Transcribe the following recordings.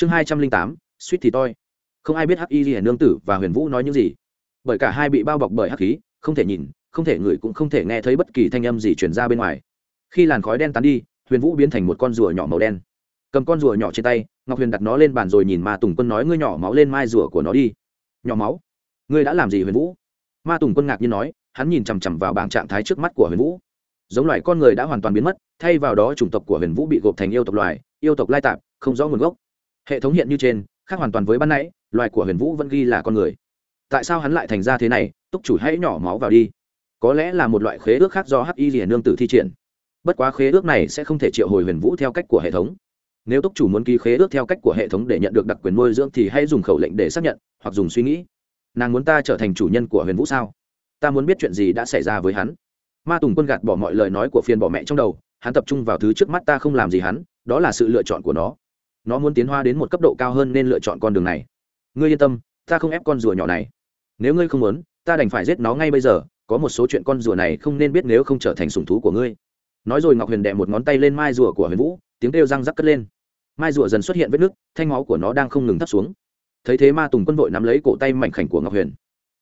chương hai trăm linh tám, suýt thì toi. Không ai biết hắc y hiển nương tử và huyền vũ nói những gì. Bởi cả hai bị bao bọc bởi hắc khí, không thể nhìn, không thể ngửi cũng không thể nghe thấy bất kỳ thanh âm gì chuyển ra bên ngoài. Khi làn khói đen tán đi, huyền vũ biến thành một con rùa nhỏ màu đen. Cầm con rùa nhỏ trên tay, ngọc huyền đặt nó lên bàn rồi nhìn ma tùng quân nói, ngươi nhỏ máu lên mai rùa của nó đi. Nhỏ máu? Ngươi đã làm gì huyền vũ? Ma tùng quân ngạc nhiên nói, hắn nhìn chằm chằm vào bảng trạng thái trước mắt của huyền vũ. Giống loài con người đã hoàn toàn biến mất, thay vào đó chủng tộc của huyền vũ bị gộp thành yêu tộc loài, yêu tộc lai tạp, không rõ nguồn gốc hệ thống hiện như trên, khác hoàn toàn với ban nãy, loài của huyền vũ vẫn ghi là con người. Tại sao hắn lại thành ra thế này? Túc chủ hãy nhỏ máu vào đi. Có lẽ là một loại khế ước khác do hắc y rìa nương tử thi triển. Bất quá khế ước này sẽ không thể triệu hồi huyền vũ theo cách của hệ thống. Nếu túc chủ muốn ký khế ước theo cách của hệ thống để nhận được đặc quyền nuôi dưỡng thì hãy dùng khẩu lệnh để xác nhận, hoặc dùng suy nghĩ. Nàng muốn ta trở thành chủ nhân của huyền vũ sao? Ta muốn biết chuyện gì đã xảy ra với hắn. Ma tùng quân gạt bỏ mọi lời nói của phiền bỏ mẹ trong đầu, hắn tập trung vào thứ trước mắt ta không làm gì hắn, đó là sự lựa chọn của nó nó muốn tiến hóa đến một cấp độ cao hơn nên lựa chọn con đường này. Ngươi yên tâm, ta không ép con rùa nhỏ này. Nếu ngươi không muốn, ta đành phải giết nó ngay bây giờ, có một số chuyện con rùa này không nên biết nếu không trở thành sùng thú của ngươi. Nói rồi ngọc huyền đè một ngón tay lên mai rùa của huyền vũ, tiếng kêu răng rắc cất lên. Mai rùa dần xuất hiện vết nứt, thanh máu của nó đang không ngừng thấp xuống. Thấy thế ma tùng quân vội nắm lấy cổ tay mảnh khảnh của ngọc huyền.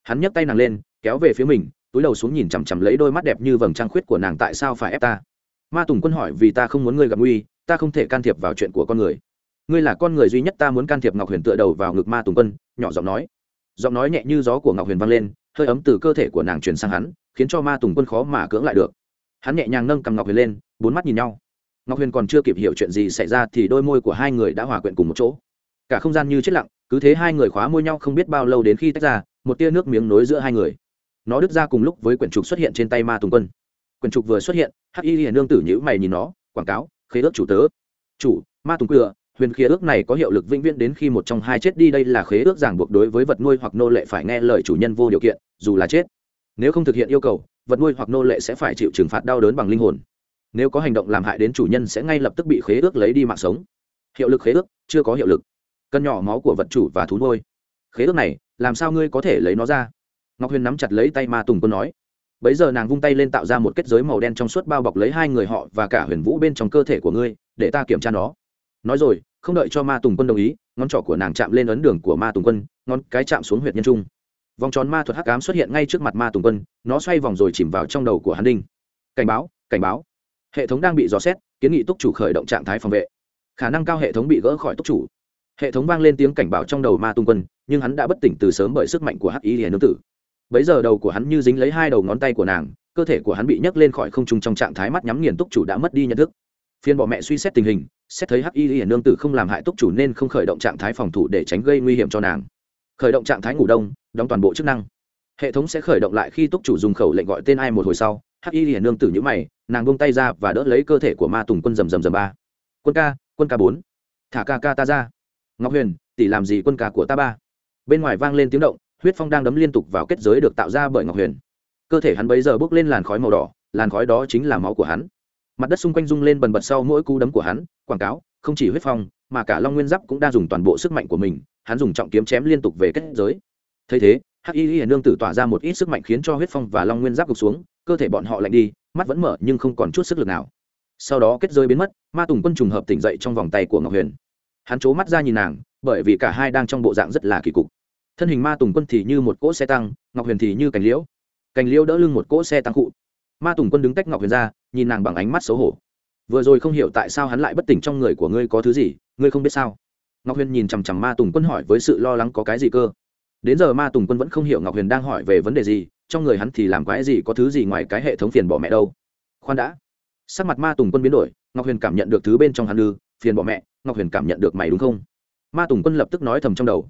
Hắn nhấc tay nàng lên, kéo về phía mình, túi đầu xuống nhìn chằm chằm lấy đôi mắt đẹp như vầng trăng khuyết của nàng tại sao phải ép ta. Ma tùng quân hỏi vì ta không muốn ngươi gặp nguy, ta không thể can thiệp vào chuyện của con người ngươi là con người duy nhất ta muốn can thiệp ngọc huyền tựa đầu vào ngực ma tùng quân, nhỏ giọng nói. Giọng nói nhẹ như gió của ngọc huyền vang lên, hơi ấm từ cơ thể của nàng truyền sang hắn, khiến cho ma tùng quân khó mà cưỡng lại được. Hắn nhẹ nhàng nâng cầm ngọc huyền lên, bốn mắt nhìn nhau. Ngọc huyền còn chưa kịp hiểu chuyện gì xảy ra thì đôi môi của hai người đã hòa quyện cùng một chỗ. Cả không gian như chết lặng, cứ thế hai người khóa môi nhau không biết bao lâu đến khi tách ra, một tia nước miếng nối giữa hai người. Nó đứt ra cùng lúc với quyển trục xuất hiện trên tay ma tùng quân. Quyển trục vừa xuất hiện, hắc y hiền nương tử nhữ mày nhìn nó, quảng cáo, khế ước chủ tớ. Chủ, ma tùng cửa huyền khế ước này có hiệu lực vĩnh viễn đến khi một trong hai chết đi, đây là khế ước ràng buộc đối với vật nuôi hoặc nô lệ phải nghe lời chủ nhân vô điều kiện, dù là chết. Nếu không thực hiện yêu cầu, vật nuôi hoặc nô lệ sẽ phải chịu trừng phạt đau đớn bằng linh hồn. Nếu có hành động làm hại đến chủ nhân sẽ ngay lập tức bị khế ước lấy đi mạng sống. Hiệu lực khế ước, chưa có hiệu lực. Cân nhỏ máu của vật chủ và thú nuôi. Khế ước này, làm sao ngươi có thể lấy nó ra? Ngọc huyền nắm chặt lấy tay ma tùng quân nói. Bấy giờ nàng vung tay lên tạo ra một kết giới màu đen trong suốt bao bọc lấy hai người họ và cả huyền vũ bên trong cơ thể của ngươi, để ta kiểm tra nó nói rồi, không đợi cho ma tùng quân đồng ý, ngón trỏ của nàng chạm lên ấn đường của ma tùng quân, ngón cái chạm xuống Huyệt nhân trung. Vòng tròn ma thuật hắc ám xuất hiện ngay trước mặt ma tùng quân, nó xoay vòng rồi chìm vào trong đầu của hắn đinh. Cảnh báo cảnh báo. Hệ thống đang bị dò xét, kiến nghị túc chủ khởi động trạng thái phòng vệ. Khả năng cao hệ thống bị gỡ khỏi túc chủ. Hệ thống vang lên tiếng cảnh báo trong đầu ma tung quân, nhưng hắn đã bất tỉnh từ sớm bởi sức mạnh của hắc ý hiền nương tử. Bấy giờ đầu của hắn như dính lấy hai đầu ngón tay của nàng, cơ thể của hắn bị nhấc lên khỏi không trung trong trạng thái mắt nhắm nghiền túc chủ đã mất đi nhận thức. Phiên bỏ mẹ suy xét tình hình xét thấy hắc y hiển nương tử không làm hại túc chủ nên không khởi động trạng thái phòng thủ để tránh gây nguy hiểm cho nàng. Khởi động trạng thái ngủ đông, đóng toàn bộ chức năng. Hệ thống sẽ khởi động lại khi túc chủ dùng khẩu lệnh gọi tên ai một hồi sau. Hắc y hiển nương tử nhữ mày, nàng buông tay ra và đỡ lấy cơ thể của ma tùng quân rầm rầm rầm ba. Quân ca quân ca bốn. Thả ca ca ta ra. Ngọc huyền, tỷ làm gì quân ca của ta ba? Bên ngoài vang lên tiếng động, huyết phong đang đấm liên tục vào kết giới được tạo ra bởi ngọc huyền. Cơ thể hắn bấy giờ bốc lên làn khói màu đỏ, làn khói đó chính là máu của hắn mặt đất xung quanh rung lên bần bật sau mỗi cú đấm của hắn, quảng cáo, không chỉ huyết phong, mà cả long nguyên giáp cũng đang dùng toàn bộ sức mạnh của mình, hắn dùng trọng kiếm chém liên tục về kết giới. Thấy thế, hắc y y nương tử tỏa ra một ít sức mạnh khiến cho huyết phong và long nguyên giáp gục xuống, cơ thể bọn họ lạnh đi, mắt vẫn mở nhưng không còn chút sức lực nào. Sau đó kết giới biến mất, ma tùng quân trùng hợp tỉnh dậy trong vòng tay của ngọc huyền. Hắn trố mắt ra nhìn nàng, bởi vì cả hai đang trong bộ dạng rất là kỳ cục. Thân hình ma tùng quân thì như một cỗ xe tăng, ngọc huyền thì như cành liễu. Cành liễu đỡ lưng một cỗ xe tăng cụ ma tùng quân đứng tách ngọc huyền ra, nhìn nàng bằng ánh mắt xấu hổ. Vừa rồi không hiểu tại sao hắn lại bất tỉnh trong người của ngươi có thứ gì, ngươi không biết sao? Ngọc huyền nhìn chằm chằm ma tùng quân hỏi với sự lo lắng có cái gì cơ? Đến giờ ma tùng quân vẫn không hiểu ngọc huyền đang hỏi về vấn đề gì, trong người hắn thì làm quái gì có thứ gì ngoài cái hệ thống phiền bỏ mẹ đâu? Khoan đã. Sắc mặt ma tùng quân biến đổi, ngọc huyền cảm nhận được thứ bên trong hắn ư, phiền bỏ mẹ, ngọc huyền cảm nhận được mày đúng không? Ma tùng quân lập tức nói thầm trong đầu.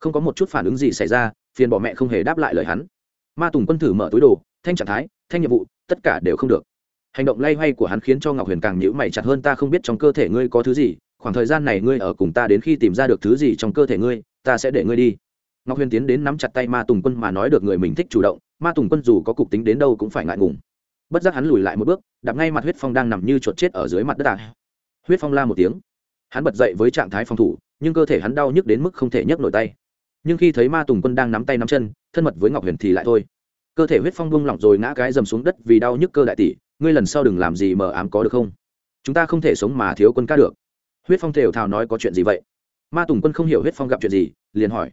Không có một chút phản ứng gì xảy ra, phiền bỏ mẹ không hề đáp lại lời hắn. Ma tùng quân thử mở túi đồ, thanh trạng thái, thanh nhiệm vụ tất cả đều không được. Hành động lay hoay của hắn khiến cho ngọc huyền càng nhữ mày chặt hơn, ta không biết trong cơ thể ngươi có thứ gì, khoảng thời gian này ngươi ở cùng ta đến khi tìm ra được thứ gì trong cơ thể ngươi, ta sẽ để ngươi đi. Ngọc huyền tiến đến nắm chặt tay ma tùng quân mà nói được người mình thích chủ động, ma tùng quân dù có cục tính đến đâu cũng phải ngại ngùng. Bất giác hắn lùi lại một bước, đạp ngay mặt huyết phong đang nằm như chuột chết ở dưới mặt đất à. huyết phong la một tiếng. Hắn bật dậy với trạng thái phòng thủ, nhưng cơ thể hắn đau nhức đến mức không thể nhấc nổi tay. Nhưng khi thấy ma tùng quân đang nắm tay nắm chân, thân mật với ngọc huyền thì lại thôi cơ thể huyết phong buông lỏng rồi ngã cái dầm xuống đất vì đau nhức cơ đại tỷ, ngươi lần sau đừng làm gì mờ ám có được không? Chúng ta không thể sống mà thiếu quân ca được. Huyết phong thều thào nói có chuyện gì vậy? Ma tùng quân không hiểu huyết phong gặp chuyện gì, liền hỏi.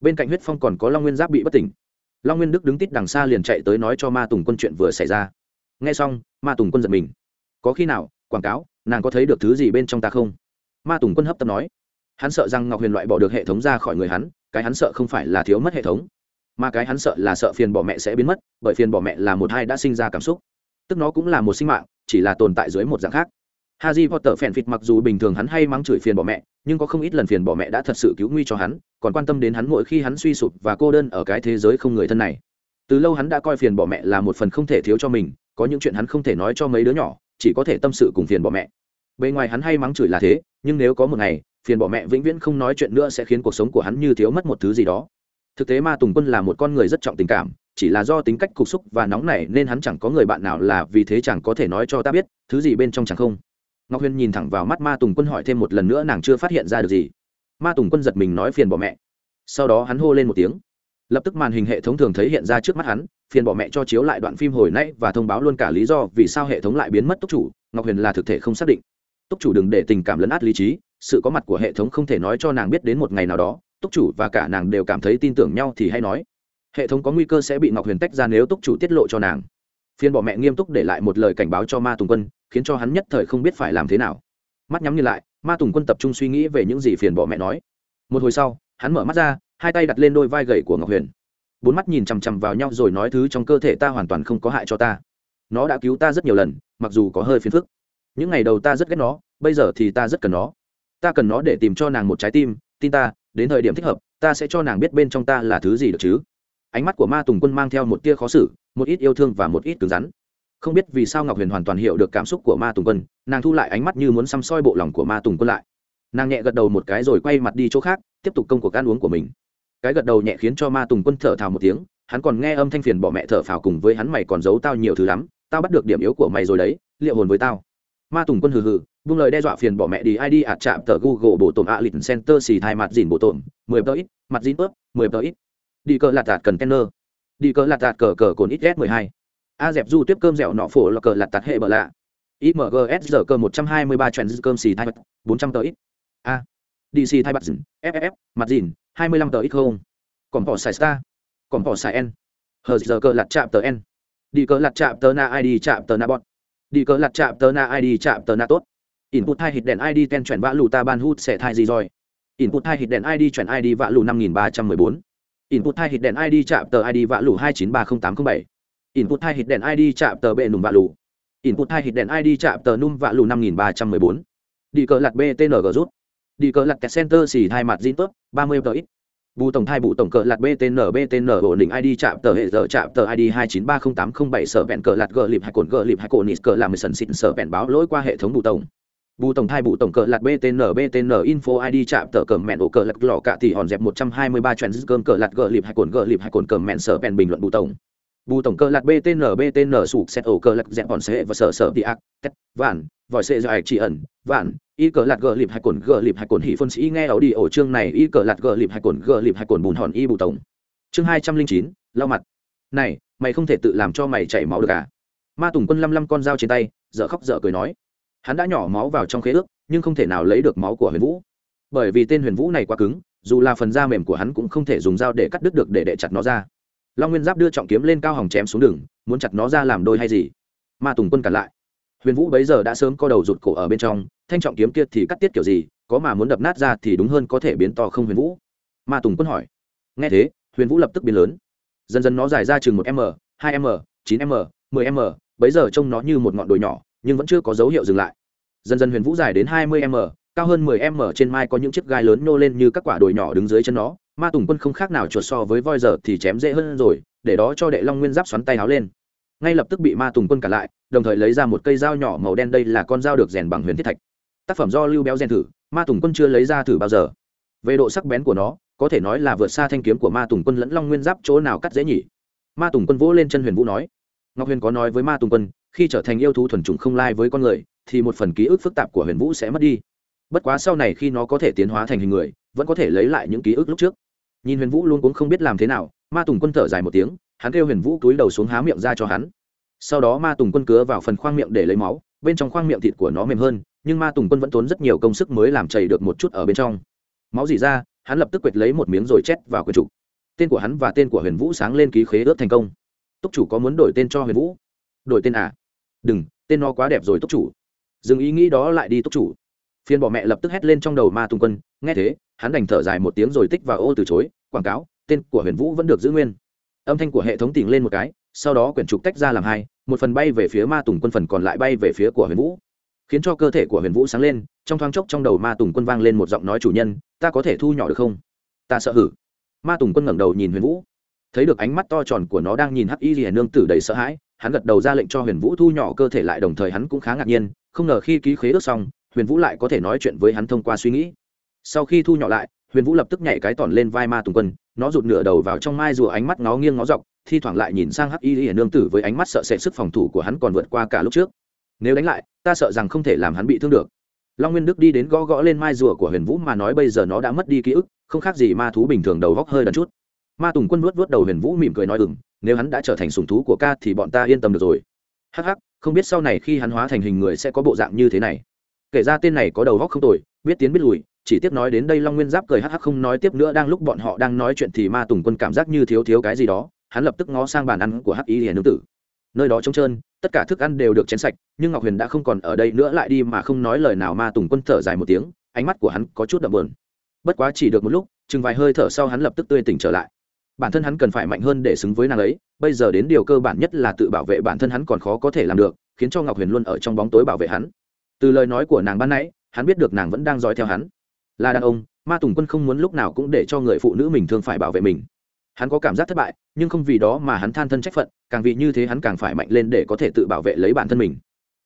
Bên cạnh huyết phong còn có long nguyên giáp bị bất tỉnh. Long nguyên đức đứng tít đằng xa liền chạy tới nói cho ma tùng quân chuyện vừa xảy ra. Nghe xong, ma tùng quân giật mình. Có khi nào, quảng cáo, nàng có thấy được thứ gì bên trong ta không? Ma tùng quân hấp tấp nói. Hắn sợ rằng ngọc huyền loại bỏ được hệ thống ra khỏi người hắn, cái hắn sợ không phải là thiếu mất hệ thống mà cái hắn sợ là sợ phiền bỏ mẹ sẽ biến mất bởi phiền bỏ mẹ là một hai đã sinh ra cảm xúc tức nó cũng là một sinh mạng chỉ là tồn tại dưới một dạng khác Harry Potter phèn phịt mặc dù bình thường hắn hay mắng chửi phiền bỏ mẹ, nhưng có không ít lần phiền bỏ mẹ đã thật sự cứu nguy cho hắn, còn quan tâm đến hắn mỗi khi hắn suy sụp và cô đơn ở cái thế giới không người thân này. Từ lâu hắn đã coi phiền bỏ mẹ là một phần không thể thiếu cho mình, có những chuyện hắn không thể nói cho mấy đứa nhỏ, chỉ có thể tâm sự cùng phiền bỏ mẹ. Bên ngoài hắn hay mắng chửi là thế, nhưng nếu có một ngày, phiền bỏ mẹ vĩnh viễn không nói chuyện nữa sẽ khiến cuộc sống của hắn như thiếu mất một thứ gì đó. Thực tế Ma Tùng Quân là một con người rất trọng tình cảm, chỉ là do tính cách cục xúc và nóng nảy nên hắn chẳng có người bạn nào là vì thế chẳng có thể nói cho ta biết thứ gì bên trong chẳng không. Ngọc huyền nhìn thẳng vào mắt ma tùng quân hỏi thêm một lần nữa nàng chưa phát hiện ra được gì. Ma tùng quân giật mình nói phiền bỏ mẹ. Sau đó hắn hô lên một tiếng. Lập tức màn hình hệ thống thường thấy hiện ra trước mắt hắn phiền bỏ mẹ cho chiếu lại đoạn phim hồi nãy và thông báo luôn cả lý do vì sao hệ thống lại biến mất túc chủ ngọc huyền là thực thể không xác định. Túc chủ đừng để tình cảm lấn át lý trí sự có mặt của hệ thống không thể nói cho nàng biết đến một ngày nào đó túc chủ và cả nàng đều cảm thấy tin tưởng nhau thì hay nói. Hệ thống có nguy cơ sẽ bị ngọc huyền tách ra nếu túc chủ tiết lộ cho nàng. Phiên bỏ mẹ nghiêm túc để lại một lời cảnh báo cho ma tùng quân, khiến cho hắn nhất thời không biết phải làm thế nào. Mắt nhắm nhìn lại, ma tùng quân tập trung suy nghĩ về những gì phiền bỏ mẹ nói. Một hồi sau, hắn mở mắt ra, hai tay đặt lên đôi vai gầy của ngọc huyền. Bốn mắt nhìn chằm chằm vào nhau rồi nói thứ trong cơ thể ta hoàn toàn không có hại cho ta. Nó đã cứu ta rất nhiều lần, mặc dù có hơi phiền phức. Những ngày đầu ta rất ghét nó, bây giờ thì ta rất cần nó. Ta cần nó để tìm cho nàng một trái tim tin ta, đến thời điểm thích hợp, ta sẽ cho nàng biết bên trong ta là thứ gì được chứ. Ánh mắt của ma tùng quân mang theo một tia khó xử, một ít yêu thương và một ít cứng rắn. Không biết vì sao ngọc huyền hoàn toàn hiểu được cảm xúc của ma tùng quân, nàng thu lại ánh mắt như muốn xăm soi bộ lòng của ma tùng quân lại. Nàng nhẹ gật đầu một cái rồi quay mặt đi chỗ khác, tiếp tục công cuộc ăn uống của mình. Cái gật đầu nhẹ khiến cho ma tùng quân thở thào một tiếng, hắn còn nghe âm thanh phiền bỏ mẹ thở phào cùng với hắn mày còn giấu tao nhiều thứ lắm, tao bắt được điểm yếu của mày rồi đấy, liệu hồn với tao. Ma tùng quân hừ hừ buông lời đe dọa phiền bỏ mẹ đi id ạt chạm tờ google bộ tổn ạ lịch center xì thai mặt dìn bộ tổn, mười tờ ít, mặt dìn ướp, mười tờ ít. Đi cờ lạt tạt cần tenner đi cờ lạt tạt cờ cờ cồn ít s mười hai. A dẹp du tiếp cơm dẻo nọ phổ là cờ lạt tạt hệ bờ lạ. Imgs giờ cơ một trăm hai mươi ba trend cơm xì thai mặt, bốn trăm tờ ít. A. Dc thai bật dìn ff mặt dìn hai mươi lăm tờ ít không. Còn bỏ xài star. Còn bỏ xài n. Hờ giờ cơ lạt chạm tờ n. Đi cờ lạt chạm tờ na id chạm tờ na bọt đi cờ lạt chạm tờ na id chạm tờ na tốt input hai hit đèn id ten chuyển vạ lù ta ban hút sẽ thai gì rồi? Input hai hit đèn id chuyển id vạ lù năm nghìn ba trăm mười bốn. Input hai hit đèn id chạm tờ id vạ lù hai chín ba không tám không bảy. Input hai hit đèn id chạm tờ bệ nùng vạ lù. Input hai hit đèn id chạm tờ num vạ lù năm nghìn ba trăm mười bốn. Đi cờ lặt btng rút. Đi cờ lặt kẹt center xì hai mặt zin tớp, ba mươi tờ ít. Bù tổng thai bù tổng cờ lặt btn btn ổn định id chạm tờ hệ giờ chạm tờ id hai chín ba không tám không bảy. Sở vẹn cờ lạt gờ lịp hai cồn gờ lịp hai cồn nít cờ làm sần xịn sở vẹn báo lỗi qua hệ thống bù tổng bù tổng thai bù tổng cờ lạt btn btn info id chạm tờ cờ mẹn ổ cờ lạt lò cả thì hòn dẹp một trăm hai mươi ba trend cơm cờ lạt gờ lịp hai cồn gờ lịp hai cồn cờ mẹn sở bèn bình luận bù tổng. Bù tổng cờ lạt btn btn sụp xét ổ cờ lạt dẹp hòn xe và sở sở đi ác, tét, vạn, vòi xe dài chỉ ẩn, vạn, y cờ lạt gờ lịp hai cồn gờ lịp hai cồn hỉ phân sĩ nghe ảo đi ổ chương này, y cờ lạt gờ lịp hai cồn gờ lịp hai cồn bùn hòn y bù tổng. Chương hai trăm linh chín, lau mặt. Này, mày không thể tự làm cho mày chảy máu được à? Ma tùng quân lăm lăm con dao trên tay, dở khóc dở cười nói hắn đã nhỏ máu vào trong khế ước, nhưng không thể nào lấy được máu của huyền vũ. Bởi vì tên huyền vũ này quá cứng, dù là phần da mềm của hắn cũng không thể dùng dao để cắt đứt được để đệ chặt nó ra. Long nguyên giáp đưa trọng kiếm lên cao hòng chém xuống đường, muốn chặt nó ra làm đôi hay gì? Ma tùng quân cản lại. Huyền vũ bấy giờ đã sớm co đầu rụt cổ ở bên trong, thanh trọng kiếm kia thì cắt tiết kiểu gì, có mà muốn đập nát ra thì đúng hơn có thể biến to không huyền vũ. Ma tùng quân hỏi. Nghe thế, huyền vũ lập tức biến lớn. Dần dần nó dài ra chừng một m, hai m, chín m, mười m, bấy giờ trông nó như một ngọn đồi nhỏ nhưng vẫn chưa có dấu hiệu dừng lại. Dần dần huyền vũ dài đến hai mươi m, cao hơn mười m trên mai có những chiếc gai lớn nô lên như các quả đồi nhỏ đứng dưới chân nó. Ma tùng quân không khác nào chuột so với voi giờ thì chém dễ hơn rồi, để đó cho đệ long nguyên giáp xoắn tay áo lên. Ngay lập tức bị ma tùng quân cả lại, đồng thời lấy ra một cây dao nhỏ màu đen đây là con dao được rèn bằng huyền thiết thạch. Tác phẩm do lưu béo rèn thử, ma tùng quân chưa lấy ra thử bao giờ. Về độ sắc bén của nó, có thể nói là vượt xa thanh kiếm của ma tùng quân lẫn long nguyên giáp chỗ nào cắt dễ nhỉ? Ma tùng quân vỗ lên chân huyền vũ nói. Ngọc huyền có nói với ma tùng quân khi trở thành yêu thú thuần chủng không lai với con người, thì một phần ký ức phức tạp của huyền vũ sẽ mất đi. Bất quá sau này khi nó có thể tiến hóa thành hình người, vẫn có thể lấy lại những ký ức lúc trước. Nhìn huyền vũ luôn cũng không biết làm thế nào, ma tùng quân thở dài một tiếng, hắn kêu huyền vũ túi đầu xuống há miệng ra cho hắn. Sau đó ma tùng quân cứa vào phần khoang miệng để lấy máu, bên trong khoang miệng thịt của nó mềm hơn, nhưng ma tùng quân vẫn tốn rất nhiều công sức mới làm chảy được một chút ở bên trong. Máu dỉ ra, hắn lập tức quệt lấy một miếng rồi chét vào quần trục. Tên của hắn và tên của huyền vũ sáng lên ký khế ước thành công. Túc chủ có muốn đổi tên cho huyền vũ? Đổi tên à? Đừng, tên nó quá đẹp rồi túc chủ. Dừng ý nghĩ đó lại đi túc chủ. Phiên bỏ mẹ lập tức hét lên trong đầu ma tùng quân, nghe thế, hắn đành thở dài một tiếng rồi tích vào ô từ chối, quảng cáo, tên của huyền vũ vẫn được giữ nguyên. Âm thanh của hệ thống tỉnh lên một cái, sau đó quyển trục tách ra làm hai, một phần bay về phía ma tùng quân phần còn lại bay về phía của huyền vũ. Khiến cho cơ thể của huyền vũ sáng lên, trong thoáng chốc trong đầu ma tùng quân vang lên một giọng nói chủ nhân, ta có thể thu nhỏ được không? Ta sợ hử. Ma tùng quân ngẩng đầu nhìn huyền vũ. Thấy được ánh mắt to tròn của nó đang nhìn hắc y rìa nương tử đầy sợ hãi hắn gật đầu ra lệnh cho huyền vũ thu nhỏ cơ thể lại, đồng thời hắn cũng khá ngạc nhiên, không ngờ khi ký khế ước xong, huyền vũ lại có thể nói chuyện với hắn thông qua suy nghĩ. Sau khi thu nhỏ lại, huyền vũ lập tức nhảy cái tòn lên vai ma tùng quân, nó rụt nửa đầu vào trong mai rùa ánh mắt nó nghiêng nó dọc, thi thoảng lại nhìn sang hắc y hiển nương tử với ánh mắt sợ sệt sức phòng thủ của hắn còn vượt qua cả lúc trước. Nếu đánh lại, ta sợ rằng không thể làm hắn bị thương được. Long nguyên đức đi đến gõ gõ lên mai rùa của huyền vũ mà nói bây giờ nó đã mất đi ký ức, không khác gì ma thú bình thường đầu góc hơi đần chút ma tùng quân vuốt vuốt đầu huyền vũ mỉm cười nói ừng nếu hắn đã trở thành sùng thú của ca thì bọn ta yên tâm được rồi. Hắc hắc, không biết sau này khi hắn hóa thành hình người sẽ có bộ dạng như thế này. Kể ra tên này có đầu góc không tồi, biết tiến biết lùi, chỉ tiếp nói đến đây long nguyên giáp cười hắc hắc không nói tiếp nữa, đang lúc bọn họ đang nói chuyện thì ma tùng quân cảm giác như thiếu thiếu cái gì đó, hắn lập tức ngó sang bàn ăn của hắc y hiền nương tử. Nơi đó trống trơn, tất cả thức ăn đều được chén sạch, nhưng ngọc huyền đã không còn ở đây nữa, lại đi mà không nói lời nào, ma tùng quân thở dài một tiếng, ánh mắt của hắn có chút đậm buồn. Bất quá chỉ được một lúc, chừng vài hơi thở sau hắn lập tức tươi tỉnh trở lại bản thân hắn cần phải mạnh hơn để xứng với nàng ấy, bây giờ đến điều cơ bản nhất là tự bảo vệ bản thân hắn còn khó có thể làm được, khiến cho ngọc huyền luôn ở trong bóng tối bảo vệ hắn. Từ lời nói của nàng ban nãy, hắn biết được nàng vẫn đang dõi theo hắn. Là đàn ông, ma tùng quân không muốn lúc nào cũng để cho người phụ nữ mình thương phải bảo vệ mình. Hắn có cảm giác thất bại, nhưng không vì đó mà hắn than thân trách phận, càng vì như thế hắn càng phải mạnh lên để có thể tự bảo vệ lấy bản thân mình.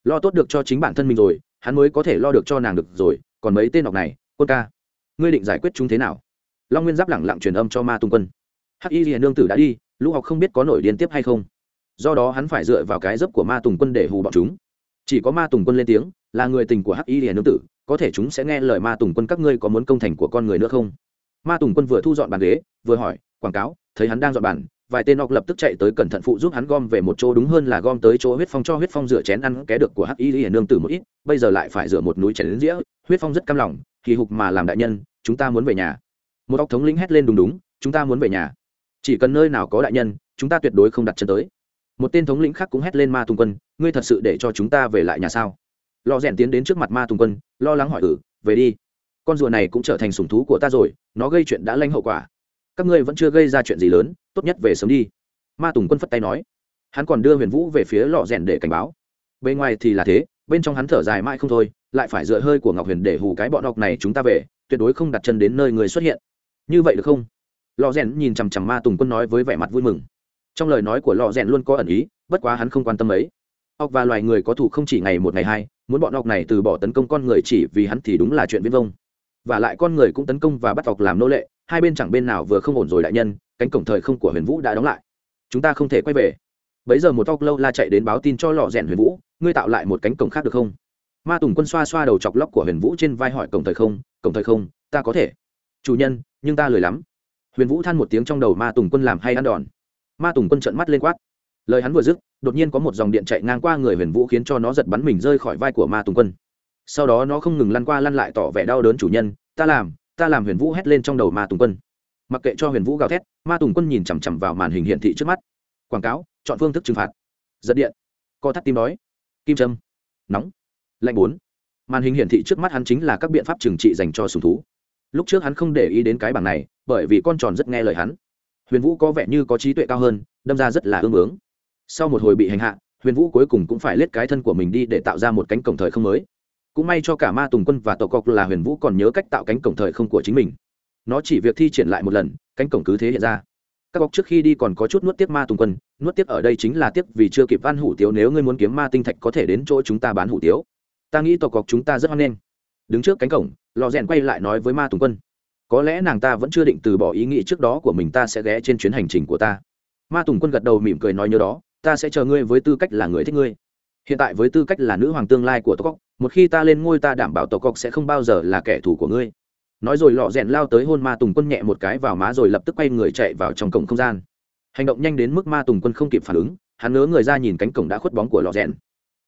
Lo tốt được cho chính bản thân mình rồi, hắn mới có thể lo được cho nàng được rồi, còn mấy tên học này, quân ca. Ngươi định giải quyết chúng thế nào? Long nguyên giáp lẳng lặng truyền âm cho ma tùng quân hắc y rìa nương tử đã đi, lũ học không biết có nổi điên tiếp hay không. Do đó hắn phải dựa vào cái dấp của ma tùng quân để hù bọn chúng. Chỉ có ma tùng quân lên tiếng, là người tình của hắc y rìa nương tử, có thể chúng sẽ nghe lời ma tùng quân các ngươi có muốn công thành của con người nữa không? Ma tùng quân vừa thu dọn bàn ghế, vừa hỏi, quảng cáo, thấy hắn đang dọn bàn, vài tên ọc lập tức chạy tới cẩn thận phụ giúp hắn gom về một chỗ đúng hơn là gom tới chỗ huyết phong cho huyết phong rửa chén ăn ké được của hắc y hiển nương tử một ít, bây giờ lại phải rửa một núi chén đến dĩa, huyết phong rất căm lòng, kỳ hục mà làm đại nhân, chúng ta muốn về nhà. Một ọc thống lĩnh hét lên đúng đúng, chúng ta muốn về nhà chỉ cần nơi nào có đại nhân, chúng ta tuyệt đối không đặt chân tới. Một tên thống lĩnh khác cũng hét lên ma tùng quân, ngươi thật sự để cho chúng ta về lại nhà sao? Lo rèn tiến đến trước mặt ma tùng quân, lo lắng hỏi ừ về đi. Con rùa này cũng trở thành sùng thú của ta rồi, nó gây chuyện đã lanh hậu quả. Các ngươi vẫn chưa gây ra chuyện gì lớn, tốt nhất về sớm đi. Ma tùng quân phất tay nói. Hắn còn đưa huyền vũ về phía lò rèn để cảnh báo. Bên ngoài thì là thế, bên trong hắn thở dài mãi không thôi, lại phải dựa hơi của ngọc huyền để hù cái bọn ngọc này chúng ta về, tuyệt đối không đặt chân đến nơi người xuất hiện. Như vậy được không? Lò rèn nhìn chằm chằm ma tùng quân nói với vẻ mặt vui mừng. Trong lời nói của lò rèn luôn có ẩn ý, bất quá hắn không quan tâm ấy ọc và loài người có thủ không chỉ ngày một ngày hai, muốn bọn ọc này từ bỏ tấn công con người chỉ vì hắn thì đúng là chuyện viễn vông. Và lại con người cũng tấn công và bắt ọc làm nô lệ, hai bên chẳng bên nào vừa không ổn rồi đại nhân, cánh cổng thời không của huyền vũ đã đóng lại. Chúng ta không thể quay về. Bấy giờ một ọc lâu la chạy đến báo tin cho lò rèn huyền vũ, ngươi tạo lại một cánh cổng khác được không? Ma tùng quân xoa xoa đầu chọc lóc của huyền vũ trên vai hỏi cổng thời không, cổng thời không, ta có thể. Chủ nhân, nhưng ta lười lắm huyền vũ than một tiếng trong đầu ma tùng quân làm hay ăn đòn. Ma tùng quân trợn mắt lên quát. Lời hắn vừa dứt, đột nhiên có một dòng điện chạy ngang qua người huyền vũ khiến cho nó giật bắn mình rơi khỏi vai của ma tùng quân. Sau đó nó không ngừng lăn qua lăn lại tỏ vẻ đau đớn chủ nhân, ta làm ta làm. Huyền vũ hét lên trong đầu ma tùng quân. Mặc kệ cho huyền vũ gào thét, ma tùng quân nhìn chằm chằm vào màn hình hiển thị trước mắt. Quảng cáo, chọn phương thức trừng phạt. Giật điện. Co thắt tim đói. Kim châm. Nóng. Lạnh bốn. Màn hình hiển thị trước mắt hắn chính là các biện pháp trừng trị dành cho sùng thú. Lúc trước hắn không để ý đến cái bảng này bởi vì con tròn rất nghe lời hắn. Huyền vũ có vẻ như có trí tuệ cao hơn, đâm ra rất là ương bướng. Sau một hồi bị hành hạ, huyền vũ cuối cùng cũng phải lết cái thân của mình đi để tạo ra một cánh cổng thời không mới. Cũng may cho cả ma tùng quân và tổ cọc là huyền vũ còn nhớ cách tạo cánh cổng thời không của chính mình. Nó chỉ việc thi triển lại một lần, cánh cổng cứ thế hiện ra. Các góc trước khi đi còn có chút nuốt tiếc ma tùng quân, nuốt tiếc ở đây chính là tiếc vì chưa kịp ăn hủ tiếu, nếu ngươi muốn kiếm ma tinh thạch có thể đến chỗ chúng ta bán hủ tiếu. Ta nghĩ tổ cọc chúng ta rất hoan nghênh. Đứng trước cánh cổng, lò rèn quay lại nói với ma tùng quân có lẽ nàng ta vẫn chưa định từ bỏ ý nghĩ trước đó của mình ta sẽ ghé trên chuyến hành trình của ta. Ma tùng quân gật đầu mỉm cười nói nhớ đó, ta sẽ chờ ngươi với tư cách là người thích ngươi. Hiện tại với tư cách là nữ hoàng tương lai của tộc cóc một khi ta lên ngôi ta đảm bảo tộc cóc sẽ không bao giờ là kẻ thù của ngươi. Nói rồi lọ rèn lao tới hôn ma tùng quân nhẹ một cái vào má rồi lập tức quay người chạy vào trong cổng không gian. Hành động nhanh đến mức ma tùng quân không kịp phản ứng, hắn ngớ người ra nhìn cánh cổng đã khuất bóng của lọ rèn.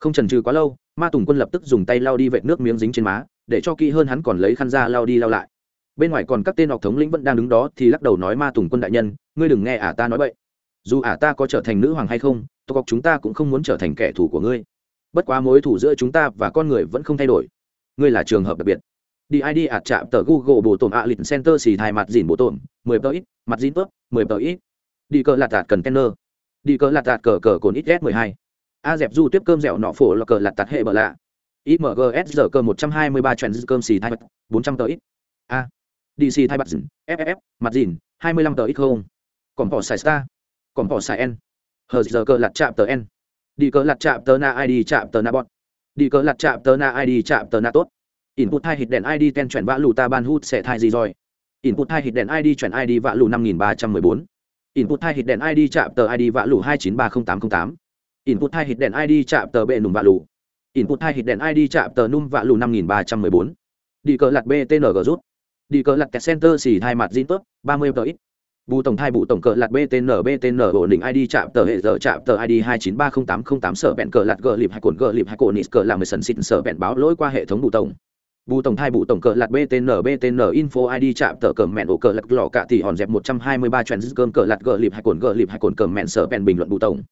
Không trần trừ quá lâu, ma tùng quân lập tức dùng tay lao đi vệt nước miếng dính trên má, để cho kỹ hơn hắn còn lấy khăn ra lao đi lao lại bên ngoài còn các tên học thống lĩnh vẫn đang đứng đó thì lắc đầu nói ma tùng quân đại nhân, ngươi đừng nghe ả ta nói vậy dù ả ta có trở thành nữ hoàng hay không tộc học chúng ta cũng không muốn trở thành kẻ thù của ngươi. Bất quá mối thủ giữa chúng ta và con người vẫn không thay đổi. Ngươi là trường hợp đặc biệt. Đi id ạt chạm tờ google bổ tổn ạ lịch center xì thai mặt dìn bổ tổn, mười tờ ít, mặt dìn tớp, mười tờ ít. Đi cờ lạt tạt cần đi cờ lạt tạt cờ cờ cồn ít s mười hai. A dẹp du tiếp cơm dẻo nọ phổ là cờ lạt tạt hệ bờ lạ. Imgs giờ cơ một trăm hai mươi ba trend cơm xì thai mặt, bốn trăm tờ ít. A dc thai mặt dìn ff mặt dìn hai mươi lăm tờ ít không? Còn bỏ xài star còn bỏ xài n. Hờ giờ cờ lạt chạm tờ n. Đi cờ lạt chạm tờ na id chạm tờ na bot, đi cờ lạt chạm tờ na id chạm tờ na tốt. Input hai hit đèn id ten chuyển vã lù ta ban hút sẽ thai gì rồi? Input hai hit đèn id chuyển id vã lù năm nghìn ba trăm mười bốn. Input hai hit đèn id chạm tờ id vã lù hai chín ba không tám không tám. Input hai hit đèn id chạm tờ bệ nùng vã lù. Input hai hit đèn id chạm tờ num vã lù năm nghìn ba trăm mười bốn. Đi cờ lạt btng rút đi cờ lạt center xì hai mặt zin tốt ba mươi tờ ít. Bù tổng thai bù tổng cờ lạt btn btn ổn định id chạm tờ hệ giờ, chạm tờ id hai chín ba không tám không tám, sở bẹn cờ lạt gờ lịp hai cồn gờ lịp hai cồn nít cờ làm mười sần xịn sở bẹn báo lỗi qua hệ thống bù tổng. Bù tổng thai bù tổng cờ lạt btn btn info id chạm tờ cờ mẹn, ổ cờ lạt lò cạ thì hòn dẹp một trăm hai mươi ba trend cơm cờ lạt gờ lịp hai cồn gờ lịp hai cồn cờ mẹn, sở bẹn bình luận bù tổng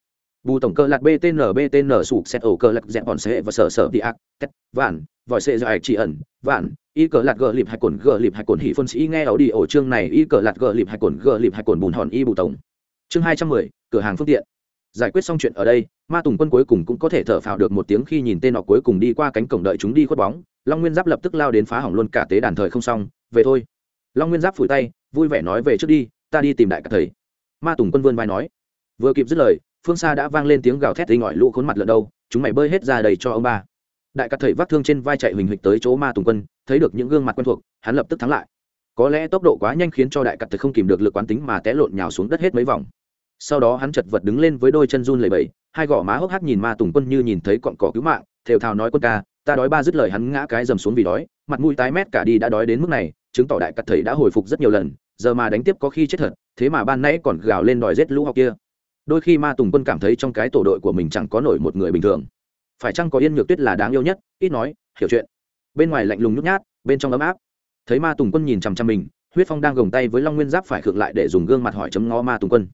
bù tổng cơ lạt btn btn sụp xét ổ cơ lạc dẹp bọn xe và sở sở đi ác tét, vạn, vòi xe dài chỉ ẩn, vạn. Y cờ lạc gờ lịp hai cồn gờ lịp hai cồn hỉ phân sĩ nghe ảo đi ổ chương này, y cờ lạc gờ lịp hai cồn gờ lịp hai cồn bùn hòn y bù tổng. Chương hai trăm mười, cửa hàng phương tiện. Giải quyết xong chuyện ở đây, ma tùng quân cuối cùng cũng có thể thở phào được một tiếng khi nhìn tên họ cuối cùng đi qua cánh cổng đợi chúng đi khuất bóng. Long nguyên giáp lập tức lao đến phá hỏng luôn cả tế đàn thời không xong. Về thôi. Long nguyên giáp phủi tay, vui vẻ nói về trước đi, ta đi tìm đại cả thầy. Ma tùng quân vươn vai nói. Vừa kịp dứt lời phương xa đã vang lên tiếng gào thét tinh ngọi lũ khốn mặt lợn đâu, chúng mày bơi hết ra đầy cho ông ba. Đại cắt thầy vác thương trên vai chạy huỳnh huỳnh tới chỗ ma tùng quân, thấy được những gương mặt quen thuộc, hắn lập tức thắng lại. Có lẽ tốc độ quá nhanh khiến cho đại cắt thầy không kìm được lực quán tính mà té lộn nhào xuống đất hết mấy vòng. Sau đó hắn chật vật đứng lên với đôi chân run lẩy bẩy, hai gò má hốc hác nhìn ma tùng quân như nhìn thấy cọn cỏ cứu mạng, thều thào nói, quân ca, ta đói ba dứt lời hắn ngã cái dầm xuống vì đói, mặt mũi tái mét cả đi đã đói đến mức này, chứng tỏ đại cắt thầy đã hồi phục rất nhiều lần, giờ mà đánh tiếp có khi chết thật, thế mà ban nãy còn gào lên đòi giết lũ học kia đôi khi ma tùng quân cảm thấy trong cái tổ đội của mình chẳng có nổi một người bình thường. Phải chăng có yên nhược tuyết là đáng yêu nhất? Ít nói, hiểu chuyện. Bên ngoài lạnh lùng nhút nhát, bên trong ấm áp. Thấy ma tùng quân nhìn chằm chằm mình, huyết phong đang gồng tay với long nguyên giáp phải khựng lại để dùng gương mặt hỏi chấm ngó ma tùng quân.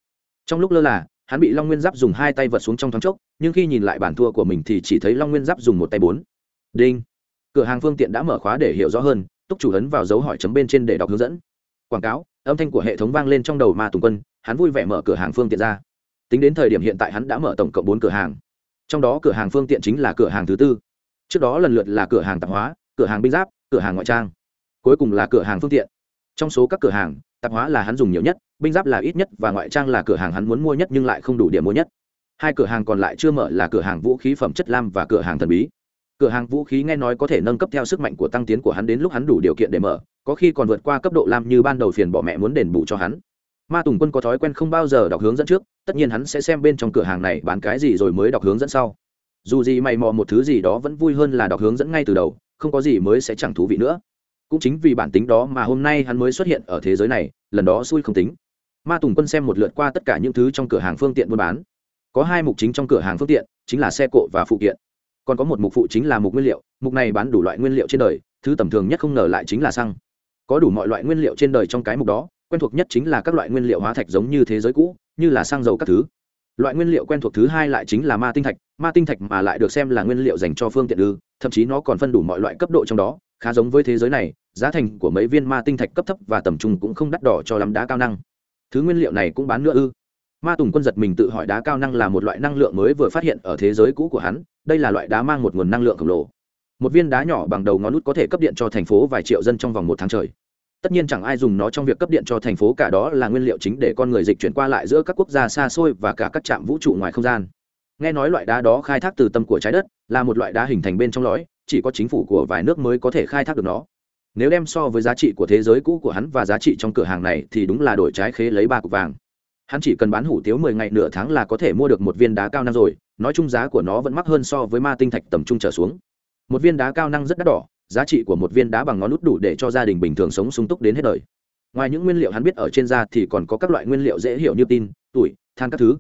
Trong lúc lơ là, hắn bị long nguyên giáp dùng hai tay vật xuống trong thoáng chốc, nhưng khi nhìn lại bản thua của mình thì chỉ thấy long nguyên giáp dùng một tay bốn. Đinh. Cửa hàng phương tiện đã mở khóa để hiểu rõ hơn, túc chủ ấn vào dấu hỏi chấm bên trên để đọc hướng dẫn. Quảng cáo, âm thanh của hệ thống vang lên trong đầu ma tùng quân, hắn vui vẻ mở cửa hàng phương tiện ra tính đến thời điểm hiện tại hắn đã mở tổng cộng bốn cửa hàng trong đó cửa hàng phương tiện chính là cửa hàng thứ tư trước đó lần lượt là cửa hàng tạp hóa cửa hàng binh giáp cửa hàng ngoại trang cuối cùng là cửa hàng phương tiện trong số các cửa hàng tạp hóa là hắn dùng nhiều nhất binh giáp là ít nhất và ngoại trang là cửa hàng hắn muốn mua nhất nhưng lại không đủ điểm mua nhất hai cửa hàng còn lại chưa mở là cửa hàng vũ khí phẩm chất lam và cửa hàng thần bí cửa hàng vũ khí nghe nói có thể nâng cấp theo sức mạnh của tăng tiến của hắn đến lúc hắn đủ điều kiện để mở có khi còn vượt qua cấp độ lam như ban đầu phiền bỏ mẹ muốn đền bù cho hắn ma tùng quân có thói quen không bao giờ đọc hướng dẫn trước, tất nhiên hắn sẽ xem bên trong cửa hàng này bán cái gì rồi mới đọc hướng dẫn sau. Dù gì mày mò một thứ gì đó vẫn vui hơn là đọc hướng dẫn ngay từ đầu, không có gì mới sẽ chẳng thú vị nữa. Cũng chính vì bản tính đó mà hôm nay hắn mới xuất hiện ở thế giới này, lần đó xui không tính. Ma tùng quân xem một lượt qua tất cả những thứ trong cửa hàng phương tiện buôn bán. Có hai mục chính trong cửa hàng phương tiện, chính là xe cộ và phụ kiện. Còn có một mục phụ chính là mục nguyên liệu, mục này bán đủ loại nguyên liệu trên đời, thứ tầm thường nhất không ngờ lại chính là xăng. Có đủ mọi loại nguyên liệu trên đời trong cái mục đó quen thuộc nhất chính là các loại nguyên liệu hóa thạch giống như thế giới cũ, như là xăng dầu các thứ. Loại nguyên liệu quen thuộc thứ hai lại chính là ma tinh thạch, ma tinh thạch mà lại được xem là nguyên liệu dành cho phương tiện ư, thậm chí nó còn phân đủ mọi loại cấp độ trong đó, khá giống với thế giới này, giá thành của mấy viên ma tinh thạch cấp thấp và tầm trung cũng không đắt đỏ cho lắm đá cao năng. Thứ nguyên liệu này cũng bán nữa ư. Ma tùng quân giật mình tự hỏi đá cao năng là một loại năng lượng mới vừa phát hiện ở thế giới cũ của hắn, đây là loại đá mang một nguồn năng lượng khổng lồ. Một viên đá nhỏ bằng đầu ngón nút có thể cấp điện cho thành phố vài triệu dân trong vòng một tháng trời tất nhiên chẳng ai dùng nó trong việc cấp điện cho thành phố, cả đó là nguyên liệu chính để con người dịch chuyển qua lại giữa các quốc gia xa xôi và cả các trạm vũ trụ ngoài không gian. Nghe nói loại đá đó khai thác từ tâm của trái đất, là một loại đá hình thành bên trong lõi, chỉ có chính phủ của vài nước mới có thể khai thác được nó. Nếu đem so với giá trị của thế giới cũ của hắn và giá trị trong cửa hàng này thì đúng là đổi trái khế lấy ba cục vàng. Hắn chỉ cần bán hủ tiếu mười ngày nửa tháng là có thể mua được một viên đá cao năng rồi, nói chung giá của nó vẫn mắc hơn so với ma tinh thạch tầm trung trở xuống. Một viên đá cao năng rất đắt đỏ giá trị của một viên đá bằng ngón nút đủ để cho gia đình bình thường sống sung túc đến hết đời. Ngoài những nguyên liệu hắn biết ở trên da thì còn có các loại nguyên liệu dễ hiểu như tin tuổi than các thứ.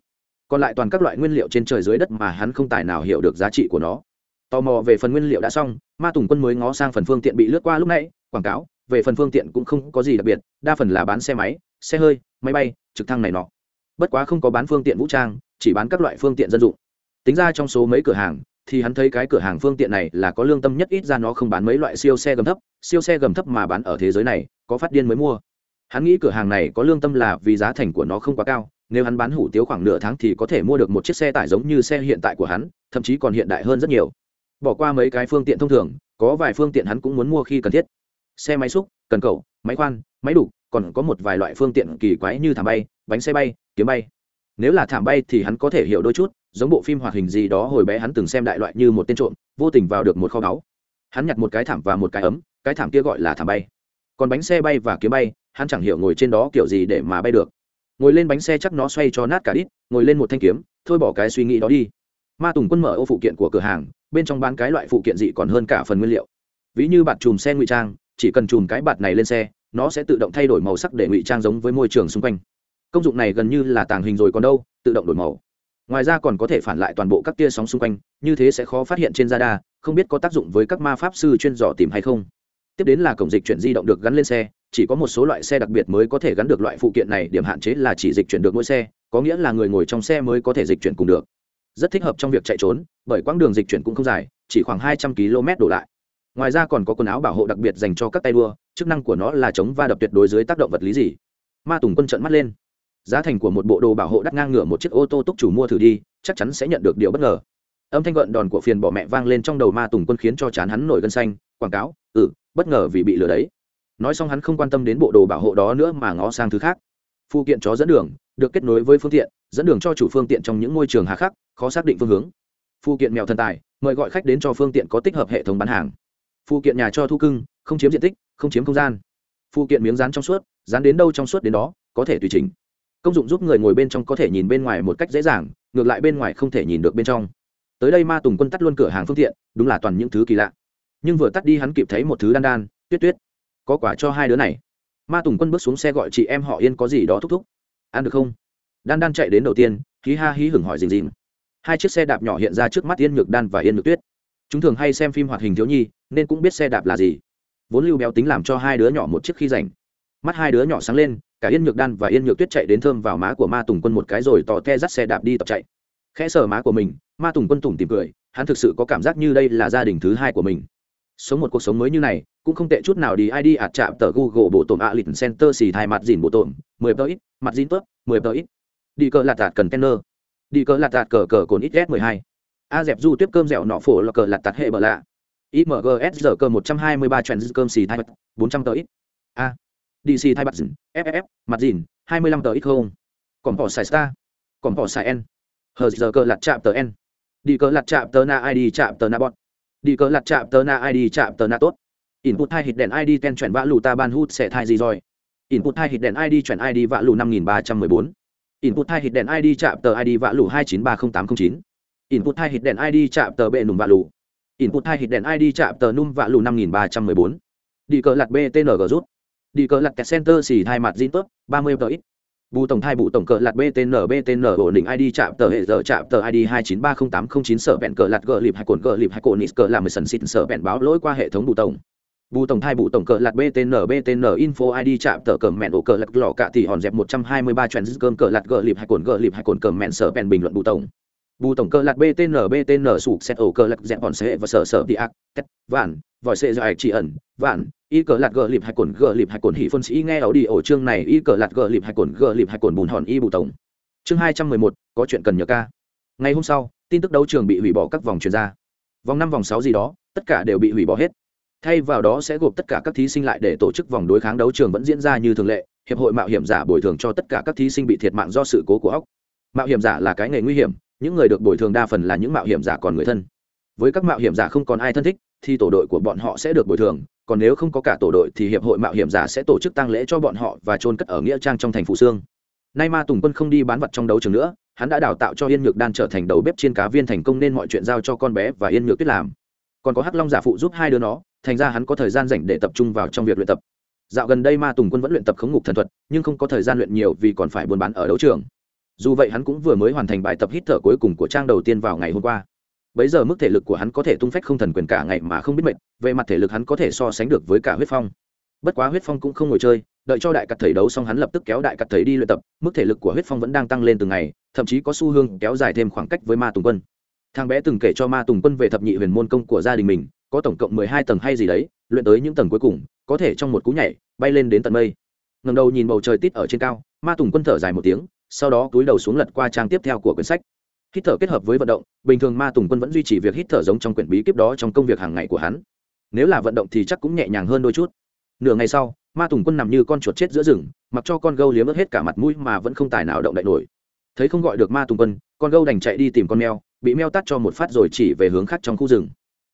Còn lại toàn các loại nguyên liệu trên trời dưới đất mà hắn không tài nào hiểu được giá trị của nó. Tò mò về phần nguyên liệu đã xong, ma tùng quân mới ngó sang phần phương tiện bị lướt qua lúc nãy, quảng cáo, về phần phương tiện cũng không có gì đặc biệt, đa phần là bán xe máy, xe hơi, máy bay, trực thăng này nọ. Bất quá không có bán phương tiện vũ trang, chỉ bán các loại phương tiện dân dụng. Tính ra trong số mấy cửa hàng thì hắn thấy cái cửa hàng phương tiện này là có lương tâm nhất ít ra nó không bán mấy loại siêu xe gầm thấp, siêu xe gầm thấp mà bán ở thế giới này, có phát điên mới mua. Hắn nghĩ cửa hàng này có lương tâm là vì giá thành của nó không quá cao, nếu hắn bán hủ tiếu khoảng nửa tháng thì có thể mua được một chiếc xe tải giống như xe hiện tại của hắn, thậm chí còn hiện đại hơn rất nhiều. Bỏ qua mấy cái phương tiện thông thường, có vài phương tiện hắn cũng muốn mua khi cần thiết. Xe máy xúc, cần cầu, máy khoan, máy đục còn có một vài loại phương tiện kỳ quái như thảm bay, bánh xe bay, kiếm bay. Nếu là thảm bay thì hắn có thể hiểu đôi chút giống bộ phim hoạt hình gì đó hồi bé hắn từng xem đại loại như một tên trộm, vô tình vào được một kho báu. Hắn nhặt một cái thảm và một cái ấm, cái thảm kia gọi là thảm bay. Còn bánh xe bay và kiếm bay, hắn chẳng hiểu ngồi trên đó kiểu gì để mà bay được. Ngồi lên bánh xe chắc nó xoay cho nát cả đít, ngồi lên một thanh kiếm, thôi bỏ cái suy nghĩ đó đi. Ma tùng quân mở ô phụ kiện của cửa hàng, bên trong bán cái loại phụ kiện dị còn hơn cả phần nguyên liệu. Ví như bạt chùm xe ngụy trang, chỉ cần chùm cái bạt này lên xe, nó sẽ tự động thay đổi màu sắc để ngụy trang giống với môi trường xung quanh. Công dụng này gần như là tàng hình rồi còn đâu, tự động đổi màu ngoài ra còn có thể phản lại toàn bộ các tia sóng xung quanh, như thế sẽ khó phát hiện trên radar, không biết có tác dụng với các ma pháp sư chuyên dò tìm hay không. Tiếp đến là cổng dịch chuyển di động được gắn lên xe, chỉ có một số loại xe đặc biệt mới có thể gắn được loại phụ kiện này, điểm hạn chế là chỉ dịch chuyển được mỗi xe, có nghĩa là người ngồi trong xe mới có thể dịch chuyển cùng được. Rất thích hợp trong việc chạy trốn, bởi quãng đường dịch chuyển cũng không dài, chỉ khoảng hai trăm km đổ lại. Ngoài ra còn có quần áo bảo hộ đặc biệt dành cho các tay đua, chức năng của nó là chống va đập tuyệt đối dưới tác động vật lý gì? Ma tùng quân trận mắt lên giá thành của một bộ đồ bảo hộ đắt ngang ngửa một chiếc ô tô túc chủ mua thử đi, chắc chắn sẽ nhận được điều bất ngờ. Âm thanh gợn đòn của phiền bỏ mẹ vang lên trong đầu ma tùng quân khiến cho chán hắn nổi gân xanh, quảng cáo ừ bất ngờ vì bị lừa đấy. Nói xong hắn không quan tâm đến bộ đồ bảo hộ đó nữa mà ngó sang thứ khác. Phụ kiện chó dẫn đường, được kết nối với phương tiện, dẫn đường cho chủ phương tiện trong những môi trường hà khắc, khó xác định phương hướng. Phụ kiện mèo thần tài, mời gọi khách đến cho phương tiện có tích hợp hệ thống bán hàng. Phụ kiện nhà cho thu cưng, không chiếm diện tích, không chiếm không gian. Phụ kiện miếng dán trong suốt, dán đến đâu trong suốt đến đó, có thể tùy chỉnh công dụng giúp người ngồi bên trong có thể nhìn bên ngoài một cách dễ dàng, ngược lại bên ngoài không thể nhìn được bên trong. Tới đây ma tùng quân tắt luôn cửa hàng phương tiện, đúng là toàn những thứ kỳ lạ. Nhưng vừa tắt đi hắn kịp thấy một thứ đan đan, tuyết tuyết. Có quả cho hai đứa này. Ma tùng quân bước xuống xe gọi chị em họ yên có gì đó thúc thúc. Ăn được không? Đan đan chạy đến đầu tiên, hí ha hí hửng hỏi dình dình. Hai chiếc xe đạp nhỏ hiện ra trước mắt yên nhược đan và yên nhược tuyết. Chúng thường hay xem phim hoạt hình thiếu nhi, nên cũng biết xe đạp là gì. Vốn lưu béo tính làm cho hai đứa nhỏ một chiếc khi rảnh. Mắt hai đứa nhỏ sáng lên cả yên nhược đan và yên nhược tuyết chạy đến thơm vào má của ma tùng quân một cái rồi tò te dắt xe đạp đi tập chạy. Khẽ sờ má của mình, ma tùng quân tùng tìm cười, hắn thực sự có cảm giác như đây là gia đình thứ hai của mình. Sống một cuộc sống mới như này, cũng không tệ chút nào đi id ạt chạm tờ google bộ tổn a lịch center xì thai mặt dìn bộ tổn, mười tờ ít, mặt dìn tớp, mười tờ ít. Đi cờ lạt tạt cần đi cờ lạt tạt cờ cờ cồn ít s mười hai. A dẹp du tiếp cơm dẻo nọ phổ là cờ lạt tạt hệ bờ lạ. Imgs giờ cơ một trăm hai mươi ba trend cơm xì thai mặt, bốn trăm tờ ít. A dc thai mặt dìn ff mặt dìn, hai mươi lăm tờ ít không? Còn bỏ xài star, còn bỏ xài n hờ giờ cờ lạt chạm tờ n đi cờ lạt chạm tờ na id chạm tờ na bọn đi cờ lặt chạm tờ na id chạm tờ na tốt. Input hai hit đèn id ten chuyển vã lù ta ban hút sẽ thai gì rồi? Input hai hit đèn id chuyển id vã lù năm nghìn ba trăm mười bốn. Input hai hit đèn id chạm tờ id vã lù hai chín ba không tám không chín. Input hai hit đèn id chạm tờ bệ nùng vã lù. Input hai hit đèn id chạm tờ num vã lù năm nghìn ba trăm mười bốn. Đi cờ lặt btng rút đi cờ lặt center xì hai mặt zin tốt ba mươi tờ ít. Bù tổng thai bù tổng cờ lạt btn btn ổn định id chạm tờ hệ giờ chạm tờ id hai chín ba không tám không chín sở bẹn cờ lạt gờ lịp hai cồn gờ lịp hai cồn nít cờ làm mười sần xịt sở bẹn báo lỗi qua hệ thống bù tổng. Bù tổng thai bù tổng cờ lạt btn btn info id chạm tờ cờ mẹn ổ cờ lạt lò cạ thì hòn dẹp một trăm hai mươi ba trend cơm cờ lạt gờ lịp hai cồn gờ lịp hai cồn cờ mẹn sở bẹn bình luận bù tổng bù tổng cơ lạc btn btn sụp xét ổ cơ lạc dẹp bọn xe và sở sở đi ác, tét, vạn, vòi xe do ạch chỉ ẩn, vạn, y cờ lạc gờ lịp hai cồn gờ lịp hai cồn hỉ phân sĩ nghe ảo đi ổ chương này, y cờ lạc gờ lịp hai cồn gờ lịp hai cồn bùn hòn y bù tổng. Chương hai trăm mười một, có chuyện cần nhờ ca. Ngày hôm sau, tin tức đấu trường bị hủy bỏ các vòng chuyển ra. Vòng năm, vòng sáu gì đó, tất cả đều bị hủy bỏ hết. Thay vào đó sẽ gộp tất cả các thí sinh lại để tổ chức vòng đối kháng đấu trường vẫn diễn ra như thường lệ, hiệp hội mạo hiểm giả bồi thường cho tất cả các thí sinh bị thiệt mạng do sự cố của ốc mạo hiểm giả là cái nghề nguy hiểm những người được bồi thường đa phần là những mạo hiểm giả còn người thân. Với các mạo hiểm giả không còn ai thân thích, thì tổ đội của bọn họ sẽ được bồi thường, còn nếu không có cả tổ đội thì hiệp hội mạo hiểm giả sẽ tổ chức tăng lễ cho bọn họ và trôn cất ở nghĩa trang trong thành phủ sương. Nay ma tùng quân không đi bán vật trong đấu trường nữa, hắn đã đào tạo cho yên nhược đan trở thành đầu bếp chiên cá viên thành công nên mọi chuyện giao cho con bé và yên nhược tuyết làm. Còn có hắc long giả phụ giúp hai đứa nó, thành ra hắn có thời gian rảnh để tập trung vào trong việc luyện tập. Dạo gần đây ma tùng quân vẫn luyện tập khống ngục thần thuật, nhưng không có thời gian luyện nhiều vì còn phải buôn bán ở đấu trường dù vậy hắn cũng vừa mới hoàn thành bài tập hít thở cuối cùng của trang đầu tiên vào ngày hôm qua. Bấy giờ mức thể lực của hắn có thể tung phách không thần quyền cả ngày mà không biết mệt, về mặt thể lực hắn có thể so sánh được với cả huyết phong. Bất quá huyết phong cũng không ngồi chơi, đợi cho đại cặt thầy đấu xong hắn lập tức kéo đại cặt thầy đi luyện tập, mức thể lực của huyết phong vẫn đang tăng lên từng ngày, thậm chí có xu hướng kéo dài thêm khoảng cách với ma tùng quân. Thằng bé từng kể cho ma tùng quân về thập nhị huyền môn công của gia đình mình, có tổng cộng mười hai tầng hay gì đấy, luyện tới những tầng cuối cùng, có thể trong một cú nhảy, bay lên đến tận mây. Ngầm đầu nhìn bầu trời tít ở trên cao, ma tùng quân thở dài một tiếng sau đó túi đầu xuống lật qua trang tiếp theo của quyển sách. Hít thở kết hợp với vận động, bình thường ma tùng quân vẫn duy trì việc hít thở giống trong quyển bí kíp đó trong công việc hàng ngày của hắn. Nếu là vận động thì chắc cũng nhẹ nhàng hơn đôi chút. Nửa ngày sau, ma tùng quân nằm như con chuột chết giữa rừng, mặc cho con gâu liếm ướt hết cả mặt mũi mà vẫn không tài nào động đậy nổi. Thấy không gọi được ma tùng quân, con gâu đành chạy đi tìm con mèo, bị mèo tắt cho một phát rồi chỉ về hướng khác trong khu rừng.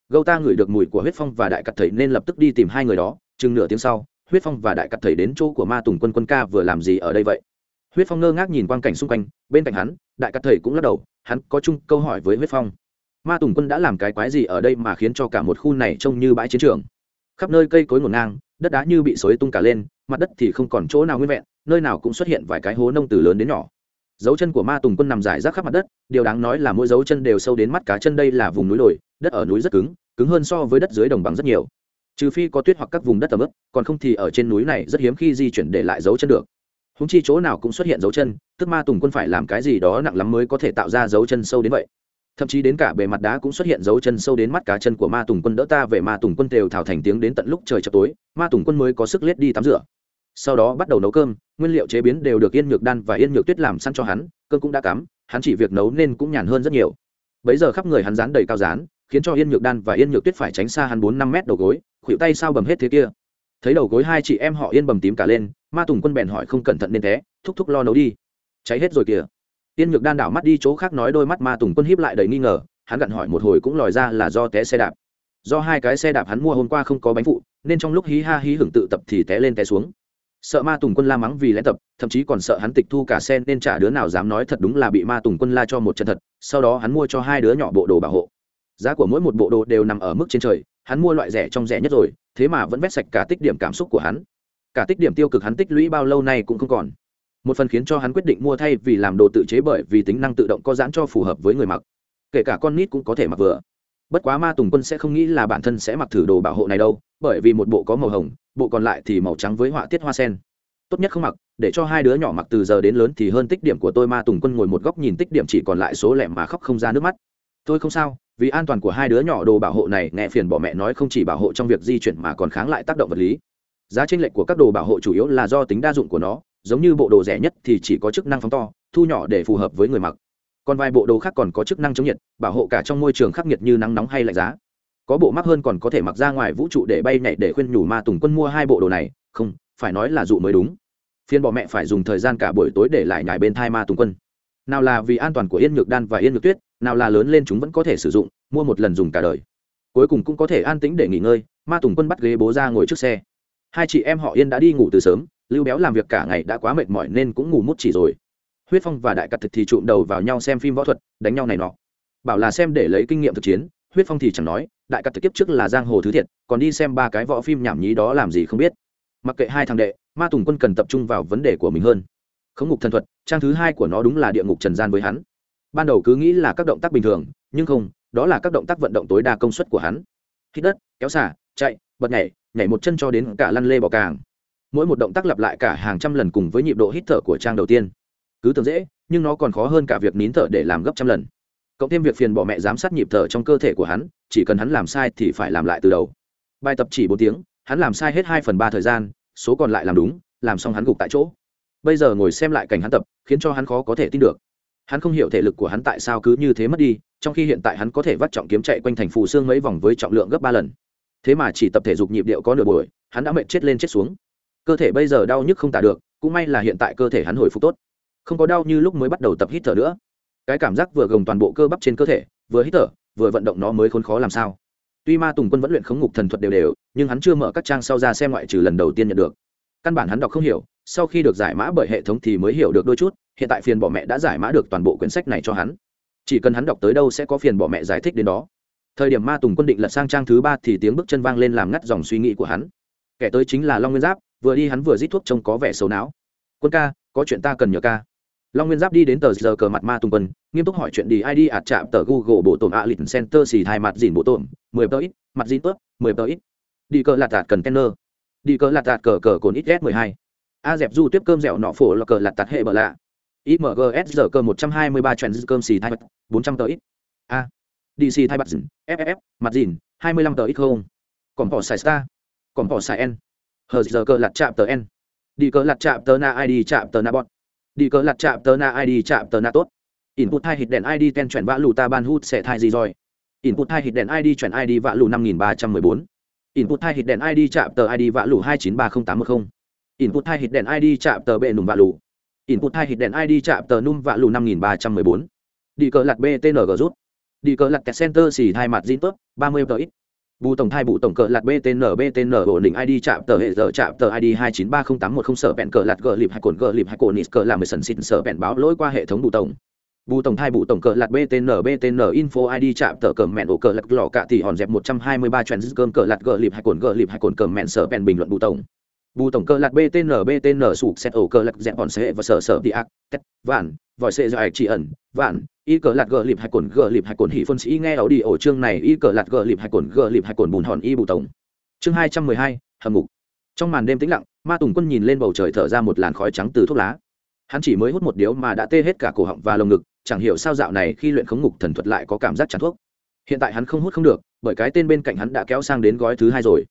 Gâu ta ngửi được mùi của huyết phong và đại cặt thầy nên lập tức đi tìm hai người đó, chừng nửa tiếng sau, huyết phong và đại cặt thầy đến chỗ của ma tùng quân quân ca vừa làm gì ở đây vậy? Huyết phong ngơ ngác nhìn quang cảnh xung quanh, bên cạnh hắn, đại cặt thầy cũng lắc đầu, hắn có chung câu hỏi với huyết phong. Ma tùng quân đã làm cái quái gì ở đây mà khiến cho cả một khu này trông như bãi chiến trường? Khắp nơi cây cối ngổn ngang, đất đá như bị xối tung cả lên, mặt đất thì không còn chỗ nào nguyên vẹn, nơi nào cũng xuất hiện vài cái hố nông từ lớn đến nhỏ. Dấu chân của ma tùng quân nằm dài rác khắp mặt đất, điều đáng nói là mỗi dấu chân đều sâu đến mắt cá chân đây là vùng núi đồi, đất ở núi rất cứng cứng hơn so với đất dưới đồng bằng rất nhiều. Trừ phi có tuyết hoặc các vùng đất tầm ướp còn không thì ở trên núi này rất hiếm khi di chuyển để lại dấu chân được húng chi chỗ nào cũng xuất hiện dấu chân, tức ma tùng quân phải làm cái gì đó nặng lắm mới có thể tạo ra dấu chân sâu đến vậy. Thậm chí đến cả bề mặt đá cũng xuất hiện dấu chân sâu đến mắt cá chân của ma tùng quân đỡ ta về ma tùng quân đều thảo thành tiếng đến tận lúc trời chập tối, ma tùng quân mới có sức lết đi tắm rửa. Sau đó bắt đầu nấu cơm, nguyên liệu chế biến đều được yên nhược đan và yên nhược tuyết làm săn cho hắn, cơm cũng đã cắm, hắn chỉ việc nấu nên cũng nhàn hơn rất nhiều. Bấy giờ khắp người hắn dán đầy cao dán, khiến cho yên nhược đan và yên nhược tuyết phải tránh xa hắn bốn năm mét đầu gối khuỵu tay sao bầm hết thế kia. Thấy đầu gối hai chị em họ yên bầm tím cả lên ma tùng quân bèn hỏi không cẩn thận nên thế, thúc thúc lo nấu đi. Cháy hết rồi kìa. Tiên nhược đan đảo mắt đi chỗ khác nói đôi mắt ma tùng quân hiếp lại đầy nghi ngờ, hắn gặn hỏi một hồi cũng lòi ra là do té xe đạp. Do hai cái xe đạp hắn mua hôm qua không có bánh phụ, nên trong lúc hí ha hí hưởng tự tập thì té lên té xuống. Sợ ma tùng quân la mắng vì lẽ tập, thậm chí còn sợ hắn tịch thu cả xe nên chả đứa nào dám nói thật đúng là bị ma tùng quân la cho một trận thật, sau đó hắn mua cho hai đứa nhỏ bộ đồ bảo hộ. Giá của mỗi một bộ đồ đều nằm ở mức trên trời, hắn mua loại rẻ trong rẻ nhất rồi, thế mà vẫn vét sạch cả tích điểm cảm xúc của hắn cả tích điểm tiêu cực hắn tích lũy bao lâu nay cũng không còn. Một phần khiến cho hắn quyết định mua thay vì làm đồ tự chế bởi vì tính năng tự động có giãn cho phù hợp với người mặc. Kể cả con nít cũng có thể mặc vừa. Bất quá ma tùng quân sẽ không nghĩ là bản thân sẽ mặc thử đồ bảo hộ này đâu, bởi vì một bộ có màu hồng, bộ còn lại thì màu trắng với họa tiết hoa sen. Tốt nhất không mặc, để cho hai đứa nhỏ mặc từ giờ đến lớn thì hơn tích điểm của tôi ma tùng quân ngồi một góc nhìn tích điểm chỉ còn lại số lẻ mà khóc không ra nước mắt. Tôi không sao, vì an toàn của hai đứa nhỏ đồ bảo hộ này, nghe phiền bỏ mẹ nói không chỉ bảo hộ trong việc di chuyển mà còn kháng lại tác động vật lý giá tranh lệch của các đồ bảo hộ chủ yếu là do tính đa dụng của nó, giống như bộ đồ rẻ nhất thì chỉ có chức năng phóng to, thu nhỏ để phù hợp với người mặc. Còn vài bộ đồ khác còn có chức năng chống nhiệt, bảo hộ cả trong môi trường khắc nghiệt như nắng nóng hay lạnh giá. Có bộ mắc hơn còn có thể mặc ra ngoài vũ trụ để bay nhảy để khuyên nhủ ma tùng quân mua hai bộ đồ này. Không, phải nói là dụ mới đúng. Phiên bọ mẹ phải dùng thời gian cả buổi tối để lại nhải bên thai ma tùng quân. Nào là vì an toàn của yên nhược đan và yên nhược tuyết, nào là lớn lên chúng vẫn có thể sử dụng, mua một lần dùng cả đời. Cuối cùng cũng có thể an tĩnh để nghỉ ngơi, ma tùng quân bắt ghế bố ra ngồi trước xe hai chị em họ yên đã đi ngủ từ sớm, lưu béo làm việc cả ngày đã quá mệt mỏi nên cũng ngủ mút chỉ rồi. Huyết phong và đại cặt thực thì trụm đầu vào nhau xem phim võ thuật, đánh nhau này nọ. Bảo là xem để lấy kinh nghiệm thực chiến, huyết phong thì chẳng nói, đại cặt thực kiếp trước là giang hồ thứ thiệt, còn đi xem ba cái võ phim nhảm nhí đó làm gì không biết. Mặc kệ hai thằng đệ, ma tùng quân cần tập trung vào vấn đề của mình hơn. Khống ngục thần thuật, trang thứ hai của nó đúng là địa ngục trần gian với hắn. Ban đầu cứ nghĩ là các động tác bình thường, nhưng không, đó là các động tác vận động tối đa công suất của hắn. Hít đất, kéo xả chạy, bật nhảy nhảy một chân cho đến cả lăn lê bỏ càng. Mỗi một động tác lặp lại cả hàng trăm lần cùng với nhịp độ hít thở của trang đầu tiên. Cứ tưởng dễ, nhưng nó còn khó hơn cả việc nín thở để làm gấp trăm lần. Cộng thêm việc phiền bỏ mẹ giám sát nhịp thở trong cơ thể của hắn, chỉ cần hắn làm sai thì phải làm lại từ đầu. Bài tập chỉ bốn tiếng, hắn làm sai hết hai phần ba thời gian, số còn lại làm đúng, làm xong hắn gục tại chỗ. Bây giờ ngồi xem lại cảnh hắn tập, khiến cho hắn khó có thể tin được. Hắn không hiểu thể lực của hắn tại sao cứ như thế mất đi, trong khi hiện tại hắn có thể vắt trọng kiếm chạy quanh thành phù xương mấy vòng với trọng lượng gấp ba lần thế mà chỉ tập thể dục nhịp điệu có nửa buổi, hắn đã mệt chết lên chết xuống. Cơ thể bây giờ đau nhức không tả được, cũng may là hiện tại cơ thể hắn hồi phục tốt. Không có đau như lúc mới bắt đầu tập hít thở nữa. Cái cảm giác vừa gồng toàn bộ cơ bắp trên cơ thể, vừa hít thở, vừa vận động nó mới khốn khó làm sao. Tuy ma tùng quân vẫn luyện khống ngục thần thuật đều đều, nhưng hắn chưa mở các trang sau ra xem ngoại trừ lần đầu tiên nhận được. Căn bản hắn đọc không hiểu, sau khi được giải mã bởi hệ thống thì mới hiểu được đôi chút, hiện tại phiền bỏ mẹ đã giải mã được toàn bộ quyển sách này cho hắn. Chỉ cần hắn đọc tới đâu sẽ có phiền bỏ mẹ giải thích đến đó thời điểm ma tùng quân định lật sang trang thứ ba thì tiếng bước chân vang lên làm ngắt dòng suy nghĩ của hắn. Kẻ tới chính là long nguyên giáp, vừa đi hắn vừa rít thuốc trông có vẻ xấu não. Quân ca, có chuyện ta cần nhờ ca. Long nguyên giáp đi đến tờ giờ cờ mặt ma tùng quân, nghiêm túc hỏi chuyện đi id ạt chạm tờ google bộ tổn a lịch center xì thai mặt dìn bộ tổn, mười tờ ít, mặt dìn tớp, mười tờ ít. Đi cờ lạt tạt cần tenner. đi cờ lạt tạt cờ cờ cồn ít s mười hai. A dẹp du tiếp cơm dẻo nọ phổ là cờ lạt tạt hệ bờ lạ. Imgs giờ cờ một trăm hai mươi ba trend cơm xì thai mặt, bốn trăm tờ ít. A dc thai bật dìn ff mặt dìn, hai mươi lăm tờ ít không? Còn bỏ xài star, còn bỏ xài n. Hờ giờ cờ lạt chạm tờ n. Đi cờ lạt chạm tờ na id chạm tờ na bọt đi cờ lạt chạm tờ na id chạm tờ na tốt. Input hai hít đèn id ten chuyển vã lù ta ban hút sẽ thai gì rồi? Input hai hít đèn id chuyển id vã lù năm nghìn ba trăm mười bốn. Input hai hít đèn id chạm tờ id vã lù hai chín ba không tám một không. Input hai hít đèn id chạm tờ bệ nùm vã lù. Input hai hít đèn id chạm tờ num vã lù năm nghìn ba trăm mười bốn. Đi cờ lạt btng rút đi cờ lạt kẹt center xì hai mặt zin tốt ba mươi tờ ít. Bù tổng thai bù tổng cờ lạt btn btn ổn định id chạm tờ hệ giờ chạm tờ id hai chín ba không tám một không sở bẹn cờ lạt gờ lịp hai cồn gờ lịp hai cồn nít cờ làm mười sần xịt sở bẹn báo lỗi qua hệ thống bù tổng. Bù tổng thai bù tổng cờ lạt btn btn info id chạm tờ cờ mẹn ổ cờ lạt lò cạ thì hòn dẹp một trăm hai mươi ba trend cơm cờ lạt gờ lịp hai cồn gờ lịp hai cồn cờ mẹn sở bẹn bình luận bù tổng bù tổng cơ lạc btn btn sụp xét ổ cơ lạc dẹp bọn xe và sở sở đi ác tét, vạn, vòi xe do ạch chỉ ẩn, vạn, y cờ lạc gờ lịp hai cồn gờ lịp hai cồn hỉ phân sĩ nghe ảo đi ổ chương này, y cờ lạc gờ lịp hai cồn gờ lịp hai cồn bùn hòn y bù tổng. Chương hai trăm mười hai, hầm ngục. Trong màn đêm tĩnh lặng, ma tùng quân nhìn lên bầu trời thở ra một làn khói trắng từ thuốc lá. Hắn chỉ mới hút một điếu mà đã tê hết cả cổ họng và lồng ngực, chẳng hiểu sao dạo này khi luyện khống ngục thần thuật lại có cảm giác chán thuốc. Hiện tại hắn không hút không được, bởi cái tên bên cạnh hắn đã kéo sang đến gói thứ hai rồi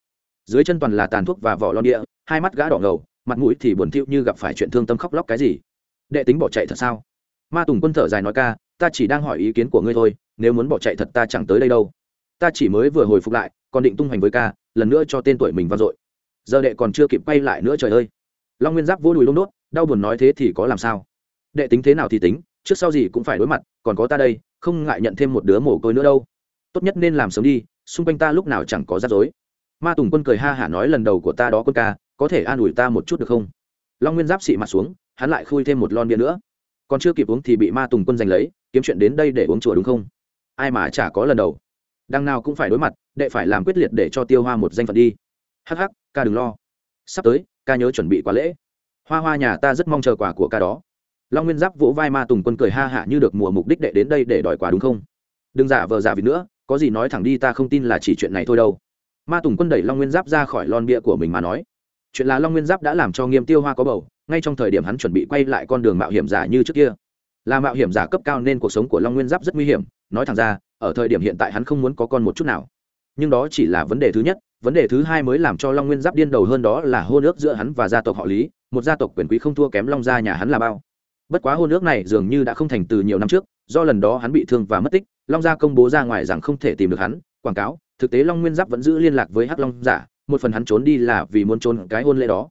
dưới chân toàn là tàn thuốc và vỏ lon địa hai mắt gã đỏ ngầu, mặt mũi thì buồn thiu như gặp phải chuyện thương tâm khóc lóc cái gì. Đệ tính bỏ chạy thật sao? Ma tùng quân thở dài nói ca, ta chỉ đang hỏi ý kiến của ngươi thôi, nếu muốn bỏ chạy thật ta chẳng tới đây đâu. Ta chỉ mới vừa hồi phục lại, còn định tung hoành với ca, lần nữa cho tên tuổi mình vang dội. Giờ đệ còn chưa kịp quay lại nữa trời ơi. Long nguyên giáp vô đùi lông đốt, đau buồn nói thế thì có làm sao? Đệ tính thế nào thì tính, trước sau gì cũng phải đối mặt, còn có ta đây, không ngại nhận thêm một đứa mồ côi nữa đâu. Tốt nhất nên làm sớm đi, xung quanh ta lúc nào chẳng có rắc rối ma tùng quân cười ha hả nói lần đầu của ta đó quân ca, có thể an ủi ta một chút được không? Long nguyên giáp xị mặt xuống, hắn lại khui thêm một lon bia nữa. Còn chưa kịp uống thì bị ma tùng quân giành lấy, kiếm chuyện đến đây để uống chùa đúng không? Ai mà chả có lần đầu. Đằng nào cũng phải đối mặt, đệ phải làm quyết liệt để cho tiêu hoa một danh phận đi. Hắc hắc, ca đừng lo. Sắp tới, ca nhớ chuẩn bị quá lễ. Hoa hoa nhà ta rất mong chờ quà của ca đó. Long nguyên giáp vỗ vai ma tùng quân cười ha hạ như được mùa mục đích đệ đến đây để đòi quà đúng không? Đừng giả vờ giả vì nữa, có gì nói thẳng đi ta không tin là chỉ chuyện này thôi đâu ma tùng quân đẩy long nguyên giáp ra khỏi lon bia của mình mà nói chuyện là long nguyên giáp đã làm cho nghiêm tiêu hoa có bầu ngay trong thời điểm hắn chuẩn bị quay lại con đường mạo hiểm giả như trước kia là mạo hiểm giả cấp cao nên cuộc sống của long nguyên giáp rất nguy hiểm nói thẳng ra ở thời điểm hiện tại hắn không muốn có con một chút nào nhưng đó chỉ là vấn đề thứ nhất vấn đề thứ hai mới làm cho long nguyên giáp điên đầu hơn đó là hôn ước giữa hắn và gia tộc họ lý một gia tộc quyền quý không thua kém long gia nhà hắn là bao bất quá hôn ước này dường như đã không thành từ nhiều năm trước do lần đó hắn bị thương và mất tích long gia công bố ra ngoài rằng không thể tìm được hắn quảng cáo thực tế long nguyên giáp vẫn giữ liên lạc với hắc long giả, một phần hắn trốn đi là vì muốn trốn cái hôn lễ đó.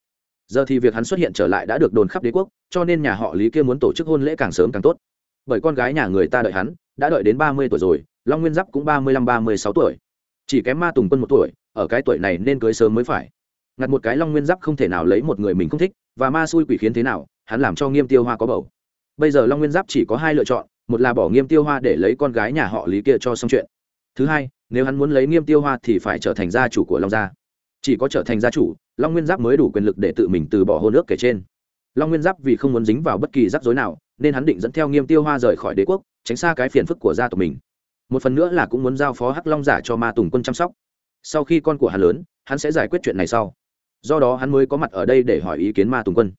Giờ thì việc hắn xuất hiện trở lại đã được đồn khắp đế quốc, cho nên nhà họ lý kia muốn tổ chức hôn lễ càng sớm càng tốt. Bởi con gái nhà người ta đợi hắn, đã đợi đến ba mươi tuổi rồi, long nguyên giáp cũng ba mươi lăm, ba mươi sáu tuổi. Chỉ kém ma tùng quân một tuổi, ở cái tuổi này nên cưới sớm mới phải. Ngặt một cái long nguyên giáp không thể nào lấy một người mình không thích, và ma xui quỷ khiến thế nào, hắn làm cho nghiêm tiêu hoa có bầu. Bây giờ long nguyên giáp chỉ có hai lựa chọn, một là bỏ nghiêm tiêu hoa để lấy con gái nhà họ lý kia cho xong chuyện thứ hai, nếu hắn muốn lấy nghiêm tiêu hoa thì phải trở thành gia chủ của long gia. Chỉ có trở thành gia chủ, long nguyên giáp mới đủ quyền lực để tự mình từ bỏ hôn ước kể trên. Long nguyên giáp vì không muốn dính vào bất kỳ rắc rối nào, nên hắn định dẫn theo nghiêm tiêu hoa rời khỏi đế quốc, tránh xa cái phiền phức của gia tộc mình. Một phần nữa là cũng muốn giao phó hắc long giả cho ma tùng quân chăm sóc. Sau khi con của hắn lớn, hắn sẽ giải quyết chuyện này sau. Do đó hắn mới có mặt ở đây để hỏi ý kiến ma tùng quân.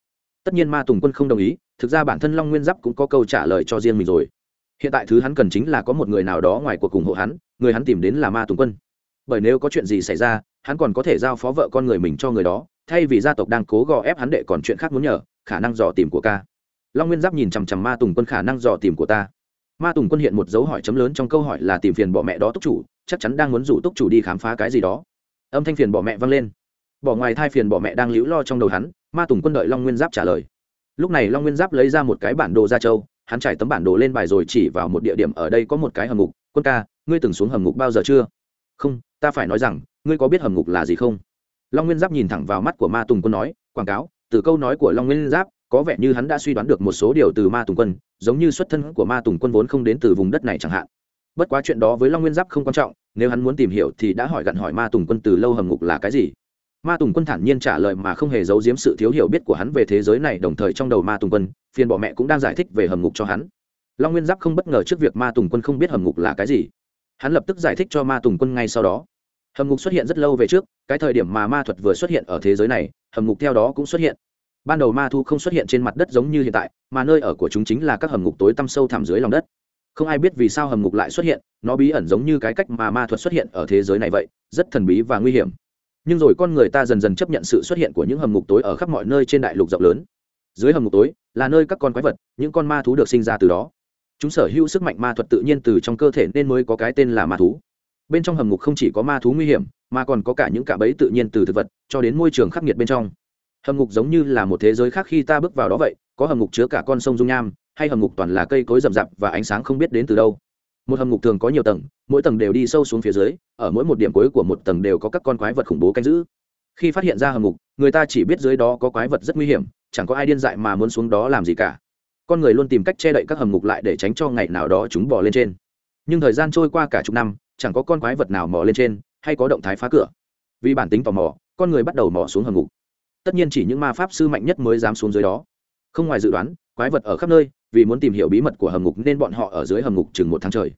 Tất nhiên ma tùng quân không đồng ý, thực ra bản thân long nguyên giáp cũng có câu trả lời cho riêng mình rồi hiện tại thứ hắn cần chính là có một người nào đó ngoài cuộc ủng hộ hắn, người hắn tìm đến là ma tùng quân. Bởi nếu có chuyện gì xảy ra, hắn còn có thể giao phó vợ con người mình cho người đó, thay vì gia tộc đang cố gò ép hắn đệ còn chuyện khác muốn nhờ, khả năng dò tìm của ca. Long nguyên giáp nhìn chằm chằm ma tùng quân khả năng dò tìm của ta. Ma tùng quân hiện một dấu hỏi chấm lớn trong câu hỏi là tìm phiền bỏ mẹ đó túc chủ, chắc chắn đang muốn rủ túc chủ đi khám phá cái gì đó. Âm thanh phiền bỏ mẹ vang lên. Bỏ ngoài thai phiền bỏ mẹ đang liễu lo trong đầu hắn, ma tùng quân đợi long nguyên giáp trả lời. Lúc này long nguyên giáp lấy ra một cái bản đồ ra châu hắn trải tấm bản đồ lên bài rồi chỉ vào một địa điểm ở đây có một cái hầm ngục. Quân ca, ngươi từng xuống hầm ngục bao giờ chưa? Không, ta phải nói rằng, ngươi có biết hầm ngục là gì không? Long nguyên giáp nhìn thẳng vào mắt của ma tùng quân nói, quảng cáo, từ câu nói của long nguyên giáp, có vẻ như hắn đã suy đoán được một số điều từ ma tùng quân, giống như xuất thân của ma tùng quân vốn không đến từ vùng đất này chẳng hạn. Bất quá chuyện đó với long nguyên giáp không quan trọng, nếu hắn muốn tìm hiểu thì đã hỏi gặn hỏi ma tùng quân từ lâu hầm ngục là cái gì. Ma tùng quân thản nhiên trả lời mà không hề giấu giếm sự thiếu hiểu biết của hắn về thế giới này, đồng thời trong đầu ma tùng quân phiền bỏ mẹ cũng đang giải thích về hầm ngục cho hắn. Long nguyên giáp không bất ngờ trước việc ma tùng quân không biết hầm ngục là cái gì. Hắn lập tức giải thích cho ma tùng quân ngay sau đó. Hầm ngục xuất hiện rất lâu về trước, cái thời điểm mà ma thuật vừa xuất hiện ở thế giới này, hầm ngục theo đó cũng xuất hiện. Ban đầu ma thu không xuất hiện trên mặt đất giống như hiện tại, mà nơi ở của chúng chính là các hầm ngục tối tăm sâu thẳm dưới lòng đất. Không ai biết vì sao hầm ngục lại xuất hiện, nó bí ẩn giống như cái cách mà ma thuật xuất hiện ở thế giới này vậy, rất thần bí và nguy hiểm. Nhưng rồi con người ta dần dần chấp nhận sự xuất hiện của những hầm ngục tối ở khắp mọi nơi trên đại lục rộng lớn. Dưới hầm ngục tối là nơi các con quái vật, những con ma thú được sinh ra từ đó. Chúng sở hữu sức mạnh ma thuật tự nhiên từ trong cơ thể nên mới có cái tên là ma thú. Bên trong hầm ngục không chỉ có ma thú nguy hiểm, mà còn có cả những cạm bẫy tự nhiên từ thực vật, cho đến môi trường khắc nghiệt bên trong. Hầm ngục giống như là một thế giới khác khi ta bước vào đó vậy, có hầm ngục chứa cả con sông dung nham, hay hầm ngục toàn là cây cối rậm rạp và ánh sáng không biết đến từ đâu. Một hầm ngục thường có nhiều tầng, mỗi tầng đều đi sâu xuống phía dưới, ở mỗi một điểm cuối của một tầng đều có các con quái vật khủng bố canh giữ. Khi phát hiện ra hầm ngục, người ta chỉ biết dưới đó có quái vật rất nguy hiểm chẳng có ai điên dại mà muốn xuống đó làm gì cả. Con người luôn tìm cách che đậy các hầm ngục lại để tránh cho ngày nào đó chúng bỏ lên trên. Nhưng thời gian trôi qua cả chục năm, chẳng có con quái vật nào mò lên trên, hay có động thái phá cửa. Vì bản tính tò mò, con người bắt đầu mò xuống hầm ngục. Tất nhiên chỉ những ma pháp sư mạnh nhất mới dám xuống dưới đó. Không ngoài dự đoán, quái vật ở khắp nơi, vì muốn tìm hiểu bí mật của hầm ngục nên bọn họ ở dưới hầm ngục chừng một tháng trời.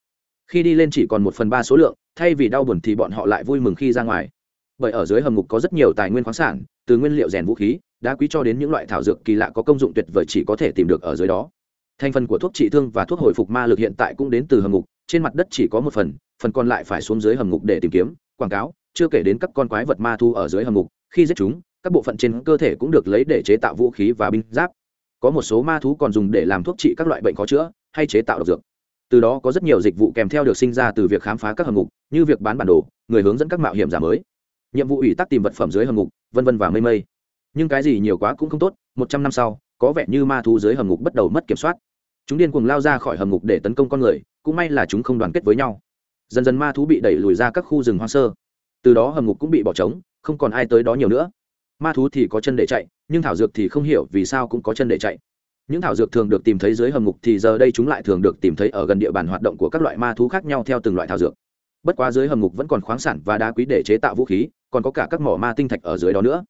Khi đi lên chỉ còn một phần ba số lượng, thay vì đau buồn thì bọn họ lại vui mừng khi ra ngoài. Bởi ở dưới hầm ngục có rất nhiều tài nguyên khoáng sản, từ nguyên liệu rèn vũ khí đá quý cho đến những loại thảo dược kỳ lạ có công dụng tuyệt vời chỉ có thể tìm được ở dưới đó. Thành phần của thuốc trị thương và thuốc hồi phục ma lực hiện tại cũng đến từ hầm ngục, trên mặt đất chỉ có một phần phần còn lại phải xuống dưới hầm ngục để tìm kiếm, quảng cáo, chưa kể đến các con quái vật ma thu ở dưới hầm ngục, khi giết chúng, các bộ phận trên cơ thể cũng được lấy để chế tạo vũ khí và binh giáp. Có một số ma thú còn dùng để làm thuốc trị các loại bệnh khó chữa, hay chế tạo độc dược. Từ đó có rất nhiều dịch vụ kèm theo được sinh ra từ việc khám phá các hầm ngục, như việc bán bản đồ, người hướng dẫn các mạo hiểm giả mới. Nhiệm vụ ủy tắc tìm vật phẩm dưới hầm ngục, vân vân và mây mây nhưng cái gì nhiều quá cũng không tốt, một trăm năm sau, có vẻ như ma thú dưới hầm ngục bắt đầu mất kiểm soát. Chúng điên cuồng lao ra khỏi hầm ngục để tấn công con người, cũng may là chúng không đoàn kết với nhau. Dần dần ma thú bị đẩy lùi ra các khu rừng hoang sơ. Từ đó hầm ngục cũng bị bỏ trống, không còn ai tới đó nhiều nữa. Ma thú thì có chân để chạy, nhưng thảo dược thì không hiểu vì sao cũng có chân để chạy. Những thảo dược thường được tìm thấy dưới hầm ngục thì giờ đây chúng lại thường được tìm thấy ở gần địa bàn hoạt động của các loại ma thú khác nhau theo từng loại thảo dược. Bất quá dưới hầm ngục vẫn còn khoáng sản và đá quý để chế tạo vũ khí, còn có cả các mỏ ma tinh thạch ở dưới đó nữa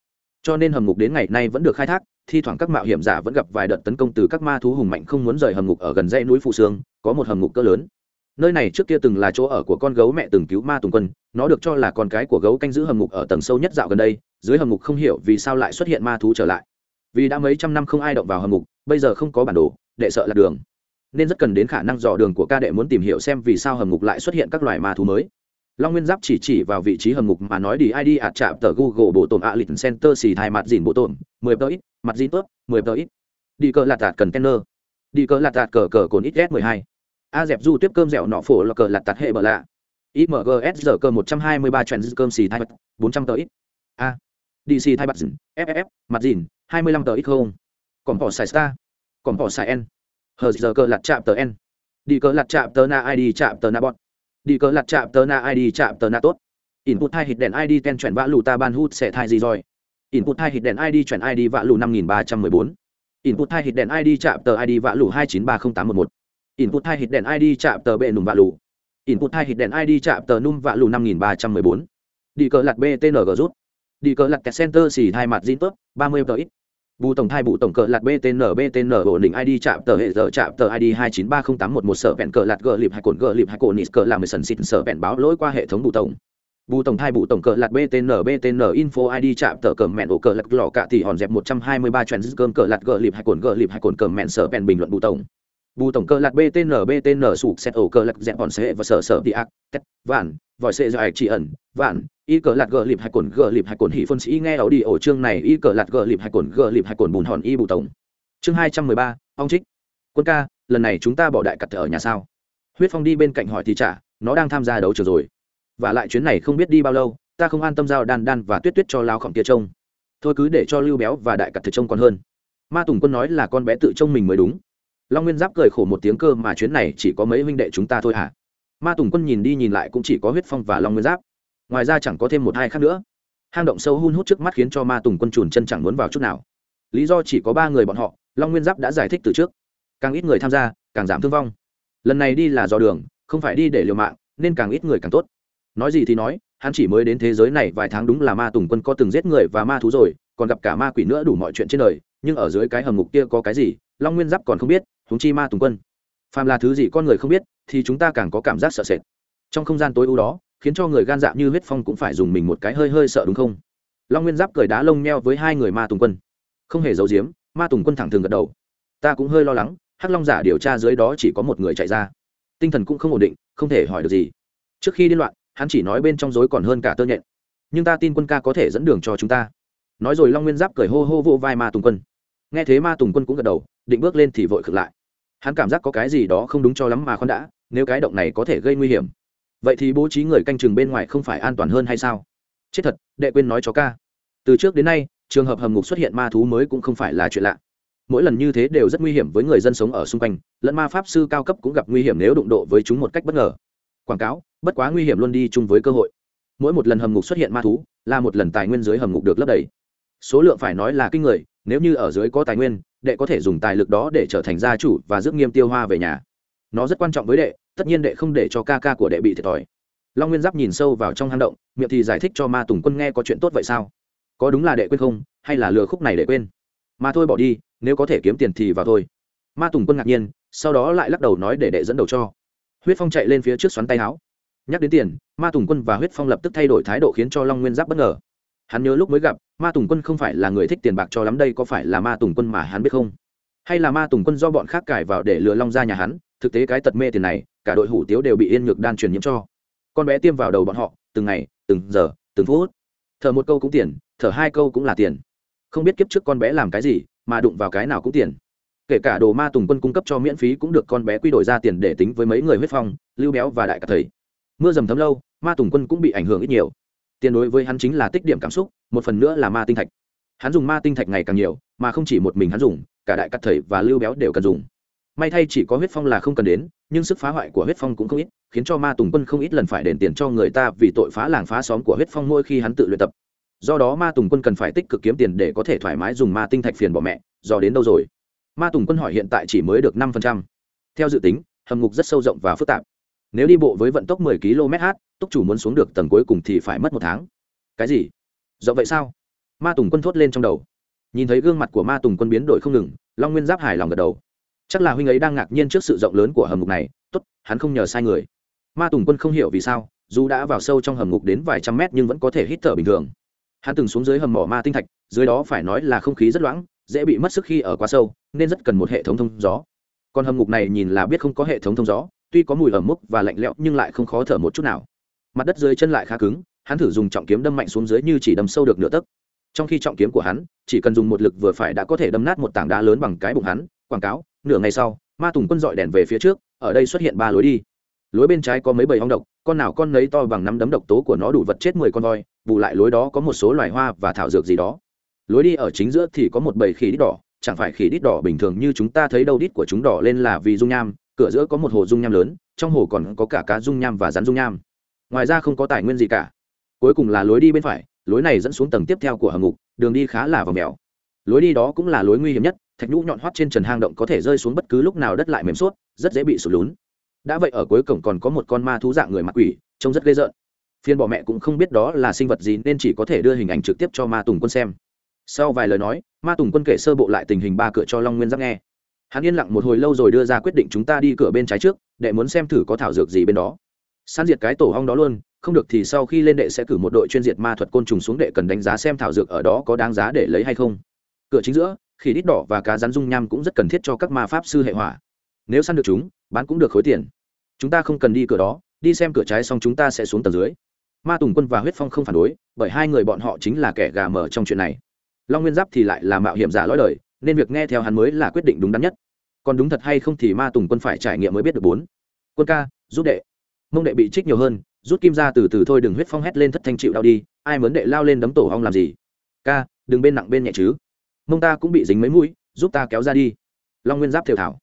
cho nên hầm ngục đến ngày nay vẫn được khai thác, thi thoảng các mạo hiểm giả vẫn gặp vài đợt tấn công từ các ma thú hùng mạnh không muốn rời hầm ngục ở gần dãy núi phụ sương, có một hầm ngục cỡ lớn. Nơi này trước kia từng là chỗ ở của con gấu mẹ từng cứu ma tùng quân, nó được cho là con cái của gấu canh giữ hầm ngục ở tầng sâu nhất dạo gần đây, dưới hầm ngục không hiểu vì sao lại xuất hiện ma thú trở lại. Vì đã mấy trăm năm không ai động vào hầm ngục, bây giờ không có bản đồ, đệ sợ là đường. Nên rất cần đến khả năng dò đường của ca đệ muốn tìm hiểu xem vì sao hầm ngục lại xuất hiện các loài ma thú mới long nguyên giáp chỉ chỉ vào vị trí hầm ngục mà nói đi id ạt chạm tờ google bộ tổn ạ lịch center xì thai mặt dìn bộ tổn, mười tờ ít, mặt dìn tớp mười tờ ít. Đi cờ lạt tạt cần tenner đi cờ lạt tạt cờ cờ cồn ít s mười hai. A dẹp du tiếp cơm dẻo nọ phổ là cờ lạt tạt hệ bờ lạ. Imgs giờ cơ một trăm hai mươi ba trend cơm xì thai bốn trăm tờ ít. A. Dc thai mặt dìn ff mặt dìn, hai mươi lăm tờ ít không? Còn bỏ xài star. Còn bỏ xài n. Hờ giờ cơ lạt chạm tờ n. Đi cờ lạt chạm tờ na id chạm tờ na bọn đi cờ lặt chạm tờ na id chạm tờ na tốt. Input hai hit đèn id ten chuyển vã lù ta ban hút sẽ thai gì rồi? Input hai hit đèn id chuyển id vã lù năm nghìn ba trăm mười bốn. Input hai hit đèn id chạm tờ id vã lù hai chín ba không tám một một. Input hai hit đèn id chạm tờ bệ nùm vã lù. Input hai hit đèn id chạm tờ num vã lù năm nghìn ba trăm mười bốn. Đi cờ lặt btng rút. Đi cờ lặt center xì hai mặt zin tốt, ba mươi tờ ít bù tổng thai bù tổng cờ lạt btn btn ổn định id chạm tờ hệ giờ chạm tờ id hai chín ba không tám một một sở vẹn cờ lạt gờ lịp hay cồn gờ lịp hay cồn nít cờ làm sần xịt sở vẹn báo lỗi qua hệ thống bù tổng. Bù tổng thai bù tổng cờ lạt btn btn info id chạm tờ cờ mẹn ổ cờ lạt lò cạ thì hòn dẹp một trăm hai mươi ba cơm cờ lạt gờ lịp hay cồn gờ lịp hay cồn cờ mẹn sở vẹn bình luận bù tổng. Bù tổng cờ lạt btn btn sụp xét ổ cờ lạt dẹp bọn xe và sở sở đi ác, tét, vạn, vòi xe do ạch chỉ ẩn, vạn y cờ lạt gờ lịp hai cồn, gờ lịp hai cồn hỉ phân sĩ nghe ảo đi ổ chương này y cờ lạt gờ lịp hai cồn, gờ lịp hai cồn bùn hòn y bù tổng. Chương hai trăm mười ba, ông trích. Quân ca, lần này chúng ta bỏ đại cặt ở nhà sao? Huyết phong đi bên cạnh hỏi thì trả nó đang tham gia đấu trường rồi. Và lại chuyến này không biết đi bao lâu, ta không an tâm giao đan đan và tuyết tuyết cho lao khổng kia trông. Thôi cứ để cho lưu béo và đại cặt thực trông còn hơn. Ma tùng quân nói là con bé tự trông mình mới đúng. Long nguyên giáp cười khổ một tiếng cơ mà chuyến này chỉ có mấy huynh đệ chúng ta thôi hả? Ma tùng quân nhìn đi nhìn lại cũng chỉ có huyết phong và long nguyên giáp ngoài ra chẳng có thêm một hai khác nữa. Hang động sâu hun hút trước mắt khiến cho ma tùng quân trùn chân chẳng muốn vào chút nào. Lý do chỉ có ba người bọn họ, long nguyên giáp đã giải thích từ trước. Càng ít người tham gia, càng giảm thương vong. Lần này đi là do đường, không phải đi để liều mạng, nên càng ít người càng tốt. Nói gì thì nói, hắn chỉ mới đến thế giới này vài tháng đúng là ma tùng quân có từng giết người và ma thú rồi, còn gặp cả ma quỷ nữa đủ mọi chuyện trên đời, nhưng ở dưới cái hầm ngục kia có cái gì, long nguyên giáp còn không biết húng chi ma tùng quân. Phàm là thứ gì con người không biết, thì chúng ta càng có cảm giác sợ sệt. Trong không gian tối ưu đó khiến cho người gan dạ như huyết phong cũng phải dùng mình một cái hơi hơi sợ đúng không? Long nguyên giáp cười đá lông neo với hai người ma tùng quân. Không hề giấu giếm, ma tùng quân thẳng thường gật đầu. Ta cũng hơi lo lắng, hắc long giả điều tra dưới đó chỉ có một người chạy ra. Tinh thần cũng không ổn định, không thể hỏi được gì. Trước khi điên loạn, hắn chỉ nói bên trong dối còn hơn cả tơ nhện. Nhưng ta tin quân ca có thể dẫn đường cho chúng ta. Nói rồi long nguyên giáp cười hô hô vô vai ma tùng quân. Nghe thế ma tùng quân cũng gật đầu, định bước lên thì vội khực lại. Hắn cảm giác có cái gì đó không đúng cho lắm mà khoan đã, nếu cái động này có thể gây nguy hiểm vậy thì bố trí người canh chừng bên ngoài không phải an toàn hơn hay sao? Chết thật, đệ quên nói cho ca. Từ trước đến nay, trường hợp hầm ngục xuất hiện ma thú mới cũng không phải là chuyện lạ. Mỗi lần như thế đều rất nguy hiểm với người dân sống ở xung quanh, lẫn ma pháp sư cao cấp cũng gặp nguy hiểm nếu đụng độ với chúng một cách bất ngờ. Quảng cáo, bất quá nguy hiểm luôn đi chung với cơ hội. Mỗi một lần hầm ngục xuất hiện ma thú, là một lần tài nguyên dưới hầm ngục được lấp đầy. Số lượng phải nói là kinh người, nếu như ở dưới có tài nguyên, đệ có thể dùng tài lực đó để trở thành gia chủ và rước nghiêm tiêu hoa về nhà. Nó rất quan trọng với đệ tất nhiên đệ không để cho ca ca của đệ bị thiệt thòi. Long nguyên giáp nhìn sâu vào trong hang động, miệng thì giải thích cho ma tùng quân nghe có chuyện tốt vậy sao? Có đúng là đệ quên không, hay là lừa khúc này đệ quên? Mà thôi bỏ đi, nếu có thể kiếm tiền thì vào thôi. Ma tùng quân ngạc nhiên, sau đó lại lắc đầu nói để đệ dẫn đầu cho. Huyết phong chạy lên phía trước xoắn tay áo. Nhắc đến tiền, ma tùng quân và huyết phong lập tức thay đổi thái độ khiến cho long nguyên giáp bất ngờ. Hắn nhớ lúc mới gặp, ma tùng quân không phải là người thích tiền bạc cho lắm đây có phải là ma tùng quân mà hắn biết không? Hay là ma tùng quân do bọn khác cải vào để lừa long ra nhà hắn, thực tế cái tật mê tiền này cả đội hủ tiếu đều bị yên nhược đan truyền nhiễm cho. Con bé tiêm vào đầu bọn họ, từng ngày, từng giờ, từng phút. Thở một câu cũng tiền, thở hai câu cũng là tiền. Không biết kiếp trước con bé làm cái gì, mà đụng vào cái nào cũng tiền. Kể cả đồ ma tùng quân cung cấp cho miễn phí cũng được con bé quy đổi ra tiền để tính với mấy người huyết phong, lưu béo và đại cả thầy. Mưa dầm thấm lâu, ma tùng quân cũng bị ảnh hưởng ít nhiều. Tiền đối với hắn chính là tích điểm cảm xúc, một phần nữa là ma tinh thạch. Hắn dùng ma tinh thạch ngày càng nhiều, mà không chỉ một mình hắn dùng, cả đại cắt thầy và lưu béo đều cần dùng may thay chỉ có huyết phong là không cần đến, nhưng sức phá hoại của huyết phong cũng không ít, khiến cho ma tùng quân không ít lần phải đền tiền cho người ta vì tội phá làng phá xóm của huyết phong mỗi khi hắn tự luyện tập. Do đó ma tùng quân cần phải tích cực kiếm tiền để có thể thoải mái dùng ma tinh thạch phiền bỏ mẹ, do đến đâu rồi? Ma tùng quân hỏi hiện tại chỉ mới được năm phần trăm. Theo dự tính, hầm ngục rất sâu rộng và phức tạp. Nếu đi bộ với vận tốc 10 km/h túc chủ muốn xuống được tầng cuối cùng thì phải mất một tháng. Cái gì? Rộng vậy sao? Ma tùng quân thốt lên trong đầu. Nhìn thấy gương mặt của ma tùng quân biến đổi không ngừng, long nguyên giáp hài lòng gật đầu chắc là huynh ấy đang ngạc nhiên trước sự rộng lớn của hầm ngục này. Tốt, hắn không nhờ sai người. Ma tùng quân không hiểu vì sao, dù đã vào sâu trong hầm ngục đến vài trăm mét nhưng vẫn có thể hít thở bình thường. Hắn từng xuống dưới hầm mỏ ma tinh thạch, dưới đó phải nói là không khí rất loãng, dễ bị mất sức khi ở quá sâu, nên rất cần một hệ thống thông gió. Còn hầm ngục này nhìn là biết không có hệ thống thông gió, tuy có mùi ẩm mốc và lạnh lẽo nhưng lại không khó thở một chút nào. Mặt đất dưới chân lại khá cứng, hắn thử dùng trọng kiếm đâm mạnh xuống dưới như chỉ đâm sâu được nửa tấc. Trong khi trọng kiếm của hắn, chỉ cần dùng một lực vừa phải đã có thể đâm nát một tảng đá lớn bằng cái bụng hắn, quảng cáo nửa ngày sau, ma tùng quân dọi đèn về phía trước, ở đây xuất hiện ba lối đi. Lối bên trái có mấy bầy ong độc, con nào con nấy to bằng năm đấm độc tố của nó đủ vật chết mười con voi, bù lại lối đó có một số loài hoa và thảo dược gì đó. Lối đi ở chính giữa thì có một bầy khỉ đít đỏ, chẳng phải khỉ đít đỏ bình thường như chúng ta thấy đâu, đít của chúng đỏ lên là vì dung nham, cửa giữa có một hồ dung nham lớn, trong hồ còn có cả cá dung nham và rắn dung nham. Ngoài ra không có tài nguyên gì cả. Cuối cùng là lối đi bên phải, lối này dẫn xuống tầng tiếp theo của hầm ngục, đường đi khá là vòng mèo. Lối đi đó cũng là lối nguy hiểm nhất thạch nhũ nhọn hoắt trên trần hang động có thể rơi xuống bất cứ lúc nào đất lại mềm suốt, rất dễ bị sụt lún. Đã vậy ở cuối cổng còn có một con ma thú dạng người mặc quỷ, trông rất ghê rợn. Phiên bỏ mẹ cũng không biết đó là sinh vật gì nên chỉ có thể đưa hình ảnh trực tiếp cho ma tùng quân xem. Sau vài lời nói, ma tùng quân kể sơ bộ lại tình hình ba cửa cho long nguyên giáp nghe. Hắn yên lặng một hồi lâu rồi đưa ra quyết định chúng ta đi cửa bên trái trước, để muốn xem thử có thảo dược gì bên đó. San diệt cái tổ hong đó luôn, không được thì sau khi lên đệ sẽ cử một đội chuyên diệt ma thuật côn trùng xuống đệ cần đánh giá xem thảo dược ở đó có đáng giá để lấy hay không. Cửa chính giữa khỉ đít đỏ và cá rắn dung nham cũng rất cần thiết cho các ma pháp sư hệ hỏa. Nếu săn được chúng, bán cũng được khối tiền. Chúng ta không cần đi cửa đó, đi xem cửa trái xong chúng ta sẽ xuống tầng dưới. Ma tùng quân và huyết phong không phản đối, bởi hai người bọn họ chính là kẻ gà mở trong chuyện này. Long nguyên giáp thì lại là mạo hiểm giả lõi đời, nên việc nghe theo hắn mới là quyết định đúng đắn nhất. Còn đúng thật hay không thì ma tùng quân phải trải nghiệm mới biết được bốn. Quân ca, giúp đệ. Mông đệ bị trích nhiều hơn, rút kim ra từ từ thôi đừng huyết phong hét lên thất thanh chịu đau đi, ai mớn đệ lao lên đấm tổ hong làm gì? Ca, đừng bên nặng bên nhẹ chứ mông ta cũng bị dính mấy mũi, giúp ta kéo ra đi. Long nguyên giáp thều thảo.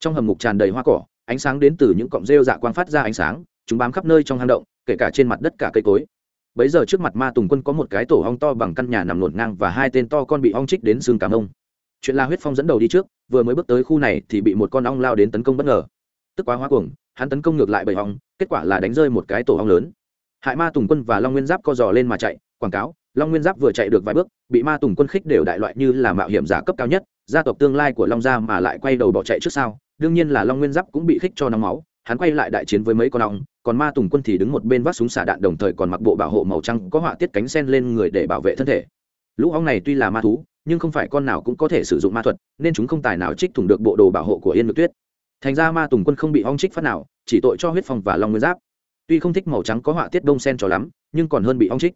Trong hầm ngục tràn đầy hoa cỏ, ánh sáng đến từ những cọng rêu dạ quang phát ra ánh sáng, chúng bám khắp nơi trong hang động, kể cả trên mặt đất cả cây cối. Bấy giờ trước mặt ma tùng quân có một cái tổ hong to bằng căn nhà nằm luồn ngang và hai tên to con bị ong trích đến xương cảm ông. Chuyện la huyết phong dẫn đầu đi trước, vừa mới bước tới khu này thì bị một con ong lao đến tấn công bất ngờ. Tức quá hóa cuồng, hắn tấn công ngược lại bầy ong kết quả là đánh rơi một cái tổ ong lớn. Hại ma tùng quân và long nguyên giáp co giò lên mà chạy quảng cáo, long nguyên giáp vừa chạy được vài bước, bị ma tùng quân khích đều đại loại như là mạo hiểm giả cấp cao nhất, gia tộc tương lai của long gia mà lại quay đầu bỏ chạy trước sau, đương nhiên là long nguyên giáp cũng bị khích cho nóng máu, hắn quay lại đại chiến với mấy con ong, còn ma tùng quân thì đứng một bên vác súng xả đạn đồng thời còn mặc bộ bảo hộ màu trắng có họa tiết cánh sen lên người để bảo vệ thân thể. Lũ ong này tuy là ma thú, nhưng không phải con nào cũng có thể sử dụng ma thuật, nên chúng không tài nào trích thủng được bộ đồ bảo hộ của yên ngược tuyết. Thành ra ma tùng quân không bị ong trích phát nào, chỉ tội cho huyết phong và long nguyên giáp. Tuy không thích màu trắng có họa tiết đông sen cho lắm, nhưng còn hơn bị ong trích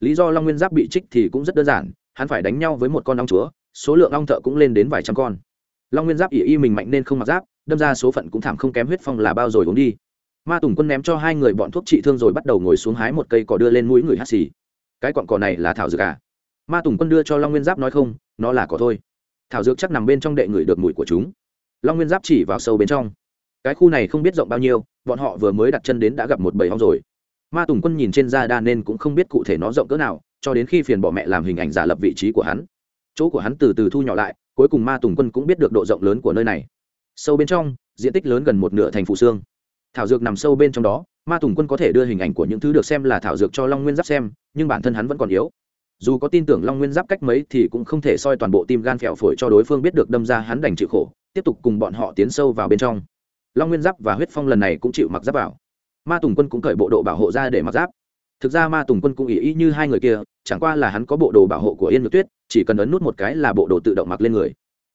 lý do long nguyên giáp bị trích thì cũng rất đơn giản, hắn phải đánh nhau với một con ong chúa, số lượng ong thợ cũng lên đến vài trăm con. Long nguyên giáp ỉ y mình mạnh nên không mặc giáp, đâm ra số phận cũng thảm không kém huyết phong là bao rồi uống đi. Ma tùng quân ném cho hai người bọn thuốc trị thương rồi bắt đầu ngồi xuống hái một cây cỏ đưa lên mũi người hắt xì. Cái cọn cỏ này là thảo dược à? Ma tùng quân đưa cho long nguyên giáp nói không, nó là cỏ thôi. Thảo dược chắc nằm bên trong đệ người được mùi của chúng. Long nguyên giáp chỉ vào sâu bên trong. Cái khu này không biết rộng bao nhiêu, bọn họ vừa mới đặt chân đến đã gặp một bầy hong rồi ma tùng quân nhìn trên da đa nên cũng không biết cụ thể nó rộng cỡ nào, cho đến khi phiền bỏ mẹ làm hình ảnh giả lập vị trí của hắn. Chỗ của hắn từ từ thu nhỏ lại, cuối cùng ma tùng quân cũng biết được độ rộng lớn của nơi này. Sâu bên trong, diện tích lớn gần một nửa thành phụ xương. Thảo dược nằm sâu bên trong đó, ma tùng quân có thể đưa hình ảnh của những thứ được xem là thảo dược cho long nguyên giáp xem, nhưng bản thân hắn vẫn còn yếu. Dù có tin tưởng long nguyên giáp cách mấy thì cũng không thể soi toàn bộ tim gan phèo phổi cho đối phương biết được đâm ra hắn đành chịu khổ, tiếp tục cùng bọn họ tiến sâu vào bên trong. Long nguyên giáp và huyết phong lần này cũng chịu mặc giáp vào ma tùng quân cũng cởi bộ độ bảo hộ ra để mặc giáp. Thực ra ma tùng quân cũng ý ý như hai người kia, chẳng qua là hắn có bộ đồ bảo hộ của yên nhược tuyết, chỉ cần ấn nút một cái là bộ đồ tự động mặc lên người.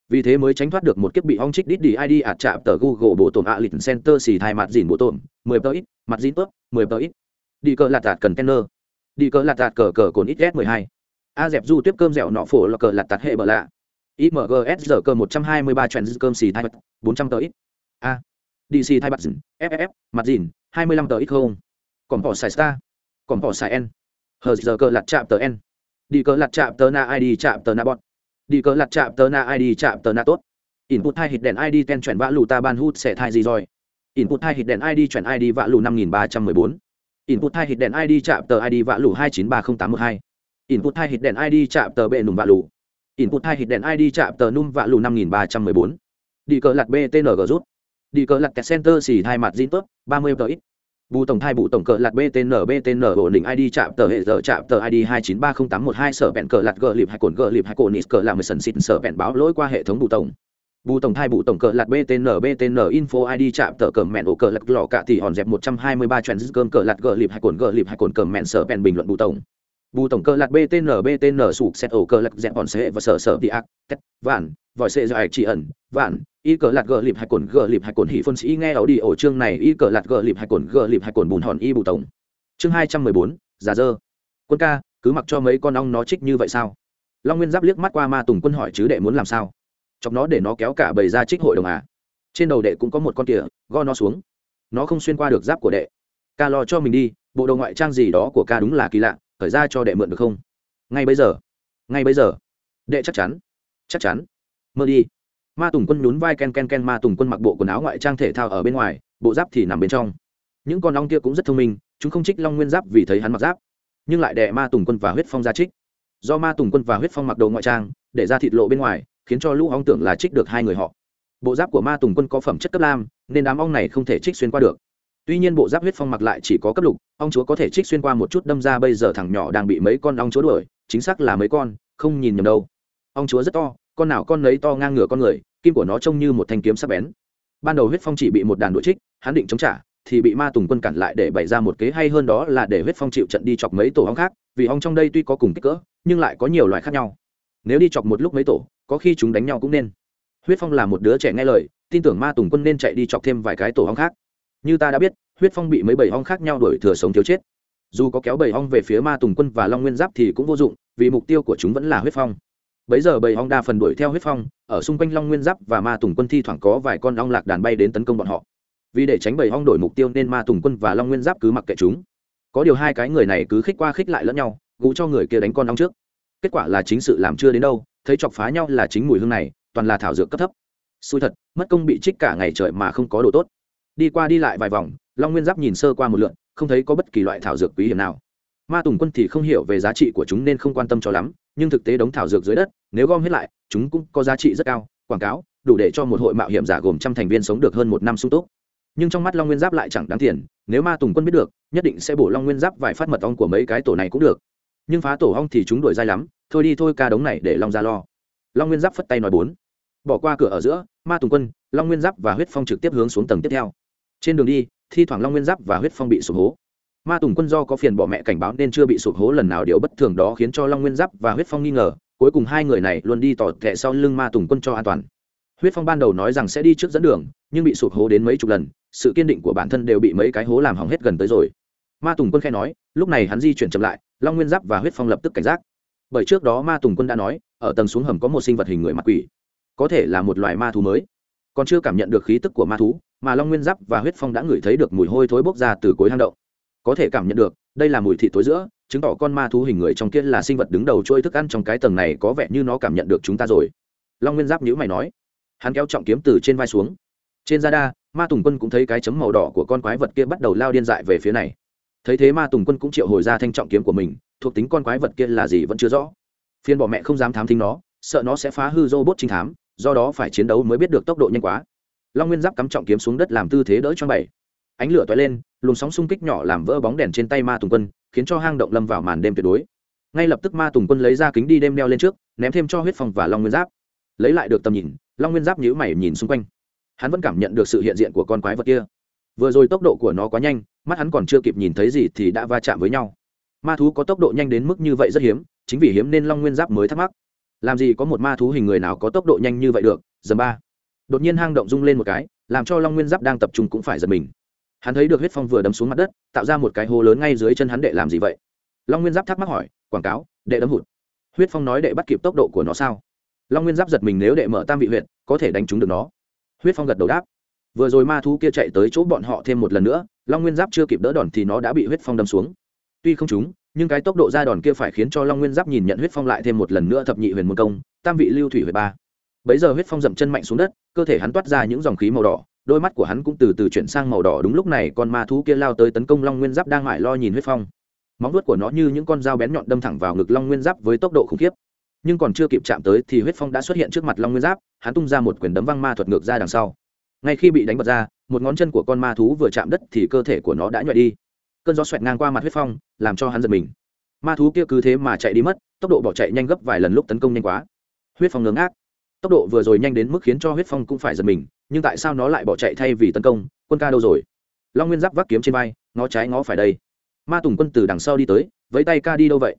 Vì thế mới tránh thoát được một kiếp bị ong trích đít đi id ạt chạm tờ google bộ tổn ạ lịch center xì thai mặt dìn bộ tổn, mười tờ ít, mặt dìn tốt, mười tờ ít. Đi cờ lạt tạt cần tenner đi cờ lạt tạt cờ cờ cồn ít s mười hai. A dẹp du tiếp cơm dẻo nọ phổ là cờ lạt tạt hệ bờ lạ. Imgs giờ cơ một trăm hai mươi ba trend cơm xì thai bốn trăm tờ ít. A dc thai bạc dìn ff mặt dìn, hai mươi lăm tờ ít không. Còn bỏ xài star, còn bỏ xài n. Hờ giờ cờ lạt chạm tờ n. Đi cờ lạt chạm tờ na id chạm tờ na bọn đi cờ lặt chạm tờ na id chạm tờ na tốt. Input hai hit đèn id ten chuyển vã lù ta ban hút sẽ thai gì rồi? Input hai hit đèn id chuyển id vã lù năm nghìn ba trăm mười bốn. Input hai hit đèn id chạm tờ id vã lù hai chín ba không tám một hai. Input hai hit đèn id chạm tờ bệ nùng vã lù. Input hai hit đèn id chạm tờ num vã lù năm nghìn ba trăm mười bốn. Đi cờ lặt btng rút đi cờ lặt center xì hai mặt zin top ba mươi tờ ít. Bù tổng thai bù tổng cờ lạc btn btn ổn định id chạm tờ hệ giờ chạm tờ id hai chín ba không tám một hai sở bẹn cờ lạc gờ lịp hai cồn gờ lịp hai cồn nít cờ làm mười sần xịt sở bẹn báo lỗi qua hệ thống bù tổng. Bù tổng thai bù tổng cờ lạc btn btn info id chạm tờ cờ mẹn ổ cờ lạc lò cả thì hòn dẹp một trăm hai mươi ba trend cơm cờ lạc gờ lịp hai cồn gờ lịp hai cồn cờ mẹn sở bẹn bình luận bù tổng bù tổng cơ lạt btn btn sụp xét ổ cơ lạc dẹp bọn xe và sở sở đi ác, tét, vạn, vòi xe dài chỉ ẩn, vạn, y cờ lạt gờ lịp hai cồn, gờ lịp hai cồn hỉ phân sĩ nghe ảo đi ổ chương này, y cờ lạt gờ lịp hai cồn, gờ lịp hai cồn bùn hòn y bù tổng. Chương hai trăm mười bốn, giả dơ. Quân ca, cứ mặc cho mấy con ong nó trích như vậy sao? Long nguyên giáp liếc mắt qua ma tùng quân hỏi chứ đệ muốn làm sao? Chọc nó để nó kéo cả bầy ra trích hội đồng à? Trên đầu đệ cũng có một con kìa go nó xuống. Nó không xuyên qua được giáp của đệ. Ca lo cho mình đi, bộ đồ ngoại trang gì đó của ca đúng là kỳ lạ khởi ra cho đệ mượn được không? Ngay bây giờ. Ngay bây giờ. Đệ chắc chắn. Chắc chắn. Mơ đi. Ma tùng quân nhún vai ken ken ken, ma tùng quân mặc bộ quần áo ngoại trang thể thao ở bên ngoài, bộ giáp thì nằm bên trong. Những con ong kia cũng rất thông minh, chúng không trích long nguyên giáp vì thấy hắn mặc giáp. Nhưng lại đè ma tùng quân và huyết phong ra trích. Do ma tùng quân và huyết phong mặc đồ ngoại trang, để ra thịt lộ bên ngoài, khiến cho lũ ong tưởng là trích được hai người họ. Bộ giáp của ma tùng quân có phẩm chất cấp lam, nên đám ong này không thể trích xuyên qua được tuy nhiên bộ giáp huyết phong mặc lại chỉ có cấp lục, ong chúa có thể trích xuyên qua một chút đâm ra bây giờ thằng nhỏ đang bị mấy con ong chúa đuổi, chính xác là mấy con, không nhìn nhầm đâu. Ong chúa rất to, con nào con nấy to ngang ngửa con người, kim của nó trông như một thanh kiếm sắc bén. Ban đầu huyết phong chỉ bị một đàn đội trích, hắn định chống trả, thì bị ma tùng quân cản lại để bày ra một kế hay hơn đó là để huyết phong chịu trận đi chọc mấy tổ ong khác, vì ong trong đây tuy có cùng kích cỡ, nhưng lại có nhiều loại khác nhau. Nếu đi chọc một lúc mấy tổ, có khi chúng đánh nhau cũng nên. Huyết phong là một đứa trẻ nghe lời, tin tưởng ma tùng quân nên chạy đi chọc thêm vài cái tổ ong khác như ta đã biết, huyết phong bị mấy bầy hong khác nhau đuổi thừa sống thiếu chết. Dù có kéo bầy hong về phía ma tùng quân và long nguyên giáp thì cũng vô dụng, vì mục tiêu của chúng vẫn là huyết phong. Bấy giờ bầy hong đa phần đuổi theo huyết phong, ở xung quanh long nguyên giáp và ma tùng quân thi thoảng có vài con long lạc đàn bay đến tấn công bọn họ. Vì để tránh bầy hong đổi mục tiêu nên ma tùng quân và long nguyên giáp cứ mặc kệ chúng. Có điều hai cái người này cứ khích qua khích lại lẫn nhau gũ cho người kia đánh con ong trước. Kết quả là chính sự làm chưa đến đâu, thấy chọc phá nhau là chính mùi hương này, toàn là thảo dược cấp thấp. Xui thật, mất công bị trích cả ngày trời mà không có đồ tốt đi qua đi lại vài vòng, long nguyên giáp nhìn sơ qua một lượn, không thấy có bất kỳ loại thảo dược quý hiểm nào. Ma tùng quân thì không hiểu về giá trị của chúng nên không quan tâm cho lắm, nhưng thực tế đống thảo dược dưới đất, nếu gom hết lại, chúng cũng có giá trị rất cao, quảng cáo, đủ để cho một hội mạo hiểm giả gồm trăm thành viên sống được hơn một năm sung túc. Nhưng trong mắt long nguyên giáp lại chẳng đáng tiền, nếu ma tùng quân biết được, nhất định sẽ bổ long nguyên giáp vài phát mật ong của mấy cái tổ này cũng được. Nhưng phá tổ ong thì chúng đuổi dai lắm, thôi đi thôi ca đống này để long ra lo. Long nguyên giáp phất tay nói bốn. Bỏ qua cửa ở giữa, ma tùng quân, long nguyên giáp và huyết phong trực tiếp hướng xuống tầng tiếp theo trên đường đi, thi thoảng long nguyên giáp và huyết phong bị sụp hố. Ma tùng quân do có phiền bỏ mẹ cảnh báo nên chưa bị sụp hố lần nào điều bất thường đó khiến cho long nguyên giáp và huyết phong nghi ngờ, cuối cùng hai người này luôn đi tỏ tệ sau lưng ma tùng quân cho an toàn. Huyết phong ban đầu nói rằng sẽ đi trước dẫn đường, nhưng bị sụp hố đến mấy chục lần, sự kiên định của bản thân đều bị mấy cái hố làm hỏng hết gần tới rồi. Ma tùng quân khai nói, lúc này hắn di chuyển chậm lại, long nguyên giáp và huyết phong lập tức cảnh giác. Bởi trước đó ma tùng quân đã nói, ở tầng xuống hầm có một sinh vật hình người mặt quỷ, có thể là một loài ma thú mới. Còn chưa cảm nhận được khí tức của ma thú mà long nguyên giáp và huyết phong đã ngửi thấy được mùi hôi thối bốc ra từ cuối hang động. Có thể cảm nhận được, đây là mùi thị tối giữa, chứng tỏ con ma thú hình người trong kia là sinh vật đứng đầu trôi thức ăn trong cái tầng này có vẻ như nó cảm nhận được chúng ta rồi. Long nguyên giáp nhữ mày nói. Hắn kéo trọng kiếm từ trên vai xuống. Trên da đa, ma tùng quân cũng thấy cái chấm màu đỏ của con quái vật kia bắt đầu lao điên dại về phía này. Thấy thế ma tùng quân cũng triệu hồi ra thanh trọng kiếm của mình, thuộc tính con quái vật kia là gì vẫn chưa rõ. Phiên bỏ mẹ không dám thám thính nó, sợ nó sẽ phá hư robot trinh thám, do đó phải chiến đấu mới biết được tốc độ nhanh quá long nguyên giáp cắm trọng kiếm xuống đất làm tư thế đỡ cho bảy. Ánh lửa toái lên, luồng sóng xung kích nhỏ làm vỡ bóng đèn trên tay ma tùng quân, khiến cho hang động lâm vào màn đêm tuyệt đối. Ngay lập tức ma tùng quân lấy ra kính đi đêm đeo lên trước, ném thêm cho huyết phòng và long nguyên giáp. Lấy lại được tầm nhìn, long nguyên giáp nhíu mày nhìn xung quanh. Hắn vẫn cảm nhận được sự hiện diện của con quái vật kia. Vừa rồi tốc độ của nó quá nhanh, mắt hắn còn chưa kịp nhìn thấy gì thì đã va chạm với nhau. Ma thú có tốc độ nhanh đến mức như vậy rất hiếm, chính vì hiếm nên long nguyên giáp mới thắc mắc. Làm gì có một ma thú hình người nào có tốc độ nhanh như vậy được? Giờ ba đột nhiên hang động rung lên một cái, làm cho long nguyên giáp đang tập trung cũng phải giật mình. Hắn thấy được huyết phong vừa đấm xuống mặt đất, tạo ra một cái hố lớn ngay dưới chân hắn đệ làm gì vậy? Long nguyên giáp thắc mắc hỏi, quảng cáo, đệ đấm hụt. Huyết phong nói đệ bắt kịp tốc độ của nó sao? Long nguyên giáp giật mình nếu đệ mở tam vị huyện có thể đánh trúng được nó. Huyết phong gật đầu đáp. Vừa rồi ma thú kia chạy tới chỗ bọn họ thêm một lần nữa, long nguyên giáp chưa kịp đỡ đòn thì nó đã bị huyết phong đâm xuống. Tuy không trúng, nhưng cái tốc độ ra đòn kia phải khiến cho long nguyên giáp nhìn nhận huyết phong lại thêm một lần nữa thập nhị huyền môn công, tam vị lưu thủy huyền ba bấy giờ huyết phong dậm chân mạnh xuống đất, cơ thể hắn toát ra những dòng khí màu đỏ, đôi mắt của hắn cũng từ từ chuyển sang màu đỏ đúng lúc này con ma thú kia lao tới tấn công long nguyên giáp đang mải lo nhìn huyết phong. Móng vuốt của nó như những con dao bén nhọn đâm thẳng vào ngực long nguyên giáp với tốc độ khủng khiếp. Nhưng còn chưa kịp chạm tới thì huyết phong đã xuất hiện trước mặt long nguyên giáp, hắn tung ra một quyền đấm văng ma thuật ngược ra đằng sau. Ngay khi bị đánh bật ra, một ngón chân của con ma thú vừa chạm đất thì cơ thể của nó đã nhòe đi. Cơn gió xoẹt ngang qua mặt huyết phong, làm cho hắn giật mình. Ma thú kia cứ thế mà chạy đi mất, tốc độ bỏ chạy nhanh gấp vài lần lúc tấn công nhanh quá. Huyết phong ngớ ngác tốc độ vừa rồi nhanh đến mức khiến cho huyết phong cũng phải giật mình, nhưng tại sao nó lại bỏ chạy thay vì tấn công, quân ca đâu rồi? Long nguyên giáp vác kiếm trên vai, ngó trái ngó phải đây. Ma tùng quân từ đằng sau đi tới với tay ca đi đâu vậy?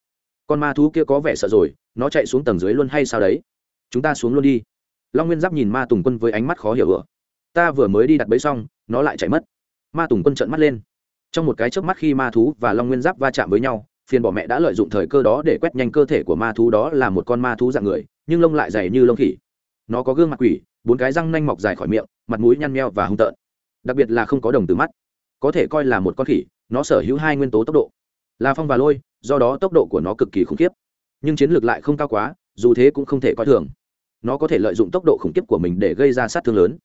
Con ma thú kia có vẻ sợ rồi, nó chạy xuống tầng dưới luôn hay sao đấy? Chúng ta xuống luôn đi. Long nguyên giáp nhìn ma tùng quân với ánh mắt khó hiểu ựa ta vừa mới đi đặt bẫy xong, nó lại chạy mất. Ma tùng quân trợn mắt lên. Trong một cái chớp mắt khi ma thú và long nguyên giáp va chạm với nhau, phiền bỏ mẹ đã lợi dụng thời cơ đó để quét nhanh cơ thể của ma thú đó là một con ma thú dạng người, nhưng lông lại dày như lông khỉ nó có gương mặt quỷ, bốn cái răng nanh mọc dài khỏi miệng, mặt mũi nhăn meo và hung tợn. Đặc biệt là không có đồng từ mắt. Có thể coi là một con khỉ, nó sở hữu hai nguyên tố tốc độ. Là phong và lôi, do đó tốc độ của nó cực kỳ khủng khiếp. Nhưng chiến lược lại không cao quá, dù thế cũng không thể coi thường. Nó có thể lợi dụng tốc độ khủng khiếp của mình để gây ra sát thương lớn.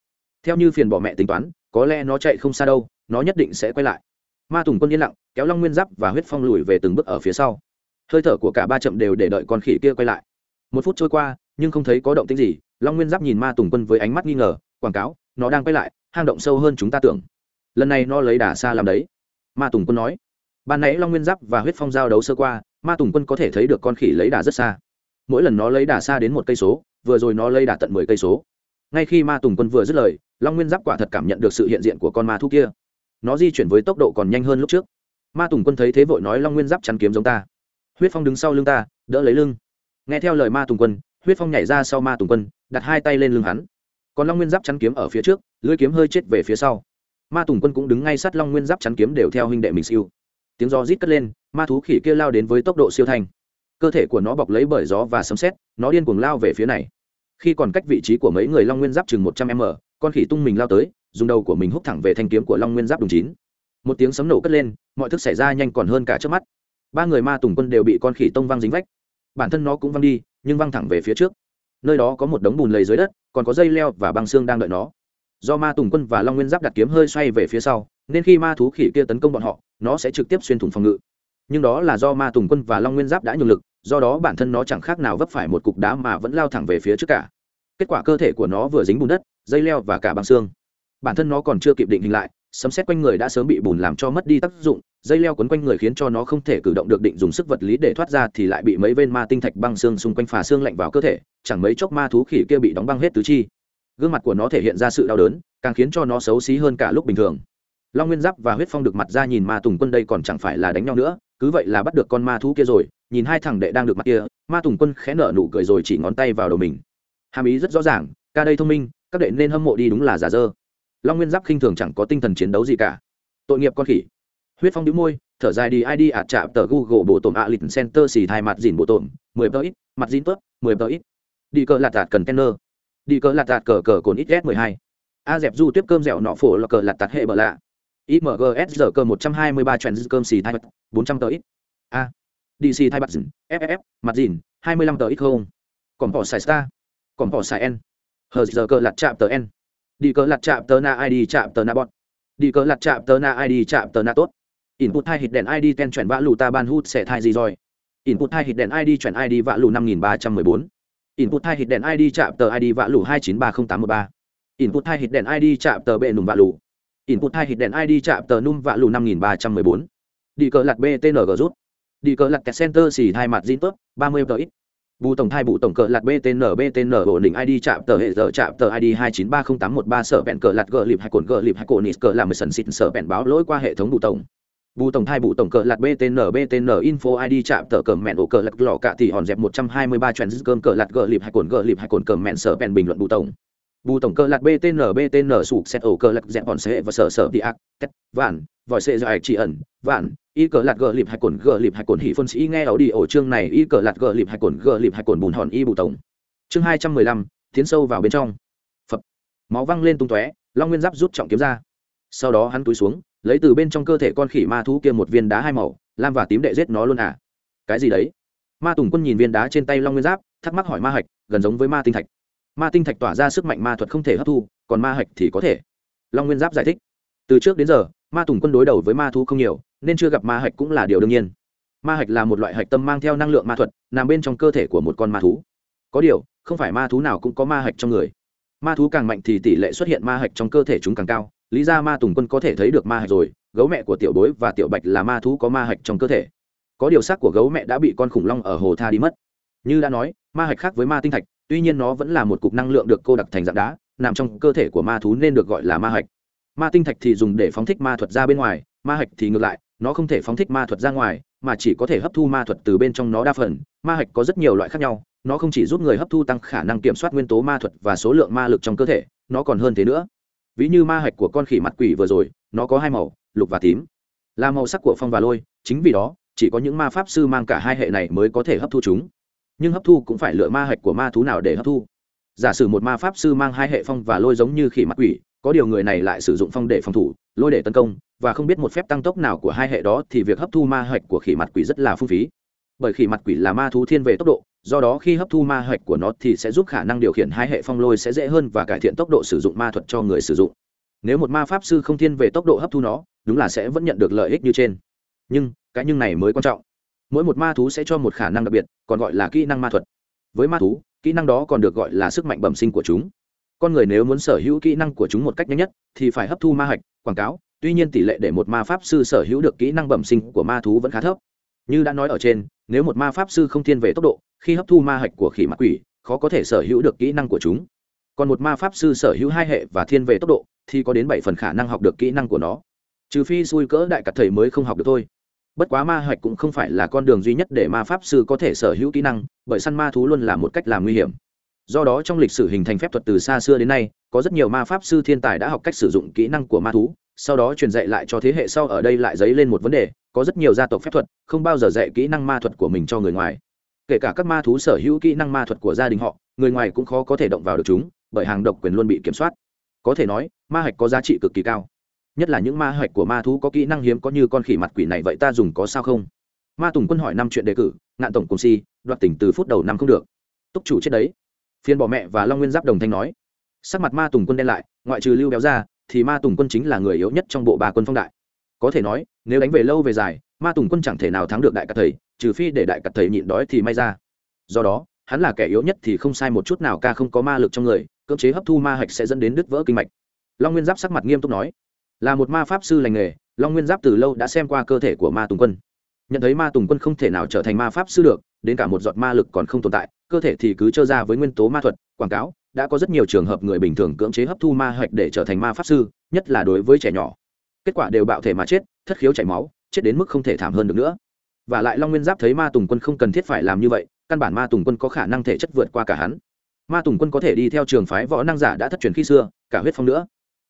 Theo như phiền bỏ mẹ tính toán, có lẽ nó chạy không xa đâu, nó nhất định sẽ quay lại. Ma tùng quân yên lặng, kéo long nguyên giáp và huyết phong lùi về từng bước ở phía sau. Hơi thở của cả ba chậm đều để đợi con khỉ kia quay lại. Một phút trôi qua, nhưng không thấy có động tính gì long nguyên giáp nhìn ma tùng quân với ánh mắt nghi ngờ, quảng cáo, nó đang quay lại, hang động sâu hơn chúng ta tưởng. Lần này nó lấy đà xa làm đấy. Ma tùng quân nói, ban nãy long nguyên giáp và huyết phong giao đấu sơ qua, ma tùng quân có thể thấy được con khỉ lấy đà rất xa. Mỗi lần nó lấy đà xa đến một cây số, vừa rồi nó lấy đà tận mười cây số. Ngay khi ma tùng quân vừa dứt lời, long nguyên giáp quả thật cảm nhận được sự hiện diện của con ma thu kia. Nó di chuyển với tốc độ còn nhanh hơn lúc trước. Ma tùng quân thấy thế vội nói, long nguyên giáp chắn kiếm giống ta. Huyết phong đứng sau lưng ta, đỡ lấy lưng. Nghe theo lời ma tùng quân huyết phong nhảy ra sau ma tùng quân, đặt hai tay lên lưng hắn. Còn long nguyên giáp chắn kiếm ở phía trước, lưỡi kiếm hơi chết về phía sau. Ma tùng quân cũng đứng ngay sát long nguyên giáp chắn kiếm đều theo huynh đệ mình siêu. Tiếng gió rít cất lên, ma thú khỉ kia lao đến với tốc độ siêu thanh. Cơ thể của nó bọc lấy bởi gió và sấm xét nó điên cuồng lao về phía này. Khi còn cách vị trí của mấy người long nguyên giáp chừng một trăm m, con khỉ tung mình lao tới, dùng đầu của mình hút thẳng về thanh kiếm của long nguyên giáp đồng chín. Một tiếng sấm nổ cất lên, mọi thức xảy ra nhanh còn hơn cả trước mắt. Ba người ma tùng quân đều bị con khỉ tông văng dính vách. Bản thân nó cũng văng đi nhưng văng thẳng về phía trước. Nơi đó có một đống bùn lầy dưới đất, còn có dây leo và băng xương đang đợi nó. Do ma tùng quân và long nguyên giáp đặt kiếm hơi xoay về phía sau, nên khi ma thú khỉ kia tấn công bọn họ, nó sẽ trực tiếp xuyên thủng phòng ngự. Nhưng đó là do ma tùng quân và long nguyên giáp đã nhường lực, do đó bản thân nó chẳng khác nào vấp phải một cục đá mà vẫn lao thẳng về phía trước cả. Kết quả cơ thể của nó vừa dính bùn đất, dây leo và cả băng xương. Bản thân nó còn chưa kịp định hình lại, sấm xét quanh người đã sớm bị bùn làm cho mất đi tác dụng dây leo quấn quanh người khiến cho nó không thể cử động được định dùng sức vật lý để thoát ra thì lại bị mấy viên ma tinh thạch băng xương xung quanh phà xương lạnh vào cơ thể, chẳng mấy chốc ma thú khỉ kia bị đóng băng hết tứ chi. Gương mặt của nó thể hiện ra sự đau đớn, càng khiến cho nó xấu xí hơn cả lúc bình thường. Long nguyên giáp và huyết phong được mặt ra nhìn ma tùng quân đây còn chẳng phải là đánh nhau nữa, cứ vậy là bắt được con ma thú kia rồi, nhìn hai thằng đệ đang được mặt kia, ma tùng quân khẽ nở nụ cười rồi chỉ ngón tay vào đầu mình. Hàm ý rất rõ ràng, ca đây thông minh, các đệ nên hâm mộ đi đúng là giả dơ. Long nguyên giáp khinh thường chẳng có tinh thần chiến đấu gì cả. Tội nghiệp con khỉ huyết phong đĩu môi, thở dài đi id ạt chạm tờ google bộ tổn ạ lịch center xì thai mặt dìn bộ tổn, mười tờ ít, mặt dìn tớp mười tờ ít. Đi cờ lạt tạt cần đi cờ lạt tạt cờ cờ cồn ít s mười hai. A dẹp du tiếp cơm dẻo nọ phổ là cờ lạt tạt hệ bờ lạ. Imgs giờ cơ một trăm hai mươi ba trend cơm xì thai mặt, bốn trăm tờ ít. A. Dc thai mặt dìn ff mặt dìn, hai mươi lăm tờ ít không. Còn bỏ xài star. Còn bỏ xài n. Hờ giờ cơ lạt chạm tờ n. Đi cờ lạt chạm tờ na id chạm tờ na bọt đi cờ lạt chạm tờ na id chạm tờ na tốt input hai hit đèn id ten chuyển vã lù ta ban hút sẽ thai gì rồi? Input hai hit đèn id chuyển id vã lù năm nghìn ba trăm mười bốn. Input hai hit đèn id chạm tờ id vã lù hai chín ba không tám một ba. Input hai hit đèn id chạm tờ bệ nùm vã lù. Input hai hit đèn id chạm tờ num vã lù năm nghìn ba trăm mười bốn. Đi cờ lạt btng rút. Đi cờ lạt center xì thai mặt zin tốt ba mươi tờ ít. Bù tổng thai bù tổng cờ lạt btn btn ổn định id chạm tờ hệ giờ chạm tờ id hai chín ba không tám một ba. Sở bẹn cờ lạt gờ lịp hai cồn gờ lịp hai cồn nít cờ làm mười sần xịn sở bẹn báo lỗi qua hệ thống bù tổng bù tổng thai bù tổng cờ lạt btn btn info id chạm tờ cờ mẹn ổ cờ lạt lò cạ thì hòn dẹp một trăm hai mươi ba trend cơm cờ lạt gờ lịp hay cồn gờ lịp hay cồn cờ mẹn sở bẹn bình luận bù tổng. Bù tổng cờ lạt btn btn sụp xét ổ cờ lạt dẹp hòn xe và sở sở đi ác, tét, vạn, vòi xe dài ạch chỉ ẩn, vạn, y cờ lạt gờ lịp hay cồn gờ lịp hay cồn hỉ phân sĩ nghe ấu đi ổ chương này, y cờ lạt gờ lịp hay cồn gờ lịp hay cồn bùn hòn y bù tổng. Chương hai trăm mười lăm, tiến sâu vào bên trong. Phập. Máu văng lên tung tóe, long nguyên giáp rút trọng kiếm ra. Sau đó hắn túi xuống lấy từ bên trong cơ thể con khỉ ma thú kia một viên đá hai màu, lam và tím đệ giết nó luôn à? Cái gì đấy? Ma tùng quân nhìn viên đá trên tay long nguyên giáp, thắc mắc hỏi ma hạch, gần giống với ma tinh thạch. Ma tinh thạch tỏa ra sức mạnh ma thuật không thể hấp thu, còn ma hạch thì có thể. Long nguyên giáp giải thích. Từ trước đến giờ, ma tùng quân đối đầu với ma thú không nhiều, nên chưa gặp ma hạch cũng là điều đương nhiên. Ma hạch là một loại hạch tâm mang theo năng lượng ma thuật, nằm bên trong cơ thể của một con ma thú. Có điều, không phải ma thú nào cũng có ma hạch trong người. Ma thú càng mạnh thì tỷ lệ xuất hiện ma hạch trong cơ thể chúng càng cao lý ra ma tùng quân có thể thấy được ma hạch rồi, gấu mẹ của tiểu bối và tiểu bạch là ma thú có ma hạch trong cơ thể. Có điều xác của gấu mẹ đã bị con khủng long ở hồ tha đi mất. Như đã nói, ma hạch khác với ma tinh thạch, tuy nhiên nó vẫn là một cục năng lượng được cô đặc thành dạng đá, nằm trong cơ thể của ma thú nên được gọi là ma hạch. Ma tinh thạch thì dùng để phóng thích ma thuật ra bên ngoài, ma hạch thì ngược lại, nó không thể phóng thích ma thuật ra ngoài, mà chỉ có thể hấp thu ma thuật từ bên trong nó đa phần. Ma hạch có rất nhiều loại khác nhau, nó không chỉ giúp người hấp thu tăng khả năng kiểm soát nguyên tố ma thuật và số lượng ma lực trong cơ thể, nó còn hơn thế nữa ví như ma hạch của con khỉ mặt quỷ vừa rồi, nó có hai màu, lục và tím. Là màu sắc của phong và lôi, chính vì đó, chỉ có những ma pháp sư mang cả hai hệ này mới có thể hấp thu chúng. Nhưng hấp thu cũng phải lựa ma hạch của ma thú nào để hấp thu. Giả sử một ma pháp sư mang hai hệ phong và lôi giống như khỉ mặt quỷ, có điều người này lại sử dụng phong để phòng thủ, lôi để tấn công, và không biết một phép tăng tốc nào của hai hệ đó thì việc hấp thu ma hạch của khỉ mặt quỷ rất là phung phí. Bởi khỉ mặt quỷ là ma thú thiên về tốc độ do đó khi hấp thu ma hạch của nó thì sẽ giúp khả năng điều khiển hai hệ phong lôi sẽ dễ hơn và cải thiện tốc độ sử dụng ma thuật cho người sử dụng. Nếu một ma pháp sư không thiên về tốc độ hấp thu nó, đúng là sẽ vẫn nhận được lợi ích như trên. Nhưng, cái nhưng này mới quan trọng. Mỗi một ma thú sẽ cho một khả năng đặc biệt, còn gọi là kỹ năng ma thuật. Với ma thú, kỹ năng đó còn được gọi là sức mạnh bẩm sinh của chúng. Con người nếu muốn sở hữu kỹ năng của chúng một cách nhanh nhất, thì phải hấp thu ma hạch quảng cáo, tuy nhiên tỷ lệ để một ma pháp sư sở hữu được kỹ năng bẩm sinh của ma thú vẫn khá thấp như đã nói ở trên, nếu một ma pháp sư không thiên về tốc độ, khi hấp thu ma hạch của khỉ mặt quỷ, khó có thể sở hữu được kỹ năng của chúng. Còn một ma pháp sư sở hữu hai hệ và thiên về tốc độ, thì có đến bảy phần khả năng học được kỹ năng của nó. Trừ phi xui cỡ đại cặt thầy mới không học được thôi. Bất quá ma hạch cũng không phải là con đường duy nhất để ma pháp sư có thể sở hữu kỹ năng, bởi săn ma thú luôn là một cách làm nguy hiểm. Do đó trong lịch sử hình thành phép thuật từ xa xưa đến nay, có rất nhiều ma pháp sư thiên tài đã học cách sử dụng kỹ năng của ma thú, sau đó truyền dạy lại cho thế hệ sau ở đây lại dấy lên một vấn đề có rất nhiều gia tộc phép thuật, không bao giờ dạy kỹ năng ma thuật của mình cho người ngoài. Kể cả các ma thú sở hữu kỹ năng ma thuật của gia đình họ, người ngoài cũng khó có thể động vào được chúng, bởi hàng độc quyền luôn bị kiểm soát. Có thể nói, ma hạch có giá trị cực kỳ cao. Nhất là những ma hạch của ma thú có kỹ năng hiếm có như con khỉ mặt quỷ này vậy ta dùng có sao không? Ma tùng quân hỏi năm chuyện đề cử, ngạn tổng cùng si, đoạt tỉnh từ phút đầu năm không được. Túc chủ chết đấy. Phiên bỏ mẹ và long nguyên giáp đồng thanh nói. Sắc mặt ma tùng quân đen lại, ngoại trừ lưu béo ra, thì ma tùng quân chính là người yếu nhất trong bộ ba quân phong đại. Có thể nói nếu đánh về lâu về dài, ma tùng quân chẳng thể nào thắng được đại cặt thầy, trừ phi để đại cặt thầy nhịn đói thì may ra. Do đó, hắn là kẻ yếu nhất thì không sai một chút nào ca không có ma lực trong người, cưỡng chế hấp thu ma hạch sẽ dẫn đến đứt vỡ kinh mạch. Long nguyên giáp sắc mặt nghiêm túc nói, là một ma pháp sư lành nghề, long nguyên giáp từ lâu đã xem qua cơ thể của ma tùng quân. Nhận thấy ma tùng quân không thể nào trở thành ma pháp sư được, đến cả một giọt ma lực còn không tồn tại, cơ thể thì cứ trơ ra với nguyên tố ma thuật, quảng cáo, đã có rất nhiều trường hợp người bình thường cưỡng chế hấp thu ma hạch để trở thành ma pháp sư, nhất là đối với trẻ nhỏ. Kết quả đều bạo thể mà chết thất khiếu chảy máu, chết đến mức không thể thảm hơn được nữa. Và lại long nguyên giáp thấy ma tùng quân không cần thiết phải làm như vậy, căn bản ma tùng quân có khả năng thể chất vượt qua cả hắn. Ma tùng quân có thể đi theo trường phái võ năng giả đã thất truyền khi xưa, cả huyết phong nữa.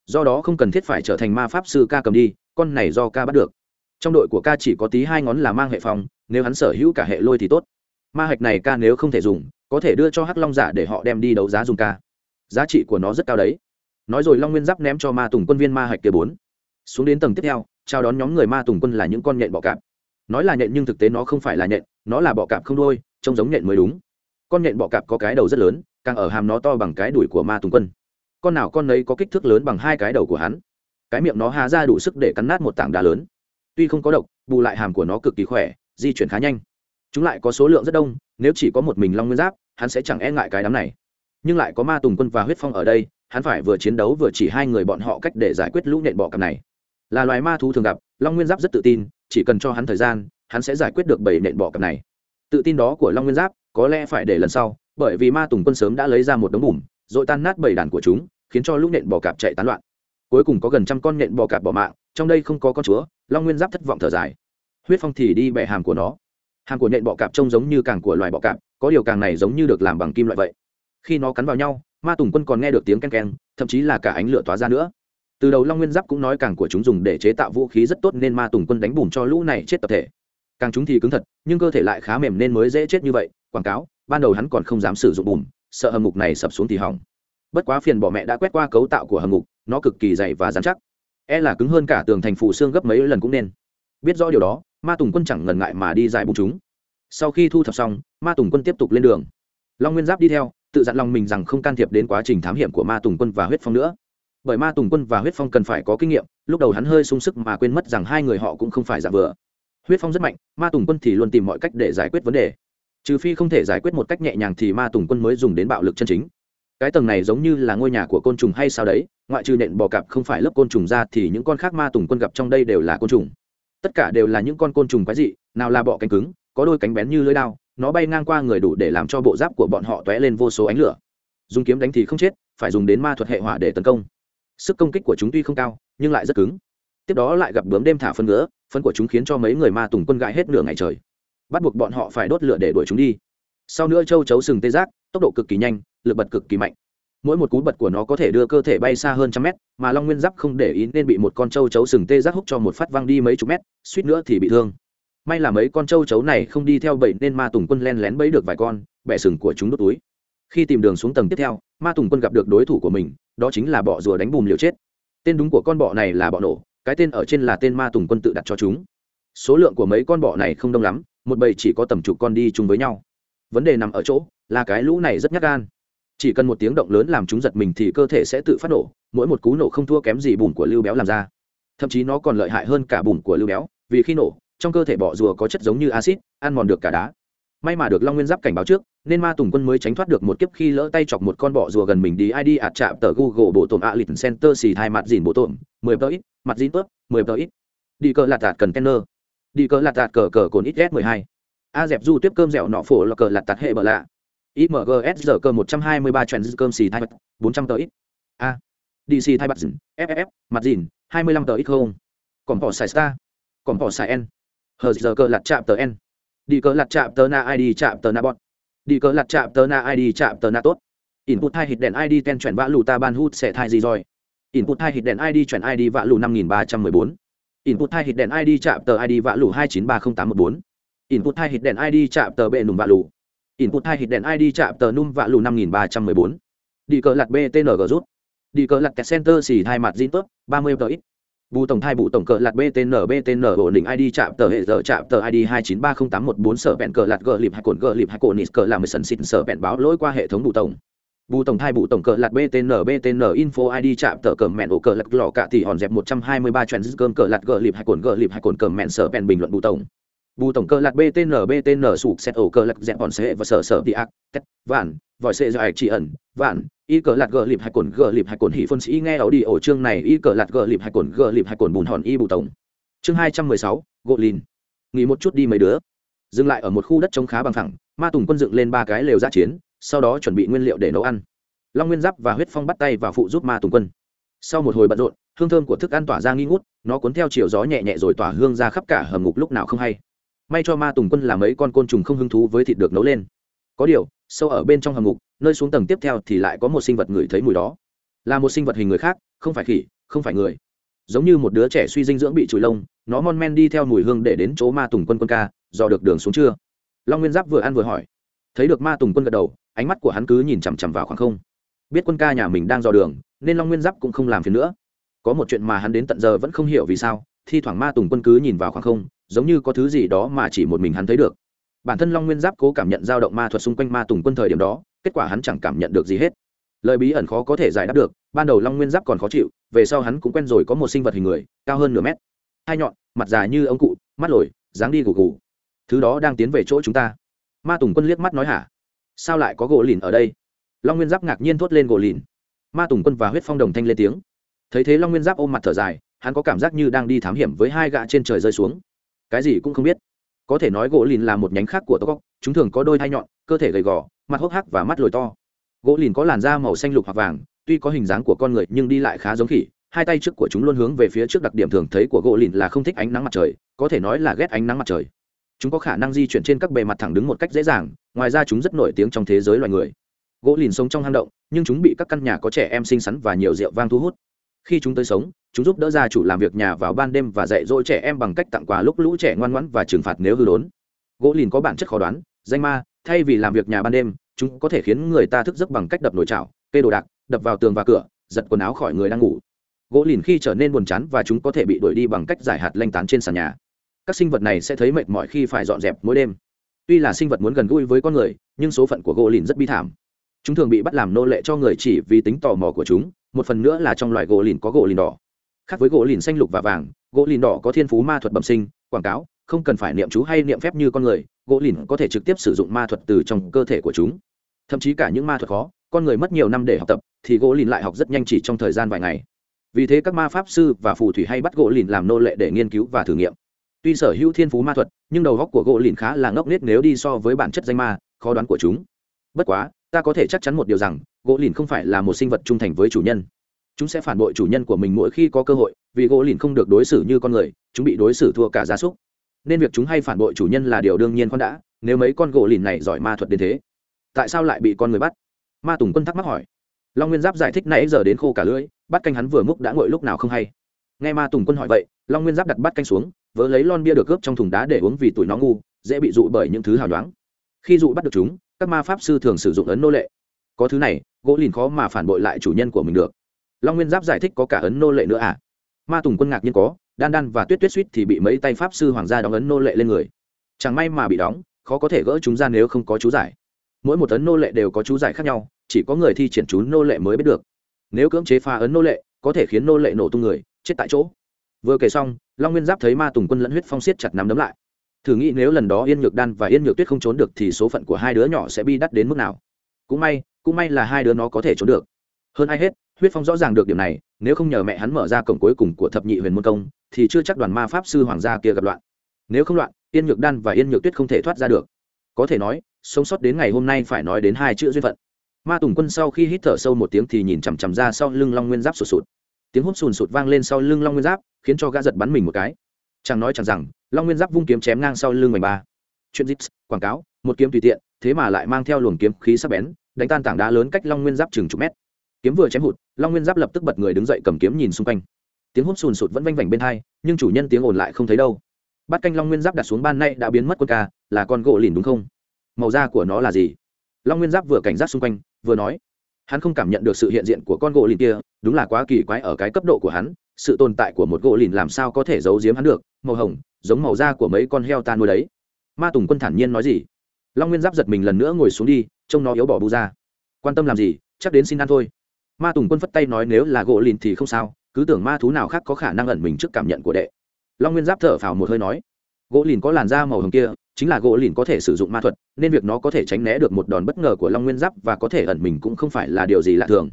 Do đó không cần thiết phải trở thành ma pháp sư ca cầm đi, con này do ca bắt được. Trong đội của ca chỉ có tí hai ngón là mang hệ phong, nếu hắn sở hữu cả hệ lôi thì tốt. Ma hạch này ca nếu không thể dùng, có thể đưa cho hắc long giả để họ đem đi đấu giá dùng ca. Giá trị của nó rất cao đấy. Nói rồi long nguyên giáp ném cho ma tùng quân viên ma hạch kia bốn. Xuống đến tầng tiếp theo chào đón nhóm người ma tùng quân là những con nhện bọ cạp. Nói là nhện nhưng thực tế nó không phải là nhện, nó là bọ cạp không đôi, trông giống nhện mới đúng. Con nhện bọ cạp có cái đầu rất lớn, càng ở hàm nó to bằng cái đùi của ma tùng quân. Con nào con nấy có kích thước lớn bằng hai cái đầu của hắn. Cái miệng nó há ra đủ sức để cắn nát một tảng đá lớn. Tuy không có độc, bù lại hàm của nó cực kỳ khỏe, di chuyển khá nhanh. Chúng lại có số lượng rất đông, nếu chỉ có một mình long nguyên giáp, hắn sẽ chẳng e ngại cái đám này. Nhưng lại có ma tùng quân và huyết phong ở đây, hắn phải vừa chiến đấu vừa chỉ hai người bọn họ cách để giải quyết lũ nhện bọ cặp này là loài ma thú thường gặp, long nguyên giáp rất tự tin, chỉ cần cho hắn thời gian, hắn sẽ giải quyết được bảy nện bỏ cặp này. Tự tin đó của long nguyên giáp có lẽ phải để lần sau, bởi vì ma tùng quân sớm đã lấy ra một đống bùm rồi tan nát bảy đàn của chúng, khiến cho lúc nện bò cạp chạy tán loạn. Cuối cùng có gần trăm con nện bò cạp bỏ mạng, trong đây không có con chúa, long nguyên giáp thất vọng thở dài. Huyết phong thì đi bẻ hàm của nó. Hàm của nện bọ cạp trông giống như càng của loài bọ cạp, có điều càng này giống như được làm bằng kim loại vậy. Khi nó cắn vào nhau, ma tùng quân còn nghe được tiếng ken ken thậm chí là cả ánh lửa tỏa ra nữa từ đầu long nguyên giáp cũng nói càng của chúng dùng để chế tạo vũ khí rất tốt nên ma tùng quân đánh bùm cho lũ này chết tập thể. Càng chúng thì cứng thật nhưng cơ thể lại khá mềm nên mới dễ chết như vậy quảng cáo ban đầu hắn còn không dám sử dụng bùm sợ hầm mục này sập xuống thì hỏng. Bất quá phiền bỏ mẹ đã quét qua cấu tạo của hầm mục, nó cực kỳ dày và dán chắc. E là cứng hơn cả tường thành phủ xương gấp mấy lần cũng nên. Biết rõ điều đó ma tùng quân chẳng ngần ngại mà đi giải bụng chúng. Sau khi thu thập xong ma tùng quân tiếp tục lên đường. Long nguyên giáp đi theo tự dặn lòng mình rằng không can thiệp đến quá trình thám hiểm của ma tùng quân và huyết phong nữa bởi ma tùng quân và huyết phong cần phải có kinh nghiệm, lúc đầu hắn hơi sung sức mà quên mất rằng hai người họ cũng không phải giả vừa huyết phong rất mạnh, ma tùng quân thì luôn tìm mọi cách để giải quyết vấn đề. Trừ phi không thể giải quyết một cách nhẹ nhàng thì ma tùng quân mới dùng đến bạo lực chân chính. Cái tầng này giống như là ngôi nhà của côn trùng hay sao đấy, ngoại trừ nện bò cạp không phải lớp côn trùng ra thì những con khác ma tùng quân gặp trong đây đều là côn trùng. Tất cả đều là những con côn trùng quái dị, nào là bọ cánh cứng, có đôi cánh bén như lưỡi đao, nó bay ngang qua người đủ để làm cho bộ giáp của bọn họ t lên vô số ánh lửa. Dùng kiếm đánh thì không chết, phải dùng đến ma thuật hệ hỏa để tấn công sức công kích của chúng tuy không cao, nhưng lại rất cứng. Tiếp đó lại gặp bướm đêm thả phân nữa phân của chúng khiến cho mấy người ma tùng quân gãi hết nửa ngày trời. Bắt buộc bọn họ phải đốt lửa để đuổi chúng đi. Sau nữa châu chấu sừng tê giác, tốc độ cực kỳ nhanh, lực bật cực kỳ mạnh. Mỗi một cú bật của nó có thể đưa cơ thể bay xa hơn trăm mét, mà long nguyên giáp không để ý nên bị một con châu chấu sừng tê giác hút cho một phát văng đi mấy chục mét, suýt nữa thì bị thương. May là mấy con châu chấu này không đi theo bẫy nên ma tùng quân len lén bẫy được vài con, bẻ sừng của chúng đốt túi. Khi tìm đường xuống tầng tiếp theo ma tùng quân gặp được đối thủ của mình, đó chính là bọ rùa đánh bùm liều chết. Tên đúng của con bọ này là bọ nổ, cái tên ở trên là tên ma tùng quân tự đặt cho chúng. Số lượng của mấy con bọ này không đông lắm, một bầy chỉ có tầm chục con đi chung với nhau. Vấn đề nằm ở chỗ là cái lũ này rất nhát gan. Chỉ cần một tiếng động lớn làm chúng giật mình thì cơ thể sẽ tự phát nổ, mỗi một cú nổ không thua kém gì bùn của lưu béo làm ra. Thậm chí nó còn lợi hại hơn cả bùn của lưu béo, vì khi nổ, trong cơ thể bọ rùa có chất giống như acid ăn mòn được cả đá. May mà được long nguyên giáp cảnh báo trước nên ma tùng quân mới tránh thoát được một kiếp khi lỡ tay chọc một con bọ rùa gần mình đi. Id ạt chạm tờ google bộ tổn a lịch center xì hai mặt dìn bộ tổn. Mười tờ ít, mặt dìn tớp, mười tờ ít. Đi cờ lạt tạt cần tenner đi cờ lạt tạt cờ cờ cồn ít s mười hai. A dẹp du tiếp cơm dẻo nọ phổ là cờ lạt tạt hệ bờ lạ. Imgs giờ cơ một trăm hai mươi ba trend cơm xì thai bốn trăm tờ ít. A. Dc thai bạc dìn ff mặt dìn, hai mươi lăm tờ ít không. Còn bỏ xài star. Còn bỏ xài n. Hờ giờ cơ lạt chạm tờ n. Đi cờ lạt chạm tờ na id chạm tờ na bọn đi cờ lặt chạm tờ na id chạm tờ na tốt. Input hai hit đèn id ten chuyển vã lù ta ban hút sẽ thai gì rồi? Input hai hit đèn id chuyển id vã lù năm nghìn ba trăm mười bốn. Input hai hit đèn id chạm tờ id vã lù hai chín ba không tám một bốn. Input hai hit đèn id chạm tờ bệ nùm vã lù. Input hai hit đèn id chạm tờ num vã lù năm nghìn ba trăm mười bốn. Đi cờ lặt btng rút. Đi cờ lặt kẹt center xì hai mặt zin tốt, ba mươi tờ ít bù tổng thai bù tổng cờ lạt btn btn ổn định id chạm tờ hệ giờ, chạm tờ id hai chín ba không tám một bốn, sở bẹn cờ lạt gờ lịp hai cồn, gờ lịp hai cồn nít cờ làm mười sần xịt, sở bẹn báo lỗi qua hệ thống bù tổng. Bù tổng thai bù tổng cờ lạt btn btn info id chạm tờ cờ mẹn ổ cờ lạt lò cả thì hòn dẹp một trăm hai mươi ba chuyện cơm cờ lạt gờ lịp hai cồn, gờ lịp hai cồn cờ mẹn, sở bẹn bình luận bù tổng bù tổng cơ lạc btn btn sụp xét ổ cơ lạc dẹp bọn xe và sở sở đi ác tét, vạn, vòi xe do ạch chỉ ẩn, vạn, y cờ lạc gờ lịp hai cồn gờ lịp hai cồn hỉ phân sĩ nghe ảo đi ổ chương này, y cờ lạc gờ lịp hai cồn gờ lịp hai cồn bùn hòn y bù tổng. Chương hai trăm mười sáu, gỗ lìn. Nghỉ một chút đi mấy đứa. Dừng lại ở một khu đất trống khá bằng thẳng ma tùng quân dựng lên ba cái lều giã chiến, sau đó chuẩn bị nguyên liệu để nấu ăn. Long nguyên giáp và huyết phong bắt tay vào phụ giúp ma tùng quân. Sau một hồi bận rộn, hương thơm của thức ăn tỏa ra nghi ngút, nó cuốn theo chiều gió nhẹ nhẹ rồi tỏa hương ra khắp cả hầm ngục lúc nào không hay may cho ma tùng quân là mấy con côn trùng không hứng thú với thịt được nấu lên. Có điều, sâu ở bên trong hầm ngục, nơi xuống tầng tiếp theo thì lại có một sinh vật ngửi thấy mùi đó. Là một sinh vật hình người khác, không phải khỉ, không phải người. Giống như một đứa trẻ suy dinh dưỡng bị trụi lông, nó mon men đi theo mùi hương để đến chỗ ma tùng quân quân ca, dò được đường xuống chưa long nguyên giáp vừa ăn vừa hỏi. Thấy được ma tùng quân gật đầu, ánh mắt của hắn cứ nhìn chằm chằm vào khoảng không. Biết quân ca nhà mình đang dò đường, nên long nguyên giáp cũng không làm phiền nữa. Có một chuyện mà hắn đến tận giờ vẫn không hiểu vì sao thi thoảng ma tùng quân cứ nhìn vào khoảng không, giống như có thứ gì đó mà chỉ một mình hắn thấy được. Bản thân long nguyên giáp cố cảm nhận dao động ma thuật xung quanh ma tùng quân thời điểm đó, kết quả hắn chẳng cảm nhận được gì hết. Lời bí ẩn khó có thể giải đáp được, ban đầu long nguyên giáp còn khó chịu, về sau hắn cũng quen rồi có một sinh vật hình người, cao hơn nửa mét. Hai nhọn, mặt dài như ông cụ, mắt lồi, dáng đi gù gù. Thứ đó đang tiến về chỗ chúng ta. Ma tùng quân liếc mắt nói hả? Sao lại có gỗ lìn ở đây? Long nguyên giáp ngạc nhiên thốt lên gỗ lìn. Ma tùng quân và huyết phong đồng thanh lên tiếng. Thấy thế long nguyên giáp ôm mặt thở dài hắn có cảm giác như đang đi thám hiểm với hai gã trên trời rơi xuống. Cái gì cũng không biết. Có thể nói gỗ lìn là một nhánh khác của tóc chúng thường có đôi hai nhọn, cơ thể gầy gò, mặt hốc hác và mắt lồi to. Gỗ lìn có làn da màu xanh lục hoặc vàng, tuy có hình dáng của con người nhưng đi lại khá giống khỉ. Hai tay trước của chúng luôn hướng về phía trước đặc điểm thường thấy của gỗ lìn là không thích ánh nắng mặt trời, có thể nói là ghét ánh nắng mặt trời. Chúng có khả năng di chuyển trên các bề mặt thẳng đứng một cách dễ dàng, ngoài ra chúng rất nổi tiếng trong thế giới loài người. Gỗ lìn sống trong hang động, nhưng chúng bị các căn nhà có trẻ em xinh xắn và nhiều rượu vang thu hút khi chúng tới sống, chúng giúp đỡ gia chủ làm việc nhà vào ban đêm và dạy dỗ trẻ em bằng cách tặng quà lúc lũ trẻ ngoan ngoãn và trừng phạt nếu hư đốn. Gỗ lìn có bản chất khó đoán, danh ma, thay vì làm việc nhà ban đêm, chúng có thể khiến người ta thức giấc bằng cách đập nồi chảo cây đồ đạc, đập vào tường và cửa, giật quần áo khỏi người đang ngủ. Gỗ lìn khi trở nên buồn chán và chúng có thể bị đuổi đi bằng cách giải hạt lanh tán trên sàn nhà. Các sinh vật này sẽ thấy mệt mỏi khi phải dọn dẹp mỗi đêm. Tuy là sinh vật muốn gần gũi với con người, nhưng số phận của gỗ lìn rất bi thảm. Chúng thường bị bắt làm nô lệ cho người chỉ vì tính tò mò của chúng một phần nữa là trong loài gỗ lìn có gỗ lìn đỏ. Khác với gỗ lìn xanh lục và vàng, gỗ lìn đỏ có thiên phú ma thuật bẩm sinh, quảng cáo, không cần phải niệm chú hay niệm phép như con người, gỗ lìn có thể trực tiếp sử dụng ma thuật từ trong cơ thể của chúng. Thậm chí cả những ma thuật khó, con người mất nhiều năm để học tập, thì gỗ lìn lại học rất nhanh chỉ trong thời gian vài ngày. Vì thế các ma pháp sư và phù thủy hay bắt gỗ lìn làm nô lệ để nghiên cứu và thử nghiệm. Tuy sở hữu thiên phú ma thuật, nhưng đầu góc của gỗ lìn khá là ngốc nghếch nếu đi so với bản chất danh ma, khó đoán của chúng. Bất quá, ta có thể chắc chắn một điều rằng gỗ lìn không phải là một sinh vật trung thành với chủ nhân. Chúng sẽ phản bội chủ nhân của mình mỗi khi có cơ hội, vì gỗ lìn không được đối xử như con người, chúng bị đối xử thua cả gia súc. Nên việc chúng hay phản bội chủ nhân là điều đương nhiên con đã, nếu mấy con gỗ lìn này giỏi ma thuật đến thế, tại sao lại bị con người bắt? Ma tùng quân thắc mắc hỏi. Long nguyên giáp giải thích nãy giờ đến khô cả lưỡi, bắt canh hắn vừa múc đã ngồi lúc nào không hay. Nghe ma tùng quân hỏi vậy, long nguyên giáp đặt bắt canh xuống, vớ lấy lon bia được cướp trong thùng đá để uống vì tuổi nó ngu, dễ bị dụ bởi những thứ hào nhoáng. Khi dụ bắt được chúng, các ma pháp sư thường sử dụng ấn nô lệ. Có thứ này gỗ lìn khó mà phản bội lại chủ nhân của mình được. Long nguyên giáp giải thích có cả ấn nô lệ nữa à? Ma tùng quân ngạc nhiên có, đan đan và tuyết tuyết suýt thì bị mấy tay pháp sư hoàng gia đóng ấn nô lệ lên người. Chẳng may mà bị đóng, khó có thể gỡ chúng ra nếu không có chú giải. Mỗi một ấn nô lệ đều có chú giải khác nhau, chỉ có người thi triển chú nô lệ mới biết được. Nếu cưỡng chế phá ấn nô lệ, có thể khiến nô lệ nổ tung người, chết tại chỗ. Vừa kể xong, long nguyên giáp thấy ma tùng quân lẫn huyết phong siết chặt nắm đấm lại. Thử nghĩ nếu lần đó yên nhược đan và yên nhược tuyết không trốn được thì số phận của hai đứa nhỏ sẽ bi đắt đến mức nào? Cũng may cũng may là hai đứa nó có thể trốn được. Hơn ai hết, huyết phong rõ ràng được điểm này, nếu không nhờ mẹ hắn mở ra cổng cuối cùng của thập nhị huyền môn công, thì chưa chắc đoàn ma pháp sư hoàng gia kia gặp loạn. Nếu không loạn, yên nhược đan và yên nhược tuyết không thể thoát ra được. Có thể nói, sống sót đến ngày hôm nay phải nói đến hai chữ duyên phận. Ma tùng quân sau khi hít thở sâu một tiếng thì nhìn chằm chằm ra sau lưng long nguyên giáp sụt sụt. Tiếng hút sùn sụt vang lên sau lưng long nguyên giáp, khiến cho gã giật bắn mình một cái. Chẳng nói chẳng rằng, long nguyên giáp vung kiếm chém ngang sau lưng mảnh ba. Chuyện zip quảng cáo, một kiếm tùy tiện, thế mà lại mang theo luồng kiếm khí sắc bén đánh tan tảng đá lớn cách long nguyên giáp chừng chục mét. Kiếm vừa chém hụt, long nguyên giáp lập tức bật người đứng dậy cầm kiếm nhìn xung quanh. Tiếng hút sùn sụt vẫn vanh vảnh bên hai, nhưng chủ nhân tiếng ồn lại không thấy đâu. Bắt canh long nguyên giáp đặt xuống ban nay đã biến mất quân ca, là con gỗ lìn đúng không? Màu da của nó là gì? Long nguyên giáp vừa cảnh giác xung quanh, vừa nói, hắn không cảm nhận được sự hiện diện của con gỗ lìn kia, đúng là quá kỳ quái ở cái cấp độ của hắn, sự tồn tại của một gỗ lìn làm sao có thể giấu giếm hắn được, màu hồng, giống màu da của mấy con heo ta nuôi đấy. Ma tùng quân thản nhiên nói gì? Long nguyên giáp giật mình lần nữa ngồi xuống đi, trông nó yếu bỏ bu ra. Quan tâm làm gì? Chắc đến xin ăn thôi. Ma tùng quân phất tay nói nếu là gỗ lìn thì không sao, cứ tưởng ma thú nào khác có khả năng ẩn mình trước cảm nhận của đệ. Long nguyên giáp thở phào một hơi nói, gỗ lìn có làn da màu hồng kia, chính là gỗ lìn có thể sử dụng ma thuật, nên việc nó có thể tránh né được một đòn bất ngờ của long nguyên giáp và có thể ẩn mình cũng không phải là điều gì lạ thường.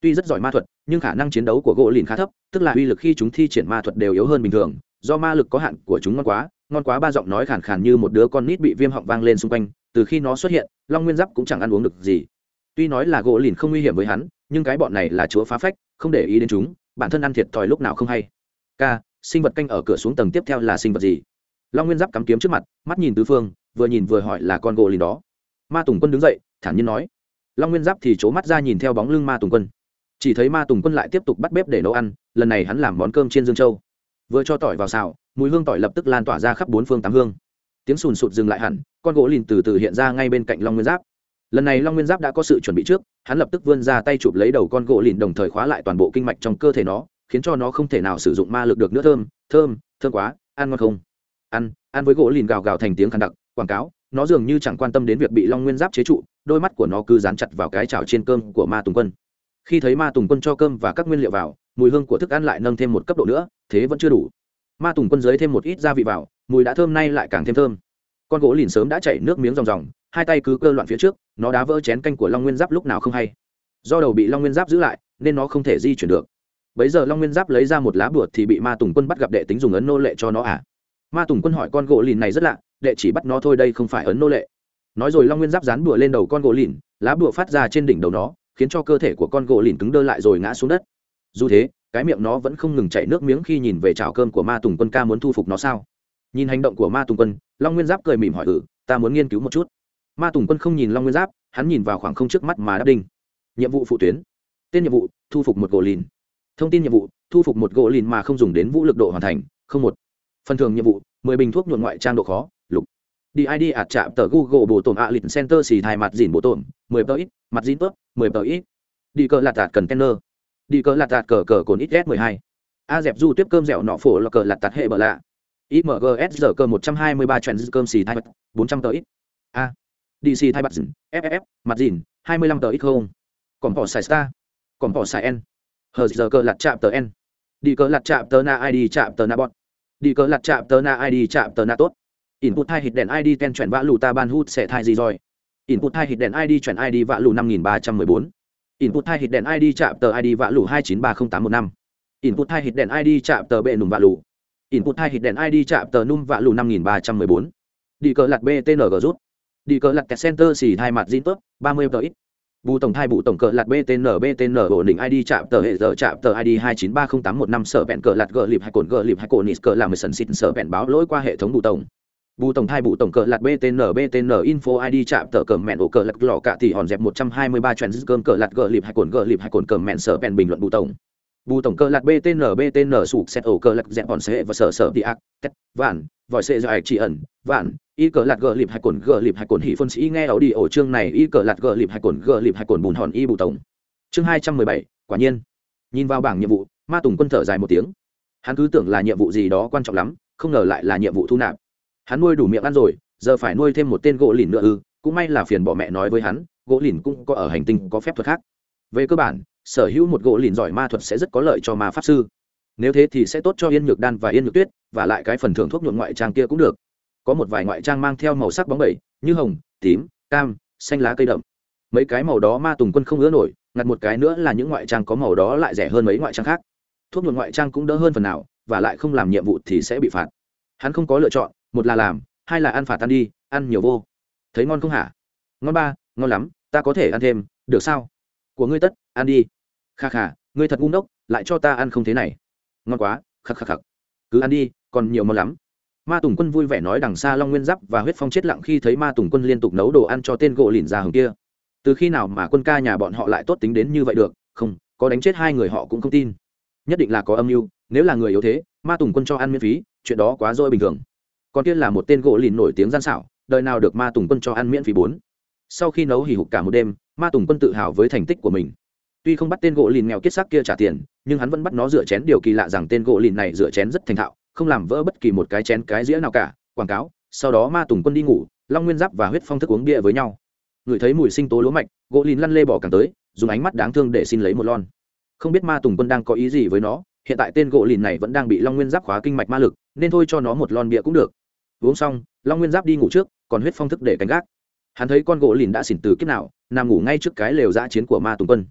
Tuy rất giỏi ma thuật, nhưng khả năng chiến đấu của gỗ lìn khá thấp, tức là uy lực khi chúng thi triển ma thuật đều yếu hơn bình thường. Do ma lực có hạn của chúng ngon quá ngon quá ba giọng nói khàn khàn như một đứa con nít bị viêm họng vang lên xung quanh từ khi nó xuất hiện, long nguyên giáp cũng chẳng ăn uống được gì. Tuy nói là gỗ lìn không nguy hiểm với hắn, nhưng cái bọn này là chúa phá phách, không để ý đến chúng, bản thân ăn thiệt thòi lúc nào không hay. K sinh vật canh ở cửa xuống tầng tiếp theo là sinh vật gì? Long nguyên giáp cắm kiếm trước mặt, mắt nhìn tứ phương, vừa nhìn vừa hỏi là con gỗ lìn đó. Ma tùng quân đứng dậy, thản nhiên nói. Long nguyên giáp thì c mắt ra nhìn theo bóng lưng ma tùng quân. Chỉ thấy ma tùng quân lại tiếp tục bắt bếp để nấu ăn, lần này hắn làm món cơm trên dương châu. Vừa cho tỏi vào xào, mùi hương tỏi lập tức lan tỏa ra khắp bốn phương tám hương. Tiếng sùn sụt dừng lại hẳn con gỗ lìn từ từ hiện ra ngay bên cạnh long nguyên giáp. Lần này long nguyên giáp đã có sự chuẩn bị trước, hắn lập tức vươn ra tay chụp lấy đầu con gỗ lìn đồng thời khóa lại toàn bộ kinh mạch trong cơ thể nó, khiến cho nó không thể nào sử dụng ma lực được nữa. Thơm thơm thơm quá, ăn ngon không? Ăn ăn với gỗ lìn gào gào thành tiếng khăn đặc, quảng cáo, nó dường như chẳng quan tâm đến việc bị long nguyên giáp chế trụ, đôi mắt của nó cứ dán chặt vào cái chảo trên cơm của ma tùng quân. Khi thấy ma tùng quân cho cơm và các nguyên liệu vào, mùi hương của thức ăn lại nâng thêm một cấp độ nữa, thế vẫn chưa đủ. Ma tùng quân dưới thêm một ít gia vị vào, mùi đã thơm nay lại càng thêm thơm con gỗ lìn sớm đã chảy nước miếng ròng ròng, hai tay cứ cơ loạn phía trước, nó đá vỡ chén canh của long nguyên giáp lúc nào không hay. Do đầu bị long nguyên giáp giữ lại, nên nó không thể di chuyển được. Bấy giờ long nguyên giáp lấy ra một lá bùa thì bị ma tùng quân bắt gặp đệ tính dùng ấn nô lệ cho nó à? Ma tùng quân hỏi con gỗ lìn này rất lạ, đệ chỉ bắt nó thôi đây không phải ấn nô lệ. Nói rồi long nguyên giáp dán bùa lên đầu con gỗ lìn, lá bùa phát ra trên đỉnh đầu nó, khiến cho cơ thể của con gỗ lìn cứng đơ lại rồi ngã xuống đất. Dù thế, cái miệng nó vẫn không ngừng chảy nước miếng khi nhìn về chảo cơm của ma tùng quân ca muốn thu phục nó sao? Nhìn hành động của ma tùng quân, long nguyên giáp cười mỉm hỏi ừ ta muốn nghiên cứu một chút. Ma tùng quân không nhìn long nguyên giáp, hắn nhìn vào khoảng không trước mắt mà đáp đinh. Nhiệm vụ phụ tuyến. Tên nhiệm vụ, thu phục một gỗ lìn. Thông tin nhiệm vụ, thu phục một gỗ lìn mà không dùng đến vũ lực độ hoàn thành, không một. Phần thưởng nhiệm vụ, mười bình thuốc nhuộn ngoại trang độ khó, lục. Đi id ạt chạm tờ google bộ tổn ạ lịch center xì thai mặt dìn bộ tổn, mười tờ ít, mặt dìn tớp mười tờ ít. Đi cờ lạt tạt cần tenner. Đi cờ lạt tạt cờ cờ cồn ít s mười hai. A dẹp du tiếp cơm dẻo nọ phổ là cờ lạt tạt hệ bờ lạ imgs giờ cơ một trăm hai mươi ba trend cơm xì thai bật bốn trăm tờ ít. A. Dc thai bật dìn ff mặt dìn, hai mươi lăm tờ ít không? Còn bỏ xài star. Còn bỏ xài n. Hờ giờ cơ lặt chạm tờ n. Đi cơ lặt chạm tờ na id chạm tờ na bọn đi cơ lặt chạm tờ na id chạm tờ na tốt. Input hai hit đèn id ten chuyển vã lù ta ban hút sẽ thai gì rồi? Input hai hit đèn id chuyển id vã lù năm nghìn ba trăm mười bốn. Input hai hit đèn id chạm tờ id vã lù hai chín ba không tám một năm. Input hai hit đèn id chạm tờ bệ nùng vã lù input hai hit đèn id chạm tờ num vạ lù năm nghìn ba trăm mười bốn. Đi cờ lặt btng rút. Đi cờ lặt center xì hai mặt zin tớp, ba mươi tờ ít. Bù tổng thai bù tổng cờ lạt btn btn ổn định id chạm tờ hệ giờ chạm tờ id hai chín ba không tám một năm sở bẹn cờ lạt gờ lịp hai cồn gờ lịp hai cồn nít cờ làm mười sần xịt sở bẹn báo lỗi qua hệ thống bù tổng. Bù tổng thai bù tổng cờ lạt btn btn info id chạm tờ cờ mẹn ổ cờ lạt lò cạ thì hòn dẹp một trăm hai mươi ba trend cơm cờ lạt gờ lịp hai cồn gờ lịp hai cồn cờ mẹn sở bẹn bình luận bù tổng bù tổng cơ lạc btn btn sụp xét ổ cơ lạc dẹp bọn xe và sở sở đi ác, tét, vạn, vòi xe dài chỉ ẩn, vạn, y cờ lạc gờ lịp hai cồn, gờ lịp hai cồn hỉ phân sĩ nghe ảo đi ổ chương này, y cờ lạc gờ lịp hai cồn, gờ lịp hai cồn bùn hòn y bù tổng. Chương hai trăm mười bảy, quả nhiên. Nhìn vào bảng nhiệm vụ, ma tùng quân thở dài một tiếng. Hắn cứ tưởng là nhiệm vụ gì đó quan trọng lắm, không ngờ lại là nhiệm vụ thu nạp. Hắn nuôi đủ miệng ăn rồi, giờ phải nuôi thêm một tên gỗ lìn nữa ư, cũng may là phiền bỏ mẹ nói với hắn, gỗ lìn cũng có ở hành tinh, có phép thuật khác về cơ bản, sở hữu một gỗ lìn giỏi ma thuật sẽ rất có lợi cho ma pháp sư. Nếu thế thì sẽ tốt cho yên nhược đan và yên nhược tuyết, và lại cái phần thưởng thuốc nhuộm ngoại trang kia cũng được. Có một vài ngoại trang mang theo màu sắc bóng bẩy, như hồng, tím, cam, xanh lá cây đậm. Mấy cái màu đó ma tùng quân không ứa nổi, ngặt một cái nữa là những ngoại trang có màu đó lại rẻ hơn mấy ngoại trang khác. Thuốc nhuộm ngoại trang cũng đỡ hơn phần nào, và lại không làm nhiệm vụ thì sẽ bị phạt. Hắn không có lựa chọn, một là làm, hai là ăn phạt ăn đi, ăn nhiều vô. Thấy ngon không hả? Ngon ba, ngon lắm, ta có thể ăn thêm, được sao? Của ngươi tất, ăn đi. Kha kha, ngươi thật ngu ngốc, lại cho ta ăn không thế này. Ngon quá, khắc khắc khắc. Cứ ăn đi, còn nhiều món lắm. Ma tùng quân vui vẻ nói đằng xa long nguyên giáp và huyết phong chết lặng khi thấy ma tùng quân liên tục nấu đồ ăn cho tên gỗ lìn ra hồng kia. Từ khi nào mà quân ca nhà bọn họ lại tốt tính đến như vậy được? Không, có đánh chết hai người họ cũng không tin. Nhất định là có âm mưu, nếu là người yếu thế, ma tùng quân cho ăn miễn phí, chuyện đó quá dôi bình thường. Còn kia là một tên gỗ lìn nổi tiếng gian xảo, đời nào được ma tùng quân cho ăn miễn phí bốn? Sau khi nấu hỉ hục cả một đêm ma tùng quân tự hào với thành tích của mình. Tuy không bắt tên gỗ lìn nghèo kiết xác kia trả tiền, nhưng hắn vẫn bắt nó rửa chén điều kỳ lạ rằng tên gỗ lìn này rửa chén rất thành thạo, không làm vỡ bất kỳ một cái chén cái dĩa nào cả, quảng cáo, sau đó ma tùng quân đi ngủ, long nguyên giáp và huyết phong thức uống bia với nhau. Ngửi thấy mùi sinh tố lúa mạch, gỗ lìn lăn lê bỏ càng tới, dùng ánh mắt đáng thương để xin lấy một lon. Không biết ma tùng quân đang có ý gì với nó, hiện tại tên gỗ lìn này vẫn đang bị long nguyên giáp khóa kinh mạch ma lực, nên thôi cho nó một lon bia cũng được. Uống xong, long nguyên giáp đi ngủ trước, còn huyết phong thức để canh gác. Hắn thấy con gỗ lìn đã xỉn từ kiếp nào nằm ngủ ngay trước cái lều giã chiến của ma tùng quân.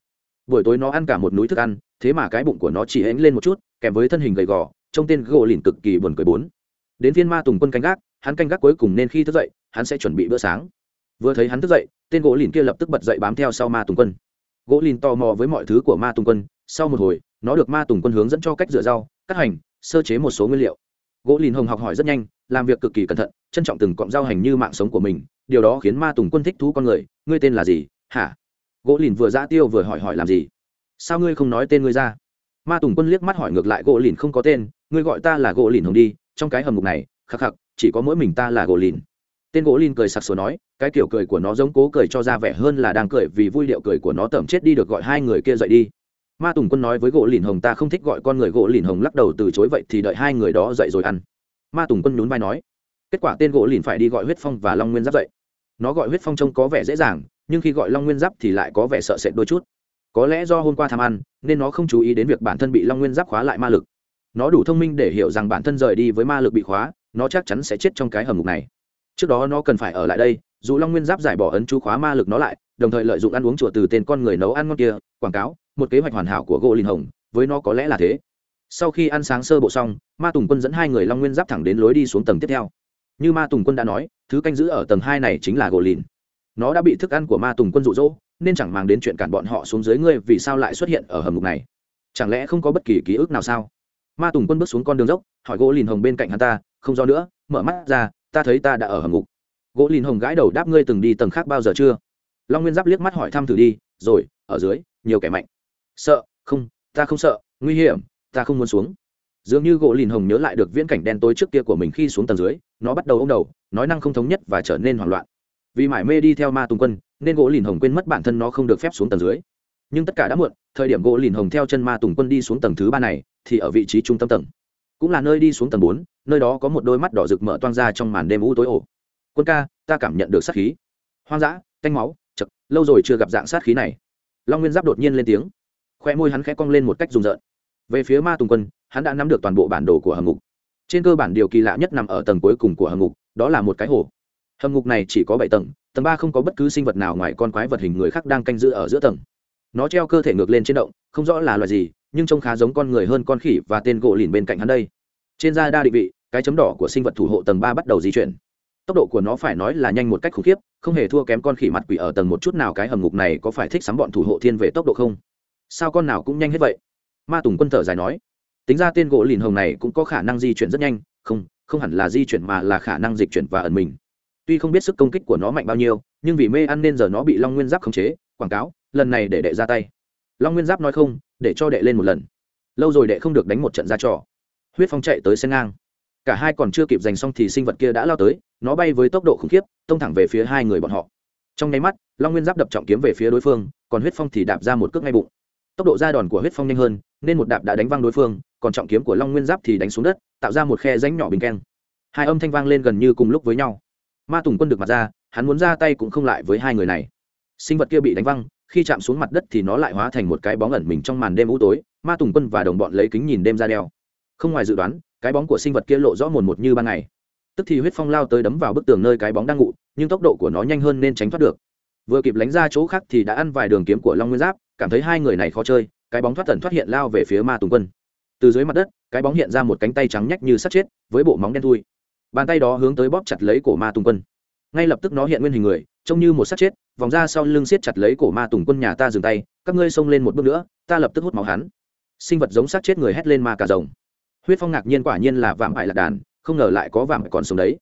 Buổi tối nó ăn cả một núi thức ăn, thế mà cái bụng của nó chỉ hãnh lên một chút, kèm với thân hình gầy gò, trông tên gỗ lìn cực kỳ buồn cười bốn. Đến phiên ma tùng quân canh gác, hắn canh gác cuối cùng nên khi thức dậy, hắn sẽ chuẩn bị bữa sáng. Vừa thấy hắn thức dậy, tên gỗ lìn kia lập tức bật dậy bám theo sau ma tùng quân. Gỗ lìn tò mò với mọi thứ của ma tùng quân, sau một hồi, nó được ma tùng quân hướng dẫn cho cách rửa rau, cắt hành, sơ chế một số nguyên liệu. Gỗ lìn hồng học hỏi rất nhanh, làm việc cực kỳ cẩn thận, trân trọng từng cọng rau hành như mạng sống của mình, điều đó khiến ma tùng quân thích thú con người, ngươi tên là gì? Hả? Gỗ lìn vừa ra tiêu vừa hỏi hỏi làm gì? Sao ngươi không nói tên ngươi ra? Ma tùng quân liếc mắt hỏi ngược lại gỗ lìn không có tên, ngươi gọi ta là gỗ lìn hồng đi, trong cái hầm mục này, khắc khắc, chỉ có mỗi mình ta là gỗ lìn. Tên gỗ lìn cười sặc sủa nói, cái kiểu cười của nó giống cố cười cho ra vẻ hơn là đang cười vì vui điệu cười của nó tẩm chết đi được gọi hai người kia dậy đi. Ma tùng quân nói với gỗ lìn hồng ta không thích gọi con người gỗ lìn hồng lắc đầu từ chối vậy thì đợi hai người đó dậy rồi ăn. Ma tùng quân nhún vai nói, kết quả tên gỗ lìn phải đi gọi huyết phong và long nguyên giáp dậy. Nó gọi huyết phong trông có vẻ dễ dàng nhưng khi gọi long nguyên giáp thì lại có vẻ sợ sệt đôi chút. Có lẽ do hôm qua tham ăn, nên nó không chú ý đến việc bản thân bị long nguyên giáp khóa lại ma lực. Nó đủ thông minh để hiểu rằng bản thân rời đi với ma lực bị khóa, nó chắc chắn sẽ chết trong cái hầm ngục này. Trước đó nó cần phải ở lại đây, dù long nguyên giáp giải bỏ ấn chú khóa ma lực nó lại, đồng thời lợi dụng ăn uống chùa từ tên con người nấu ăn ngon kia, quảng cáo một kế hoạch hoàn hảo của gỗ linh hồng, với nó có lẽ là thế. Sau khi ăn sáng sơ bộ xong, ma tùng quân dẫn hai người long nguyên giáp thẳng đến lối đi xuống tầng tiếp theo. Như ma tùng quân đã nói, thứ canh giữ ở tầng hai này chính là gỗ lìn nó đã bị thức ăn của ma tùng quân rụ rỗ nên chẳng mang đến chuyện cản bọn họ xuống dưới ngươi vì sao lại xuất hiện ở hầm ngục này. Chẳng lẽ không có bất kỳ ký ức nào sao? Ma tùng quân bước xuống con đường dốc, hỏi gỗ lìn hồng bên cạnh hắn ta, không do nữa, mở mắt ra, ta thấy ta đã ở hầm ngục. Gỗ lìn hồng gãi đầu đáp, ngươi từng đi tầng khác bao giờ chưa? Long nguyên giáp liếc mắt hỏi, thăm thử đi, rồi, ở dưới, nhiều kẻ mạnh. Sợ, không, ta không sợ, nguy hiểm, ta không muốn xuống. Dường như gỗ lìn hồng nhớ lại được viễn cảnh đen tối trước kia của mình khi xuống tầng dưới, nó bắt đầu ô m đầu, nói năng không thống nhất và trở nên hoảng loạn vì mải mê đi theo ma tùng quân, nên gỗ lìn hồng quên mất bản thân nó không được phép xuống tầng dưới. Nhưng tất cả đã muộn, thời điểm gỗ lìn hồng theo chân ma tùng quân đi xuống tầng thứ ba này, thì ở vị trí trung tâm tầng. Cũng là nơi đi xuống tầng bốn, nơi đó có một đôi mắt đỏ rực mở toang ra trong màn đêm u tối ổ quân ca, ta cảm nhận được sát khí. Hoang dã canh máu, chật, lâu rồi chưa gặp dạng sát khí này. Long nguyên giáp đột nhiên lên tiếng. Khoe môi hắn khẽ cong lên một cách rùng rợn. Về phía ma tùng quân, hắn đã nắm được toàn bộ bản đồ của hầm ngục. Trên cơ bản điều kỳ lạ nhất nằm ở tầng cuối cùng của hầm ngục, đó là một cái hồ hầm ngục này chỉ có bảy tầng tầng ba không có bất cứ sinh vật nào ngoài con quái vật hình người khác đang canh giữ ở giữa tầng. Nó treo cơ thể ngược lên trên động, không rõ là loài gì, nhưng trông khá giống con người hơn con khỉ và tên gỗ lìn bên cạnh hắn đây. Trên da đa định vị, cái chấm đỏ của sinh vật thủ hộ tầng ba bắt đầu di chuyển. Tốc độ của nó phải nói là nhanh một cách khủng khiếp, không hề thua kém con khỉ mặt quỷ ở tầng một chút nào cái hầm ngục này có phải thích sắm bọn thủ hộ thiên về tốc độ không? Sao con nào cũng nhanh hết vậy? Ma tùng quân thở dài nói. Tính ra tên gỗ lìn hồng này cũng có khả năng di chuyển rất nhanh, không không hẳn là di chuyển mà là khả năng dịch chuyển và ẩn mình tuy không biết sức công kích của nó mạnh bao nhiêu, nhưng vì mê ăn nên giờ nó bị long nguyên giáp khống chế, quảng cáo, lần này để đệ ra tay. Long nguyên giáp nói không, để cho đệ lên một lần. Lâu rồi đệ không được đánh một trận ra trò. Huyết phong chạy tới sen ngang. Cả hai còn chưa kịp giành xong thì sinh vật kia đã lao tới, nó bay với tốc độ khủng khiếp, tông thẳng về phía hai người bọn họ. Trong nháy mắt, long nguyên giáp đập trọng kiếm về phía đối phương, còn huyết phong thì đạp ra một cước ngay bụng. Tốc độ ra đòn của huyết phong nhanh hơn, nên một đạp đã đánh văng đối phương, còn trọng kiếm của long nguyên giáp thì đánh xuống đất, tạo ra một khe ránh nhỏ bình keng. Hai âm thanh vang lên gần như cùng lúc với nhau ma tùng quân được mặt ra, hắn muốn ra tay cũng không lại với hai người này. Sinh vật kia bị đánh văng, khi chạm xuống mặt đất thì nó lại hóa thành một cái bóng ẩn mình trong màn đêm u tối, ma tùng quân và đồng bọn lấy kính nhìn đêm ra đeo. Không ngoài dự đoán, cái bóng của sinh vật kia lộ rõ mồn một như ban ngày. Tức thì huyết phong lao tới đấm vào bức tường nơi cái bóng đang ngụ nhưng tốc độ của nó nhanh hơn nên tránh thoát được. Vừa kịp lánh ra chỗ khác thì đã ăn vài đường kiếm của long nguyên giáp, cảm thấy hai người này khó chơi, cái bóng thoát thần thoát hiện lao về phía ma tùng quân. Từ dưới mặt đất, cái bóng hiện ra một cánh tay trắng nhách như sắt chết, với bộ móng đen thui bàn tay đó hướng tới bóp chặt lấy cổ ma tùng quân. Ngay lập tức nó hiện nguyên hình người, trông như một sát chết, vòng ra sau lưng siết chặt lấy cổ ma tùng quân nhà ta dừng tay, các ngươi xông lên một bước nữa, ta lập tức hút máu hắn. Sinh vật giống sát chết người hét lên ma cả rồng. Huyết phong ngạc nhiên quả nhiên là vạm ải lạc đàn, không ngờ lại có vạm còn sống đấy.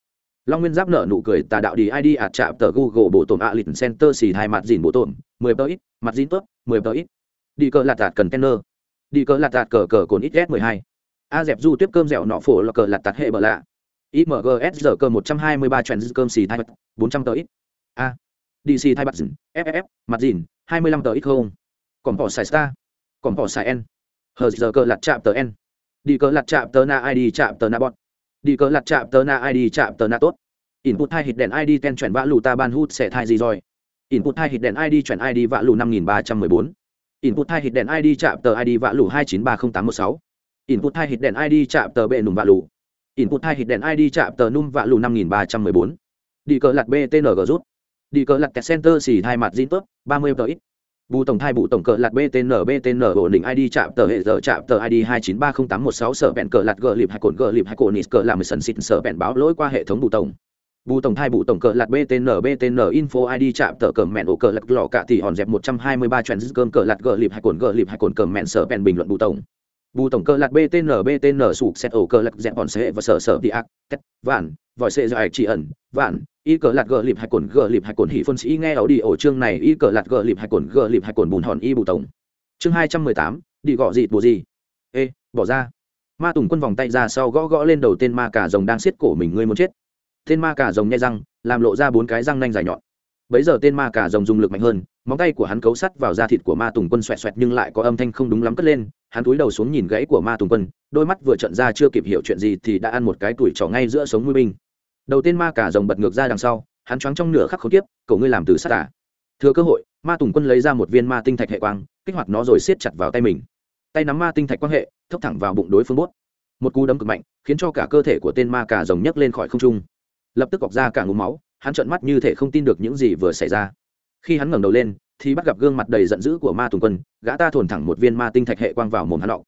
Long nguyên giáp nở nụ cười, tà đạo đi id ạt chạm tờ google bộ tổn a lịch center xì hai mặt dìn bộ tổn, mười tờ ít, mặt dìn tốt, mười tờ ít. Đi cờ lạt tạt cần kenner. Đi cờ lạt tạt cờ cờ cồn ít s mười hai. A dẹp du tiếp cơm dẻo nọ phổ là cờ lạt tạt hệ bờ lạ imgs giờ cơ 123 chuyển cơm xì thai bật bốn trăm tờ ít. A. Dc thai bật dừng, ff mặt dìn hai mươi lăm tờ ít không? Còn bỏ xài star. Còn bỏ xài n. Hờ giờ cơ lạt chạm tờ n. Đi cờ lặt chạm tờ na id chạm tờ na bọt. đi cờ lặt chạm tờ na id chạm tờ na tốt. Input hai hit đèn id ten chuyển vã lù ta ban hút sẽ thai gì rồi? Input hai hit đèn id chuyển id vã lù năm nghìn ba trăm mười bốn. Input hai hit đèn id chạm tờ id vã lù hai chín ba không tám một sáu. Input hai hit đèn id chạm tờ bệ nùng vã lù input hai hít đèn id chạm tờ num vạ lù năm nghìn ba trăm mười bốn. Đi cờ lặt btng rút. Đi cờ lặt center xì hai mặt zin tớp, ba mươi tờ ít. Bù tổng thai bù tổng cờ lạt btn btn ổn định id chạm tờ hệ giờ chạm tờ id hai chín ba không tám một sáu, sở bẹn cờ lạt gờ lịp hai cồn gờ lịp hai cồn nít cờ làm sần xịt, sở bẹn báo lỗi qua hệ thống bù tổng. Bù tổng thai bù tổng cờ lạt btn btn info id chạm tờ cờ mẹn ổ cờ lạt lọ cạ thì hòn dẹp một trăm hai mươi ba trend cơm cờ lạt gờ lịp hai cồn gờ lịp hai cồn cờ mẹn, sở bẹn bình luận bù tổng bù tổng cơ lạc btn btn sụp xét ổ cơ lạc dẹp bọn sệ và sở sở đi ác, tét, vạn, vòi sệ dài chỉ ẩn, vạn, y cờ lạc gờ lịp hai cồn, gờ lịp hai cồn hỉ phân sĩ nghe ảo đi ổ chương này, y cờ lạc gờ lịp hai cồn, gờ lịp hai cồn bùn hòn y bù tổng. Chương hai trăm mười tám, đi gọ gì bù gì? Ê, bỏ ra. Ma tùng quân vòng tay ra sau gõ gõ lên đầu tên ma cả rồng đang xiết cổ mình, ngươi muốn chết. Tên ma cả rồng nhai răng, làm lộ ra bốn cái răng nanh dài nhọn. Bấy giờ tên ma cả rồng dùng lực mạnh hơn móng tay của hắn cấu sắt vào da thịt của ma tùng quân xoẹt xoẹt nhưng lại có âm thanh không đúng lắm cất lên, hắn túi đầu xuống nhìn gãy của ma tùng quân, đôi mắt vừa trận ra chưa kịp hiểu chuyện gì thì đã ăn một cái tuổi trỏ ngay giữa sống mũi binh. Đầu tên ma cả rồng bật ngược ra đằng sau, hắn choáng trong nửa khắc không tiếp cậu ngươi làm từ sát à. thừa cơ hội, ma tùng quân lấy ra một viên ma tinh thạch hệ quang, kích hoạt nó rồi siết chặt vào tay mình. Tay nắm ma tinh thạch quan hệ, thốc thẳng vào bụng đối phương bốt. Một cú đấm cực mạnh, khiến cho cả cơ thể của tên ma Cả rồng nhấc lên khỏi không trung. Lập tức gọc ra cả ngụm máu, hắn trợn mắt như thể không tin được những gì vừa xảy ra khi hắn ngẩng đầu lên, thì bắt gặp gương mặt đầy giận dữ của ma tùng quân, gã ta thồn thẳng một viên ma tinh thạch hệ quang vào mồm hắn lọng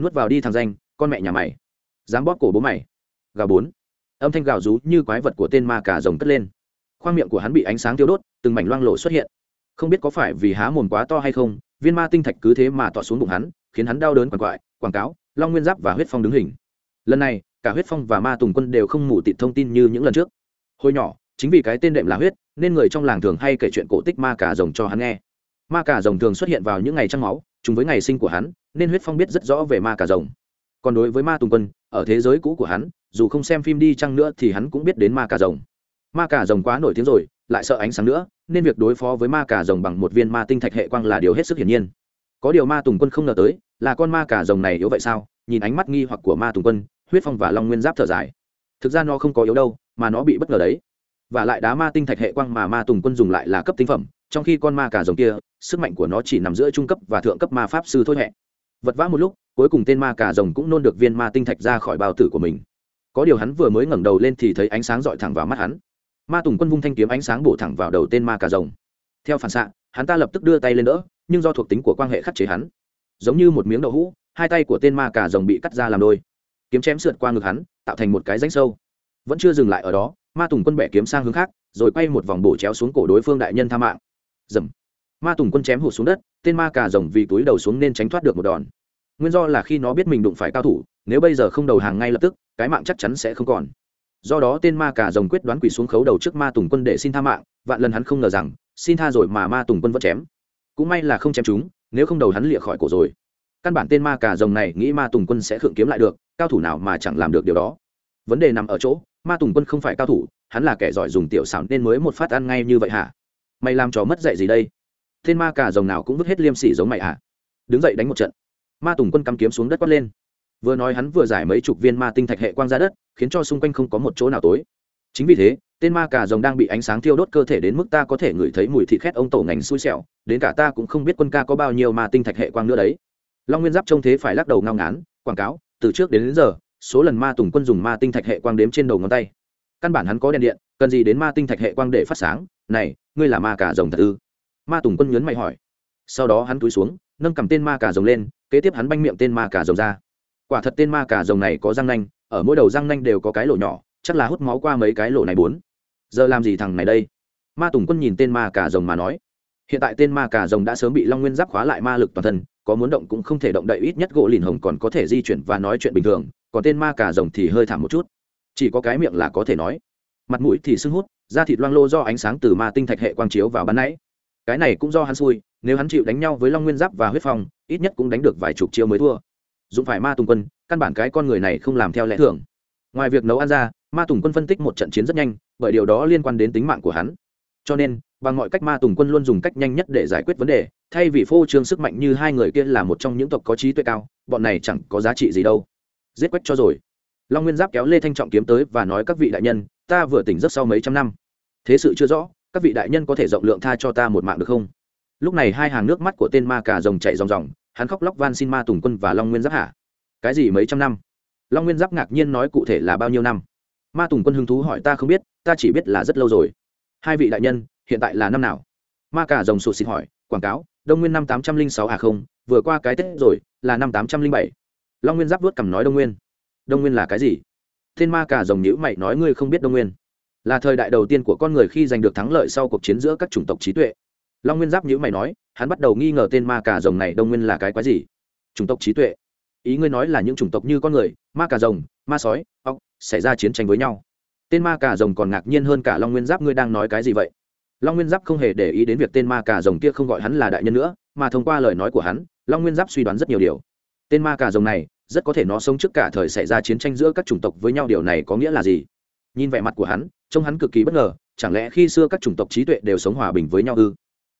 nuốt vào đi thằng danh, con mẹ nhà mày. Dám bóp cổ bố mày. Gà bốn. Âm thanh gào rú như quái vật của tên ma cà rồng cất lên. Khoang miệng của hắn bị ánh sáng tiêu đốt, từng mảnh loang lộ xuất hiện. Không biết có phải vì há mồm quá to hay không, viên ma tinh thạch cứ thế mà tỏ xuống bụng hắn, khiến hắn đau đớn quằn quại, quảng cáo, long nguyên giáp và huyết phong đứng hình. Lần này, cả huyết phong và ma tùng quân đều không mù tịt thông tin như những lần trước. Hồi nhỏ, chính vì cái tên đệm là huyết nên người trong làng thường hay kể chuyện cổ tích ma cà rồng cho hắn nghe. Ma cà rồng thường xuất hiện vào những ngày trăng máu chung với ngày sinh của hắn, nên huyết phong biết rất rõ về ma cà rồng. Còn đối với ma tùng quân, ở thế giới cũ của hắn, dù không xem phim đi chăng nữa thì hắn cũng biết đến ma cà rồng. Ma cà rồng quá nổi tiếng rồi, lại sợ ánh sáng nữa, nên việc đối phó với ma cà rồng bằng một viên ma tinh thạch hệ quang là điều hết sức hiển nhiên. Có điều ma tùng quân không ngờ tới, là con ma cà rồng này yếu vậy sao? Nhìn ánh mắt nghi hoặc của ma tùng quân, huyết phong và long nguyên giáp thở dài. Thực ra nó không có yếu đâu, mà nó bị bất ngờ đấy và lại đá ma tinh thạch hệ quang mà ma tùng quân dùng lại là cấp tinh phẩm, trong khi con ma cà rồng kia, sức mạnh của nó chỉ nằm giữa trung cấp và thượng cấp ma pháp sư thôi hẹ vật vã một lúc, cuối cùng tên ma cà rồng cũng nôn được viên ma tinh thạch ra khỏi bao tử của mình. Có điều hắn vừa mới ngẩng đầu lên thì thấy ánh sáng dọi thẳng vào mắt hắn. Ma tùng quân vung thanh kiếm ánh sáng bổ thẳng vào đầu tên ma cà rồng. Theo phản xạ, hắn ta lập tức đưa tay lên đỡ, nhưng do thuộc tính của quan hệ khắc chế hắn. Giống như một miếng đậu hũ, hai tay của tên ma cà rồng bị cắt ra làm đôi. Kiếm chém sượt qua ngực hắn, tạo thành một cái rãnh sâu. Vẫn chưa dừng lại ở đó ma tùng quân bẻ kiếm sang hướng khác, rồi quay một vòng bổ chéo xuống cổ đối phương đại nhân tha mạng. Dầm. Ma tùng quân chém hụt xuống đất, tên ma cà rồng vì túi đầu xuống nên tránh thoát được một đòn. Nguyên do là khi nó biết mình đụng phải cao thủ, nếu bây giờ không đầu hàng ngay lập tức, cái mạng chắc chắn sẽ không còn. Do đó tên ma cà rồng quyết đoán quỳ xuống khấu đầu trước ma tùng quân để xin tha mạng, vạn lần hắn không ngờ rằng, xin tha rồi mà ma tùng quân vẫn chém. Cũng may là không chém chúng, nếu không đầu hắn lịa khỏi cổ rồi. Căn bản tên ma cà rồng này nghĩ ma tùng quân sẽ khượng kiếm lại được, cao thủ nào mà chẳng làm được điều đó. Vấn đề nằm ở chỗ ma tùng quân không phải cao thủ hắn là kẻ giỏi dùng tiểu xảo nên mới một phát ăn ngay như vậy hả? Mày làm trò mất dạy gì đây? Tên ma cà rồng nào cũng vứt hết liêm sỉ giống mày hả? Đứng dậy đánh một trận. Ma tùng quân cắm kiếm xuống đất quát lên. Vừa nói hắn vừa giải mấy chục viên ma tinh thạch hệ quang ra đất khiến cho xung quanh không có một chỗ nào tối. Chính vì thế tên ma cà rồng đang bị ánh sáng thiêu đốt cơ thể đến mức ta có thể ngửi thấy mùi thịt khét ông tổ ngành xui xẻo đến cả ta cũng không biết quân ca có bao nhiêu ma tinh thạch hệ quang nữa đấy. Long nguyên giáp trông thế phải lắc đầu ngao ngán quảng cáo từ trước đến, đến giờ số lần ma tùng quân dùng ma tinh thạch hệ quang đếm trên đầu ngón tay. Căn bản hắn có đèn điện, cần gì đến ma tinh thạch hệ quang để phát sáng? Này, ngươi là ma cà rồng thật ư? Ma tùng quân nhấn mày hỏi. Sau đó hắn túi xuống, nâng cầm tên ma cà rồng lên, kế tiếp hắn banh miệng tên ma cà rồng ra. Quả thật tên ma cà rồng này có răng nanh, ở mỗi đầu răng nanh đều có cái lỗ nhỏ, chắc là hút máu qua mấy cái lỗ này bốn. Giờ làm gì thằng này đây? Ma tùng quân nhìn tên ma cà rồng mà nói. Hiện tại tên ma cà rồng đã sớm bị long nguyên giáp khóa lại ma lực toàn thân, có muốn động cũng không thể động đậy, ít nhất gỗ lìn hồng còn có thể di chuyển và nói chuyện bình thường còn tên ma cà rồng thì hơi thảm một chút. Chỉ có cái miệng là có thể nói. Mặt mũi thì sưng hút, da thịt loang lô do ánh sáng từ ma tinh thạch hệ quang chiếu vào ban nãy. Cái này cũng do hắn xui, nếu hắn chịu đánh nhau với long nguyên giáp và huyết phong, ít nhất cũng đánh được vài chục chiêu mới thua. Dũng phải ma tùng quân, căn bản cái con người này không làm theo lẽ thường. Ngoài việc nấu ăn ra, ma tùng quân phân tích một trận chiến rất nhanh, bởi điều đó liên quan đến tính mạng của hắn. Cho nên, bằng mọi cách ma tùng quân luôn dùng cách nhanh nhất để giải quyết vấn đề, thay vì phô trương sức mạnh như hai người kia là một trong những tộc có trí tuệ cao, bọn này chẳng có giá trị gì đâu giết quách cho rồi. Long nguyên giáp kéo lê thanh trọng kiếm tới và nói, các vị đại nhân, ta vừa tỉnh giấc sau mấy trăm năm. Thế sự chưa rõ, các vị đại nhân có thể rộng lượng tha cho ta một mạng được không? Lúc này hai hàng nước mắt của tên ma cà rồng chạy ròng ròng, hắn khóc lóc van xin ma tùng quân và long nguyên giáp hả? Cái gì mấy trăm năm? Long nguyên giáp ngạc nhiên nói, cụ thể là bao nhiêu năm? Ma tùng quân hứng thú hỏi, ta không biết, ta chỉ biết là rất lâu rồi. Hai vị đại nhân, hiện tại là năm nào? Ma cà rồng sụt xịt hỏi, quảng cáo, đông nguyên năm tám trăm linh sáu à không, vừa qua cái tết rồi, là năm tám trăm linh bảy long nguyên giáp vuốt cằm nói đông nguyên. Đông nguyên là cái gì? Thiên ma Cả rồng nhữ mày nói ngươi không biết đông nguyên. Là thời đại đầu tiên của con người khi giành được thắng lợi sau cuộc chiến giữa các chủng tộc trí tuệ. Long nguyên giáp nhữ mày nói, hắn bắt đầu nghi ngờ tên ma Cả rồng này đông nguyên là cái quái gì? Chủng tộc trí tuệ. Ý ngươi nói là những chủng tộc như con người, ma Cả rồng, ma sói, ốc, xảy ra chiến tranh với nhau. Tên ma Cả rồng còn ngạc nhiên hơn cả long nguyên giáp, ngươi đang nói cái gì vậy? Long nguyên giáp không hề để ý đến việc tên ma Cả rồng kia không gọi hắn là đại nhân nữa, mà thông qua lời nói của hắn, long nguyên giáp suy đoán rất nhiều điều. Tên ma Cả rồng này rất có thể nó sống trước cả thời xảy ra chiến tranh giữa các chủng tộc với nhau, điều này có nghĩa là gì? Nhìn vẻ mặt của hắn, trông hắn cực kỳ bất ngờ, chẳng lẽ khi xưa các chủng tộc trí tuệ đều sống hòa bình với nhau ư?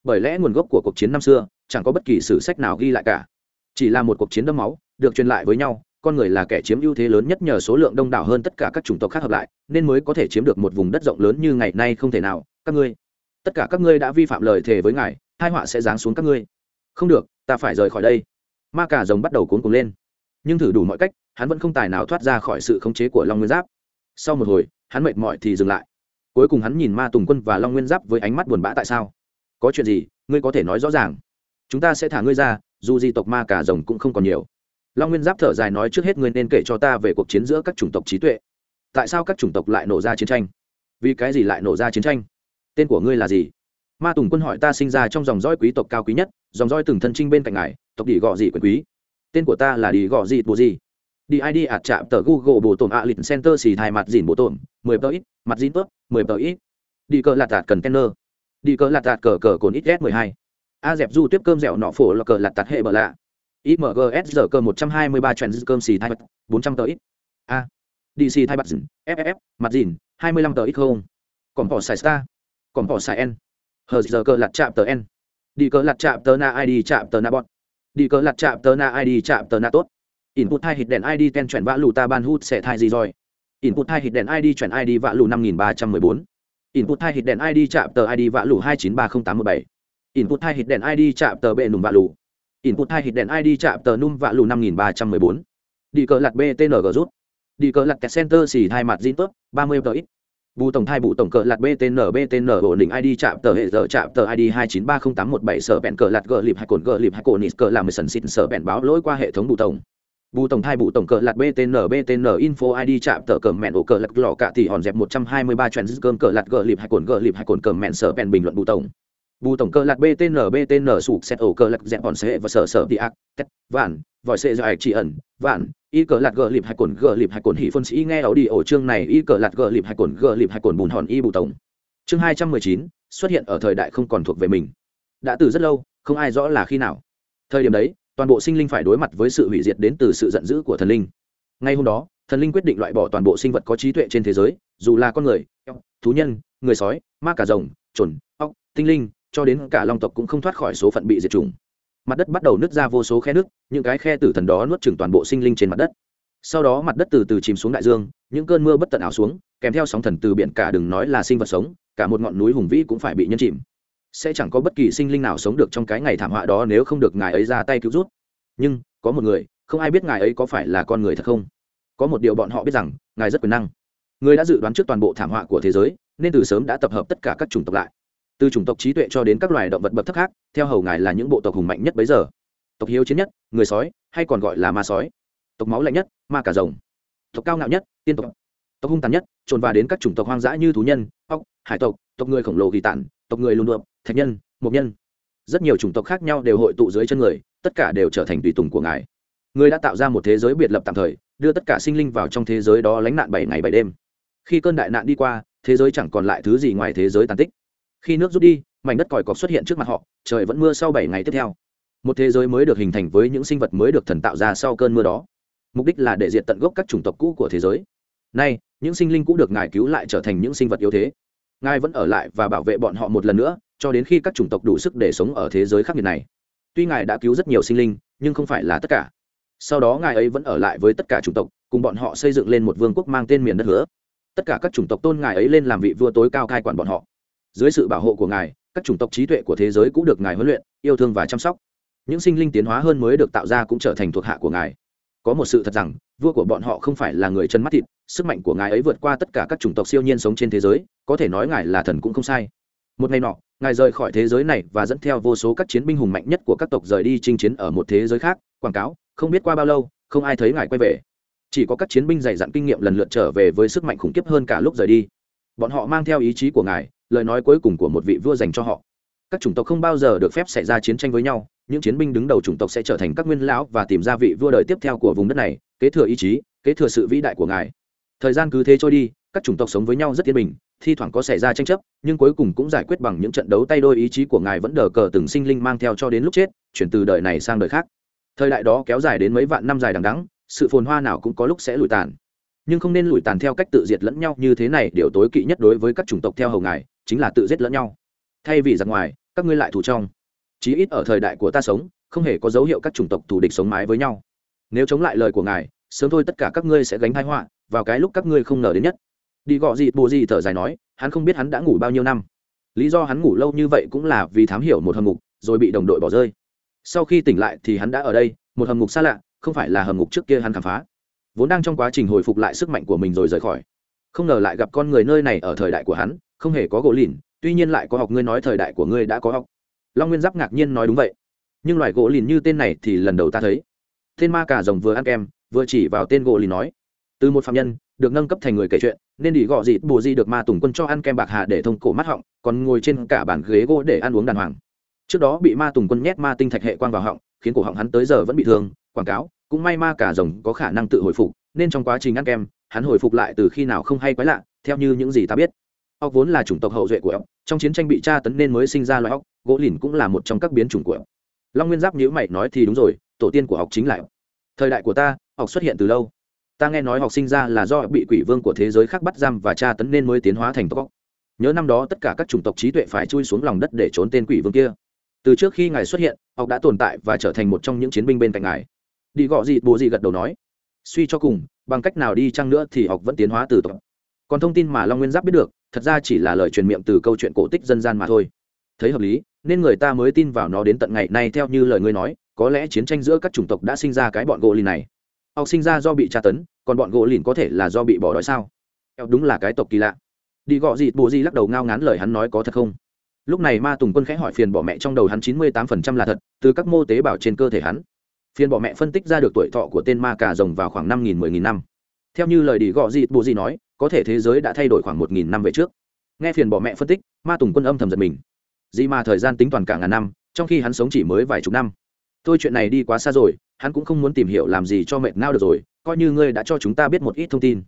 Bởi lẽ nguồn gốc của cuộc chiến năm xưa chẳng có bất kỳ sử sách nào ghi lại cả. Chỉ là một cuộc chiến đẫm máu, được truyền lại với nhau, con người là kẻ chiếm ưu thế lớn nhất nhờ số lượng đông đảo hơn tất cả các chủng tộc khác hợp lại, nên mới có thể chiếm được một vùng đất rộng lớn như ngày nay không thể nào. Các ngươi, tất cả các ngươi đã vi phạm lời thề với ngài hai họa sẽ giáng xuống các ngươi. Không được, ta phải rời khỏi đây. Ma cả rồng bắt đầu cuốn cuồng lên nhưng thử đủ mọi cách, hắn vẫn không tài nào thoát ra khỏi sự khống chế của long nguyên giáp. Sau một hồi, hắn mệt mỏi thì dừng lại. Cuối cùng hắn nhìn ma tùng quân và long nguyên giáp với ánh mắt buồn bã tại sao? Có chuyện gì, ngươi có thể nói rõ ràng. Chúng ta sẽ thả ngươi ra, dù di tộc ma cả rồng cũng không còn nhiều. Long nguyên giáp thở dài nói trước hết ngươi nên kể cho ta về cuộc chiến giữa các chủng tộc trí tuệ. Tại sao các chủng tộc lại nổ ra chiến tranh? Vì cái gì lại nổ ra chiến tranh? Tên của ngươi là gì? Ma tùng quân hỏi ta sinh ra trong dòng dõi quý tộc cao quý nhất, dòng dõi từng thân trinh bên cạnh ngài, tộc đỉ gọ gì quyền quý tên của ta là đi gò gì Bù gì đi id ạt chạm tờ google bổ tổn ạ lịch center xì thai mặt dìn bổ tổn mười tờ ít, mặt dìn tớp, mười tờ ít. Đi cờ lạt tạt cần kenner. Đi cờ lạt tạt cờ cờ cồn ít s mười hai. A dẹp du tiếp cơm dẻo nọ phổ là cờ lạt tạt hệ bờ lạ. Imgs giờ cơ một trăm hai mươi ba trend cơm xì thai bốn trăm tờ ít. A. Dc thai mặt dìn ff mặt dìn, hai mươi lăm tờ ít không. Còn bỏ xài star. Còn bỏ xài n. Hờ giờ cơ lạt chạm tờ n. Đi cờ lạt chạm tờ na id chạm tờ na bọn đi cờ lạt chạm tờ na id chạm tờ na tốt. Input hai hit đèn id ten chuyển vã lù ta ban hút sẽ thai gì rồi? Input hai hit đèn id chuyển id vã lù năm nghìn ba trăm mười bốn. Input hai hit đèn id chạm tờ id vã lù hai chín ba không tám mươi bảy. Input hai hit đèn id chạm tờ bệ nùm vã lù. Input hai hit đèn id chạm tờ num vã lù năm nghìn ba trăm mười bốn. Đi cờ lạt btng rút. Đi cờ lạt center xì hai mặt zin tốt ba mươi tờ ít bù tổng thai bù tổng cờ lạt btn btn ổn định id chạm tờ hệ giờ chạm tờ id hai chín ba không tám một bảy, sở bẹn cờ lạt gờ lịp hai cồn gờ lịp hai cồn nít cờ làm sần xịt, sở bẹn báo lỗi qua hệ thống bù tổng. Bù tổng thai bù tổng cờ lạt btn btn info id chạm tờ cờ mẹn ổ cờ lạt lọ cả thì hòn dẹp một trăm hai mươi ba trend cơm cờ lạt gờ lịp hai cồn gờ lịp hai cồn cờ mẹn, sở bẹn bình luận bù tổng bù tổng cơ lạt btn btn sụp xét ổ cơ lạc dẹp bọn sệ và sở sở đi ác tét vạn vòi xe dài chỉ ẩn vạn y cờ lạt gờ lịp hai cồn gờ lịp hai cồn hỉ phân sĩ nghe ấu đi ổ chương này y cờ lạt gờ lịp hai cồn gờ lịp hai cồn bùn hòn y bù tổng. Chương hai trăm mười chín xuất hiện ở thời đại không còn thuộc về mình. Đã từ rất lâu không ai rõ là khi nào. Thời điểm đấy toàn bộ sinh linh phải đối mặt với sự hủy diệt đến từ sự giận dữ của thần linh. Ngay hôm đó thần linh quyết định loại bỏ toàn bộ sinh vật có trí tuệ trên thế giới dù là con người thú nhân người sói ma cà rồng trồn, ốc tinh linh cho đến cả long tộc cũng không thoát khỏi số phận bị diệt chủng. Mặt đất bắt đầu nứt ra vô số khe nước, những cái khe tử thần đó nuốt chừng toàn bộ sinh linh trên mặt đất. Sau đó mặt đất từ từ chìm xuống đại dương, những cơn mưa bất tận ảo xuống, kèm theo sóng thần từ biển cả đừng nói là sinh vật sống, cả một ngọn núi hùng vĩ cũng phải bị nhân chìm. Sẽ chẳng có bất kỳ sinh linh nào sống được trong cái ngày thảm họa đó nếu không được ngài ấy ra tay cứu rút nhưng, có một người, không ai biết ngài ấy có phải là con người thật không? Có một điều bọn họ biết rằng, ngài rất quyền năng. Người đã dự đoán trước toàn bộ thảm họa của thế giới, nên từ sớm đã tập hợp tất cả các chủng tộc lại từ chủng tộc trí tuệ cho đến các loài động vật bậc thấp khác, theo hầu ngài là những bộ tộc hùng mạnh nhất bấy giờ. Tộc hiếu chiến nhất, người sói, hay còn gọi là ma sói. Tộc máu lạnh nhất, ma cả rồng. Tộc cao ngạo nhất, tiên tộc. Tộc hung tàn nhất, trồn và đến các chủng tộc hoang dã như thú nhân, ốc, hải tộc tộc người khổng lồ kỳ tản tộc người lùn đượm, thạch nhân, mộc nhân. Rất nhiều chủng tộc khác nhau đều hội tụ dưới chân người, tất cả đều trở thành tùy tùng của ngài. Người đã tạo ra một thế giới biệt lập tạm thời, đưa tất cả sinh linh vào trong thế giới đó lánh nạn bảy ngày bảy đêm. Khi cơn đại nạn đi qua, thế giới chẳng còn lại thứ gì ngoài thế giới tàn tích khi nước rút đi, mảnh đất còi cọc xuất hiện trước mặt họ, trời vẫn mưa sau bảy ngày tiếp theo. Một thế giới mới được hình thành với những sinh vật mới được thần tạo ra sau cơn mưa đó. Mục đích là để diệt tận gốc các chủng tộc cũ của thế giới. Nay, những sinh linh cũ được ngài cứu lại trở thành những sinh vật yếu thế. Ngài vẫn ở lại và bảo vệ bọn họ một lần nữa, cho đến khi các chủng tộc đủ sức để sống ở thế giới khác biệt này. Tuy ngài đã cứu rất nhiều sinh linh, nhưng không phải là tất cả. Sau đó ngài ấy vẫn ở lại với tất cả chủng tộc, cùng bọn họ xây dựng lên một vương quốc mang tên miền đất hứa. Tất cả các chủng tộc tôn ngài ấy lên làm vị vua tối cao cai quản bọn họ dưới sự bảo hộ của ngài, các chủng tộc trí tuệ của thế giới cũng được ngài huấn luyện, yêu thương và chăm sóc. Những sinh linh tiến hóa hơn mới được tạo ra cũng trở thành thuộc hạ của ngài. Có một sự thật rằng, vua của bọn họ không phải là người chân mắt thịt, sức mạnh của ngài ấy vượt qua tất cả các chủng tộc siêu nhiên sống trên thế giới, có thể nói ngài là thần cũng không sai. Một ngày nọ, ngài rời khỏi thế giới này và dẫn theo vô số các chiến binh hùng mạnh nhất của các tộc rời đi chinh chiến ở một thế giới khác, quảng cáo, không biết qua bao lâu, không ai thấy ngài quay về. Chỉ có các chiến binh dày dặn kinh nghiệm lần lượt trở về với sức mạnh khủng khiếp hơn cả lúc rời đi. Bọn họ mang theo ý chí của ngài lời nói cuối cùng của một vị vua dành cho họ. Các chủng tộc không bao giờ được phép xảy ra chiến tranh với nhau, những chiến binh đứng đầu chủng tộc sẽ trở thành các nguyên lão và tìm ra vị vua đời tiếp theo của vùng đất này, kế thừa ý chí, kế thừa sự vĩ đại của ngài. Thời gian cứ thế trôi đi, các chủng tộc sống với nhau rất yên bình, thi thoảng có xảy ra tranh chấp, nhưng cuối cùng cũng giải quyết bằng những trận đấu tay đôi ý chí của ngài vẫn đờ cờ từng sinh linh mang theo cho đến lúc chết, chuyển từ đời này sang đời khác. Thời đại đó kéo dài đến mấy vạn năm dài đằng đắng sự phồn hoa nào cũng có lúc sẽ lụi tàn. Nhưng không nên lụi tàn theo cách tự diệt lẫn nhau như thế này, điều tối kỵ nhất đối với các chủng tộc theo hầu ngài chính là tự giết lẫn nhau. Thay vì giặc ngoài, các ngươi lại thủ trong. Chí ít ở thời đại của ta sống, không hề có dấu hiệu các chủng tộc thù địch sống mái với nhau. Nếu chống lại lời của ngài, sớm thôi tất cả các ngươi sẽ gánh thái họa vào cái lúc các ngươi không ngờ đến nhất. Đi gọ gì, bồ gì thở dài nói, hắn không biết hắn đã ngủ bao nhiêu năm. Lý do hắn ngủ lâu như vậy cũng là vì thám hiểu một hầm ngục, rồi bị đồng đội bỏ rơi. Sau khi tỉnh lại thì hắn đã ở đây, một hầm ngục xa lạ, không phải là hầm ngục trước kia hắn khám phá. Vốn đang trong quá trình hồi phục lại sức mạnh của mình rồi rời khỏi. Không ngờ lại gặp con người nơi này ở thời đại của hắn không hề có gỗ lìn, tuy nhiên lại có học ngươi nói thời đại của ngươi đã có học. Long nguyên giáp ngạc nhiên nói đúng vậy. Nhưng loài gỗ lìn như tên này thì lần đầu ta thấy. Tên ma cả rồng vừa ăn kem, vừa chỉ vào tên gỗ lìn nói. Từ một phạm nhân, được nâng cấp thành người kể chuyện, nên đi gọ dịt bù di được ma tùng quân cho ăn kem bạc hà để thông cổ mắt họng, còn ngồi trên cả bàn ghế gỗ để ăn uống đàng hoàng. Trước đó bị ma tùng quân nhét ma tinh thạch hệ quang vào họng, khiến cổ họng hắn tới giờ vẫn bị thương, quảng cáo, cũng may ma cả rồng có khả năng tự hồi phục, nên trong quá trình ăn kem, hắn hồi phục lại từ khi nào không hay quái lạ, theo như những gì ta biết ốc vốn là chủng tộc hậu duệ của ốc, trong chiến tranh bị tra tấn nên mới sinh ra loài ốc, gỗ lìn cũng là một trong các biến chủng của ốc. Long nguyên giáp nhữ mày nói thì đúng rồi, tổ tiên của ốc chính là ốc. Thời đại của ta, ốc xuất hiện từ lâu. Ta nghe nói học sinh ra là do bị quỷ vương của thế giới khác bắt giam và tra tấn nên mới tiến hóa thành tộc ốc. Nhớ năm đó tất cả các chủng tộc trí tuệ phải chui xuống lòng đất để trốn tên quỷ vương kia. Từ trước khi ngài xuất hiện, ốc đã tồn tại và trở thành một trong những chiến binh bên cạnh ngài. Đi gọ gì bố gì gật đầu nói. Suy cho cùng, bằng cách nào đi chăng nữa thì học vẫn tiến hóa từ tộc còn thông tin mà long nguyên giáp biết được thật ra chỉ là lời truyền miệng từ câu chuyện cổ tích dân gian mà thôi. Thấy hợp lý, nên người ta mới tin vào nó đến tận ngày nay theo như lời ngươi nói, có lẽ chiến tranh giữa các chủng tộc đã sinh ra cái bọn gỗ lìn này. Học sinh ra do bị tra tấn, còn bọn gỗ lìn có thể là do bị bỏ đói sao? Eo, đúng là cái tộc kỳ lạ. Đi gọ dịt bồ di lắc đầu ngao ngán lời hắn nói có thật không? Lúc này ma tùng quân khẽ hỏi phiền bỏ mẹ trong đầu hắn chín mươi tám phần trăm là thật, từ các mô tế bào trên cơ thể hắn. Phiền bỏ mẹ phân tích ra được tuổi thọ của tên ma cà rồng vào khoảng năm nghìn mười nghìn năm. Theo như lời đi gọ dịt bồ di nói có thể thế giới đã thay đổi khoảng một nghìn năm về trước. Nghe phiền bỏ mẹ phân tích, ma tùng quân âm thầm giật mình. Gì mà thời gian tính toàn cả ngàn năm, trong khi hắn sống chỉ mới vài chục năm. Tôi chuyện này đi quá xa rồi, hắn cũng không muốn tìm hiểu làm gì cho mệt nao được rồi, coi như ngươi đã cho chúng ta biết một ít thông tin.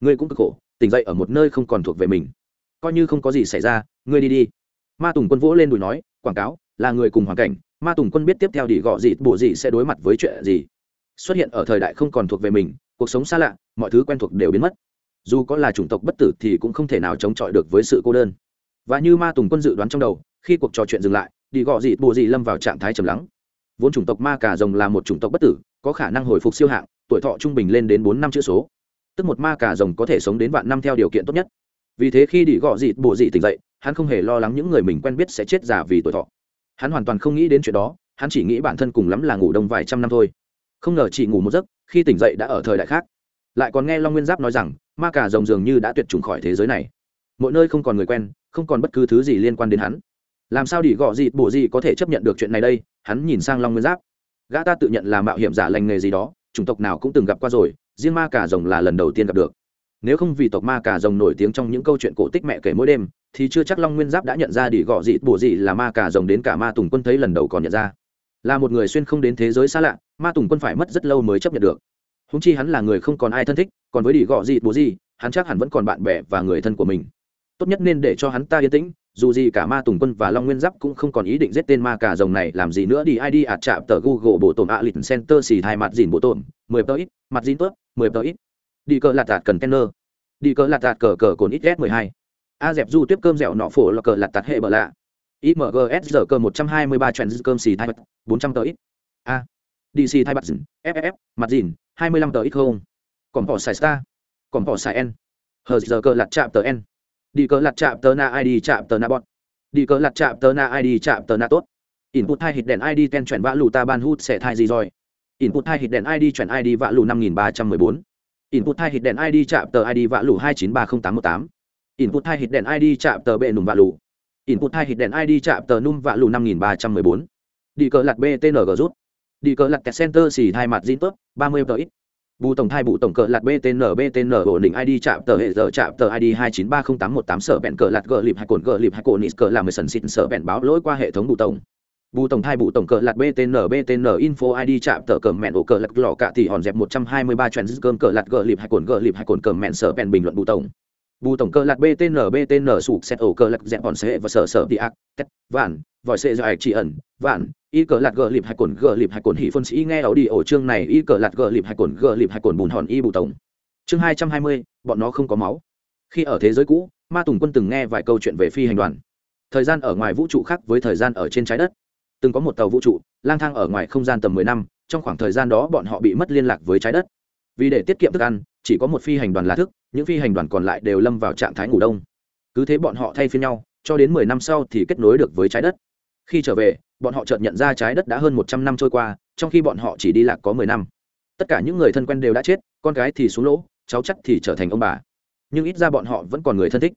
Ngươi cũng cực khổ, tỉnh dậy ở một nơi không còn thuộc về mình. Coi như không có gì xảy ra, ngươi đi đi. Ma tùng quân vỗ lên đùi nói, quảng cáo, là người cùng hoàn cảnh. Ma tùng quân biết tiếp theo đi gọ gì bộ gì sẽ đối mặt với chuyện gì. Xuất hiện ở thời đại không còn thuộc về mình, cuộc sống xa lạ, mọi thứ quen thuộc đều biến mất dù có là chủng tộc bất tử thì cũng không thể nào chống chọi được với sự cô đơn. Và như ma tùng quân dự đoán trong đầu, khi cuộc trò chuyện dừng lại, đi gọ dị bồ dị lâm vào trạng thái trầm lắng. Vốn chủng tộc ma cà rồng là một chủng tộc bất tử, có khả năng hồi phục siêu hạng, tuổi thọ trung bình lên đến bốn năm chữ số. Tức một ma cà rồng có thể sống đến vạn năm theo điều kiện tốt nhất. Vì thế khi đi gọ dị bồ dị tỉnh dậy, hắn không hề lo lắng những người mình quen biết sẽ chết già vì tuổi thọ. Hắn hoàn toàn không nghĩ đến chuyện đó, hắn chỉ nghĩ bản thân cùng lắm là ngủ đông vài trăm năm thôi. Không ngờ chỉ ngủ một giấc, khi tỉnh dậy đã ở thời đại khác. Lại còn nghe long nguyên giáp nói rằng ma cà rồng dường như đã tuyệt chủng khỏi thế giới này. Mỗi nơi không còn người quen, không còn bất cứ thứ gì liên quan đến hắn. Làm sao đi gọ gì, bổ gì có thể chấp nhận được chuyện này đây? Hắn nhìn sang long nguyên giáp. Gã ta tự nhận là mạo hiểm giả lành nghề gì đó, chủng tộc nào cũng từng gặp qua rồi, riêng ma cà rồng là lần đầu tiên gặp được. Nếu không vì tộc ma cà rồng nổi tiếng trong những câu chuyện cổ tích mẹ kể mỗi đêm, thì chưa chắc long nguyên giáp đã nhận ra đi gọ dị bổ dị là ma cà rồng đến cả ma tùng quân thấy lần đầu còn nhận ra. Là một người xuyên không đến thế giới xa lạ, ma tùng quân phải mất rất lâu mới chấp nhận được húng chi hắn là người không còn ai thân thích còn với đi gọ gì bố gì, hắn chắc hẳn vẫn còn bạn bè và người thân của mình. Tốt nhất nên để cho hắn ta yên tĩnh dù gì cả ma tùng quân và long nguyên giáp cũng không còn ý định giết tên ma cà rồng này làm gì nữa đi id ạt à, chạm tờ google bộ tổn a lịch center xì hai mặt dìn bộ tổn mười tờ ít mặt dìn tớp mười tờ ít. Đi cờ lạt tạt cần tenner. đi cờ lạt tạt cờ cờ cồn ít s mười hai. A dẹp du tiếp cơm dẻo nọ phổ là cờ lạt tạt hệ bờ lạ. Imgs giờ cơ một trăm hai mươi ba chuyện cơm xì hai bốn trăm tờ ít. A dc thay bạc dìn ff mặt dìn, hai mươi lăm tờ ít không? Còn bỏ xài star, còn bỏ xài n. Hờ giờ cờ lạt chạm tờ n. Đi cờ lặt chạm tờ na id chạm tờ na bọt đi cờ lặt chạm tờ na id chạm tờ na tốt. Input hai hit đèn id ten chuyển vã lù ta ban hút sẽ thai gì rồi? Input hai hit đèn id chuyển id vã lù năm nghìn ba trăm mười bốn. Input hai hit đèn id chạm tờ id vã lù hai chín ba không tám một tám. Input hai hit đèn id chạm tờ bệ nùm vã lù. Input hai hit đèn id chạm tờ num vã lù năm nghìn ba trăm mười bốn. Đi cờ lặt btng rút đi cờ lặt kẹt center xì hai mặt zin top ba mươi tờ ít. Bù tổng thai bù tổng cờ lạt btn btn ổn định id chạm tờ hệ giờ chạm tờ id hai chín ba không tám một tám sở bẹn cờ lạt gờ lịp hai cồn gờ lịp hai cồn nít cờ làm mười sần xịn sở bẹn báo lỗi qua hệ thống bù tổng. Bù tổng thai bù tổng cờ lạt btn btn info id chạm tờ cờ mẹn ổ cờ lạt lò cạ thì hòn dẹp một trăm hai mươi ba trend cơm cờ lạt gờ lịp hai cồn gờ lịp hai cồn cờ mẹn sở bẹn bình luận bù tổng bù tổng cơ lạc btn btn sụp xét ổ cơ lạc dẹp bọn xe và sở sở đi ác, tét, vạn, vòi xe do ạch chỉ ẩn, vạn, y cờ lạc gờ lịp hay cồn, gờ lịp hay cồn hỉ phân sĩ nghe ảo đi ổ chương này, y cờ lạc gờ lịp hay cồn, gờ lịp hay cồn bùn hòn y bù tổng. Chương hai trăm hai mươi, bọn nó không có máu. Khi ở thế giới cũ, ma tùng quân từng nghe vài câu chuyện về phi hành đoàn. Thời gian ở ngoài vũ trụ khác với thời gian ở trên trái đất. Từng có một tàu vũ trụ, lang thang ở ngoài không gian tầm mười năm, trong khoảng thời gian đó bọn họ bị mất liên lạc với trái đất. Vì để tiết kiệm thức ăn chỉ có một phi hành đoàn là thức, những phi hành đoàn còn lại đều lâm vào trạng thái ngủ đông. Cứ thế bọn họ thay phiên nhau, cho đến mười năm sau thì kết nối được với trái đất. Khi trở về, bọn họ chợt nhận ra trái đất đã hơn một trăm năm trôi qua, trong khi bọn họ chỉ đi lạc có mười năm. Tất cả những người thân quen đều đã chết, con gái thì xuống lỗ, cháu chắc thì trở thành ông bà. Nhưng ít ra bọn họ vẫn còn người thân thích.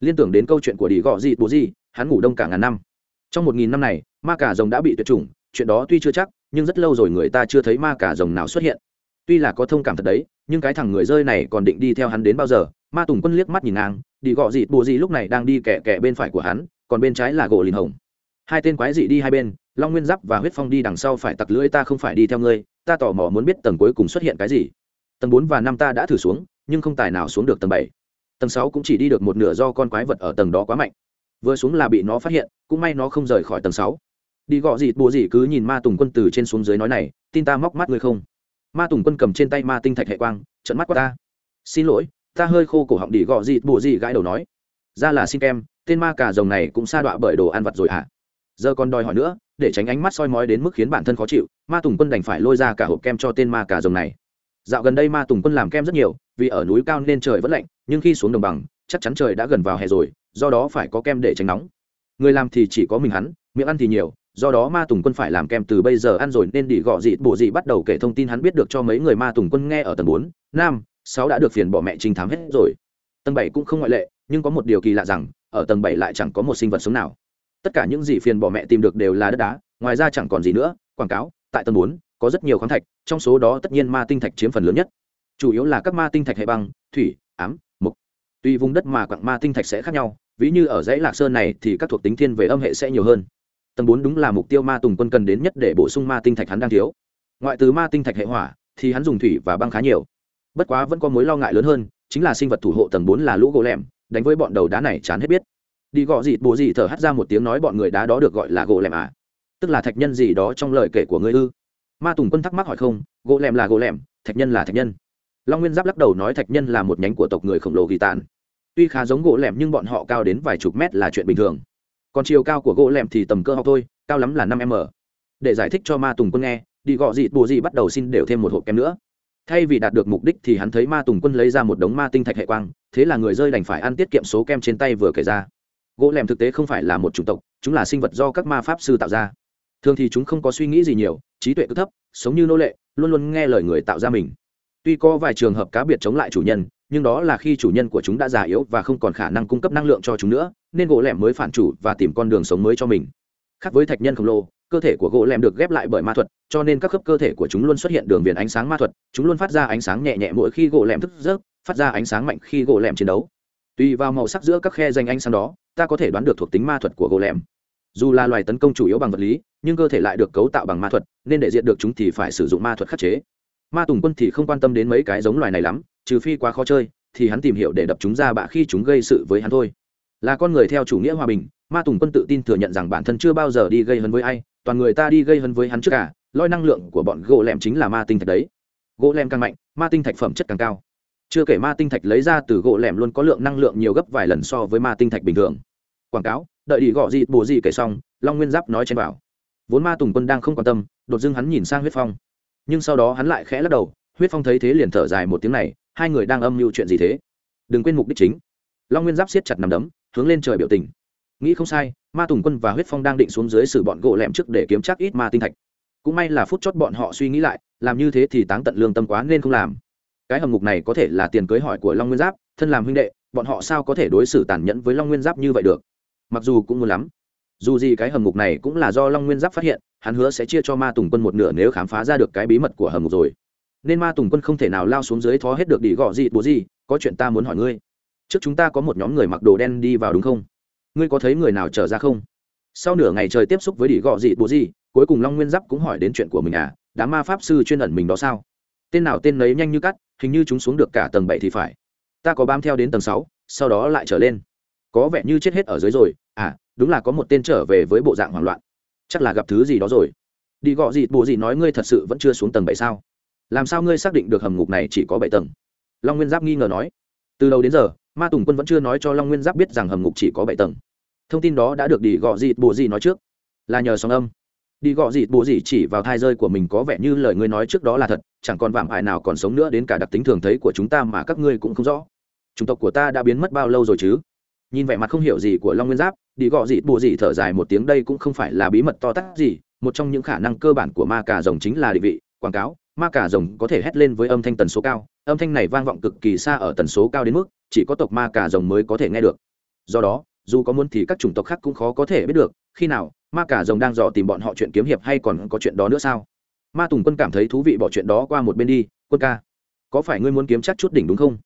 Liên tưởng đến câu chuyện của đi gọ gì bố gì hắn ngủ đông cả ngàn năm. Trong một nghìn năm này, ma cả rồng đã bị tuyệt chủng, chuyện đó tuy chưa chắc, nhưng rất lâu rồi người ta chưa thấy ma cả rồng nào xuất hiện. Tuy là có thông cảm thật đấy nhưng cái thằng người rơi này còn định đi theo hắn đến bao giờ? Ma tùng quân liếc mắt nhìn ngang, đi gọ gì bùa gì lúc này đang đi kẻ kẻ bên phải của hắn, còn bên trái là gỗ lìn hồng. Hai tên quái dị đi hai bên, long nguyên giáp và huyết phong đi đằng sau phải tặc lưỡi ta không phải đi theo ngươi, ta tò mò muốn biết tầng cuối cùng xuất hiện cái gì. Tầng bốn và năm ta đã thử xuống, nhưng không tài nào xuống được tầng bảy. Tầng sáu cũng chỉ đi được một nửa do con quái vật ở tầng đó quá mạnh. Vừa xuống là bị nó phát hiện, cũng may nó không rời khỏi tầng sáu. Đi gọ gì bùa gì cứ nhìn ma tùng quân từ trên xuống dưới nói này, tin ta móc mắt ngươi không? Ma tùng quân cầm trên tay ma tinh thạch hệ quang trận mắt qua ta. Xin lỗi, ta hơi khô cổ họng đỉ gọ gì bộ gì gãi đầu nói. Ra là xin kem, tên ma cà rồng này cũng sa đọa bởi đồ ăn vặt rồi hả? Giờ còn đòi hỏi nữa, để tránh ánh mắt soi mói đến mức khiến bản thân khó chịu, ma tùng quân đành phải lôi ra cả hộp kem cho tên ma cà rồng này. Dạo gần đây ma tùng quân làm kem rất nhiều, vì ở núi cao nên trời vẫn lạnh, nhưng khi xuống đồng bằng, chắc chắn trời đã gần vào hè rồi, do đó phải có kem để tránh nóng. Người làm thì chỉ có mình hắn, miệng ăn thì nhiều do đó ma tùng quân phải làm kem từ bây giờ ăn rồi nên đi gọ dị bộ dị bắt đầu kể thông tin hắn biết được cho mấy người ma tùng quân nghe ở tầng bốn, năm, sáu đã được phiền bỏ mẹ trinh thám hết rồi. Tầng bảy cũng không ngoại lệ, nhưng có một điều kỳ lạ rằng, ở tầng bảy lại chẳng có một sinh vật sống nào. Tất cả những gì phiền bỏ mẹ tìm được đều là đất đá, ngoài ra chẳng còn gì nữa, quảng cáo, tại tầng bốn, có rất nhiều khoáng thạch, trong số đó tất nhiên ma tinh thạch chiếm phần lớn nhất. Chủ yếu là các ma tinh thạch hệ băng, thủy, ám, mục. Tùy vùng đất mà quặng ma tinh thạch sẽ khác nhau, ví như ở dãy lạc sơn này thì các thuộc tính thiên về âm hệ sẽ nhiều hơn tầng bốn đúng là mục tiêu ma tùng quân cần đến nhất để bổ sung ma tinh thạch hắn đang thiếu. Ngoại từ ma tinh thạch hệ hỏa, thì hắn dùng thủy và băng khá nhiều. Bất quá vẫn có mối lo ngại lớn hơn, chính là sinh vật thủ hộ tầng bốn là lũ gỗ lẻm, đánh với bọn đầu đá này chán hết biết. Đi gọ dịt bố gì thở hắt ra một tiếng nói bọn người đá đó được gọi là gỗ lẻm à? Tức là thạch nhân gì đó trong lời kể của ngươi ư? Ma tùng quân thắc mắc hỏi không, gỗ lẻm là gỗ lẻm, thạch nhân là thạch nhân. Long nguyên giáp lắc đầu nói thạch nhân là một nhánh của tộc người khổng lồ ghi tàn. Tuy khá giống gỗ lẻm nhưng bọn họ cao đến vài chục mét là chuyện bình thường còn chiều cao của gỗ lẹm thì tầm cơ học thôi, cao lắm là năm m. Để giải thích cho ma tùng quân nghe, đi gọ dị bù gì bắt đầu xin đều thêm một hộp kem nữa. Thay vì đạt được mục đích thì hắn thấy ma tùng quân lấy ra một đống ma tinh thạch hệ quang, thế là người rơi đành phải ăn tiết kiệm số kem trên tay vừa kể ra. Gỗ lẻm thực tế không phải là một chủng tộc, chúng là sinh vật do các ma pháp sư tạo ra. Thường thì chúng không có suy nghĩ gì nhiều, trí tuệ cứ thấp, sống như nô lệ, luôn luôn nghe lời người tạo ra mình. Tuy có vài trường hợp cá biệt chống lại chủ nhân nhưng đó là khi chủ nhân của chúng đã già yếu và không còn khả năng cung cấp năng lượng cho chúng nữa, nên gỗ lẻm mới phản chủ và tìm con đường sống mới cho mình. Khác với thạch nhân khổng lồ, cơ thể của gỗ lẻm được ghép lại bởi ma thuật, cho nên các khớp cơ thể của chúng luôn xuất hiện đường viền ánh sáng ma thuật, chúng luôn phát ra ánh sáng nhẹ nhẹ mỗi khi gỗ lẻm thức giấc, phát ra ánh sáng mạnh khi gỗ lẻm chiến đấu. Tùy vào màu sắc giữa các khe danh ánh sáng đó, ta có thể đoán được thuộc tính ma thuật của gỗ lẻm. Dù là loài tấn công chủ yếu bằng vật lý, nhưng cơ thể lại được cấu tạo bằng ma thuật, nên để diện được chúng thì phải sử dụng ma thuật khắc chế ma tùng quân thì không quan tâm đến mấy cái giống loài này lắm, trừ phi quá khó chơi, thì hắn tìm hiểu để đập chúng ra bạ khi chúng gây sự với hắn thôi. Là con người theo chủ nghĩa hòa bình, ma tùng quân tự tin thừa nhận rằng bản thân chưa bao giờ đi gây hấn với ai, toàn người ta đi gây hấn với hắn trước cả loi năng lượng của bọn gỗ lẻm chính là ma tinh thạch đấy. Gỗ lẻm càng mạnh, ma tinh thạch phẩm chất càng cao. Chưa kể ma tinh thạch lấy ra từ gỗ lẻm luôn có lượng năng lượng nhiều gấp vài lần so với ma tinh thạch bình thường. Quảng cáo, đợi đi gõ gì bồ gì kể xong, long nguyên giáp nói trên bảo. Vốn ma tùng quân đang không quan tâm, đột dưng hắn nhìn sang huyết phong nhưng sau đó hắn lại khẽ lắc đầu, huyết phong thấy thế liền thở dài một tiếng này, hai người đang âm mưu chuyện gì thế? Đừng quên mục đích chính. Long nguyên giáp siết chặt nằm đấm, hướng lên trời biểu tình. Nghĩ không sai, ma tùng quân và huyết phong đang định xuống dưới xử bọn gỗ lẹm trước để kiếm chắc ít ma tinh thạch. Cũng may là phút chót bọn họ suy nghĩ lại, làm như thế thì táng tận lương tâm quá nên không làm. Cái hầm ngục này có thể là tiền cưới hỏi của long nguyên giáp, thân làm huynh đệ, bọn họ sao có thể đối xử tàn nhẫn với long nguyên giáp như vậy được? Mặc dù cũng muốn lắm. Dù gì cái hầm ngục này cũng là do long nguyên giáp phát hiện hắn hứa sẽ chia cho ma tùng quân một nửa nếu khám phá ra được cái bí mật của hầm ngục rồi. Nên ma tùng quân không thể nào lao xuống dưới thó hết được đi gọ gì, bố gì, có chuyện ta muốn hỏi ngươi. Trước chúng ta có một nhóm người mặc đồ đen đi vào đúng không? Ngươi có thấy người nào trở ra không? Sau nửa ngày trời tiếp xúc với đi gọ gì, bố gì, cuối cùng long nguyên giáp cũng hỏi đến chuyện của mình à đám ma pháp sư chuyên ẩn mình đó sao? Tên nào tên nấy nhanh như cắt, hình như chúng xuống được cả tầng bảy thì phải. Ta có bám theo đến tầng sáu, sau đó lại trở lên. Có vẻ như chết hết ở dưới rồi. À đúng là có một tên trở về với bộ dạng hoảng loạn chắc là gặp thứ gì đó rồi. Đi gọ gì, bộ gì nói ngươi thật sự vẫn chưa xuống tầng bảy sao? Làm sao ngươi xác định được hầm ngục này chỉ có bảy tầng? Long nguyên giáp nghi ngờ nói. Từ đầu đến giờ, ma tùng quân vẫn chưa nói cho long nguyên giáp biết rằng hầm ngục chỉ có bảy tầng. Thông tin đó đã được đi gọ gì, bộ gì nói trước. Là nhờ sóng âm. Đi gọ gì, bộ gì chỉ vào thai rơi của mình có vẻ như lời ngươi nói trước đó là thật, chẳng còn vạm hại nào còn sống nữa đến cả đặc tính thường thấy của chúng ta mà các ngươi cũng không rõ. Chủng tộc của ta đã biến mất bao lâu rồi chứ? Nhìn vẻ mặt không hiểu gì của long nguyên giáp đi gọ gì bộ gì thở dài một tiếng, đây cũng không phải là bí mật to tát gì, một trong những khả năng cơ bản của ma cà rồng chính là định vị, quảng cáo, ma cà rồng có thể hét lên với âm thanh tần số cao, âm thanh này vang vọng cực kỳ xa ở tần số cao đến mức, chỉ có tộc ma cà rồng mới có thể nghe được. Do đó, dù có muốn thì các chủng tộc khác cũng khó có thể biết được, khi nào, ma cà rồng đang dò tìm bọn họ chuyện kiếm hiệp hay còn có chuyện đó nữa sao? Ma tùng quân cảm thấy thú vị bỏ chuyện đó qua một bên đi, quân ca, có phải ngươi muốn kiếm chắc chút đỉnh đúng không?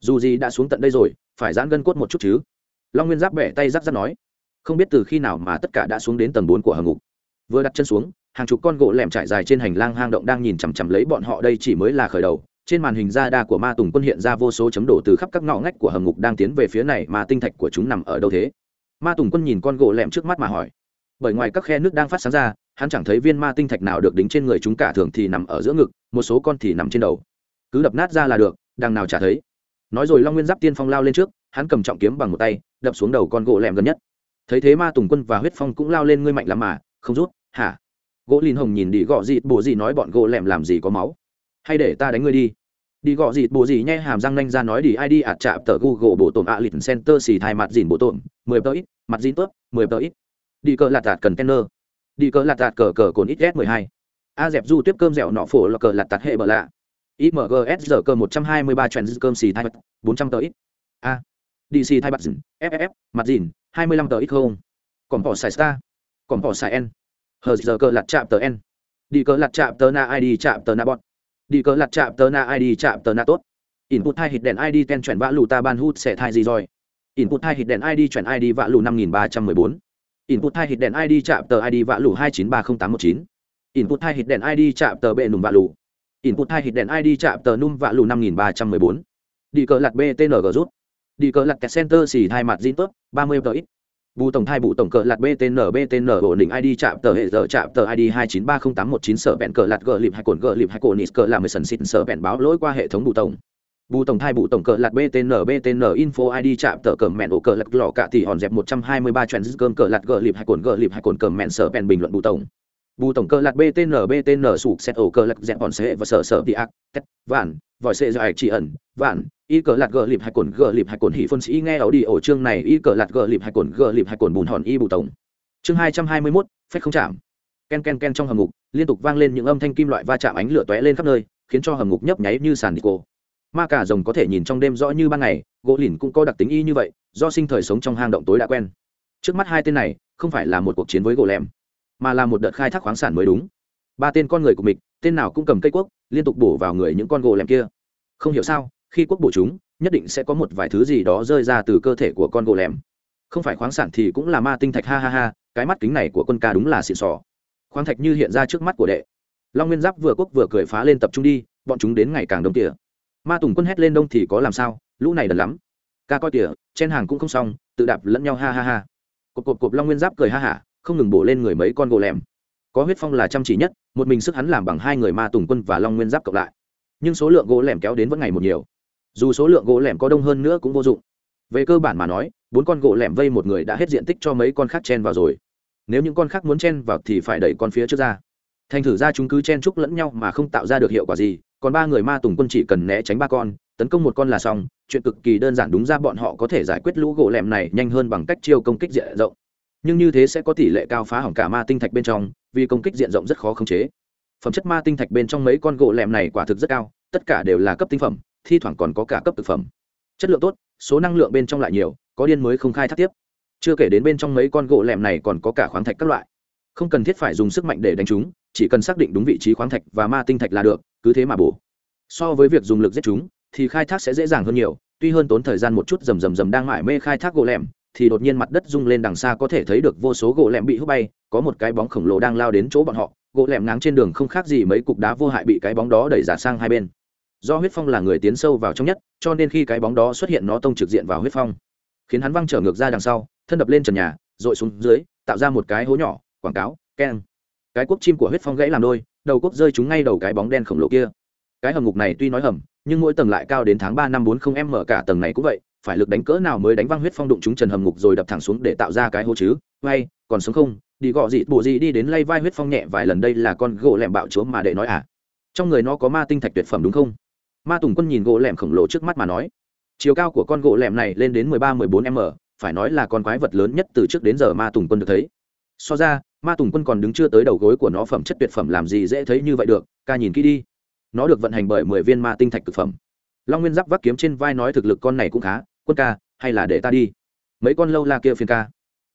Dù gì đã xuống tận đây rồi, phải giãn gân cốt một chút chứ long nguyên giáp bẻ tay rắc rắc nói không biết từ khi nào mà tất cả đã xuống đến tầng bốn của hầm ngục vừa đặt chân xuống hàng chục con gỗ lẻm trải dài trên hành lang hang động đang nhìn chằm chằm lấy bọn họ đây chỉ mới là khởi đầu trên màn hình ra đa của ma tùng quân hiện ra vô số chấm đổ từ khắp các ngõ ngách của hầm ngục đang tiến về phía này mà tinh thạch của chúng nằm ở đâu thế ma tùng quân nhìn con gỗ lẻm trước mắt mà hỏi bởi ngoài các khe nước đang phát sáng ra hắn chẳng thấy viên ma tinh thạch nào được đính trên người chúng cả thường thì nằm ở giữa ngực một số con thì nằm trên đầu cứ đập nát ra là được đằng nào chả thấy nói rồi long nguyên giáp tiên phong lao lên trước hắn cầm trọng kiếm bằng một tay đập xuống đầu con gỗ lẻm gần nhất. Thấy thế ma tùng quân và huyết phong cũng lao lên ngươi mạnh lắm mà, không rút, hả? Gỗ lìn hồng nhìn đi gọ dịt bồ gì nói bọn gỗ lẻm làm gì có máu? Hay để ta đánh ngươi đi. Đi gọ dịt bồ gì nhai hàm răng nanh ra nói đi id ạt chạm tờ google bộ tổn ạ lịt center xì thai mặt dìn bộ tổn, mười tờ ít, mặt dìn tớp, mười tờ ít. Đi cờ lạt tạt cần đi cờ lạt tạt cờ cờ cồn ít s mười hai. A dẹp du tiếp cơm dẻo nọ phổ là cờ lạt tạt hệ bờ lạ. Imgs giờ cơ một trăm hai mươi ba trend cơm xì thai mặt, bốn trăm tờ ít. A dc thai mặt dìn ff mặt dìn, hai mươi lăm tờ ít không? Còn bỏ xài star, còn bỏ xài n. Hờ giờ cờ lặt chạm tờ n. Đi cờ lặt chạm tờ na id chạm tờ na bọt đi cờ lặt chạm tờ na id chạm tờ na tốt. Input hai hit đèn id ten chuyển vã lù ta ban hút sẽ thai gì rồi? Input hai hit đèn id chuyển id vã lù năm nghìn ba trăm mười bốn. Input hai hit đèn id chạm tờ id vã lù hai chín ba không tám một chín. Input hai hit đèn id chạm tờ bệ nùm vã lù. Input hai hit đèn id chạm tờ num vã lù năm nghìn ba trăm mười bốn. Đi cờ lặt btng rút đi cờ lặt kẹt center xì hai mặt zin top ba mươi tờ ít. Bù tổng thai bù tổng cờ lạt btn btn ổn định id chạm tờ hệ giờ chạm tờ id hai chín ba không tám một chín, sở bẹn cờ lạt gờ lịp hai cồn gờ lịp hai cồn nít cờ làm mười sần xịn sở bẹn báo lỗi qua hệ thống bù tổng. Bù tổng thai bù tổng cờ lạt btn btn info id chạm tờ cờ mẹn ổ cờ lạt lò cạ tỷ hòn dẹp một trăm hai mươi ba trend cơm cờ lạt gờ lịp hai cồn gờ lịp hai cồn cờ mẹn, sở bẹn bình luận bù tổng bù tổng cơ lạc btn btn sụp xét ổ cơ lạc dẹp bọn sệ và sở sở đi ác, tét, vạn, vòi xe dài chỉ ẩn, vạn. Y cờ lạc gờ lịp hay cồn, gờ lịp hay cồn hỉ phân sĩ nghe ảo đi ổ chương này. Y cờ lạc gờ lịp hay cồn, gờ lịp hay cồn bùn hòn y bù tổng. Chương hai trăm hai mươi mốt, phép không chạm. Ken ken ken trong hầm ngục, liên tục vang lên những âm thanh kim loại va chạm ánh lửa tóe lên khắp nơi, khiến cho hầm ngục nhấp nháy như sàn đi cô ma cả rồng có thể nhìn trong đêm rõ như ban ngày, gỗ lìn cũng có đặc tính y như vậy, do sinh thời sống trong hang động tối đã quen. Trước mắt hai tên này, không phải là một cuộc chiến với gỗ lem mà là một đợt khai thác khoáng sản mới đúng. Ba tên con người của mình, tên nào cũng cầm cây cuốc liên tục bổ vào người những con gỗ lem kia. Không hiểu sao, khi cuốc bổ chúng, nhất định sẽ có một vài thứ gì đó rơi ra từ cơ thể của con gỗ lem. Không phải khoáng sản thì cũng là ma tinh thạch, ha ha ha, cái mắt kính này của quân ca đúng là xịn sò. Khoáng thạch như hiện ra trước mắt của đệ. Long nguyên giáp vừa quốc vừa cười phá lên tập trung đi, bọn chúng đến ngày càng đông tỉa ma tùng quân hét lên đông thì có làm sao, lũ này đần lắm. Ca coi tỉa chen hàng cũng không xong, tự đạp lẫn nhau, ha ha ha. Cộp cộp cộp long nguyên giáp cười ha hả không ngừng bổ lên người mấy con gỗ lẻm. Có huyết phong là chăm chỉ nhất, một mình sức hắn làm bằng hai người ma tùng quân và long nguyên giáp cộng lại. Nhưng số lượng gỗ lẻm kéo đến vẫn ngày một nhiều. Dù số lượng gỗ lẻm có đông hơn nữa cũng vô dụng. Về cơ bản mà nói, bốn con gỗ lẻm vây một người đã hết diện tích cho mấy con khác chen vào rồi. Nếu những con khác muốn chen vào thì phải đẩy con phía trước ra. Thành thử ra chúng cứ chen chúc lẫn nhau mà không tạo ra được hiệu quả gì, còn ba người ma tùng quân chỉ cần né tránh ba con, tấn công một con là xong. Chuyện cực kỳ đơn giản đúng ra bọn họ có thể giải quyết lũ gỗ lẻm này nhanh hơn bằng cách chiêu công kích diện rộng nhưng như thế sẽ có tỷ lệ cao phá hỏng cả ma tinh thạch bên trong, vì công kích diện rộng rất khó khống chế. Phẩm chất ma tinh thạch bên trong mấy con gỗ lẻm này quả thực rất cao, tất cả đều là cấp tinh phẩm, thi thoảng còn có cả cấp thực phẩm. Chất lượng tốt, số năng lượng bên trong lại nhiều, có điên mới không khai thác tiếp. Chưa kể đến bên trong mấy con gỗ lẻm này còn có cả khoáng thạch các loại. Không cần thiết phải dùng sức mạnh để đánh chúng, chỉ cần xác định đúng vị trí khoáng thạch và ma tinh thạch là được, cứ thế mà bổ. So với việc dùng lực giết chúng, thì khai thác sẽ dễ dàng hơn nhiều, tuy hơn tốn thời gian một chút rầm rầm rầm đang mải mê khai thác gỗ lẻm thì đột nhiên mặt đất rung lên đằng xa có thể thấy được vô số gỗ lẻm bị hút bay, có một cái bóng khổng lồ đang lao đến chỗ bọn họ, gỗ lẻm ngáng trên đường không khác gì mấy cục đá vô hại bị cái bóng đó đẩy giả sang hai bên. Do huyết phong là người tiến sâu vào trong nhất, cho nên khi cái bóng đó xuất hiện nó tông trực diện vào huyết phong. Khiến hắn văng trở ngược ra đằng sau, thân đập lên trần nhà r xuống dưới, tạo ra một cái hố nhỏ, quảng cáo, keng. Cái cuốc chim của huyết phong gãy làm đôi, đầu cuốc rơi trúng ngay đầu cái bóng đen khổng lồ kia. Cái hầm ngục này tuy nói hầm, nhưng mỗi tầng lại cao đến tháng ba năm bốn không m cả tầng này cũng vậy phải lực đánh cỡ nào mới đánh văng huyết phong đụng chúng trần hầm ngục rồi đập thẳng xuống để tạo ra cái hố chứ? Hay, còn sống không? Đi gọ dị bộ gì đi đến lay vai huyết phong nhẹ vài lần đây là con gỗ lẹm bạo chúa mà để nói à? Trong người nó có ma tinh thạch tuyệt phẩm đúng không? Ma tùng quân nhìn gỗ lẹm khổng lồ trước mắt mà nói. Chiều cao của con gỗ lẹm này lên đến mười ba, mười bốn m, phải nói là con quái vật lớn nhất từ trước đến giờ ma tùng quân được thấy. So ra, ma tùng quân còn đứng chưa tới đầu gối của nó phẩm chất tuyệt phẩm làm gì dễ thấy như vậy được, ca nhìn kỹ đi. Nó được vận hành bởi mười viên ma tinh thạch thực phẩm. Long nguyên giáp vác kiếm trên vai nói thực lực con này cũng khá quân ca, hay là để ta đi? Mấy con lâu la kia phiên ca.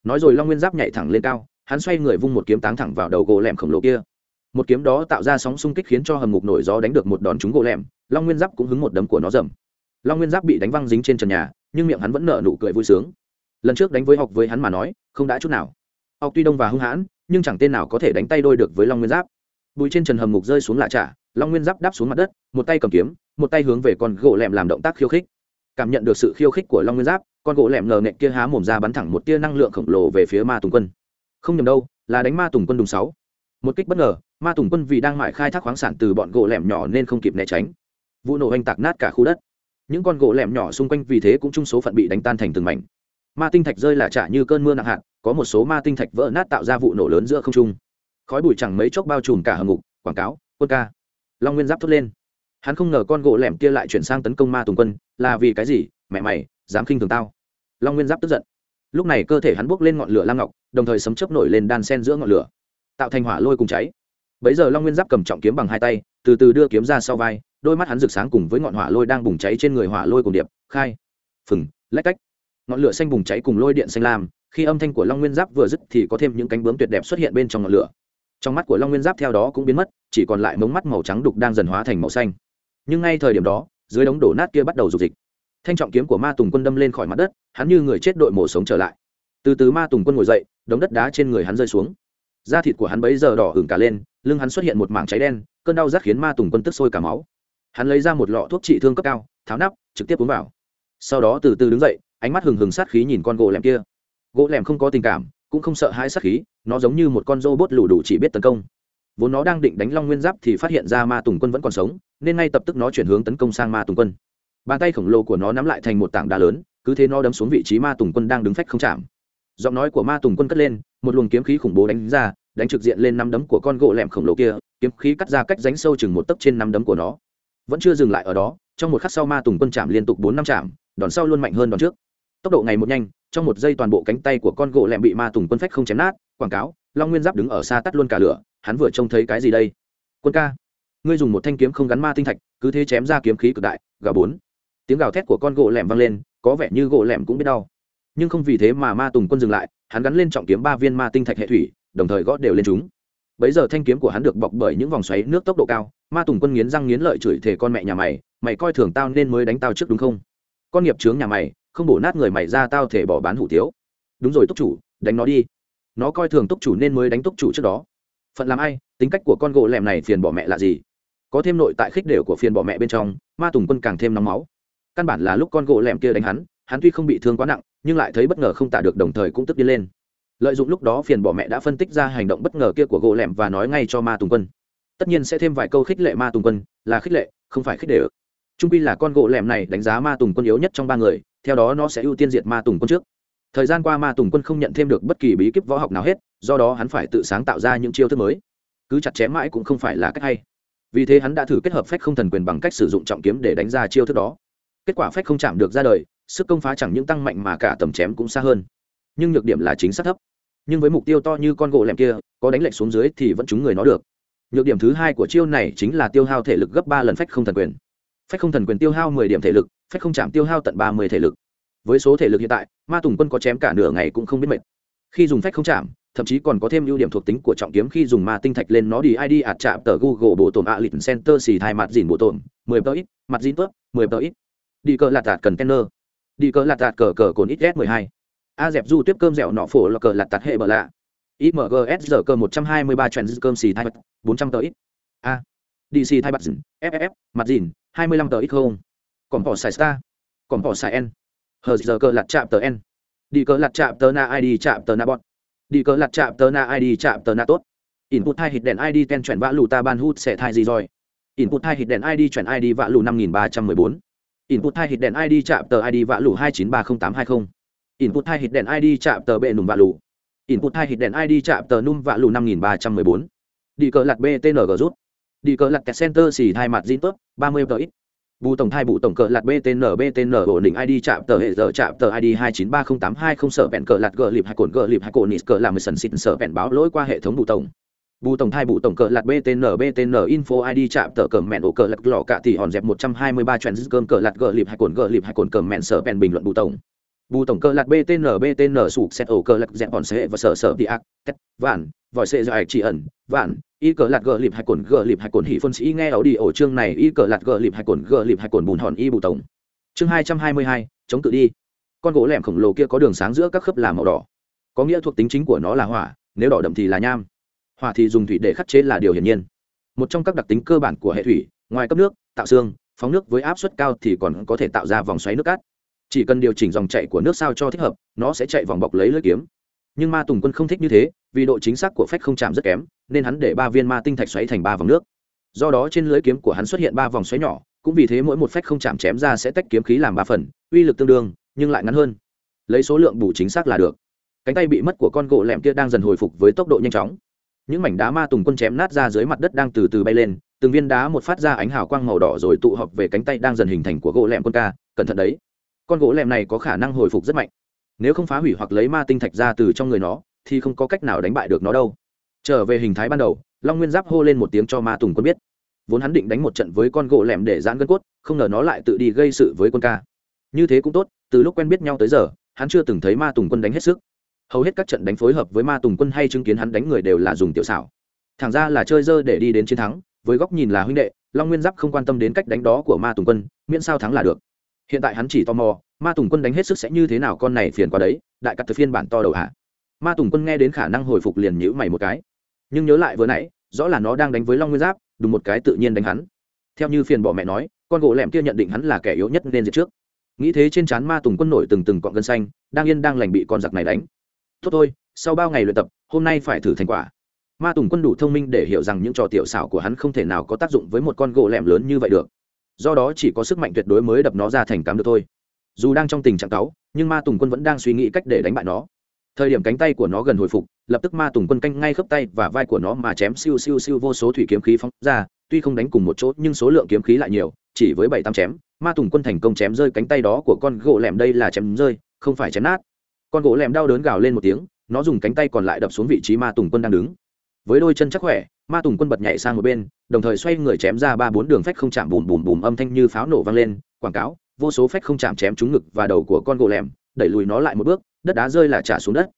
Nói rồi long nguyên giáp nhảy thẳng lên cao, hắn xoay người vung một kiếm táng thẳng vào đầu gỗ lẹm khổng lồ kia. Một kiếm đó tạo ra sóng xung kích khiến cho hầm ngục nổi gió đánh được một đòn trúng gỗ lẹm, long nguyên giáp cũng hứng một đấm của nó dầm. Long nguyên giáp bị đánh văng dính trên trần nhà, nhưng miệng hắn vẫn nở nụ cười vui sướng. Lần trước đánh với học với hắn mà nói, không đã chút nào. Học tuy đông và hung hãn, nhưng chẳng tên nào có thể đánh tay đôi được với long nguyên giáp. Bụi trên trần hầm ngục rơi xuống lạ trả long nguyên giáp đáp xuống mặt đất, một tay cầm kiếm, một tay hướng về con gỗ lẹm làm động tác khiêu khích cảm nhận được sự khiêu khích của long nguyên giáp, con gỗ lẹm ngờ nện kia há mồm ra bắn thẳng một tia năng lượng khổng lồ về phía ma tùng quân. Không nhầm đâu, là đánh ma tùng quân đùng sáu. Một kích bất ngờ, ma tùng quân vì đang mãi khai thác khoáng sản từ bọn gỗ lẻm nhỏ nên không kịp né tránh. Vụ nổ oanh tạc nát cả khu đất. Những con gỗ lẻm nhỏ xung quanh vì thế cũng chung số phận bị đánh tan thành từng mảnh. Ma tinh thạch rơi là trả như cơn mưa nặng hạt, có một số ma tinh thạch vỡ nát tạo ra vụ nổ lớn giữa không trung. Khói bụi chẳng mấy chốc bao trùm cả hầm ngục, quảng cáo, quân ca. Long nguyên giáp thốt lên. Hắn không ngờ con gỗ lẻm kia lại chuyển sang tấn công ma tùng quân là vì cái gì? Mẹ mày, dám khinh thường tao. Long nguyên giáp tức giận. Lúc này cơ thể hắn bốc lên ngọn lửa lam ngọc, đồng thời sấm chớp nổi lên đan sen giữa ngọn lửa, tạo thành hỏa lôi cùng cháy. Bấy giờ long nguyên giáp cầm trọng kiếm bằng hai tay, từ từ đưa kiếm ra sau vai, đôi mắt hắn rực sáng cùng với ngọn hỏa lôi đang bùng cháy trên người hỏa lôi cùng điệp, khai. Phừng, lách cách. Ngọn lửa xanh bùng cháy cùng lôi điện xanh lam, khi âm thanh của long nguyên giáp vừa dứt thì có thêm những cánh bướm tuyệt đẹp xuất hiện bên trong ngọn lửa. Trong mắt của long nguyên giáp theo đó cũng biến mất, chỉ còn lại mống mắt màu trắng đục đang dần hóa thành màu xanh. Nhưng ngay thời điểm đó dưới đống đổ nát kia bắt đầu rục dịch. Thanh trọng kiếm của ma tùng quân đâm lên khỏi mặt đất, hắn như người chết đội mổ sống trở lại. Từ từ ma tùng quân ngồi dậy, đống đất đá trên người hắn rơi xuống. Da thịt của hắn bấy giờ đỏ hửng cả lên, lưng hắn xuất hiện một mảng cháy đen, cơn đau rát khiến ma tùng quân tức sôi cả máu. Hắn lấy ra một lọ thuốc trị thương cấp cao, tháo nắp, trực tiếp uống vào. Sau đó từ từ đứng dậy, ánh mắt hừng hừng sát khí nhìn con gỗ lẻm kia. Gỗ lẻm không có tình cảm, cũng không sợ hãi sát khí, nó giống như một con robot lù đủ chỉ biết tấn công vốn nó đang định đánh long nguyên giáp thì phát hiện ra ma tùng quân vẫn còn sống, nên ngay tập tức nó chuyển hướng tấn công sang ma tùng quân. Bàn tay khổng lồ của nó nắm lại thành một tảng đá lớn, cứ thế nó đấm xuống vị trí ma tùng quân đang đứng phách không chạm. Giọng nói của ma tùng quân cất lên, một luồng kiếm khí khủng bố đánh ra, đánh trực diện lên năm đấm của con gỗ lẹm khổng lồ kia, kiếm khí cắt ra cách ránh sâu chừng một tấc trên năm đấm của nó. Vẫn chưa dừng lại ở đó, trong một khắc sau ma tùng quân chạm liên tục bốn năm chạm, đòn sau luôn mạnh hơn đòn trước. Tốc độ ngày một nhanh, trong một giây toàn bộ cánh tay của con gỗ lẹm bị ma tùng quân phách không chém nát, quảng cáo, long nguyên giáp đứng ở xa tắt luôn cả lửa hắn vừa trông thấy cái gì đây? Quân ca, ngươi dùng một thanh kiếm không gắn ma tinh thạch, cứ thế chém ra kiếm khí cực đại gà bốn. Tiếng gào thét của con gỗ lẻm vang lên, có vẻ như gỗ lẻm cũng biết đau. Nhưng không vì thế mà ma tùng quân dừng lại, hắn gắn lên trọng kiếm ba viên ma tinh thạch hệ thủy, đồng thời gót đều lên chúng. Bấy giờ thanh kiếm của hắn được bọc bởi những vòng xoáy nước tốc độ cao, ma tùng quân nghiến răng nghiến lợi chửi thề con mẹ nhà mày mày coi thường tao nên mới đánh tao trước đúng không? Con nghiệp chướng nhà mày, không bổ nát người mày ra tao thể bỏ bán hủ tiếu. Đúng rồi, túc chủ, đánh nó đi. Nó coi thường túc chủ nên mới đánh túc chủ trước đó phận làm ai, tính cách của con gỗ lẻm này phiền bỏ mẹ là gì? Có thêm nội tại khích đều của phiền bỏ mẹ bên trong, ma tùng quân càng thêm nóng máu. Căn bản là lúc con gỗ lẻm kia đánh hắn hắn tuy không bị thương quá nặng, nhưng lại thấy bất ngờ không tả được đồng thời cũng tức đi lên. Lợi dụng lúc đó phiền bỏ mẹ đã phân tích ra hành động bất ngờ kia của gỗ lẻm và nói ngay cho ma tùng quân. Tất nhiên sẽ thêm vài câu khích lệ ma tùng quân, là khích lệ, không phải khích để ự trung pi là con gỗ lẻm này đánh giá ma tùng quân yếu nhất trong ba người, theo đó nó sẽ ưu tiên diệt ma tùng quân trước thời gian qua ma tùng quân không nhận thêm được bất kỳ bí kíp võ học nào hết, do đó hắn phải tự sáng tạo ra những chiêu thức mới. Cứ chặt chém mãi cũng không phải là cách hay. Vì thế hắn đã thử kết hợp phách không thần quyền bằng cách sử dụng trọng kiếm để đánh ra chiêu thức đó. Kết quả phách không chạm được ra đời, sức công phá chẳng những tăng mạnh mà cả tầm chém cũng xa hơn. Nhưng nhược điểm là chính xác thấp. Nhưng với mục tiêu to như con gỗ lẹm kia, có đánh lệch xuống dưới thì vẫn trúng người nó được. Nhược điểm thứ hai của chiêu này chính là tiêu hao thể lực gấp ba lần phách không thần quyền. Phách không thần quyền tiêu hao mười điểm thể lực, phách không chạm tiêu hao tận ba mươi thể lực với số thể lực hiện tại, ma tùng quân có chém cả nửa ngày cũng không biết mệt. Khi dùng phách không chạm, thậm chí còn có thêm ưu điểm thuộc tính của trọng kiếm khi dùng ma tinh thạch lên nó đi id ạt chạm tờ google bộ tổn ạ lịch center xì thai mặt dìn bộ tổn, mười tờ ít, mặt dìn tớp, mười tờ ít. Đi cờ lạt tạt cần kenner. Đi cờ lạt tạt cờ cờ cồn ít s mười hai. A dẹp du tiếp cơm dẻo nọ phổ là cờ lạt tạt hệ bờ lạ. Imgs giờ cờ một trăm hai mươi ba trend cơm xì thai bốn trăm tờ ít. A. Dc thai mặt dìn ff mặt dìn, hai mươi lăm tờ ít không. Còn bỏ xài star. Còn bỏ xài n hờ giờ cờ lạt chạm tờ n. Đi cờ lạt chạm tờ na id chạm tờ na bọn đi cờ lạt chạm tờ na id chạm tờ na tốt. Input hai hit đèn id ten chuyển vã lù ta ban hút sẽ thai gì rồi? Input hai hit đèn id chuyển id vã lù năm nghìn ba trăm mười bốn. Input hai hit đèn id chạm tờ id vã lù hai chín ba không tám hai không. Input hai hit đèn id chạm tờ bệ nùm vã lù. Input hai hit đèn id chạm tờ num vã lù năm nghìn ba trăm mười bốn. Đi cờ lạt btng rút. Đi cờ lạt kẹt center xì thai mặt zin tốt ba mươi tờ ít bù tổng thai bù tổng cờ lạt btn btn ổn định id chạm tờ hệ giờ chạm tờ id hai chín ba không tám hai không bẹn cờ lạt gờ lịp hai cồn gờ lịp hai cồn nít cờ làm sần xịn sở bẹn báo lỗi qua hệ thống bù tổng. Bù tổng thai bù tổng cờ lạt btn btn info id chạm tờ cờ mẹn ổ cờ lạt lọ cả thì hòn dẹp một trăm hai mươi ba chuyện cơm cờ lạt gờ lịp hai cồn gờ lịp hai cồn cờ mẹn sở bẹn bình luận bù tổng bù tổng cơ lạt btn btn sụp xét ổ cơ lạc dẹp bọn xe và sở sở đi ác tét vạn, vòi xe dài chỉ ẩn, vạn, y cờ lạt gờ lịp hai cồn, gờ lịp hai cồn hỉ phân sĩ nghe ảo đi ổ chương này, y cờ lạt gờ lịp hai cồn, gờ lịp hai cồn bùn hòn y bù tổng. Chương hai trăm hai mươi hai, chống tự đi. Con gỗ lẻm khổng lồ kia có đường sáng giữa các khớp là màu đỏ. Có nghĩa thuộc tính chính của nó là hỏa, nếu đỏ đậm thì là nham. Hỏa thì dùng thủy để khắc chế là điều hiển nhiên. Một trong các đặc tính cơ bản của hệ thủy, ngoài cấp nước, tạo xương, phóng nước với áp suất cao thì còn có thể tạo ra vòng xoáy nước cát chỉ cần điều chỉnh dòng chạy của nước sao cho thích hợp, nó sẽ chạy vòng bọc lấy lưỡi kiếm. Nhưng ma tùng quân không thích như thế, vì độ chính xác của phách không chạm rất kém, nên hắn để ba viên ma tinh thạch xoáy thành ba vòng nước. Do đó trên lưỡi kiếm của hắn xuất hiện ba vòng xoáy nhỏ, cũng vì thế mỗi một phách không chạm chém ra sẽ tách kiếm khí làm ba phần, uy lực tương đương, nhưng lại ngắn hơn. Lấy số lượng bù chính xác là được. Cánh tay bị mất của con gỗ lẹm kia đang dần hồi phục với tốc độ nhanh chóng. Những mảnh đá ma tùng quân chém nát ra dưới mặt đất đang từ từ bay lên, từng viên đá một phát ra ánh hào quang màu đỏ rồi tụ họp về cánh tay đang dần hình thành của gỗ lẹm quân ca, cẩn thận đấy con gỗ lem này có khả năng hồi phục rất mạnh. Nếu không phá hủy hoặc lấy ma tinh thạch ra từ trong người nó, thì không có cách nào đánh bại được nó đâu. Trở về hình thái ban đầu, long nguyên giáp hô lên một tiếng cho ma tùng quân biết. Vốn hắn định đánh một trận với con gỗ lẻm để giãn gân cốt, không ngờ nó lại tự đi gây sự với quân ca. Như thế cũng tốt, từ lúc quen biết nhau tới giờ, hắn chưa từng thấy ma tùng quân đánh hết sức. Hầu hết các trận đánh phối hợp với ma tùng quân hay chứng kiến hắn đánh người đều là dùng tiểu xảo. Thẳng ra là chơi dơ để đi đến chiến thắng, với góc nhìn là huynh đệ, long nguyên giáp không quan tâm đến cách đánh đó của ma tùng quân, miễn sao thắng là được hiện tại hắn chỉ tò mò, ma tùng quân đánh hết sức sẽ như thế nào con này phiền qua đấy, đại cắt từ phiên bản to đầu hạ ma tùng quân nghe đến khả năng hồi phục liền nhữ mày một cái. Nhưng nhớ lại vừa nãy, rõ là nó đang đánh với long nguyên giáp, đúng một cái tự nhiên đánh hắn. Theo như phiền bỏ mẹ nói, con gỗ lẻm kia nhận định hắn là kẻ yếu nhất nên diệt trước. Nghĩ thế trên trán ma tùng quân nổi từng từng cọn gân xanh, đang yên đang lành bị con giặc này đánh. Tốt thôi, sau bao ngày luyện tập, hôm nay phải thử thành quả. Ma tùng quân đủ thông minh để hiểu rằng những trò tiểu xảo của hắn không thể nào có tác dụng với một con gỗ lẻm lớn như vậy được do đó chỉ có sức mạnh tuyệt đối mới đập nó ra thành cám được thôi. Dù đang trong tình trạng cáu, nhưng ma tùng quân vẫn đang suy nghĩ cách để đánh bại nó. Thời điểm cánh tay của nó gần hồi phục, lập tức ma tùng quân canh ngay khớp tay và vai của nó mà chém siêu siêu siêu vô số thủy kiếm khí phóng ra, tuy không đánh cùng một chỗ, nhưng số lượng kiếm khí lại nhiều, chỉ với bảy tám chém, ma tùng quân thành công chém rơi cánh tay đó của con gỗ lẻm đây là chém rơi, không phải chém nát. Con gỗ lẻm đau đớn gào lên một tiếng, nó dùng cánh tay còn lại đập xuống vị trí ma tùng quân đang đứng với đôi chân chắc khỏe, ma tùng quân bật nhảy sang một bên, đồng thời xoay người chém ra ba bốn đường phách không chạm bùm bùm bùm âm thanh như pháo nổ vang lên, quảng cáo, vô số phách không chạm chém trúng ngực và đầu của con gỗ lẻm, đẩy lùi nó lại một bước, đất đá rơi là trả xuống đất.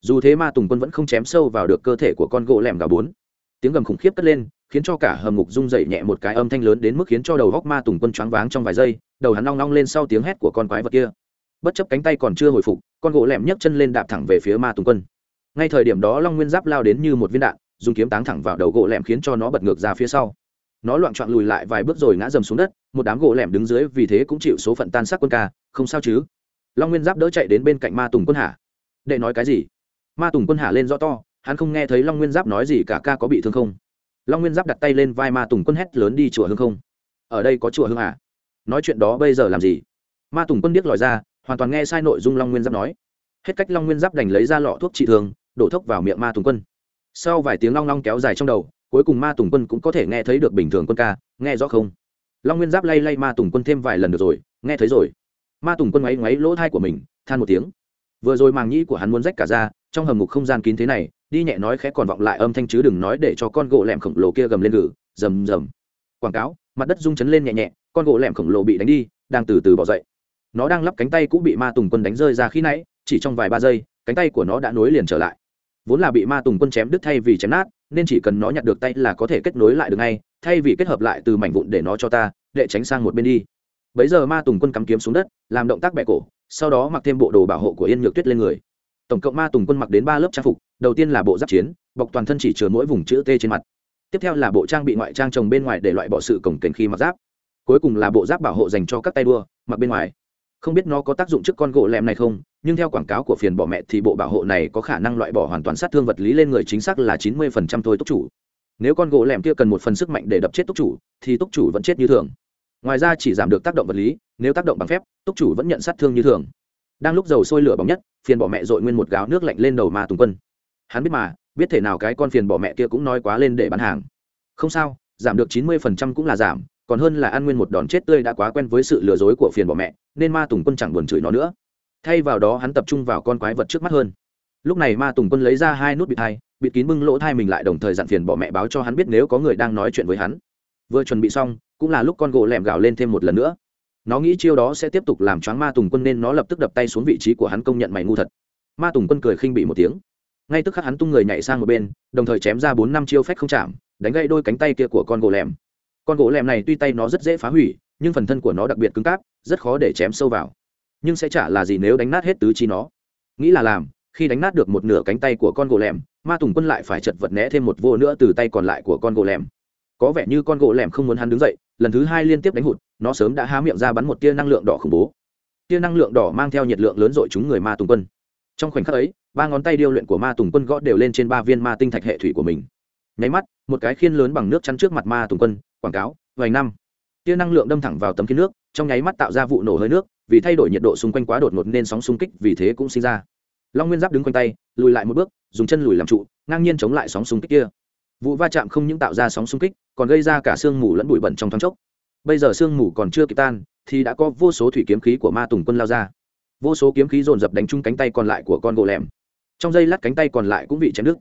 Dù thế ma tùng quân vẫn không chém sâu vào được cơ thể của con gỗ lẻm gà bốn. Tiếng gầm khủng khiếp cất lên, khiến cho cả hầm ngục rung dậy nhẹ một cái âm thanh lớn đến mức khiến cho đầu góc ma tùng quân choáng váng trong vài giây, đầu hắn long long lên sau tiếng hét của con quái vật kia. Bất chấp cánh tay còn chưa hồi phục, con gỗ lẻm nhấc chân lên đạp thẳng về phía ma tùng quân. Ngay thời điểm đó long nguyên giáp lao đến như một viên đạn dùng kiếm táng thẳng vào đầu gỗ lẻm khiến cho nó bật ngược ra phía sau. Nó loạn trọn lùi lại vài bước rồi ngã dầm xuống đất, một đám gỗ lẻm đứng dưới vì thế cũng chịu số phận tan xác quân ca, không sao chứ? Long nguyên giáp đỡ chạy đến bên cạnh ma tùng quân hạ. Đệ nói cái gì? Ma tùng quân hạ lên rõ to, hắn không nghe thấy long nguyên giáp nói gì cả, ca có bị thương không? Long nguyên giáp đặt tay lên vai ma tùng quân hét lớn đi, chùa hương không? Ở đây có chùa hương à? Nói chuyện đó bây giờ làm gì? Ma tùng quân điếc lòi ra, hoàn toàn nghe sai nội dung long nguyên giáp nói. Hết cách long nguyên giáp đành lấy ra lọ thuốc trị thương, đổ thốc vào miệng ma tùng quân sau vài tiếng long long kéo dài trong đầu, cuối cùng ma tùng quân cũng có thể nghe thấy được bình thường quân ca, nghe rõ không? Long nguyên giáp lay lay ma tùng quân thêm vài lần được rồi, nghe thấy rồi. Ma tùng quân ngoáy ngoáy lỗ thai của mình, than một tiếng. Vừa rồi màng nhĩ của hắn muốn rách cả ra trong hầm ngục không gian kín thế này, đi nhẹ nói khẽ còn vọng lại âm thanh chứ đừng nói để cho con gỗ lẻm khổng lồ kia gầm lên gử rầm rầm. Quảng cáo, mặt đất rung chấn lên nhẹ nhẹ, con gỗ lẻm khổng lồ bị đánh đi, đang từ từ bỏ dậy. Nó đang lắp cánh tay cũng bị ma tùng quân đánh rơi ra khi nãy, chỉ trong vài ba giây, cánh tay của nó đã nối liền trở lại vốn là bị ma tùng quân chém đứt thay vì chém nát, nên chỉ cần nó nhặt được tay là có thể kết nối lại được ngay, thay vì kết hợp lại từ mảnh vụn để nó cho ta, để tránh sang một bên đi. Bấy giờ ma tùng quân cắm kiếm xuống đất, làm động tác bẹ cổ, sau đó mặc thêm bộ đồ bảo hộ của yên nhược tuyết lên người. Tổng cộng ma tùng quân mặc đến ba lớp trang phục, đầu tiên là bộ giáp chiến, bọc toàn thân chỉ chứa mỗi vùng chữ t trên mặt. Tiếp theo là bộ trang bị ngoại trang trồng bên ngoài để loại bỏ sự cổng kềnh khi mặc giáp. Cuối cùng là bộ giáp bảo hộ dành cho các tay đua, mặc bên ngoài không biết nó có tác dụng trước con gỗ lem này không, nhưng theo quảng cáo của phiền bỏ mẹ thì bộ bảo hộ này có khả năng loại bỏ hoàn toàn sát thương vật lý lên người chính xác là chín mươi phần trăm thôi túc chủ. Nếu con gỗ lem kia cần một phần sức mạnh để đập chết túc chủ, thì túc chủ vẫn chết như thường. Ngoài ra chỉ giảm được tác động vật lý, nếu tác động bằng phép, túc chủ vẫn nhận sát thương như thường. Đang lúc dầu sôi lửa bỏng nhất, phiền bỏ mẹ dội nguyên một gáo nước lạnh lên đầu ma tùng quân. Hắn biết mà, biết thể nào cái con phiền bỏ mẹ kia cũng nói quá lên để bán hàng. Không sao, giảm được chín mươi phần trăm cũng là giảm còn hơn là an nguyên một đòn chết tươi đã quá quen với sự lừa dối của phiền bỏ mẹ, nên ma tùng quân chẳng buồn chửi nó nữa. Thay vào đó hắn tập trung vào con quái vật trước mắt hơn. Lúc này ma tùng quân lấy ra hai nút bịt thai, bịt kín bưng lỗ thai mình lại đồng thời dặn phiền bỏ mẹ báo cho hắn biết nếu có người đang nói chuyện với hắn. Vừa chuẩn bị xong, cũng là lúc con gỗ lẻm gào lên thêm một lần nữa. Nó nghĩ chiêu đó sẽ tiếp tục làm choáng ma tùng quân nên nó lập tức đập tay xuống vị trí của hắn công nhận mày ngu thật. Ma tùng quân cười khinh bị một tiếng. Ngay tức khắc hắn tung người nhảy sang một bên, đồng thời chém ra bốn năm chiêu phách không chạm, đánh gãy đôi cánh tay kia của con gỗ lẻm con gỗ lẻm này tuy tay nó rất dễ phá hủy, nhưng phần thân của nó đặc biệt cứng cáp, rất khó để chém sâu vào. Nhưng sẽ chả là gì nếu đánh nát hết tứ chi nó. Nghĩ là làm, khi đánh nát được một nửa cánh tay của con gỗ lẻm ma tùng quân lại phải chật vật né thêm một vô nữa từ tay còn lại của con gỗ lẻm có vẻ như con gỗ lẻm không muốn hắn đứng dậy, lần thứ hai liên tiếp đánh hụt, nó sớm đã há miệng ra bắn một tia năng lượng đỏ khủng bố. Tia năng lượng đỏ mang theo nhiệt lượng lớn dội chúng người ma tùng quân. Trong khoảnh khắc ấy, ba ngón tay điêu luyện của ma tùng quân gõ đều lên trên ba viên ma tinh thạch hệ thủy của mình. Nháy mắt, một cái khiên lớn bằng nước chắn trước mặt ma tùng quân quảng cáo, vài năm. Tia năng lượng đâm thẳng vào tấm kiến nước, trong nháy mắt tạo ra vụ nổ hơi nước, vì thay đổi nhiệt độ xung quanh quá đột ngột nên sóng xung kích vì thế cũng sinh ra. Long nguyên giáp đứng quanh tay, lùi lại một bước, dùng chân lùi làm trụ, ngang nhiên chống lại sóng xung kích kia. Vụ va chạm không những tạo ra sóng xung kích, còn gây ra cả sương mù lẫn bụi bẩn trong thoáng chốc. Bây giờ sương mù còn chưa kịp tan, thì đã có vô số thủy kiếm khí của ma tùng quân lao ra. Vô số kiếm khí dồn dập đánh trúng cánh tay còn lại của con gỗ lẻm. Trong giây lát cánh tay còn lại cũng bị chém đứt.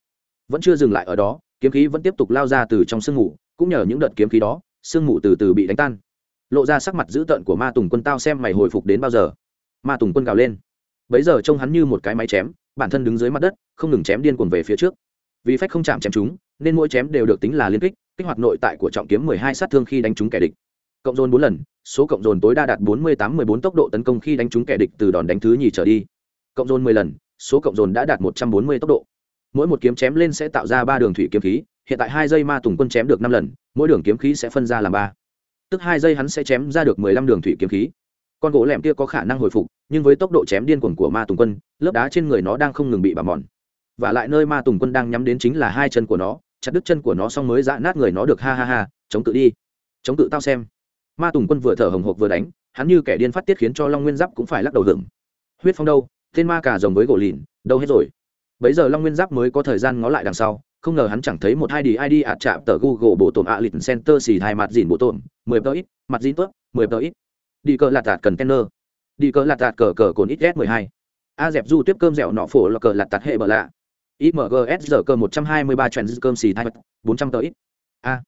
Vẫn chưa dừng lại ở đó kiếm khí vẫn tiếp tục lao ra từ trong sương mù, cũng nhờ những đợt kiếm khí đó, sương mù từ từ bị đánh tan. Lộ ra sắc mặt dữ tợn của ma tùng quân tao xem mày hồi phục đến bao giờ. Ma tùng quân gào lên. Bấy giờ trông hắn như một cái máy chém, bản thân đứng dưới mặt đất, không ngừng chém điên cuồng về phía trước. Vì phách không chạm chém chúng, nên mỗi chém đều được tính là liên kích kích hoạt nội tại của trọng kiếm mười hai sát thương khi đánh trúng kẻ địch. Cộng dồn bốn lần, số cộng dồn tối đa đạt bốn mươi tám mười bốn tốc độ tấn công khi đánh trúng kẻ địch từ đòn đánh thứ nhì trở đi. Cộng dồn mười lần, số cộng dồn đã đạt một trăm bốn mươi tốc độ mỗi một kiếm chém lên sẽ tạo ra ba đường thủy kiếm khí, hiện tại hai giây ma tùng quân chém được năm lần, mỗi đường kiếm khí sẽ phân ra làm ba. Tức hai giây hắn sẽ chém ra được mười lăm đường thủy kiếm khí. Con gỗ lẻm kia có khả năng hồi phục, nhưng với tốc độ chém điên cuồng của ma tùng quân, lớp đá trên người nó đang không ngừng bị bào mòn. Và lại nơi ma tùng quân đang nhắm đến chính là hai chân của nó, chặt đứt chân của nó xong mới dã nát người nó được, ha ha ha, chống tự đi. Chống tự tao xem. Ma tùng quân vừa thở hồng hộc vừa đánh, hắn như kẻ điên phát tiết khiến cho long nguyên giáp cũng phải lắc đầu hưởng huyết phong đâu? Tên ma cả rồng với gỗ lìn, đâu hết rồi? Bấy giờ long nguyên giáp mới có thời gian ngó lại đằng sau, không ngờ hắn chẳng thấy một hai đi id ạt chạm tờ google bộ tổn ạ lịch center xì hai mặt dìn bộ tổn, mười tờ ít, mặt dìn tước mười tờ ít. Đi cờ lạt tạt cần tenner đi cờ lạt tạt cờ cờ cồn ít s mười hai. A dẹp du tiếp cơm dẻo nọ phổ là cờ lạt tạt hệ bờ lạ. Imgs giờ cơ một trăm hai mươi ba trend cơm xì thai bốn trăm tờ ít. A.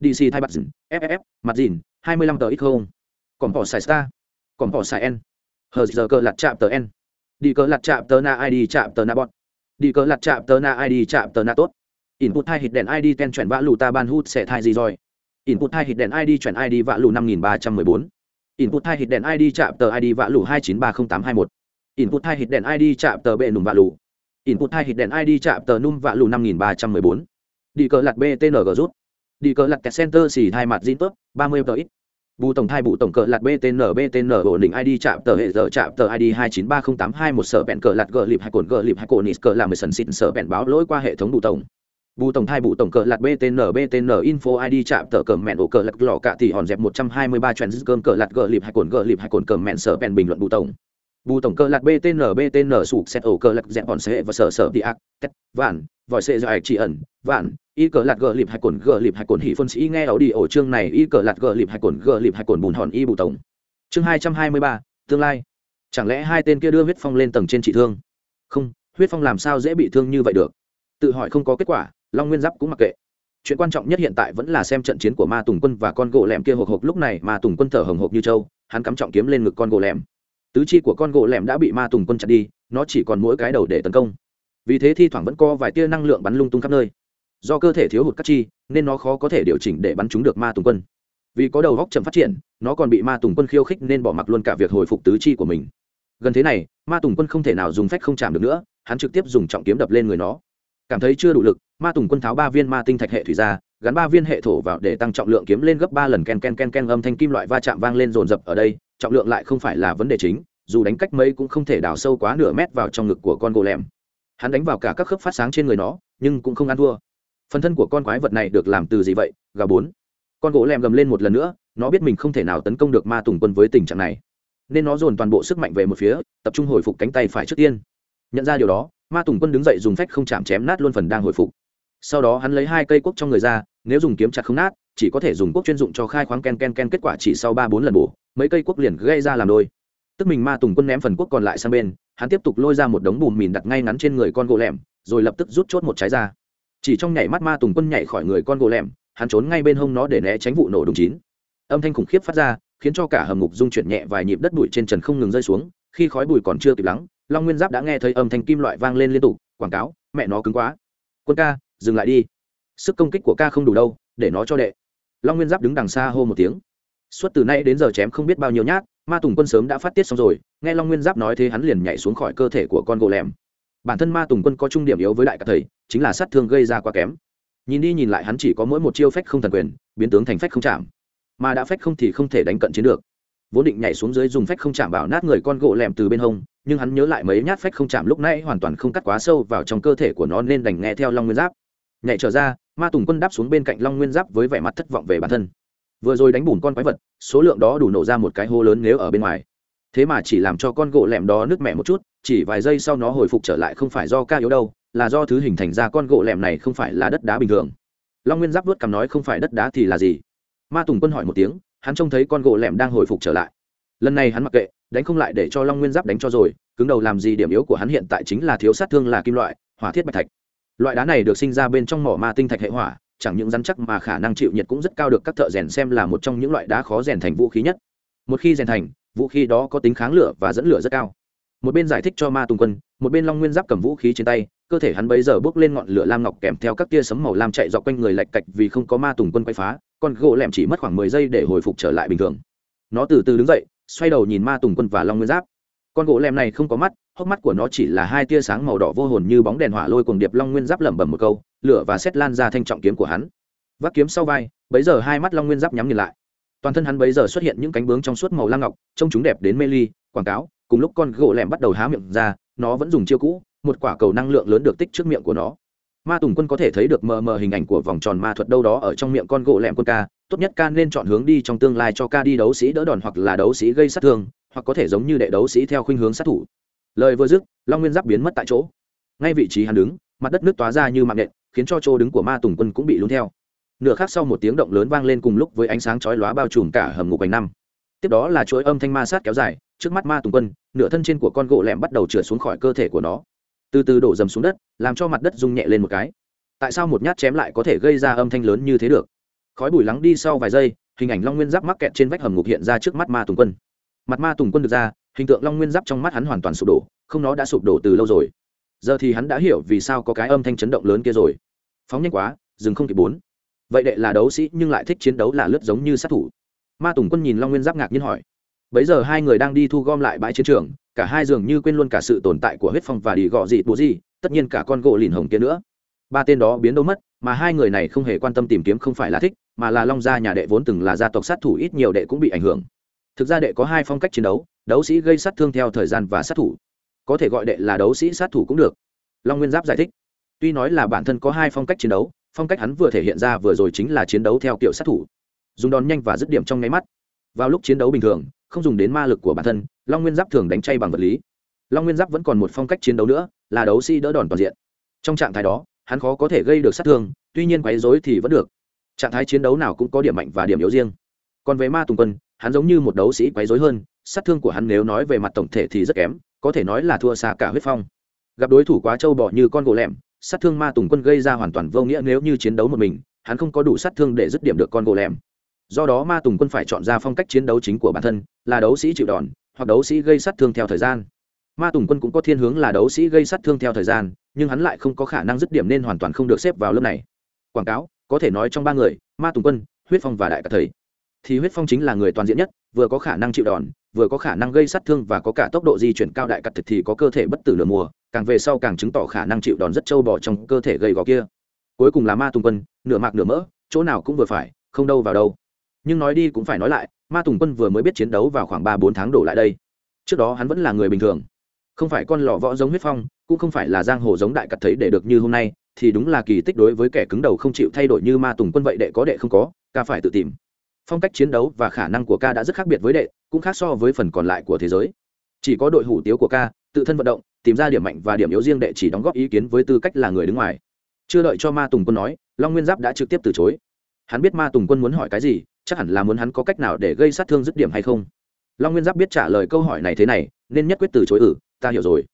Dc thai mặt dìn ff mặt dìn, hai mươi lăm tờ ít không. Còn bỏ xài star. Còn bỏ xài n. Hờ giờ cơ lạt chạm tờ n. Đi cờ lạt chạm tờ na id chạm tờ na bọn đi cờ lạt chạm tờ na id chạm tờ na tốt. Input hai hit đèn id ten chuyển vã lù ta ban hút sẽ thai gì rồi? Input hai hit đèn id chuyển id vã lù năm nghìn ba trăm mười bốn. Input hai hit đèn id chạm tờ id vã lù hai chín ba không tám hai một. Input hai hit đèn id chạm tờ bệ nùm vã lù. Input hai hit đèn id chạm tờ num vạ lù năm nghìn ba trăm mười bốn. Đi cờ lặt btng rút. Đi cờ lặt kẹt center xì hai mặt zin tốt, ba mươi tờ ít bù tổng thai bù tổng cờ Lạt btn btn ổn định id chạm tờ hệ giờ chạm tờ id hai chín ba không tám hai một sở bẹn cờ lạt gờ lịp hai cồn gờ lịp hai cồn nít cờ là mười sần xịn sở bẹn báo lỗi qua hệ thống bù tổng. Bù tổng thai bù tổng cờ Lạt btn btn info id chạm tờ cờ mẹn ổ cờ lạt lò cạ thì hòn dẹp một trăm hai mươi ba cơm cờ lạt gờ lịp hai cồn gờ lịp hai cồn cờ mẹn sở bẹn bình luận bù tổng bù tổng cơ lạc btn btn sụp xét ổ cơ lạc dẹp bọn xe và sở sở đi ác, tét, vạn, vòi xe dài chỉ ẩn, vạn, y cờ lạc gờ lịp hai cồn, gờ lịp hai cồn hỉ phân sĩ nghe ảo đi ổ chương này, y cờ lạc gờ lịp hai cồn, gờ lịp hai cồn bùn hòn y bù tổng. Chương hai trăm hai mươi ba, tương lai. Chẳng lẽ hai tên kia đưa huyết phong lên tầng trên trị thương? Không, huyết phong làm sao dễ bị thương như vậy được? Tự hỏi không có kết quả, long nguyên giáp cũng mặc kệ. Chuyện quan trọng nhất hiện tại vẫn là xem trận chiến của ma tùng quân và con gỗ lẻm kia hộp hộp lúc này ma tùng quân thở hồng hộp như trâu, hắn cắm trọng kiếm lên ngực con gỗ lẻm tứ chi của con gỗ lẻm đã bị ma tùng quân chặt đi, nó chỉ còn mỗi cái đầu để tấn công. Vì thế thi thoảng vẫn co vài tia năng lượng bắn lung tung khắp nơi. Do cơ thể thiếu hụt các chi, nên nó khó có thể điều chỉnh để bắn chúng được ma tùng quân. Vì có đầu góc chậm phát triển, nó còn bị ma tùng quân khiêu khích nên bỏ mặc luôn cả việc hồi phục tứ chi của mình. Gần thế này, ma tùng quân không thể nào dùng phách không chạm được nữa, hắn trực tiếp dùng trọng kiếm đập lên người nó. Cảm thấy chưa đủ lực, ma tùng quân tháo ba viên ma tinh thạch hệ thủy ra, gắn ba viên hệ thổ vào để tăng trọng lượng kiếm lên gấp ba lần ken ken ken ken âm thanh kim loại va chạm vang lên rồn rập ở đây trọng lượng lại không phải là vấn đề chính, dù đánh cách mấy cũng không thể đào sâu quá nửa mét vào trong ngực của con gỗ lẻm hắn đánh vào cả các khớp phát sáng trên người nó, nhưng cũng không ăn thua. Phần thân của con quái vật này được làm từ gì vậy? Gà bốn. Con gỗ lẻm gầm lên một lần nữa, nó biết mình không thể nào tấn công được ma tùng quân với tình trạng này. Nên nó dồn toàn bộ sức mạnh về một phía, tập trung hồi phục cánh tay phải trước tiên. Nhận ra điều đó, ma tùng quân đứng dậy dùng phách không chạm chém nát luôn phần đang hồi phục. Sau đó hắn lấy hai cây cuốc trong người ra, nếu dùng kiếm chặt không nát, chỉ có thể dùng cuốc chuyên dụng cho khai khoáng ken ken ken kết quả chỉ sau ba bốn lần bổ mấy cây quốc liền gây ra làm đôi. Tức mình ma tùng quân ném phần quốc còn lại sang bên, hắn tiếp tục lôi ra một đống bùn mìn đặt ngay ngắn trên người con gỗ lẻm, rồi lập tức rút chốt một trái ra. Chỉ trong nhảy mắt ma tùng quân nhảy khỏi người con gỗ lẻm, hắn trốn ngay bên hông nó để né tránh vụ nổ đúng chín. Âm thanh khủng khiếp phát ra, khiến cho cả hầm ngục rung chuyển nhẹ vài nhịp đất bụi trên trần không ngừng rơi xuống, khi khói bụi còn chưa kịp lắng, long nguyên giáp đã nghe thấy âm thanh kim loại vang lên liên tục, quảng cáo, mẹ nó cứng quá. Quân ca, dừng lại đi. Sức công kích của ca không đủ đâu, để nó cho đệ. Long nguyên giáp đứng đằng xa hô một tiếng suốt từ nay đến giờ chém không biết bao nhiêu nhát, ma tùng quân sớm đã phát tiết xong rồi, nghe long nguyên giáp nói thế hắn liền nhảy xuống khỏi cơ thể của con gỗ lẻm. Bản thân ma tùng quân có trung điểm yếu với đại cả thầy, chính là sát thương gây ra quá kém. Nhìn đi nhìn lại hắn chỉ có mỗi một chiêu phách không thần quyền, biến tướng thành phách không chạm. Mà đã phách không thì không thể đánh cận chiến được. Vốn định nhảy xuống dưới dùng phách không chạm bảo nát người con gỗ lẻm từ bên hông, nhưng hắn nhớ lại mấy nhát phách không chạm lúc nãy hoàn toàn không cắt quá sâu vào trong cơ thể của nó nên đành nghe theo long nguyên giáp. Nhảy trở ra, ma tùng quân đáp xuống bên cạnh long nguyên giáp với vẻ mặt thất vọng về bản thân vừa rồi đánh bùn con quái vật, số lượng đó đủ nổ ra một cái hô lớn nếu ở bên ngoài. Thế mà chỉ làm cho con gỗ lẻm đó nứt mẹ một chút, chỉ vài giây sau nó hồi phục trở lại không phải do ca yếu đâu, là do thứ hình thành ra con gỗ lẻm này không phải là đất đá bình thường. Long nguyên giáp vớt cằm nói không phải đất đá thì là gì? Ma tùng quân hỏi một tiếng, hắn trông thấy con gỗ lẻm đang hồi phục trở lại. Lần này hắn mặc kệ, đánh không lại để cho long nguyên giáp đánh cho rồi, cứng đầu làm gì điểm yếu của hắn hiện tại chính là thiếu sát thương là kim loại, hỏa thiết bạch thạch. Loại đá này được sinh ra bên trong mỏ ma tinh thạch hệ hỏa chẳng những rắn chắc mà khả năng chịu nhiệt cũng rất cao được các thợ rèn xem là một trong những loại đá khó rèn thành vũ khí nhất. Một khi rèn thành, vũ khí đó có tính kháng lửa và dẫn lửa rất cao. Một bên giải thích cho ma tùng quân, một bên long nguyên giáp cầm vũ khí trên tay, cơ thể hắn bấy giờ bước lên ngọn lửa lam ngọc kèm theo các tia sấm màu lam chạy dọc quanh người lạch cạch vì không có ma tùng quân quay phá, con gỗ lẻm chỉ mất khoảng mười giây để hồi phục trở lại bình thường. Nó từ từ đứng dậy, xoay đầu nhìn ma tùng quân và long nguyên giáp. Con gỗ lẻm này không có mắt hốc mắt của nó chỉ là hai tia sáng màu đỏ vô hồn như bóng đèn hỏa lôi cùng điệp long nguyên giáp lẩm bẩm một câu, lửa và xét lan ra thanh trọng kiếm của hắn. Vác kiếm sau vai, bấy giờ hai mắt long nguyên giáp nhắm nhìn lại. Toàn thân hắn bấy giờ xuất hiện những cánh bướm trong suốt màu lam ngọc, trông chúng đẹp đến mê ly, quảng cáo, cùng lúc con gỗ lẻm bắt đầu há miệng ra, nó vẫn dùng chiêu cũ, một quả cầu năng lượng lớn được tích trước miệng của nó. Ma tùng quân có thể thấy được mờ mờ hình ảnh của vòng tròn ma thuật đâu đó ở trong miệng con gỗ lẻm quân ca, tốt nhất ca nên chọn hướng đi trong tương lai cho ca đi đấu sĩ đỡ đòn hoặc là đấu sĩ gây sát thương, hoặc có thể giống như đệ đấu sĩ theo khuynh hướng sát thủ lời vừa dứt, long nguyên giáp biến mất tại chỗ. Ngay vị trí hắn đứng, mặt đất nước tóa ra như mạng nện khiến cho chỗ đứng của ma tùng quân cũng bị lún theo. Nửa khác sau một tiếng động lớn vang lên cùng lúc với ánh sáng chói lóa bao trùm cả hầm ngục quanh năm. Tiếp đó là chuỗi âm thanh ma sát kéo dài, trước mắt ma tùng quân, nửa thân trên của con gỗ lẹm bắt đầu trượt xuống khỏi cơ thể của nó. Từ từ đổ dầm xuống đất, làm cho mặt đất rung nhẹ lên một cái. Tại sao một nhát chém lại có thể gây ra âm thanh lớn như thế được? Khói bụi lắng đi sau vài giây, hình ảnh long nguyên giáp mắc kẹt trên vách hầm ngục hiện ra trước mắt ma tùng quân. Mặt ma tùng quân được ra hình tượng long nguyên giáp trong mắt hắn hoàn toàn sụp đổ, không nó đã sụp đổ từ lâu rồi. Giờ thì hắn đã hiểu vì sao có cái âm thanh chấn động lớn kia rồi. Phóng nhanh quá, dừng không kịp bốn. Vậy đệ là đấu sĩ, nhưng lại thích chiến đấu là lướt giống như sát thủ. Ma tùng quân nhìn long nguyên giáp ngạc nhiên hỏi. Bấy giờ hai người đang đi thu gom lại bãi chiến trường, cả hai dường như quên luôn cả sự tồn tại của huyết phong và đi gọ dị bố gì tất nhiên cả con gỗ lìn hồng kia nữa. Ba tên đó biến đâu mất, mà hai người này không hề quan tâm tìm kiếm không phải là thích, mà là long gia nhà đệ vốn từng là gia tộc sát thủ, ít nhiều đệ cũng bị ảnh hưởng thực ra đệ có hai phong cách chiến đấu đấu sĩ gây sát thương theo thời gian và sát thủ. Có thể gọi đệ là đấu sĩ sát thủ cũng được. Long nguyên giáp giải thích. Tuy nói là bản thân có hai phong cách chiến đấu, phong cách hắn vừa thể hiện ra vừa rồi chính là chiến đấu theo kiểu sát thủ. Dùng đòn nhanh và dứt điểm trong nháy mắt. Vào lúc chiến đấu bình thường, không dùng đến ma lực của bản thân, long nguyên giáp thường đánh chay bằng vật lý. Long nguyên giáp vẫn còn một phong cách chiến đấu nữa, là đấu sĩ đỡ đòn toàn diện. Trong trạng thái đó, hắn khó có thể gây được sát thương, tuy nhiên quấy dối thì vẫn được. Trạng thái chiến đấu nào cũng có điểm mạnh và điểm yếu riêng. Còn về ma tùng quân hắn giống như một đấu sĩ quấy rối hơn, sát thương của hắn nếu nói về mặt tổng thể thì rất kém, có thể nói là thua xa cả huyết phong. Gặp đối thủ quá trâu bọ như con gỗ lẻm sát thương ma tùng quân gây ra hoàn toàn vô nghĩa nếu như chiến đấu một mình, hắn không có đủ sát thương để dứt điểm được con gỗ lẻm do đó ma tùng quân phải chọn ra phong cách chiến đấu chính của bản thân, là đấu sĩ chịu đòn, hoặc đấu sĩ gây sát thương theo thời gian. Ma tùng quân cũng có thiên hướng là đấu sĩ gây sát thương theo thời gian, nhưng hắn lại không có khả năng dứt điểm nên hoàn toàn không được xếp vào lớp này. Quảng cáo, có thể nói trong ba người, ma tùng quân, huyết phong và đại cả thầy thì huyết phong chính là người toàn diện nhất, vừa có khả năng chịu đòn, vừa có khả năng gây sát thương và có cả tốc độ di chuyển cao đại cặt thực thì có cơ thể bất tử lửa mùa, càng về sau càng chứng tỏ khả năng chịu đòn rất trâu bò trong cơ thể gầy gò kia. Cuối cùng là ma tùng quân, nửa mạc nửa mỡ, chỗ nào cũng vừa phải, không đâu vào đâu. Nhưng nói đi cũng phải nói lại, ma tùng quân vừa mới biết chiến đấu vào khoảng ba bốn tháng đổ lại đây. Trước đó hắn vẫn là người bình thường. Không phải con lò võ giống huyết phong, cũng không phải là giang hồ giống đại cặt thấy để được như hôm nay, thì đúng là kỳ tích đối với kẻ cứng đầu không chịu thay đổi như ma tùng quân vậy đệ có đệ không có, ca phải tự tìm phong cách chiến đấu và khả năng của ca đã rất khác biệt với đệ cũng khác so với phần còn lại của thế giới. Chỉ có đội hủ tiếu của ca tự thân vận động tìm ra điểm mạnh và điểm yếu riêng đệ chỉ đóng góp ý kiến với tư cách là người đứng ngoài. Chưa đợi cho ma tùng quân nói long nguyên giáp đã trực tiếp từ chối. Hắn biết ma tùng quân muốn hỏi cái gì chắc hẳn là muốn hắn có cách nào để gây sát thương dứt điểm hay không. Long nguyên giáp biết trả lời câu hỏi này thế này nên nhất quyết từ chối ừ, ta hiểu rồi.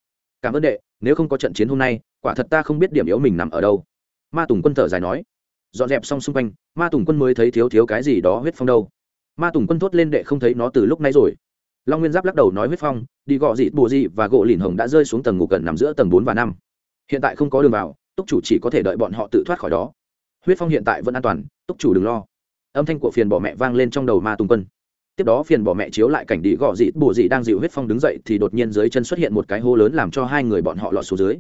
Cảm ơn đệ nếu không có trận chiến hôm nay quả thật ta không biết điểm yếu mình nằm ở đâu. Ma tùng quân thở dài nói dọn dẹp xong xung quanh, ma tùng quân mới thấy thiếu thiếu cái gì đó huyết phong đâu. Ma tùng quân thốt lên đệ không thấy nó từ lúc nay rồi. Long nguyên giáp lắc đầu nói huyết phong, đi gọ dị bùa dị và gỗ lìn hồng đã rơi xuống tầng ngủ gần nằm giữa tầng bốn và năm. Hiện tại không có đường vào, túc chủ chỉ có thể đợi bọn họ tự thoát khỏi đó. Huyết phong hiện tại vẫn an toàn, túc chủ đừng lo. Âm thanh của phiền bỏ mẹ vang lên trong đầu ma tùng quân. Tiếp đó phiền bỏ mẹ chiếu lại cảnh đi gọ dị bùa dị đang dịu huyết phong đứng dậy thì đột nhiên dưới chân xuất hiện một cái hố lớn làm cho hai người bọn họ lọt xuống dưới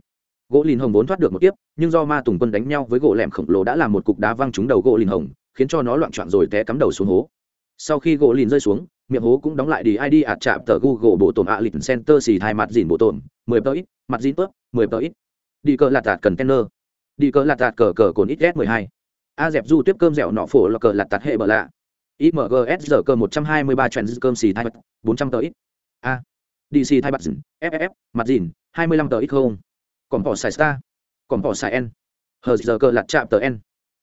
gỗ lìn hồng vốn thoát được một tiếp nhưng do ma tùng quân đánh nhau với gỗ lẻm khổng lồ đã làm một cục đá văng trúng đầu gỗ lìn hồng, khiến cho nó loạn trọn rồi té cắm đầu xuống hố. Sau khi gỗ lìn rơi xuống, miệng hố cũng đóng lại đi id ạt chạm tờ google bộ tổn ạ, lịch center xì thai mặt dìn bộ tổn, mười tờ ít, mặt dìn tớp, mười tờ ít. Đi cờ lạt tạt cần đi cờ lạt tạt cờ cờ cồn ít s mười hai. A dẹp du tiếp cơm dẻo nọ phổ là cờ lạt tạt hệ bờ lạ. Imgs giờ cơ một trăm hai mươi ba trend cơm xì thai mặt, bốn trăm tờ ít. A. Dc thai mặt dìn ff mặt dìn, hai mươi lăm tờ ít không? Còn bỏ xài star, còn bỏ xài n. Hờ giờ cờ lặt chạm tờ n.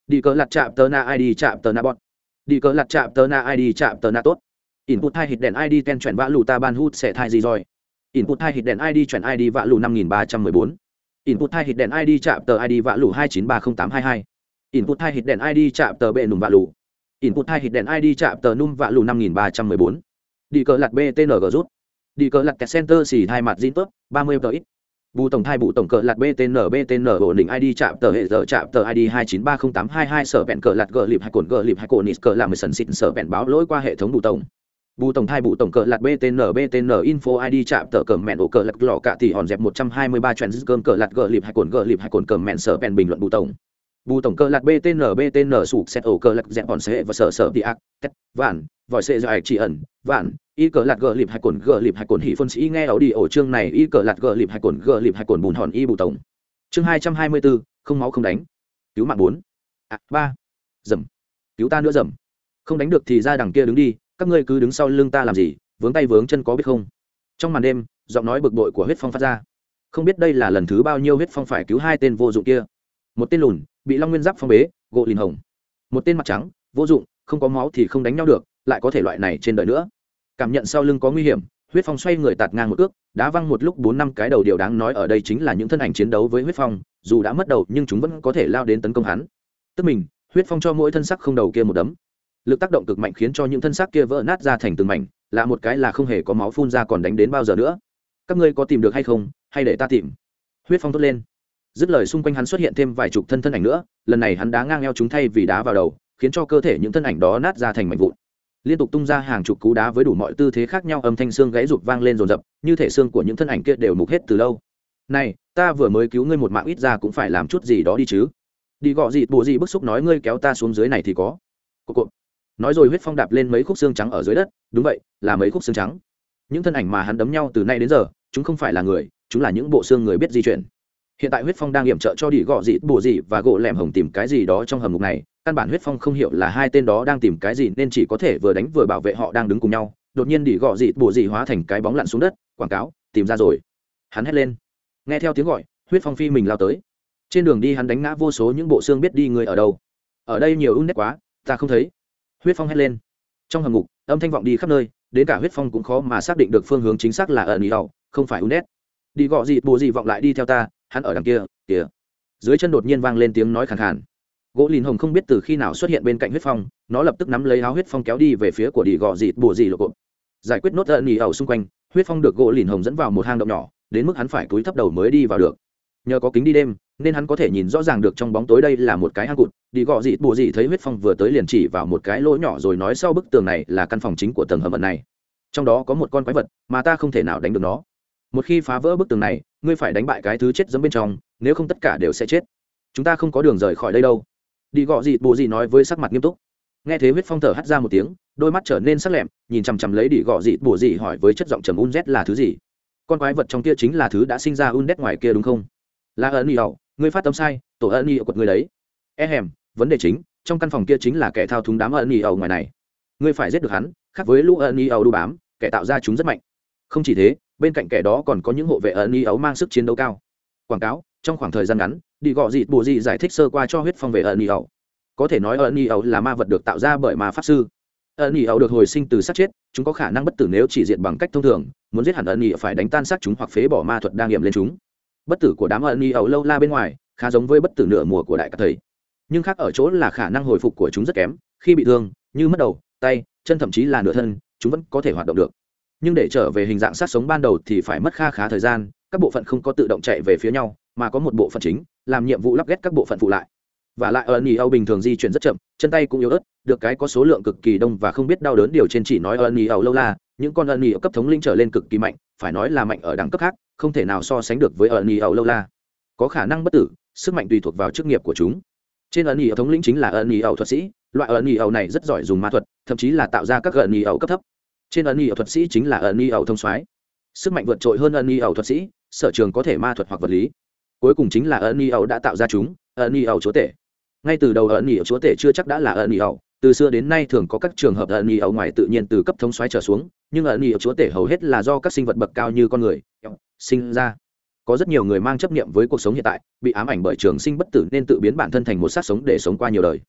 Đi cờ lặt chạm tờ na id chạm tờ na bot. Đi cờ lặt chạm tờ na id chạm tờ na tốt. Input hai hit đèn id ten chuyển vã lù ta ban hút sẽ thai gì rồi? Input hai hit đèn id chuyển id vã lù năm nghìn ba trăm mười bốn. Input hai hit đèn id chạm tờ id vã lù hai chín ba không tám hai hai. Input hai hit đèn id chạm tờ bệ nùng vạ lù. Input hai hit đèn id chạm tờ num vạ lù năm nghìn ba trăm mười bốn. Đi cờ lặt btng rút. Đi cờ lặt center xì hai mặt zin tốt, ba mươi tờ ít bù tổng thai bù tổng cờ lạt btn btn ổn định id chạm tờ hệ giờ chạm tờ id hai chín ba không tám hai hai sở bẹn cờ lạt gờ lịp hai cồn gờ lịp hai cồn nít cờ làm mười sần xịn sở bẹn báo lỗi qua hệ thống bù tổng. Bù tổng thai bù tổng cờ lạt btn btn info id chạm tờ cờ mẹn ổ cờ lạt lọ cả tỷ hòn dẹp một trăm hai mươi ba chuyện cơm cờ lạt gờ lịp hai cồn gờ lịp hai cồn cờ mẹn sở bẹn bình luận bù tổng bù tổng cơ lạc btn btn sụp xét ổ cơ lạc dẹp bọn xe và sở sở đi ác tét, vạn, vòi xe dài chỉ ẩn, vạn, y cờ lạc gờ lịp hai cồn gờ lịp hai cồn hỉ phân sĩ nghe ảo đi ổ chương này, y cờ lạc gờ lịp hai cồn gờ lịp hai cồn bùn hòn y bù tổng. Chương hai trăm hai mươi bốn không máu không đánh, cứu mạng bốn. Ạ ba. Dầm. Cứu ta nữa dầm. Không đánh được thì ra đằng kia đứng đi, các ngươi cứ đứng sau lưng ta làm gì, vướng tay vướng chân có biết không? Trong màn đêm, giọng nói bực bội của huyết phong phát ra. Không biết đây là lần thứ bao nhiêu huyết phong phải cứu hai tên vô dụng kia. Một tên lùn bị long nguyên giáp phong bế, gỗ lìn hồng. Một tên mặt trắng, vô dụng, không có máu thì không đánh nhau được, lại có thể loại này trên đời nữa. Cảm nhận sau lưng có nguy hiểm, huyết phong xoay người tạt ngang một ước đá văng một lúc bốn năm cái đầu điều đáng nói ở đây chính là những thân ảnh chiến đấu với huyết phong, dù đã mất đầu nhưng chúng vẫn có thể lao đến tấn công hắn. Tức mình, huyết phong cho mỗi thân sắc không đầu kia một đấm. Lực tác động cực mạnh khiến cho những thân xác kia vỡ nát ra thành từng mảnh, là một cái là không hề có máu phun ra còn đánh đến bao giờ nữa. Các ngươi có tìm được hay không? Hay để ta tìm? Huyết phong thốt lên dứt lời xung quanh hắn xuất hiện thêm vài chục thân thân ảnh nữa, lần này hắn đá ngang eo chúng thay vì đá vào đầu, khiến cho cơ thể những thân ảnh đó nát ra thành mảnh vụn. Liên tục tung ra hàng chục cú đá với đủ mọi tư thế khác nhau, âm thanh xương gãy rụt vang lên rồn rập như thể xương của những thân ảnh kia đều mục hết từ lâu. Này, ta vừa mới cứu ngươi một mạng ít ra cũng phải làm chút gì đó đi chứ. Đi gọ gì bộ gì bức xúc nói ngươi kéo ta xuống dưới này thì có. Cộp cộp. nói rồi huyết phong đạp lên mấy khúc xương trắng ở dưới đất. Đúng vậy, là mấy khúc xương trắng. Những thân ảnh mà hắn đấm nhau từ nay đến giờ, chúng không phải là người, chúng là những bộ xương người biết di chuyển hiện tại huyết phong đang hiểm trợ cho đi gọ dị bổ dị và gỗ lẻm hồng tìm cái gì đó trong hầm ngục này. Căn bản huyết phong không hiểu là hai tên đó đang tìm cái gì nên chỉ có thể vừa đánh vừa bảo vệ họ đang đứng cùng nhau. Đột nhiên đi gọ dị bổ dị hóa thành cái bóng lặn xuống đất, quảng cáo, tìm ra rồi. Hắn hét lên. Nghe theo tiếng gọi, huyết phong phi mình lao tới. Trên đường đi hắn đánh ngã vô số những bộ xương biết đi người ở đâu. Ở đây nhiều ưng nét quá, ta không thấy. Huyết phong hét lên. Trong hầm ngục, âm thanh vọng đi khắp nơi, đến cả huyết phong cũng khó mà xác định được phương hướng chính xác là ở nỉ đầu không phải ưng nét. Đi gọ dị, bồ dị vọng lại đi theo ta hắn ở đằng kia kia. dưới chân đột nhiên vang lên tiếng nói khàn khàn. Gỗ lìn hồng không biết từ khi nào xuất hiện bên cạnh huyết phong, nó lập tức nắm lấy áo huyết phong kéo đi về phía của đi gò dịt bùa dì lộ cộp giải quyết nốt ợn nhì ẩu xung quanh, huyết phong được gỗ lìn hồng dẫn vào một hang động nhỏ, đến mức hắn phải cúi thấp đầu mới đi vào được. Nhờ có kính đi đêm, nên hắn có thể nhìn rõ ràng được trong bóng tối đây là một cái hang cụt. Đi gò dịt bù dị thấy huyết phong vừa tới liền chỉ vào một cái lỗ nhỏ rồi nói sau bức tường này là căn phòng chính của tầng hầm vật này. Trong đó có một con quái vật mà ta không thể nào đánh được nó. Một khi phá vỡ bức tường này ngươi phải đánh bại cái thứ chết dẫm bên trong, nếu không tất cả đều sẽ chết. Chúng ta không có đường rời khỏi đây đâu. Đi gọ gì bù dị nói với sắc mặt nghiêm túc. Nghe thế huyết phong thở hắt ra một tiếng, đôi mắt trở nên sắc lẹm, nhìn chằm chằm lấy đi gọ gì bù dị hỏi với chất giọng trầm un z là thứ gì? Con quái vật trong kia chính là thứ đã sinh ra un đét ngoài kia đúng không? Là ân y ẩu ngươi phát tâm sai, tổ ân y quật ngươi đấy. E hèm, vấn đề chính, trong căn phòng kia chính là kẻ thao túng đám ân y ẩu ngoài này. Ngươi phải giết được hắn, khác với lũ ân y ẩu đu bám, kẻ tạo ra chúng rất mạnh. Không chỉ thế bên cạnh kẻ đó còn có những hộ vệ ẩn y ấu mang sức chiến đấu cao. Quảng cáo, trong khoảng thời gian ngắn, đi gọ dịt bù dị giải thích sơ qua cho huyết phong về ẩn y ấu. Có thể nói ẩn y ấu là ma vật được tạo ra bởi ma pháp sư. Ẩn y ấu được hồi sinh từ sát chết, chúng có khả năng bất tử nếu chỉ diện bằng cách thông thường, muốn giết hẳn ẩn y phải đánh tan xác chúng hoặc phế bỏ ma thuật đang nghiệm lên chúng. Bất tử của đám ẩn y ấu lâu la bên ngoài, khá giống với bất tử nửa mùa của đại các thầy. Nhưng khác ở chỗ là khả năng hồi phục của chúng rất kém, khi bị thương, như mất đầu, tay, chân thậm chí là nửa thân, chúng vẫn có thể hoạt động được nhưng để trở về hình dạng sát sống ban đầu thì phải mất kha khá thời gian, các bộ phận không có tự động chạy về phía nhau, mà có một bộ phận chính, làm nhiệm vụ lắp ghép các bộ phận phụ lại. Và lại ẩn nhì âu bình thường di chuyển rất chậm, chân tay cũng yếu ớt, được cái có số lượng cực kỳ đông và không biết đau đớn điều trên chỉ nói ẩn nhì âu lâu la, những con ẩn nhì cấp thống linh trở lên cực kỳ mạnh, phải nói là mạnh ở đẳng cấp khác, không thể nào so sánh được với ẩn nhì âu lâu la. Có khả năng bất tử, sức mạnh tùy thuộc vào chức nghiệp của chúng. Trên ẩn nhì âu thống lĩnh chính là ẩn nhì âu thuật sĩ, loại ẩn nhì âu này rất giỏi dùng ma thuật, thậm chí là tạo ra các ẩn nhì âu cấp thấp trên ẩn y ảo thuật sĩ chính là ẩn y ảo thông soái. Sức mạnh vượt trội hơn ẩn y ảo thuật sĩ, sở trường có thể ma thuật hoặc vật lý. Cuối cùng chính là ẩn y ảo đã tạo ra chúng, ẩn y ảo chúa tể. Ngay từ đầu ẩn y ảo chúa tể chưa chắc đã là ẩn y ảo, từ xưa đến nay thường có các trường hợp ẩn nhì âu ngoài tự nhiên từ cấp thống soái trở xuống, nhưng ẩn nhì âu chúa tể hầu hết là do các sinh vật bậc cao như con người sinh ra. Có rất nhiều người mang chấp niệm với cuộc sống hiện tại, bị ám ảnh bởi trường sinh bất tử nên tự biến bản thân thành một sát sống để sống qua nhiều đời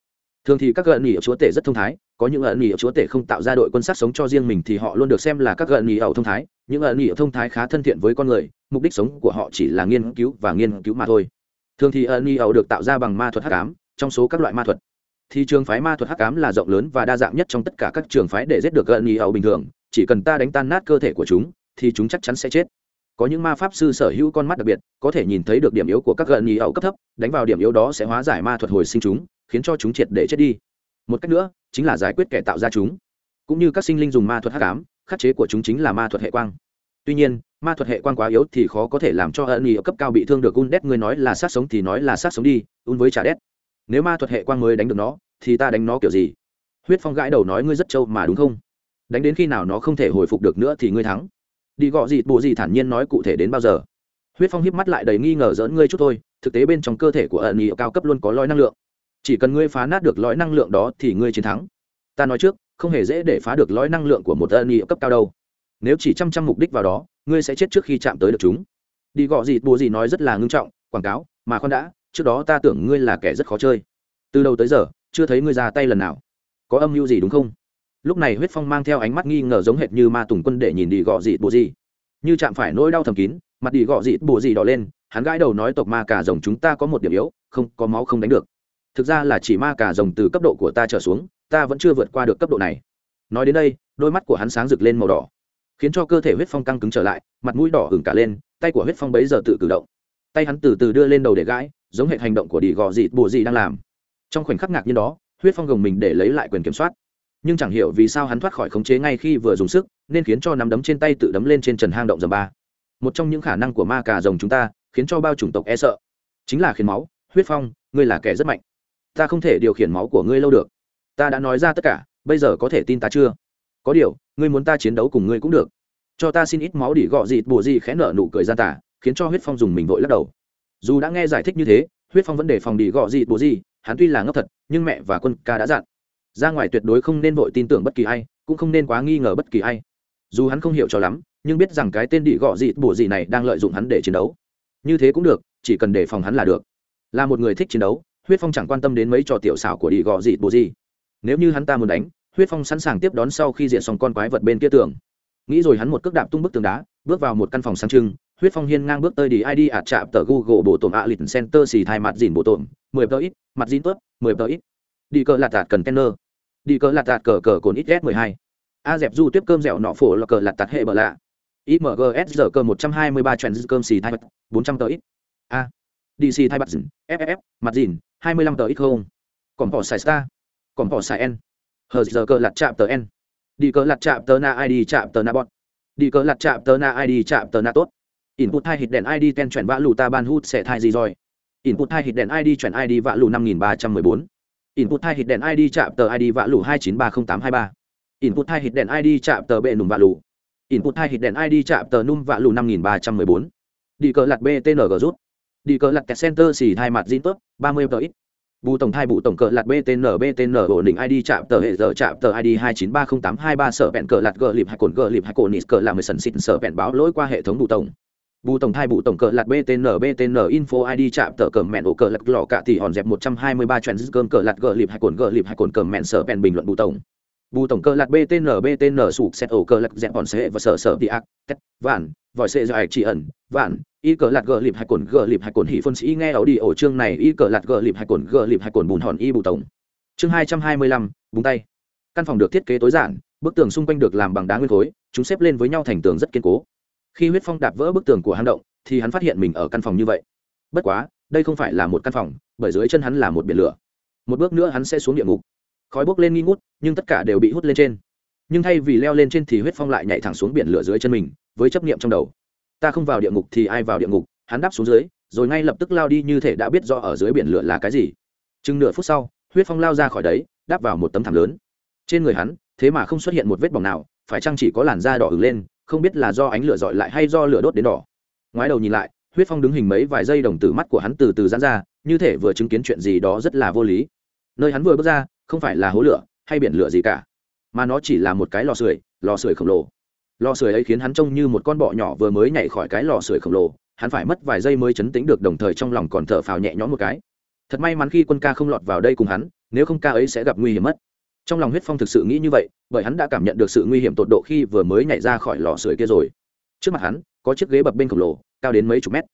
thường thì các gợn nhì chúa tể rất thông thái, có những gợn nhì chúa tể không tạo ra đội quân sát sống cho riêng mình thì họ luôn được xem là các gợn nghỉ ở thông thái. Những gợn nhì thông thái khá thân thiện với con người, mục đích sống của họ chỉ là nghiên cứu và nghiên cứu mà thôi. Thường thì gợn nghỉ ở được tạo ra bằng ma thuật hắc ám, trong số các loại ma thuật. Thì trường phái ma thuật hắc ám là rộng lớn và đa dạng nhất trong tất cả các trường phái để giết được gợn nghỉ ở bình thường. Chỉ cần ta đánh tan nát cơ thể của chúng, thì chúng chắc chắn sẽ chết. Có những ma pháp sư sở hữu con mắt đặc biệt, có thể nhìn thấy được điểm yếu của các gợn nhì ẩu cấp thấp, đánh vào điểm yếu đó sẽ hóa giải ma thuật hồi sinh chúng khiến cho chúng triệt để chết đi. Một cách nữa, chính là giải quyết kẻ tạo ra chúng. Cũng như các sinh linh dùng ma thuật hắc ám, khắc chế của chúng chính là ma thuật hệ quang. Tuy nhiên, ma thuật hệ quang quá yếu thì khó có thể làm cho ân ở cấp cao bị thương được un đét người nói là sát sống thì nói là sát sống đi un với trả đét. Nếu ma thuật hệ quang mới đánh được nó, thì ta đánh nó kiểu gì? Huyết phong gãi đầu nói ngươi rất trâu mà đúng không? Đánh đến khi nào nó không thể hồi phục được nữa thì ngươi thắng. Đi gọ gì, bộ gì thản nhiên nói cụ thể đến bao giờ? Huyết phong hiếp mắt lại đầy nghi ngờ dỡn ngươi chút thôi, thực tế bên trong cơ thể của ẩn nhị cao cấp luôn có lõi năng lượng chỉ cần ngươi phá nát được lõi năng lượng đó thì ngươi chiến thắng. Ta nói trước, không hề dễ để phá được lõi năng lượng của một ân nhị cấp cao đâu. Nếu chỉ chăm chăm mục đích vào đó, ngươi sẽ chết trước khi chạm tới được chúng. Đi gọ gì bộ gì nói rất là ngưng trọng, quảng cáo, mà con đã, trước đó ta tưởng ngươi là kẻ rất khó chơi. Từ đầu tới giờ, chưa thấy ngươi ra tay lần nào. Có âm mưu gì đúng không? Lúc này huyết phong mang theo ánh mắt nghi ngờ giống hệt như ma tùng quân để nhìn đi gọ gì bộ gì. Như chạm phải nỗi đau thầm kín, mặt đi gọ gì bộ gì đỏ lên, hắn gãi đầu nói tộc ma cả rồng chúng ta có một điểm yếu, không có máu không đánh được thực ra là chỉ ma cả rồng từ cấp độ của ta trở xuống, ta vẫn chưa vượt qua được cấp độ này. Nói đến đây, đôi mắt của hắn sáng rực lên màu đỏ, khiến cho cơ thể huyết phong căng cứng trở lại, mặt mũi đỏ hừng cả lên, tay của huyết phong bấy giờ tự cử động. Tay hắn từ từ đưa lên đầu để gãi, giống hệ hành động của đi gò dịt bùa dị đang làm. Trong khoảnh khắc ngạc như đó, huyết phong gồng mình để lấy lại quyền kiểm soát. Nhưng chẳng hiểu vì sao hắn thoát khỏi khống chế ngay khi vừa dùng sức, nên khiến cho nắm đấm trên tay tự đấm lên trên trần hang động dầm ba. Một trong những khả năng của ma cà rồng chúng ta, khiến cho bao chủng tộc e sợ, chính là khiến máu, huyết phong, ngươi là kẻ rất mạnh ta không thể điều khiển máu của ngươi lâu được. Ta đã nói ra tất cả, bây giờ có thể tin ta chưa? Có điều, ngươi muốn ta chiến đấu cùng ngươi cũng được. Cho ta xin ít máu để gọ dịt bùa gì khẽ nở nụ cười gian tả, khiến cho huyết phong dùng mình vội lắc đầu. Dù đã nghe giải thích như thế, huyết phong vẫn đề phòng đi gọ dịt bùa gì hắn tuy là ngốc thật, nhưng mẹ và quân ca đã dặn. Ra ngoài tuyệt đối không nên vội tin tưởng bất kỳ ai, cũng không nên quá nghi ngờ bất kỳ ai. Dù hắn không hiểu cho lắm, nhưng biết rằng cái tên đi gọ dịt bùa gì này đang lợi dụng hắn để chiến đấu. Như thế cũng được, chỉ cần đề phòng hắn là được. Là một người thích chiến đấu huyết phong chẳng quan tâm đến mấy trò tiểu xảo của đi gò dịt bồ gì nếu như hắn ta muốn đánh, huyết phong sẵn sàng tiếp đón sau khi diện xong con quái vật bên kia tường. Nghĩ rồi hắn một cước đạp tung bức tường đá, bước vào một căn phòng sáng trưng. Huyết phong hiên ngang bước tới đi id ạt chạm tờ google bộ tổm ạ lịch center xì thai mặt dìn bộ tổm, mười tờ ít, mặt dìn tớp, mười tờ ít. Đi cờ lạt tạt cần kenner. Đi cờ lạt tạt cờ cờ cồn ít s mười hai. A dẹp du tiếp cơm dẻo nọ phổ là cờ lạt tạt hệ bờ lạ. Imgs giờ cơ một trăm hai mươi ba trend cơm xì thai bật bốn trăm tờ ít. A dc thai bật dìn ff mặt dìn, hai mươi lăm tờ ít không? Còn bỏ xài star, còn bỏ xài n. Hờ giờ cờ lặt chạm tờ n. Đi cờ lặt chạm tờ na id chạm tờ na bọt đi cờ lặt chạm tờ na id chạm tờ na tốt. Input hai hit đèn id ten chuyển vã lù ta ban hút sẽ thai gì rồi? Input hai hit đèn id chuyển id vã lù năm nghìn ba trăm mười bốn. Input hai hit đèn id chạm tờ id vã lù hai chín ba không tám hai ba. Input hai hit đèn id chạm tờ bệ nùm vã lù. Input hai hit đèn id chạm tờ num vạ lù năm nghìn ba trăm mười bốn. Đi cờ lặt btng rút đi cờ lặt kẹt center xì hai mặt zin tốt ba mươi tờ ít. Bù tổng thai bù tổng cờ lặt btn btn ổn định id chạm tờ hệ giờ chạm tờ id hai chín ba không tám hai ba sở bẹn cờ lặt gờ lịp hai cồn gờ lịp hai cồn nít cờ làm mười sần xịt sở bẹn báo lỗi qua hệ thống bù tổng. Bù tổng thai bù tổng cờ lặt btn btn info id chạm tờ cờ mẹn ổ cờ lặt lò cả thì hòn dẹp một trăm hai mươi ba trend cơm cờ lặt gờ lịp hai cồn gờ lịp hai cồn cờ mẹn sở bẹn bình luận bù tổng bù tổng cơ lạc btn btn sụp xét ổ cơ lạc dẹp bọn xe và sở sở đi ác tét vạn, vòi sệ dài chỉ ẩn, vạn, y cờ lạc gờ lịp hai cồn, gờ lịp hai cồn hỉ phân sĩ nghe ấu đi ổ chương này, y cờ lạc gờ lịp hai cồn, gờ lịp hai cồn bùn hòn y bù tổng. Chương hai trăm hai mươi lăm, búng tay. Căn phòng được thiết kế tối giản, bức tường xung quanh được làm bằng đá nguyên khối, chúng xếp lên với nhau thành tường rất kiên cố. Khi huyết phong đạp vỡ bức tường của hang động, thì hắn phát hiện mình ở căn phòng như vậy. Bất quá, đây không phải là một căn phòng, bởi dưới chân hắn là một biển lửa. Một bước nữa hắn sẽ xuống địa ngục khói bốc lên nghi ngút, nhưng tất cả đều bị hút lên trên. Nhưng thay vì leo lên trên thì huyết phong lại nhảy thẳng xuống biển lửa dưới chân mình, với chấp niệm trong đầu. Ta không vào địa ngục thì ai vào địa ngục, hắn đáp xuống dưới, rồi ngay lập tức lao đi như thể đã biết rõ ở dưới biển lửa là cái gì. Chừng nửa phút sau, huyết phong lao ra khỏi đấy, đáp vào một tấm thảm lớn. Trên người hắn, thế mà không xuất hiện một vết bỏng nào, phải chăng chỉ có làn da đỏ ửng lên, không biết là do ánh lửa dọi lại hay do lửa đốt đến đỏ. Ngoái đầu nhìn lại, huyết phong đứng hình mấy vài giây đồng tử mắt của hắn từ từ giãn ra, như thể vừa chứng kiến chuyện gì đó rất là vô lý. Nơi hắn vừa bước ra không phải là hố lửa hay biển lửa gì cả, mà nó chỉ là một cái lò sưởi lò sưởi khổng lồ. Lò sưởi ấy khiến hắn trông như một con bọ nhỏ vừa mới nhảy khỏi cái lò sưởi khổng lồ, hắn phải mất vài giây mới chấn tĩnh được đồng thời trong lòng còn thở phào nhẹ nhõm một cái. Thật may mắn khi quân ca không lọt vào đây cùng hắn, nếu không ca ấy sẽ gặp nguy hiểm mất. Trong lòng huyết phong thực sự nghĩ như vậy, bởi hắn đã cảm nhận được sự nguy hiểm tột độ khi vừa mới nhảy ra khỏi lò sưởi kia rồi. Trước mặt hắn, có chiếc ghế bập bên khổng lồ, cao đến mấy chục mét.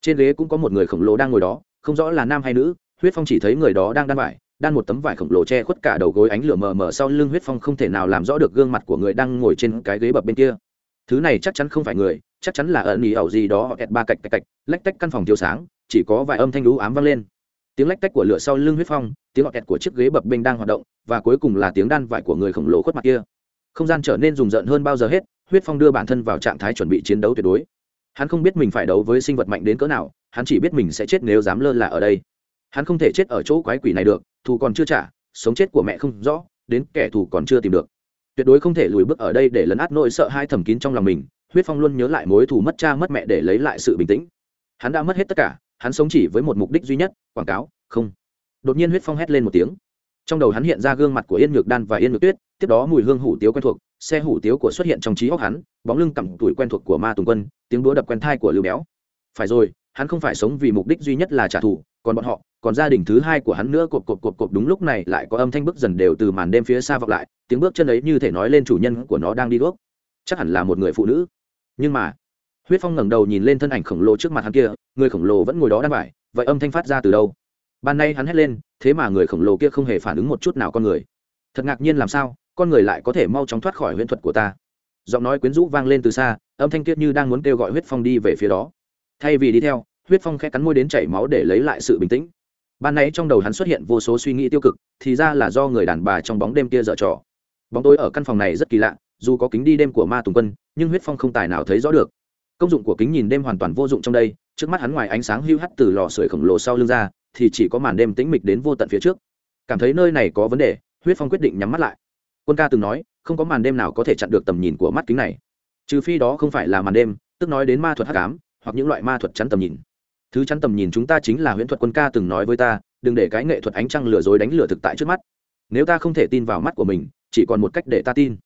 Trên ghế cũng có một người khổng lồ đang ngồi đó, không rõ là nam hay nữ, huyết phong chỉ thấy người đó đang đan vải đan một tấm vải khổng lồ che khuất cả đầu gối ánh lửa mờ mờ sau lưng huyết phong không thể nào làm rõ được gương mặt của người đang ngồi trên cái ghế bập bên kia. Thứ này chắc chắn không phải người, chắc chắn là ẩn ý ẩu gì đó họ ẹt ba cạch cạch cạch, lách tách căn phòng thiếu sáng, chỉ có vài âm thanh lú ám vang lên. Tiếng lách tách của lửa sau lưng huyết phong, tiếng họ ẹt của chiếc ghế bập bênh đang hoạt động, và cuối cùng là tiếng đan vải của người khổng lồ khuất mặt kia. Không gian trở nên rùng rợn hơn bao giờ hết, huyết phong đưa bản thân vào trạng thái chuẩn bị chiến đấu tuyệt đối. Hắn không biết mình phải đấu với sinh vật mạnh đến cỡ nào, hắn chỉ biết mình sẽ chết nếu dám lơ là ở đây hắn không thể chết ở chỗ quái quỷ này được, thù còn chưa trả, sống chết của mẹ không rõ, đến kẻ thù còn chưa tìm được. Tuyệt đối không thể lùi bước ở đây để lấn át nỗi sợ hai thầm kín trong lòng mình, huyết phong luôn nhớ lại mối thù mất cha mất mẹ để lấy lại sự bình tĩnh. Hắn đã mất hết tất cả, hắn sống chỉ với một mục đích duy nhất, quảng cáo, không. Đột nhiên huyết phong hét lên một tiếng. Trong đầu hắn hiện ra gương mặt của yên nhược đan và yên nhược tuyết, tiếp đó mùi hương hủ tiếu quen thuộc, xe hủ tiếu của xuất hiện trong trí óc hắn, bóng lưng cặm tuổi quen thuộc của ma tùng quân, tiếng đũa đập quen thai của lưu béo. Phải rồi, hắn không phải sống vì mục đích duy nhất là trả thù còn bọn họ, còn gia đình thứ hai của hắn nữa, cộp cộp cộp cộp, đúng lúc này lại có âm thanh bước dần đều từ màn đêm phía xa vọng lại, tiếng bước chân ấy như thể nói lên chủ nhân của nó đang đi đuốc chắc hẳn là một người phụ nữ. Nhưng mà, huyết phong ngẩng đầu nhìn lên thân ảnh khổng lồ trước mặt hắn kia, người khổng lồ vẫn ngồi đó đang vải vậy âm thanh phát ra từ đâu? Ban nay hắn hét lên, thế mà người khổng lồ kia không hề phản ứng một chút nào con người. Thật ngạc nhiên làm sao, con người lại có thể mau chóng thoát khỏi huyễn thuật của ta. Giọng nói quyến rũ vang lên từ xa, âm thanh kiết như đang muốn kêu gọi huyết phong đi về phía đó. Thay vì đi theo huyết phong khẽ cắn môi đến chảy máu để lấy lại sự bình tĩnh. Ban nãy trong đầu hắn xuất hiện vô số suy nghĩ tiêu cực, thì ra là do người đàn bà trong bóng đêm kia dở trò. Bóng tối ở căn phòng này rất kỳ lạ, dù có kính đi đêm của ma tùng quân, nhưng huyết phong không tài nào thấy rõ được. Công dụng của kính nhìn đêm hoàn toàn vô dụng trong đây, trước mắt hắn ngoài ánh sáng hưu hắt từ lò sưởi khổng lồ sau lưng ra, thì chỉ có màn đêm tĩnh mịch đến vô tận phía trước. Cảm thấy nơi này có vấn đề, huyết phong quyết định nhắm mắt lại. Quân ca từng nói, không có màn đêm nào có thể chặn được tầm nhìn của mắt kính này. Trừ phi đó không phải là màn đêm, tức nói đến ma thuật hắc ám, hoặc những loại ma thuật chắn tầm nhìn thứ chắn tầm nhìn chúng ta chính là huyễn thuật quân ca từng nói với ta, đừng để cái nghệ thuật ánh trăng lừa dối đánh lừa thực tại trước mắt. Nếu ta không thể tin vào mắt của mình, chỉ còn một cách để ta tin.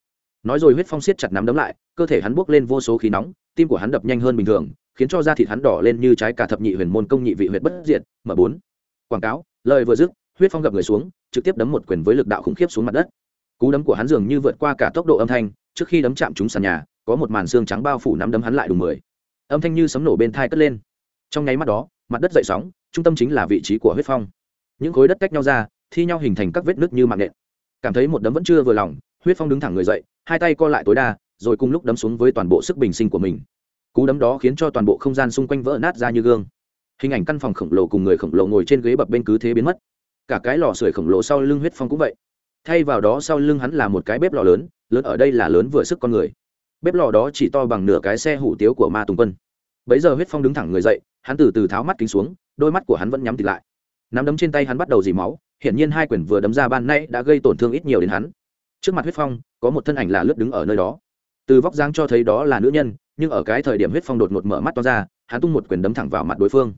Nói rồi huyết phong siết chặt nắm đấm lại, cơ thể hắn buốc lên vô số khí nóng, tim của hắn đập nhanh hơn bình thường, khiến cho da thịt hắn đỏ lên như trái cả thập nhị huyền môn công nhị vị huyệt bất diệt m bốn. Quảng cáo, lời vừa dứt, huyết phong gập người xuống, trực tiếp đấm một quyền với lực đạo khủng khiếp xuống mặt đất. Cú đấm của hắn dường như vượt qua cả tốc độ âm thanh, trước khi đấm chạm trúng sàn nhà, có một màn xương trắng bao phủ nắm đấm hắn lại đủ mười. Âm thanh như sấm nổ bên thai cất lên trong nháy mắt đó, mặt đất dậy sóng, trung tâm chính là vị trí của huyết phong. Những khối đất cách nhau ra, thi nhau hình thành các vết nứt như mạng nện. Cảm thấy một đấm vẫn chưa vừa lòng, huyết phong đứng thẳng người dậy, hai tay co lại tối đa, rồi cùng lúc đấm xuống với toàn bộ sức bình sinh của mình. Cú đấm đó khiến cho toàn bộ không gian xung quanh vỡ nát ra như gương. Hình ảnh căn phòng khổng lồ cùng người khổng lồ ngồi trên ghế bập bên cứ thế biến mất. Cả cái lò sưởi khổng lồ sau lưng huyết phong cũng vậy. Thay vào đó sau lưng hắn là một cái bếp lò lớn lớn ở đây là lớn vừa sức con người. Bếp lò đó chỉ to bằng nửa cái xe hủ tiếu của ma tùng quân. Bấy giờ huyết phong đứng thẳng người dậy hắn từ từ tháo mắt kính xuống, đôi mắt của hắn vẫn nhắm tịt lại. Nắm đấm trên tay hắn bắt đầu dì máu, hiển nhiên hai quyển vừa đấm ra ban nay đã gây tổn thương ít nhiều đến hắn. Trước mặt huyết phong, có một thân ảnh là lướt đứng ở nơi đó. Từ vóc dáng cho thấy đó là nữ nhân, nhưng ở cái thời điểm huyết phong đột ngột mở mắt to ra, hắn tung một quyền đấm thẳng vào mặt đối phương.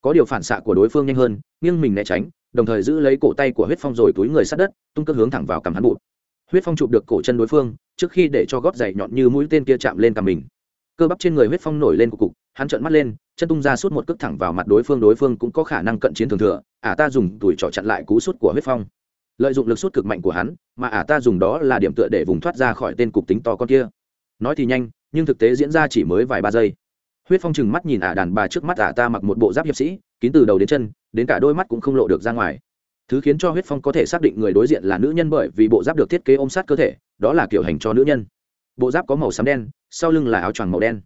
Có điều phản xạ của đối phương nhanh hơn, nghiêng mình né tránh, đồng thời giữ lấy cổ tay của huyết phong rồi túi người sát đất, tung cước hướng thẳng vào cằm hắn bụt huyết phong chụp được cổ chân đối phương, trước khi để cho gót giày nhọn như mũi tên kia chạm lên cằm mình. Cơ bắp trên người huyết phong nổi lên cục cục, hắn trợn mắt lên chân tung ra suốt một cước thẳng vào mặt đối phương đối phương cũng có khả năng cận chiến thường thừa, ả à ta dùng tuổi trọ chặn lại cú sút của huyết phong. Lợi dụng lực sút cực mạnh của hắn, mà ả à ta dùng đó là điểm tựa để vùng thoát ra khỏi tên cục tính to con kia. Nói thì nhanh, nhưng thực tế diễn ra chỉ mới vài ba giây. Huyết phong chừng mắt nhìn ả đàn bà trước mắt ả ta mặc một bộ giáp hiệp sĩ, kín từ đầu đến chân, đến cả đôi mắt cũng không lộ được ra ngoài. Thứ khiến cho huyết phong có thể xác định người đối diện là nữ nhân bởi vì bộ giáp được thiết kế ôm sát cơ thể, đó là kiểu hành cho nữ nhân. Bộ giáp có màu xám đen, sau lưng là áo choàng màu đen.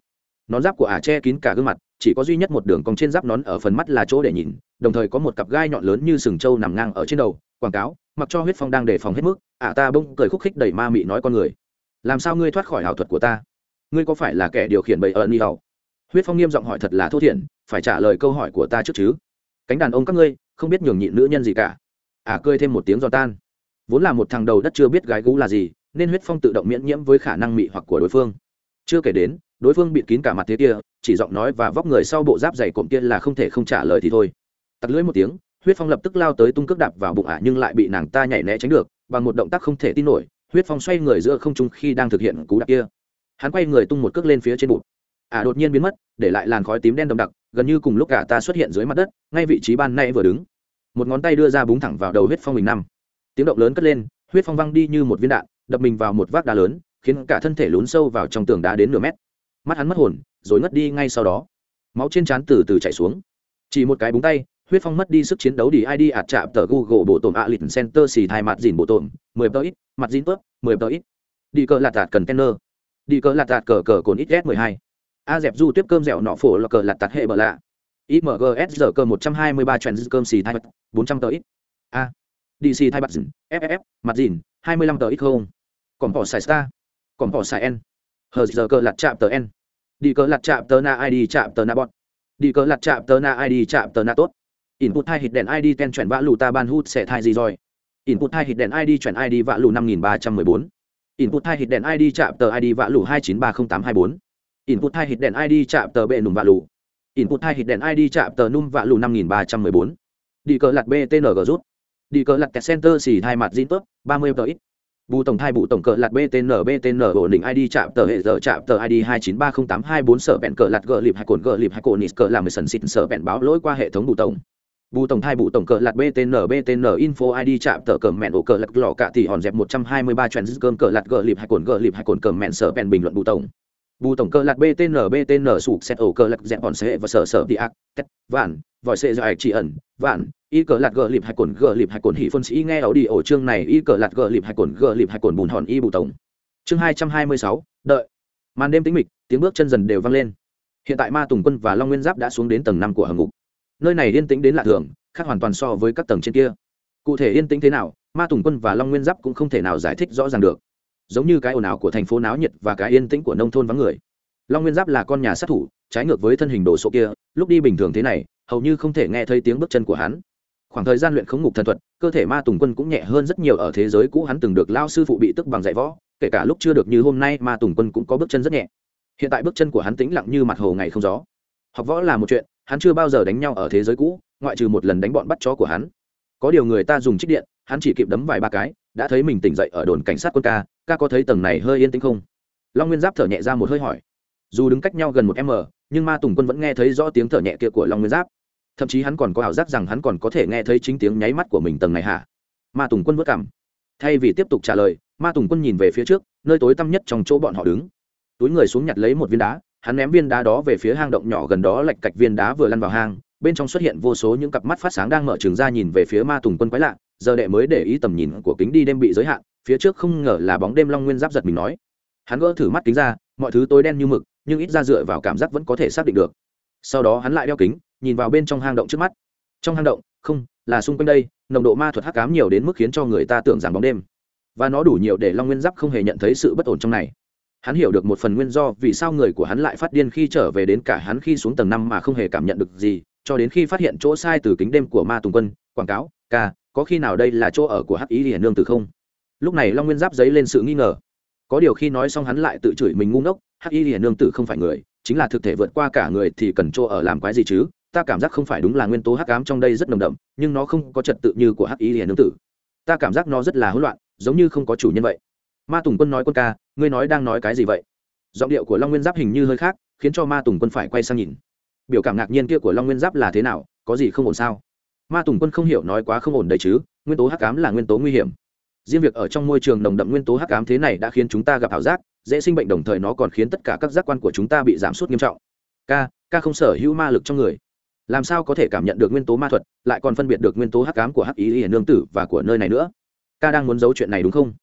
Nón giáp của ả che kín cả gương mặt chỉ có duy nhất một đường cong trên giáp nón ở phần mắt là chỗ để nhìn, đồng thời có một cặp gai nhọn lớn như sừng trâu nằm ngang ở trên đầu, quảng cáo, mặc cho huyết phong đang đề phòng hết mức, ả ta bông cười khúc khích đẩy ma mị nói con người. Làm sao ngươi thoát khỏi ảo thuật của ta? Ngươi có phải là kẻ điều khiển bầy ơn đi hầu huyết phong nghiêm giọng hỏi thật là thô thiển, phải trả lời câu hỏi của ta trước chứ? Cánh đàn ông các ngươi, không biết nhường nhịn nữ nhân gì cả. Ả cười thêm một tiếng giòn tan. Vốn là một thằng đầu đất chưa biết gái gú là gì, nên huyết phong tự động miễn nhiễm với khả năng mị hoặc của đối phương. Chưa kể đến đối phương bịt kín cả mặt thế kia, chỉ giọng nói và vóc người sau bộ giáp dày cộm kia là không thể không trả lời thì thôi. Tặc lưỡi một tiếng, huyết phong lập tức lao tới tung cước đạp vào bụng ả, nhưng lại bị nàng ta nhảy né tránh được, bằng một động tác không thể tin nổi, huyết phong xoay người giữa không trung khi đang thực hiện cú đạp kia. Hắn quay người tung một cước lên phía trên bụng. Ả đột nhiên biến mất, để lại làn khói tím đen đậm đặc, gần như cùng lúc cả ta xuất hiện dưới mặt đất, ngay vị trí ban nay vừa đứng. Một ngón tay đưa ra búng thẳng vào đầu huyết phong mình năm. Tiếng động lớn cất lên, huyết phong văng đi như một viên đạn, đập mình vào một vác đá lớn, khiến cả thân thể lún sâu vào trong tường đá đến nửa mét mắt hắn mất hồn, rồi ngất đi ngay sau đó. Máu trên trán từ từ chảy xuống. Chỉ một cái búng tay, huyết phong mất đi sức chiến đấu đi id ạt chạm tờ google bộ tổn a lịch center xì thai mặt dìn bộ tổn, mười tờ ít, mặt dìn tớp, mười tờ ít. Đi cờ lạt tạt cần tenner đi cờ lạt tạt cờ cờ cồn ít s mười hai. A dẹp du tiếp cơm dẻo nọ phổ là cờ lạt tạt hệ bờ lạ. Imgs giờ cơ một trăm hai mươi ba trend cơm xì thai mặt, bốn trăm tờ ít. A. Dc thai mặt dìn ff mặt dìn, hai mươi lăm tờ ít không? Còn bỏ xài star còn bỏ xài n. Hờ giờ cơ lạt chạm tờ n đi cờ lặt chạm tờ na id chạm tờ na bọt. Đi cờ lặt chạm tờ na id chạm tờ na tốt. Input hai hít đèn id ten chuyển vã lù ta ban hút sẽ thai gì rồi. Input hai hít đèn id chuyển id vã lù năm nghìn ba trăm mười bốn. Input hai hít đèn id chạm tờ id vã lù hai chín ba không tám hai bốn. Input hai hít đèn id chạm tờ bệ nùm vã lù. Input hai hít đèn id chạm tờ num vã lù năm nghìn ba trăm mười bốn. Đi cờ lặt btng rút. Đi cờ lặt center xì hai mặt zin tốt, ba mươi tờ ít bù tổng thai bù tổng cờ lạt btn btn ổn định id chạm tờ hệ giờ chạm tờ id hai chín ba không tám hai bốn sở bẹn cờ lạt gờ lịp hai cồn gờ lịp hai cồn nít cờ làm mười sần xịt sở bẹn báo lỗi qua hệ thống bù tổng. Bù tổng thai bù tổng cờ lạt btn btn info id chạm tờ cờ mẹn ổ cờ lạt lọ cạ thì hòn dẹp một trăm hai mươi ba cơm cờ lạt gờ lịp hai cồn gờ lịp hai cồn cờ mẹn sở bẹn bình luận bù tổng bù tổng cơ lạc btn btn sụp xét ổ cơ lạc dẹp bọn xe và sở sở đi ác, tét, vạn, vòi xe dài chỉ ẩn, vạn, y cờ lạc gờ lịp hai cồn, gờ lịp hai cồn hỉ phân sĩ nghe ảo đi ổ chương này, y cờ lạc gờ lịp hai cồn, gờ lịp hai cồn bùn hòn y bù tổng. Chương hai trăm hai mươi sáu, đợi. Màn đêm tĩnh mịch, tiếng bước chân dần đều vang lên. Hiện tại ma tùng quân và long nguyên giáp đã xuống đến tầng năm của hầm ngục. Nơi này yên tĩnh đến lạ thường, khác hoàn toàn so với các tầng trên kia. Cụ thể yên tĩnh thế nào, ma tùng quân và long nguyên giáp cũng không thể nào giải thích rõ ràng được giống như cái ồn ào của thành phố náo nhiệt và cái yên tĩnh của nông thôn vắng người. Long nguyên giáp là con nhà sát thủ, trái ngược với thân hình đồ sộ kia, lúc đi bình thường thế này, hầu như không thể nghe thấy tiếng bước chân của hắn. Khoảng thời gian luyện khống ngục thần thuật, cơ thể ma tùng quân cũng nhẹ hơn rất nhiều ở thế giới cũ, hắn từng được lao sư phụ bị tức bằng dạy võ, kể cả lúc chưa được như hôm nay, ma tùng quân cũng có bước chân rất nhẹ. Hiện tại bước chân của hắn tĩnh lặng như mặt hồ ngày không gió. Học võ là một chuyện, hắn chưa bao giờ đánh nhau ở thế giới cũ, ngoại trừ một lần đánh bọn bắt chó của hắn. Có điều người ta dùng trích điện, hắn chỉ kịp đấm vài ba cái, đã thấy mình tỉnh dậy ở đồn cảnh sát quân ca ca có thấy tầng này hơi yên tĩnh không? Long nguyên giáp thở nhẹ ra một hơi hỏi. Dù đứng cách nhau gần một m, nhưng ma tùng quân vẫn nghe thấy rõ tiếng thở nhẹ kia của long nguyên giáp. Thậm chí hắn còn có ảo giác rằng hắn còn có thể nghe thấy chính tiếng nháy mắt của mình tầng này hả? Ma tùng quân vất cảm. Thay vì tiếp tục trả lời, ma tùng quân nhìn về phía trước, nơi tối tăm nhất trong chỗ bọn họ đứng. Túi người xuống nhặt lấy một viên đá, hắn ném viên đá đó về phía hang động nhỏ gần đó lạch cạch viên đá vừa lăn vào hang. Bên trong xuất hiện vô số những cặp mắt phát sáng đang mở trường ra nhìn về phía ma tùng quân quái lạ, giờ đệ mới để ý tầm nhìn của kính đi đêm bị giới hạn phía trước không ngờ là bóng đêm long nguyên giáp giật mình nói. Hắn gỡ thử mắt kính ra, mọi thứ tối đen như mực, nhưng ít ra dựa vào cảm giác vẫn có thể xác định được. Sau đó hắn lại đeo kính, nhìn vào bên trong hang động trước mắt. Trong hang động, không, là xung quanh đây, nồng độ ma thuật hắc cám nhiều đến mức khiến cho người ta tưởng rằng bóng đêm. Và nó đủ nhiều để long nguyên giáp không hề nhận thấy sự bất ổn trong này. Hắn hiểu được một phần nguyên do vì sao người của hắn lại phát điên khi trở về đến cả hắn khi xuống tầng năm mà không hề cảm nhận được gì, cho đến khi phát hiện chỗ sai từ kính đêm của ma tùng quân, quảng cáo, ca, có khi nào đây là chỗ ở của hắc ý hiển nương từ không? Lúc này long nguyên giáp dấy lên sự nghi ngờ. Có điều khi nói xong hắn lại tự chửi mình ngu ngốc, hắc y hiển nương tử không phải người, chính là thực thể vượt qua cả người thì cần chỗ ở làm quái gì chứ? Ta cảm giác không phải đúng là nguyên tố hắc ám trong đây rất nồng đậm, nhưng nó không có trật tự như của hắc y hiển nương tử. Ta cảm giác nó rất là hỗn loạn, giống như không có chủ nhân vậy. Ma tùng quân nói quân ca, ngươi nói đang nói cái gì vậy? Giọng điệu của long nguyên giáp hình như hơi khác, khiến cho ma tùng quân phải quay sang nhìn. Biểu cảm ngạc nhiên kia của long nguyên giáp là thế nào, có gì không ổn sao? Ma tùng quân không hiểu nói quá không ổn đấy chứ, nguyên tố hắc ám là nguyên tố nguy hiểm riêng việc ở trong môi trường nồng đậm nguyên tố hắc ám thế này đã khiến chúng ta gặp ảo giác, dễ sinh bệnh đồng thời nó còn khiến tất cả các giác quan của chúng ta bị giảm sút nghiêm trọng. K k không sở hữu ma lực trong người. Làm sao có thể cảm nhận được nguyên tố ma thuật, lại còn phân biệt được nguyên tố hắc ám của hắc ý hiển nương tử và của nơi này nữa? Ca đang muốn giấu chuyện này đúng không?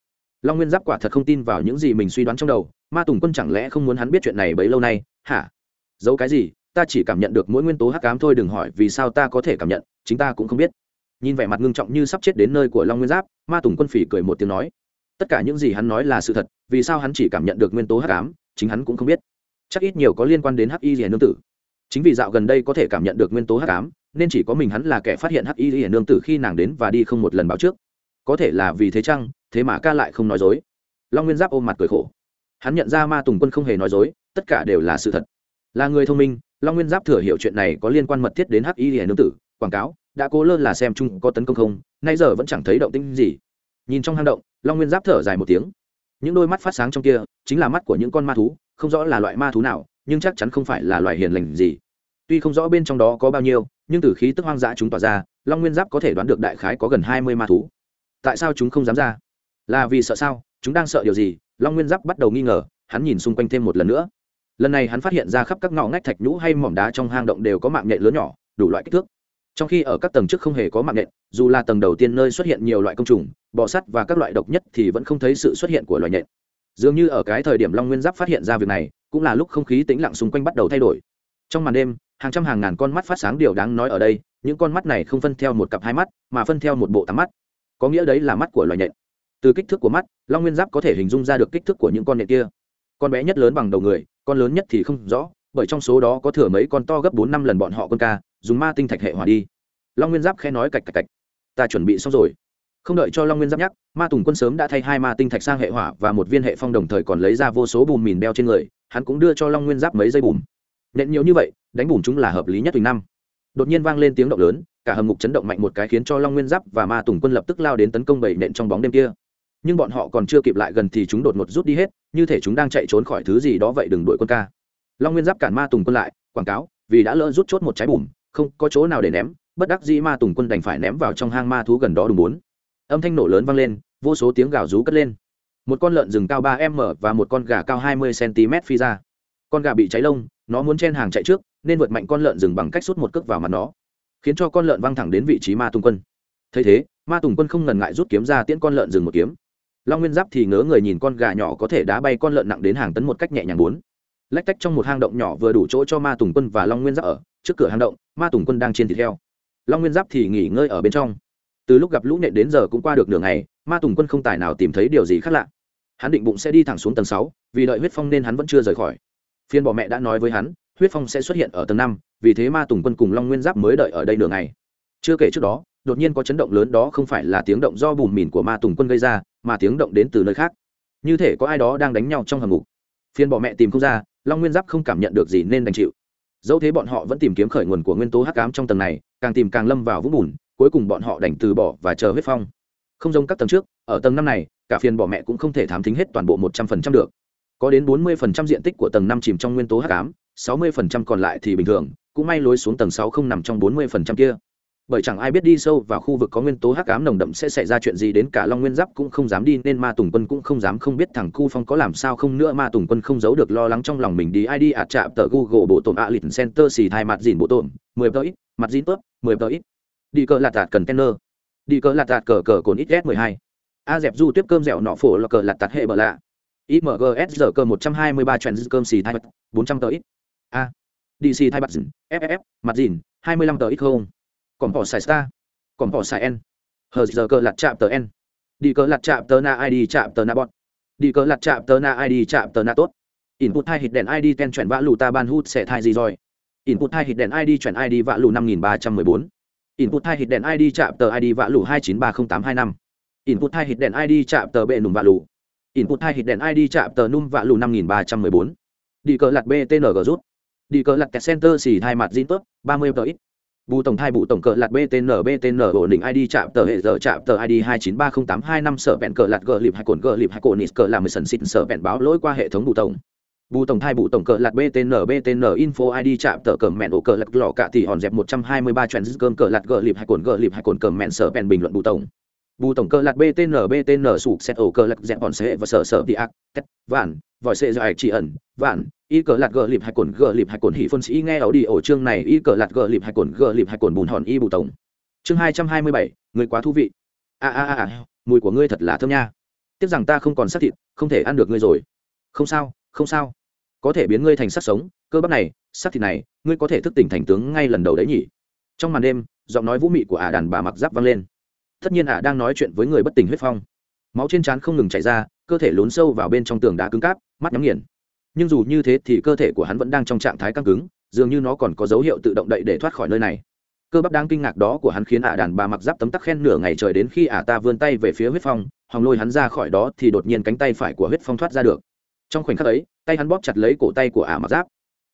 Long nguyên giáp quả thật không tin vào những gì mình suy đoán trong đầu, ma tùng quân chẳng lẽ không muốn hắn biết chuyện này bấy lâu nay? Hả? Giấu cái gì? Ta chỉ cảm nhận được mỗi nguyên tố hắc ám thôi, đừng hỏi vì sao ta có thể cảm nhận, chính ta cũng không biết nhìn vẻ mặt ngưng trọng như sắp chết đến nơi của long nguyên giáp, ma tùng quân phỉ cười một tiếng nói, tất cả những gì hắn nói là sự thật, vì sao hắn chỉ cảm nhận được nguyên tố hắc ám, chính hắn cũng không biết. Chắc ít nhiều có liên quan đến hắc y hiền nương tử. Chính vì dạo gần đây có thể cảm nhận được nguyên tố hắc ám, nên chỉ có mình hắn là kẻ phát hiện hắc y hiền nương tử khi nàng đến và đi không một lần báo trước. Có thể là vì thế chăng, thế mà ca lại không nói dối. Long nguyên giáp ôm mặt cười khổ. Hắn nhận ra ma tùng quân không hề nói dối, tất cả đều là sự thật. Là người thông minh, long nguyên giáp thừa hiểu chuyện này có liên quan mật thiết đến hắc y hiền nương tử, quảng cáo đã cố lơ là xem chung có tấn công không, nay giờ vẫn chẳng thấy động tĩnh gì. Nhìn trong hang động, long nguyên giáp thở dài một tiếng. Những đôi mắt phát sáng trong kia, chính là mắt của những con ma thú, không rõ là loại ma thú nào, nhưng chắc chắn không phải là loài hiền lành gì. Tuy không rõ bên trong đó có bao nhiêu, nhưng từ khí tức hoang dã chúng tỏa ra, long nguyên giáp có thể đoán được đại khái có gần hai mươi ma thú. Tại sao chúng không dám ra? Là vì sợ sao? Chúng đang sợ điều gì? Long nguyên giáp bắt đầu nghi ngờ, hắn nhìn xung quanh thêm một lần nữa. Lần này hắn phát hiện ra khắp các ngõ ngách thạch nhũ hay mỏm đá trong hang động đều có mạng nhện lớn nhỏ, đủ loại kích thước trong khi ở các tầng trước không hề có mạng nhện dù là tầng đầu tiên nơi xuất hiện nhiều loại côn trùng, bọ sắt và các loại độc nhất thì vẫn không thấy sự xuất hiện của loài nhện. Dường như ở cái thời điểm long nguyên giáp phát hiện ra việc này, cũng là lúc không khí tĩnh lặng xung quanh bắt đầu thay đổi. Trong màn đêm, hàng trăm hàng ngàn con mắt phát sáng điều đáng nói ở đây, những con mắt này không phân theo một cặp hai mắt, mà phân theo một bộ tám mắt. Có nghĩa đấy là mắt của loài nhện. Từ kích thước của mắt, long nguyên giáp có thể hình dung ra được kích thước của những con nhện kia. Con bé nhất lớn bằng đầu người, con lớn nhất thì không rõ bởi trong số đó có thừa mấy con to gấp bốn năm lần bọn họ con ca, dùng ma tinh thạch hệ hỏa đi. Long nguyên giáp khẽ nói cạch cạch cạch. Ta chuẩn bị xong rồi. Không đợi cho long nguyên giáp nhắc, ma tùng quân sớm đã thay hai ma tinh thạch sang hệ hỏa và một viên hệ phong đồng thời còn lấy ra vô số bùm mìn đeo trên người, hắn cũng đưa cho long nguyên giáp mấy dây bùm nện nhiều như vậy, đánh bùm chúng là hợp lý nhất tuần năm. Đột nhiên vang lên tiếng động lớn, cả hầm ngục chấn động mạnh một cái khiến cho long nguyên giáp và ma tùng quân lập tức lao đến tấn công bảy nện trong bóng đêm kia. Nhưng bọn họ còn chưa kịp lại gần thì chúng đột ngột rút đi hết, như thể chúng đang chạy trốn khỏi thứ gì đó vậy đừng đuổi quân ca long nguyên giáp cản ma tùng quân lại, quảng cáo, vì đã lỡ rút chốt một trái bùm, không có chỗ nào để ném, bất đắc dĩ ma tùng quân đành phải ném vào trong hang ma thú gần đó đùng bốn. Âm thanh nổ lớn vang lên, vô số tiếng gào rú cất lên. Một con lợn rừng cao ba m và một con gà cao hai mươi cm phi ra. Con gà bị cháy lông, nó muốn chen hàng chạy trước, nên vượt mạnh con lợn rừng bằng cách sút một cước vào mặt nó, khiến cho con lợn văng thẳng đến vị trí ma tùng quân. Thấy thế, ma tùng quân không ngần ngại rút kiếm ra tiễn con lợn rừng một kiếm. Long nguyên giáp thì ngớ người nhìn con gà nhỏ có thể đá bay con lợn nặng đến hàng tấn một cách nhẹ nhàng bốn lách tách trong một hang động nhỏ vừa đủ chỗ cho ma tùng quân và long nguyên giáp ở, trước cửa hang động, ma tùng quân đang trên thịt heo. Long nguyên giáp thì nghỉ ngơi ở bên trong. Từ lúc gặp lũ nhện đến giờ cũng qua được nửa ngày, ma tùng quân không tài nào tìm thấy điều gì khác lạ. Hắn định bụng sẽ đi thẳng xuống tầng sáu, vì đợi huyết phong nên hắn vẫn chưa rời khỏi. Phiên bọ mẹ đã nói với hắn, huyết phong sẽ xuất hiện ở tầng năm, vì thế ma tùng quân cùng long nguyên giáp mới đợi ở đây nửa ngày. Chưa kể trước đó, đột nhiên có chấn động lớn đó không phải là tiếng động do bùm mìn của ma tùng quân gây ra, mà tiếng động đến từ nơi khác. Như thể có ai đó đang đánh nhau trong hầm ngục phiên bỏ mẹ tìm không ra, long nguyên giáp không cảm nhận được gì nên đành chịu. Dẫu thế bọn họ vẫn tìm kiếm khởi nguồn của nguyên tố hắc ám trong tầng này, càng tìm càng lâm vào vũng bùn, cuối cùng bọn họ đành từ bỏ và chờ huyết phong. Không giống các tầng trước, ở tầng năm này, cả phiền bỏ mẹ cũng không thể thám thính hết toàn bộ một trăm phần trăm được. Có đến bốn mươi phần trăm diện tích của tầng năm chìm trong nguyên tố hắc ám, sáu mươi phần trăm còn lại thì bình thường, cũng may lối xuống tầng sáu không nằm trong bốn mươi phần trăm kia bởi chẳng ai biết đi sâu vào khu vực có nguyên tố hắc ám nồng đậm sẽ xảy ra chuyện gì đến cả long nguyên giáp cũng không dám đi, nên ma tùng quân cũng không dám không biết thằng cu phong có làm sao không nữa. Ma tùng quân không giấu được lo lắng trong lòng mình đi. Id ạt chạm tờ google bộ tổn a lịch center xì thai mặt dìn bộ tổn. Mười tờ ít, mặt dìn tớp, mười tờ ít. Đi cờ lạt tạt cần đi cờ lạt tạt cờ cờ cồn ít s mười hai. A dẹp du tiếp cơm dẻo nọ phổ là cờ lạt tạt hệ bờ lạ. Imgs giờ cơ một trăm hai mươi ba trend cơm xì thai bốn trăm tờ ít. A. Dc thai bật dìn ff mặt dìn, hai mươi lăm tờ ít không? Còn bỏ xài star. Còn bỏ xài n. Hờ giờ cơ lặt chạm tờ n. Đi cơ lặt chạm tờ na id chạm tờ na bọn đi cơ lặt chạm tờ na id chạm tờ na tốt. Input hai hit đèn id ten chuyển vã lù ta ban hút sẽ thai gì rồi? Input hai hit đèn id chuyển id vã lù năm nghìn ba trăm mười bốn. Input hai hit đèn id chạm tờ id vã lù hai chín ba không tám hai năm. Input hai hit đèn id chạm tờ bệ nùng vã lù. Input hai hit đèn id chạm tờ num vạ lù năm nghìn ba trăm mười bốn. Đi cờ lặt btng rút. Đi cờ lặt kẹt center xì hai mặt zin tốt ba mươi tờ ít bù tổng thai bù tổng cờ lạt btn btn ổn định id chạm tờ hệ giờ chạm tờ id hai chín ba không tám hai năm sở bẹn cờ lạt gờ lịp hai cồn gờ lịp hai cồn nít cờ làm mười sần xịt sở bẹn báo lỗi qua hệ thống bù tổng. Bù tổng thai bù tổng cờ lạt btn btn info id chạm tờ cờ mẹn ổ cờ lạt lọ cạ tỷ hòn dẹp một trăm hai mươi ba cơm cờ lạt gờ lịp hai cồn gờ lịp hai cồn cờ mẹn sở bẹn bình luận bù tổng. Bù tổng cờ lạt btn btn sụp xét ổ cờ lạt dẹp bọn xe và sở sở đi ác, tét, vạn, vòi xe dài chỉ ẩn, vạn y cờ lạt gờ lịp hai cồn, gờ lịp hai cồn, hỉ phân sĩ nghe ấu đi ổ chương này. Y cờ lạt gờ lịp hai cồn, gờ lịp hai cồn, bùn hòn y bù tổng. Chương hai trăm hai mươi bảy, người quá thú vị. A a a mùi của ngươi thật là thơm nha. Tiếc rằng ta không còn xác thịt, không thể ăn được ngươi rồi. Không sao không sao. Có thể biến ngươi thành sắc sống. Cơ bắp này sắc thịt này, ngươi có thể thức tỉnh thành tướng ngay lần đầu đấy nhỉ. Trong màn đêm, giọng nói vũ mị của ả đàn bà mặc giáp vang lên. Tất nhiên ả đang nói chuyện với người bất tỉnh huyết phong. Máu trên trán không ngừng chảy ra, cơ thể lún sâu vào bên trong tường đá cứng cáp, mắt nhắm nghiền nhưng dù như thế thì cơ thể của hắn vẫn đang trong trạng thái căng cứng, dường như nó còn có dấu hiệu tự động đậy để thoát khỏi nơi này. Cơ bắp đáng kinh ngạc đó của hắn khiến ả đàn bà mặc giáp tấm tắc khen nửa ngày trời đến khi ả ta vươn tay về phía huyết phong, hòng lôi hắn ra khỏi đó thì đột nhiên cánh tay phải của huyết phong thoát ra được. Trong khoảnh khắc ấy, tay hắn bóp chặt lấy cổ tay của ả mặc giáp.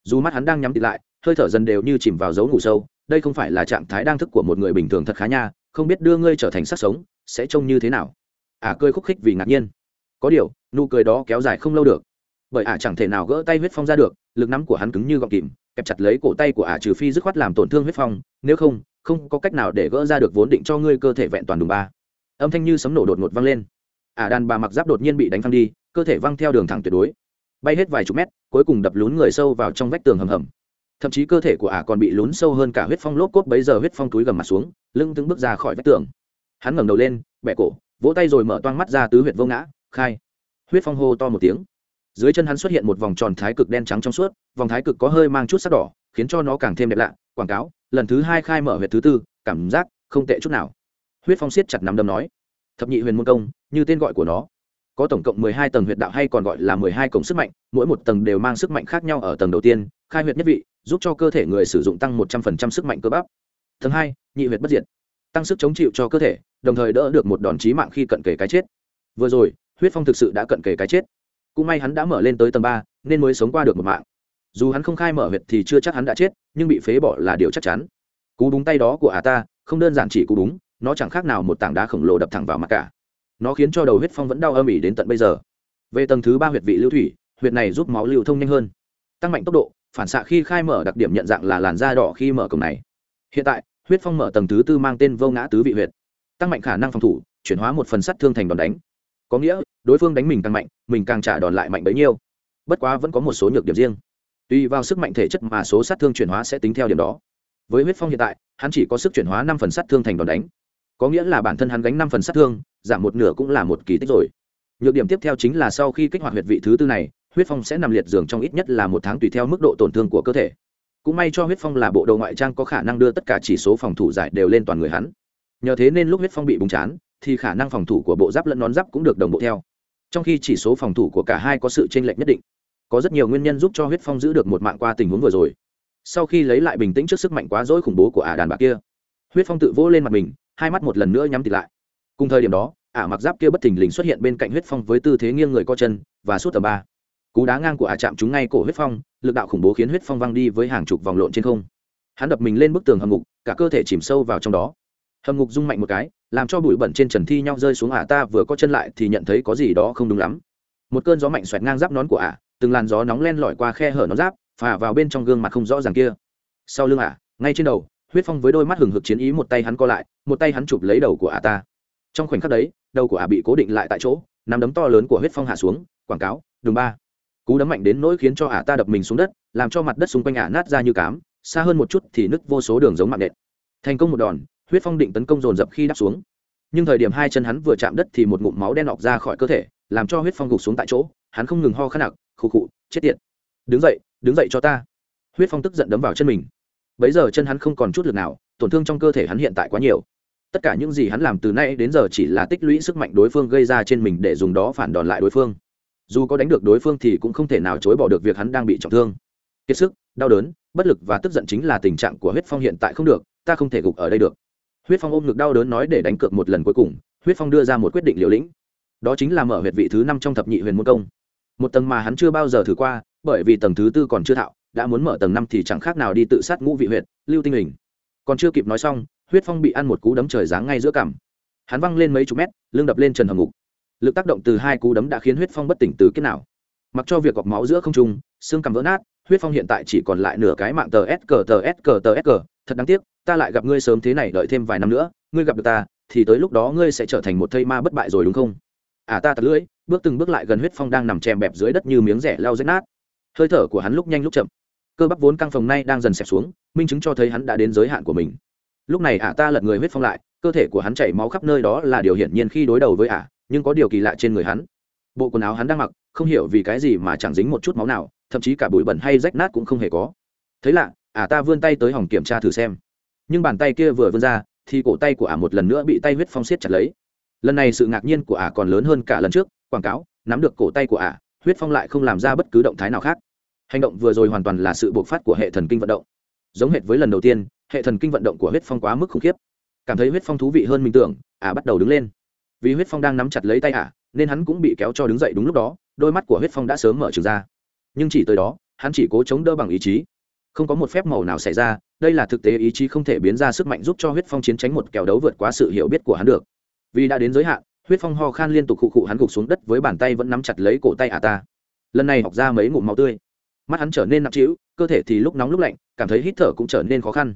Dù mắt hắn đang nhắm tịt lại, hơi thở dần đều như chìm vào dấu ngủ sâu, đây không phải là trạng thái đang thức của một người bình thường thật khá nha, không biết đưa ngươi trở thành sắc sống, sẽ trông như thế nào. Ả cười khúc khích vì ngạc nhiên. Có điều, nụ cười đó kéo dài không lâu được bởi ả chẳng thể nào gỡ tay huyết phong ra được, lực nắm của hắn cứng như gọng kìm, kẹp chặt lấy cổ tay của ả trừ phi dứt khoát làm tổn thương huyết phong, nếu không không có cách nào để gỡ ra được vốn định cho ngươi cơ thể vẹn toàn đùng ba. Âm thanh như sấm nổ đột ngột vang lên. Ả đàn bà mặc giáp đột nhiên bị đánh văng đi, cơ thể văng theo đường thẳng tuyệt đối. Bay hết vài chục mét, cuối cùng đập lún người sâu vào trong vách tường hầm hầm. Thậm chí cơ thể của ả còn bị lún sâu hơn cả huyết phong lốp cốt bấy giờ huyết phong túi gầm mặt xuống, lưng từng bước ra khỏi vách tường. Hắn ngẩng đầu lên bẹ cổ, vỗ tay rồi mở toang mắt ra tứ huyệt vô ngã, khai. Huyết phong hô to một tiếng dưới chân hắn xuất hiện một vòng tròn thái cực đen trắng trong suốt, vòng thái cực có hơi mang chút sắc đỏ, khiến cho nó càng thêm đẹp lạ. Quảng cáo, lần thứ hai khai mở huyệt thứ tư, cảm giác không tệ chút nào. Huyết phong siết chặt nắm đấm nói, thập nhị huyền môn công, như tên gọi của nó, có tổng cộng mười hai tầng huyệt đạo hay còn gọi là mười hai cổng sức mạnh, mỗi một tầng đều mang sức mạnh khác nhau ở tầng đầu tiên, khai huyệt nhất vị, giúp cho cơ thể người sử dụng tăng một trăm phần trăm sức mạnh cơ bắp. Tầng hai, nhị huyệt bất diệt, tăng sức chống chịu cho cơ thể, đồng thời đỡ được một đòn chí mạng khi cận kề cái chết. Vừa rồi, huyết phong thực sự đã cận kề cái chết cũng may hắn đã mở lên tới tầng ba, nên mới sống qua được một mạng. Dù hắn không khai mở huyệt thì chưa chắc hắn đã chết, nhưng bị phế bỏ là điều chắc chắn. Cú đúng tay đó của ả ta, không đơn giản chỉ cú đúng nó chẳng khác nào một tảng đá khổng lồ đập thẳng vào mặt cả. Nó khiến cho đầu huyết phong vẫn đau âm ỉ đến tận bây giờ. Về tầng thứ ba huyệt vị lưu thủy, huyệt này giúp máu lưu thông nhanh hơn. Tăng mạnh tốc độ, phản xạ khi khai mở đặc điểm nhận dạng là làn da đỏ khi mở cổng này. Hiện tại, huyết phong mở tầng thứ tư mang tên vô ngã tứ vị huyệt. Tăng mạnh khả năng phòng thủ, chuyển hóa một phần sắt thương thành đòn đánh. Có nghĩa đối phương đánh mình càng mạnh, mình càng trả đòn lại mạnh bấy nhiêu. Bất quá vẫn có một số nhược điểm riêng. Tùy vào sức mạnh thể chất mà số sát thương chuyển hóa sẽ tính theo điểm đó. Với huyết phong hiện tại, hắn chỉ có sức chuyển hóa năm phần sát thương thành đòn đánh. Có nghĩa là bản thân hắn gánh năm phần sát thương, giảm một nửa cũng là một kỳ tích rồi. Nhược điểm tiếp theo chính là sau khi kích hoạt huyệt vị thứ tư này, huyết phong sẽ nằm liệt giường trong ít nhất là một tháng tùy theo mức độ tổn thương của cơ thể. Cũng may cho huyết phong là bộ đồ ngoại trang có khả năng đưa tất cả chỉ số phòng thủ giải đều lên toàn người hắn. Nhờ thế nên lúc huyết phong bị bùng chán, thì khả năng phòng thủ của bộ giáp lẫn nón giáp cũng được đồng bộ theo trong khi chỉ số phòng thủ của cả hai có sự chênh lệch nhất định, có rất nhiều nguyên nhân giúp cho huyết phong giữ được một mạng qua tình huống vừa rồi. Sau khi lấy lại bình tĩnh trước sức mạnh quá dỗi khủng bố của ả đàn bà kia, huyết phong tự vỗ lên mặt mình, hai mắt một lần nữa nhắm tịt lại. Cùng thời điểm đó, ả mặc giáp kia bất thình lình xuất hiện bên cạnh huyết phong với tư thế nghiêng người co chân và suốt tầm ba. Cú đá ngang của ả chạm trúng ngay cổ huyết phong, lực đạo khủng bố khiến huyết phong văng đi với hàng chục vòng lộn trên không. Hắn đập mình lên bức tường hầm ngục, cả cơ thể chìm sâu vào trong đó hầm ngục rung mạnh một cái, làm cho bụi bẩn trên trần thi nhau rơi xuống ả ta vừa có chân lại thì nhận thấy có gì đó không đúng lắm. Một cơn gió mạnh xoẹt ngang giáp nón của ả, từng làn gió nóng len lỏi qua khe hở nón giáp, phả vào bên trong gương mặt không rõ ràng kia. Sau lưng ả, ngay trên đầu, huyết phong với đôi mắt hừng hực chiến ý một tay hắn co lại, một tay hắn chụp lấy đầu của ả ta. Trong khoảnh khắc đấy, đầu của ả bị cố định lại tại chỗ, nắm đấm to lớn của huyết phong hạ xuống, quảng cáo đường ba. Cú đấm mạnh đến nỗi khiến cho ả ta đập mình xuống đất, làm cho mặt đất xung quanh ả nát ra như cám, xa hơn một chút thì nứt vô số đường giống mạng nện. Thành công một đòn huyết phong định tấn công dồn dập khi đáp xuống. Nhưng thời điểm hai chân hắn vừa chạm đất thì một ngụm máu đen ọc ra khỏi cơ thể, làm cho huyết phong gục xuống tại chỗ, hắn không ngừng ho khăn nặc, khụ khụ, chết tiệt. Đứng dậy đứng dậy cho ta. Huyết phong tức giận đấm vào chân mình. Bấy giờ chân hắn không còn chút lực nào, tổn thương trong cơ thể hắn hiện tại quá nhiều. Tất cả những gì hắn làm từ nay đến giờ chỉ là tích lũy sức mạnh đối phương gây ra trên mình để dùng đó phản đòn lại đối phương. Dù có đánh được đối phương thì cũng không thể nào chối bỏ được việc hắn đang bị trọng thương. Kiệt sức, đau đớn, bất lực và tức giận chính là tình trạng của huyết phong hiện tại không được, ta không thể gục ở đây được huyết phong ôm ngực đau đớn nói để đánh cược một lần cuối cùng, huyết phong đưa ra một quyết định liều lĩnh. Đó chính là mở huyệt vị thứ năm trong thập nhị huyền môn công. Một tầng mà hắn chưa bao giờ thử qua, bởi vì tầng thứ tư còn chưa thạo, đã muốn mở tầng năm thì chẳng khác nào đi tự sát ngũ vị huyệt, lưu tinh hình. Còn chưa kịp nói xong, huyết phong bị ăn một cú đấm trời giáng ngay giữa cằm. Hắn văng lên mấy chục mét, lưng đập lên trần hầm ngục. Lực tác động từ hai cú đấm đã khiến huyết phong bất tỉnh từ kết nào. Mặc cho việc gọc máu giữa không trung, xương cằm vỡ nát, huyết phong hiện tại chỉ còn lại nửa cái mạng tờ s cờ tờ s cờ tờ s cờ thật đáng tiếc, ta lại gặp ngươi sớm thế này đợi thêm vài năm nữa, ngươi gặp được ta, thì tới lúc đó ngươi sẽ trở thành một thây ma bất bại rồi đúng không? À ta tật lưỡi, bước từng bước lại gần huyết phong đang nằm chèm bẹp dưới đất như miếng rẻ lao rách nát. Hơi thở của hắn lúc nhanh lúc chậm. Cơ bắp vốn căng phòng nay đang dần xẹp xuống, minh chứng cho thấy hắn đã đến giới hạn của mình. Lúc này ả ta lật người huyết phong lại, cơ thể của hắn chảy máu khắp nơi đó là điều hiển nhiên khi đối đầu với ả nhưng có điều kỳ lạ trên người hắn. Bộ quần áo hắn đang mặc, không hiểu vì cái gì mà chẳng dính một chút máu nào, thậm chí cả bụi bẩn hay rách nát cũng không hề có. Thấy lạ ả ta vươn tay tới hỏng kiểm tra thử xem. Nhưng bàn tay kia vừa vươn ra, thì cổ tay của ả một lần nữa bị tay huyết phong siết chặt lấy. Lần này sự ngạc nhiên của ả còn lớn hơn cả lần trước, quảng cáo, nắm được cổ tay của ả, huyết phong lại không làm ra bất cứ động thái nào khác. Hành động vừa rồi hoàn toàn là sự bộc phát của hệ thần kinh vận động. Giống hệt với lần đầu tiên, hệ thần kinh vận động của huyết phong quá mức khủng khiếp. Cảm thấy huyết phong thú vị hơn mình tưởng, ả bắt đầu đứng lên. Vì huyết phong đang nắm chặt lấy tay ả, nên hắn cũng bị kéo cho đứng dậy đúng lúc đó, đôi mắt của huyết phong đã sớm mở trừng ra. Nhưng chỉ tới đó, hắn chỉ cố chống đỡ bằng ý chí không có một phép màu nào xảy ra, đây là thực tế ý chí không thể biến ra sức mạnh giúp cho huyết phong chiến tránh một kèo đấu vượt quá sự hiểu biết của hắn được. Vì đã đến giới hạn, huyết phong ho khan liên tục khụ khụ hắn gục xuống đất với bàn tay vẫn nắm chặt lấy cổ tay ả ta. Lần này học ra mấy ngụm máu tươi. Mắt hắn trở nên nặng trĩu, cơ thể thì lúc nóng lúc lạnh, cảm thấy hít thở cũng trở nên khó khăn.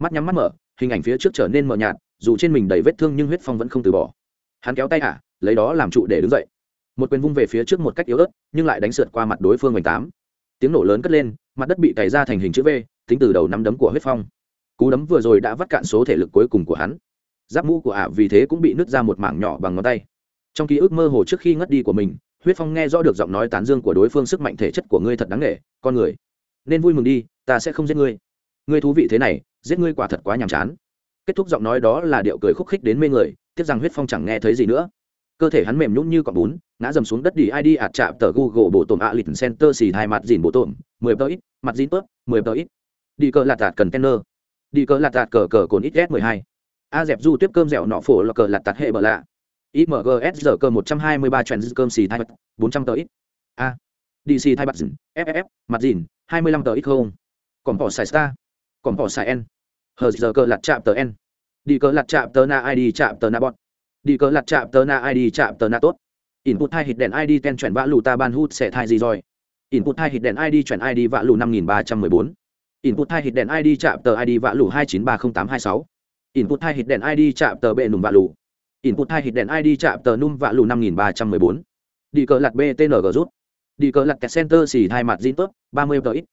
Mắt nhắm mắt mở, hình ảnh phía trước trở nên mờ nhạt, dù trên mình đầy vết thương nhưng huyết phong vẫn không từ bỏ. Hắn kéo tay ả, lấy đó làm trụ để đứng dậy. Một quyền vung về phía trước một cách yếu ớt, nhưng lại đánh sượt qua mặt đối phương mảnh tám tiếng nổ lớn cất lên, mặt đất bị cày ra thành hình chữ v, tính từ đầu nắm đấm của huyết phong. Cú đấm vừa rồi đã vắt cạn số thể lực cuối cùng của hắn. Giáp mũ của ả vì thế cũng bị nứt ra một mảng nhỏ bằng ngón tay. Trong ký ức mơ hồ trước khi ngất đi của mình, huyết phong nghe rõ được giọng nói tán dương của đối phương sức mạnh thể chất của ngươi thật đáng nghệ con người. Nên vui mừng đi, ta sẽ không giết ngươi. Ngươi thú vị thế này, giết ngươi quả thật quá nhàm chán. Kết thúc giọng nói đó là điệu cười khúc khích đến mê người, tiếc rằng huyết phong chẳng nghe thấy gì nữa. Cơ thể hắn mềm nhũng như cọng bún ngã dầm xuống đất đi id ạt chạm tờ google bộ tổm ạ lịch center xì hai mặt dìn bộ tổm mười tờ ít mặt dìn tốt, mười tờ ít. Đi cờ lạt tạt cần đi cờ lạt tạt cờ cờ cồn ít s mười hai. A dẹp du tiếp cơm dẻo nọ phổ là cờ lạt tạt hệ bờ lạ. Imgs giờ cơ một trăm hai mươi ba cơm xì thai bốn trăm tờ ít. A. Dc thai mặt dìn fff mặt dìn hai mươi lăm tờ ít không? Còn bỏ xài star. Còn bỏ xài n. Hờ giờ cơ lạt chạm tờ n. Đi cờ lạt chạm tờ na id chạm tờ na bọt đi cờ lạt chạm tờ na id chạm tờ na tốt input hai hit đèn id ten chuyển vã lù ta ban hút sẽ thai gì rồi? Input hai hit đèn id chuyển id vã lù năm nghìn ba trăm mười bốn. Input hai hit đèn id chạm tờ id vã lù hai chín ba không tám hai sáu. Input hai hit đèn id chạm tờ bệ nùm vã lù. Input hai hit đèn id chạm tờ num vã lù năm nghìn ba trăm mười bốn. Đi cờ lạt btng rút. Đi cờ lạt center xì thai mặt zin tốt ba mươi tờ ít.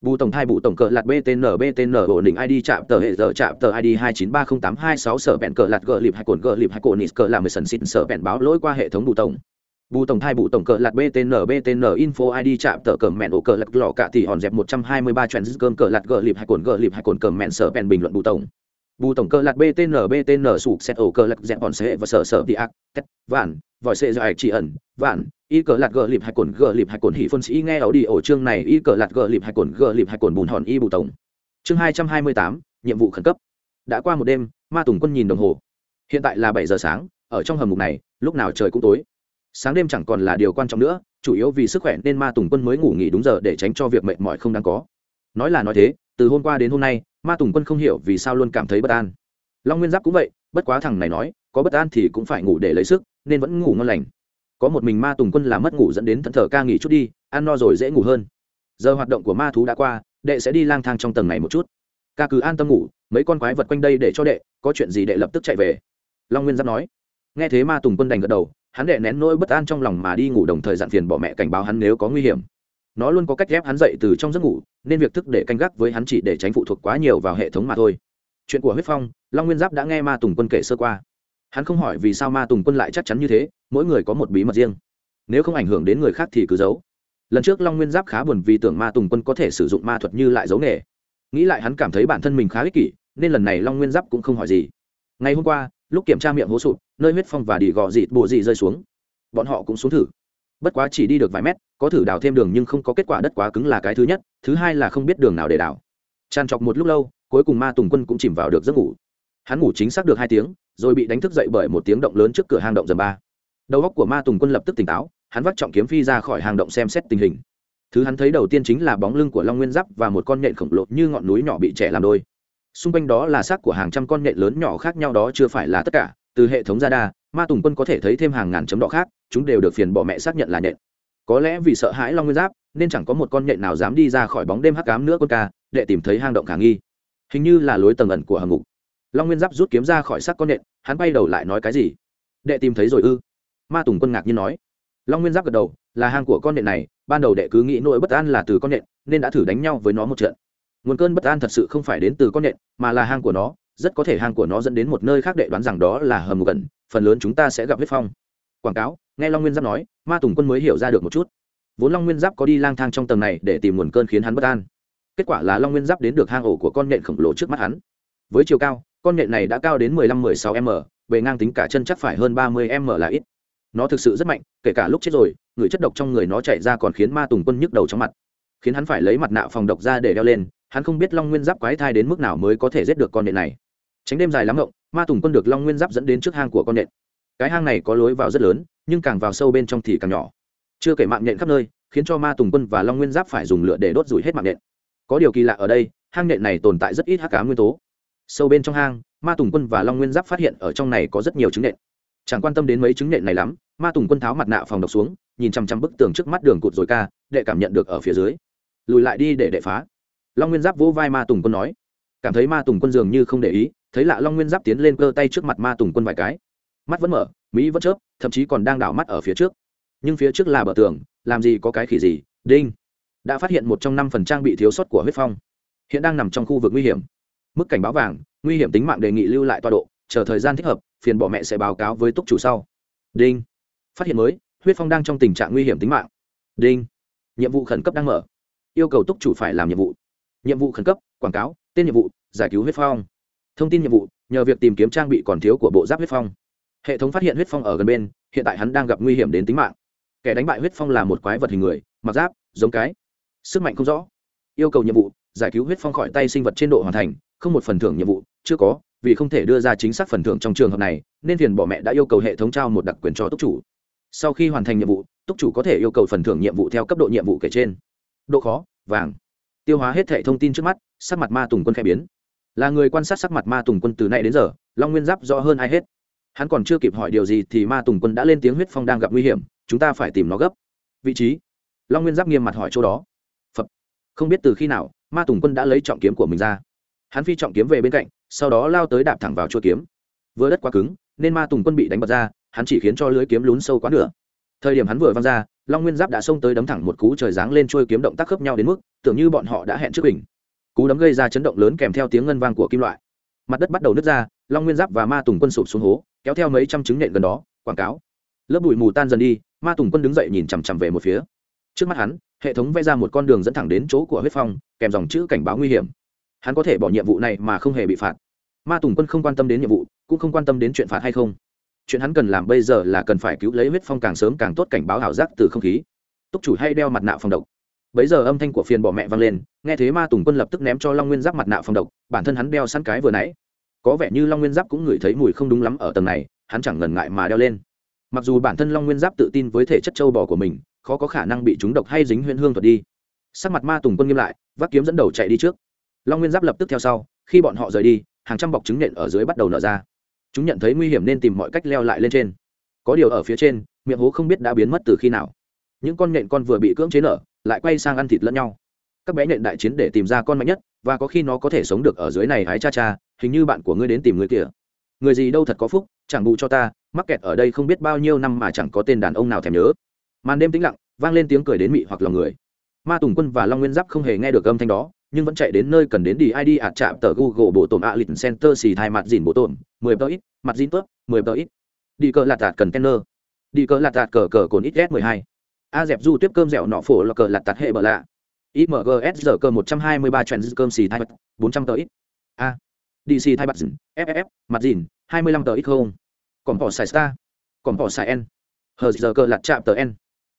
Bù tổng thai bù tổng cờ lạt btn btn ổn định id chạm tờ hệ giờ chạm tờ id hai chín ba không tám hai sáu, sở bẹn cờ lạt gờ lịp hay cồn gờ lịp hay cồn nít cờ làm mười sần xịn, sở bẹn báo lỗi qua hệ thống bù tổng bù tổng thai bù tổng cờ lạt btn btn info id chạm tờ cờ mẹn ổ cờ lạt lò cả thì hòn dẹp một trăm hai mươi ba trend cơm cờ lạt gờ lịp hai cồn gờ lịp hai cồn cờ mẹn sở bèn bình luận bù tổng. Bù tổng cờ lạt btn btn sụp xét ổ cờ lạt dẹp hòn xe và sở sở đi ác, tét, vạn, vòi xe ạch chỉ ẩn, vạn, y cờ lạt gờ lịp hai cồn gờ lịp hai cồn hỉ phân sĩ nghe ảo đi ổ chương này, y cờ lạt gờ lịp hai cồn gờ lịp hai cồn bùn hòn y bù tổng. Chương hai trăm hai mươi tám, nhiệm vụ khẩn cấp. Đã qua một đêm, ma tùng quân nhìn đồng hồ. Hiện tại là bảy giờ sáng, ở trong hầm mục này, lúc nào trời cũng tối sáng đêm chẳng còn là điều quan trọng nữa, chủ yếu vì sức khỏe nên ma tùng quân mới ngủ nghỉ đúng giờ để tránh cho việc mệt mỏi không đáng có. Nói là nói thế, từ hôm qua đến hôm nay, ma tùng quân không hiểu vì sao luôn cảm thấy bất an. Long nguyên giáp cũng vậy, bất quá thằng này nói, có bất an thì cũng phải ngủ để lấy sức, nên vẫn ngủ ngon lành. Có một mình ma tùng quân là mất ngủ dẫn đến thẫn thờ ca nghỉ chút đi, ăn no rồi dễ ngủ hơn. Giờ hoạt động của ma thú đã qua, đệ sẽ đi lang thang trong tầng này một chút. Ca cứ an tâm ngủ, mấy con quái vật quanh đây để cho đệ, có chuyện gì đệ lập tức chạy về. Long nguyên giáp nói. Nghe thế ma tùng quân đành gật đầu hắn đệ nén nỗi bất an trong lòng mà đi ngủ đồng thời dặn phiền bỏ mẹ cảnh báo hắn nếu có nguy hiểm. Nó luôn có cách ghép hắn dậy từ trong giấc ngủ, nên việc thức để canh gác với hắn chỉ để tránh phụ thuộc quá nhiều vào hệ thống mà thôi. Chuyện của huyết phong, long nguyên giáp đã nghe ma tùng quân kể sơ qua. Hắn không hỏi vì sao ma tùng quân lại chắc chắn như thế, mỗi người có một bí mật riêng. Nếu không ảnh hưởng đến người khác thì cứ giấu. Lần trước long nguyên giáp khá buồn vì tưởng ma tùng quân có thể sử dụng ma thuật như lại giấu nghề. Nghĩ lại hắn cảm thấy bản thân mình khá ích kỷ, nên lần này long nguyên giáp cũng không hỏi gì. Ngày hôm qua lúc kiểm tra miệng hố sụt, nơi huyết phong và đi gò dịt bộ dị rơi xuống. Bọn họ cũng xuống thử. Bất quá chỉ đi được vài mét có thử đào thêm đường nhưng không có kết quả đất quá cứng là cái thứ nhất thứ hai là không biết đường nào để đào. Tràn trọc một lúc lâu cuối cùng ma tùng quân cũng chìm vào được giấc ngủ. Hắn ngủ chính xác được hai tiếng rồi bị đánh thức dậy bởi một tiếng động lớn trước cửa hang động dầm ba. Đầu góc của ma tùng quân lập tức tỉnh táo hắn vắt trọng kiếm phi ra khỏi hang động xem xét tình hình. Thứ hắn thấy đầu tiên chính là bóng lưng của long nguyên giáp và một con nhện khổng lồ như ngọn núi nhỏ bị trẻ làm đôi xung quanh đó là xác của hàng trăm con nhện lớn nhỏ khác nhau đó chưa phải là tất cả, từ hệ thống ra đa ma tùng quân có thể thấy thêm hàng ngàn chấm đỏ khác, chúng đều được phiền bỏ mẹ xác nhận là nhện. Có lẽ vì sợ hãi long nguyên giáp, nên chẳng có một con nhện nào dám đi ra khỏi bóng đêm hắc cám nữa quân ca để tìm thấy hang động khả nghi. Hình như là lối tầng ẩn của hầm ngục. Long nguyên giáp rút kiếm ra khỏi xác con nhện, hắn bay đầu lại nói cái gì? Đệ tìm thấy rồi ư? Ma tùng quân ngạc nhiên nói. Long nguyên giáp gật đầu, là hang của con nhện này, ban đầu đệ cứ nghĩ nỗi bất an là từ con nhện, nên đã thử đánh nhau với nó một trận nguồn cơn bất an thật sự không phải đến từ con nhện, mà là hang của nó, rất có thể hang của nó dẫn đến một nơi khác đệ đoán rằng đó là hầm ngục gần phần lớn chúng ta sẽ gặp huyết phong. Quảng cáo, nghe long nguyên giáp nói, ma tùng quân mới hiểu ra được một chút. Vốn long nguyên giáp có đi lang thang trong tầng này để tìm nguồn cơn khiến hắn bất an. Kết quả là long nguyên giáp đến được hang ổ của con nhện khổng lồ trước mắt hắn. Với chiều cao, con nhện này đã cao đến 15-16 m, bề ngang tính cả chân chắc phải hơn 30 m là ít. Nó thực sự rất mạnh, kể cả lúc chết rồi, người chất độc trong người nó chạy ra còn khiến ma tùng quân nhức đầu trong mặt. Khiến hắn phải lấy mặt nạ phòng độc ra để đeo lên hắn không biết long nguyên giáp quái thai đến mức nào mới có thể giết được con nện này. Tránh đêm dài lắm rộng ma tùng quân được long nguyên giáp dẫn đến trước hang của con nện. Cái hang này có lối vào rất lớn, nhưng càng vào sâu bên trong thì càng nhỏ. Chưa kể mạng nhện khắp nơi, khiến cho ma tùng quân và long nguyên giáp phải dùng lửa để đốt rủi hết mạng nhện có điều kỳ lạ ở đây, hang nhện này tồn tại rất ít hắc cá nguyên tố. Sâu bên trong hang, ma tùng quân và long nguyên giáp phát hiện ở trong này có rất nhiều trứng nện. Chẳng quan tâm đến mấy trứng nện này lắm, ma tùng quân tháo mặt nạ phòng độc xuống, nhìn chằm chằm bức tường trước mắt đường cụt rồi ca, đệ cảm nhận được ở phía dưới. Lùi lại đi để đệ phá long nguyên giáp vỗ vai ma tùng quân nói. Cảm thấy ma tùng quân dường như không để ý, thấy lạ long nguyên giáp tiến lên cơ tay trước mặt ma tùng quân vài cái. Mắt vẫn mở, mỹ vẫn chớp, thậm chí còn đang đảo mắt ở phía trước. Nhưng phía trước là bờ tường, làm gì có cái khỉ gì, đinh. Đã phát hiện một trong năm phần trang bị thiếu sót của huyết phong. Hiện đang nằm trong khu vực nguy hiểm. Mức cảnh báo vàng, nguy hiểm tính mạng đề nghị lưu lại tọa độ, chờ thời gian thích hợp, phiền bỏ mẹ sẽ báo cáo với túc chủ sau. Đinh. Phát hiện mới, huyết phong đang trong tình trạng nguy hiểm tính mạng. Đinh. Nhiệm vụ khẩn cấp đang mở. Yêu cầu túc chủ phải làm nhiệm vụ nhiệm vụ khẩn cấp, quảng cáo, tên nhiệm vụ, giải cứu huyết phong. Thông tin nhiệm vụ, nhờ việc tìm kiếm trang bị còn thiếu của bộ giáp huyết phong. Hệ thống phát hiện huyết phong ở gần bên, hiện tại hắn đang gặp nguy hiểm đến tính mạng. Kẻ đánh bại huyết phong là một quái vật hình người, mặc giáp, giống cái. Sức mạnh không rõ. Yêu cầu nhiệm vụ, giải cứu huyết phong khỏi tay sinh vật trên độ hoàn thành, không một phần thưởng nhiệm vụ, chưa có, vì không thể đưa ra chính xác phần thưởng trong trường hợp này, nên thiền bỏ mẹ đã yêu cầu hệ thống trao một đặc quyền cho túc chủ. Sau khi hoàn thành nhiệm vụ, túc chủ có thể yêu cầu phần thưởng nhiệm vụ theo cấp độ nhiệm vụ kể trên. Độ khó, vàng tiêu hóa hết thệ thông tin trước mắt, sắc mặt ma tùng quân khẽ biến. Là người quan sát sắc mặt ma tùng quân từ nay đến giờ, long nguyên giáp rõ hơn ai hết. Hắn còn chưa kịp hỏi điều gì thì ma tùng quân đã lên tiếng huyết phong đang gặp nguy hiểm, chúng ta phải tìm nó gấp. Vị trí? Long nguyên giáp nghiêm mặt hỏi chỗ đó. Phật. không biết từ khi nào, ma tùng quân đã lấy trọng kiếm của mình ra. Hắn phi trọng kiếm về bên cạnh, sau đó lao tới đạp thẳng vào chuôi kiếm. Vừa đất quá cứng, nên ma tùng quân bị đánh bật ra, hắn chỉ khiến cho lưới kiếm lún sâu quá nửa. Thời điểm hắn vừa văng ra long nguyên giáp đã xông tới đấm thẳng một cú trời giáng lên trôi kiếm động tác khớp nhau đến mức, tưởng như bọn họ đã hẹn trước bình. cú đấm gây ra chấn động lớn kèm theo tiếng ngân vang của kim loại. Mặt đất bắt đầu nứt ra, long nguyên giáp và ma tùng quân sụp xuống hố, kéo theo mấy trăm trứng nện gần đó, quảng cáo. Lớp bụi mù tan dần đi, ma tùng quân đứng dậy nhìn chằm chằm về một phía. Trước mắt hắn, hệ thống vẽ ra một con đường dẫn thẳng đến chỗ của huyết phong, kèm dòng chữ cảnh báo nguy hiểm. Hắn có thể bỏ nhiệm vụ này mà không hề bị phạt. Ma tùng quân không quan tâm đến nhiệm vụ, cũng không quan tâm đến chuyện phạt hay không chuyện hắn cần làm bây giờ là cần phải cứu lấy huyết phong càng sớm càng tốt cảnh báo ảo giác từ không khí. Túc chủ hay đeo mặt nạ phòng độc. Bấy giờ âm thanh của phiền bỏ mẹ vang lên, nghe thế ma tùng quân lập tức ném cho long nguyên giáp mặt nạ phòng độc, bản thân hắn đeo săn cái vừa nãy. Có vẻ như long nguyên giáp cũng ngửi thấy mùi không đúng lắm ở tầng này, hắn chẳng ngần ngại mà đeo lên. Mặc dù bản thân long nguyên giáp tự tin với thể chất châu bò của mình, khó có khả năng bị trúng độc hay dính huyễn hương thuật đi. Sắc mặt ma tùng quân nghiêm lại, vác kiếm dẫn đầu chạy đi trước. Long nguyên giáp lập tức theo sau, khi bọn họ rời đi, hàng trăm bọc trứng nện ở dưới bắt đầu nở ra chúng nhận thấy nguy hiểm nên tìm mọi cách leo lại lên trên. Có điều ở phía trên, miệng hố không biết đã biến mất từ khi nào. Những con nhện con vừa bị cưỡng chế nở, lại quay sang ăn thịt lẫn nhau. Các bé nhện đại chiến để tìm ra con mạnh nhất, và có khi nó có thể sống được ở dưới này hái cha cha, hình như bạn của ngươi đến tìm người kìa người gì đâu thật có phúc, chẳng bù cho ta, mắc kẹt ở đây không biết bao nhiêu năm mà chẳng có tên đàn ông nào thèm nhớ. Màn đêm tĩnh lặng, vang lên tiếng cười đến mị hoặc lòng người. Ma tùng quân và long nguyên giáp không hề nghe được âm thanh đó nhưng vẫn chạy đến nơi cần đến đi id ạt chạm tờ google bộ tổn ạ lịch center xì thai mặt dìn bộ tổn, mười tờ ít, mặt dìn tớp, mười tờ ít. Đi cờ lạt tạt cần tenner đi cờ lạt tạt cờ cờ cồn ít s mười hai. A dẹp du tiếp cơm dẻo nọ phổ là cờ lạt tạt hệ bờ lạ. Imgs giờ cơ một trăm hai mươi ba cơm xì thai mặt, bốn trăm tờ ít. A. Dc thai mặt dìn ff mặt dìn, hai mươi lăm tờ ít không. Còn bỏ xài star. Còn bỏ xài n. Hờ giờ cờ lạt chạm tờ n.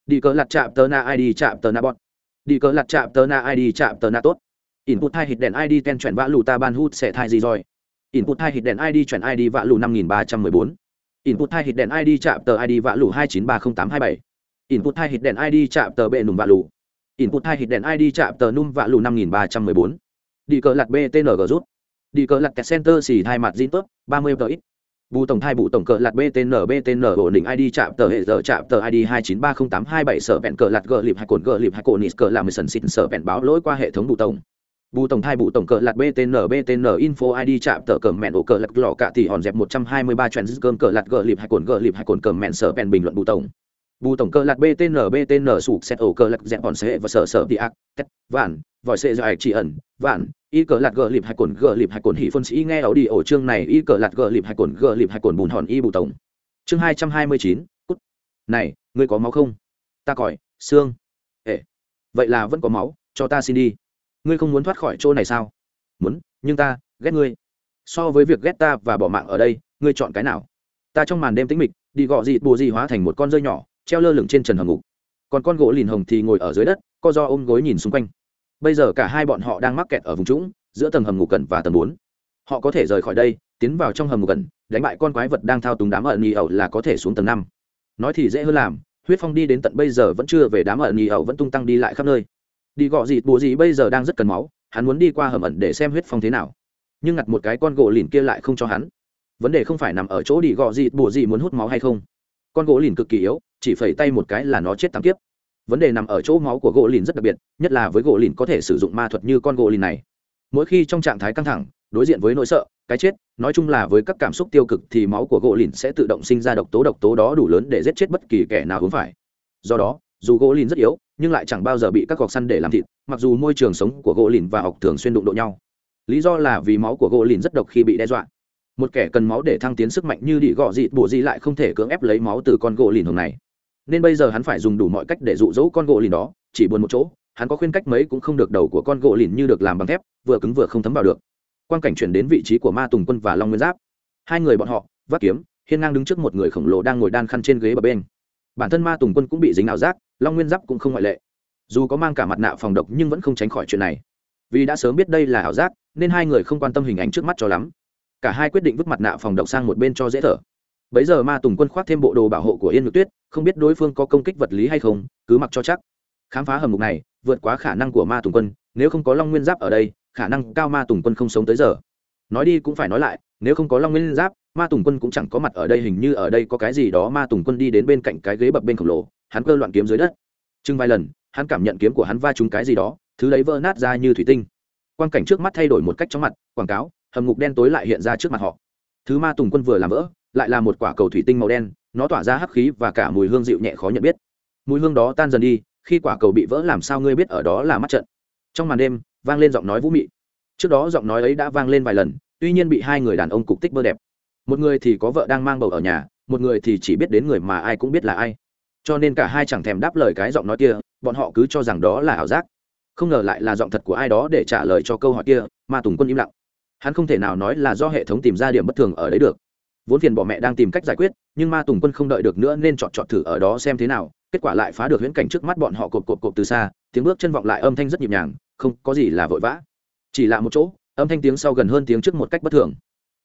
Đi cờ lạt chạm tờ na id chạm tờ na bọn đi cờ lạt chạm tờ na id chạm tờ na tốt input hai hit đèn id ten chuyển vã lù ta ban hút sẽ thai gì rồi? Input hai hit đèn id chuyển id vã lù năm nghìn ba trăm mười bốn. Input hai hit đèn id chạm tờ id vã lù hai chín ba không tám hai bảy. Input hai hit đèn id chạm tờ bệ nùm vã lù. Input hai hit đèn id chạm tờ num vã lù năm nghìn ba trăm mười bốn. Đi cờ lạt btng rút. Đi cờ lạt center xì hai mặt zin tốt ba mươi tờ ít. Bù tổng thai bù tổng cờ lạt btn btn ổn định id chạm tờ hệ giờ chạm tờ id hai chín ba không tám hai bảy sở vẹn cờ lạt gờ lịp hai cồn gờ lịp hai cồn nít cờ làm mười sần xịn sở vẹn báo lỗi qua hệ thống bù tổng bù tổng thai bù tổng cờ lạt btn btn info id chạm tờ cờ mẹn ổ cờ lạt lọ cả thì hòn dẹp một trăm hai mươi ba cơm cờ lạt gờ lịp hai cồn gờ lịp hai cồn cờ mẹn sở bèn bình luận bù tổng. Bù tổng cờ lạt btn btn sụp xét ổ cờ lạt dẹp hòn xe và sở sở đi ác, tét, vạn, vòi xe dài chỉ ẩn, vạn, y cờ lạt gờ lịp hai cồn gờ lịp hai cồn hỉ phân sĩ nghe ảo đi ổ chương này, y cờ lạt gờ lịp hai cồn gờ lịp hai cồn bùn hòn y bù tổng. Chương hai trăm hai mươi chín, cút. Này, ngươi có máu không? Ta còi, xương. Ê. vậy là vẫn có máu, cho ta xin đi ngươi không muốn thoát khỏi chỗ này sao? Muốn, nhưng ta, ghét ngươi. So với việc ghét ta và bỏ mạng ở đây, ngươi chọn cái nào? Ta trong màn đêm tĩnh mịch, đi gọ dịt bù dị hóa thành một con rơi nhỏ, treo lơ lửng trên trần hầm ngục. Còn con gỗ lìn hồng thì ngồi ở dưới đất, co do ôm gối nhìn xung quanh. Bây giờ cả hai bọn họ đang mắc kẹt ở vùng trũng, giữa tầng hầm ngục cận và tầng bốn. Họ có thể rời khỏi đây, tiến vào trong hầm ngục cẩn đánh bại con quái vật đang thao túng đám ẩn nhì ẩu là có thể xuống tầng năm. Nói thì dễ hơn làm, huyết phong đi đến tận bây giờ vẫn chưa về, đám ẩn nhì ẩu vẫn tung tăng đi lại khắp nơi đi gọ dịt bùa gì bây giờ đang rất cần máu, hắn muốn đi qua hầm ẩn để xem huyết phong thế nào. Nhưng ngặt một cái con gỗ lìn kia lại không cho hắn. Vấn đề không phải nằm ở chỗ đi gọ dịt bùa gì muốn hút máu hay không. Con gỗ lìn cực kỳ yếu, chỉ phẩy tay một cái là nó chết tám kiếp. Vấn đề nằm ở chỗ máu của gỗ lìn rất đặc biệt, nhất là với gỗ lìn có thể sử dụng ma thuật như con gỗ lìn này. Mỗi khi trong trạng thái căng thẳng, đối diện với nỗi sợ, cái chết, nói chung là với các cảm xúc tiêu cực thì máu của gỗ lìn sẽ tự động sinh ra độc tố độc tố đó đủ lớn để giết chết bất kỳ kẻ nào hướng phải. Do đó dù gỗ lìn rất yếu, nhưng lại chẳng bao giờ bị các cọc săn để làm thịt, mặc dù môi trường sống của gỗ lìn và học thường xuyên đụng độ nhau. Lý do là vì máu của gỗ lìn rất độc khi bị đe dọa. Một kẻ cần máu để thăng tiến sức mạnh như đi gọ dịt bộ dị lại không thể cưỡng ép lấy máu từ con gỗ lìn hồng này nên bây giờ hắn phải dùng đủ mọi cách để dụ dỗ con gỗ lìn đó, chỉ buồn một chỗ, hắn có khuyên cách mấy cũng không được đầu của con gỗ lìn như được làm bằng thép, vừa cứng vừa không thấm vào được. Quan cảnh chuyển đến vị trí của ma tùng quân và long nguyên giáp. Hai người bọn họ, vác kiếm, hiên ngang đứng trước một người khổng lồ đang ngồi đan khăn trên ghế bờ bên bản thân ma tùng quân cũng bị dính ảo giác, long nguyên giáp cũng không ngoại lệ. Dù có mang cả mặt nạ phòng độc nhưng vẫn không tránh khỏi chuyện này. Vì đã sớm biết đây là ảo giác, nên hai người không quan tâm hình ảnh trước mắt cho lắm. Cả hai quyết định vứt mặt nạ phòng độc sang một bên cho dễ thở. Bấy giờ ma tùng quân khoác thêm bộ đồ bảo hộ của yên ngược tuyết, không biết đối phương có công kích vật lý hay không, cứ mặc cho chắc. Khám phá hầm mục này, vượt quá khả năng của ma tùng quân, nếu không có long nguyên giáp ở đây, khả năng cao ma tùng quân không sống tới giờ. Nói đi cũng phải nói lại, nếu không có long nguyên giáp ma tùng quân cũng chẳng có mặt ở đây, hình như ở đây có cái gì đó. Ma tùng quân đi đến bên cạnh cái ghế bập bên khổng lồ, hắn cơ loạn kiếm dưới đất. Chừng vài lần, hắn cảm nhận kiếm của hắn va trúng cái gì đó, thứ lấy vỡ nát ra như thủy tinh. Quan cảnh trước mắt thay đổi một cách chóng mặt, quảng cáo, hầm ngục đen tối lại hiện ra trước mặt họ. Thứ ma tùng quân vừa làm vỡ, lại là một quả cầu thủy tinh màu đen, nó tỏa ra hắc khí và cả mùi hương dịu nhẹ khó nhận biết. Mùi hương đó tan dần đi, khi quả cầu bị vỡ làm sao ngươi biết, ở đó là mắt trận. Trong màn đêm, vang lên giọng nói vũ mị. Trước đó giọng nói ấy đã vang lên vài lần, tuy nhiên bị hai người đàn ông cục tích bơ đẹp một người thì có vợ đang mang bầu ở nhà, một người thì chỉ biết đến người mà ai cũng biết là ai. Cho nên cả hai chẳng thèm đáp lời cái giọng nói kia, bọn họ cứ cho rằng đó là ảo giác. Không ngờ lại là giọng thật của ai đó để trả lời cho câu hỏi kia, mà tùng quân im lặng. Hắn không thể nào nói là do hệ thống tìm ra điểm bất thường ở đấy được. Vốn phiền bỏ mẹ đang tìm cách giải quyết, nhưng ma tùng quân không đợi được nữa nên chọn chọn thử ở đó xem thế nào. Kết quả lại phá được huyễn cảnh trước mắt bọn họ cộp cộp cộp từ xa, tiếng bước chân vọng lại âm thanh rất nhịp nhàng, không có gì là vội vã. Chỉ là một chỗ, âm thanh tiếng sau gần hơn tiếng trước một cách bất thường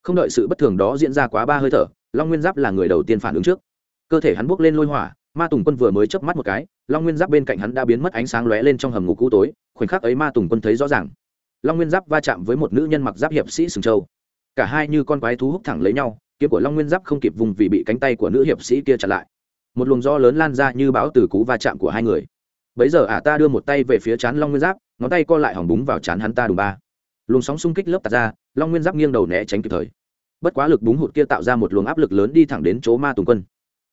không đợi sự bất thường đó diễn ra quá ba hơi thở, long nguyên giáp là người đầu tiên phản ứng trước. Cơ thể hắn bước lên lôi hỏa, ma tùng quân vừa mới chớp mắt một cái, long nguyên giáp bên cạnh hắn đã biến mất ánh sáng lóe lên trong hầm ngục cũ tối, khoảnh khắc ấy ma tùng quân thấy rõ ràng. Long nguyên giáp va chạm với một nữ nhân mặc giáp hiệp sĩ sừng châu. Cả hai như con quái thú hút thẳng lấy nhau, kiếm của long nguyên giáp không kịp vùng vì bị cánh tay của nữ hiệp sĩ kia chặn lại. Một luồng gió lớn lan ra như bão từ cú va chạm của hai người. Bấy giờ ả ta đưa một tay về phía chán long nguyên giáp, ngón tay co lại hỏng búng vào chán hắn ta đùng ba. Luồng sóng xung kích lớp tạt ra, long nguyên giáp nghiêng đầu né tránh kịp thời bất quá lực búng hụt kia tạo ra một luồng áp lực lớn đi thẳng đến chỗ ma tùng quân.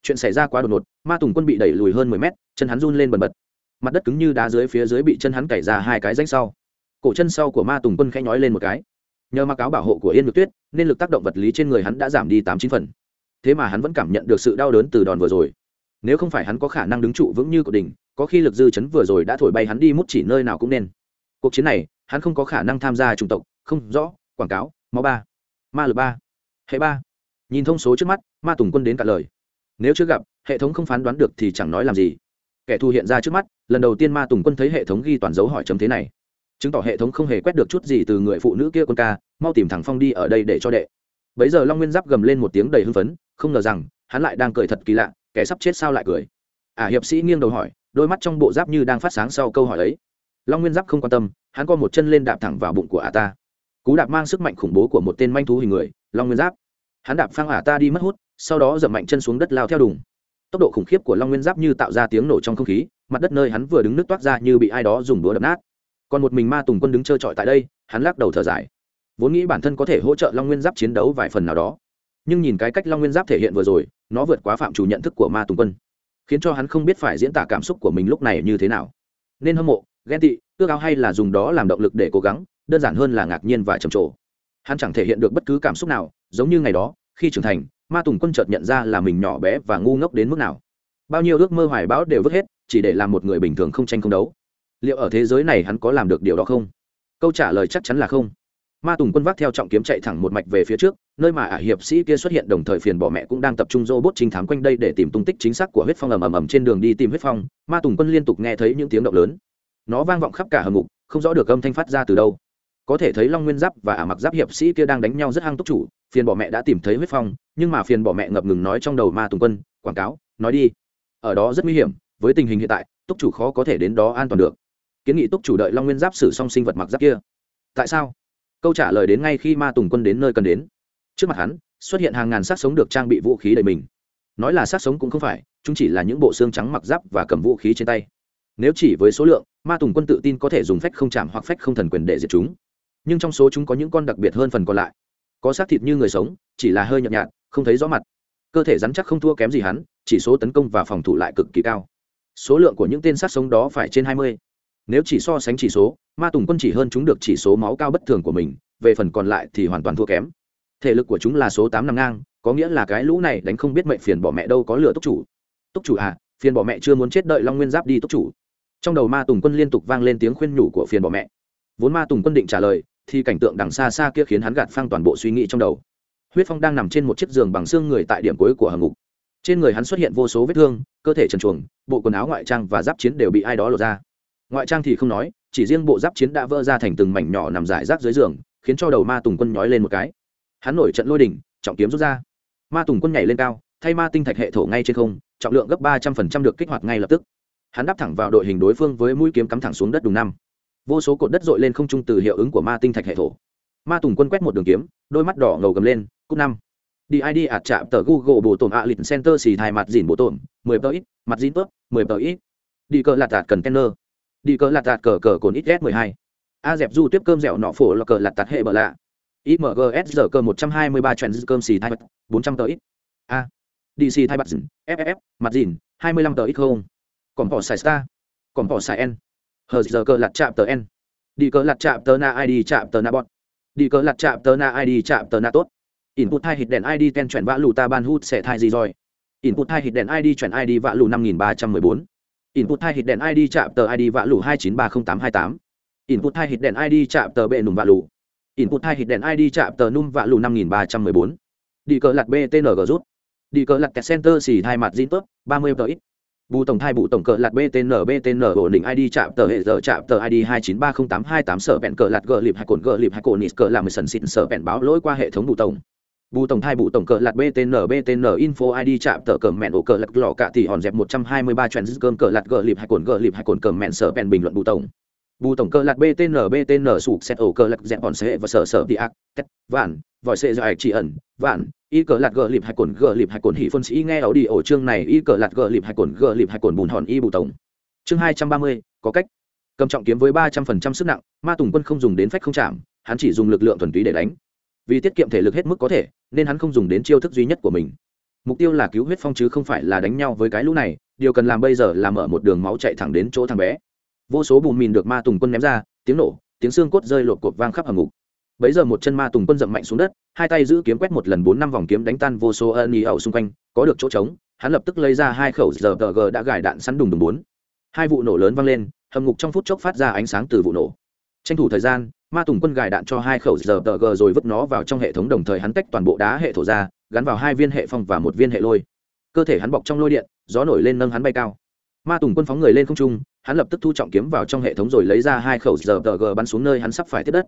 Chuyện xảy ra quá đột ngột, ma tùng quân bị đẩy lùi hơn mười mét, chân hắn run lên bần bật. Mặt đất cứng như đá dưới phía dưới bị chân hắn cày ra hai cái ránh sau. Cổ chân sau của ma tùng quân khẽ nhói lên một cái. Nhờ mặc áo bảo hộ của yên ngược tuyết, nên lực tác động vật lý trên người hắn đã giảm đi tám chín phần. Thế mà hắn vẫn cảm nhận được sự đau đớn từ đòn vừa rồi. Nếu không phải hắn có khả năng đứng trụ vững như cột đỉnh có khi lực dư chấn vừa rồi đã thổi bay hắn đi mút chỉ nơi nào cũng nên. Cuộc chiến này, hắn không có khả năng tham gia chủng tộc, không rõ, quảng cáo, máu ba, ma lực ba hệ ba. Nhìn thông số trước mắt ma tùng quân đến cả lời. Nếu chưa gặp hệ thống không phán đoán được thì chẳng nói làm gì. Kẻ thù hiện ra trước mắt lần đầu tiên ma tùng quân thấy hệ thống ghi toàn dấu hỏi chấm thế này. Chứng tỏ hệ thống không hề quét được chút gì từ người phụ nữ kia quân ca mau tìm thằng phong đi ở đây để cho đệ. Bấy giờ long nguyên giáp gầm lên một tiếng đầy hưng phấn không ngờ rằng hắn lại đang cười thật kỳ lạ kẻ sắp chết sao lại cười. Ả à, hiệp sĩ nghiêng đầu hỏi đôi mắt trong bộ giáp như đang phát sáng sau câu hỏi ấy. Long nguyên giáp không quan tâm hắn co một chân lên đạp thẳng vào bụng của ả ta. Cú đạp mang sức mạnh khủng bố của một tên manh thú hình người long nguyên giáp. Hắn đạp phang ả ta đi mất hút, sau đó dậm mạnh chân xuống đất lao theo đùng. Tốc độ khủng khiếp của long nguyên giáp như tạo ra tiếng nổ trong không khí, mặt đất nơi hắn vừa đứng nước toát ra như bị ai đó dùng đũa đập nát. Còn một mình ma tùng quân đứng trơ trọi tại đây, hắn lắc đầu thở dài. Vốn nghĩ bản thân có thể hỗ trợ long nguyên giáp chiến đấu vài phần nào đó, nhưng nhìn cái cách long nguyên giáp thể hiện vừa rồi, nó vượt quá phạm chủ nhận thức của ma tùng quân, khiến cho hắn không biết phải diễn tả cảm xúc của mình lúc này như thế nào. Nên hâm mộ, ghen tị, ước ao hay là dùng đó làm động lực để cố gắng, đơn giản hơn là ngạc nhiên và trầm trồ hắn chẳng thể hiện được bất cứ cảm xúc nào, giống như ngày đó, khi trưởng thành, ma tùng quân chợt nhận ra là mình nhỏ bé và ngu ngốc đến mức nào. Bao nhiêu ước mơ hoài bão đều vứt hết, chỉ để làm một người bình thường không tranh không đấu. Liệu ở thế giới này hắn có làm được điều đó không? Câu trả lời chắc chắn là không. Ma tùng quân vác theo trọng kiếm chạy thẳng một mạch về phía trước, nơi mà ả hiệp sĩ kia xuất hiện đồng thời phiền bỏ mẹ cũng đang tập trung rô bốt trinh thám quanh đây để tìm tung tích chính xác của huyết phong ầm ầm ầm trên đường đi tìm huyết phong. Ma tùng quân liên tục nghe thấy những tiếng động lớn. Nó vang vọng khắp cả hầm ngục, không rõ được âm thanh phát ra từ đâu có thể thấy long nguyên giáp và ả mặc giáp hiệp sĩ kia đang đánh nhau rất hăng túc chủ, phiền bỏ mẹ đã tìm thấy huyết phong, nhưng mà phiền bỏ mẹ ngập ngừng nói trong đầu ma tùng quân, quảng cáo, nói đi. Ở đó rất nguy hiểm, với tình hình hiện tại, túc chủ khó có thể đến đó an toàn được. Kiến nghị túc chủ đợi long nguyên giáp xử xong sinh vật mặc giáp kia. Tại sao? Câu trả lời đến ngay khi ma tùng quân đến nơi cần đến. Trước mặt hắn, xuất hiện hàng ngàn xác sống được trang bị vũ khí đầy mình. Nói là xác sống cũng không phải, chúng chỉ là những bộ xương trắng mặc giáp và cầm vũ khí trên tay. Nếu chỉ với số lượng, ma tùng quân tự tin có thể dùng phách không chạm hoặc phách không thần quyền để diệt chúng nhưng trong số chúng có những con đặc biệt hơn phần còn lại. Có xác thịt như người sống, chỉ là hơi nhợt nhạt, không thấy rõ mặt. Cơ thể rắn chắc không thua kém gì hắn, chỉ số tấn công và phòng thủ lại cực kỳ cao. Số lượng của những tên sát sống đó phải trên hai mươi. Nếu chỉ so sánh chỉ số, ma tùng quân chỉ hơn chúng được chỉ số máu cao bất thường của mình, về phần còn lại thì hoàn toàn thua kém. Thể lực của chúng là số tám nằm ngang, có nghĩa là cái lũ này đánh không biết mệnh phiền bỏ mẹ đâu có lừa túc chủ. Túc chủ à phiền bỏ mẹ chưa muốn chết đợi long nguyên giáp đi túc chủ. Trong đầu ma tùng quân liên tục vang lên tiếng khuyên nhủ của phiền bỏ mẹ. Vốn ma tùng quân định trả lời thì cảnh tượng đằng xa xa kia khiến hắn gạt phăng toàn bộ suy nghĩ trong đầu. Huyết phong đang nằm trên một chiếc giường bằng xương người tại điểm cuối của hầm ngục. Trên người hắn xuất hiện vô số vết thương, cơ thể trần truồng, bộ quần áo ngoại trang và giáp chiến đều bị ai đó lột ra. Ngoại trang thì không nói, chỉ riêng bộ giáp chiến đã vỡ ra thành từng mảnh nhỏ nằm rải rác dưới giường, khiến cho đầu ma tùng quân nhói lên một cái. Hắn nổi trận lôi đỉnh trọng kiếm rút ra. Ma tùng quân nhảy lên cao, thay ma tinh thạch hệ thổ ngay trên không, trọng lượng gấp ba trăm phần trăm được kích hoạt ngay lập tức. Hắn đáp thẳng vào đội hình đối phương với mũi kiếm cắm thẳng xuống đất đùng năm vô số cột đất dội lên không trung từ hiệu ứng của ma tinh thạch hệ thổ. Ma tùng quân quét một đường kiếm, đôi mắt đỏ ngầu gầm lên cúp năm. Đi id ạt chạm tờ google bổ tổn ạ lịch center xì thai mặt dìn bổ tổn, mười tờ ít, mặt dìn tớp, mười tờ ít. Đi cờ lạt tạt cần kenner. Đi cờ lạt tạt cờ cờ cồn ít s mười hai. A dẹp du tiếp cơm dẻo nọ phổ là cờ lạt tạt hệ bờ lạ. Imgs giờ cơ một trăm hai mươi ba trend cơm xì thai mặt, bốn trăm tờ ít. A. Dc thai mặt dìn ff mặt dìn, hai mươi lăm tờ ít không? Còn bỏ xài star. Còn bỏ xài n hờ giờ cờ lạt chạm tờ n. Đi cờ lạt chạm tờ na id chạm tờ na bọt đi cờ lạt chạm tờ na id chạm tờ na tốt. Input hai hit đèn id ten chuyển vã lù ta ban hút sẽ thai gì rồi? Input hai hit đèn id chuyển id vã lù năm nghìn ba trăm mười bốn. Input hai hit đèn id chạm tờ id vã lù hai chín ba không tám hai tám. Input hai hit đèn id chạm tờ bệ nùng vã lù. Input hai hit đèn id chạm tờ num vã lù năm nghìn ba trăm mười bốn. Đi cờ lạt btng rút. Đi cờ lạt kẹt center xì hai mặt zin tốt ba mươi tờ ít bù tổng thai bù tổng cờ lạt btn btn ổn định id chạm tờ hệ giờ chạm tờ id hai chín ba không tám hai tám sở bẹn cờ lạt gờ lịp hai cồn gờ lịp hai cồn nít cờ làm sần xịn sở bẹn báo lỗi qua hệ thống bù tổng. Bù tổng thai bù tổng cờ lạt btn btn info id chạm tờ cờ mẹn ổ cờ lạt lọ cả thì hòn dẹp một trăm hai mươi ba chuyện cơm cờ lạt gờ lịp hai cồn gờ lịp hai cồn cờ mẹn sở bẹn bình luận bù tổng. Bù tổng cờ lạt btn btn sụp xét ổ cờ lạt dẹp hòn xe và sở sở đi ác, tét, vạn, vòi xe dài chỉ ẩn, vạn y cờ lạt gờ lịp hai cồn, gờ lịp hai cồn hỉ phân sĩ nghe ấu đi ổ chương này, y cờ lạt gờ lịp hai cồn, gờ lịp hai cồn bùn hòn y bù tổng. Chương hai trăm ba mươi, có cách. Cầm trọng kiếm với ba trăm phần trăm sức nặng, ma tùng quân không dùng đến phách không chạm, hắn chỉ dùng lực lượng thuần túy để đánh. Vì tiết kiệm thể lực hết mức có thể, nên hắn không dùng đến chiêu thức duy nhất của mình. Mục tiêu là cứu huyết phong chứ không phải là đánh nhau với cái lũ này, điều cần làm bây giờ là mở một đường máu chạy thẳng đến chỗ thằng bé. Vô số bùn mìn được ma tùng quân ném ra, tiếng nổ, tiếng xương cốt rơi lột cột vang khắp hầm ngục bấy giờ một chân ma tùng quân dậm mạnh xuống đất, hai tay giữ kiếm quét một lần bốn năm vòng kiếm đánh tan vô số ân ý ẩu xung quanh, có được chỗ trống, hắn lập tức lấy ra hai khẩu giờ tờ g đã gài đạn sắn đùng đùng bốn. Hai vụ nổ lớn vang lên, hầm ngục trong phút chốc phát ra ánh sáng từ vụ nổ. Tranh thủ thời gian, ma tùng quân gài đạn cho hai khẩu giờ tờ g rồi vứt nó vào trong hệ thống đồng thời hắn tách toàn bộ đá hệ thổ ra, gắn vào hai viên hệ phong và một viên hệ lôi. Cơ thể hắn bọc trong lôi điện, gió nổi lên nâng hắn bay cao. Ma tùng quân phóng người lên không trung, hắn lập tức thu trọng kiếm vào trong hệ thống rồi lấy ra hai khẩu giờ tờ g bắn xuống nơi hắn sắp phải tiếp đất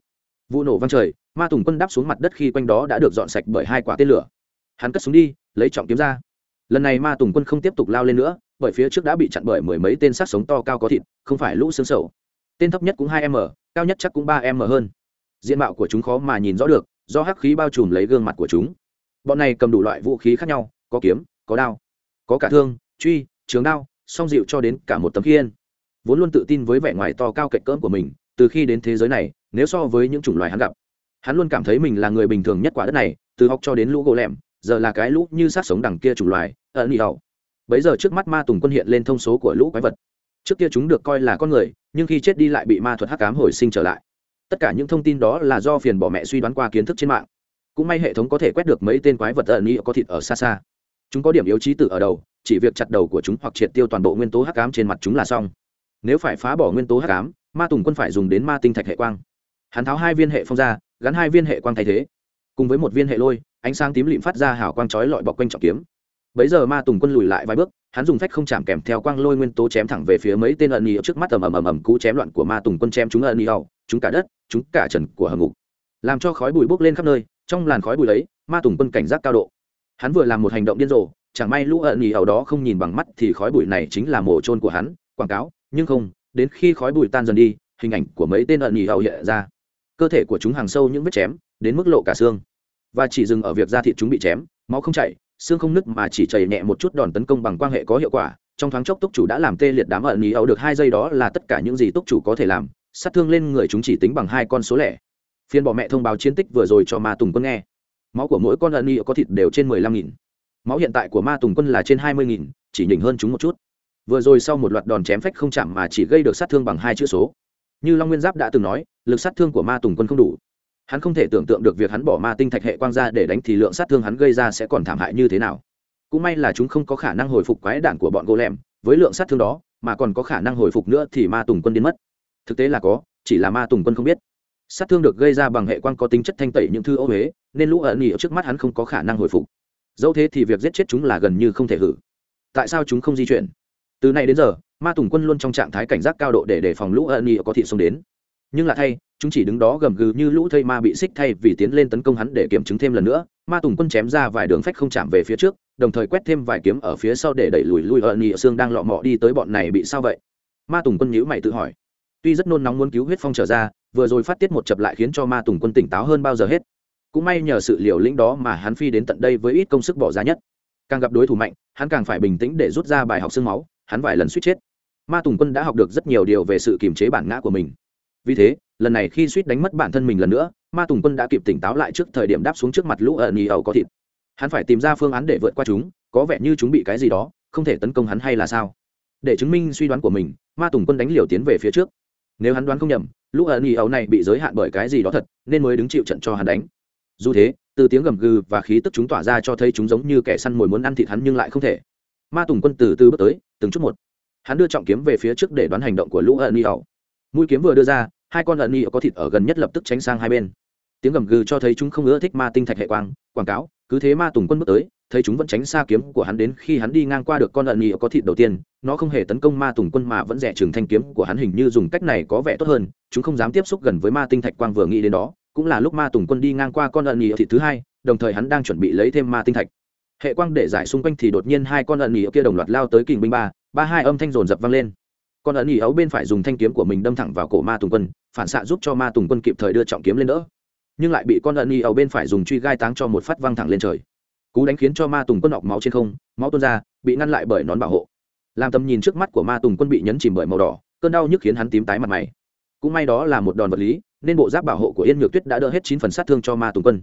vụ nổ văng trời, ma tùng quân đáp xuống mặt đất khi quanh đó đã được dọn sạch bởi hai quả tên lửa. Hắn cất súng đi, lấy trọng kiếm ra. Lần này ma tùng quân không tiếp tục lao lên nữa, bởi phía trước đã bị chặn bởi mười mấy tên sát sống to cao có thịt, không phải lũ xương sầu. Tên thấp nhất cũng hai m, cao nhất chắc cũng ba m hơn. Diện mạo của chúng khó mà nhìn rõ được, do hắc khí bao trùm lấy gương mặt của chúng. Bọn này cầm đủ loại vũ khí khác nhau, có kiếm, có đao, có cả thương, truy, trường đao, song dịu cho đến cả một tấm khiên. Vốn luôn tự tin với vẻ ngoài to cao cạnh cỡm của mình, từ khi đến thế giới này nếu so với những chủng loài hắn gặp, hắn luôn cảm thấy mình là người bình thường nhất quả đất này, từ học cho đến lũ gỗ lẻm, giờ là cái lũ như sát sống đằng kia chủng loài, ẩn nhị hậu. Bấy giờ trước mắt ma tùng quân hiện lên thông số của lũ quái vật. Trước kia chúng được coi là con người, nhưng khi chết đi lại bị ma thuật hắc cám hồi sinh trở lại. Tất cả những thông tin đó là do phiền bỏ mẹ suy đoán qua kiến thức trên mạng. Cũng may hệ thống có thể quét được mấy tên quái vật ẩn nhị có thịt ở xa xa. Chúng có điểm yếu trí tử ở đầu, chỉ việc chặt đầu của chúng hoặc triệt tiêu toàn bộ nguyên tố hắc ám trên mặt chúng là xong. Nếu phải phá bỏ nguyên tố hắc ám, ma tùng quân phải dùng đến ma tinh thạch hệ quang hắn tháo hai viên hệ phong ra, gắn hai viên hệ quang thay thế. Cùng với một viên hệ lôi, ánh sáng tím lịm phát ra hào quang chói lọi bọc quanh trọng kiếm. Bấy giờ ma tùng quân lùi lại vài bước, hắn dùng phách không chạm kèm theo quang lôi nguyên tố chém thẳng về phía mấy tên ẩn nhị trước mắt ầm ầm ầm ầm cú chém loạn của ma tùng quân chém chúng ẩn nhị hậu chúng cả đất, chúng cả trần của hầm ngục. Làm cho khói bụi bốc lên khắp nơi, trong làn khói bụi ấy, ma tùng quân cảnh giác cao độ. Hắn vừa làm một hành động điên rồ, chẳng may lũ ẩn nhị hậu đó không nhìn bằng mắt thì khói bụi này chính là mồ trôn của hắn, quảng cáo, nhưng không, đến khi khói bụi tan dần đi, hình ảnh của mấy tên ẩn nhị hậu hiện ra cơ thể của chúng hàng sâu những vết chém, đến mức lộ cả xương. Và chỉ dừng ở việc da thịt chúng bị chém, máu không chảy, xương không nứt mà chỉ chảy nhẹ một chút đòn tấn công bằng quan hệ có hiệu quả. Trong thoáng chốc túc chủ đã làm tê liệt đám ẩn ý ấu được hai giây đó là tất cả những gì túc chủ có thể làm. Sát thương lên người chúng chỉ tính bằng hai con số lẻ. Phiên bỏ mẹ thông báo chiến tích vừa rồi cho ma tùng quân nghe. Máu của mỗi con ẩn ý có thịt đều trên mười lăm nghìn. Máu hiện tại của ma tùng quân là trên hai mươi nghìn, chỉ nhỉnh hơn chúng một chút. Vừa rồi sau một loạt đòn chém phách không chạm mà chỉ gây được sát thương bằng hai chữ số như long nguyên giáp đã từng nói, lực sát thương của ma tùng quân không đủ. Hắn không thể tưởng tượng được việc hắn bỏ ma tinh thạch hệ quang ra để đánh thì lượng sát thương hắn gây ra sẽ còn thảm hại như thế nào. Cũng may là chúng không có khả năng hồi phục quái đản của bọn gỗ lẻm với lượng sát thương đó, mà còn có khả năng hồi phục nữa thì ma tùng quân đến mất. Thực tế là có, chỉ là ma tùng quân không biết. Sát thương được gây ra bằng hệ quang có tính chất thanh tẩy những thư ô huế nên lũ ẩn ở trước mắt hắn không có khả năng hồi phục. Dẫu thế thì việc giết chết chúng là gần như không thể hử. Tại sao chúng không di chuyển? Từ nay đến giờ, ma tùng quân luôn trong trạng thái cảnh giác cao độ để đề phòng lũ ẩn có thị xông đến. Nhưng là thay, chúng chỉ đứng đó gầm gừ như lũ thây ma bị xích thay vì tiến lên tấn công hắn để kiểm chứng thêm lần nữa. Ma tùng quân chém ra vài đường phách không chạm về phía trước, đồng thời quét thêm vài kiếm ở phía sau để đẩy lùi lui ợn nhị xương đang lọ mọ đi tới bọn này bị sao vậy? Ma tùng quân nhữ mày tự hỏi. Tuy rất nôn nóng muốn cứu huyết phong trở ra, vừa rồi phát tiết một chập lại khiến cho ma tùng quân tỉnh táo hơn bao giờ hết. Cũng may nhờ sự liều lĩnh đó mà hắn phi đến tận đây với ít công sức bỏ ra nhất. Càng gặp đối thủ mạnh, hắn càng phải bình tĩnh để rút ra bài học xương máu hắn vài lần suýt chết. Ma tùng quân đã học được rất nhiều điều về sự kiềm chế bản ngã của mình. Vì thế, lần này khi suýt đánh mất bản thân mình lần nữa, ma tùng quân đã kịp tỉnh táo lại trước thời điểm đáp xuống trước mặt lũ ẩn nhì ẩu có thịt. Hắn phải tìm ra phương án để vượt qua chúng, có vẻ như chúng bị cái gì đó, không thể tấn công hắn hay là sao? Để chứng minh suy đoán của mình, ma tùng quân đánh liều tiến về phía trước. Nếu hắn đoán không nhầm, lũ ẩn nhì ẩu này bị giới hạn bởi cái gì đó thật, nên mới đứng chịu trận cho hắn đánh. Dù thế, từ tiếng gầm gừ và khí tức chúng tỏa ra cho thấy chúng giống như kẻ săn mồi muốn ăn thịt hắn nhưng lại không thể. Ma tùng quân từ từ bước tới từng chút một. Hắn đưa trọng kiếm về phía trước để đoán hành động của lũ ẩn nhì ẩu mũi kiếm vừa đưa ra, hai con lợn nhị có thịt ở gần nhất lập tức tránh sang hai bên. Tiếng gầm gừ cho thấy chúng không ưa thích ma tinh thạch hệ quang, quảng cáo, cứ thế ma tùng quân bước tới, thấy chúng vẫn tránh xa kiếm của hắn đến khi hắn đi ngang qua được con lợn nhị có thịt đầu tiên, nó không hề tấn công ma tùng quân mà vẫn rẻ trừng thanh kiếm của hắn hình như dùng cách này có vẻ tốt hơn, chúng không dám tiếp xúc gần với ma tinh thạch quang vừa nghĩ đến đó, cũng là lúc ma tùng quân đi ngang qua con lợn nhị thịt thứ hai, đồng thời hắn đang chuẩn bị lấy thêm ma tinh thạch hệ quang để giải xung quanh thì đột nhiên hai con lợn ấu kia đồng loạt lao tới kình binh ba ba hai âm thanh rồn rập vang lên. Con ẩn ỉ ấu bên phải dùng thanh kiếm của mình đâm thẳng vào cổ ma tùng quân, phản xạ giúp cho ma tùng quân kịp thời đưa trọng kiếm lên đỡ. Nhưng lại bị con ẩn ỉ ấu bên phải dùng truy gai táng cho một phát văng thẳng lên trời. Cú đánh khiến cho ma tùng quân nọc máu trên không, máu tuôn ra, bị ngăn lại bởi nón bảo hộ. Làm tầm nhìn trước mắt của ma tùng quân bị nhấn chìm bởi màu đỏ, cơn đau nhức khiến hắn tím tái mặt mày. Cũng may đó là một đòn vật lý, nên bộ giáp bảo hộ của yên nhược tuyết đã đỡ hết chín phần sát thương cho ma tùng quân.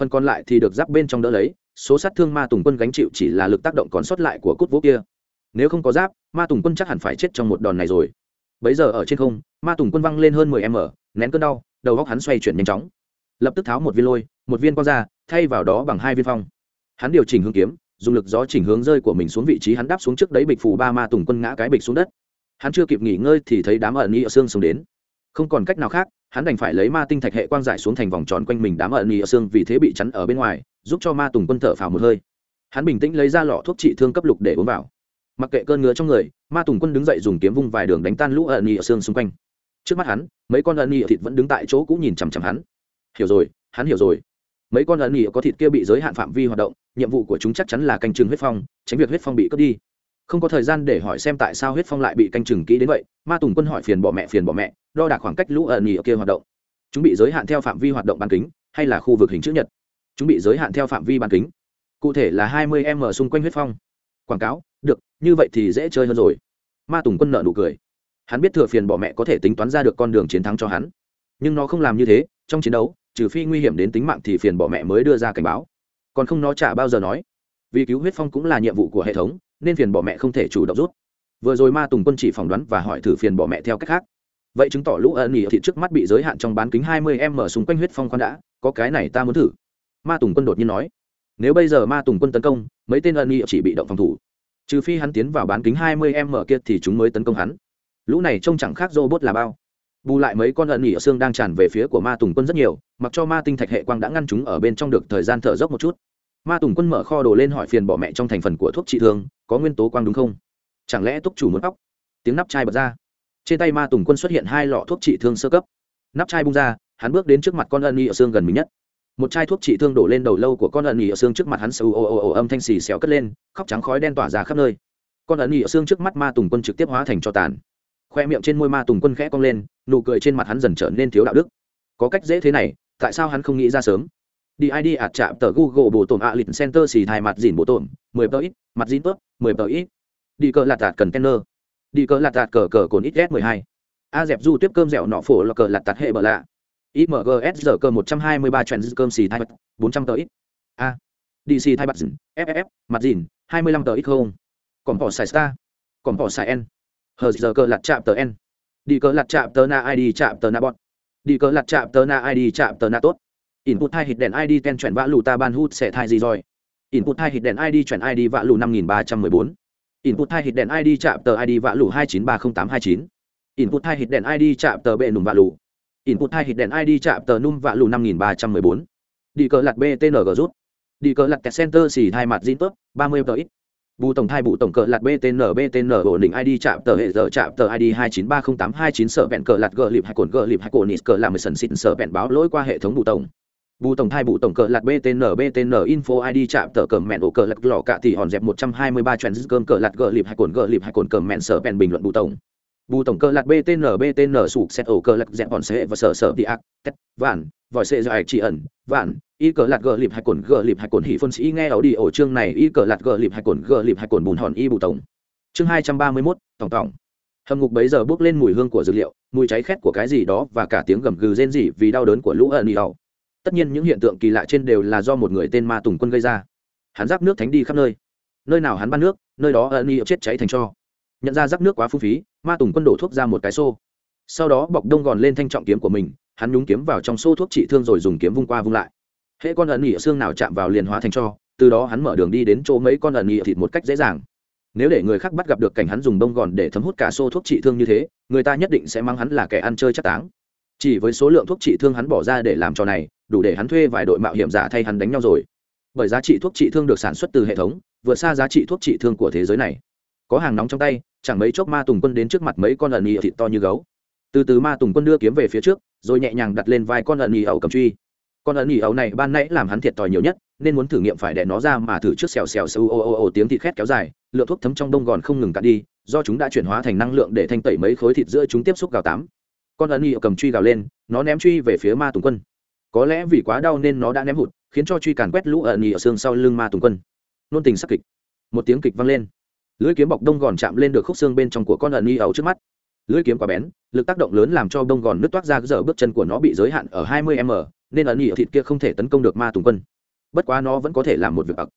Phần còn lại thì được giáp bên trong đỡ lấy số sát thương ma tùng quân gánh chịu chỉ là lực tác động còn sót lại của cút vũ kia. Nếu không có giáp, ma tùng quân chắc hẳn phải chết trong một đòn này rồi. Bấy giờ ở trên không, ma tùng quân văng lên hơn mười m nén cơn đau, đầu góc hắn xoay chuyển nhanh chóng. Lập tức tháo một viên lôi, một viên quang ra, thay vào đó bằng hai viên phong. Hắn điều chỉnh hướng kiếm, dùng lực gió chỉnh hướng rơi của mình xuống vị trí hắn đáp xuống trước đấy bịch phù ba ma tùng quân ngã cái bịch xuống đất. Hắn chưa kịp nghỉ ngơi thì thấy đám ẩn y ở xương sống đến. Không còn cách nào khác, hắn đành phải lấy ma tinh thạch hệ quang giải xuống thành vòng tròn quanh mình đám ẩn y ở xương vì thế bị chắn ở bên ngoài giúp cho ma tùng quân thở phào một hơi. Hắn bình tĩnh lấy ra lọ thuốc trị thương cấp lục để uống vào. Mặc kệ cơn ngứa trong người, ma tùng quân đứng dậy dùng kiếm vung vài đường đánh tan lũ ẩn nhị ở xương xung quanh. Trước mắt hắn, mấy con ẩn nhị thịt vẫn đứng tại chỗ cũng nhìn chằm chằm hắn. Hiểu rồi, hắn hiểu rồi. Mấy con ẩn nhị có thịt kia bị giới hạn phạm vi hoạt động, nhiệm vụ của chúng chắc chắn là canh chừng huyết phong, tránh việc huyết phong bị cướp đi. Không có thời gian để hỏi xem tại sao huyết phong lại bị canh chừng kỹ đến vậy, ma tùng quân hỏi phiền bỏ mẹ, phiền bỏ mẹ, đo đạc khoảng cách lũ ẩn nhị kia hoạt động. Chúng bị giới hạn theo phạm vi hoạt động bán kính, hay là khu vực hình chữ nhật? Chúng bị giới hạn theo phạm vi bán kính. Cụ thể là hai mươi m xung quanh huyết phong. Quảng cáo, được, như vậy thì dễ chơi hơn rồi. Ma tùng quân nợ nụ cười. Hắn biết thừa phiền bỏ mẹ có thể tính toán ra được con đường chiến thắng cho hắn. Nhưng nó không làm như thế, trong chiến đấu, trừ phi nguy hiểm đến tính mạng thì phiền bỏ mẹ mới đưa ra cảnh báo. Còn không nó chả bao giờ nói. Vì cứu huyết phong cũng là nhiệm vụ của hệ thống, nên phiền bỏ mẹ không thể chủ động rút. Vừa rồi ma tùng quân chỉ phỏng đoán và hỏi thử phiền bỏ mẹ theo cách khác. Vậy chứng tỏ lũ ẩn nghỉ thị trước mắt bị giới hạn trong bán kính hai mươi m xung quanh huyết phong khoan đã, có cái này ta muốn thử ma tùng quân đột nhiên nói, nếu bây giờ ma tùng quân tấn công, mấy tên ẩn nhỉ chỉ bị động phòng thủ. Trừ phi hắn tiến vào bán kính hai mươi m kia thì chúng mới tấn công hắn. Lũ này trông chẳng khác robot là bao. Bù lại mấy con ẩn nhỉ ở xương đang tràn về phía của ma tùng quân rất nhiều, mặc cho ma tinh thạch hệ quang đã ngăn chúng ở bên trong được thời gian thở dốc một chút. Ma tùng quân mở kho đồ lên hỏi phiền bỏ mẹ trong thành phần của thuốc trị thương, có nguyên tố quang đúng không? Chẳng lẽ túc chủ muốn khóc tiếng nắp chai bật ra. Trên tay ma tùng quân xuất hiện hai lọ thuốc trị thương sơ cấp. Nắp chai bung ra, hắn bước đến trước mặt con ân y ở xương gần mình nhất một chai thuốc trị thương đổ lên đầu lâu của con ẩn nhị ở xương trước mặt hắn sâu ồ ồ ồ âm thanh xì xèo cất lên, khóc trắng khói đen tỏa ra khắp nơi. Con ẩn nhị ở xương trước mắt ma tùng quân trực tiếp hóa thành cho tàn. Khoe miệng trên môi ma tùng quân khẽ cong lên, nụ cười trên mặt hắn dần trở nên thiếu đạo đức. Có cách dễ thế này, tại sao hắn không nghĩ ra sớm? Đi id ạt chạm tờ google bộ tổn ạ, lịch center xì thai mặt dìn bộ tổn, mười tờ ít, mặt dìn tớp mười tờ ít. Đi cờ lạt tạt cần kenner đi cờ lạt tạt cờ cờ cồn ít s mười hai. A dẹp du tiếp cơm dẻo nọ phổ là cờ lạt tạt hệ bờ lạ imgs giờ cơ một trăm hai mươi ba cơm xì thai bật bốn trăm tờ ít. A. Dc thai bật dìn ff mặt dìn, hai mươi lăm tờ ít không? Còn bỏ xài star. Còn bỏ xài n. Hờ giờ cơ lạt chạm tờ n. Đi cơ lạt chạm tờ na id chạm tờ na bọn đi cơ lạt chạm tờ na id chạm tờ na tốt. Input thay hit đèn id ten chuyển vã lù ta ban hút sẽ thai gì rồi? Input thay hit đèn id chuyển id vã lù năm nghìn ba trăm mười bốn. Input thay hit đèn id chạm tờ id vã lù hai chín ba không tám hai chín. Input thay hit đèn id chạm tờ bệ nùng vã lù input hai hit đèn id chạm tờ num vạ lù năm nghìn ba trăm mười bốn. Đi cờ lạt btng rút. Đi cờ lạt center xì hai mặt zin tớp, ba mươi tờ ít. Bù tổng thai bù tổng cờ lạt btn btn ổn định id chạm tờ hệ giờ, chạm tờ id hai chín ba không tám hai chín sợ vẹn cờ lạt gờ lịp hai cồn gờ lịp hai cồn nít cờ làm mười sần xịn sợ vẹn báo lỗi qua hệ thống bù tổng. Bù tổng thai bù tổng cờ lạt btn btn info id chạm tờ cờ mẹn ổ cờ lạt lò cạ thì hòn dẹp một trăm hai mươi ba chuyện cơm cờ lạt gờ lịp hai cồn gờ lịp hai cồn cờ mẹn sợ vẹn bình luận bù tổng bù tổng cơ lạc btn btn sụp xét ổ cơ lạc dẹp bọn sệ và sở sở đi ác, tét, vạn, vòi sệ dài chỉ ẩn, vạn, y cờ lạc gờ lịp hai cồn, gờ lịp hai cồn hỉ phân sĩ nghe ảo đi ổ chương này, y cờ lạc gờ lịp hai cồn, gờ lịp hai cồn bùn hòn y bù tổng. Chương hai trăm ba mươi mốt, tổng tổng. Hầm ngục bấy giờ bước lên mùi hương của dược liệu, mùi cháy khét của cái gì đó và cả tiếng gầm gừ rên rỉ vì đau đớn của lũ ẩn y ẩu tất nhiên những hiện tượng kỳ lạ trên đều là do một người tên ma tùng quân gây ra. Hắn giáp nước thánh đi khắp nơi. Nơi nào hắn ban nước, nơi đó ẩn y chết cháy thành cho nhận ra rắc nước quá phung phí, ma tùng quân đổ thuốc ra một cái xô. Sau đó bọc đông gòn lên thanh trọng kiếm của mình, hắn nhúng kiếm vào trong xô thuốc trị thương rồi dùng kiếm vung qua vung lại. Hễ con ẩn ỉ xương nào chạm vào liền hóa thành cho, từ đó hắn mở đường đi đến chỗ mấy con ẩn ỉ thịt một cách dễ dàng. Nếu để người khác bắt gặp được cảnh hắn dùng đông gòn để thấm hút cả xô thuốc trị thương như thế, người ta nhất định sẽ mang hắn là kẻ ăn chơi chắc táng. Chỉ với số lượng thuốc trị thương hắn bỏ ra để làm trò này, đủ để hắn thuê vài đội mạo hiểm giả thay hắn đánh nhau rồi. Bởi giá trị thuốc trị thương được sản xuất từ hệ thống, vượt xa giá trị thuốc trị thương của thế giới này có hàng nóng trong tay, chẳng mấy chốc ma tùng quân đến trước mặt mấy con ẩn ỉ thịt to như gấu. Từ từ ma tùng quân đưa kiếm về phía trước, rồi nhẹ nhàng đặt lên vai con ẩn ỉ ẩu cầm truy. Con ẩn ỉ ẩu này ban nãy làm hắn thiệt thòi nhiều nhất, nên muốn thử nghiệm phải đẻ nó ra mà thử trước xèo xèo xèo ô ô ô tiếng thịt khét kéo dài, lượng thuốc thấm trong đông gòn không ngừng cạn đi, do chúng đã chuyển hóa thành năng lượng để thanh tẩy mấy khối thịt giữa chúng tiếp xúc gào tám. Con ẩn ỉ cầm truy gào lên, nó ném truy về phía ma tùng quân. Có lẽ vì quá đau nên nó đã ném hụt, khiến cho truy càn quét lũ ẩn ỉ ở xương sau lưng ma tùng quân. Nôn tình sắc kịch. Một tiếng kịch vang lên lưỡi kiếm bọc đông gòn chạm lên được khúc xương bên trong của con ẩn y ẩu trước mắt. Lưỡi kiếm quá bén, lực tác động lớn làm cho đông gòn nứt toát ra giờ bước chân của nó bị giới hạn ở 20 m, nên ẩn ỉ thịt kia không thể tấn công được ma tùng quân. Bất quá nó vẫn có thể làm một việc ặc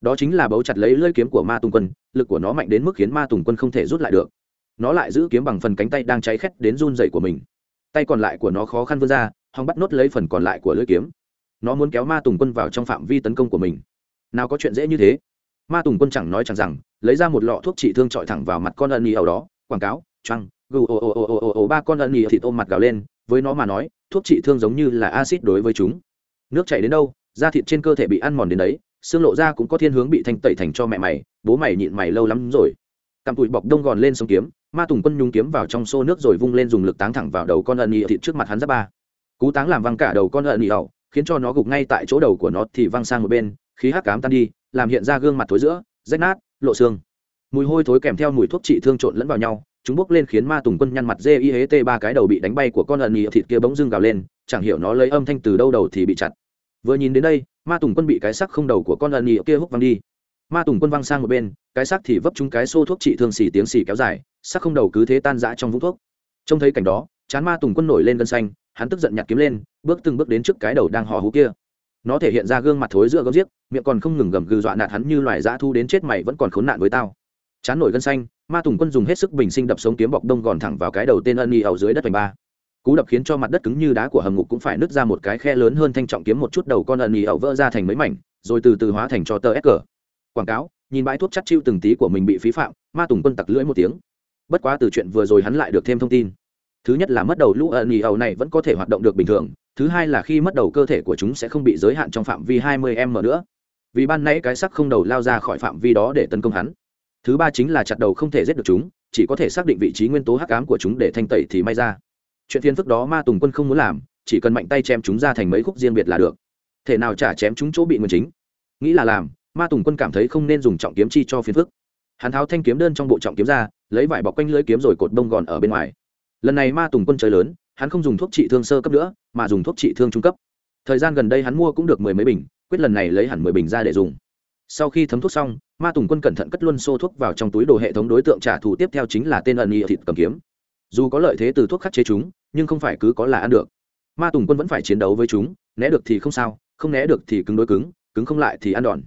đó chính là bấu chặt lấy lưỡi kiếm của ma tùng quân, lực của nó mạnh đến mức khiến ma tùng quân không thể rút lại được. Nó lại giữ kiếm bằng phần cánh tay đang cháy khét đến run dày của mình. Tay còn lại của nó khó khăn vươn ra, hòng bắt nốt lấy phần còn lại của lưỡi kiếm. Nó muốn kéo ma tùng quân vào trong phạm vi tấn công của mình. Nào có chuyện dễ như thế. Ma tùng quân chẳng nói chẳng rằng lấy ra một lọ thuốc trị thương trọi thẳng vào mặt con ân y ẩu đó, quảng cáo trăng gù ồ ồ ồ ồ ồ ba con ân y thịt ôm mặt gào lên, với nó mà nói, thuốc trị thương giống như là acid đối với chúng. Nước chảy đến đâu, da thịt trên cơ thể bị ăn mòn đến đấy, xương lộ ra cũng có thiên hướng bị thanh tẩy thành cho mẹ mày, bố mày nhịn mày lâu lắm rồi. Cặm tụi bọc đông gòn lên sông kiếm, ma tùng quân nhung kiếm vào trong xô nước rồi vung lên dùng lực táng thẳng vào đầu con ân y thịt trước mặt hắn giáp ba. Cú táng làm văng cả đầu con ân y ẩu, khiến cho nó gục ngay tại chỗ đầu của nó thì văng sang một bên, khí hắc cám tan đi, làm hiện ra gương mặt thối giữa, rách nát lộ xương. Mùi hôi thối kèm theo mùi thuốc trị thương trộn lẫn vào nhau, chúng bốc lên khiến ma tùng quân nhăn mặt dê y hế tê ba cái đầu bị đánh bay của con ẩn nhị thịt kia bỗng dưng gào lên, chẳng hiểu nó lấy âm thanh từ đâu đầu thì bị chặt. Vừa nhìn đến đây, ma tùng quân bị cái sắc không đầu của con ẩn nhị kia hút văng đi. Ma tùng quân văng sang một bên, cái sắc thì vấp chúng cái xô thuốc trị thương xì tiếng xì kéo dài sắc không đầu cứ thế tan rã trong vũng thuốc. Trông thấy cảnh đó, chán ma tùng quân nổi lên gân xanh, hắn tức giận nhặt kiếm lên, bước từng bước đến trước cái đầu đang hò hú kia nó thể hiện ra gương mặt thối giữa gấm giếc, miệng còn không ngừng gầm gừ dọa nạt hắn như loài dã thu đến chết mày vẫn còn khốn nạn với tao. Chán nổi gân xanh, ma tùng quân dùng hết sức bình sinh đập sống kiếm bọc đông gòn thẳng vào cái đầu tên ân y ẩu dưới đất vành ba. Cú đập khiến cho mặt đất cứng như đá của hầm ngục cũng phải nứt ra một cái khe lớn hơn thanh trọng kiếm một chút đầu con ân y ẩu vỡ ra thành mấy mảnh, rồi từ từ hóa thành cho tờ ép cờ quảng cáo, nhìn bãi thuốc chắt chiêu từng tí của mình bị phí phạm, ma tùng quân tặc lưỡi một tiếng. Bất quá từ chuyện vừa rồi hắn lại được thêm thông tin. Thứ nhất là mất đầu lũ ân y ẩu này vẫn có thể hoạt động được bình thường thứ hai là khi mất đầu cơ thể của chúng sẽ không bị giới hạn trong phạm vi 20 m nữa. Vì ban nãy cái sắc không đầu lao ra khỏi phạm vi đó để tấn công hắn. Thứ ba chính là chặt đầu không thể giết được chúng, chỉ có thể xác định vị trí nguyên tố hắc ám của chúng để thanh tẩy thì may ra. Chuyện phiền phức đó ma tùng quân không muốn làm, chỉ cần mạnh tay chém chúng ra thành mấy khúc riêng biệt là được. Thể nào trả chém chúng chỗ bị nguyên chính. Nghĩ là làm, ma tùng quân cảm thấy không nên dùng trọng kiếm chi cho phiền phức. Hắn tháo thanh kiếm đơn trong bộ trọng kiếm ra, lấy vải bọc quanh lưỡi kiếm rồi cột đông gòn ở bên ngoài. Lần này ma tùng quân chơi lớn hắn không dùng thuốc trị thương sơ cấp nữa, mà dùng thuốc trị thương trung cấp. Thời gian gần đây hắn mua cũng được mười mấy bình, quyết lần này lấy hẳn mười bình ra để dùng. Sau khi thấm thuốc xong, ma tùng quân cẩn thận cất luôn xô thuốc vào trong túi đồ hệ thống đối tượng trả thù tiếp theo chính là tên ẩn y thịt cầm kiếm. Dù có lợi thế từ thuốc khắc chế chúng, nhưng không phải cứ có là ăn được. Ma tùng quân vẫn phải chiến đấu với chúng, né được thì không sao, không né được thì cứng đối cứng cứng không lại thì ăn đòn.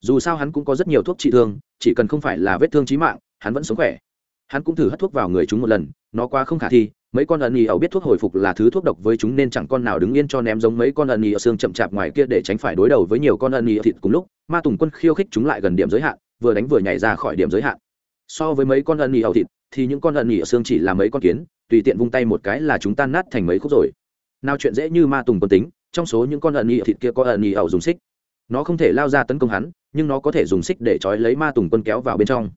Dù sao hắn cũng có rất nhiều thuốc trị thương, chỉ cần không phải là vết thương trí mạng, hắn vẫn sống khỏe hắn cũng thử hất thuốc vào người chúng một lần, nó qua không khả thi, mấy con ẩn nhì ẩu biết thuốc hồi phục là thứ thuốc độc với chúng nên chẳng con nào đứng yên cho ném giống mấy con ẩn nhì ở xương chậm chạp ngoài kia để tránh phải đối đầu với nhiều con ẩn nhì thịt cùng lúc, ma tùng quân khiêu khích chúng lại gần điểm giới hạn, vừa đánh vừa nhảy ra khỏi điểm giới hạn. So với mấy con ẩn nhì ẩu thịt, thì những con ẩn nhì ở xương chỉ là mấy con kiến, tùy tiện vung tay một cái là chúng tan nát thành mấy khúc rồi. Nào chuyện dễ như ma tùng quân tính, trong số những con ẩn nhì thịt kia có ẩn nhì ẩu dùng xích. Nó không thể lao ra tấn công hắn, nhưng nó có thể dùng xích để trói lấy ma tùng quân kéo vào bên trong.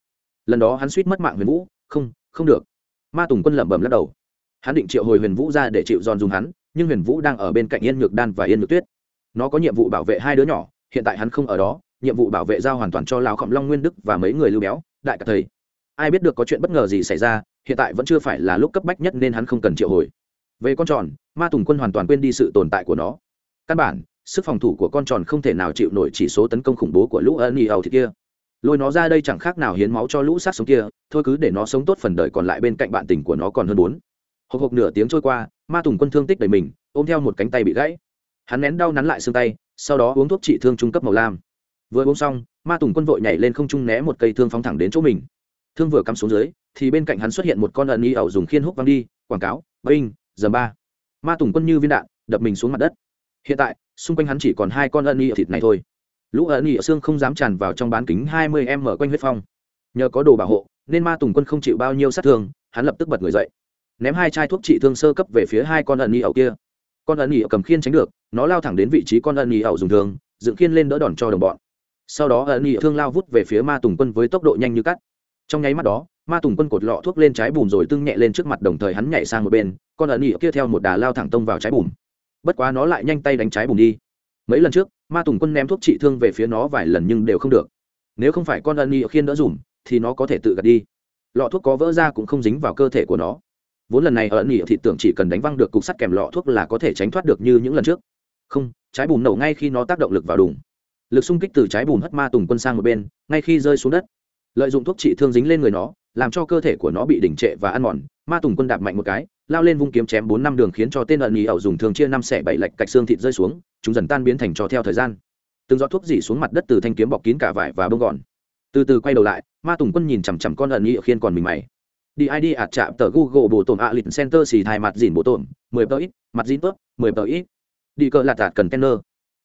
Lần đó hắn suýt mất mạng huyền vũ không không được. Ma tùng quân lẩm bẩm lắc đầu. Hắn định triệu hồi huyền vũ ra để chịu giòn dùng hắn, nhưng huyền vũ đang ở bên cạnh yên nhược đan và yên nhược tuyết. Nó có nhiệm vụ bảo vệ hai đứa nhỏ, hiện tại hắn không ở đó, nhiệm vụ bảo vệ giao hoàn toàn cho lão khổng long nguyên đức và mấy người lưu béo, đại cả thầy. Ai biết được có chuyện bất ngờ gì xảy ra, hiện tại vẫn chưa phải là lúc cấp bách nhất nên hắn không cần triệu hồi. Về con tròn, ma tùng quân hoàn toàn quên đi sự tồn tại của nó. Căn bản, sức phòng thủ của con tròn không thể nào chịu nổi chỉ số tấn công khủng bố của lũ ân y ầu thì kia lôi nó ra đây chẳng khác nào hiến máu cho lũ sát sống kia, thôi cứ để nó sống tốt phần đời còn lại bên cạnh bạn tình của nó còn hơn bốn. Hộp hộp nửa tiếng trôi qua, ma tùng quân thương tích đầy mình, ôm theo một cánh tay bị gãy. Hắn nén đau nắn lại xương tay, sau đó uống thuốc trị thương trung cấp màu lam. Vừa uống xong, ma tùng quân vội nhảy lên không trung né một cây thương phóng thẳng đến chỗ mình. Thương vừa cắm xuống dưới, thì bên cạnh hắn xuất hiện một con ẩn y ẩu dùng khiên hút văng đi, quảng cáo, binh giờ ba. Ma tùng quân như viên đạn, đập mình xuống mặt đất. Hiện tại, xung quanh hắn chỉ còn hai con ẩn y thịt này thôi lũ ẩn y xương không dám tràn vào trong bán kính hai mươi m quanh huyết phong. Nhờ có đồ bảo hộ, nên ma tùng quân không chịu bao nhiêu sát thương, hắn lập tức bật người dậy. Ném hai chai thuốc trị thương sơ cấp về phía hai con ẩn nhị ẩu kia. Con ẩn nhị ẩu cầm khiên tránh được, nó lao thẳng đến vị trí con ẩn nhị ẩu dùng thương, dựng khiên lên đỡ đòn cho đồng bọn. Sau đó ẩn nhị thương lao vút về phía ma tùng quân với tốc độ nhanh như cắt. Trong nháy mắt đó, ma tùng quân cột lọ thuốc lên trái bùm rồi tưng nhẹ lên trước mặt đồng thời hắn nhảy sang một bên, con ẩn nhị kia theo một đà lao thẳng tông vào trái bùm bất quá nó lại nhanh tay đánh trái bùm đi. Mấy lần trước ma tùng quân ném thuốc trị thương về phía nó vài lần nhưng đều không được. Nếu không phải con ân y khiên đỡ dùm, thì nó có thể tự gạt đi. Lọ thuốc có vỡ ra cũng không dính vào cơ thể của nó. Vốn lần này ở nỉ thị tưởng chỉ cần đánh văng được cục sắt kèm lọ thuốc là có thể tránh thoát được như những lần trước. Không, trái bùm nổ ngay khi nó tác động lực vào đùng lực xung kích từ trái bùm hất ma tùng quân sang một bên, ngay khi rơi xuống đất. Lợi dụng thuốc trị thương dính lên người nó, làm cho cơ thể của nó bị đỉnh trệ và ăn mòn. Ma tùng quân đạp mạnh một cái lao lên vung kiếm chém bốn năm đường khiến cho tên ẩn ý ẩu dùng thường chia năm xẻ bảy lạch cạch xương thịt rơi xuống, chúng dần tan biến thành trò theo thời gian. Từng giọt thuốc dỉ xuống mặt đất từ thanh kiếm bọc kín cả vải và bông gòn. Từ từ quay đầu lại, ma tùng quân nhìn chằm chằm con ẩn ý khiên còn mình mày. Đi id ạt chạm tờ google bộ tổn ạ, lịch center xì thai mặt dìn bộ tổn mười tờ ít, mặt dìn tớp, mười tờ ít. Đi cờ lạt tạt cần tenner.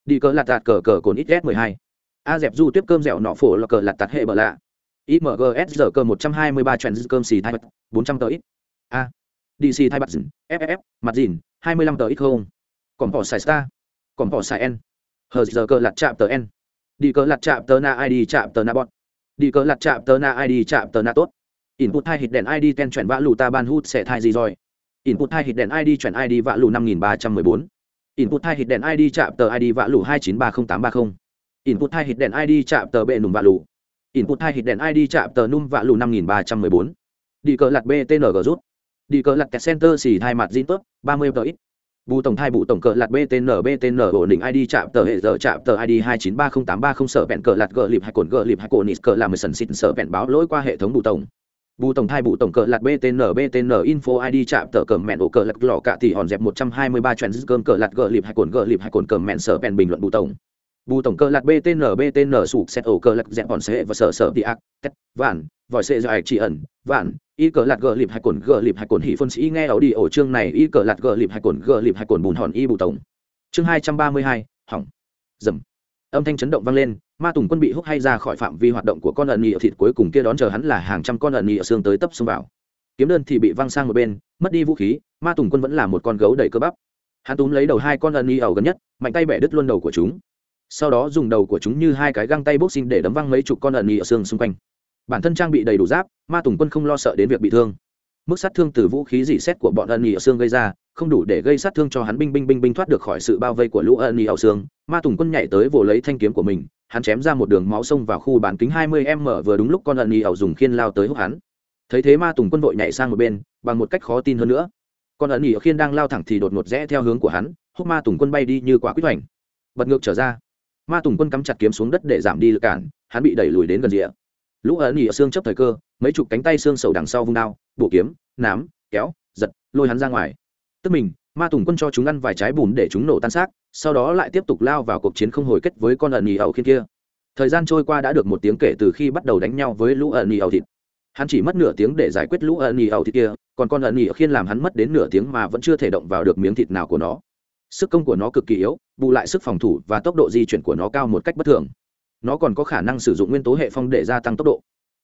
đi cờ lạt tạt cờ cờ cồn ít s mười hai. A dẹp du tiếp cơm dẻo nọ phổ là cờ lạt tạt hệ bờ lạ. Imgs giờ cơ một trăm hai mươi ba trend cơm xì thai mặt, bốn trăm tờ ít. A dc thai bật dìn ff mặt dìn, hai mươi lăm tờ ít không. Còn bỏ xài star, còn bỏ xài n. Hờ giờ cờ lặt chạm tờ n. Đi cờ lặt chạm tờ na id chạm tờ na bọn đi cờ lặt chạm tờ na id chạm tờ na tốt. Input hai hít đèn id ten chuyển vã lù ta ban hút sẽ thai gì rồi? Input hai hít đèn id chuyển id vã lù năm nghìn ba trăm mười bốn. Input hai hít đèn id chạm tờ id vã lù hai chín ba không tám ba không. Input hai hít đèn id chạm tờ bệ nùm vã lù. Input hai hít đèn id chạm tờ num vạ lù năm nghìn ba trăm mười bốn. Đi cờ lặt btng rút đi cờ lặt kẹt center xì thai mặt zin tốt ba mươi tờ ít. Bù tổng thai bù tổng cờ lặt btn btn ổn định id chạm tờ hệ giờ chạm tờ id hai chín ba không tám ba không sở vẹn cờ lặt gờ lịp hai cồn gờ lịp hai cồn nít cờ làm mười sần xịt sở vẹn báo lỗi qua hệ thống bù tổng. Bù tổng thai bù tổng cờ lặt btn btn info id chạm tờ cờ mẹn ổ cờ lặt lò cạ thì hòn dẹp một trăm hai mươi ba trend cơm cờ lặt gờ lịp hai cồn gờ lịp hai cồn cờ mẹn sở vẹn bình luận bù tổng bù tổng cơ lạc btn btn sụp xét ổ cơ lạc dẹp bọn xe và sở sở đi ác tét vạn, vòi xe dài chỉ ẩn, vạn, y cờ lạc gờ lịp hay cồn, gờ lịp hay cồn hỉ phân sĩ nghe ấu đi ổ chương này, y cờ lạc gờ lịp hay cồn, gờ lịp hay cồn bùn hòn y bù tổng. Chương hai trăm ba mươi hai, hỏng. Dầm. Âm thanh chấn động vang lên, ma tùng quân bị hút hay ra khỏi phạm vi hoạt động của con ẩn nhị thịt cuối cùng kia đón chờ hắn là hàng trăm con ẩn nhị xương tới tấp xông vào. Kiếm đơn thì bị văng sang một bên, mất đi vũ khí, ma tùng quân vẫn là một con gấu đầy cơ bắp. Hắn túm lấy đầu hai con ẩn nhị ẩu gần nhất, mạnh tay bẻ đứt luôn đầu của chúng sau đó dùng đầu của chúng như hai cái găng tay boxing để đấm văng mấy chục con ẩn nhị ở xương xung quanh. Bản thân trang bị đầy đủ giáp, ma tùng quân không lo sợ đến việc bị thương. Mức sát thương từ vũ khí dỉ xét của bọn ẩn nhị ở xương gây ra, không đủ để gây sát thương cho hắn binh binh binh binh thoát được khỏi sự bao vây của lũ ẩn nhị ở xương. Ma tùng quân nhảy tới vồ lấy thanh kiếm của mình, hắn chém ra một đường máu sông vào khu bán kính hai mươi m vừa đúng lúc con ẩn nhị ẩu dùng khiên lao tới hút hắn. Thấy thế ma tùng quân vội nhảy sang một bên, bằng một cách khó tin hơn nữa. Con ẩn nhị khiên đang lao thẳng thì đột ngột rẽ theo hướng của hắn, hút ma tùng quân bay đi như quả quyết hoành. Bật ngược trở ra ma tùng quân cắm chặt kiếm xuống đất để giảm đi lực cản, hắn bị đẩy lùi đến gần rìa. Lũ ấn ỉ xương chấp thời cơ, mấy chục cánh tay xương sầu đằng sau vung đao, bổ kiếm, nám, kéo, giật, lôi hắn ra ngoài. Tức mình, ma tùng quân cho chúng ăn vài trái bùn để chúng nổ tan xác, sau đó lại tiếp tục lao vào cuộc chiến không hồi kết với con ẩn ỉ ẩu khiên kia. Thời gian trôi qua đã được một tiếng kể từ khi bắt đầu đánh nhau với lũ ẩn ỉ ẩu thịt. Hắn chỉ mất nửa tiếng để giải quyết lũ ẩn ỉ ẩu thịt kia, còn con ẩn ỉ khiên làm hắn mất đến nửa tiếng mà vẫn chưa thể động vào được miếng thịt nào của nó. Sức công của nó cực kỳ yếu bù lại sức phòng thủ và tốc độ di chuyển của nó cao một cách bất thường. Nó còn có khả năng sử dụng nguyên tố hệ phong để gia tăng tốc độ.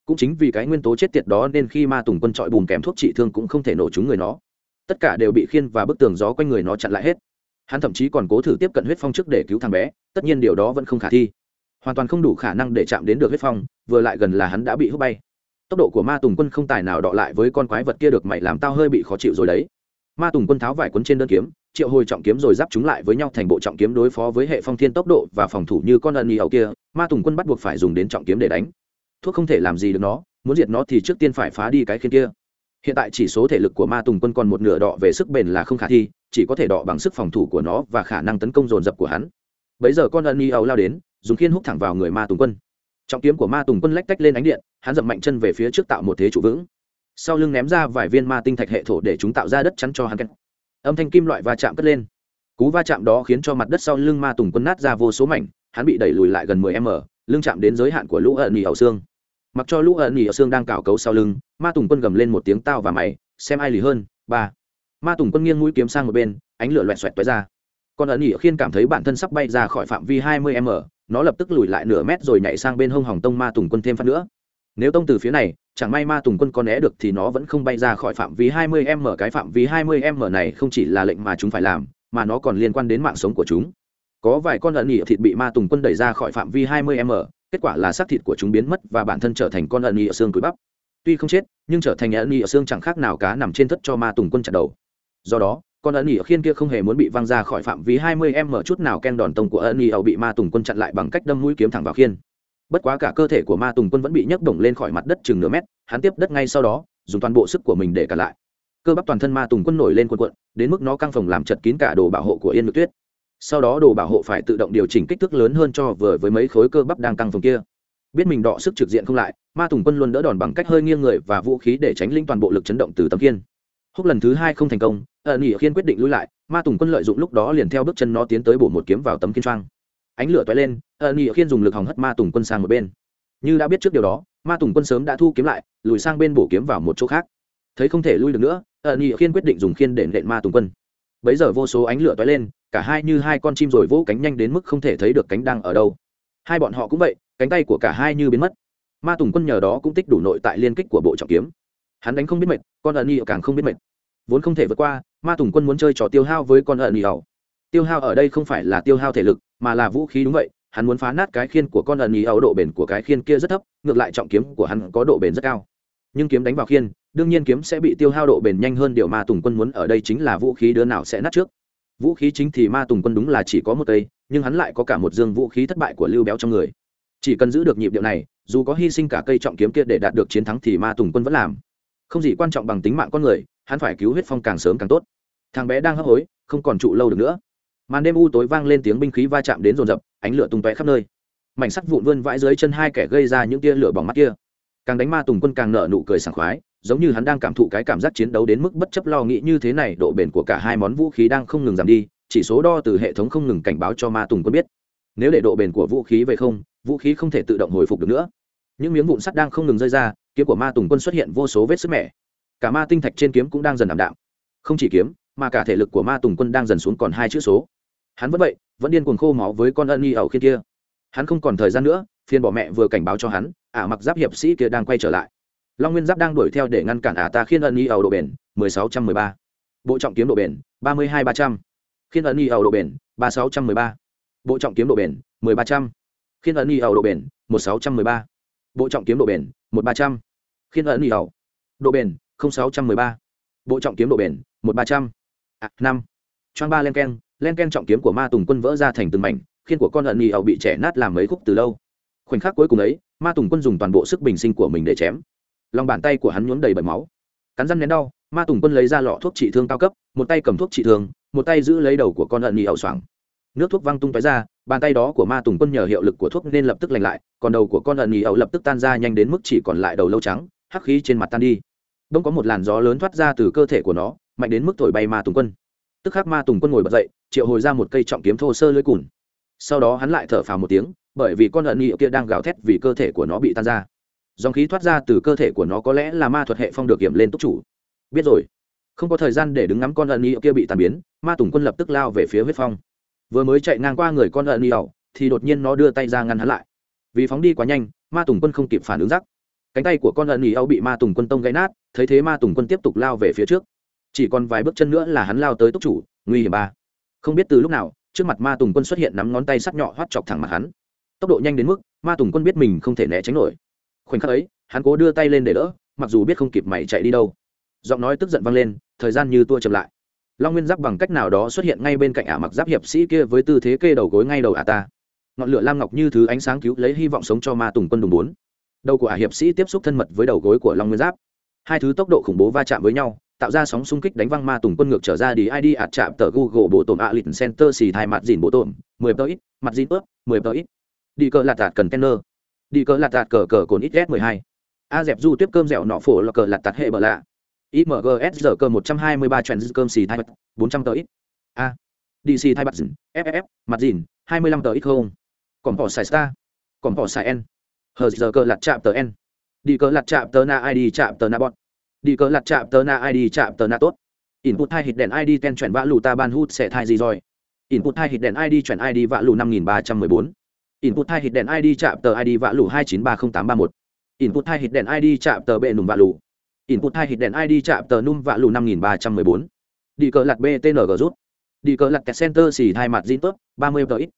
Cũng chính vì cái nguyên tố chết tiệt đó nên khi ma tùng quân trọi bùn kèm thuốc trị thương cũng không thể nổ trúng người nó. Tất cả đều bị khiên và bức tường gió quanh người nó chặn lại hết. Hắn thậm chí còn cố thử tiếp cận huyết phong trước để cứu thằng bé, tất nhiên điều đó vẫn không khả thi. Hoàn toàn không đủ khả năng để chạm đến được huyết phong, vừa lại gần là hắn đã bị hút bay. Tốc độ của ma tùng quân không tài nào đọ lại với con quái vật kia được mày làm tao hơi bị khó chịu rồi đấy ma tùng quân tháo vải quấn trên đơn kiếm, triệu hồi trọng kiếm rồi giáp chúng lại với nhau thành bộ trọng kiếm đối phó với hệ phong thiên tốc độ và phòng thủ như con ân y hậu kia, ma tùng quân bắt buộc phải dùng đến trọng kiếm để đánh. Thuốc không thể làm gì được nó, muốn diệt nó thì trước tiên phải phá đi cái khiên kia. Hiện tại chỉ số thể lực của ma tùng quân còn một nửa đọ về sức bền là không khả thi, chỉ có thể đọ bằng sức phòng thủ của nó và khả năng tấn công dồn dập của hắn. Bấy giờ con ân y ẩu lao đến, dùng khiên hút thẳng vào người ma tùng quân. Trọng kiếm của ma tùng quân lách tách lên ánh điện, hắn dậm mạnh chân về phía trước tạo một thế trụ vững sau lưng ném ra vài viên ma tinh thạch hệ thổ để chúng tạo ra đất chắn cho hắn kẹt âm thanh kim loại va chạm cất lên. Cú va chạm đó khiến cho mặt đất sau lưng ma tùng quân nát ra vô số mảnh, hắn bị đẩy lùi lại gần 10 m, lưng chạm đến giới hạn của lũ ẩn nhì ẩu xương. Mặc cho lũ ẩn nhì ẩu xương đang cào cấu sau lưng, ma tùng quân gầm lên một tiếng tao và mày, xem ai lì hơn, ba. Ma tùng quân nghiêng mũi kiếm sang một bên, ánh lửa loẹt xoẹt tới ra. Con ẩn nhì khiên cảm thấy bản thân sắp bay ra khỏi phạm vi 20 m, nó lập tức lùi lại nửa mét rồi nhảy sang bên hông hỏng tông ma tùng quân thêm phát nữa nếu tông từ phía này, chẳng may ma tùng quân có né được thì nó vẫn không bay ra khỏi phạm vi 20 m, cái phạm vi 20 m này không chỉ là lệnh mà chúng phải làm, mà nó còn liên quan đến mạng sống của chúng. Có vài con ẩn nhị thịt bị ma tùng quân đẩy ra khỏi phạm vi 20 m, kết quả là xác thịt của chúng biến mất và bản thân trở thành con ẩn nhị ở xương túi bắp. Tuy không chết, nhưng trở thành ẩn nhị ở xương chẳng khác nào cá nằm trên thất cho ma tùng quân chặt đầu. Do đó, con ẩn nhị khiên kia không hề muốn bị văng ra khỏi phạm vi 20 m, chút nào ken đòn tông của ẩn nhị bị ma tùng quân chặn lại bằng cách đâm mũi kiếm thẳng vào khiên bất quá cả cơ thể của ma tùng quân vẫn bị nhấc bổng lên khỏi mặt đất chừng nửa mét, hắn tiếp đất ngay sau đó, dùng toàn bộ sức của mình để cả lại. Cơ bắp toàn thân ma tùng quân nổi lên quần quận đến mức nó căng phồng làm chật kín cả đồ bảo hộ của yên ngược tuyết. Sau đó đồ bảo hộ phải tự động điều chỉnh kích thước lớn hơn cho vừa với mấy khối cơ bắp đang căng phồng kia. Biết mình đọ sức trực diện không lại, ma tùng quân luôn đỡ đòn bằng cách hơi nghiêng người và vũ khí để tránh linh toàn bộ lực chấn động từ tấm kiên húc lần thứ hai không thành công, ẩn ỉ khiên quyết định lui lại, ma tùng quân lợi dụng lúc đó liền theo bước chân nó tiến tới bổ một kiếm vào tấm kiên trang ánh lửa toái lên ẩn ỉ khiên dùng lực hòng hất ma tùng quân sang một bên. Như đã biết trước điều đó, ma tùng quân sớm đã thu kiếm lại, lùi sang bên bổ kiếm vào một chỗ khác. Thấy không thể lui được nữa ẩn ỉ khiên quyết định dùng khiên để nện ma tùng quân. Bấy giờ vô số ánh lửa toái lên, cả hai như hai con chim rồi vỗ cánh nhanh đến mức không thể thấy được cánh đang ở đâu. Hai bọn họ cũng vậy, cánh tay của cả hai như biến mất. Ma tùng quân nhờ đó cũng tích đủ nội tại liên kích của bộ trọng kiếm. Hắn đánh không biết mệt, con ẩn y càng không biết mệt. Vốn không thể vượt qua, ma tùng quân muốn chơi trò tiêu hao với con ẩn y tiêu hao ở đây không phải là tiêu hao thể lực, mà là vũ khí đúng vậy hắn muốn phá nát cái khiên của con ẩn y độ bền của cái khiên kia rất thấp, ngược lại trọng kiếm của hắn có độ bền rất cao. Nhưng kiếm đánh vào khiên, đương nhiên kiếm sẽ bị tiêu hao độ bền nhanh hơn điều ma tùng quân muốn ở đây chính là vũ khí đứa nào sẽ nát trước. Vũ khí chính thì ma tùng quân đúng là chỉ có một cây, nhưng hắn lại có cả một dương vũ khí thất bại của lưu béo trong người. Chỉ cần giữ được nhịp điệu này, dù có hy sinh cả cây trọng kiếm kia để đạt được chiến thắng thì ma tùng quân vẫn làm. Không gì quan trọng bằng tính mạng con người, hắn phải cứu huyết phong càng sớm càng tốt. Thằng bé đang hấp hối, không còn trụ lâu được nữa màn đêm u tối vang lên tiếng binh khí va chạm đến rồn rập ánh lửa tung tóe khắp nơi. Mảnh sắt vụn vươn vãi dưới chân hai kẻ gây ra những tia lửa bỏng mắt kia. Càng đánh ma tùng quân càng nở nụ cười sảng khoái, giống như hắn đang cảm thụ cái cảm giác chiến đấu đến mức bất chấp lo nghĩ như thế này, độ bền của cả hai món vũ khí đang không ngừng giảm đi, chỉ số đo từ hệ thống không ngừng cảnh báo cho ma tùng quân biết. Nếu để độ bền của vũ khí về không, vũ khí không thể tự động hồi phục được nữa. Những miếng vụn sắt đang không ngừng rơi ra, kiếm của ma tùng quân xuất hiện vô số vết sức mẻ. Cả ma tinh thạch trên kiếm cũng đang dần ảm đạm. Không chỉ kiếm, mà cả thể lực của ma tùng quân đang dần xuống còn hai chữ số hắn vẫn vậy vẫn điên cuồng khô máu với con ân y ẩu khiên kia hắn không còn thời gian nữa phiên bỏ mẹ vừa cảnh báo cho hắn ả mặc giáp hiệp sĩ kia đang quay trở lại long nguyên giáp đang đuổi theo để ngăn cản ả ta khiên ân y ẩu độ bền 1613. bộ trọng kiếm độ bền 32300. khiên ân y ẩu độ bền 3613. bộ trọng kiếm độ bền 10300. khiên ân y ẩu độ bền 1613. bộ trọng kiếm độ bền 1300. khiên ân y ẩu độ bền 0613. bộ trọng kiếm độ bền một ba trăm à, năm Choang ba len ken, len ken trọng kiếm của ma tùng quân vỡ ra thành từng mảnh khiên của con ẩn nhì ẩu bị trẻ nát làm mấy khúc từ lâu. Khoảnh khắc cuối cùng ấy, ma tùng quân dùng toàn bộ sức bình sinh của mình để chém. Lòng bàn tay của hắn nhuốm đầy bầm máu. Cắn răng nén đau, ma tùng quân lấy ra lọ thuốc trị thương cao cấp, một tay cầm thuốc trị thương, một tay giữ lấy đầu của con ẩn nhì ẩu xoảng. Nước thuốc văng tung tói ra, bàn tay đó của ma tùng quân nhờ hiệu lực của thuốc nên lập tức lành lại, còn đầu của con ẩn nhì ẩu lập tức tan ra nhanh đến mức chỉ còn lại đầu lâu trắng, hắc khí trên mặt tan đi. Đông có một làn gió lớn thoát ra từ cơ thể của nó, mạnh đến mức thổi bay ma tùng quân tức khắc ma tùng quân ngồi bật dậy, triệu hồi ra một cây trọng kiếm thô sơ lưới cùn. Sau đó hắn lại thở phào một tiếng, bởi vì con lợn nghị kia đang gào thét vì cơ thể của nó bị tan ra. Dòng khí thoát ra từ cơ thể của nó có lẽ là ma thuật hệ phong được kiểm lên túc chủ. Biết rồi. Không có thời gian để đứng ngắm con lợn nghị kia bị tàn biến, ma tùng quân lập tức lao về phía huyết phong. Vừa mới chạy ngang qua người con lợn nghị ẩu thì đột nhiên nó đưa tay ra ngăn hắn lại. Vì phóng đi quá nhanh, ma tùng quân không kịp phản ứng rắc. Cánh tay của con lợn nghị ẩu bị ma tùng quân tông gãy nát, thấy thế ma tùng quân tiếp tục lao về phía trước chỉ còn vài bước chân nữa là hắn lao tới túc chủ, nguy hiểm ba. Không biết từ lúc nào, trước mặt ma tùng quân xuất hiện nắm ngón tay sắc nhọ hoắt chọc thẳng mặt hắn. Tốc độ nhanh đến mức, ma tùng quân biết mình không thể né tránh nổi. Khoảnh khắc ấy, hắn cố đưa tay lên để đỡ, mặc dù biết không kịp mày chạy đi đâu. Giọng nói tức giận vang lên, thời gian như tua chậm lại. Long nguyên giáp bằng cách nào đó xuất hiện ngay bên cạnh ả mặc giáp hiệp sĩ kia với tư thế kê đầu gối ngay đầu ả ta. Ngọn lửa lam ngọc như thứ ánh sáng cứu lấy hy vọng sống cho ma tùng quân đùng bốn. Đầu của ả hiệp sĩ tiếp xúc thân mật với đầu gối của long nguyên giáp. Hai thứ tốc độ khủng bố va chạm với nhau tạo ra sóng xung kích đánh văng ma tùng quân ngược trở ra đi id ạt chạm tờ google bộ tổm a lịch center xì thai mặt dìn bộ tổm mười tờ ít, mặt dìn ướp, mười tờ ít. Đi cờ lạt tạt cần tenner đi cờ lạt tạt cờ cờ cồn ít s mười hai. A dẹp du tiếp cơm dẻo nọ phổ là cờ lạt tạt hệ bờ lạ. Imgs giờ cơ một trăm hai mươi ba trend cơm xì thai mặt, bốn trăm tờ ít. A. Dc thai mặt dìn ff mặt dìn, hai mươi lăm tờ ít không. Còn bỏ xài star. Còn bỏ xài n. Hờ giờ cơ lạt chạm tờ n. Đi cờ lạt chạm tờ na id chạm tờ na bọn đi cờ lặt chạm tờ na id chạm tờ na tốt. Input hai hit đèn id ten chuyển vã lù ta ban hút sẽ thai gì rồi? Input hai hit đèn id chuyển id vã lù năm nghìn ba trăm mười bốn. Input hai hit đèn id chạm tờ id vã lù hai chín ba không tám ba một. Input hai hit đèn id chạm tờ bệ nùm vã lù. Input hai hit đèn id chạm tờ num vã lù năm nghìn ba trăm mười bốn. Đi cờ lặt btng rút. Đi cờ lặt kẹt center xì thai mặt zin tốt, ba mươi tờ ít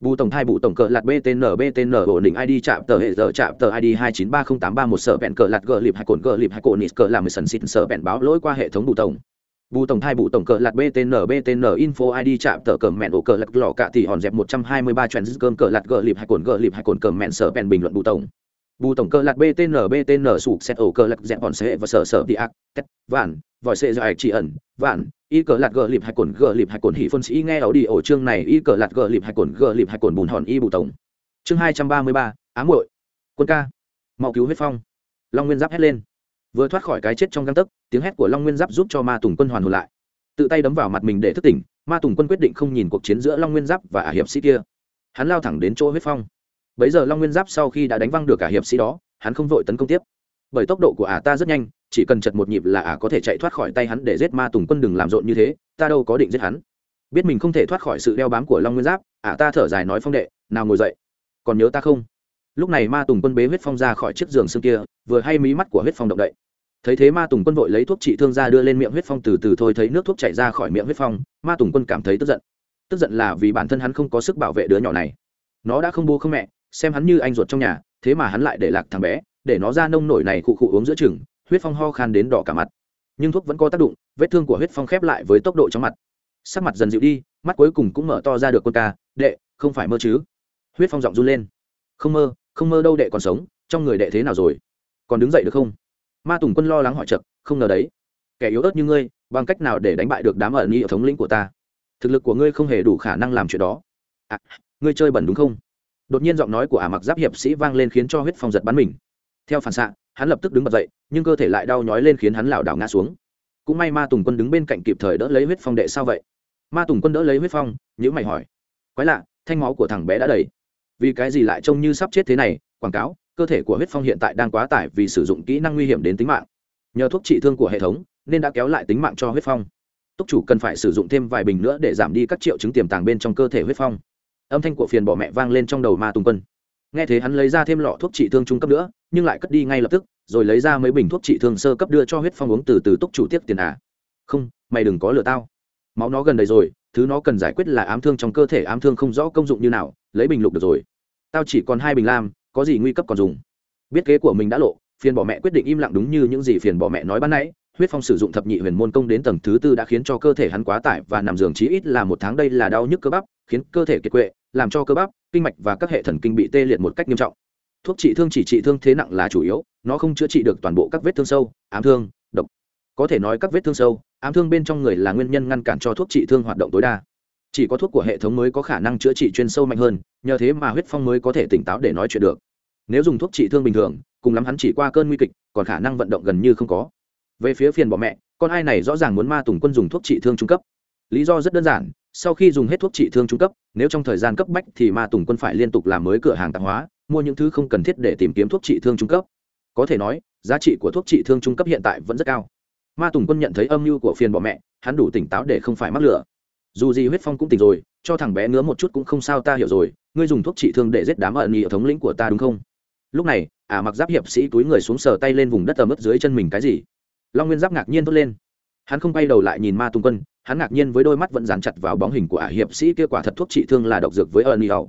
bù tổng thai bù tổng cờ lạt btn btn ổn định id chạm tờ hệ giờ chạm tờ id hai chín ba không tám ba một sở bẹn cờ lạt gờ lịp hai cồn gờ lịp hai cồn nít cờ làm mười sần xịt sở bẹn báo lỗi qua hệ thống bù tổng. Bù tổng thai bù tổng cờ lạt btn btn info id chạm tờ cờ mẹn ổ cờ lạt lò cạ thì hòn dẹp một trăm hai mươi ba cơm cờ lạt gờ lịp hai cồn gờ lịp hai cồn cờ mẹn sở bẹn bình luận bù tổng bù tổng cơ lạt btn btn sụp xét ổ cơ lạc dẹp bọn xe và sở sở đi ác, tét, vạn, vòi xe dài chỉ ẩn, vạn, y cờ lạt gờ lịp hai cồn, gờ lịp hai cồn hỉ phân sĩ nghe ảo đi ổ chương này, y cờ lạt gờ lịp hai cồn, gờ lịp hai cồn bùn hòn y bù tổng. Chương hai trăm ba mươi ba ám hội quân ca, mau cứu huyết phong. Long nguyên giáp hét lên. Vừa thoát khỏi cái chết trong găng tấc, tiếng hét của long nguyên giáp giúp cho ma tùng quân hoàn hồn lại. Tự tay đấm vào mặt mình để thức tỉnh, ma tùng quân quyết định không nhìn cuộc chiến giữa long nguyên giáp và ả hiệp sĩ kia. Hắn lao thẳng đến chỗ huyết phong bấy giờ long nguyên giáp sau khi đã đánh văng được cả hiệp sĩ đó, hắn không vội tấn công tiếp. Bởi tốc độ của ả ta rất nhanh, chỉ cần chật một nhịp là ả có thể chạy thoát khỏi tay hắn để giết ma tùng quân đừng làm rộn như thế, ta đâu có định giết hắn. Biết mình không thể thoát khỏi sự đeo bám của long nguyên giáp, ả ta thở dài nói phong đệ, nào ngồi dậy, còn nhớ ta không? Lúc này ma tùng quân bế huyết phong ra khỏi chiếc giường xương kia, vừa hay mí mắt của huyết phong động đậy. Thấy thế ma tùng quân vội lấy thuốc trị thương ra đưa lên miệng huyết phong từ từ thôi, thấy nước thuốc chảy ra khỏi miệng huyết phong, ma tùng quân cảm thấy tức giận. Tức giận là vì bản thân hắn không có sức bảo vệ đứa nhỏ này. Nó đã không bố không mẹ xem hắn như anh ruột trong nhà thế mà hắn lại để lạc thằng bé để nó ra nông nổi này khụ khụ uống giữa chừng huyết phong ho khan đến đỏ cả mặt. Nhưng thuốc vẫn có tác dụng vết thương của huyết phong khép lại với tốc độ trong mặt. Sắc mặt dần dịu đi mắt cuối cùng cũng mở to ra được con ca đệ không phải mơ chứ? Huyết phong giọng run lên. Không mơ không mơ đâu đệ còn sống trong người đệ thế nào rồi? Còn đứng dậy được không? Ma tùng quân lo lắng hỏi chật không ngờ đấy kẻ yếu ớt như ngươi bằng cách nào để đánh bại được đám ẩn nghi ở thống lĩnh của ta? Thực lực của ngươi không hề đủ khả năng làm chuyện đó. À, ngươi chơi bẩn đúng không? Đột nhiên giọng nói của ả mặc giáp hiệp sĩ vang lên khiến cho huyết phong giật bắn mình. Theo phản xạ, hắn lập tức đứng bật dậy, nhưng cơ thể lại đau nhói lên khiến hắn lảo đảo ngã xuống. Cũng may ma tùng quân đứng bên cạnh kịp thời đỡ lấy huyết phong đệ sao vậy? Ma tùng quân đỡ lấy huyết phong nhữ mày hỏi. Quái lạ, thanh máu của thằng bé đã đầy. Vì cái gì lại trông như sắp chết thế này? Quảng cáo, cơ thể của huyết phong hiện tại đang quá tải vì sử dụng kỹ năng nguy hiểm đến tính mạng. Nhờ thuốc trị thương của hệ thống, nên đã kéo lại tính mạng cho huyết phong. Túc chủ cần phải sử dụng thêm vài bình nữa để giảm đi các triệu chứng tiềm tàng bên trong cơ thể huyết phong âm thanh của phiền bỏ mẹ vang lên trong đầu ma tùng quân. Nghe thế hắn lấy ra thêm lọ thuốc trị thương trung cấp nữa, nhưng lại cất đi ngay lập tức, rồi lấy ra mấy bình thuốc trị thương sơ cấp đưa cho huyết phong uống từ từ túc chủ tiếp tiền à. Không, mày đừng có lừa tao. Máu nó gần đầy rồi, thứ nó cần giải quyết là ám thương trong cơ thể, ám thương không rõ công dụng như nào, lấy bình lục được rồi. Tao chỉ còn hai bình lam, có gì nguy cấp còn dùng. Biết kế của mình đã lộ, phiền bỏ mẹ quyết định im lặng đúng như những gì phiền bỏ mẹ nói ban nãy, huyết phong sử dụng thập nhị huyền môn công đến tầng thứ tư đã khiến cho cơ thể hắn quá tải và nằm giường chí ít là một tháng đây là đau nhức cơ bắp khiến cơ thể kiệt quệ, làm cho cơ bắp, kinh mạch và các hệ thần kinh bị tê liệt một cách nghiêm trọng. Thuốc trị thương chỉ trị thương thế nặng là chủ yếu, nó không chữa trị được toàn bộ các vết thương sâu, ám thương, độc. Có thể nói các vết thương sâu, ám thương bên trong người là nguyên nhân ngăn cản cho thuốc trị thương hoạt động tối đa. Chỉ có thuốc của hệ thống mới có khả năng chữa trị chuyên sâu mạnh hơn, nhờ thế mà huyết phong mới có thể tỉnh táo để nói chuyện được. Nếu dùng thuốc trị thương bình thường, cùng lắm hắn chỉ qua cơn nguy kịch, còn khả năng vận động gần như không có. Về phía phiền bỏ mẹ, con ai này rõ ràng muốn ma tùng quân dùng thuốc trị thương trung cấp. Lý do rất đơn giản sau khi dùng hết thuốc trị thương trung cấp, nếu trong thời gian cấp bách thì ma tùng quân phải liên tục làm mới cửa hàng tạp hóa, mua những thứ không cần thiết để tìm kiếm thuốc trị thương trung cấp. Có thể nói, giá trị của thuốc trị thương trung cấp hiện tại vẫn rất cao. Ma tùng quân nhận thấy âm mưu của phiền bọ mẹ, hắn đủ tỉnh táo để không phải mắc lửa. Dù gì huyết phong cũng tỉnh rồi, cho thằng bé ngứa một chút cũng không sao ta hiểu rồi, ngươi dùng thuốc trị thương để giết đám ẩn nghị thống lĩnh của ta đúng không? Lúc này, ả mặc giáp hiệp sĩ túi người xuống sờ tay lên vùng đất tầm ướt dưới chân mình cái gì? Long nguyên giáp ngạc nhiên thốt lên. Hắn không quay đầu lại nhìn ma Tùng quân hắn ngạc nhiên với đôi mắt vẫn dán chặt vào bóng hình của ả hiệp sĩ kia quả thật thuốc trị thương là độc dược với ân yêu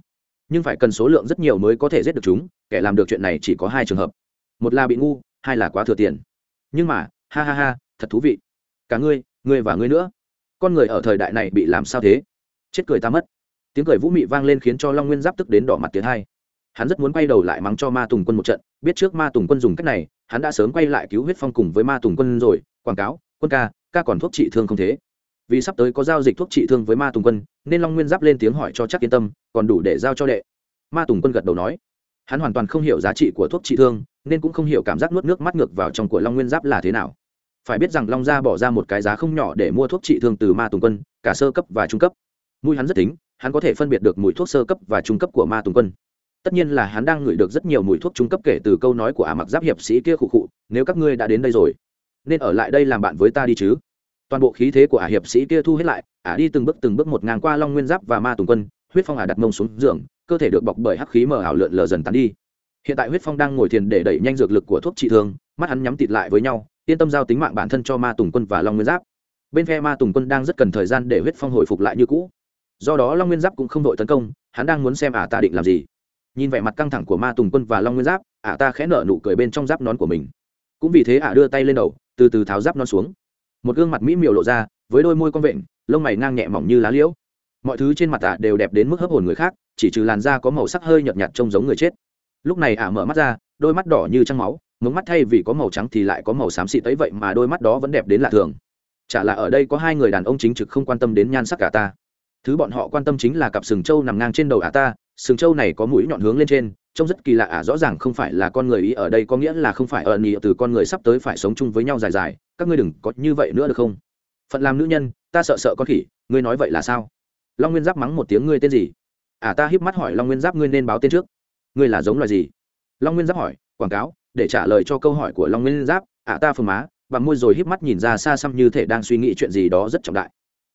nhưng phải cần số lượng rất nhiều mới có thể giết được chúng, kẻ làm được chuyện này chỉ có hai trường hợp. Một là bị ngu, hai là quá thừa tiền. Nhưng mà, ha ha ha, thật thú vị. Cả ngươi ngươi và ngươi nữa. Con người ở thời đại này bị làm sao thế? Chết cười ta mất. Tiếng cười vũ mị vang lên khiến cho long nguyên giáp tức đến đỏ mặt tiến hai. Hắn rất muốn quay đầu lại mắng cho ma tùng quân một trận, biết trước ma tùng quân dùng cách này, hắn đã sớm quay lại cứu huyết phong cùng với ma tùng quân rồi. Quảng cáo, quân ca ca còn thuốc trị thương không thế? Vì sắp tới có giao dịch thuốc trị thương với ma tùng quân, nên long nguyên giáp lên tiếng hỏi cho chắc yên tâm, còn đủ để giao cho đệ. Ma tùng quân gật đầu nói. Hắn hoàn toàn không hiểu giá trị của thuốc trị thương, nên cũng không hiểu cảm giác nuốt nước mắt ngược vào trong của long nguyên giáp là thế nào. Phải biết rằng long gia bỏ ra một cái giá không nhỏ để mua thuốc trị thương từ ma tùng quân, cả sơ cấp và trung cấp. Mùi hắn rất tính, hắn có thể phân biệt được mùi thuốc sơ cấp và trung cấp của ma tùng quân. Tất nhiên là hắn đang ngửi được rất nhiều mùi thuốc trung cấp kể từ câu nói của ả mặc giáp hiệp sĩ kia khụ khụ, nếu các ngươi đã đến đây rồi, nên ở lại đây làm bạn với ta đi chứ toàn bộ khí thế của ả hiệp sĩ kia thu hết lại, ả đi từng bước từng bước một ngang qua long nguyên giáp và ma tùng quân, huyết phong ả đặt mông xuống giường, cơ thể được bọc bởi hắc khí mờ ảo lượn lờ dần tán đi. Hiện tại huyết phong đang ngồi thiền để đẩy nhanh dược lực của thuốc trị thương, mắt hắn nhắm tịt lại với nhau, yên tâm giao tính mạng bản thân cho ma tùng quân và long nguyên giáp. Bên phe ma tùng quân đang rất cần thời gian để huyết phong hồi phục lại như cũ. Do đó long nguyên giáp cũng không đội tấn công, hắn đang muốn xem ả ta định làm gì. Nhìn vẻ mặt căng thẳng của ma tùng quân và long nguyên giáp, ả ta khẽ nở nụ cười bên trong giáp nón của mình. Cũng vì thế ả đưa tay lên đầu, từ từ tháo giáp nón xuống một gương mặt mỹ miều lộ ra, với đôi môi con vện, lông mày ngang nhẹ mỏng như lá liễu. Mọi thứ trên mặt ả đều đẹp đến mức hấp hồn người khác, chỉ trừ làn da có màu sắc hơi nhợt nhạt trông giống người chết. Lúc này ả mở mắt ra, đôi mắt đỏ như trăng máu mống mắt thay vì có màu trắng thì lại có màu xám xịt ấy vậy mà đôi mắt đó vẫn đẹp đến lạ thường. Chả là ở đây có hai người đàn ông chính trực không quan tâm đến nhan sắc cả ta. Thứ bọn họ quan tâm chính là cặp sừng trâu nằm ngang trên đầu ả ta, sừng trâu này có mũi nhọn hướng lên trên, trông rất kỳ lạ ả, rõ ràng không phải là con người ý, ở đây có nghĩa là không phải ở nhị từ con người sắp tới phải sống chung với nhau dài dài các ngươi đừng có như vậy nữa được không? Phận làm nữ nhân, ta sợ sợ con khỉ, ngươi nói vậy là sao? Long nguyên giáp mắng một tiếng, ngươi tên gì? À ta híp mắt hỏi long nguyên giáp, ngươi nên báo tên trước. Ngươi là giống loài gì? Long nguyên giáp hỏi, quảng cáo, để trả lời cho câu hỏi của long nguyên giáp à ta phừng má và môi rồi híp mắt nhìn ra xa xăm như thể đang suy nghĩ chuyện gì đó rất trọng đại.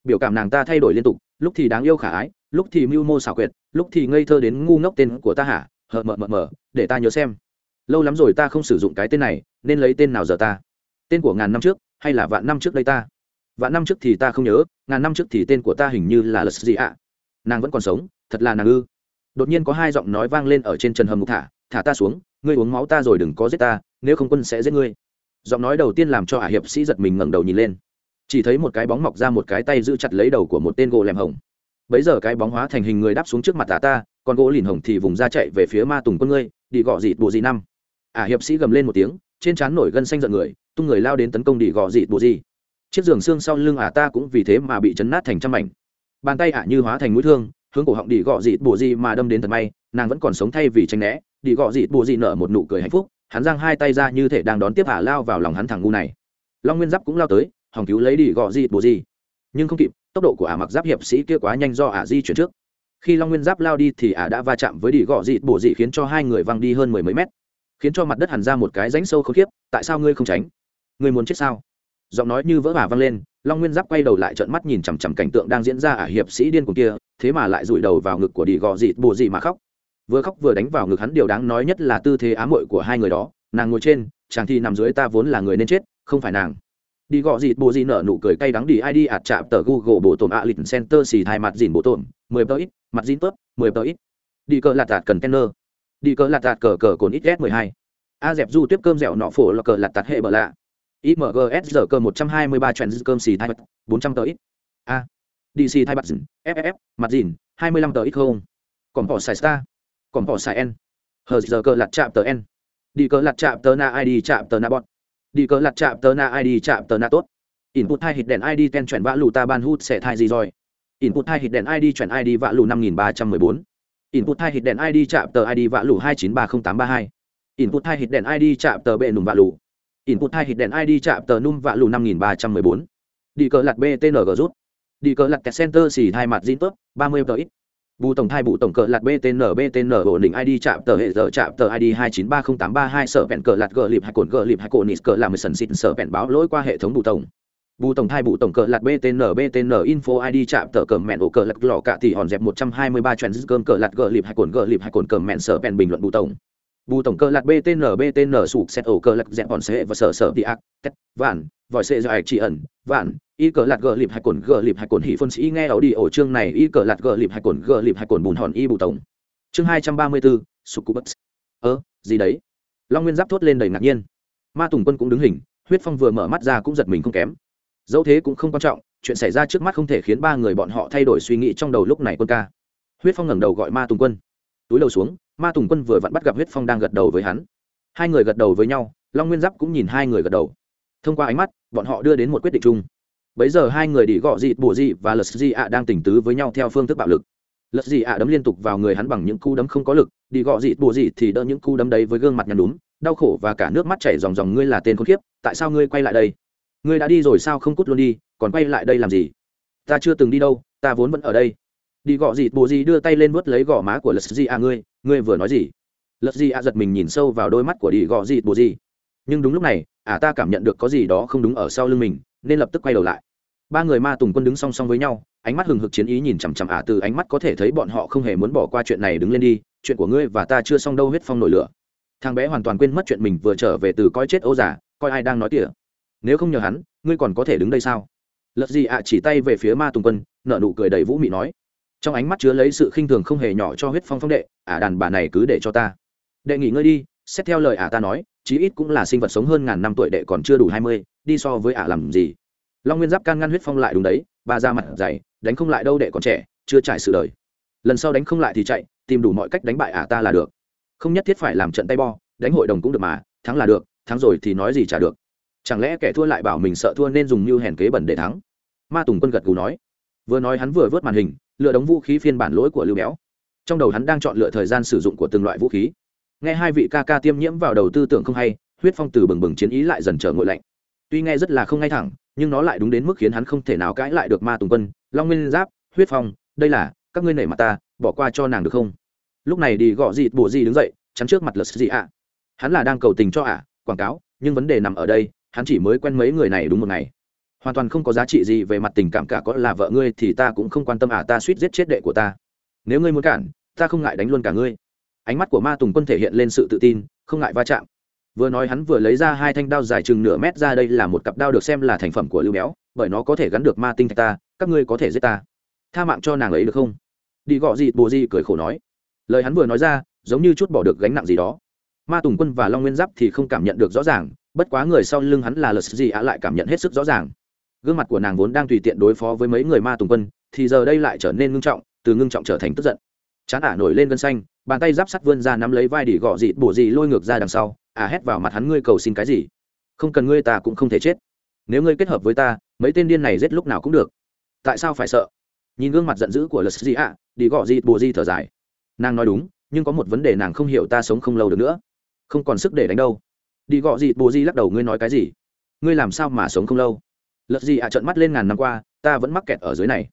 Biểu cảm nàng ta thay đổi liên tục, lúc thì đáng yêu khả ái, lúc thì mưu mô xảo quyệt, lúc thì ngây thơ đến ngu ngốc tên của ta hả? Hờ, mờ mờ mờ, để ta nhớ xem. Lâu lắm rồi ta không sử dụng cái tên này, nên lấy tên nào giờ ta? Tên của ngàn năm trước, hay là vạn năm trước đây ta? Vạn năm trước thì ta không nhớ, ngàn năm trước thì tên của ta hình như là lật gì ạ. Nàng vẫn còn sống, thật là nàng ư. Đột nhiên có hai giọng nói vang lên ở trên trần hầm ngục thả thả ta xuống, ngươi uống máu ta rồi đừng có giết ta, nếu không quân sẽ giết ngươi. Giọng nói đầu tiên làm cho ả hiệp sĩ giật mình ngẩng đầu nhìn lên. Chỉ thấy một cái bóng mọc ra một cái tay giữ chặt lấy đầu của một tên gỗ lẻm hồng. Bấy giờ cái bóng hóa thành hình người đáp xuống trước mặt ả ta, còn gỗ lìn hồng thì vùng ra chạy về phía ma tùng quân ngươi, đi gọ dịt bù dị năm. Ả hiệp sĩ gầm lên một tiếng trên trán nổi gân xanh giận người, tung người lao đến tấn công đi gò dị bộ dị chiếc giường xương sau lưng ả ta cũng vì thế mà bị chấn nát thành trăm mảnh. Bàn tay ả như hóa thành mũi thương, hướng cổ họng đi gò dị bộ dị mà đâm đến thật may, nàng vẫn còn sống thay vì tranh né. Đi gò dị bộ dị nở một nụ cười hạnh phúc, hắn giang hai tay ra như thể đang đón tiếp ả lao vào lòng hắn thằng ngu này. Long nguyên giáp cũng lao tới hòng cứu lấy đi gò dị bộ dị nhưng không kịp, tốc độ của ả mặc giáp hiệp sĩ kia quá nhanh do ả di chuyển trước. Khi long nguyên giáp lao đi thì ả đã va chạm với đi gò dị bộ dị khiến cho hai người văng đi hơn mười mấy mét khiến cho mặt đất hẳn ra một cái rãnh sâu không khiếp, tại sao ngươi không tránh? Ngươi muốn chết sao? Giọng nói như vỡ bà văng lên, long nguyên giáp quay đầu lại trợn mắt nhìn chằm chằm cảnh tượng đang diễn ra ở hiệp sĩ điên cuồng kia, thế mà lại rụi đầu vào ngực của đi Gò dịt bù dị mà khóc. Vừa khóc vừa đánh vào ngực hắn, điều đáng nói nhất là tư thế ám muội của hai người đó. Nàng ngồi trên, chàng thì nằm dưới ta vốn là người nên chết, không phải nàng. Đi gọ dịt bồ Dị nở nụ cười cay đắng đi id ạt chạm tờ google bộ tổn ạ, lịch center xì thai mặt dìn bộ tổn, mười tờ ít, mặt dìn tớp mười tờ ít. Đi cờ lạt tạt cần tenner đi cờ lạt tạt cờ cờ cồn ít s mười hai. A dẹp du tiếp cơm dẻo nọ phổ là cờ lạt tạt hệ bờ lạ. Imgs giờ cơ một trăm hai mươi ba trend cơm xì thai bật, bốn trăm tờ ít. A. Dc thai bật ff mặt dìn, hai mươi lăm tờ ít không? Còn bỏ xài star. Còn bỏ xài n. Hờ giờ cơ lạt chạm tờ n. Đi cờ lạt chạm tờ na id chạm tờ na bọt đi cờ lạt chạm tờ na id chạm tờ na tốt. Input hai hít đèn id ten chuyển vã lù ta ban hút sẽ thai gì rồi? Input hai hít đèn id chuyển id vã lù năm nghìn ba trăm mười bốn input hai hit đèn id chạm tờ id vạ lù hai chín ba không tám ba hai. Input hai hit đèn id chạm tờ bệ nùm vạ lù. Input hai hit đèn id chạm tờ num vạ lù năm nghìn ba trăm mười bốn. Đi cờ lặt btng rút. Đi cờ lặt kẹt center xì hai mặt zin tốt ba mươi tờ ít. Bù tổng thai bù tổng cờ lạt btn btn ổn định id chạm tờ hệ giờ chạm tờ id hai chín ba không tám ba hai, sở vẹn cờ lạt gờ lịp hai cồn gờ lịp hai cồn nít cờ làm sần xịt, sở vẹn báo lỗi qua hệ thống bù tổng bù tổng thai bù tổng cờ lạt btn btn info id chạm tờ cờ mẹn ổ cờ lạt lò cạ thì hòn dẹp một trăm hai mươi ba trend cơm cờ lạt gờ lịp hai cồn gờ lịp hai cồn cờ mẹn sở bèn bình luận bù tổng. Bù tổng cờ lạt btn btn sụp xét ổ cờ lạt dẹp hòn xe và sở sở đi ác, tét, vạn, vòi xe dài chỉ ẩn, vạn, y cờ lạt gờ lịp hai cồn gờ lịp hai cồn hỉ phân sĩ nghe ảo đi ổ chương này, y cờ lạt gờ lịp hai cồn gờ lịp hai cồn bùn hòn y bù tổng. Chương hai trăm ba mươi bốn sụp cú bất ơ, gì đấy? Long nguyên giáp thốt lên đầy ngạc nhiên. Ma tùng quân cũng đứng hình, huyết phong vừa mở mắt ra cũng giật mình không kém dẫu thế cũng không quan trọng, chuyện xảy ra trước mắt không thể khiến ba người bọn họ thay đổi suy nghĩ trong đầu lúc này quân ca. Huyết phong ngẩng đầu gọi ma tùng quân. Túi đầu xuống, ma tùng quân vừa vặn bắt gặp huyết phong đang gật đầu với hắn. Hai người gật đầu với nhau, long nguyên giáp cũng nhìn hai người gật đầu. Thông qua ánh mắt, bọn họ đưa đến một quyết định chung. Bấy giờ hai người đi gọ dị bổ dị và lật dị ạ đang tỉnh tứ với nhau theo phương thức bạo lực. Lật dị ạ đấm liên tục vào người hắn bằng những cú đấm không có lực đi gọ dị bổ dị thì đỡ những cú đấm đấy với gương mặt nhăn đúng đau khổ và cả nước mắt chảy dòng dòng ngươi là tên khốn kiếp, tại sao ngươi quay lại đây? Ngươi đã đi rồi sao không cút luôn đi còn quay lại đây làm gì? Ta chưa từng đi đâu ta vốn vẫn ở đây. Đi gõ gì, bù gì đưa tay lên vớt lấy gò má của lật gì à ngươi ngươi vừa nói gì? Lật gì à giật mình nhìn sâu vào đôi mắt của đi Gõ gì bù gì, nhưng đúng lúc này à ta cảm nhận được có gì đó không đúng ở sau lưng mình nên lập tức quay đầu lại. Ba người ma tùng quân đứng song song với nhau ánh mắt hừng hực chiến ý nhìn chằm chằm à từ ánh mắt có thể thấy bọn họ không hề muốn bỏ qua chuyện này đứng lên đi chuyện của ngươi và ta chưa xong đâu huyết phong nổi lửa. Thằng bé hoàn toàn quên mất chuyện mình vừa trở về từ coi chết ô giả coi ai đang nói tỉa nếu không nhờ hắn, ngươi còn có thể đứng đây sao? Lật gì ạ chỉ tay về phía ma tùng quân nợ nụ cười đầy vũ mị nói. Trong ánh mắt chứa lấy sự khinh thường không hề nhỏ cho huyết phong phong đệ, ả đàn bà này cứ để cho ta. Đệ nghỉ ngơi đi, xét theo lời ả ta nói, chí ít cũng là sinh vật sống hơn ngàn năm tuổi đệ còn chưa đủ hai mươi, đi so với ả làm gì? Long nguyên giáp can ngăn huyết phong lại đúng đấy, bà ra mặt dày, đánh không lại đâu đệ còn trẻ, chưa trải sự đời. Lần sau đánh không lại thì chạy, tìm đủ mọi cách đánh bại ả ta là được. Không nhất thiết phải làm trận tay bo, đánh hội đồng cũng được mà, thắng là được, thắng rồi thì nói gì trả được chẳng lẽ kẻ thua lại bảo mình sợ thua nên dùng mưu hèn kế bẩn để thắng? Ma tùng quân gật gù nói. Vừa nói hắn vừa vớt màn hình lựa đống vũ khí phiên bản lỗi của lưu béo. Trong đầu hắn đang chọn lựa thời gian sử dụng của từng loại vũ khí. Nghe hai vị ca ca tiêm nhiễm vào đầu tư tưởng không hay, huyết phong từ bừng bừng chiến ý lại dần trở ngội lạnh. Tuy nghe rất là không ngay thẳng, nhưng nó lại đúng đến mức khiến hắn không thể nào cãi lại được ma tùng quân. Long nguyên giáp, huyết phong, đây là, các ngươi nể mặt ta, bỏ qua cho nàng được không? Lúc này đi gõ dịt bổ gì đứng dậy, chắn trước mặt lật gì ạ. Hắn là đang cầu tình cho ạ, quảng cáo, nhưng vấn đề nằm ở đây hắn chỉ mới quen mấy người này đúng một ngày. Hoàn toàn không có giá trị gì về mặt tình cảm cả, có là vợ ngươi thì ta cũng không quan tâm à? ta suýt giết chết đệ của ta. Nếu ngươi muốn cản, ta không ngại đánh luôn cả ngươi. Ánh mắt của ma tùng quân thể hiện lên sự tự tin, không ngại va chạm. Vừa nói hắn vừa lấy ra hai thanh đao dài chừng nửa mét ra đây là một cặp đao được xem là thành phẩm của lưu béo, bởi nó có thể gắn được ma tinh thạch ta, các ngươi có thể giết ta. Tha mạng cho nàng ấy được không? Đi gọ gì, bồ gì, cười khổ nói. Lời hắn vừa nói ra, giống như chút bỏ được gánh nặng gì đó. Ma tùng quân và long nguyên giáp thì không cảm nhận được rõ ràng bất quá người sau lưng hắn là lật gì ạ lại cảm nhận hết sức rõ ràng. Gương mặt của nàng vốn đang tùy tiện đối phó với mấy người ma tùng quân, thì giờ đây lại trở nên ngưng trọng, từ ngưng trọng trở thành tức giận. Chán ả nổi lên gân xanh, bàn tay giáp sắt vươn ra nắm lấy vai đỉ gọ dị bổ dị lôi ngược ra đằng sau, ả hét vào mặt hắn, ngươi cầu xin cái gì? Không cần ngươi ta cũng không thể chết. Nếu ngươi kết hợp với ta, mấy tên điên này giết lúc nào cũng được. Tại sao phải sợ? Nhìn gương mặt giận dữ của lật dị ạ đi gọ dị bổ dị thở dài. Nàng nói đúng, nhưng có một vấn đề nàng không hiểu ta sống không lâu được nữa. Không còn sức để đánh đâu đi gọ gì bồ di lắc đầu, ngươi nói cái gì? Ngươi làm sao mà sống không lâu? Lật gì ạ, trợn mắt lên ngàn năm qua, ta vẫn mắc kẹt ở dưới này.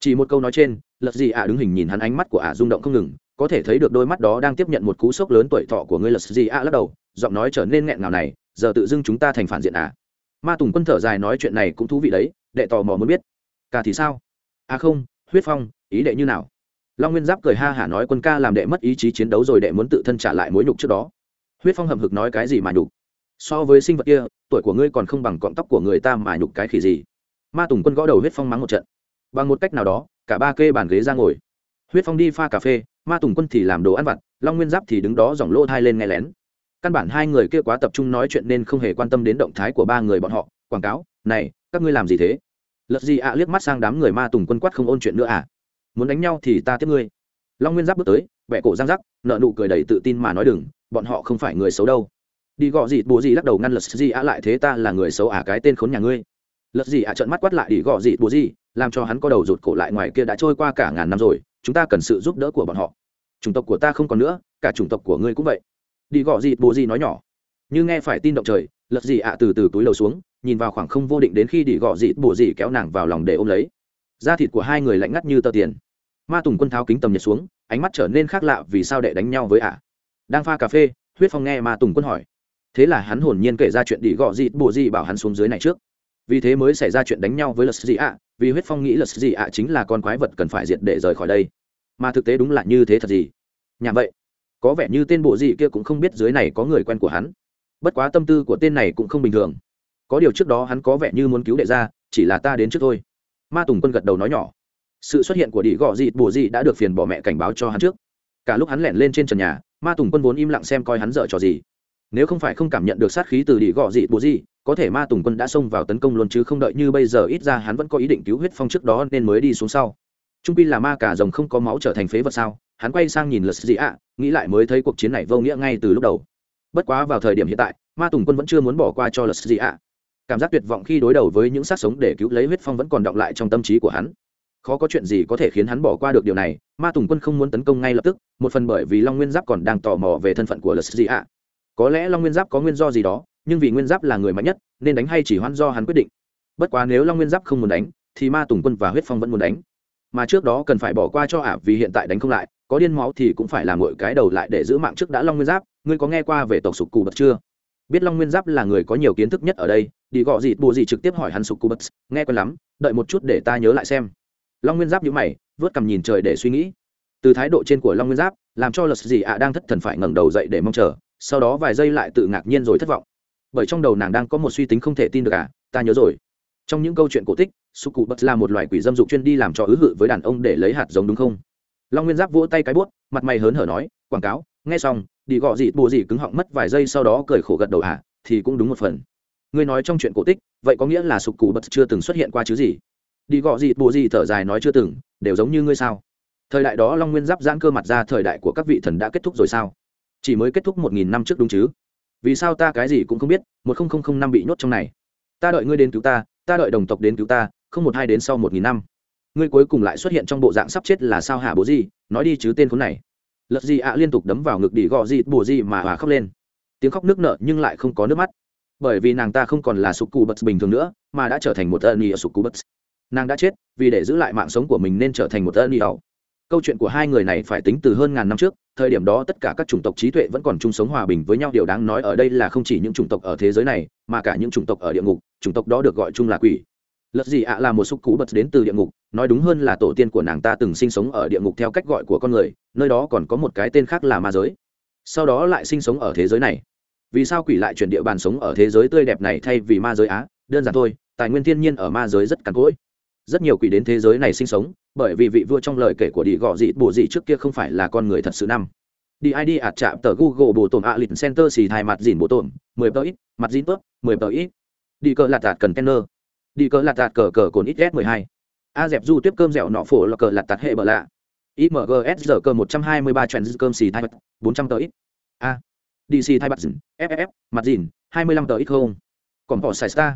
Chỉ một câu nói trên, lật gì ạ đứng hình nhìn hắn ánh mắt của ả rung động không ngừng, có thể thấy được đôi mắt đó đang tiếp nhận một cú sốc lớn tuổi thọ của ngươi, lật gì ạ lắc đầu, giọng nói trở nên nghẹn ngào này, giờ tự dưng chúng ta thành phản diện ạ ma tùng quân thở dài nói chuyện này cũng thú vị đấy, đệ tò mò muốn biết. Cả thì sao? À không, huyết phong, ý đệ như nào? Long nguyên giáp cười ha hả nói quân ca làm đệ mất ý chí chiến đấu rồi đệ muốn tự thân trả lại mối nhục trước đó huyết phong hầm hực nói cái gì mà nhục? So với sinh vật kia, tuổi của ngươi còn không bằng cọng tóc của người ta mà nhục cái khỉ gì? Ma tùng quân gõ đầu huyết phong mắng một trận. Bằng một cách nào đó, cả ba kê bàn ghế ra ngồi. Huyết phong đi pha cà phê, ma tùng quân thì làm đồ ăn vặt, long nguyên giáp thì đứng đó dòng lỗ thai lên nghe lén. Căn bản hai người kia quá tập trung nói chuyện nên không hề quan tâm đến động thái của ba người bọn họ. Quảng cáo, này, các ngươi làm gì thế? Lật gì ạ liếc mắt sang đám người ma tùng quân quát không ôn chuyện nữa à? Muốn đánh nhau thì ta tiếp ngươi. Long nguyên giáp bước tới vẻ cổ giang rắc nợ nụ cười đầy tự tin mà nói đừng bọn họ không phải người xấu đâu. Đi gọ gì, bố gì lắc đầu ngăn lật gì ạ lại thế ta là người xấu à cái tên khốn nhà ngươi. Lật gì ạ trợn mắt quát lại, đi gọ gì, bố gì, làm cho hắn có đầu rụt cổ lại ngoài kia đã trôi qua cả ngàn năm rồi, chúng ta cần sự giúp đỡ của bọn họ. Chủng tộc của ta không còn nữa, cả chủng tộc của ngươi cũng vậy. Đi gọ gì, bố gì nói nhỏ. Như nghe phải tin động trời, lật gì ạ từ từ túi lầu xuống, nhìn vào khoảng không vô định đến khi đi gọ gì, bố dị kéo nàng vào lòng để ôm lấy. Da thịt của hai người lạnh ngắt như tờ tiền. Ma tùng quân tháo kính tầm nhật xuống, ánh mắt trở nên khác lạ vì sao đệ đánh nhau với ạ? Đang pha cà phê, huyết phong nghe mà tùng quân hỏi. Thế là hắn hồn nhiên kể ra chuyện đi gọ dị bộ dị bảo hắn xuống dưới này trước. Vì thế mới xảy ra chuyện đánh nhau với lật dị ạ, vì huyết phong nghĩ lật dị ạ chính là con quái vật cần phải diệt để rời khỏi đây. Mà thực tế đúng là như thế thật gì? Nhà vậy. Có vẻ như tên bộ dị kia cũng không biết dưới này có người quen của hắn. Bất quá tâm tư của tên này cũng không bình thường. Có điều trước đó hắn có vẻ như muốn cứu đệ ra chỉ là ta đến trước thôi. Ma tùng quân gật đầu nói nhỏ. Sự xuất hiện của đĩ gọ dị bộ dị đã được phiền bỏ mẹ cảnh báo cho hắn trước cả lúc hắn lẻn lên trên trần nhà, ma tùng quân vốn im lặng xem coi hắn dở trò gì. Nếu không phải không cảm nhận được sát khí từ đỉ gọ dị bố dị, có thể ma tùng quân đã xông vào tấn công luôn chứ không đợi như bây giờ ít ra hắn vẫn có ý định cứu huyết phong trước đó nên mới đi xuống sau. Trung pin là ma cả rồng không có máu trở thành phế vật sao? Hắn quay sang nhìn lật dị ạ, nghĩ lại mới thấy cuộc chiến này vô nghĩa ngay từ lúc đầu. Bất quá vào thời điểm hiện tại, ma tùng quân vẫn chưa muốn bỏ qua cho lật dị ạ. Cảm giác tuyệt vọng khi đối đầu với những sát sống để cứu lấy huyết phong vẫn còn động lại trong tâm trí của hắn khó có chuyện gì có thể khiến hắn bỏ qua được điều này, ma tùng quân không muốn tấn công ngay lập tức, một phần bởi vì long nguyên giáp còn đang tò mò về thân phận của lật dị ạ. Có lẽ long nguyên giáp có nguyên do gì đó, nhưng vì nguyên giáp là người mạnh nhất, nên đánh hay chỉ hoãn do hắn quyết định. Bất quá nếu long nguyên giáp không muốn đánh, thì ma tùng quân và huyết phong vẫn muốn đánh. Mà trước đó cần phải bỏ qua cho ả vì hiện tại đánh không lại, có điên máu thì cũng phải làm ngội cái đầu lại để giữ mạng trước đã long nguyên giáp. Ngươi có nghe qua về tộc sục cù bật chưa? Biết long nguyên giáp là người có nhiều kiến thức nhất ở đây đi gọ gì bù gì trực tiếp hỏi hắn sục cù bật. Nghe quen lắm, đợi một chút để ta nhớ lại xem long nguyên giáp nhíu mày vớt cầm nhìn trời để suy nghĩ. Từ thái độ trên của long nguyên giáp, làm cho lật gì ạ đang thất thần phải ngẩng đầu dậy để mong chờ, sau đó vài giây lại tự ngạc nhiên rồi thất vọng. Bởi trong đầu nàng đang có một suy tính không thể tin được à ta nhớ rồi. Trong những câu chuyện cổ tích sục cụ bật là một loài quỷ dâm dục chuyên đi làm cho ứ hự với đàn ông để lấy hạt giống đúng không? Long nguyên giáp vỗ tay cái bút, mặt mày hớn hở nói, quảng cáo, nghe xong, đi gọ gì bồ gì cứng họng mất vài giây sau đó cười khổ gật đầu à thì cũng đúng một phần. Ngươi nói trong chuyện cổ tích, vậy có nghĩa là sục cụ bật chưa từng xuất hiện qua chứ gì? Đi gọ gì bộ gì, thở dài nói chưa từng, đều giống như ngươi sao? Thời đại đó long nguyên giáp giãn cơ mặt ra, thời đại của các vị thần đã kết thúc rồi sao? Chỉ mới kết thúc một nghìn năm trước đúng chứ? Vì sao ta cái gì cũng không biết, một nghìn năm bị nhốt trong này? Ta đợi ngươi đến cứu ta ta đợi đồng tộc đến cứu ta, không một hai đến sau một nghìn năm. Ngươi cuối cùng lại xuất hiện trong bộ dạng sắp chết là sao hả, bố gì? Nói đi chứ tên khốn này. Lật gì ạ, liên tục đấm vào ngực đỉ gò gì bùa gì mà hòa khóc lên. Tiếng khóc nước nợ nhưng lại không có nước mắt. Bởi vì nàng ta không còn là sục cù bật bình thường nữa, mà đã trở thành một ân ở sục cù bật nàng đã chết, vì để giữ lại mạng sống của mình nên trở thành một ân y ẩu câu chuyện của hai người này phải tính từ hơn ngàn năm trước, thời điểm đó tất cả các chủng tộc trí tuệ vẫn còn chung sống hòa bình với nhau. Điều đáng nói ở đây là không chỉ những chủng tộc ở thế giới này, mà cả những chủng tộc ở địa ngục, chủng tộc đó được gọi chung là quỷ. Lật gì ạ là một xúc cú bật đến từ địa ngục, nói đúng hơn là tổ tiên của nàng ta từng sinh sống ở địa ngục theo cách gọi của con người, nơi đó còn có một cái tên khác là ma giới. Sau đó lại sinh sống ở thế giới này. Vì sao quỷ lại chuyển địa bàn sống ở thế giới tươi đẹp này thay vì ma giới á? Đơn giản thôi, tài nguyên thiên nhiên ở ma giới rất cằn cỗi rất nhiều quỷ đến thế giới này sinh sống, bởi vì vị vua trong lời kể của đi gọ dị, bổ dị trước kia không phải là con người thật sự năm. Đi id ạt chạm tờ google bổ tổn ạ lịch center xì thai mặt dìn bổ tổn, mười tờ ít, mặt dìn tớp, mười tờ ít. Đi cờ lạt tạt cần kenner. Đi cờ lạt tạt cờ cờ cồn ít s mười hai. A dẹp du tiếp cơm dẻo nọ phổ là cờ lạt tạt hệ bờ lạ. Imgs giờ cơ một trăm hai mươi ba trend cơm xì thai mặt, bốn trăm tờ ít. A. Dc thai mặt dìn ff mặt dìn, hai mươi lăm tờ ít không. Còn bỏ xài star.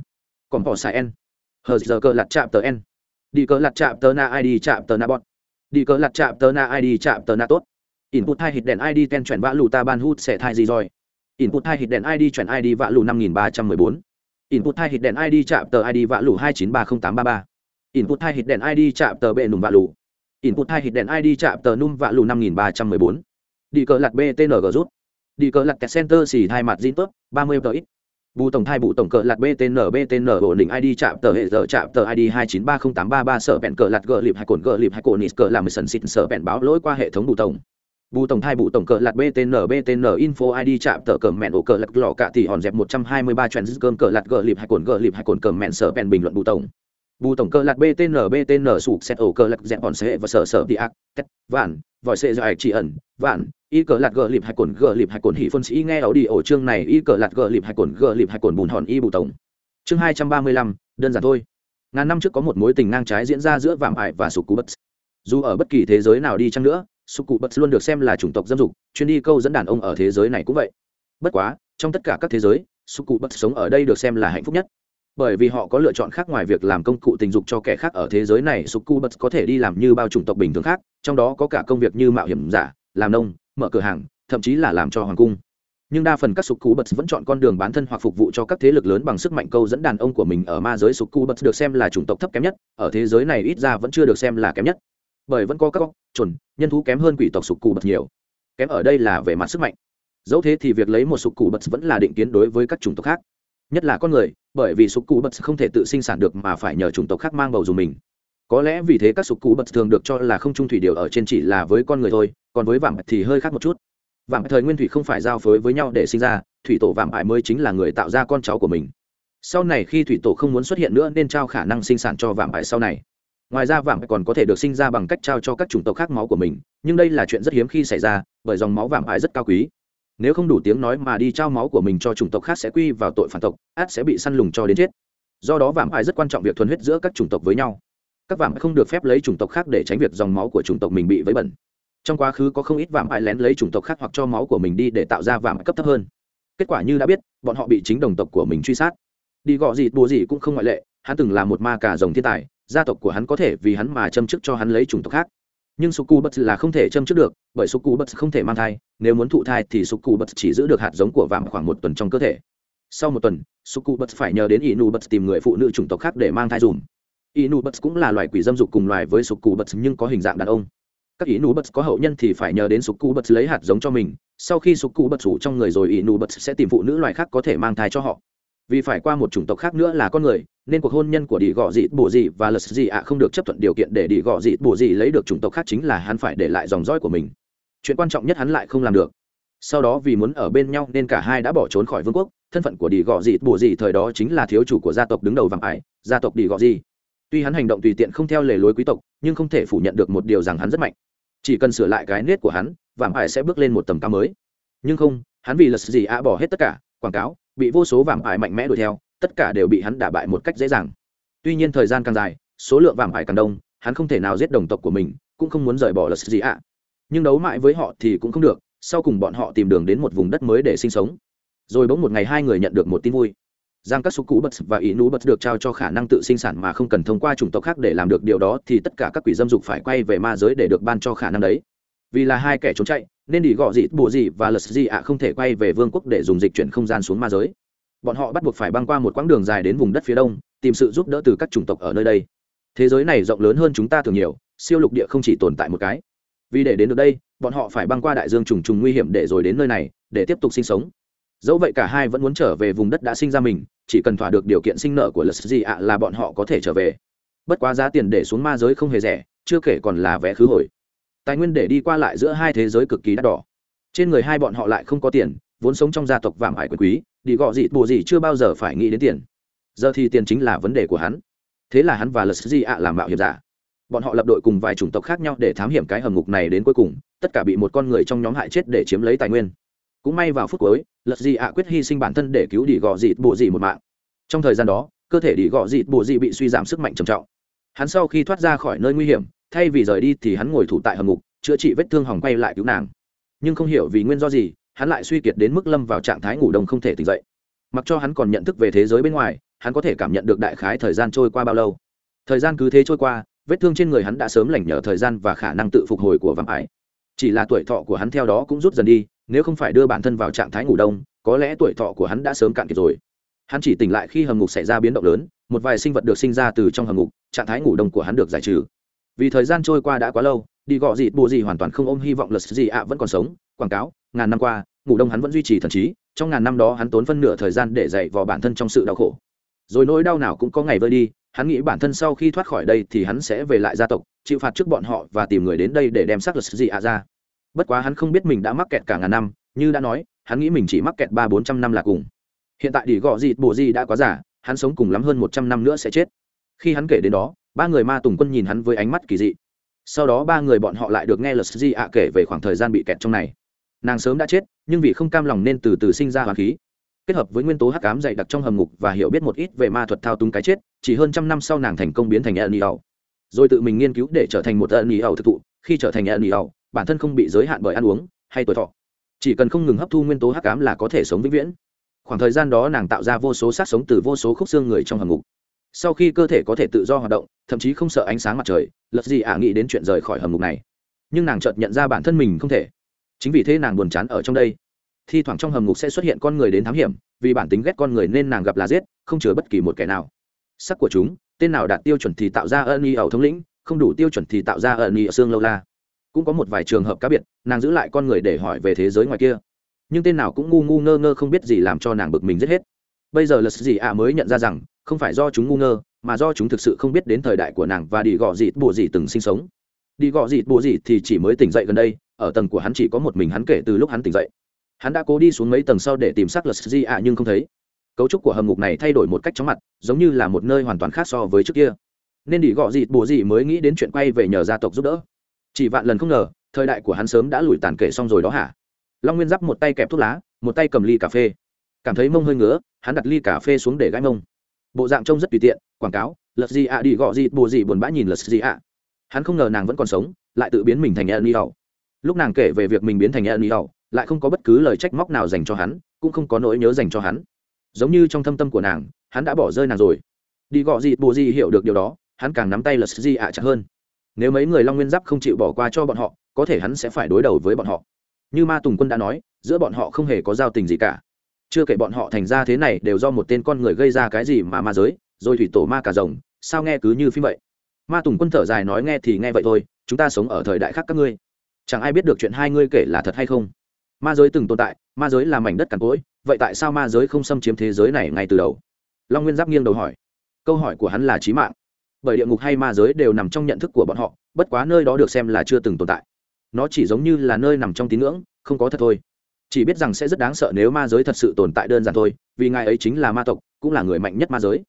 Còn bỏ xài n. Hờ giờ cơ lạt chạm tờ n đi cờ lặt chạm tờ na id chạm tờ na bọt. Đi cờ lặt chạm tờ na id chạm tờ na tốt. Input hai hít đèn id ten chuyển vã lù ta ban hút sẽ thai gì rồi? Input hai hít đèn id chuyển id vã lù năm nghìn ba trăm mười bốn. Input hai hít đèn id chạm tờ id vã lù hai chín ba không tám ba ba. Input hai hít đèn id chạm tờ bệ nùm vã lù. Input hai hít đèn id chạm tờ num vã lù năm nghìn ba trăm mười bốn. Đi cờ lặt btng rút. Đi cờ lặt center xì hai mặt zin tốt ba mươi tờ ít bù tổng thai bù tổng cờ lạt btn btn ổn định id chạm tờ hệ giờ chạm tờ id hai chín ba không tám ba ba sở bẹn cờ lạt gờ lịp hai cồn gờ lịp hai cồn nít cờ làm sần xịt sở bẹn báo lỗi qua hệ thống bù tổng. Bù tổng thai bù tổng cờ lạt btn btn info id chạm tờ cờ mẹn ổ cờ lạt lọ cả thì hòn dẹp một trăm hai mươi ba cơm cờ lạt gờ lịp hai cồn gờ lịp hai cồn cờ mẹn sở bẹn bình luận bù tổng. Bù tổng cờ lạt btn btn sụp xét ổ cờ lạt dẹp hòn xe và sở sở đi ác, tét, vạn vòi xe dài chỉ ẩn, vạn, y cờ lạt gờ lịp hai cồn, gờ lịp hai cồn hỉ phân sĩ nghe ảo đi ổ chương này, y cờ lạt gờ lịp hai cồn, gờ lịp hai cồn bùn hòn y bù tổng. Chương hai trăm ba mươi lăm, đơn giản thôi. Ngàn năm trước có một mối tình ngang trái diễn ra giữa vạm ải và sục cú bất dù ở bất kỳ thế giới nào đi chăng nữa sục cụ bất luôn được xem là chủng tộc dâm dục, chuyên đi câu dẫn đàn ông ở thế giới này cũng vậy. Bất quá, trong tất cả các thế giới sục cụ bất sống ở đây được xem là hạnh phúc nhất bởi vì họ có lựa chọn khác ngoài việc làm công cụ tình dục cho kẻ khác ở thế giới này sục cu bật có thể đi làm như bao chủng tộc bình thường khác, trong đó có cả công việc như mạo hiểm giả, làm nông, mở cửa hàng, thậm chí là làm cho hoàng cung. Nhưng đa phần các sục cu bật vẫn chọn con đường bán thân hoặc phục vụ cho các thế lực lớn bằng sức mạnh câu dẫn đàn ông của mình ở ma giới. Sục cu bật được xem là chủng tộc thấp kém nhất, ở thế giới này ít ra vẫn chưa được xem là kém nhất, bởi vẫn có các góc, chuẩn, nhân thú kém hơn quỷ tộc sục cu bật nhiều. Kém ở đây là về mặt sức mạnh. Dẫu thế thì việc lấy một sục cụ bật vẫn là định kiến đối với các chủng tộc khác nhất là con người, bởi vì sục cụ bật không thể tự sinh sản được mà phải nhờ chủng tộc khác mang bầu dùng mình. Có lẽ vì thế các sục cụ bật thường được cho là không trung thủy điều ở trên chỉ là với con người thôi, còn với vàng thì hơi khác một chút. Vàng thời nguyên thủy không phải giao phối với nhau để sinh ra, thủy tổ vàng ải mới chính là người tạo ra con cháu của mình. Sau này khi thủy tổ không muốn xuất hiện nữa nên trao khả năng sinh sản cho vàng ải sau này. Ngoài ra vàng còn có thể được sinh ra bằng cách trao cho các chủng tộc khác máu của mình, nhưng đây là chuyện rất hiếm khi xảy ra, bởi dòng máu vàng ải rất cao quý nếu không đủ tiếng nói mà đi trao máu của mình cho chủng tộc khác sẽ quy vào tội phản tộc át sẽ bị săn lùng cho đến chết. Do đó vạm ải rất quan trọng việc thuần huyết giữa các chủng tộc với nhau. Các vạm không được phép lấy chủng tộc khác để tránh việc dòng máu của chủng tộc mình bị vấy bẩn. Trong quá khứ có không ít vạm ải lén lấy chủng tộc khác hoặc cho máu của mình đi để tạo ra vạm cấp thấp hơn. Kết quả như đã biết, bọn họ bị chính đồng tộc của mình truy sát. Đi gọ gì, bùa gì cũng không ngoại lệ, hắn từng là một ma cả rồng thiên tài, gia tộc của hắn có thể vì hắn mà châm chức cho hắn lấy chủng tộc khác nhưng suku bất là không thể châm trước được, bởi suku bất không thể mang thai, nếu muốn thụ thai thì suku bất chỉ giữ được hạt giống của vàng khoảng một tuần trong cơ thể. Sau một tuần, suku bất phải nhờ đến inu bất tìm người phụ nữ chủng tộc khác để mang thai dùm. Inu bất cũng là loài quỷ dâm dục cùng loài với suku bất nhưng có hình dạng đàn ông. Các inu bất có hậu nhân thì phải nhờ đến suku bất lấy hạt giống cho mình. Sau khi suku bất rủ trong người rồi, inu bất sẽ tìm phụ nữ loài khác có thể mang thai cho họ vì phải qua một chủng tộc khác nữa là con người, nên cuộc hôn nhân của đi gọ dị bổ dị và lật dị ạ không được chấp thuận điều kiện để đi gọ dị bổ dị lấy được chủng tộc khác chính là hắn phải để lại dòng dõi của mình. Chuyện quan trọng nhất hắn lại không làm được. Sau đó vì muốn ở bên nhau nên cả hai đã bỏ trốn khỏi vương quốc, thân phận của đi gọ dị bổ dị thời đó chính là thiếu chủ của gia tộc đứng đầu vàng ải, gia tộc đi gọ dị. Tuy hắn hành động tùy tiện không theo lề lối quý tộc, nhưng không thể phủ nhận được một điều rằng hắn rất mạnh. Chỉ cần sửa lại cái nết của hắn, vàng ải sẽ bước lên một tầm cao mới. Nhưng không, hắn vì lật dị ạ bỏ hết tất cả, quảng cáo bị vô số vàng ải mạnh mẽ đuổi theo, tất cả đều bị hắn đả bại một cách dễ dàng. Tuy nhiên thời gian càng dài, số lượng vàng ải càng đông, hắn không thể nào giết đồng tộc của mình, cũng không muốn rời bỏ lật gì ạ. Nhưng đấu mãi với họ thì cũng không được, sau cùng bọn họ tìm đường đến một vùng đất mới để sinh sống. Rồi bỗng một ngày hai người nhận được một tin vui. Rằng các số cũ bật và ý nú bật được trao cho khả năng tự sinh sản mà không cần thông qua chủng tộc khác để làm được điều đó thì tất cả các quỷ dâm dục phải quay về ma giới để được ban cho khả năng đấy vì là hai kẻ trốn chạy, nên đi gọ dị bộ dị và lật dị ạ, không thể quay về vương quốc để dùng dịch chuyển không gian xuống ma giới. Bọn họ bắt buộc phải băng qua một quãng đường dài đến vùng đất phía đông, tìm sự giúp đỡ từ các chủng tộc ở nơi đây. Thế giới này rộng lớn hơn chúng ta thường nhiều, siêu lục địa không chỉ tồn tại một cái. Vì để đến được đây, bọn họ phải băng qua đại dương trùng trùng nguy hiểm để rồi đến nơi này, để tiếp tục sinh sống. Dẫu vậy cả hai vẫn muốn trở về vùng đất đã sinh ra mình, chỉ cần thỏa được điều kiện sinh nợ của lật gì ạ là bọn họ có thể trở về. Bất quá giá tiền để xuống ma giới không hề rẻ, chưa kể còn là vé khứ hồi tài nguyên để đi qua lại giữa hai thế giới cực kỳ đắt đỏ. Trên người hai bọn họ lại không có tiền, vốn sống trong gia tộc vạm ải quyền quý, đi gọ gì bù gì chưa bao giờ phải nghĩ đến tiền. Giờ thì tiền chính là vấn đề của hắn. Thế là hắn và lật gì ạ làm mạo hiểm giả. Bọn họ lập đội cùng vài chủng tộc khác nhau để thám hiểm cái hầm ngục này đến cuối cùng, tất cả bị một con người trong nhóm hại chết để chiếm lấy tài nguyên. Cũng may vào phút cuối, lật gì ạ quyết hy sinh bản thân để cứu đi gọ dịt bộ dị một mạng. Trong thời gian đó, cơ thể đi gọ dịt bộ dị bị suy giảm sức mạnh trầm trọng. Hắn sau khi thoát ra khỏi nơi nguy hiểm thay vì rời đi thì hắn ngồi thủ tại hầm ngục, chữa trị vết thương hỏng quay lại cứu nàng. Nhưng không hiểu vì nguyên do gì, hắn lại suy kiệt đến mức lâm vào trạng thái ngủ đông không thể tỉnh dậy. Mặc cho hắn còn nhận thức về thế giới bên ngoài, hắn có thể cảm nhận được đại khái thời gian trôi qua bao lâu. Thời gian cứ thế trôi qua, vết thương trên người hắn đã sớm lành nhờ thời gian và khả năng tự phục hồi của vạm ải. Chỉ là tuổi thọ của hắn theo đó cũng rút dần đi, nếu không phải đưa bản thân vào trạng thái ngủ đông, có lẽ tuổi thọ của hắn đã sớm cạn kiệt rồi. Hắn chỉ tỉnh lại khi hầm ngục xảy ra biến động lớn, một vài sinh vật được sinh ra từ trong hầm ngục, trạng thái ngủ đông của hắn được giải trừ vì thời gian trôi qua đã quá lâu, đi gọ dịt bù gì hoàn toàn không ôm hy vọng lật gì ạ, vẫn còn sống, quảng cáo, ngàn năm qua, ngủ đông hắn vẫn duy trì thần trí, trong ngàn năm đó hắn tốn phân nửa thời gian để dạy vò bản thân trong sự đau khổ. Rồi nỗi đau nào cũng có ngày vơi đi, hắn nghĩ bản thân sau khi thoát khỏi đây thì hắn sẽ về lại gia tộc, chịu phạt trước bọn họ và tìm người đến đây để đem xác lật gì ạ ra. Bất quá hắn không biết mình đã mắc kẹt cả ngàn năm, như đã nói, hắn nghĩ mình chỉ mắc kẹt ba, bốn trăm năm là cùng. Hiện tại đi gọ dịt bù gì đã quá giả hắn sống cùng lắm hơn một trăm năm nữa sẽ chết. Khi hắn kể đến đó ba người ma tùng quân nhìn hắn với ánh mắt kỳ dị. Sau đó ba người bọn họ lại được nghe lật di ạ kể về khoảng thời gian bị kẹt trong này. Nàng sớm đã chết, nhưng vì không cam lòng nên từ từ sinh ra hoàng khí. Kết hợp với nguyên tố hắc cám dày đặc trong hầm ngục và hiểu biết một ít về ma thuật thao túng cái chết, chỉ hơn trăm năm sau nàng thành công biến thành ẩn ý ẩu rồi tự mình nghiên cứu để trở thành một ẩn ý ẩu thực thụ. Khi trở thành ẩn ý ẩu bản thân không bị giới hạn bởi ăn uống hay tuổi thọ. Chỉ cần không ngừng hấp thu nguyên tố hắc cám là có thể sống vĩnh viễn. Khoảng thời gian đó nàng tạo ra vô số sát sống từ vô số khúc xương người trong hầm ngục sau khi cơ thể có thể tự do hoạt động, thậm chí không sợ ánh sáng mặt trời, lật gì ả nghĩ đến chuyện rời khỏi hầm ngục này. Nhưng nàng chợt nhận ra bản thân mình không thể. Chính vì thế nàng buồn chán ở trong đây. Thi thoảng trong hầm ngục sẽ xuất hiện con người đến thám hiểm, vì bản tính ghét con người nên nàng gặp là giết, không chứa bất kỳ một kẻ nào. Sắc của chúng, tên nào đạt tiêu chuẩn thì tạo ra ân y ẩu thống lĩnh, không đủ tiêu chuẩn thì tạo ra ân y ở xương lâu la. Cũng có một vài trường hợp cá biệt, nàng giữ lại con người để hỏi về thế giới ngoài kia. Nhưng tên nào cũng ngu ngu ngơ ngơ không biết gì làm cho nàng bực mình giết hết. Bây giờ lật gì ạ mới nhận ra rằng không phải do chúng ngu ngơ, mà do chúng thực sự không biết đến thời đại của nàng và đi gọ dịt bùa dị từng sinh sống. Đi gọ dịt bùa dị thì chỉ mới tỉnh dậy gần đây, ở tầng của hắn chỉ có một mình hắn kể từ lúc hắn tỉnh dậy. Hắn đã cố đi xuống mấy tầng sau để tìm xác lật di ạ, nhưng không thấy. Cấu trúc của hầm ngục này thay đổi một cách chóng mặt, giống như là một nơi hoàn toàn khác so với trước kia. Nên đi gọ dịt bùa dị mới nghĩ đến chuyện quay về nhờ gia tộc giúp đỡ. Chỉ vạn lần không ngờ, thời đại của hắn sớm đã lùi tàn kể xong rồi đó hả? Long nguyên giáp một tay kẹp thuốc lá, một tay cầm ly cà phê. Cảm thấy mông hơi ngứa, hắn đặt ly cà phê xuống để gãi mông bộ dạng trông rất tùy tiện, quảng cáo, lật gì ạ, đi gọ gì bồ gì, buồn bã nhìn lật gì ạ. Hắn không ngờ nàng vẫn còn sống, lại tự biến mình thành e ni đầu lúc nàng kể về việc mình biến thành e ni đầu lại không có bất cứ lời trách móc nào dành cho hắn, cũng không có nỗi nhớ dành cho hắn. Giống như trong thâm tâm của nàng, hắn đã bỏ rơi nàng rồi. Đi gọ gì bồ gì, hiểu được điều đó, hắn càng nắm tay lật gì ạ chặt hơn. Nếu mấy người long nguyên giáp không chịu bỏ qua cho bọn họ, có thể hắn sẽ phải đối đầu với bọn họ. Như ma tùng quân đã nói, giữa bọn họ không hề có giao tình gì cả chưa kể bọn họ thành ra thế này đều do một tên con người gây ra cái gì mà ma giới, rồi thủy tổ ma cả rồng, sao nghe cứ như phim vậy? Ma tùng quân thở dài nói nghe thì nghe vậy thôi, chúng ta sống ở thời đại khác các ngươi. Chẳng ai biết được chuyện hai ngươi kể là thật hay không. Ma giới từng tồn tại, ma giới là mảnh đất cằn cỗi, vậy tại sao ma giới không xâm chiếm thế giới này ngay từ đầu? Long nguyên giáp nghiêng đầu hỏi. Câu hỏi của hắn là trí mạng. Bởi địa ngục hay ma giới đều nằm trong nhận thức của bọn họ, bất quá nơi đó được xem là chưa từng tồn tại. Nó chỉ giống như là nơi nằm trong tín ngưỡng, không có thật thôi chỉ biết rằng sẽ rất đáng sợ nếu ma giới thật sự tồn tại đơn giản thôi, vì ngài ấy chính là ma tộc, cũng là người mạnh nhất ma giới.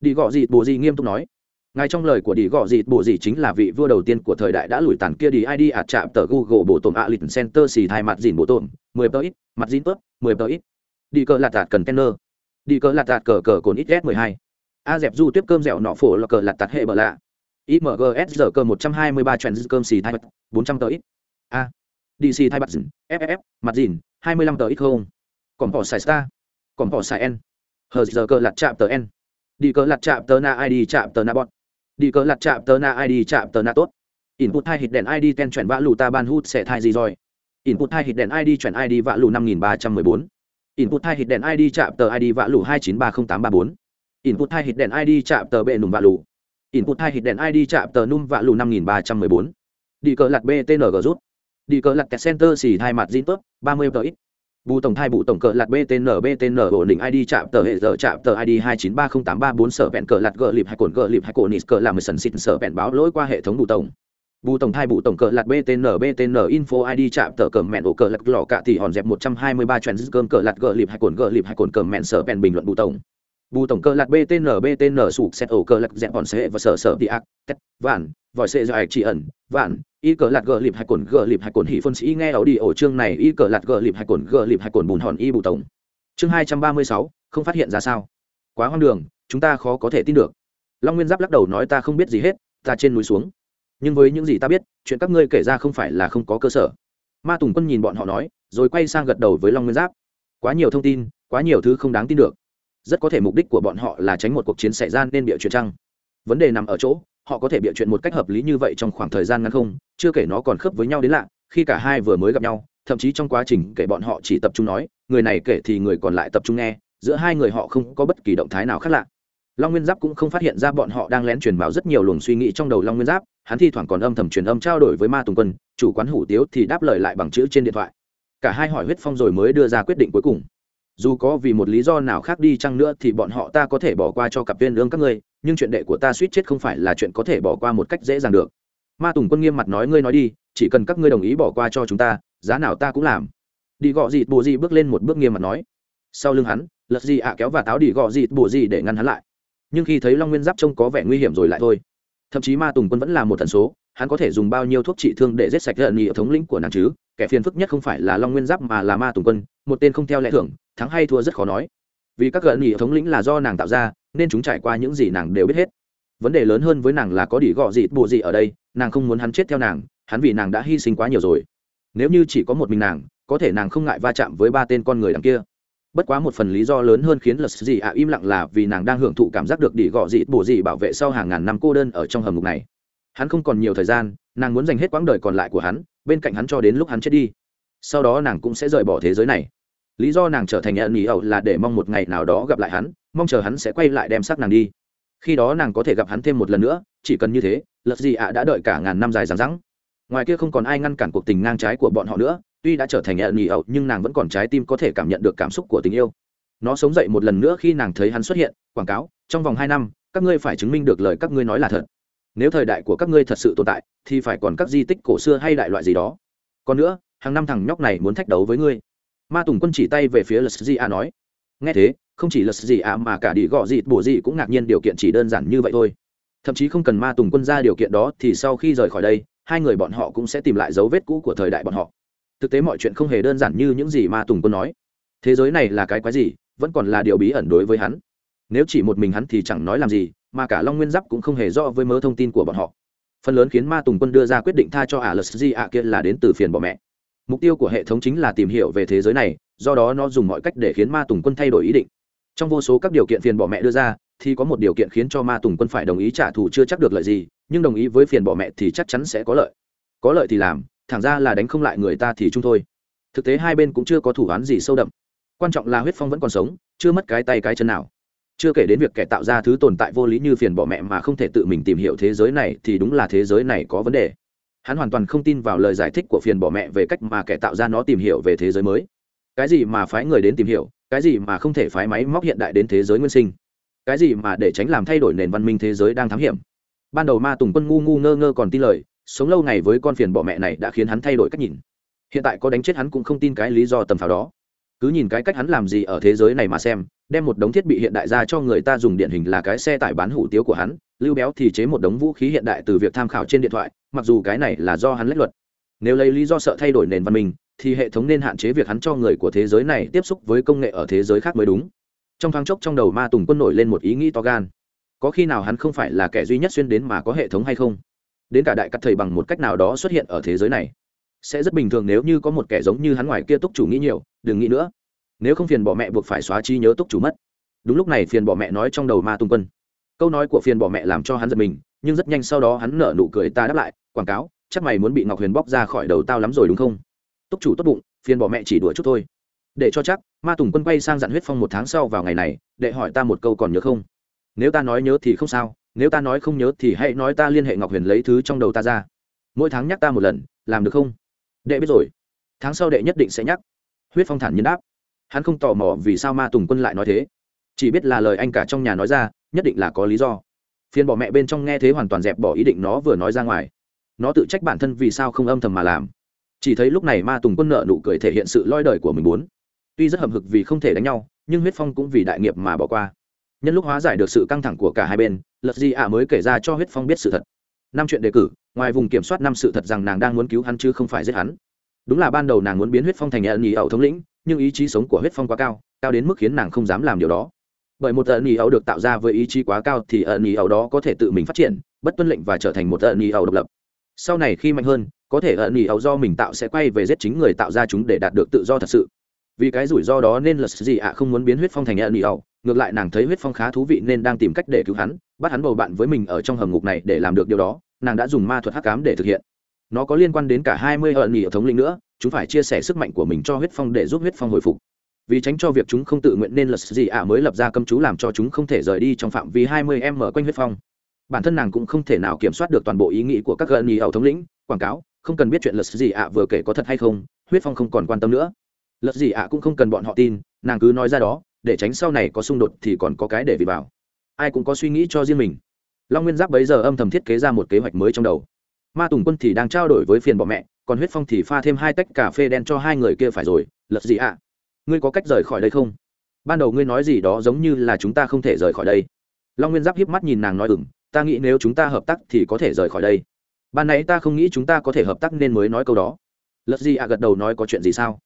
Đi gọ dịt bồ gì nghiêm túc nói. Ngài trong lời của đi gọ dịt bồ gì chính là vị vua đầu tiên của thời đại đã lùi tàn kia đi id ạt chạm tờ google bộ tổn a lịch center xì thai mặt dìn bộ tổn, mười tờ ít, mặt dìn tớp, mười tờ ít. Đi cờ lạt tạt cần tenner đi cờ lạt tạt cờ cờ cồn ít s mười hai. A dẹp du tiếp cơm dẻo nọ phổ là cờ lạt tạt hệ bờ lạ. Imgs giờ cơ một trăm hai mươi ba trend cơm xì thai mặt, bốn trăm tờ ít. A dc thai mặt dìn ff mặt dìn hai mươi lăm tờ ít không? Còn bỏ xài star còn bỏ xài n. Hờ giờ cờ lặt chạm tờ n. Đi cờ lặt chạm tờ na id chạm tờ na bot, đi cờ lặt chạm tờ na id chạm tờ na tốt. Input hai hit đèn id ten chuyển vã lù ta ban hút sẽ thai gì rồi? Input hai hit đèn id chuyển id vã lù năm nghìn ba trăm mười bốn. Input hai hit đèn id chạm tờ id vã lù hai chín ba không tám ba bốn. Input hai hit đèn id chạm tờ bệ nùng vã lù. Input hai hit đèn id chạm tờ num vã lù năm nghìn ba trăm mười bốn. Đi cờ lặt btng rút đi cờ lạc kẹt center xì hai mặt zin tớp, ba mươi tờ ít. Bù tổng thai bù tổng cờ lạc btn btn ổn định id chạm tờ hệ giờ chạm tờ id hai chín ba không tám ba bốn sở vẹn cờ lạc gờ lịp hai cồn gờ lịp hai cồn nít cờ làm mười sần xịt sở vẹn báo lỗi qua hệ thống bù tổng. Bù tổng thai bù tổng cờ lạc btn btn info id chạm tờ cờ mẹn ổ cờ lạc lò cạ thì hòn dẹp một trăm hai mươi ba trend cơm cờ lạc gờ lịp hai cồn gờ lịp hai cồn cờ mẹn sở vẹn bình luận bù tổng. Bù tổng cờ lạc btn btn sụp xét ổ cờ lạc dẹp hòn xe và sở sở đi ác, tét, vạn, vòi xe dài chỉ ẩn, vạn y cờ lạt gờ lịp hạch cồn, gờ lịp hạch cồn hỉ phân sĩ, nghe ấu đi ổ chương này. Y cờ lạt gờ lịp hạch cồn, gờ lịp hạch cồn bùn hòn y bù tổng. Chương hai trăm ba mươi sáu, không phát hiện ra sao. Quá hoang đường, chúng ta khó có thể tin được. Long nguyên giáp lắc đầu nói ta không biết gì hết, ta trên núi xuống. Nhưng với những gì ta biết, chuyện các ngươi kể ra không phải là không có cơ sở. Ma tùng quân nhìn bọn họ nói, rồi quay sang gật đầu với long nguyên giáp. Quá nhiều thông tin, quá nhiều thứ không đáng tin được. Rất có thể mục đích của bọn họ là tránh một cuộc chiến xảy ra nên bịa chuyện trăng vấn đề nằm ở chỗ họ có thể bịa chuyện một cách hợp lý như vậy trong khoảng thời gian ngắn không? Chưa kể nó còn khớp với nhau đến lạ, khi cả hai vừa mới gặp nhau, thậm chí trong quá trình kể bọn họ chỉ tập trung nói, người này kể thì người còn lại tập trung nghe, giữa hai người họ không có bất kỳ động thái nào khác lạ. Long nguyên giáp cũng không phát hiện ra bọn họ đang lén truyền vào rất nhiều luồng suy nghĩ trong đầu long nguyên giáp, hắn thi thoảng còn âm thầm truyền âm trao đổi với ma tùng quân, chủ quán hủ tiếu thì đáp lời lại bằng chữ trên điện thoại. Cả hai hỏi huyết phong rồi mới đưa ra quyết định cuối cùng dù có vì một lý do nào khác đi chăng nữa thì bọn họ ta có thể bỏ qua cho cặp viên lương các ngươi, nhưng chuyện đệ của ta suýt chết không phải là chuyện có thể bỏ qua một cách dễ dàng được. Ma tùng quân nghiêm mặt nói, ngươi nói đi, chỉ cần các ngươi đồng ý bỏ qua cho chúng ta, giá nào ta cũng làm. Đi gọ dịt bồ dị bước lên một bước nghiêm mặt nói. Sau lưng hắn, lật dị ạ kéo và táo đi gọ dịt bồ dị để ngăn hắn lại. Nhưng khi thấy long nguyên giáp trông có vẻ nguy hiểm rồi lại thôi. Thậm chí ma tùng quân vẫn là một thần số hắn có thể dùng bao nhiêu thuốc trị thương để giết sạch lợn nghị thống lĩnh của nàng chứ? Kẻ phiền phức nhất không phải là long nguyên giáp mà là ma tùng quân, một tên không theo lẽ thưởng thắng hay thua rất khó nói. Vì các lợn nghị thống lĩnh là do nàng tạo ra, nên chúng trải qua những gì nàng đều biết hết. Vấn đề lớn hơn với nàng là có đỉ gọ dị bộ dị ở đây, nàng không muốn hắn chết theo nàng, hắn vì nàng đã hy sinh quá nhiều rồi. Nếu như chỉ có một mình nàng, có thể nàng không ngại va chạm với ba tên con người đằng kia. Bất quá một phần lý do lớn hơn khiến lật gì ạ im lặng là vì nàng đang hưởng thụ cảm giác được đỉ gọ dị bổ dị bảo vệ sau hàng ngàn năm cô đơn ở trong hầm ngục này hắn không còn nhiều thời gian, nàng muốn dành hết quãng đời còn lại của hắn, bên cạnh hắn cho đến lúc hắn chết đi. Sau đó nàng cũng sẽ rời bỏ thế giới này. Lý do nàng trở thành nhận nghỉ ẩu là để mong một ngày nào đó gặp lại hắn, mong chờ hắn sẽ quay lại đem xác nàng đi. Khi đó nàng có thể gặp hắn thêm một lần nữa, chỉ cần như thế, lật gì ạ đã đợi cả ngàn năm dài dằng dẵng ngoài kia không còn ai ngăn cản cuộc tình ngang trái của bọn họ nữa, tuy đã trở thành nhận nghỉ ẩu nhưng nàng vẫn còn trái tim có thể cảm nhận được cảm xúc của tình yêu. Nó sống dậy một lần nữa khi nàng thấy hắn xuất hiện, quảng cáo, trong vòng hai năm, các ngươi phải chứng minh được lời các ngươi nói là thật nếu thời đại của các ngươi thật sự tồn tại, thì phải còn các di tích cổ xưa hay đại loại gì đó. Còn nữa, hàng năm thằng nhóc này muốn thách đấu với ngươi. Ma tùng quân chỉ tay về phía lật gì a nói. Nghe thế, không chỉ lật gì a mà cả đi gọ gì bổ gì cũng ngạc nhiên điều kiện chỉ đơn giản như vậy thôi. Thậm chí không cần ma tùng quân ra điều kiện đó thì sau khi rời khỏi đây, hai người bọn họ cũng sẽ tìm lại dấu vết cũ của thời đại bọn họ. Thực tế mọi chuyện không hề đơn giản như những gì ma tùng quân nói. Thế giới này là cái quái gì, vẫn còn là điều bí ẩn đối với hắn nếu chỉ một mình hắn thì chẳng nói làm gì, mà cả long nguyên giáp cũng không hề rõ với mớ thông tin của bọn họ. Phần lớn khiến ma tùng quân đưa ra quyết định tha cho ả lật di ạ kia là đến từ phiền bỏ mẹ. Mục tiêu của hệ thống chính là tìm hiểu về thế giới này, do đó nó dùng mọi cách để khiến ma tùng quân thay đổi ý định. Trong vô số các điều kiện phiền bỏ mẹ đưa ra, thì có một điều kiện khiến cho ma tùng quân phải đồng ý trả thù chưa chắc được lợi gì, nhưng đồng ý với phiền bỏ mẹ thì chắc chắn sẽ có lợi. Có lợi thì làm, thẳng ra là đánh không lại người ta thì chung thôi. Thực tế hai bên cũng chưa có thủ án gì sâu đậm. Quan trọng là huyết phong vẫn còn sống, chưa mất cái tay cái chân nào chưa kể đến việc kẻ tạo ra thứ tồn tại vô lý như phiền bỏ mẹ mà không thể tự mình tìm hiểu thế giới này thì đúng là thế giới này có vấn đề. Hắn hoàn toàn không tin vào lời giải thích của phiền bỏ mẹ về cách mà kẻ tạo ra nó tìm hiểu về thế giới mới. Cái gì mà phái người đến tìm hiểu, cái gì mà không thể phái máy móc hiện đại đến thế giới nguyên sinh, cái gì mà để tránh làm thay đổi nền văn minh thế giới đang thám hiểm. Ban đầu ma tùng quân ngu ngu ngơ ngơ còn tin lời, sống lâu ngày với con phiền bỏ mẹ này đã khiến hắn thay đổi cách nhìn. Hiện tại có đánh chết hắn cũng không tin cái lý do tầm pháo đó. Cứ nhìn cái cách hắn làm gì ở thế giới này mà xem đem một đống thiết bị hiện đại ra cho người ta dùng điện hình là cái xe tải bán hủ tiếu của hắn, lưu béo thì chế một đống vũ khí hiện đại từ việc tham khảo trên điện thoại, mặc dù cái này là do hắn lách luật. Nếu lấy lý do sợ thay đổi nền văn minh, thì hệ thống nên hạn chế việc hắn cho người của thế giới này tiếp xúc với công nghệ ở thế giới khác mới đúng. Trong thoáng chốc trong đầu ma tùng quân nổi lên một ý nghĩ to gan. Có khi nào hắn không phải là kẻ duy nhất xuyên đến mà có hệ thống hay không? Đến cả đại cắt thầy bằng một cách nào đó xuất hiện ở thế giới này. Sẽ rất bình thường nếu như có một kẻ giống như hắn ngoài kia túc chủ nghĩ nhiều, đừng nghĩ nữa nếu không phiền bỏ mẹ buộc phải xóa trí nhớ túc chủ mất. Đúng lúc này phiền bỏ mẹ nói trong đầu ma tung quân. Câu nói của phiền bỏ mẹ làm cho hắn giật mình, nhưng rất nhanh sau đó hắn nở nụ cười ta đáp lại, quảng cáo, chắc mày muốn bị ngọc huyền bóc ra khỏi đầu tao lắm rồi đúng không? Túc chủ tốt bụng, phiền bỏ mẹ chỉ đùa chút thôi. Để cho chắc, ma tùng quân quay sang dặn huyết phong một tháng sau vào ngày này, để hỏi ta một câu còn nhớ không? Nếu ta nói nhớ thì không sao, nếu ta nói không nhớ thì hãy nói ta liên hệ ngọc huyền lấy thứ trong đầu ta ra. Mỗi tháng nhắc ta một lần, làm được không? Đệ biết rồi, tháng sau đệ nhất định sẽ nhắc. Huyết phong thản nhiên đáp hắn không tò mò vì sao ma tùng quân lại nói thế. Chỉ biết là lời anh cả trong nhà nói ra, nhất định là có lý do. Phiền bỏ mẹ bên trong nghe thế hoàn toàn dẹp bỏ ý định nó vừa nói ra ngoài. Nó tự trách bản thân vì sao không âm thầm mà làm. Chỉ thấy lúc này ma tùng quân nợ nụ cười thể hiện sự loi đời của mình muốn. Tuy rất hầm hực vì không thể đánh nhau, nhưng huyết phong cũng vì đại nghiệp mà bỏ qua. Nhân lúc hóa giải được sự căng thẳng của cả hai bên, lật di ạ mới kể ra cho huyết phong biết sự thật. Năm chuyện đề cử, ngoài vùng kiểm soát năm sự thật rằng nàng đang muốn cứu hắn chứ không phải giết hắn. Đúng là ban đầu nàng muốn biến huyết phong thành ẩn nhì ẩu thống lĩnh nhưng ý chí sống của huyết phong quá cao cao đến mức khiến nàng không dám làm điều đó. Bởi một ẩn ý ẩu được tạo ra với ý chí quá cao thì ẩn ý ẩu đó có thể tự mình phát triển, bất tuân lệnh và trở thành một ẩn ý ẩu độc lập. Sau này khi mạnh hơn, có thể ẩn ý ẩu do mình tạo sẽ quay về giết chính người tạo ra chúng để đạt được tự do thật sự. Vì cái rủi ro đó nên lật gì ạ? Không muốn biến huyết phong thành ẩn ý ẩu ngược lại nàng thấy huyết phong khá thú vị nên đang tìm cách để cứu hắn, bắt hắn bầu bạn với mình ở trong hầm ngục này để làm được điều đó, nàng đã dùng ma thuật hắc cám để thực hiện. Nó có liên quan đến cả hai mươi ẩn nhì thống lĩnh nữa chúng phải chia sẻ sức mạnh của mình cho huyết phong để giúp huyết phong hồi phục. Vì tránh cho việc chúng không tự nguyện nên lật gì ạ mới lập ra cấm chú làm cho chúng không thể rời đi trong phạm vi hai mươi m quanh huyết phong. Bản thân nàng cũng không thể nào kiểm soát được toàn bộ ý nghĩ của các gợn nhì ẩu thống lĩnh, quảng cáo, không cần biết chuyện lật gì ạ vừa kể có thật hay không, huyết phong không còn quan tâm nữa. Lật gì ạ cũng không cần bọn họ tin, nàng cứ nói ra đó, để tránh sau này có xung đột thì còn có cái để vì bảo. Ai cũng có suy nghĩ cho riêng mình. Long nguyên giáp bấy giờ âm thầm thiết kế ra một kế hoạch mới trong đầu. Ma tùng quân thì đang trao đổi với phiền bọ mẹ còn huyết phong thì pha thêm hai tách cà phê đen cho hai người kia phải rồi, lật gì ạ? Ngươi có cách rời khỏi đây không? Ban đầu ngươi nói gì đó giống như là chúng ta không thể rời khỏi đây. Long nguyên giáp hiếp mắt nhìn nàng nói ừng ta nghĩ nếu chúng ta hợp tác thì có thể rời khỏi đây. Ban nãy ta không nghĩ chúng ta có thể hợp tác nên mới nói câu đó. Lật gì ạ gật đầu nói, có chuyện gì sao?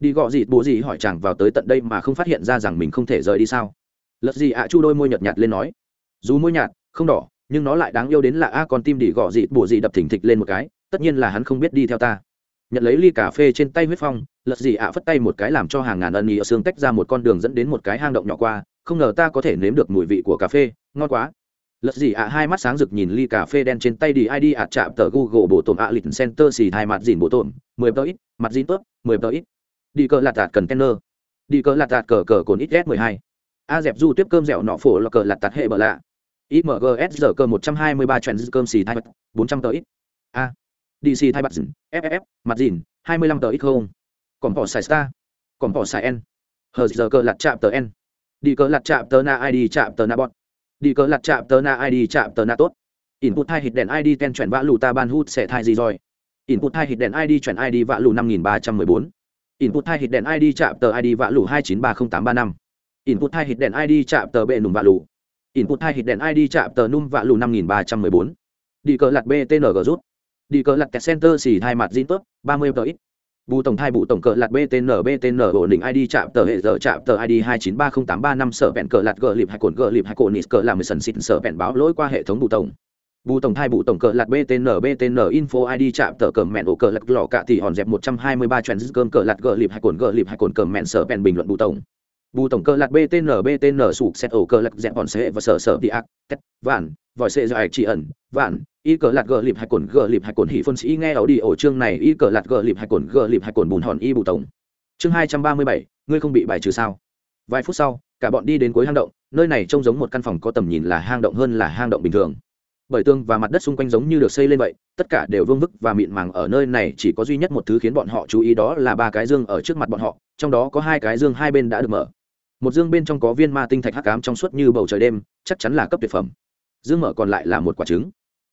Đi gọ gì bố gì hỏi chàng vào tới tận đây mà không phát hiện ra rằng mình không thể rời đi sao? Lật gì ạ chu đôi môi nhợt nhạt lên nói, dù môi nhạt, không đỏ, nhưng nó lại đáng yêu đến là a, con tim đi gọ gì bố gì đập thỉnh thịch lên một cái tất nhiên là hắn không biết đi theo ta. Nhận lấy ly cà phê trên tay huyết phong, lật gì ạ phất tay một cái làm cho hàng ngàn ân ý ở xương tách ra một con đường dẫn đến một cái hang động nhỏ qua, không ngờ ta có thể nếm được mùi vị của cà phê, ngon quá. Lật gì ạ hai mắt sáng rực nhìn ly cà phê đen trên tay đi id ạ chạm tờ google bộ tổn ạ lịch center xì hai mặt dìn bộ tổn, mười tờ ít, mặt dìn tớp, mười tờ ít. Đi cờ lạt tạt cần kenner đi cờ lạt tạt cờ cờ cồn ít s mười hai. A dẹp du tiếp cơm dẻo nọ phổ là cờ lạt tạt hệ bờ lạ. Imgs giờ cơ một trăm hai mươi ba trend cơm xì hai bốn trăm tờ ít. A dc thay bạc dìn ff mặt dìn, hai mươi lăm tờ ít không? Còn bỏ xài star, còn bỏ xài n. Hờ giờ cơ lặt chạm tờ n. Đi cờ lặt chạm tờ na id chạm tờ na bọt đi cờ lặt chạm tờ na id chạm tờ na tốt. Input hai hit đèn id ten chuyển vã lù ta ban hút sẽ thay gì rồi? Input hai hit đèn id chuyển id vã lù năm nghìn ba trăm mười bốn. Input hai hit đèn id chạm tờ id vã lù hai chín ba không tám ba năm. Input hai hit đèn id chạm tờ bệ nùng vã lù. Input hai hit đèn id chạm tờ num vã lù năm nghìn ba trăm mười bốn. Đi cờ lặt btng rút đi cờ lặt kẹt center xì hai mặt zin top ba mươi tờ ít. Bù tổng thai bù tổng cờ lạc btn btn ổn định id chạm tờ hệ giờ chạm tờ id hai chín ba không tám ba năm sở vẹn cờ lạc gờ lịp hai cồn gờ lịp hai cồn nít cờ làm sần xịt sở vẹn báo lỗi qua hệ thống bù tổng. Bù tổng thai bù tổng cờ lạc btn btn info id chạm tờ cờ mẹn ổ cờ lạc lò cạ thì hòn dẹp một trăm hai mươi ba trend cơm cờ lạc gờ lịp hai cồn gờ lịp hai cồn cờ mẹn sở vẹn bình luận bù tổng bù tổng cơ lạt btn btn sụp xét ổ cơ lạt dẹp bọn sệ và sở sở đi ác, tét, vạn, vòi sệ dài chỉ ẩn, vạn, y cờ lạt gờ lịp hai cồn, gờ lịp hai cồn hỉ phân sĩ nghe ảo đi ổ chương này, y cờ lạt gờ lịp hai cồn, gờ lịp hai cồn bùn hòn y bù tổng. Chương hai trăm ba mươi bảy, ngươi không bị bài trừ sao? Vài phút sau, cả bọn đi đến cuối hang động, nơi này trông giống một căn phòng có tầm nhìn là hang động hơn là hang động bình thường. Bởi tương và mặt đất xung quanh giống như được xây lên vậy, tất cả đều vương vức và mịn màng ở nơi này, chỉ có duy nhất một thứ khiến bọn họ chú ý đó là ba cái dương ở trước mặt bọn họ, trong đó có hai cái dương hai bên đã được mở một dương bên trong có viên ma tinh thạch hắc ám trong suốt như bầu trời đêm, chắc chắn là cấp tuyệt phẩm. Dương mở còn lại là một quả trứng.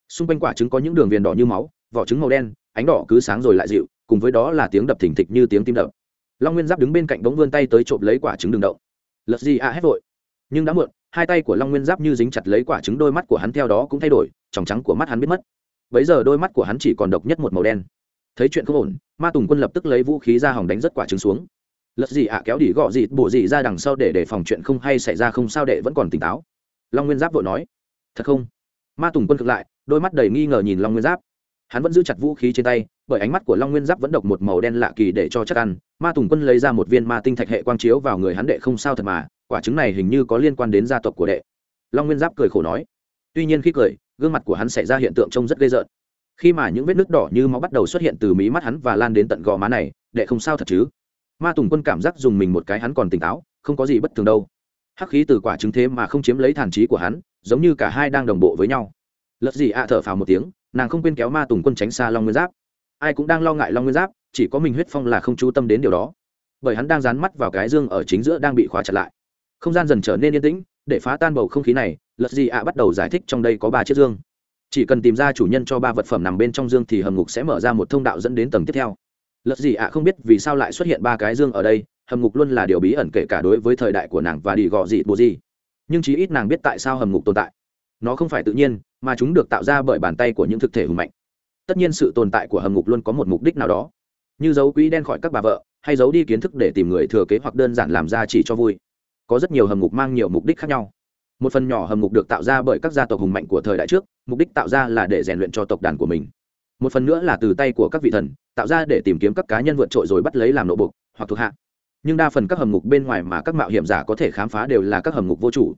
Xung quanh quả trứng có những đường viền đỏ như máu, vỏ trứng màu đen, ánh đỏ cứ sáng rồi lại dịu, cùng với đó là tiếng đập thình thịch như tiếng tim đập. Long nguyên giáp đứng bên cạnh bóng vươn tay tới trộm lấy quả trứng đường đậu lật gì a à hét vội. Nhưng đã muộn, hai tay của long nguyên giáp như dính chặt lấy quả trứng, đôi mắt của hắn theo đó cũng thay đổi, tròng trắng của mắt hắn biết mất. Bấy giờ đôi mắt của hắn chỉ còn độc nhất một màu đen. Thấy chuyện không ổn, ma tùng quân lập tức lấy vũ khí ra hòng đánh rất quả trứng xuống lật gì ạ à, kéo đỉ gọ gì, bổ gì ra đằng sau để đề phòng chuyện không hay xảy ra không sao đệ vẫn còn tỉnh táo. Long nguyên giáp vội nói. Thật không? Ma tùng quân cực lại, đôi mắt đầy nghi ngờ nhìn long nguyên giáp. Hắn vẫn giữ chặt vũ khí trên tay, bởi ánh mắt của long nguyên giáp vẫn độc một màu đen lạ kỳ để cho chắc ăn. Ma tùng quân lấy ra một viên ma tinh thạch hệ quang chiếu vào người hắn đệ không sao thật mà, quả trứng này hình như có liên quan đến gia tộc của đệ. Long nguyên giáp cười khổ nói. Tuy nhiên khi cười, gương mặt của hắn xảy ra hiện tượng trông rất ghê rợn. Khi mà những vết nước đỏ như máu bắt đầu xuất hiện từ mí mắt hắn và lan đến tận gò má này, đệ không sao thật chứ? Ma tùng quân cảm giác dùng mình một cái hắn còn tỉnh táo, không có gì bất thường đâu. Hắc khí từ quả trứng thế mà không chiếm lấy thản trí của hắn, giống như cả hai đang đồng bộ với nhau. Lật gì ạ thở phào một tiếng, nàng không quên kéo ma tùng quân tránh xa long nguyên giáp. Ai cũng đang lo ngại long nguyên giáp, chỉ có mình huyết phong là không chú tâm đến điều đó. Bởi hắn đang dán mắt vào cái dương ở chính giữa đang bị khóa chặt lại. Không gian dần trở nên yên tĩnh, để phá tan bầu không khí này, lật gì ạ bắt đầu giải thích trong đây có ba chiếc dương. Chỉ cần tìm ra chủ nhân cho ba vật phẩm nằm bên trong dương thì hầm ngục sẽ mở ra một thông đạo dẫn đến tầng tiếp theo lật gì ạ, không biết vì sao lại xuất hiện ba cái dương ở đây, hầm ngục luôn là điều bí ẩn kể cả đối với thời đại của nàng và đi gò dị bồ gì nhưng chí ít nàng biết tại sao hầm ngục tồn tại. Nó không phải tự nhiên, mà chúng được tạo ra bởi bàn tay của những thực thể hùng mạnh. Tất nhiên sự tồn tại của hầm ngục luôn có một mục đích nào đó. Như giấu quỹ đen khỏi các bà vợ, hay giấu đi kiến thức để tìm người thừa kế hoặc đơn giản làm ra chỉ cho vui. Có rất nhiều hầm ngục mang nhiều mục đích khác nhau. Một phần nhỏ hầm ngục được tạo ra bởi các gia tộc hùng mạnh của thời đại trước, mục đích tạo ra là để rèn luyện cho tộc đàn của mình. Một phần nữa là từ tay của các vị thần tạo ra để tìm kiếm các cá nhân vượt trội rồi bắt lấy làm nội bộ hoặc thuộc hạ. Nhưng đa phần các hầm ngục bên ngoài mà các mạo hiểm giả có thể khám phá đều là các hầm ngục vô chủ.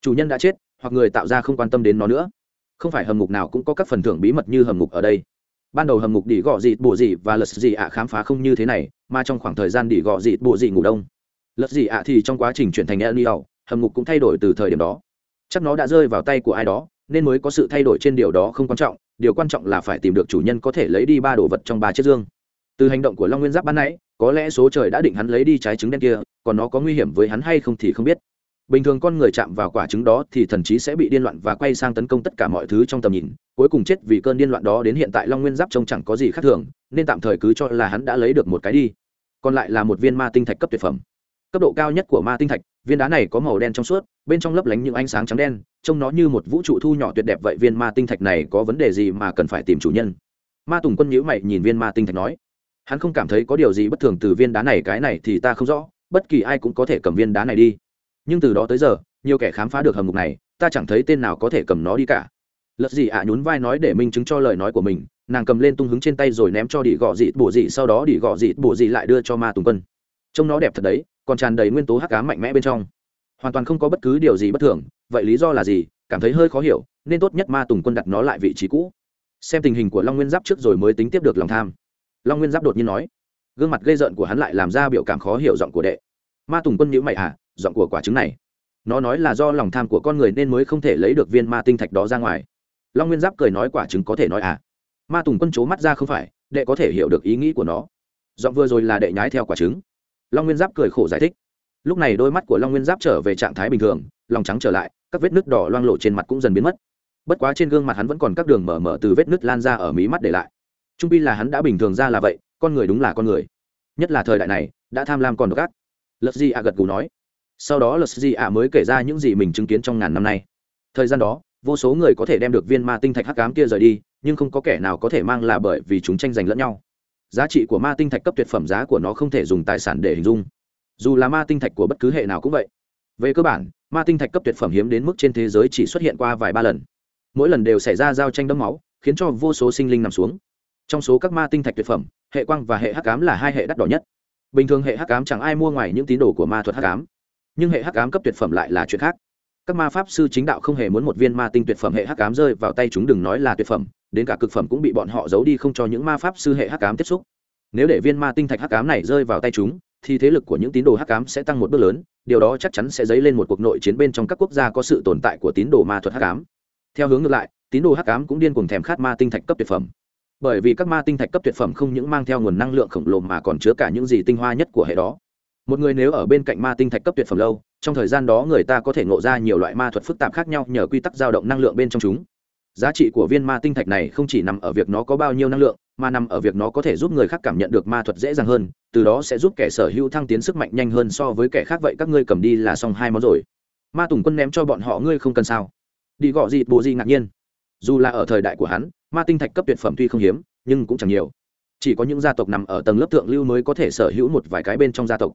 Chủ nhân đã chết, hoặc người tạo ra không quan tâm đến nó nữa. Không phải hầm ngục nào cũng có các phần thưởng bí mật như hầm ngục ở đây. Ban đầu hầm ngục đỉ gọ dịt bộ dị và lật dị ạ khám phá không như thế này, mà trong khoảng thời gian đỉ gọ dịt bộ dị ngủ đông. Lật dị ạ thì trong quá trình chuyển thành e hầm ngục cũng thay đổi từ thời điểm đó. Chắc nó đã rơi vào tay của ai đó nên mới có sự thay đổi trên điều đó không quan trọng, điều quan trọng là phải tìm được chủ nhân có thể lấy đi ba đồ vật trong ba chiếc dương. Từ hành động của long nguyên giáp ban nãy, có lẽ số trời đã định hắn lấy đi trái trứng đen kia, còn nó có nguy hiểm với hắn hay không thì không biết. Bình thường con người chạm vào quả trứng đó thì thần trí sẽ bị điên loạn và quay sang tấn công tất cả mọi thứ trong tầm nhìn, cuối cùng chết vì cơn điên loạn đó đến hiện tại long nguyên giáp trông chẳng có gì khác thường, nên tạm thời cứ cho là hắn đã lấy được một cái đi. Còn lại là một viên ma tinh thạch cấp tuyệt phẩm. Cấp độ cao nhất của ma tinh thạch viên đá này có màu đen trong suốt, bên trong lấp lánh những ánh sáng trắng đen, trông nó như một vũ trụ thu nhỏ tuyệt đẹp vậy viên ma tinh thạch này có vấn đề gì mà cần phải tìm chủ nhân? Ma tùng quân nhữ mày nhìn viên ma tinh thạch nói, hắn không cảm thấy có điều gì bất thường từ viên đá này, cái này thì ta không rõ, bất kỳ ai cũng có thể cầm viên đá này đi. Nhưng từ đó tới giờ, nhiều kẻ khám phá được hầm ngục này, ta chẳng thấy tên nào có thể cầm nó đi cả. Lật gì ạ nhún vai nói để minh chứng cho lời nói của mình, nàng cầm lên tung hứng trên tay rồi ném cho đỉ gọ Dị bổ dị, sau đó đỉ gọ Dị bổ dị lại đưa cho ma tùng quân. Trông nó đẹp thật đấy còn tràn đầy nguyên tố hắc cá mạnh mẽ bên trong. Hoàn toàn không có bất cứ điều gì bất thường, vậy lý do là gì? Cảm thấy hơi khó hiểu, nên tốt nhất ma tùng quân đặt nó lại vị trí cũ. Xem tình hình của long nguyên giáp trước rồi mới tính tiếp được lòng tham. Long nguyên giáp đột nhiên nói. Gương mặt gây rợn của hắn lại làm ra biểu cảm khó hiểu giọng của đệ. Ma tùng quân nhữ mày à giọng của quả trứng này. Nó nói là do lòng tham của con người nên mới không thể lấy được viên ma tinh thạch đó ra ngoài. Long nguyên giáp cười nói quả trứng có thể nói à. Ma tùng quân c mắt ra không phải, đệ có thể hiểu được ý nghĩ của nó. Giọng vừa rồi là đệ nhái theo quả trứng long nguyên giáp cười khổ giải thích. Lúc này đôi mắt của long nguyên giáp trở về trạng thái bình thường, lòng trắng trở lại, các vết nứt đỏ loang lộ trên mặt cũng dần biến mất. Bất quá trên gương mặt hắn vẫn còn các đường mở mở từ vết nứt lan ra ở mí mắt để lại. Trung pi là hắn đã bình thường ra là vậy, con người đúng là con người. Nhất là thời đại này, đã tham lam còn độc ác. Lật di ạ gật gù nói. Sau đó lật di ạ mới kể ra những gì mình chứng kiến trong ngàn năm nay. Thời gian đó, vô số người có thể đem được viên ma tinh thạch hắc cám kia rời đi, nhưng không có kẻ nào có thể mang là bởi vì chúng tranh giành lẫn nhau giá trị của ma tinh thạch cấp tuyệt phẩm giá của nó không thể dùng tài sản để hình dung. Dù là ma tinh thạch của bất cứ hệ nào cũng vậy. Về cơ bản, ma tinh thạch cấp tuyệt phẩm hiếm đến mức trên thế giới chỉ xuất hiện qua vài ba lần. Mỗi lần đều xảy ra giao tranh đẫm máu, khiến cho vô số sinh linh nằm xuống. Trong số các ma tinh thạch tuyệt phẩm, hệ quang và hệ hắc ám là hai hệ đắt đỏ nhất. Bình thường hệ hắc ám chẳng ai mua ngoài những tín đồ của ma thuật hắc ám. Nhưng hệ hắc ám cấp tuyệt phẩm lại là chuyện khác. Các ma pháp sư chính đạo không hề muốn một viên ma tinh tuyệt phẩm hệ hắc ám rơi vào tay chúng đừng nói là tuyệt phẩm đến cả cực phẩm cũng bị bọn họ giấu đi không cho những ma pháp sư hệ hắc ám tiếp xúc. Nếu để viên ma tinh thạch hắc ám này rơi vào tay chúng, thì thế lực của những tín đồ hắc ám sẽ tăng một bước lớn, điều đó chắc chắn sẽ dấy lên một cuộc nội chiến bên trong các quốc gia có sự tồn tại của tín đồ ma thuật hắc ám. Theo hướng ngược lại, tín đồ hắc ám cũng điên cuồng thèm khát ma tinh thạch cấp tuyệt phẩm. Bởi vì các ma tinh thạch cấp tuyệt phẩm không những mang theo nguồn năng lượng khổng lồ mà còn chứa cả những gì tinh hoa nhất của hệ đó. Một người nếu ở bên cạnh ma tinh thạch cấp tuyệt phẩm lâu, trong thời gian đó người ta có thể ngộ ra nhiều loại ma thuật phức tạp khác nhau nhờ quy tắc dao động năng lượng bên trong chúng giá trị của viên ma tinh thạch này không chỉ nằm ở việc nó có bao nhiêu năng lượng, mà nằm ở việc nó có thể giúp người khác cảm nhận được ma thuật dễ dàng hơn, từ đó sẽ giúp kẻ sở hữu thăng tiến sức mạnh nhanh hơn so với kẻ khác. Vậy các ngươi cầm đi là xong hai món rồi. Ma tùng quân ném cho bọn họ, ngươi không cần sao? Đi gọ gì, bộ gì ngạc nhiên. Dù là ở thời đại của hắn, ma tinh thạch cấp tuyệt phẩm tuy không hiếm, nhưng cũng chẳng nhiều. Chỉ có những gia tộc nằm ở tầng lớp thượng lưu mới có thể sở hữu một vài cái bên trong gia tộc.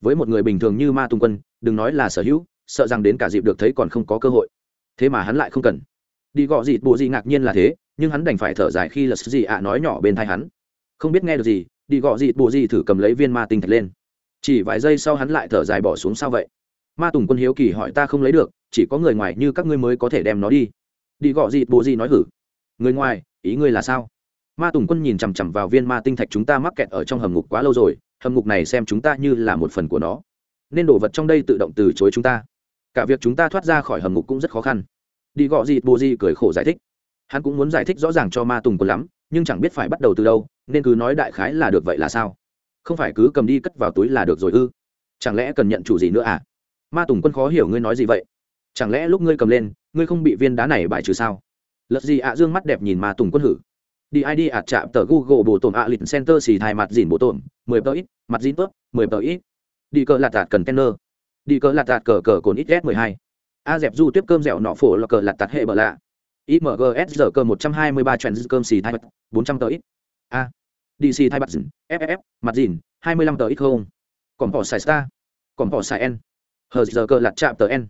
Với một người bình thường như ma tùng quân, đừng nói là sở hữu, sợ rằng đến cả dịp được thấy còn không có cơ hội. Thế mà hắn lại không cần đi gọ dịt bộ gì ngạc nhiên là thế, nhưng hắn đành phải thở dài khi lật gì ạ nói nhỏ bên thai hắn. Không biết nghe được gì, đi gọ dịt bộ gì thử cầm lấy viên ma tinh thạch lên. Chỉ vài giây sau hắn lại thở dài bỏ xuống sao vậy? Ma tùng quân hiếu kỳ hỏi ta không lấy được, chỉ có người ngoài như các ngươi mới có thể đem nó đi. Đi gọ dịt bộ gì nói hử? Người ngoài, ý ngươi là sao? Ma tùng quân nhìn chằm chằm vào viên ma tinh thạch chúng ta mắc kẹt ở trong hầm ngục quá lâu rồi, hầm ngục này xem chúng ta như là một phần của nó. Nên đồ vật trong đây tự động từ chối chúng ta. Cả việc chúng ta thoát ra khỏi hầm ngục cũng rất khó khăn đi gọ gì bồ gì, cười khổ giải thích. Hắn cũng muốn giải thích rõ ràng cho ma tùng quân lắm, nhưng chẳng biết phải bắt đầu từ đâu, nên cứ nói đại khái là được vậy là sao? Không phải cứ cầm đi cất vào túi là được rồi ư? Chẳng lẽ cần nhận chủ gì nữa à? Ma tùng quân khó hiểu ngươi nói gì vậy. Chẳng lẽ lúc ngươi cầm lên, ngươi không bị viên đá này bại trừ sao? Lật gì ạ, dương mắt đẹp nhìn ma tùng quân hử. Đi id ạt chạm tờ google bộ tổn ạ, lịch center xì thai mặt dìn bộ tổn, mười tờ ít, mặt dìn tớp, mười tờ ít. Đi cờ lạt tạt cần tenner đi cờ lạt tạt cờ cờ cồn ít s mười hai a dẹp du tiếp cơm dẻo nọ phổ là cờ lạt tạt hệ bờ lạ. Imgs giờ cơ một trăm hai mươi ba trend cơm xì thai bốn trăm tờ ít. A. Dc thai bật dìn ff mặt dìn, hai mươi lăm tờ ít không? Còn bỏ xài star. Còn bỏ xài n. Hờ giờ cơ lạt chạm tờ n.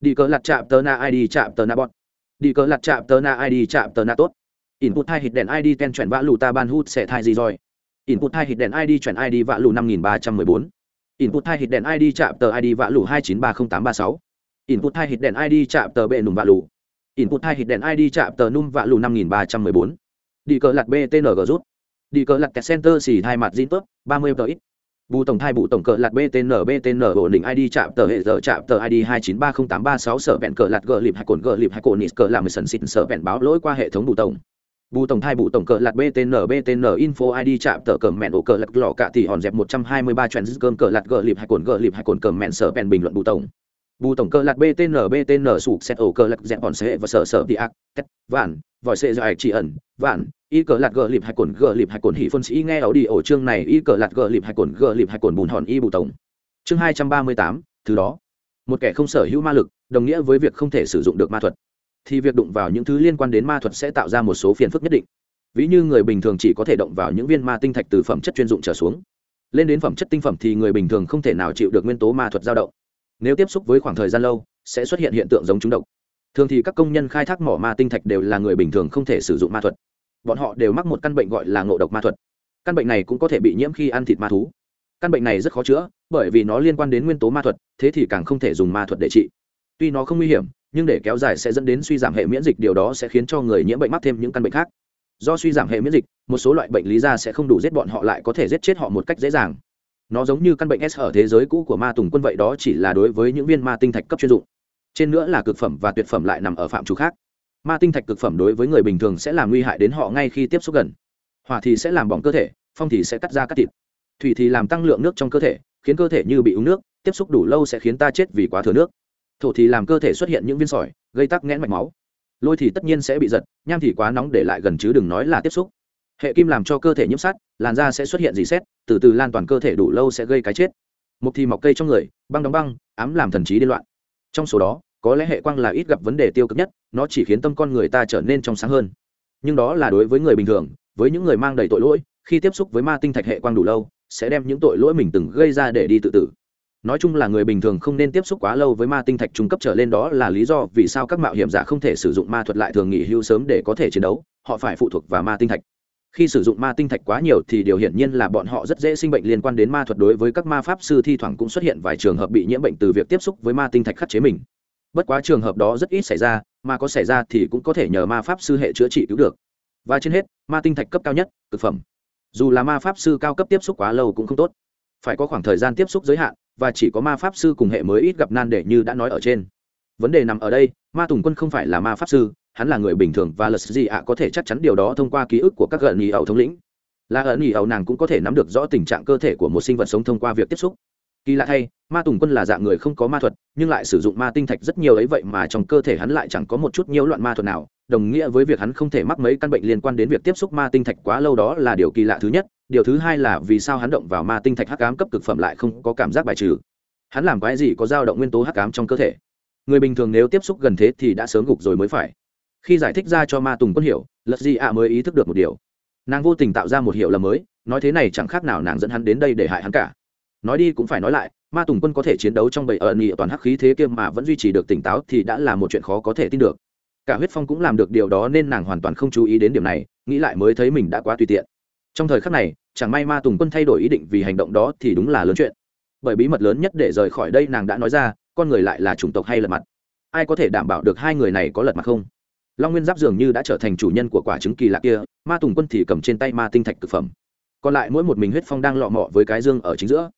Đi cờ lạt chạm tờ na id chạm tờ na bọn đi cờ lạt chạm tờ na id chạm tờ na tốt. Input hai hit đèn id ten chuyển vã lù ta ban hút sẽ thai gì rồi? Input hai hit đèn id chuyển id vã lù năm nghìn ba trăm mười bốn. Input hai hit đèn id chạm tờ id vã lù hai chín ba không tám ba sáu input hai hit đèn id chạm tờ bệ nùm vạ lù. Input hai hit đèn id chạm tờ num vạ lù năm nghìn ba trăm mười bốn. Đi cờ lạt btng rút. Đi cờ lạt kẹt center xì hai mặt zin tốt ba mươi tờ ít. Bù tổng thai bù tổng cờ lạt btn btn ổn định id chạm tờ hệ giờ chạm tờ id hai chín ba không tám ba sáu sở vẹn cờ lạt gờ lịp hai cồn gờ lịp hai cồn nít cờ làm sần xịn sở vẹn báo lỗi qua hệ thống bù tổng. Bù tổng thai bù tổng cờ lạt btn btn info id chạm tờ cờ mẹn ổ cờ lạt lò cả thì hòn dẹp một trăm hai mươi ba trend cơm cờ lạt gờ lịp hai cồn gờ lịp hai cồn cờ mẹn sở vẹn bình luận bù tổng bù tổng cơ lạt btn btn sụp xét ổ cơ lạt dẹp bọn xe và sở sở đi ác, tét, vạn, vòi xe dài chỉ ẩn, vạn. Y cờ lạt gờ lịp hay cồn, gờ lịp hay cồn hỉ phân sĩ nghe ấu đi ổ chương này. Y cờ lạt gờ lịp hay cồn, gờ lịp hay cồn bùn hòn y bù tổng. Chương hai trăm ba mươi tám, thứ đó. Một kẻ không sở hữu ma lực, đồng nghĩa với việc không thể sử dụng được ma thuật. Thì việc đụng vào những thứ liên quan đến ma thuật sẽ tạo ra một số phiền phức nhất định. Ví như người bình thường chỉ có thể động vào những viên ma tinh thạch từ phẩm chất chuyên dụng trở xuống. Lên đến phẩm chất tinh phẩm thì người bình thường không thể nào chịu được nguyên tố ma thuật dao động nếu tiếp xúc với khoảng thời gian lâu, sẽ xuất hiện hiện tượng giống trúng độc. Thường thì các công nhân khai thác mỏ ma tinh thạch đều là người bình thường không thể sử dụng ma thuật. Bọn họ đều mắc một căn bệnh gọi là ngộ độc ma thuật. Căn bệnh này cũng có thể bị nhiễm khi ăn thịt ma thú. Căn bệnh này rất khó chữa, bởi vì nó liên quan đến nguyên tố ma thuật, thế thì càng không thể dùng ma thuật để trị. Tuy nó không nguy hiểm, nhưng để kéo dài sẽ dẫn đến suy giảm hệ miễn dịch, điều đó sẽ khiến cho người nhiễm bệnh mắc thêm những căn bệnh khác. Do suy giảm hệ miễn dịch, một số loại bệnh lý ra sẽ không đủ giết bọn họ lại có thể giết chết họ một cách dễ dàng nó giống như căn bệnh s ở thế giới cũ của ma tùng quân vậy đó chỉ là đối với những viên ma tinh thạch cấp chuyên dụng. Trên nữa là cực phẩm và tuyệt phẩm lại nằm ở phạm trù khác. Ma tinh thạch cực phẩm đối với người bình thường sẽ làm nguy hại đến họ ngay khi tiếp xúc gần. Hỏa thì sẽ làm bỏng cơ thể, phong thì sẽ cắt ra cắt thịt. Thủy thì làm tăng lượng nước trong cơ thể, khiến cơ thể như bị uống nước, tiếp xúc đủ lâu sẽ khiến ta chết vì quá thừa nước. Thổ thì làm cơ thể xuất hiện những viên sỏi, gây tắc nghẽn mạch máu. Lôi thì tất nhiên sẽ bị giật, nham thì quá nóng để lại gần chứ đừng nói là tiếp xúc. Hệ kim làm cho cơ thể nhiễm sắt làn da sẽ xuất hiện dì xét, từ từ lan toàn cơ thể đủ lâu sẽ gây cái chết. Mục thì mọc cây trong người, băng đóng băng, ám làm thần trí điên loạn. Trong số đó, có lẽ hệ quang là ít gặp vấn đề tiêu cực nhất, nó chỉ khiến tâm con người ta trở nên trong sáng hơn. Nhưng đó là đối với người bình thường, với những người mang đầy tội lỗi, khi tiếp xúc với ma tinh thạch hệ quang đủ lâu, sẽ đem những tội lỗi mình từng gây ra để đi tự tử. Nói chung là người bình thường không nên tiếp xúc quá lâu với ma tinh thạch trung cấp trở lên, đó là lý do vì sao các mạo hiểm giả không thể sử dụng ma thuật lại thường nghỉ hưu sớm để có thể chiến đấu, họ phải phụ thuộc vào ma tinh thạch khi sử dụng ma tinh thạch quá nhiều thì điều hiển nhiên là bọn họ rất dễ sinh bệnh liên quan đến ma thuật đối với các ma pháp sư thi thoảng cũng xuất hiện vài trường hợp bị nhiễm bệnh từ việc tiếp xúc với ma tinh thạch khắc chế mình. Bất quá trường hợp đó rất ít xảy ra, mà có xảy ra thì cũng có thể nhờ ma pháp sư hệ chữa trị cứu được. Và trên hết, ma tinh thạch cấp cao nhất thực phẩm. Dù là ma pháp sư cao cấp tiếp xúc quá lâu cũng không tốt. Phải có khoảng thời gian tiếp xúc giới hạn, và chỉ có ma pháp sư cùng hệ mới ít gặp nan đề như đã nói ở trên. Vấn đề nằm ở đây, ma tùng quân không phải là ma pháp sư hắn là người bình thường và lật gì ạ có thể chắc chắn điều đó thông qua ký ức của các gợn nhì ẩu thống lĩnh. Là ẩn nhì ẩu nàng cũng có thể nắm được rõ tình trạng cơ thể của một sinh vật sống thông qua việc tiếp xúc. Kỳ lạ thay, ma tùng quân là dạng người không có ma thuật, nhưng lại sử dụng ma tinh thạch rất nhiều ấy vậy mà trong cơ thể hắn lại chẳng có một chút nhiễu loạn ma thuật nào. Đồng nghĩa với việc hắn không thể mắc mấy căn bệnh liên quan đến việc tiếp xúc ma tinh thạch quá lâu đó là điều kỳ lạ thứ nhất. Điều thứ hai là vì sao hắn động vào ma tinh thạch hắc ám cấp cực phẩm lại không có cảm giác bài trừ. Hắn làm cái gì có dao động nguyên tố hắc ám trong cơ thể? Người bình thường nếu tiếp xúc gần thế thì đã sớm gục rồi mới phải khi giải thích ra cho ma tùng quân hiểu, lật Di ạ mới ý thức được một điều. Nàng vô tình tạo ra một hiệu lầm mới, nói thế này chẳng khác nào nàng dẫn hắn đến đây để hại hắn cả. Nói đi cũng phải nói lại, ma tùng quân có thể chiến đấu trong bầy ẩn nghị toàn hắc khí thế kia mà vẫn duy trì được tỉnh táo thì đã là một chuyện khó có thể tin được. Cả huyết phong cũng làm được điều đó nên nàng hoàn toàn không chú ý đến điểm này, nghĩ lại mới thấy mình đã quá tùy tiện. Trong thời khắc này, chẳng may ma tùng quân thay đổi ý định vì hành động đó thì đúng là lớn chuyện. Bởi bí mật lớn nhất để rời khỏi đây nàng đã nói ra, con người lại là chủng tộc hay lật mặt. Ai có thể đảm bảo được hai người này có lật mặt không? Long nguyên giáp dường như đã trở thành chủ nhân của quả trứng kỳ lạ kia, ma tùng quân thì cầm trên tay ma tinh thạch thực phẩm. Còn lại mỗi một mình huyết phong đang lọ mọ với cái dương ở chính giữa.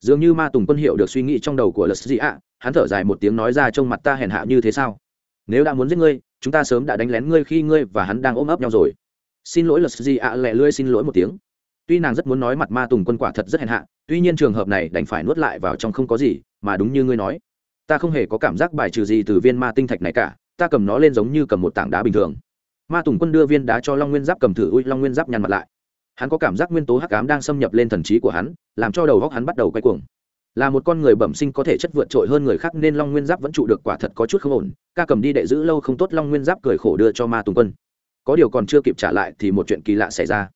Dường như ma tùng quân hiệu được suy nghĩ trong đầu của lật dị ạ, hắn thở dài một tiếng nói ra trong mặt ta hèn hạ như thế sao? Nếu đã muốn giết ngươi, chúng ta sớm đã đánh lén ngươi khi ngươi và hắn đang ôm ấp nhau rồi. Xin lỗi lật dị ạ, lẹ lưỡi xin lỗi một tiếng. Tuy nàng rất muốn nói mặt ma tùng quân quả thật rất hèn hạ, tuy nhiên trường hợp này đành phải nuốt lại vào trong không có gì, mà đúng như ngươi nói. Ta không hề có cảm giác bài trừ gì từ viên ma tinh thạch này cả ta cầm nó lên giống như cầm một tảng đá bình thường. Ma tùng quân đưa viên đá cho long nguyên giáp cầm thử, ui, long nguyên giáp nhăn mặt lại. Hắn có cảm giác nguyên tố hắc ám đang xâm nhập lên thần trí của hắn, làm cho đầu góc hắn bắt đầu quay cuồng. Là một con người bẩm sinh có thể chất vượt trội hơn người khác nên long nguyên giáp vẫn trụ được quả thật có chút không ổn. Ca cầm đi đệ giữ lâu không tốt, long nguyên giáp cười khổ đưa cho ma tùng quân. Có điều còn chưa kịp trả lại thì một chuyện kỳ lạ xảy ra.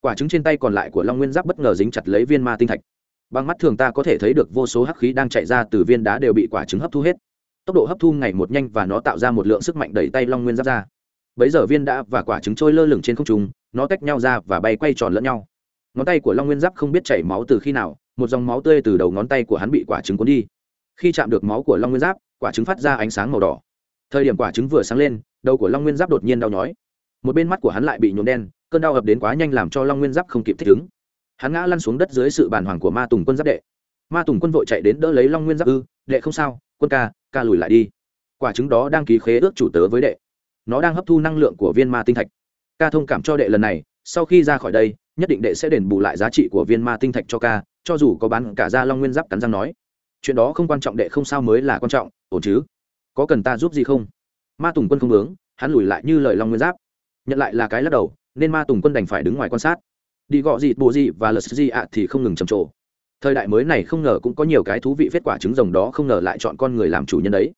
Quả trứng trên tay còn lại của long nguyên giáp bất ngờ dính chặt lấy viên ma tinh thạch. Bằng mắt thường ta có thể thấy được vô số hắc khí đang chạy ra từ viên đá đều bị quả trứng hấp thu hết tốc độ hấp thu ngày một nhanh và nó tạo ra một lượng sức mạnh đẩy tay long nguyên giáp ra. Bấy giờ viên đá và quả trứng trôi lơ lửng trên không trung, nó tách nhau ra và bay quay tròn lẫn nhau. Ngón tay của long nguyên giáp không biết chảy máu từ khi nào, một dòng máu tươi từ đầu ngón tay của hắn bị quả trứng cuốn đi. Khi chạm được máu của long nguyên giáp, quả trứng phát ra ánh sáng màu đỏ. Thời điểm quả trứng vừa sáng lên, đầu của long nguyên giáp đột nhiên đau nhói. Một bên mắt của hắn lại bị nhuộm đen, cơn đau ập đến quá nhanh làm cho long nguyên giáp không kịp thích ứng. Hắn ngã lăn xuống đất dưới sự bàn hoàng của ma tùng quân giáp đệ. Ma tùng quân vội chạy đến đỡ lấy long nguyên giáp ư, đệ không sao, quân ca ca lùi lại đi. Quả trứng đó đang ký khế ước chủ tớ với đệ. Nó đang hấp thu năng lượng của viên ma tinh thạch. Ca thông cảm cho đệ lần này, sau khi ra khỏi đây, nhất định đệ sẽ đền bù lại giá trị của viên ma tinh thạch cho ca, cho dù có bán cả ra long nguyên giáp cắn răng nói. Chuyện đó không quan trọng đệ, không sao mới là quan trọng, ổn chứ? Có cần ta giúp gì không? Ma tùng quân không hướng hắn lùi lại như lời long nguyên giáp. Nhận lại là cái lắc đầu, nên ma tùng quân đành phải đứng ngoài quan sát. Đi gọ gì, bộ gì và lật gì ạ thì không ngừng trầm trồ thời đại mới này không ngờ cũng có nhiều cái thú vị kết quả trứng rồng đó không ngờ lại chọn con người làm chủ nhân đấy.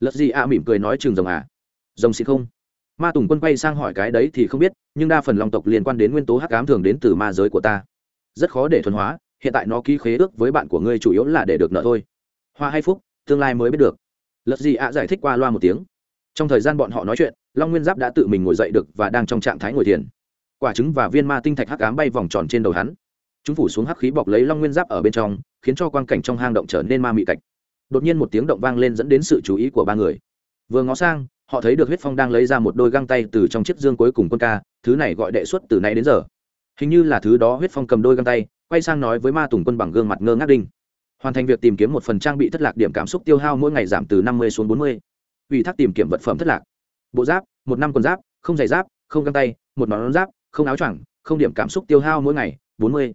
Lật gì ạ mỉm cười nói trường rồng à? Rồng xịt không? Ma tùng quân quay sang hỏi cái đấy thì không biết, nhưng đa phần long tộc liên quan đến nguyên tố hắc ám thường đến từ ma giới của ta. Rất khó để thuần hóa, hiện tại nó ký khế ước với bạn của ngươi chủ yếu là để được nợ thôi. Hoa hay phúc, tương lai mới biết được. Lật gì ạ giải thích qua loa một tiếng. Trong thời gian bọn họ nói chuyện, long nguyên giáp đã tự mình ngồi dậy được và đang trong trạng thái ngồi thiền. Quả trứng và viên ma tinh thạch hắc ám bay vòng tròn trên đầu hắn chúng phủ xuống hắc khí bọc lấy long nguyên giáp ở bên trong, khiến cho quang cảnh trong hang động trở nên ma mị cạch. Đột nhiên một tiếng động vang lên dẫn đến sự chú ý của ba người. Vừa ngó sang, họ thấy được huyết phong đang lấy ra một đôi găng tay từ trong chiếc dương cuối cùng quân ca, thứ này gọi đệ xuất từ nay đến giờ. Hình như là thứ đó huyết phong cầm đôi găng tay, quay sang nói với ma tùng quân bằng gương mặt ngơ ngác đinh. Hoàn thành việc tìm kiếm một phần trang bị thất lạc điểm cảm xúc tiêu hao mỗi ngày giảm từ năm mươi xuống bốn mươi. Ủy thác tìm kiếm vật phẩm thất lạc. Bộ giáp, một năm quần giáp, không giày giáp, không găng tay, một nón giáp, không áo choàng, không điểm cảm xúc tiêu hao mỗi ngày, bốn mươi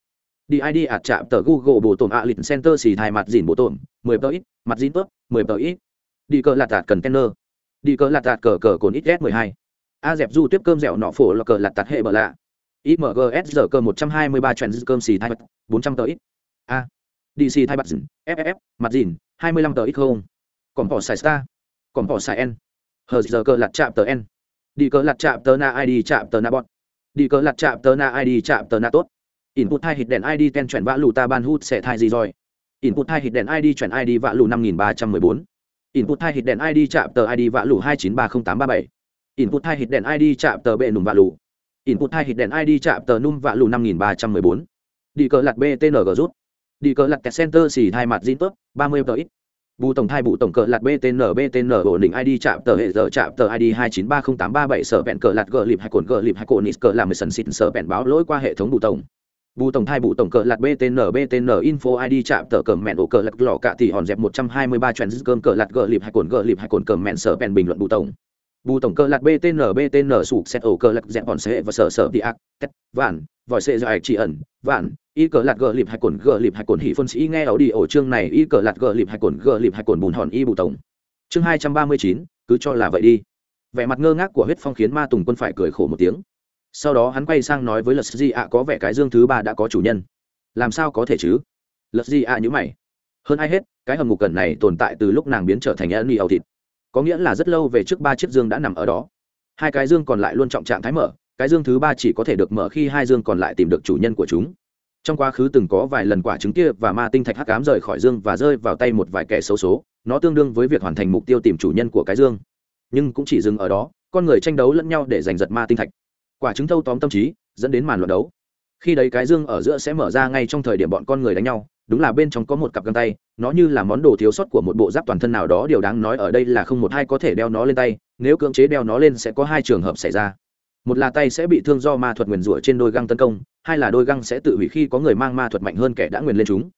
đi id ạt chạm tờ google bộ tổn ạ lịch center xì thai mặt dìn bộ tổn, mười tờ ít, mặt dìn tốt, mười tờ ít. Đi cờ lạt tạt cần kenner. Đi cờ lạt tạt cờ cờ cồn ít s mười hai. A dẹp du tiếp cơm dẻo nọ phổ là cờ lạt tạt hệ bờ lạ. Imgs giờ cơ một trăm hai mươi ba trend cơm xì thai bốn trăm tờ ít. A. Dc thai mặt dìn ff mặt dìn hai mươi lăm tờ ít không. Còn bỏ xài star. Còn bỏ xài n. Hờ giờ cơ lạt chạm tờ n. Đi cờ lạt chạm tờ na id chạm tờ na bọn đi cờ lạt chạm tờ na id chạm tờ na tốt input hai hit đèn id ten chuyển vã lù ta ban hút sẽ thai gì rồi? Input hai hit đèn id chuyển id vã lù năm nghìn ba trăm mười bốn. Input hai hit đèn id chạm tờ id vã lù hai chín ba không tám ba bảy. Input hai hit đèn id chạm tờ bệ nùm vã lù. Input hai hit đèn id chạm tờ num vã lù năm nghìn ba trăm mười bốn. Đi cờ lạt btng rút. Đi cờ lạt center xỉ hai mặt zin tốt ba mươi tờ ít. Bù tổng thai bù tổng cờ lạt btn btn ổn định id chạm tờ hệ giờ chạm tờ id hai chín ba không tám ba bảy. Sở vẹn cờ lạt gờ lịp hai cồn gờ lịp hai cồn nít cờ làm mười sần xịt sở vẹn báo lỗi qua hệ thống bù tổng bù tổng thai bù tổng cờ lạt btn btn info id chạm tờ cờ mẹn ổ cờ lạt lọ cạ thì hòn dẹp một trăm hai mươi ba cơm cờ lạt gờ lịp hay cồn gờ lịp hay cồn cờ mẹn sở bèn bình luận bù tổng. Bù tổng cờ lạt btn btn sụp xét ổ cờ lạt dẹp hòn sẽ và sở sở đi ác, tét, vạn, vòi xe dài chỉ ẩn, vạn, y cờ lạt gờ lịp hay cồn gờ lịp hay cồn hỉ phân sĩ nghe ấu đi ổ chương này, y cờ lạt gờ lịp hay cồn gờ lịp hay cồn bùn hòn y bù tổng. Chương hai trăm ba mươi chín, cứ cho là vậy đi. Vẻ mặt ngơ ngác của huyết phong khiến ma tùng quân phải cười khổ một tiếng sau đó hắn quay sang nói với lật di ạ, có vẻ cái dương thứ ba đã có chủ nhân. Làm sao có thể chứ? Lật di ạ nhữ mày. Hơn ai hết, cái hầm ngục cẩn này tồn tại từ lúc nàng biến trở thành ân ẩu thịt. Có nghĩa là rất lâu về trước ba chiếc dương đã nằm ở đó. Hai cái dương còn lại luôn trọng trạng thái mở, cái dương thứ ba chỉ có thể được mở khi hai dương còn lại tìm được chủ nhân của chúng. Trong quá khứ từng có vài lần quả trứng kia và ma tinh thạch hắc cám rời khỏi dương và rơi vào tay một vài kẻ xấu số, nó tương đương với việc hoàn thành mục tiêu tìm chủ nhân của cái dương. Nhưng cũng chỉ dừng ở đó, con người tranh đấu lẫn nhau để giành giật ma tinh thạch quả trứng thâu tóm tâm trí, dẫn đến màn luận đấu. Khi đấy cái dương ở giữa sẽ mở ra ngay trong thời điểm bọn con người đánh nhau, đúng là bên trong có một cặp găng tay, nó như là món đồ thiếu sót của một bộ giáp toàn thân nào đó, điều đáng nói ở đây là không một hai có thể đeo nó lên tay, nếu cưỡng chế đeo nó lên sẽ có hai trường hợp xảy ra. Một là tay sẽ bị thương do ma thuật nguyền rủa trên đôi găng tấn công, hai là đôi găng sẽ tự hủy khi có người mang ma thuật mạnh hơn kẻ đã nguyền lên chúng.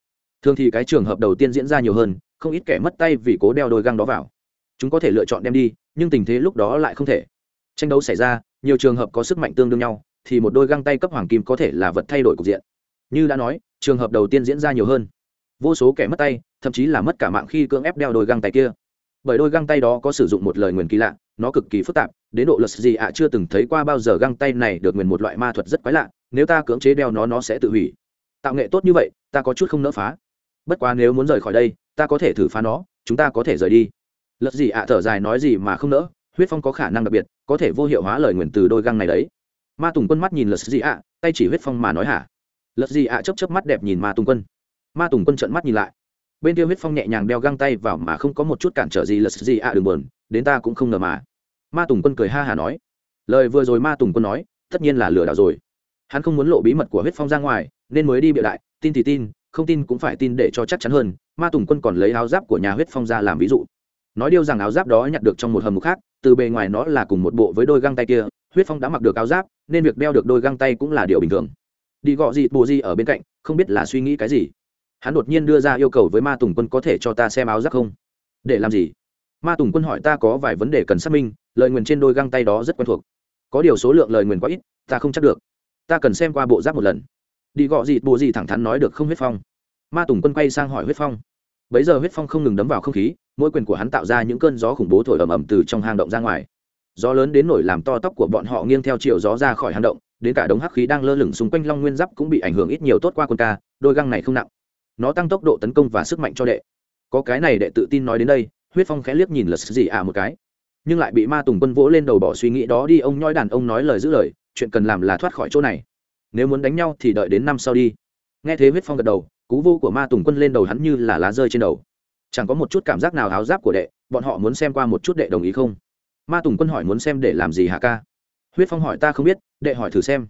Thường thì cái trường hợp đầu tiên diễn ra nhiều hơn, không ít kẻ mất tay vì cố đeo đôi găng đó vào. Chúng có thể lựa chọn đem đi, nhưng tình thế lúc đó lại không thể. Tranh đấu xảy ra nhiều trường hợp có sức mạnh tương đương nhau, thì một đôi găng tay cấp hoàng kim có thể là vật thay đổi cục diện. Như đã nói, trường hợp đầu tiên diễn ra nhiều hơn. Vô số kẻ mất tay, thậm chí là mất cả mạng khi cưỡng ép đeo đôi găng tay kia. Bởi đôi găng tay đó có sử dụng một lời nguyền kỳ lạ, nó cực kỳ phức tạp, đến độ lật gì ạ chưa từng thấy qua bao giờ găng tay này được nguyền một loại ma thuật rất quái lạ, nếu ta cưỡng chế đeo nó nó sẽ tự hủy. Tạo nghệ tốt như vậy, ta có chút không nỡ phá. Bất quá nếu muốn rời khỏi đây, ta có thể thử phá nó, chúng ta có thể rời đi. Lật gì ạ thở dài nói gì mà không nỡ, huyết phong có khả năng đặc biệt có thể vô hiệu hóa lời nguyền từ đôi găng này đấy. Ma tùng quân mắt nhìn lật gì ạ, tay chỉ huyết phong mà nói hả? Lật gì ạ chấp chấp mắt đẹp nhìn ma tùng quân. Ma tùng quân trợn mắt nhìn lại. Bên kia huyết phong nhẹ nhàng đeo găng tay vào mà không có một chút cản trở gì, lật gì ạ đừng buồn, đến ta cũng không ngờ mà. Ma tùng quân cười ha hả nói. Lời vừa rồi ma tùng quân nói, tất nhiên là lừa đảo rồi. Hắn không muốn lộ bí mật của huyết phong ra ngoài, nên mới đi bịa đại, tin thì tin, không tin cũng phải tin để cho chắc chắn hơn. Ma tùng quân còn lấy áo giáp của nhà huyết phong ra làm ví dụ. Nói điều rằng áo giáp đó nhặt được trong một hầm mục khác từ bề ngoài nó là cùng một bộ với đôi găng tay kia, huyết phong đã mặc được áo giáp, nên việc đeo được đôi găng tay cũng là điều bình thường. Đi gọ gì bồ gì ở bên cạnh, không biết là suy nghĩ cái gì. Hắn đột nhiên đưa ra yêu cầu với ma tùng quân có thể cho ta xem áo giáp không? Để làm gì? Ma tùng quân hỏi ta có vài vấn đề cần xác minh, lời nguyền trên đôi găng tay đó rất quen thuộc. Có điều số lượng lời nguyền quá ít, ta không chắc được. Ta cần xem qua bộ giáp một lần. Đi gọ gì bồ gì thẳng thắn nói được không huyết phong. Ma tùng quân quay sang hỏi huyết phong bấy giờ huyết phong không ngừng đấm vào không khí, mỗi quyền của hắn tạo ra những cơn gió khủng bố thổi ầm ầm từ trong hang động ra ngoài. Gió lớn đến nổi làm to tóc của bọn họ nghiêng theo chiều gió ra khỏi hang động, đến cả đống hắc khí đang lơ lửng xung quanh long nguyên giáp cũng bị ảnh hưởng ít nhiều tốt qua quân ca, đôi găng này không nặng. Nó tăng tốc độ tấn công và sức mạnh cho đệ. Có cái này đệ tự tin nói đến đây, huyết phong khẽ liếc nhìn lật gì à một cái. Nhưng lại bị ma tùng quân vỗ lên đầu bỏ suy nghĩ đó đi, ông nhoi đàn ông nói lời giữ lời, chuyện cần làm là thoát khỏi chỗ này. Nếu muốn đánh nhau thì đợi đến năm sau đi. Nghe thế huyết phong gật đầu cú vô của ma tùng quân lên đầu hắn như là lá rơi trên đầu. Chẳng có một chút cảm giác nào áo giáp của đệ, bọn họ muốn xem qua một chút đệ đồng ý không? Ma tùng quân hỏi muốn xem để làm gì hả ca? Huyết phong hỏi ta không biết, đệ hỏi thử xem.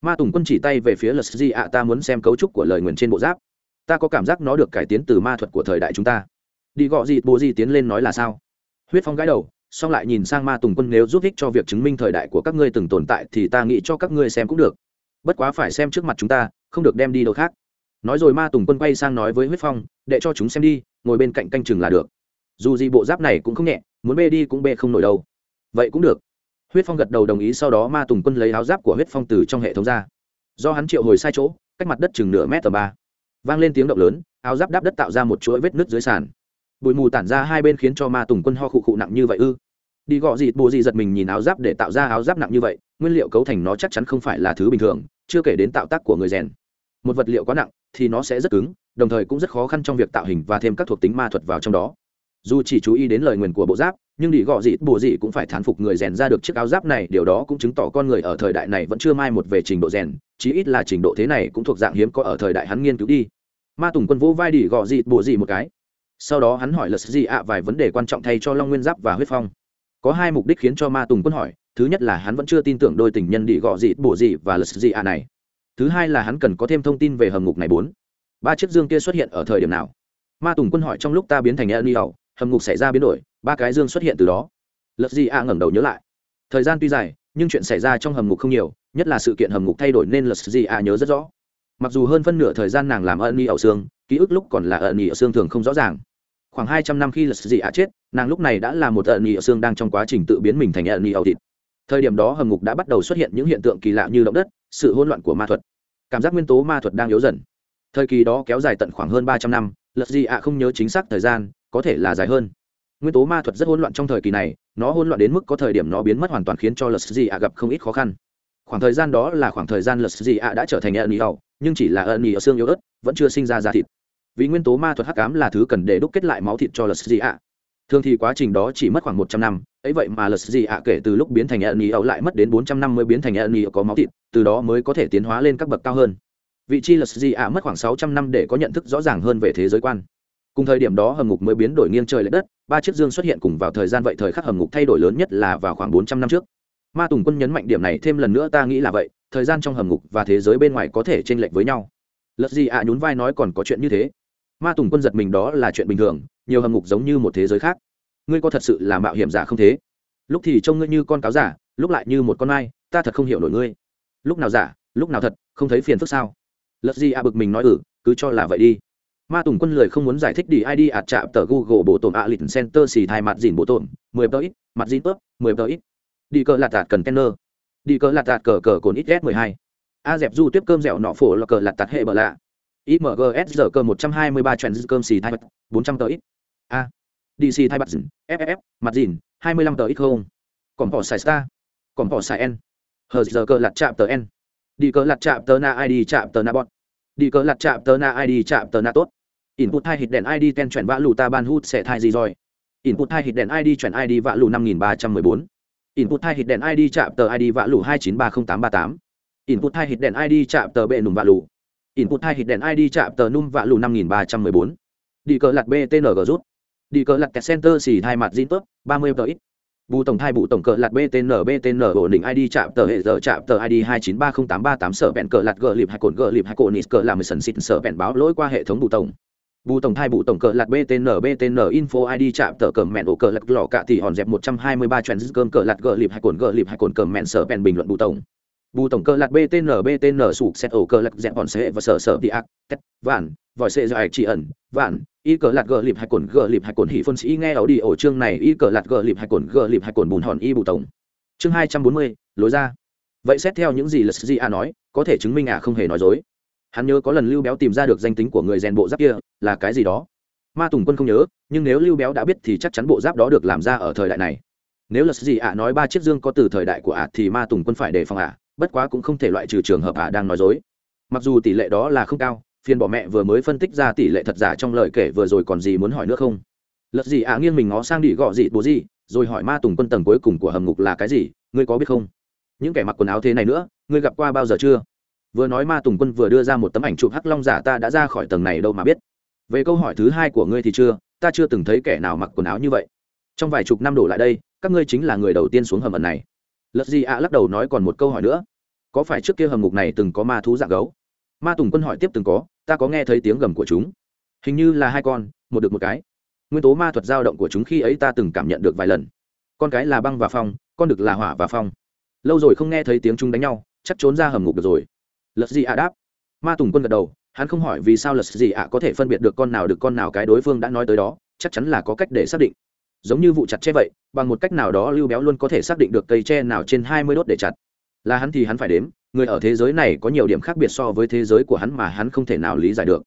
Ma tùng quân chỉ tay về phía lật di ạ, ta muốn xem cấu trúc của lời nguyền trên bộ giáp. Ta có cảm giác nó được cải tiến từ ma thuật của thời đại chúng ta. Đi gọ gì, bố gì tiến lên nói là sao? Huyết phong gãi đầu, xong lại nhìn sang ma tùng quân nếu giúp ích cho việc chứng minh thời đại của các ngươi từng tồn tại thì ta nghĩ cho các ngươi xem cũng được. Bất quá phải xem trước mặt chúng ta, không được đem đi đâu khác nói rồi ma tùng quân quay sang nói với huyết phong, để cho chúng xem đi, ngồi bên cạnh canh chừng là được. Dù gì bộ giáp này cũng không nhẹ, muốn bê đi cũng bê không nổi đâu. Vậy cũng được. Huyết phong gật đầu đồng ý, sau đó ma tùng quân lấy áo giáp của huyết phong từ trong hệ thống ra. Do hắn triệu hồi sai chỗ, cách mặt đất chừng nửa mét tầm ba. Vang lên tiếng động lớn, áo giáp đáp đất tạo ra một chuỗi vết nứt dưới sàn. Bụi mù tản ra hai bên khiến cho ma tùng quân ho khụ khụ nặng như vậy ư? Đi gọ dịt bồ dị giật mình nhìn áo giáp để tạo ra áo giáp nặng như vậy, nguyên liệu cấu thành nó chắc chắn không phải là thứ bình thường, chưa kể đến tạo tác của người rèn. Một vật liệu quá nặng thì nó sẽ rất cứng, đồng thời cũng rất khó khăn trong việc tạo hình và thêm các thuộc tính ma thuật vào trong đó. Dù chỉ chú ý đến lời nguyền của bộ giáp, nhưng đi gọ dị, bồ dị cũng phải thán phục người rèn ra được chiếc áo giáp này, điều đó cũng chứng tỏ con người ở thời đại này vẫn chưa mai một về trình độ rèn, chí ít là trình độ thế này cũng thuộc dạng hiếm có ở thời đại hắn nghiên cứu đi. Ma tùng quân vỗ vai đi gọ dị, bồ dị một cái. Sau đó hắn hỏi lật dị ạ vài vấn đề quan trọng thay cho long nguyên giáp và huyết phong. Có hai mục đích khiến cho ma tùng quân hỏi, thứ nhất là hắn vẫn chưa tin tưởng đôi tình nhân đi gọ dị, bồ dị và lật dị ạ này thứ hai là hắn cần có thêm thông tin về hầm ngục này bốn. Ba chiếc dương kia xuất hiện ở thời điểm nào? Ma tùng quân hỏi trong lúc ta biến thành e ni ẩu hầm ngục xảy ra biến đổi, ba cái dương xuất hiện từ đó. Lật gì a ngẩng đầu nhớ lại. Thời gian tuy dài, nhưng chuyện xảy ra trong hầm ngục không nhiều, nhất là sự kiện hầm ngục thay đổi nên lật gì a nhớ rất rõ. Mặc dù hơn phân nửa thời gian nàng làm ân ni ẩu xương, ký ức lúc còn là ân ni ẩu xương thường không rõ ràng. Khoảng hai trăm năm khi lật gì a chết, nàng lúc này đã là một ân ni ẩu xương đang trong quá trình tự biến mình thành ân ni ẩu thịt thời điểm đó hầm ngục đã bắt đầu xuất hiện những hiện tượng kỳ lạ như động đất, sự hỗn loạn của ma thuật. Cảm giác nguyên tố ma thuật đang yếu dần. Thời kỳ đó kéo dài tận khoảng hơn ba trăm năm, lật gì ạ không nhớ chính xác thời gian, có thể là dài hơn. Nguyên tố ma thuật rất hỗn loạn trong thời kỳ này, nó hỗn loạn đến mức có thời điểm nó biến mất hoàn toàn khiến cho lật gì ạ gặp không ít khó khăn. Khoảng thời gian đó là khoảng thời gian lật gì ạ đã trở thành ẩn nhì ẩu nhưng chỉ là ẩn nhì ở xương yếu ớt, vẫn chưa sinh ra da thịt. Vì nguyên tố ma thuật hắc ám là thứ cần để đúc kết lại máu thịt cho lật gì ạ thường thì quá trình đó chỉ mất khoảng một trăm năm, ấy vậy mà lật gì ạ kể từ lúc biến thành ẩn nhì ẩu lại mất đến bốn trăm năm mới biến thành ẩn có máu thịt, từ đó mới có thể tiến hóa lên các bậc cao hơn. Vị chi lật gì ạ mất khoảng sáu trăm năm để có nhận thức rõ ràng hơn về thế giới quan. Cùng thời điểm đó hầm ngục mới biến đổi nghiêng trời l ệ đất, ba chiếc dương xuất hiện cùng vào thời gian vậy thời khắc hầm ngục thay đổi lớn nhất là vào khoảng bốn trăm năm trước. Ma tùng quân nhấn mạnh điểm này thêm lần nữa ta nghĩ là vậy, thời gian trong hầm ngục và thế giới bên ngoài có thể t r ê n lệch với nhau. Lật gì ạ nhún vai nói còn có chuyện như thế. Ma tùng quân giật mình đó là chuyện bình thường nhiều hầm ngục giống như một thế giới khác. Ngươi có thật sự là mạo hiểm giả không thế? Lúc thì trông ngươi như con cáo giả, lúc lại như một con mai, ta thật không hiểu nổi ngươi. Lúc nào giả, lúc nào thật, không thấy phiền phức sao? Lật gì à bực mình nói ừ cứ cho là vậy đi. Ma tùng quân lười không muốn giải thích đi id ạt chạm tờ google bộ tổn ạ lịch center xì thai mặt dìn bộ tổn, mười tờ ít, mặt dìn tớp, mười tờ ít. Đi cờ lạt tạt cần tenner đi cờ lạt tạt cờ cờ cồn ít s mười hai. A dẹp du tiếp cơm dẻo nọ phổ là cờ lạt tạt hệ bờ lạ imgs giờ cơ một trăm hai mươi ba cơm xì thai bật bốn trăm tờ ít. A. Dc thai bật dừng, ff mặt dìn hai mươi lăm tờ ít không? Còn bỏ xài star. Còn bỏ xài n. Hờ giờ cơ lặt chạm tờ n. Đi cơ lặt chạm tờ na id chạm tờ na bọn đi cơ lặt chạm tờ na id chạm tờ na tốt. Input hai hit đèn id ten chuyển vã lù ta ban hút sẽ thai gì rồi? Input hai hit đèn id chuyển id vã lù năm nghìn ba trăm mười bốn. Input hai hit đèn id chạm tờ id vã lù hai chín ba không tám ba tám. Input hai hit đèn id chạm tờ bệ nùng vã lù input hai hit đèn id chạm tờ num vạ lù năm nghìn ba trăm mười bốn. Đi cờ lặt btng rút. Đi cờ lặt kẹt center xì hai mặt zin tốt ba mươi tờ ít. Bù tổng thai bù tổng cờ lặt btn btn ổn định id chạm tờ hệ giờ chạm tờ id hai chín ba không tám ba tám sở bẹn cờ lặt gờ lịp hai cồn gờ lịp hai cồn nít cờ làm sần xịt sở bẹn báo lỗi qua hệ thống bù tổng. Bù tổng thai bù tổng cờ lặt btn btn info id chạm tờ cờ mẹn ổ cờ lạt lò cạ thì hòn dẹp một trăm hai mươi ba chuyện cơm cờ lạt gờ lịp hai cồn gờ lịp hai cồn cờ mẹn sở bẹn bình luận bù tổng bù tổng cơ lạc btn btn sụp xét ổ cơ lạc dẹp bọn xe và sở sở đi ác tét, vạn, vòi do dài chỉ ẩn, vạn, y cờ lạc gờ lịp hai cồn gờ lịp hai cồn hỉ phân sĩ nghe ảo đi ổ chương này, y cờ lạc gờ lịp hai cồn gờ lịp hai cồn bùn hòn y bù tổng. Chương hai trăm bốn mươi, lối ra. Vậy xét theo những gì lật gì a nói, có thể chứng minh à không hề nói dối. Hắn nhớ có lần lưu béo tìm ra được danh tính của người rèn bộ giáp kia, là cái gì đó? Ma tùng quân không nhớ, nhưng nếu lưu béo đã biết thì chắc chắn bộ giáp đó được làm ra ở thời đại này. Nếu lật gì ạ nói ba chiếc dương có từ thời đại của ạ thì ma tùng quân phải đề phòng ạ bất quá cũng không thể loại trừ trường hợp ả đang nói dối. Mặc dù tỷ lệ đó là không cao, phiền bỏ mẹ vừa mới phân tích ra tỷ lệ thật giả trong lời kể vừa rồi còn gì muốn hỏi nữa không? Lật gì ả nghiêng mình ngó sang đi gọ gì, bố gì, rồi hỏi ma tùng quân tầng cuối cùng của hầm ngục là cái gì, ngươi có biết không? Những kẻ mặc quần áo thế này nữa, ngươi gặp qua bao giờ chưa? Vừa nói ma tùng quân vừa đưa ra một tấm ảnh chụp hắc long giả ta đã ra khỏi tầng này đâu mà biết. Về câu hỏi thứ hai của ngươi thì chưa, ta chưa từng thấy kẻ nào mặc quần áo như vậy. Trong vài chục năm đổ lại đây, các ngươi chính là người đầu tiên xuống hầm ẩn này lật gì ạ lắc đầu nói còn một câu hỏi nữa. Có phải trước kia hầm ngục này từng có ma thú dạng gấu? Ma tùng quân hỏi tiếp từng có, ta có nghe thấy tiếng gầm của chúng. Hình như là hai con, một được một cái. Nguyên tố ma thuật dao động của chúng khi ấy ta từng cảm nhận được vài lần. Con cái là băng và phong, con được là hỏa và phong. Lâu rồi không nghe thấy tiếng chúng đánh nhau, chắc trốn ra hầm ngục được rồi. Lật gì ạ đáp. Ma tùng quân gật đầu, hắn không hỏi vì sao lật gì ạ có thể phân biệt được con nào được con nào cái đối phương đã nói tới đó, chắc chắn là có cách để xác định giống như vụ chặt tre vậy, bằng một cách nào đó lưu béo luôn có thể xác định được cây tre nào trên hai mươi đốt để chặt. Là hắn thì hắn phải đếm, người ở thế giới này có nhiều điểm khác biệt so với thế giới của hắn mà hắn không thể nào lý giải được.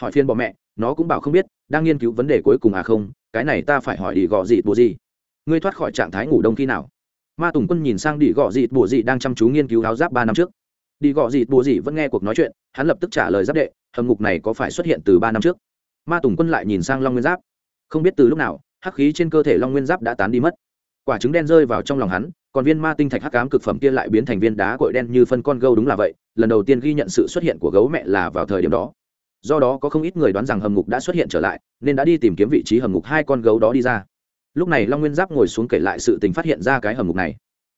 Hỏi phiên bọ mẹ, nó cũng bảo không biết, đang nghiên cứu vấn đề cuối cùng à không, cái này ta phải hỏi đi gò dịt bùa gì ngươi thoát khỏi trạng thái ngủ đông khi nào? Ma tùng quân nhìn sang đi gò dịt bùa gì đang chăm chú nghiên cứu áo giáp ba năm trước. Đi gò dịt bùa gì vẫn nghe cuộc nói chuyện, hắn lập tức trả lời giáp đệ, hầm ngục này có phải xuất hiện từ ba năm trước? Ma tùng quân lại nhìn sang long nguyên giáp. Không biết từ lúc nào hắc khí trên cơ thể long nguyên giáp đã tán đi mất. Quả trứng đen rơi vào trong lòng hắn, còn viên ma tinh thạch hắc ám cực phẩm kia lại biến thành viên đá cội đen như phân con gấu đúng là vậy, lần đầu tiên ghi nhận sự xuất hiện của gấu mẹ là vào thời điểm đó. Do đó có không ít người đoán rằng hầm ngục đã xuất hiện trở lại, nên đã đi tìm kiếm vị trí hầm ngục hai con gấu đó đi ra. Lúc này long nguyên giáp ngồi xuống kể lại sự tình phát hiện ra cái hầm ngục này.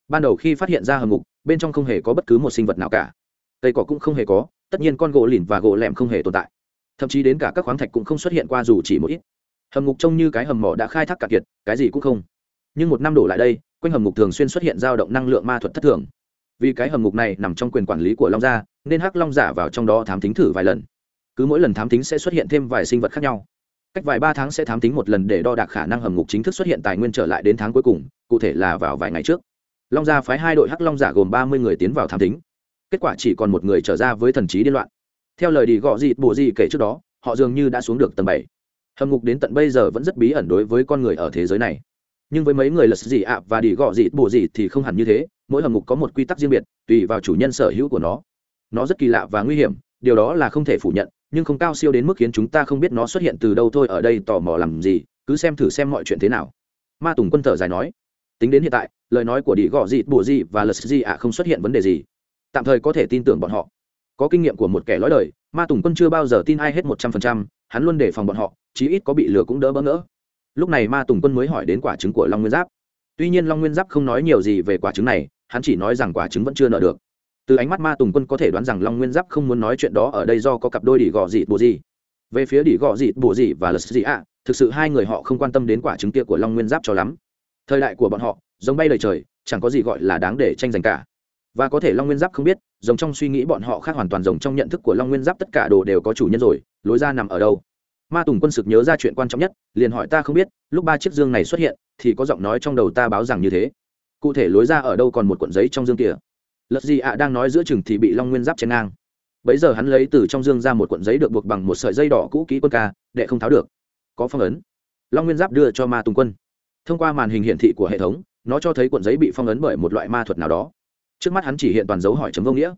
Ban đầu khi phát hiện ra hầm ngục, bên trong không hề có bất cứ một sinh vật nào cả. Cây cỏ cũng không hề có, tất nhiên con gỗ lìn và gỗ lẻm không hề tồn tại. Thậm chí đến cả các khoáng thạch cũng không xuất hiện qua dù chỉ một ít hầm ngục trông như cái hầm mỏ đã khai thác cạn kiệt, cái gì cũng không. Nhưng một năm đổ lại đây, quanh hầm ngục thường xuyên xuất hiện dao động năng lượng ma thuật thất thường. Vì cái hầm ngục này nằm trong quyền quản lý của long gia, nên hắc long giả vào trong đó thám tính thử vài lần. Cứ mỗi lần thám tính sẽ xuất hiện thêm vài sinh vật khác nhau. Cách vài ba tháng sẽ thám tính một lần để đo đạc khả năng hầm ngục chính thức xuất hiện tài nguyên trở lại đến tháng cuối cùng, cụ thể là vào vài ngày trước. Long gia phái hai đội hắc long giả gồm ba mươi người tiến vào thám tính kết quả chỉ còn một người trở ra với thần trí điên loạn. Theo lời đi gọ dịt bổ gì kể trước đó, họ dường như đã xuống được tầng bảy hầm ngục đến tận bây giờ vẫn rất bí ẩn đối với con người ở thế giới này. Nhưng với mấy người lật gì ạ và đi gọ gì bổ gì thì không hẳn như thế, mỗi hầm ngục có một quy tắc riêng biệt, tùy vào chủ nhân sở hữu của nó. Nó rất kỳ lạ và nguy hiểm, điều đó là không thể phủ nhận, nhưng không cao siêu đến mức khiến chúng ta không biết nó xuất hiện từ đâu thôi ở đây tò mò làm gì, cứ xem thử xem mọi chuyện thế nào. Ma tùng quân thở dài nói. Tính đến hiện tại, lời nói của đi gọ dị bổ dị và lật dị ạ không xuất hiện vấn đề gì. Tạm thời có thể tin tưởng bọn họ. Có kinh nghiệm của một kẻ lói đời, ma tùng quân chưa bao giờ tin ai hết một trăm phần trăm, hắn luôn đề phòng bọn họ chí ít có bị lừa cũng đỡ bỡ ngỡ. Lúc này ma tùng quân mới hỏi đến quả trứng của long nguyên giáp. Tuy nhiên long nguyên giáp không nói nhiều gì về quả trứng này, hắn chỉ nói rằng quả trứng vẫn chưa nợ được. Từ ánh mắt ma tùng quân có thể đoán rằng long nguyên giáp không muốn nói chuyện đó ở đây do có cặp đôi đỉ gò dị bùa gì về phía đỉ gò dị bùa gì và lật gì ạ, thực sự hai người họ không quan tâm đến quả trứng kia của long nguyên giáp cho lắm. Thời đại của bọn họ, giống bay lời trời, chẳng có gì gọi là đáng để tranh giành cả. Và có thể long nguyên giáp không biết, giống trong suy nghĩ bọn họ khác hoàn toàn giống trong nhận thức của long nguyên giáp tất cả đồ đều có chủ nhân rồi, lối ra nằm ở đâu? Ma tùng quân sực nhớ ra chuyện quan trọng nhất, liền hỏi ta không biết, lúc ba chiếc dương này xuất hiện, thì có giọng nói trong đầu ta báo rằng như thế. Cụ thể lối ra ở đâu còn một cuộn giấy trong dương kia lật gì ạ đang nói giữa chừng thì bị long nguyên giáp chen ngang. Bấy giờ hắn lấy từ trong dương ra một cuộn giấy được buộc bằng một sợi dây đỏ cũ kỹ quân ca, để không tháo được. Có phong ấn. Long nguyên giáp đưa cho ma tùng quân. Thông qua màn hình hiển thị của hệ thống, nó cho thấy cuộn giấy bị phong ấn bởi một loại ma thuật nào đó. Trước mắt hắn chỉ hiện toàn dấu hỏi chấm vô nghĩa.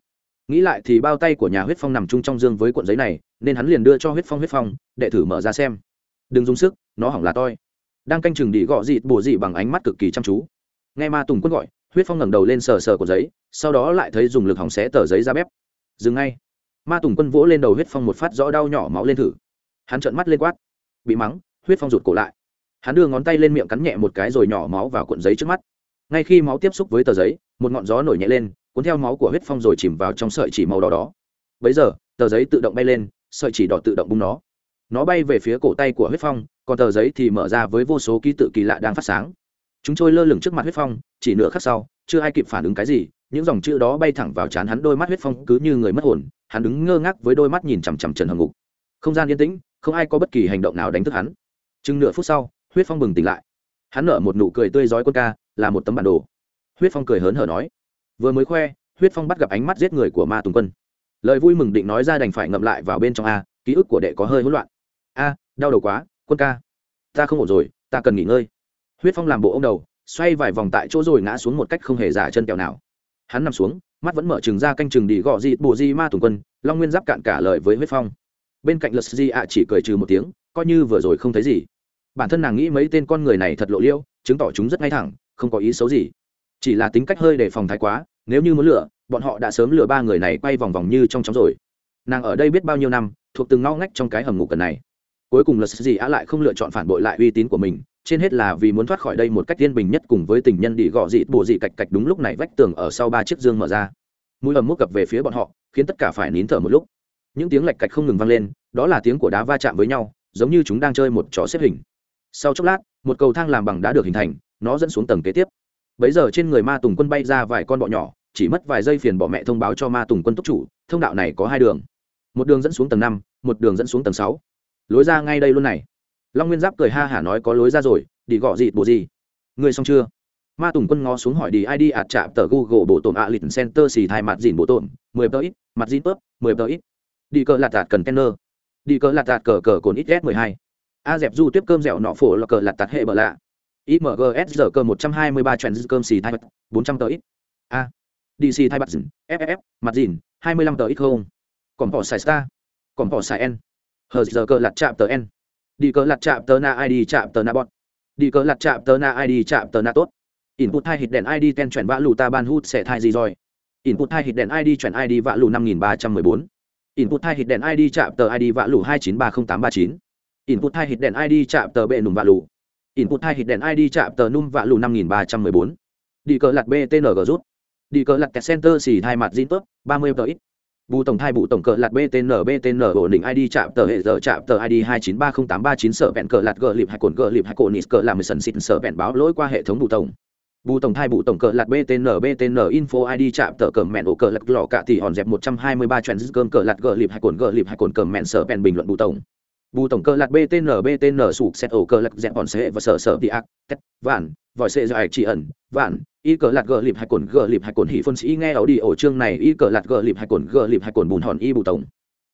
Nghĩ lại thì bao tay của nhà huyết phong nằm chung trong dương với cuộn giấy này nên hắn liền đưa cho huyết phong huyết phong, đệ thử mở ra xem. Đừng dùng sức, nó hỏng là toi. Đang canh chừng đi gọ dịt bổ dị bằng ánh mắt cực kỳ chăm chú. Nghe ma tùng quân gọi, huyết phong ngẩng đầu lên sờ sờ của giấy, sau đó lại thấy dùng lực hỏng xé tờ giấy ra bếp. Dừng ngay. Ma tùng quân vỗ lên đầu huyết phong một phát rõ đau nhỏ máu lên thử. Hắn trợn mắt lên quát. Bị mắng, huyết phong rụt cổ lại. Hắn đưa ngón tay lên miệng cắn nhẹ một cái rồi nhỏ máu vào cuộn giấy trước mắt. Ngay khi máu tiếp xúc với tờ giấy, một ngọn gió nổi nhẹ lên, cuốn theo máu của huyết phong rồi chìm vào trong sợi chỉ màu đỏ đó. Bấy giờ, tờ giấy tự động bay lên sợi chỉ đỏ tự động bung nó. Nó bay về phía cổ tay của huyết phong, còn tờ giấy thì mở ra với vô số ký tự kỳ lạ đang phát sáng. Chúng trôi lơ lửng trước mặt huyết phong, chỉ nửa khắc sau, chưa ai kịp phản ứng cái gì, những dòng chữ đó bay thẳng vào trán hắn, đôi mắt huyết phong cứ như người mất hồn, hắn đứng ngơ ngác với đôi mắt nhìn chằm chằm trần hồng ngục. Không gian yên tĩnh, không ai có bất kỳ hành động nào đánh thức hắn. Chừng nửa phút sau, huyết phong bừng tỉnh lại. Hắn nở một nụ cười tươi rói quân ca, là một tấm bản đồ. Huyết phong cười hớn hở nói, vừa mới khoe, huyết phong bắt gặp ánh mắt giết người của ma tùng quân lời vui mừng định nói ra đành phải ngậm lại vào bên trong a, ký ức của đệ có hơi hỗn loạn. A, đau đầu quá, quân ca. Ta không ổn rồi, ta cần nghỉ ngơi. Huyết phong làm bộ ông đầu, xoay vài vòng tại chỗ rồi ngã xuống một cách không hề giả chân kẹo nào. Hắn nằm xuống, mắt vẫn mở chừng ra canh chừng đi gọ dị bộ di ma tùng quân, long nguyên giáp cạn cả lời với huyết phong. Bên cạnh lật di ạ chỉ cười trừ một tiếng, coi như vừa rồi không thấy gì. Bản thân nàng nghĩ mấy tên con người này thật lộ liêu chứng tỏ chúng rất ngay thẳng, không có ý xấu gì. Chỉ là tính cách hơi đề phòng thái quá nếu như muốn lựa bọn họ đã sớm lừa ba người này quay vòng vòng như trong chóng rồi. Nàng ở đây biết bao nhiêu năm, thuộc từng ngao ngách trong cái hầm ngục cần này. Cuối cùng là gì á lại không lựa chọn phản bội lại uy tín của mình, trên hết là vì muốn thoát khỏi đây một cách yên bình nhất cùng với tình nhân đi gọ dị bộ dị cạch cạch đúng lúc này vách tường ở sau ba chiếc dương mở ra. Mũi ầm múc cập về phía bọn họ, khiến tất cả phải nín thở một lúc. Những tiếng lạch cạch không ngừng vang lên, đó là tiếng của đá va chạm với nhau, giống như chúng đang chơi một trò xếp hình. Sau chốc lát, một cầu thang làm bằng đá được hình thành, nó dẫn xuống tầng kế tiếp. Bấy giờ trên người ma tùng quân bay ra vài con bọ nhỏ chỉ mất vài giây phiền bỏ mẹ thông báo cho ma tùng quân túc chủ, thông đạo này có hai đường. Một đường dẫn xuống tầng năm, một đường dẫn xuống tầng sáu. Lối ra ngay đây luôn này. Long nguyên giáp cười ha hả nói có lối ra rồi, đi gọ gì bộ gì? Người xong chưa? Ma tùng quân ngó xuống hỏi đi id ạt chạm tờ google bộ tổn ạ lịch center xì thai mặt dìn bộ tổn, mười tờ ít, mặt dìn tớp, mười tờ ít. Đi cờ lạt tạt cần tenner. Đi cờ lạt tạt cờ cờ cồn ít s mười hai. A dẹp du tiếp cơm dẻo nọ phổ là cờ lạt tạt hệ bờ lạ. Imgs giờ cơ một trăm hai mươi ba trend cơm xì thai bốn trăm tờ ít. A dc thai bạc dìn ff mặt dìn, hai mươi lăm tờ X không. Còn bỏ xài star, còn bỏ xài n. Hờ giờ cờ lặt chạm tờ n. Đi cờ lặt chạm tờ na id chạm tờ na bọn đi cờ lặt chạm tờ na id chạm tờ na tốt. Input hai hít đèn id ten chuyển vã lù ta ban hút sẽ thai gì rồi? Input hai hít đèn id chuyển id vã lù năm nghìn ba trăm mười bốn. Input hai hít đèn id chạm tờ id vã lù hai chín ba không tám ba chín. Input hai hít đèn id chạm tờ bệ nùng vã lù. Input hai hít đèn id chạm tờ num vã lù năm nghìn ba trăm mười bốn. Đi cờ lặt btng rút đi cờ lặt kẹt center xì hai mặt zin top ba mươi tờ ít. Bù tổng thai bù tổng cờ lạt btn btn ổn định id chạm tờ hệ giờ chạm tờ id hai chín ba không tám ba chín sở vẹn cờ lạt gờ lịp hai cồn gờ lịp hai cồn nít cờ làm sần xịt sở vẹn báo lỗi qua hệ thống bù tổng. Bù tổng thai bù tổng cờ lạt btn btn info id chạm tờ cờ mẹn ổ cờ lạt lọ cả thì hòn dẹp một trăm hai mươi ba trend cơm cờ lạt gờ lịp hai cồn gờ lịp hai cồn cờ mẹn sở vẹn bình luận bù tổng. Bù tổng cờ lạt btn btn sụp xét ổ cờ lạt dẹp hòn sệ và sở sở đi ác, tét, vạn vòi sệ dài chỉ ẩn, vạn, y cờ lạt gờ lịp hai cồn, gờ lịp hai cồn hỉ phân sĩ nghe ảo đi ổ chương này, y cờ lạt gờ lịp hai cồn, gờ lịp hai cồn bùn hòn y bù tổng.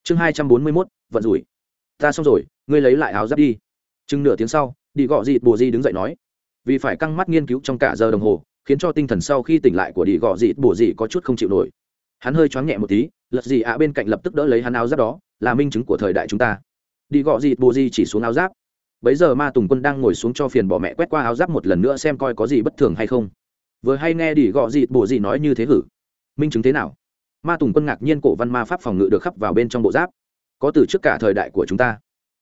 Chương hai trăm bốn mươi mốt, vận rủi. Ta xong rồi, ngươi lấy lại áo giáp đi. Chừng nửa tiếng sau, đi gọ dịt bù di đứng dậy nói. Vì phải căng mắt nghiên cứu trong cả giờ đồng hồ, khiến cho tinh thần sau khi tỉnh lại của đi gọ dịt bù di có chút không chịu nổi. Hắn hơi choáng nhẹ một tí, lật gì ạ bên cạnh lập tức đỡ lấy hắn áo giáp đó, là minh chứng của thời đại chúng ta. Đi gọ dịt bù di chỉ xuống áo giáp bấy giờ ma tùng quân đang ngồi xuống cho phiền bỏ mẹ quét qua áo giáp một lần nữa xem coi có gì bất thường hay không. Vừa hay nghe đi gọ dịt bù gì nói như thế hử? Minh chứng thế nào? Ma tùng quân ngạc nhiên cổ văn ma pháp phòng ngự được khắp vào bên trong bộ giáp. Có từ trước cả thời đại của chúng ta.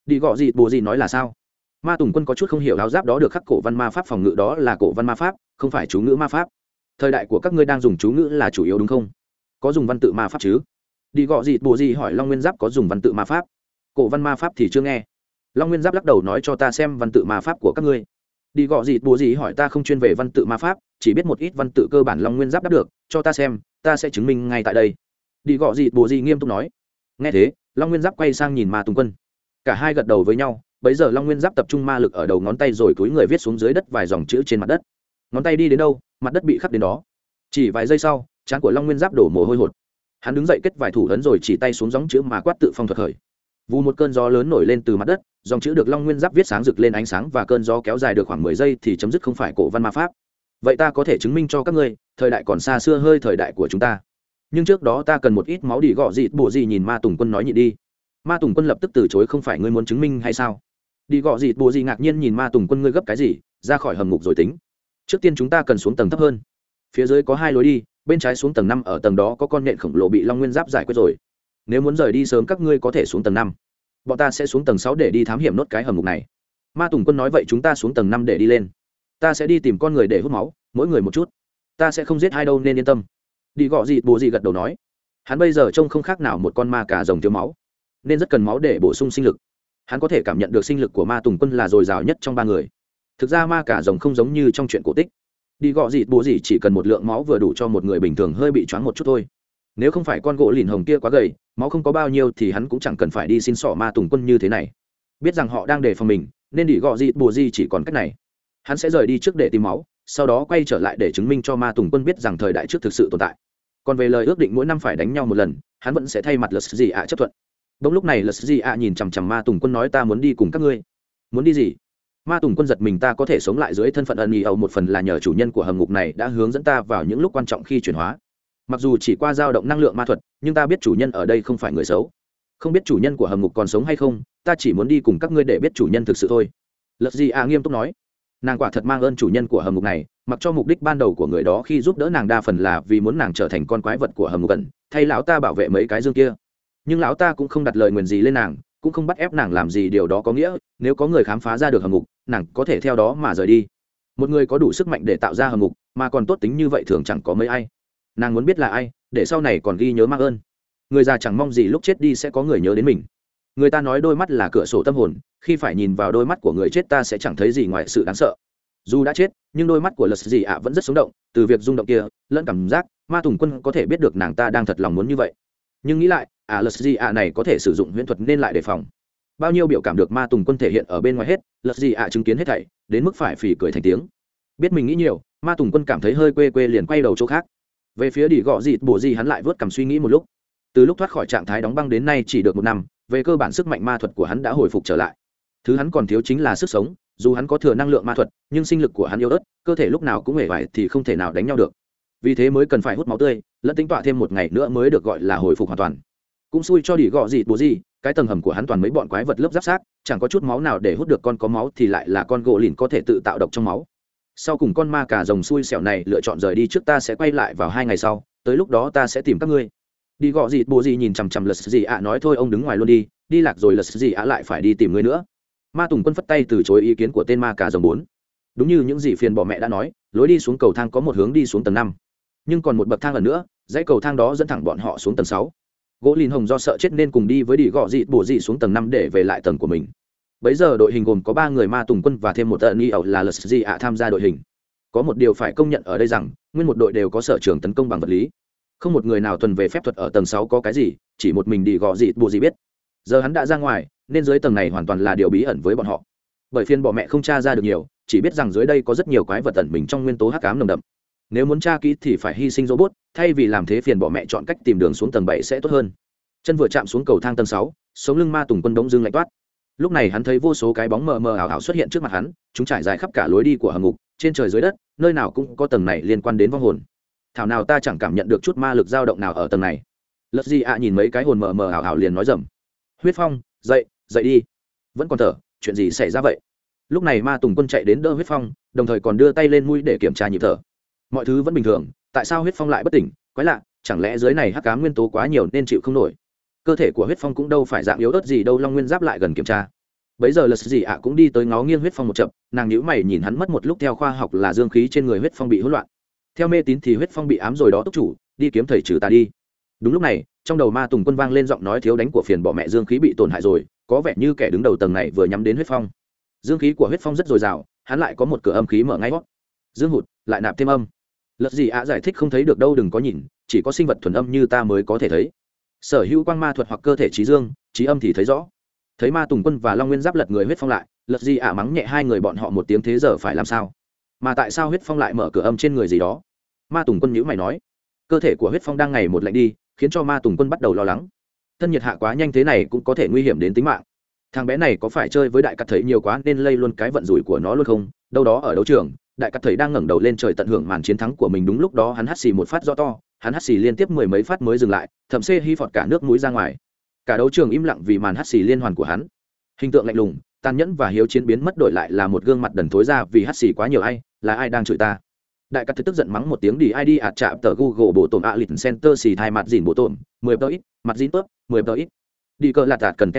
Đi gọ dịt bù gì nói là sao? Ma tùng quân có chút không hiểu áo giáp đó được khắc cổ văn ma pháp phòng ngự đó là cổ văn ma pháp, không phải chú ngữ ma pháp. Thời đại của các ngươi đang dùng chú ngữ là chủ yếu đúng không? Có dùng văn tự ma pháp chứ? Đi gọ dịt bù gì hỏi long nguyên giáp có dùng văn tự ma pháp? Cổ văn ma pháp thì chưa nghe long nguyên giáp lắc đầu nói cho ta xem văn tự ma pháp của các ngươi. Đi gọ gì, bùa gì hỏi ta không chuyên về văn tự ma pháp, chỉ biết một ít văn tự cơ bản long nguyên giáp đáp được, cho ta xem, ta sẽ chứng minh ngay tại đây. Đi gọ gì, bùa gì nghiêm túc nói. Nghe thế, long nguyên giáp quay sang nhìn ma tùng quân. Cả hai gật đầu với nhau, bấy giờ long nguyên giáp tập trung ma lực ở đầu ngón tay rồi túi người viết xuống dưới đất vài dòng chữ trên mặt đất. Ngón tay đi đến đâu, mặt đất bị khắc đến đó. Chỉ vài giây sau, trán của long nguyên giáp đổ mồ hôi hột. Hắn đứng dậy kết vài thủ ấn rồi chỉ tay xuống dòng chữ mà quát tự phong thuật khởi vù một cơn gió lớn nổi lên từ mặt đất, dòng chữ được long nguyên giáp viết sáng rực lên ánh sáng và cơn gió kéo dài được khoảng mười giây thì chấm dứt không phải cổ văn ma pháp. Vậy ta có thể chứng minh cho các ngươi, thời đại còn xa xưa hơi thời đại của chúng ta. Nhưng trước đó ta cần một ít máu đi gọ dịt, bộ gì nhìn ma tùng quân nói nhị đi. Ma tùng quân lập tức từ chối không phải ngươi muốn chứng minh hay sao? Đi gọ dịt, bộ gì ngạc nhiên nhìn ma tùng quân ngươi gấp cái gì, ra khỏi hầm ngục rồi tính. Trước tiên chúng ta cần xuống tầng thấp hơn. Phía dưới có hai lối đi, bên trái xuống tầng năm ở tầng đó có con nện khổng lồ bị long nguyên giáp giải quyết rồi nếu muốn rời đi sớm các ngươi có thể xuống tầng năm. Bọn ta sẽ xuống tầng sáu để đi thám hiểm nốt cái hầm ngục này. Ma tùng quân nói vậy chúng ta xuống tầng năm để đi lên. Ta sẽ đi tìm con người để hút máu, mỗi người một chút. Ta sẽ không giết hai đâu nên yên tâm. Đi gọ gì bồ gì gật đầu nói. Hắn bây giờ trông không khác nào một con ma cà rồng thiếu máu, nên rất cần máu để bổ sung sinh lực. Hắn có thể cảm nhận được sinh lực của ma tùng quân là dồi dào nhất trong ba người. Thực ra ma cà rồng không giống như trong chuyện cổ tích. Đi gọ gì bồ gì chỉ cần một lượng máu vừa đủ cho một người bình thường hơi bị choáng một chút thôi nếu không phải con gỗ lìn hồng kia quá gầy, máu không có bao nhiêu thì hắn cũng chẳng cần phải đi xin sỏ ma tùng quân như thế này. Biết rằng họ đang đề phòng mình, nên đi gọ gì bồ gì chỉ còn cách này. Hắn sẽ rời đi trước để tìm máu, sau đó quay trở lại để chứng minh cho ma tùng quân biết rằng thời đại trước thực sự tồn tại. Còn về lời ước định mỗi năm phải đánh nhau một lần, hắn vẫn sẽ thay mặt lật gì ạ chấp thuận. Đúng lúc này lật gì ạ nhìn chằm chằm ma tùng quân nói ta muốn đi cùng các ngươi. Muốn đi gì? Ma tùng quân giật mình ta có thể sống lại dưới thân phận ẩn ý ẩu một phần là nhờ chủ nhân của hầm ngục này đã hướng dẫn ta vào những lúc quan trọng khi chuyển hóa mặc dù chỉ qua dao động năng lượng ma thuật, nhưng ta biết chủ nhân ở đây không phải người xấu. Không biết chủ nhân của hầm ngục còn sống hay không, ta chỉ muốn đi cùng các ngươi để biết chủ nhân thực sự thôi. Lật gì à nghiêm túc nói. Nàng quả thật mang ơn chủ nhân của hầm ngục này, mặc cho mục đích ban đầu của người đó khi giúp đỡ nàng đa phần là vì muốn nàng trở thành con quái vật của hầm ngục cần thay lão ta bảo vệ mấy cái dương kia. Nhưng lão ta cũng không đặt lời nguyền gì lên nàng, cũng không bắt ép nàng làm gì điều đó có nghĩa, nếu có người khám phá ra được hầm ngục, nàng có thể theo đó mà rời đi. Một người có đủ sức mạnh để tạo ra hầm ngục, mà còn tốt tính như vậy thường chẳng có mấy ai nàng muốn biết là ai, để sau này còn ghi nhớ mang ơn. Người già chẳng mong gì lúc chết đi sẽ có người nhớ đến mình. Người ta nói đôi mắt là cửa sổ tâm hồn, khi phải nhìn vào đôi mắt của người chết ta sẽ chẳng thấy gì ngoài sự đáng sợ. Dù đã chết, nhưng đôi mắt của lật Dì ạ vẫn rất sống động, từ việc rung động kia, lẫn cảm giác, ma tùng quân có thể biết được nàng ta đang thật lòng muốn như vậy. Nhưng nghĩ lại ả lật Dì ạ này có thể sử dụng huyễn thuật nên lại đề phòng. Bao nhiêu biểu cảm được ma tùng quân thể hiện ở bên ngoài hết, lật Dì ạ chứng kiến hết thảy, đến mức phải phì cười thành tiếng. Biết mình nghĩ nhiều, ma tùng quân cảm thấy hơi quê quê liền quay đầu chỗ khác về phía đỉ gọ dịt bổ gì hắn lại vớt cầm suy nghĩ một lúc. Từ lúc thoát khỏi trạng thái đóng băng đến nay chỉ được một năm, về cơ bản sức mạnh ma thuật của hắn đã hồi phục trở lại. Thứ hắn còn thiếu chính là sức sống, dù hắn có thừa năng lượng ma thuật, nhưng sinh lực của hắn yếu ớt, cơ thể lúc nào cũng hề vải thì không thể nào đánh nhau được. Vì thế mới cần phải hút máu tươi, lẫn tính tọa thêm một ngày nữa mới được gọi là hồi phục hoàn toàn. Cũng xui cho đỉ gọ dịt bố gì, cái tầng hầm của hắn toàn mấy bọn quái vật lớp giáp xác, chẳng có chút máu nào để hút được con có máu thì lại là con gỗ lìn có thể tự tạo độc trong máu sau cùng con ma cà rồng xui xẻo này lựa chọn rời đi trước ta sẽ quay lại vào hai ngày sau, tới lúc đó ta sẽ tìm các ngươi. Đi gọ gì, bố gì nhìn chằm chằm lật gì ạ à, nói thôi, ông đứng ngoài luôn đi đi lạc rồi lật gì ạ à, lại phải đi tìm ngươi nữa. Ma tùng quân phất tay từ chối ý kiến của tên ma cà rồng bốn. Đúng như những gì phiền bỏ mẹ đã nói, lối đi xuống cầu thang có một hướng đi xuống tầng năm. Nhưng còn một bậc thang lần nữa, dãy cầu thang đó dẫn thẳng bọn họ xuống tầng sáu. Gỗ lìn hồng do sợ chết nên cùng đi với đi gọ dị bổ dị xuống tầng năm để về lại tầng của mình bấy giờ đội hình gồm có ba người ma tùng quân và thêm một tận nghi ẩu là lật gì ạ tham gia đội hình. Có một điều phải công nhận ở đây rằng, nguyên một đội đều có sở trường tấn công bằng vật lý. Không một người nào thuần về phép thuật ở tầng sáu có cái gì, chỉ một mình đi gò dị bù gì biết. Giờ hắn đã ra ngoài, nên dưới tầng này hoàn toàn là điều bí ẩn với bọn họ. Bởi phiên bỏ mẹ không tra ra được nhiều, chỉ biết rằng dưới đây có rất nhiều quái vật tẩn mình trong nguyên tố hắc ám nồng đậm. Nếu muốn tra kỹ thì phải hy sinh robot, thay vì làm thế phiền bỏ mẹ chọn cách tìm đường xuống tầng bảy sẽ tốt hơn. Chân vừa chạm xuống cầu thang tầng sáu, sống lưng ma tùng quân đống dương lạnh toát lúc này hắn thấy vô số cái bóng mờ mờ ảo ảo xuất hiện trước mặt hắn, chúng trải dài khắp cả lối đi của hầm ngục, trên trời dưới đất, nơi nào cũng có tầng này liên quan đến vong hồn. Thảo nào ta chẳng cảm nhận được chút ma lực dao động nào ở tầng này. Lật gì ạ nhìn mấy cái hồn mờ mờ ảo ảo liền nói rầm huyết phong, dậy dậy đi. Vẫn còn thở, chuyện gì xảy ra vậy? Lúc này ma tùng quân chạy đến đỡ huyết phong, đồng thời còn đưa tay lên mũi để kiểm tra nhịp thở. Mọi thứ vẫn bình thường, tại sao huyết phong lại bất tỉnh? Quái lạ, chẳng lẽ dưới này hắc cá nguyên tố quá nhiều nên chịu không nổi? Cơ thể của huyết phong cũng đâu phải dạng yếu ớt gì đâu, long nguyên giáp lại gần kiểm tra. Bấy giờ lật gì ạ cũng đi tới ngó nghiêng huyết phong một chậm nàng nhữ mày nhìn hắn mất một lúc theo khoa học là dương khí trên người huyết phong bị hỗn loạn. Theo mê tín thì huyết phong bị ám rồi đó túc chủ, đi kiếm thầy trừ ta đi. Đúng lúc này, trong đầu ma tùng quân vang lên giọng nói thiếu đánh của phiền bỏ mẹ dương khí bị tổn hại rồi, có vẻ như kẻ đứng đầu tầng này vừa nhắm đến huyết phong. Dương khí của huyết phong rất dồi dào, hắn lại có một cửa âm khí mở ngay hót dương hụt, lại nạp thêm âm. Lật gì ạ giải thích không thấy được đâu, đừng có nhìn, chỉ có sinh vật thuần âm như ta mới có thể thấy sở hữu quang ma thuật hoặc cơ thể trí dương, trí âm thì thấy rõ. Thấy ma tùng quân và long nguyên giáp lật người huyết phong lại, lật gì ạ mắng nhẹ hai người bọn họ một tiếng thế giờ phải làm sao? Mà tại sao huyết phong lại mở cửa âm trên người gì đó? Ma tùng quân nhữ mày nói. Cơ thể của huyết phong đang ngày một lạnh đi, khiến cho ma tùng quân bắt đầu lo lắng. Thân nhiệt hạ quá nhanh thế này cũng có thể nguy hiểm đến tính mạng. Thằng bé này có phải chơi với đại cắt thầy nhiều quá nên lây luôn cái vận rủi của nó luôn không? Đâu đó ở đấu trường, đại cắt thầy đang ngẩng đầu lên trời tận hưởng màn chiến thắng của mình đúng lúc đó hắn hắt xì một phát do to hắn hắt xì liên tiếp mười mấy phát mới dừng lại, thậm xê hy phọt cả nước mũi ra ngoài. Cả đấu trường im lặng vì màn hắt xì liên hoàn của hắn. Hình tượng lạnh lùng, tàn nhẫn và hiếu chiến biến mất đổi lại là một gương mặt đần thối ra vì hắt xì quá nhiều ai, là ai đang chửi ta? Đại cắt tức giận mắng một tiếng đi id ạt chạm tờ google bộ tổn ạ lịch center xì thai mặt dìn bộ tổn, mười tờ ít, mặt dìn tớp, mười tờ ít. Đi cờ lạt tạt cần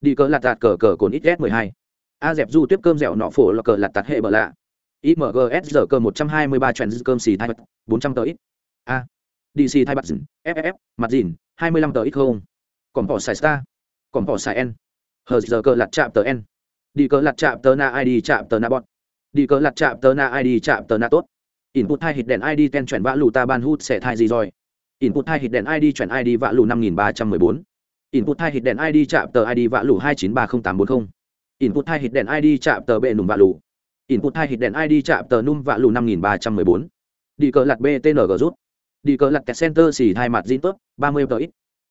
đi cờ lạt tạt cờ cờ cồn ít s mười hai. A dẹp du tiếp cơm dẻo nọ phổ là cờ lạt tạt hệ bờ lạ. Imgs giờ cơ một trăm hai mươi ba trend cơm xì thai mặt, bốn trăm tờ ít. A dc thai mặt dìn ff mặt dìn, hai mươi lăm tờ ít không? Còn bỏ xài star, còn bỏ xài n. Hờ giờ cờ lạt chạm tờ n. Đi cờ lạt chạm tờ na id chạm tờ na bọt đi cờ lạt chạm tờ na id chạm tờ na tốt. Input hai hit đèn id ten chuyển vã lù ta ban hút sẽ thai gì rồi? Input hai hit đèn id chuyển id vã lù năm nghìn ba trăm mười bốn. Input hai hit đèn id chạm tờ id vã lù hai chín ba không tám bốn không. Input hai hit đèn id chạm tờ bệ nùng vã lù. Input hai hit đèn id chạm tờ num vã lù năm nghìn ba trăm mười bốn. Đi cờ lạt btng rút đi cờ lạt center xì hai mặt zin top ba mươi tờ ít.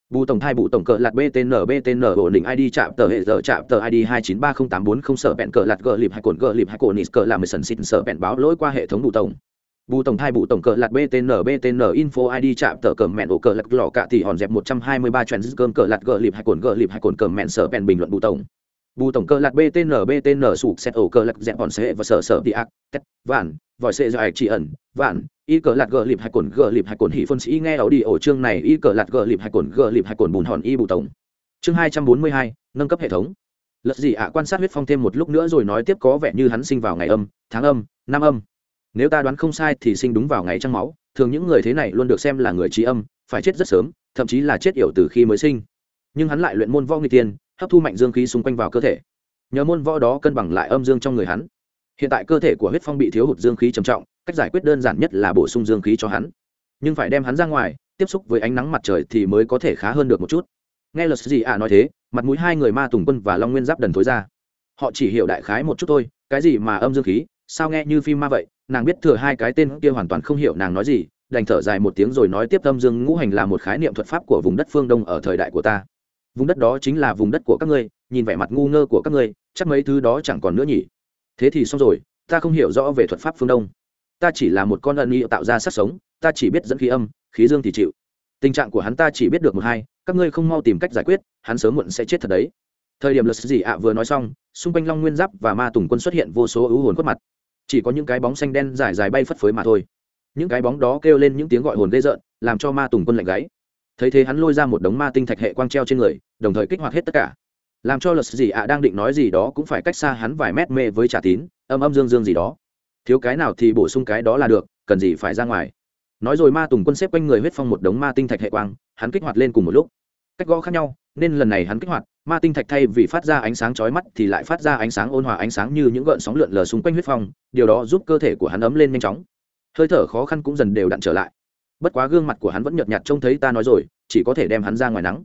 Bù tổng thai bù tổng cờ lạc btn btn ổn định id chạm tờ hệ giờ chạm tờ id hai chín ba không tám bốn không, sở bẹn cờ lạc gờ lịp hai cồn gờ lịp hai cồn nít cờ làm mười sần xịt, sở bẹn báo lỗi qua hệ thống bù tổng. Bù tổng thai bù tổng cờ lạc btn btn info id chạm tờ cờ mẹn ổ cờ lạc lò cạ thì hòn dẹp một trăm hai mươi ba trend cơm cờ lạc gờ lịp hai cồn gờ lịp hai cồn cờ mẹn, sở bẹn bình luận bù tổng. Bù tổng cờ lạc btn btn sụp xét ổ cờ lạc dẹp hòn xe và sở sở đi ác, tét, vạn, vòi xe ạch chỉ ẩn, vạn y cờ lạt gờ lịp hai cồn gờ lịp hai cồn hỉ phân sĩ nghe ảo đi ổ chương này y cờ lạt gờ lịp hai cồn gờ lịp hai cồn bùn hòn y bù tổng. Chương hai trăm bốn mươi hai, nâng cấp hệ thống. Lật gì ạ, quan sát huyết phong thêm một lúc nữa rồi nói tiếp có vẻ như hắn sinh vào ngày âm, tháng âm, năm âm. Nếu ta đoán không sai thì sinh đúng vào ngày trăng máu, thường những người thế này luôn được xem là người trí âm, phải chết rất sớm, thậm chí là chết yểu từ khi mới sinh. Nhưng hắn lại luyện môn võ người tiên, hấp thu mạnh dương khí xung quanh vào cơ thể. Nhờ môn võ đó cân bằng lại âm dương trong người hắn hiện tại cơ thể của huyết phong bị thiếu hụt dương khí trầm trọng, cách giải quyết đơn giản nhất là bổ sung dương khí cho hắn. Nhưng phải đem hắn ra ngoài, tiếp xúc với ánh nắng mặt trời thì mới có thể khá hơn được một chút. Nghe luật gì ạ à nói thế, mặt mũi hai người ma tùng quân và long nguyên giáp đần thối ra. Họ chỉ hiểu đại khái một chút thôi, cái gì mà âm dương khí, sao nghe như phim ma vậy? Nàng biết thừa hai cái tên kia hoàn toàn không hiểu nàng nói gì, đành thở dài một tiếng rồi nói tiếp âm dương ngũ hành là một khái niệm thuật pháp của vùng đất phương đông ở thời đại của ta. Vùng đất đó chính là vùng đất của các ngươi, nhìn vẻ mặt ngu ngơ của các ngươi, chắc mấy thứ đó chẳng còn nữa nhỉ? Thế thì xong rồi, ta không hiểu rõ về thuật pháp phương đông. Ta chỉ là một con ân y tạo ra sắc sống, ta chỉ biết dẫn khí âm, khí dương thì chịu. Tình trạng của hắn ta chỉ biết được một hai, các ngươi không mau tìm cách giải quyết, hắn sớm muộn sẽ chết thật đấy. Thời điểm luật gì ạ vừa nói xong, xung quanh long nguyên giáp và ma tùng quân xuất hiện vô số ưu hồn khuất mặt. Chỉ có những cái bóng xanh đen dài dài bay phất phới mà thôi. Những cái bóng đó kêu lên những tiếng gọi hồn ghê rợn, làm cho ma tùng quân lạnh gáy. Thấy thế hắn lôi ra một đống ma tinh thạch hệ quang treo trên người, đồng thời kích hoạt hết tất cả làm cho lật gì ạ à đang định nói gì đó cũng phải cách xa hắn vài mét mê với trả tín, âm âm dương dương gì đó. Thiếu cái nào thì bổ sung cái đó là được, cần gì phải ra ngoài. Nói rồi ma tùng quân xếp quanh người huyết phong một đống ma tinh thạch hệ quang, hắn kích hoạt lên cùng một lúc. Cách gõ khác nhau, nên lần này hắn kích hoạt, ma tinh thạch thay vì phát ra ánh sáng chói mắt thì lại phát ra ánh sáng ôn hòa ánh sáng như những gợn sóng lượn lờ xung quanh huyết phong, điều đó giúp cơ thể của hắn ấm lên nhanh chóng. Hơi thở khó khăn cũng dần đều đặn trở lại. Bất quá gương mặt của hắn vẫn nhợt nhạt trông thấy ta nói rồi, chỉ có thể đem hắn ra ngoài nắng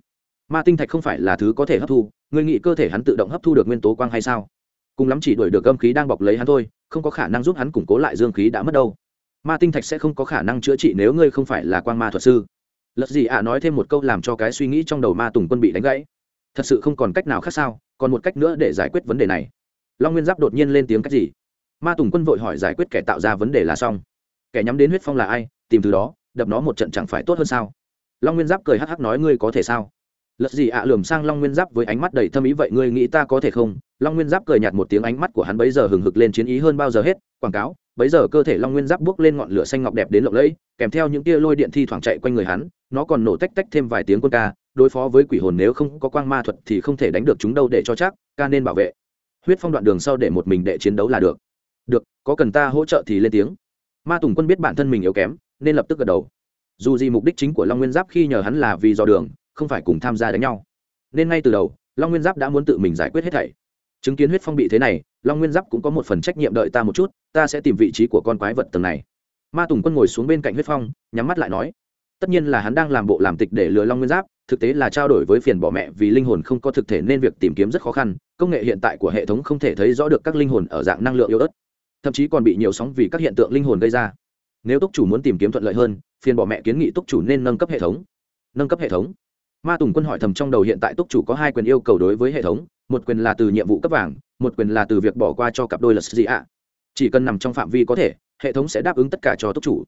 ma tinh thạch không phải là thứ có thể hấp thu người nghĩ cơ thể hắn tự động hấp thu được nguyên tố quang hay sao? Cùng lắm chỉ đuổi được âm khí đang bọc lấy hắn thôi, không có khả năng giúp hắn củng cố lại dương khí đã mất đâu. Ma tinh thạch sẽ không có khả năng chữa trị nếu ngươi không phải là quan ma thuật sư. Lật gì ạ à nói thêm một câu làm cho cái suy nghĩ trong đầu ma tùng quân bị đánh gãy. Thật sự không còn cách nào khác sao, còn một cách nữa để giải quyết vấn đề này. Long nguyên giáp đột nhiên lên tiếng cách gì? Ma tùng quân vội hỏi giải quyết kẻ tạo ra vấn đề là xong. Kẻ nhắm đến huyết phong là ai? Tìm từ đó, đập nó một trận chẳng phải tốt hơn sao? Long nguyên giáp cười hắc hắc nói, ngươi có thể sao? Lật gì ạ, lườm sang long nguyên giáp với ánh mắt đầy thâm ý vậy ngươi nghĩ ta có thể không? Long nguyên giáp cười nhạt một tiếng, ánh mắt của hắn bấy giờ hừng hực lên chiến ý hơn bao giờ hết. Quảng cáo, bấy giờ cơ thể long nguyên giáp bước lên ngọn lửa xanh ngọc đẹp đến lộng lẫy, kèm theo những tia lôi điện thi thoảng chạy quanh người hắn, nó còn nổ tách tách thêm vài tiếng quân ca, đối phó với quỷ hồn nếu không có quang ma thuật thì không thể đánh được chúng đâu để cho chắc, ca nên bảo vệ. Huyết phong đoạn đường sau để một mình để chiến đấu là được. Được, có cần ta hỗ trợ thì lên tiếng. Ma tùng quân biết bản thân mình yếu kém, nên lập tức gật đầu. Dù gì mục đích chính của long nguyên giáp khi nhờ hắn là vì dò đường không phải cùng tham gia đánh nhau. Nên ngay từ đầu, long nguyên giáp đã muốn tự mình giải quyết hết thảy. Chứng kiến huyết phong bị thế này, long nguyên giáp cũng có một phần trách nhiệm đợi ta một chút, ta sẽ tìm vị trí của con quái vật tầng này. Ma tùng quân ngồi xuống bên cạnh huyết phong, nhắm mắt lại nói, tất nhiên là hắn đang làm bộ làm tịch để lừa long nguyên giáp, thực tế là trao đổi với phiền bỏ mẹ vì linh hồn không có thực thể nên việc tìm kiếm rất khó khăn, công nghệ hiện tại của hệ thống không thể thấy rõ được các linh hồn ở dạng năng lượng yếu ớt, thậm chí còn bị nhiều sóng vì các hiện tượng linh hồn gây ra. Nếu túc chủ muốn tìm kiếm thuận lợi hơn, phiền bỏ mẹ kiến nghị túc chủ nên nâng cấp hệ thống. Nâng cấp hệ thống? Ma tùng quân hỏi thầm trong đầu hiện tại túc chủ có hai quyền yêu cầu đối với hệ thống, một quyền là từ nhiệm vụ cấp vàng, một quyền là từ việc bỏ qua cho cặp đôi lật gì ạ. Chỉ cần nằm trong phạm vi có thể, hệ thống sẽ đáp ứng tất cả cho túc chủ.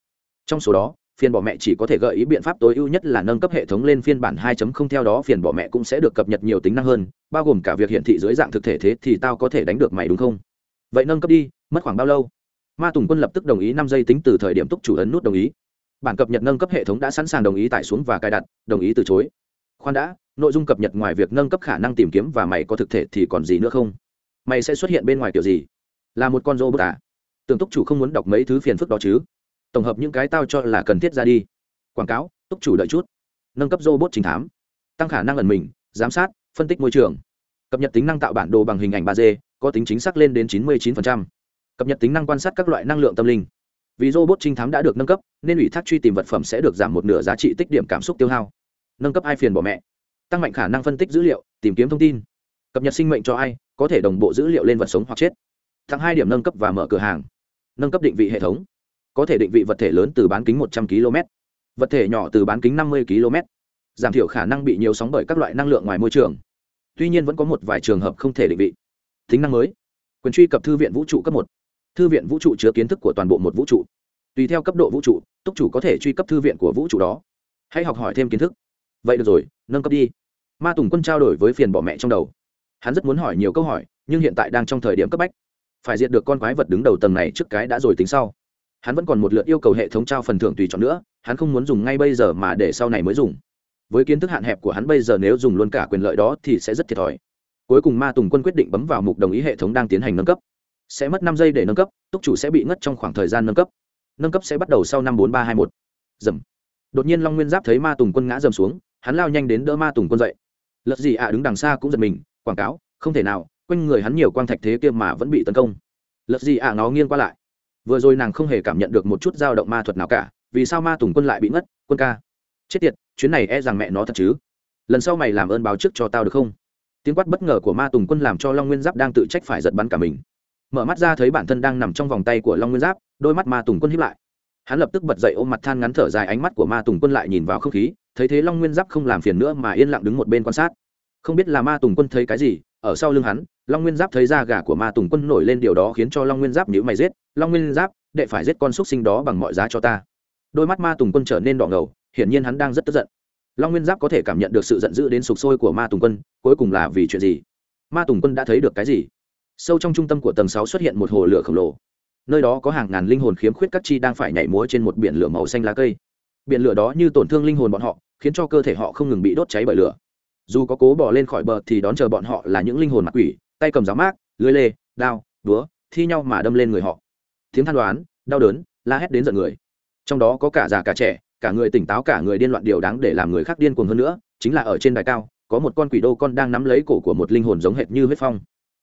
Trong số đó phiền bỏ mẹ chỉ có thể gợi ý biện pháp tối ưu nhất là nâng cấp hệ thống lên phiên bản 2.0 theo đó phiền bỏ mẹ cũng sẽ được cập nhật nhiều tính năng hơn, bao gồm cả việc hiển thị dưới dạng thực thể thế thì tao có thể đánh được mày đúng không? Vậy nâng cấp đi, mất khoảng bao lâu? Ma tùng quân lập tức đồng ý năm giây tính từ thời điểm túc chủ ấn nút đồng ý. Bản cập nhật nâng cấp hệ thống đã sẵn sàng đồng ý tải xuống và cài đặt, đồng ý từ chối khoan đã, nội dung cập nhật ngoài việc nâng cấp khả năng tìm kiếm và mày có thực thể thì còn gì nữa không? Mày sẽ xuất hiện bên ngoài kiểu gì? Là một con robot à? Tưởng túc chủ không muốn đọc mấy thứ phiền phức đó chứ? Tổng hợp những cái tao cho là cần thiết ra đi. Quảng cáo, túc chủ đợi chút. Nâng cấp robot trình thám. Tăng khả năng ẩn mình, giám sát, phân tích môi trường. Cập nhật tính năng tạo bản đồ bằng hình ảnh ba d, có tính chính xác lên đến 99%. cập nhật tính năng quan sát các loại năng lượng tâm linh. Vì robot trinh thám đã được nâng cấp, nên ủy thác truy tìm vật phẩm sẽ được giảm một nửa giá trị tích điểm cảm xúc tiêu hao nâng cấp ai phiền bỏ mẹ. Tăng mạnh khả năng phân tích dữ liệu, tìm kiếm thông tin. Cập nhật sinh mệnh cho ai, có thể đồng bộ dữ liệu lên vật sống hoặc chết. Tăng hai điểm nâng cấp và mở cửa hàng. Nâng cấp định vị hệ thống. Có thể định vị vật thể lớn từ bán kính một trăm km. Vật thể nhỏ từ bán kính năm mươi km. Giảm thiểu khả năng bị nhiều sóng bởi các loại năng lượng ngoài môi trường. Tuy nhiên vẫn có một vài trường hợp không thể định vị. Tính năng mới. Quyền truy cập thư viện vũ trụ cấp một. Thư viện vũ trụ chứa kiến thức của toàn bộ một vũ trụ. Tùy theo cấp độ vũ trụ, túc chủ có thể truy cấp thư viện của vũ trụ đó. Hãy học hỏi thêm kiến thức vậy được rồi, nâng cấp đi. Ma tùng quân trao đổi với phiền bỏ mẹ trong đầu. Hắn rất muốn hỏi nhiều câu hỏi, nhưng hiện tại đang trong thời điểm cấp bách. Phải diệt được con quái vật đứng đầu tầng này trước cái đã rồi tính sau. Hắn vẫn còn một lượt yêu cầu hệ thống trao phần thưởng tùy chọn nữa, hắn không muốn dùng ngay bây giờ mà để sau này mới dùng. Với kiến thức hạn hẹp của hắn bây giờ nếu dùng luôn cả quyền lợi đó thì sẽ rất thiệt thòi. Cuối cùng ma tùng quân quyết định bấm vào mục đồng ý hệ thống đang tiến hành nâng cấp. Sẽ mất năm giây để nâng cấp, túc chủ sẽ bị ngất trong khoảng thời gian nâng cấp. Nâng cấp sẽ bắt đầu sau năm bốn ba hai một. Dầm. Đột nhiên long nguyên giáp thấy ma tùng quân ngã dầm xuống hắn lao nhanh đến đỡ ma tùng quân dậy. Lật gì ạ, đứng đằng xa cũng giật mình, quảng cáo, không thể nào, quanh người hắn nhiều quang thạch thế kia mà vẫn bị tấn công. Lật gì ạ nó nghiêng qua lại. Vừa rồi nàng không hề cảm nhận được một chút dao động ma thuật nào cả, vì sao ma tùng quân lại bị ngất, quân ca? Chết tiệt, chuyến này e rằng mẹ nó thật chứ? Lần sau mày làm ơn báo trước cho tao được không? Tiếng quát bất ngờ của ma tùng quân làm cho long nguyên giáp đang tự trách phải giật bắn cả mình. Mở mắt ra thấy bản thân đang nằm trong vòng tay của long nguyên giáp, đôi mắt ma tùng quân hiếp lại. Hắn lập tức bật dậy ôm mặt than ngắn thở dài, ánh mắt của ma tùng quân lại nhìn vào không khí thấy thế long nguyên giáp không làm phiền nữa mà yên lặng đứng một bên quan sát không biết là ma tùng quân thấy cái gì ở sau lưng hắn long nguyên giáp thấy da gà của ma tùng quân nổi lên điều đó khiến cho long nguyên giáp nhữ mày giết long nguyên giáp đệ phải giết con xúc sinh đó bằng mọi giá cho ta đôi mắt ma tùng quân trở nên đỏ ngầu hiển nhiên hắn đang rất tức giận long nguyên giáp có thể cảm nhận được sự giận dữ đến sục sôi của ma tùng quân cuối cùng là vì chuyện gì ma tùng quân đã thấy được cái gì sâu trong trung tâm của tầng sáu xuất hiện một hồ lửa khổng lồ nơi đó có hàng ngàn linh hồn khiếm khuyết các chi đang phải nhảy múa trên một biển lửa màu xanh lá cây biển lửa đó như tổn thương linh hồn bọn họ khiến cho cơ thể họ không ngừng bị đốt cháy bởi lửa. Dù có cố bỏ lên khỏi bờ thì đón chờ bọn họ là những linh hồn mặt quỷ, tay cầm giáo mát lưới lê, đao đúa thi nhau mà đâm lên người họ. Tiếng than đoán, đau đớn, la hét đến giận người. Trong đó có cả già cả trẻ, cả người tỉnh táo cả người điên loạn điều đáng để làm người khác điên cuồng hơn nữa, chính là ở trên đài cao, có một con quỷ đô con đang nắm lấy cổ của một linh hồn giống hệt như huyết phong.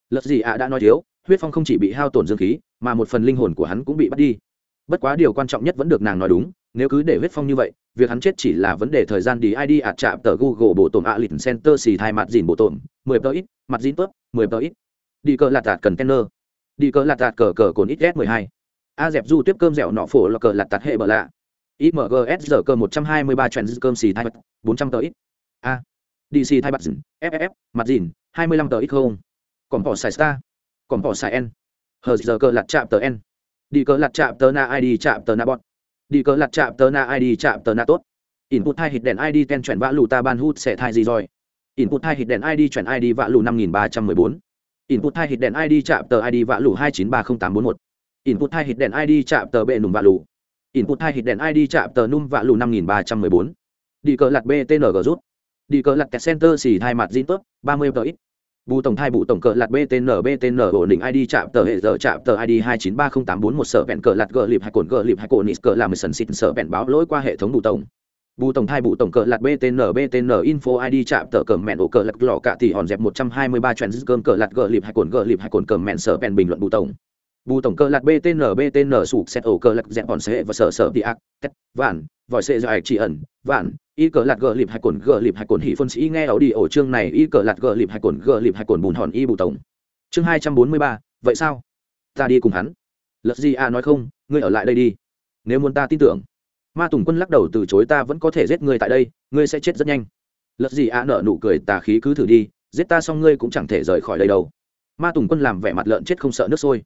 Lật gì ạ đã nói thiếu, huyết phong không chỉ bị hao tổn dương khí, mà một phần linh hồn của hắn cũng bị bắt đi. Bất quá điều quan trọng nhất vẫn được nàng nói đúng, nếu cứ để huyết phong như vậy việc hắn chết chỉ là vấn đề thời gian đi id ạt chạm tờ google bộ tổn ạ lịch center xì thai mặt dìn bộ tổn, mười tờ ít, mặt dìn tớp, mười tờ ít. Đi cờ lạt tạt cần đi cờ lạt tạt cờ cờ cồn ít s mười hai. A dẹp du tiếp cơm dẻo nọ phổ là cờ lạt tạt hệ bờ lạ. Imgs giờ cơ một trăm hai mươi ba cơm xì thai mặt, bốn trăm tờ ít. A. Dc thai mặt dìn fff mặt dìn, hai mươi lăm tờ ít không. Còn bỏ xài star. Còn bỏ xài n. Hờ giờ cơ lạt chạm tờ n. Đi cờ lạt chạm tờ na id chạm tờ na bọn đi cờ lặt chạm tờ na id chạm tờ na tốt. Input hai hit đèn id ten chuyển vã lù ta ban hút sẽ thai gì rồi? Input hai hit đèn id chuyển id vã lù năm nghìn ba trăm mười bốn. Input hai hit đèn id chạm tờ id vã lù hai chín ba không tám bốn một. Input hai hit đèn id chạm tờ bệ nùm vã lù. Input hai hit đèn id chạm tờ num vã lù năm nghìn ba trăm mười bốn. Đi cờ lặt btng rút. Đi cờ lặt center xì hai mặt zin tốt, ba mươi tờ ít bù tổng thai bù tổng cờ lạt btn btn ổn định id chạm tờ hệ giờ, chạm tờ id hai chín ba không tám bốn một, sở vẹn cờ lạt gờ lịp hai cồn gờ lịp hai cồn nít cờ làm sần xịt, sở vẹn báo lỗi qua hệ thống bù tổng. Bù tổng thai bù tổng cờ lạt btn btn info id chạm tờ cờ mẹn ổ cờ lạt lọ cả tỷ hòn dẹp một trăm hai mươi ba chuyện cơm cờ lạt gờ lịp hai cồn gờ lịp hai cồn cờ mẹn, sở vẹn bình luận bù tổng bù tổng cơ lạc btn btn sụp xét ổ cơ lạc dẹp bọn xe và sở sở đi ác tét, vạn, vòi xe dài chỉ ẩn, vạn. Y cờ lạc gờ lịp hai cồn gờ lịp hai cồn hỉ phân sĩ nghe ảo đi ổ chương này, y cờ lạc gờ lịp hai cồn gờ lịp hai cồn bùn hòn y bù tổng. Chương hai trăm bốn mươi ba, vậy sao? Ta đi cùng hắn. Lật gì à nói không, ngươi ở lại đây đi. Nếu muốn ta tin tưởng. Ma tùng quân lắc đầu từ chối ta vẫn có thể giết ngươi tại đây, ngươi sẽ chết rất nhanh. Lật gì a nở nụ cười tà khí cứ thử đi, giết ta xong ngươi cũng chẳng thể rời khỏi đây đâu. Ma tùng quân làm vẻ mặt lợn chết không sợ nước sôi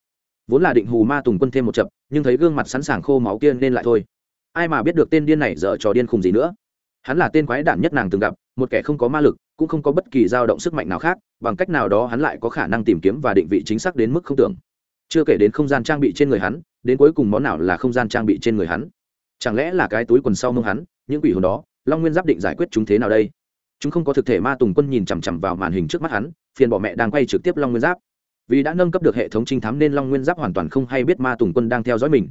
vốn là định hù ma tùng quân thêm một chập, nhưng thấy gương mặt sẵn sàng khô máu kia nên lại thôi. Ai mà biết được tên điên này dở trò điên khùng gì nữa. Hắn là tên quái đản nhất nàng từng gặp, một kẻ không có ma lực, cũng không có bất kỳ dao động sức mạnh nào khác, bằng cách nào đó hắn lại có khả năng tìm kiếm và định vị chính xác đến mức không tưởng. Chưa kể đến không gian trang bị trên người hắn, đến cuối cùng món nào là không gian trang bị trên người hắn? Chẳng lẽ là cái túi quần sau mông hắn, những quỷ hồn đó, long nguyên giáp định giải quyết chúng thế nào đây? Chúng không có thực thể ma tùng quân nhìn chằm chằm vào màn hình trước mắt hắn, phiền bỏ mẹ đang quay trực tiếp long nguyên giáp vì đã nâng cấp được hệ thống trinh thám nên long nguyên giáp hoàn toàn không hay biết ma tùng quân đang theo dõi mình.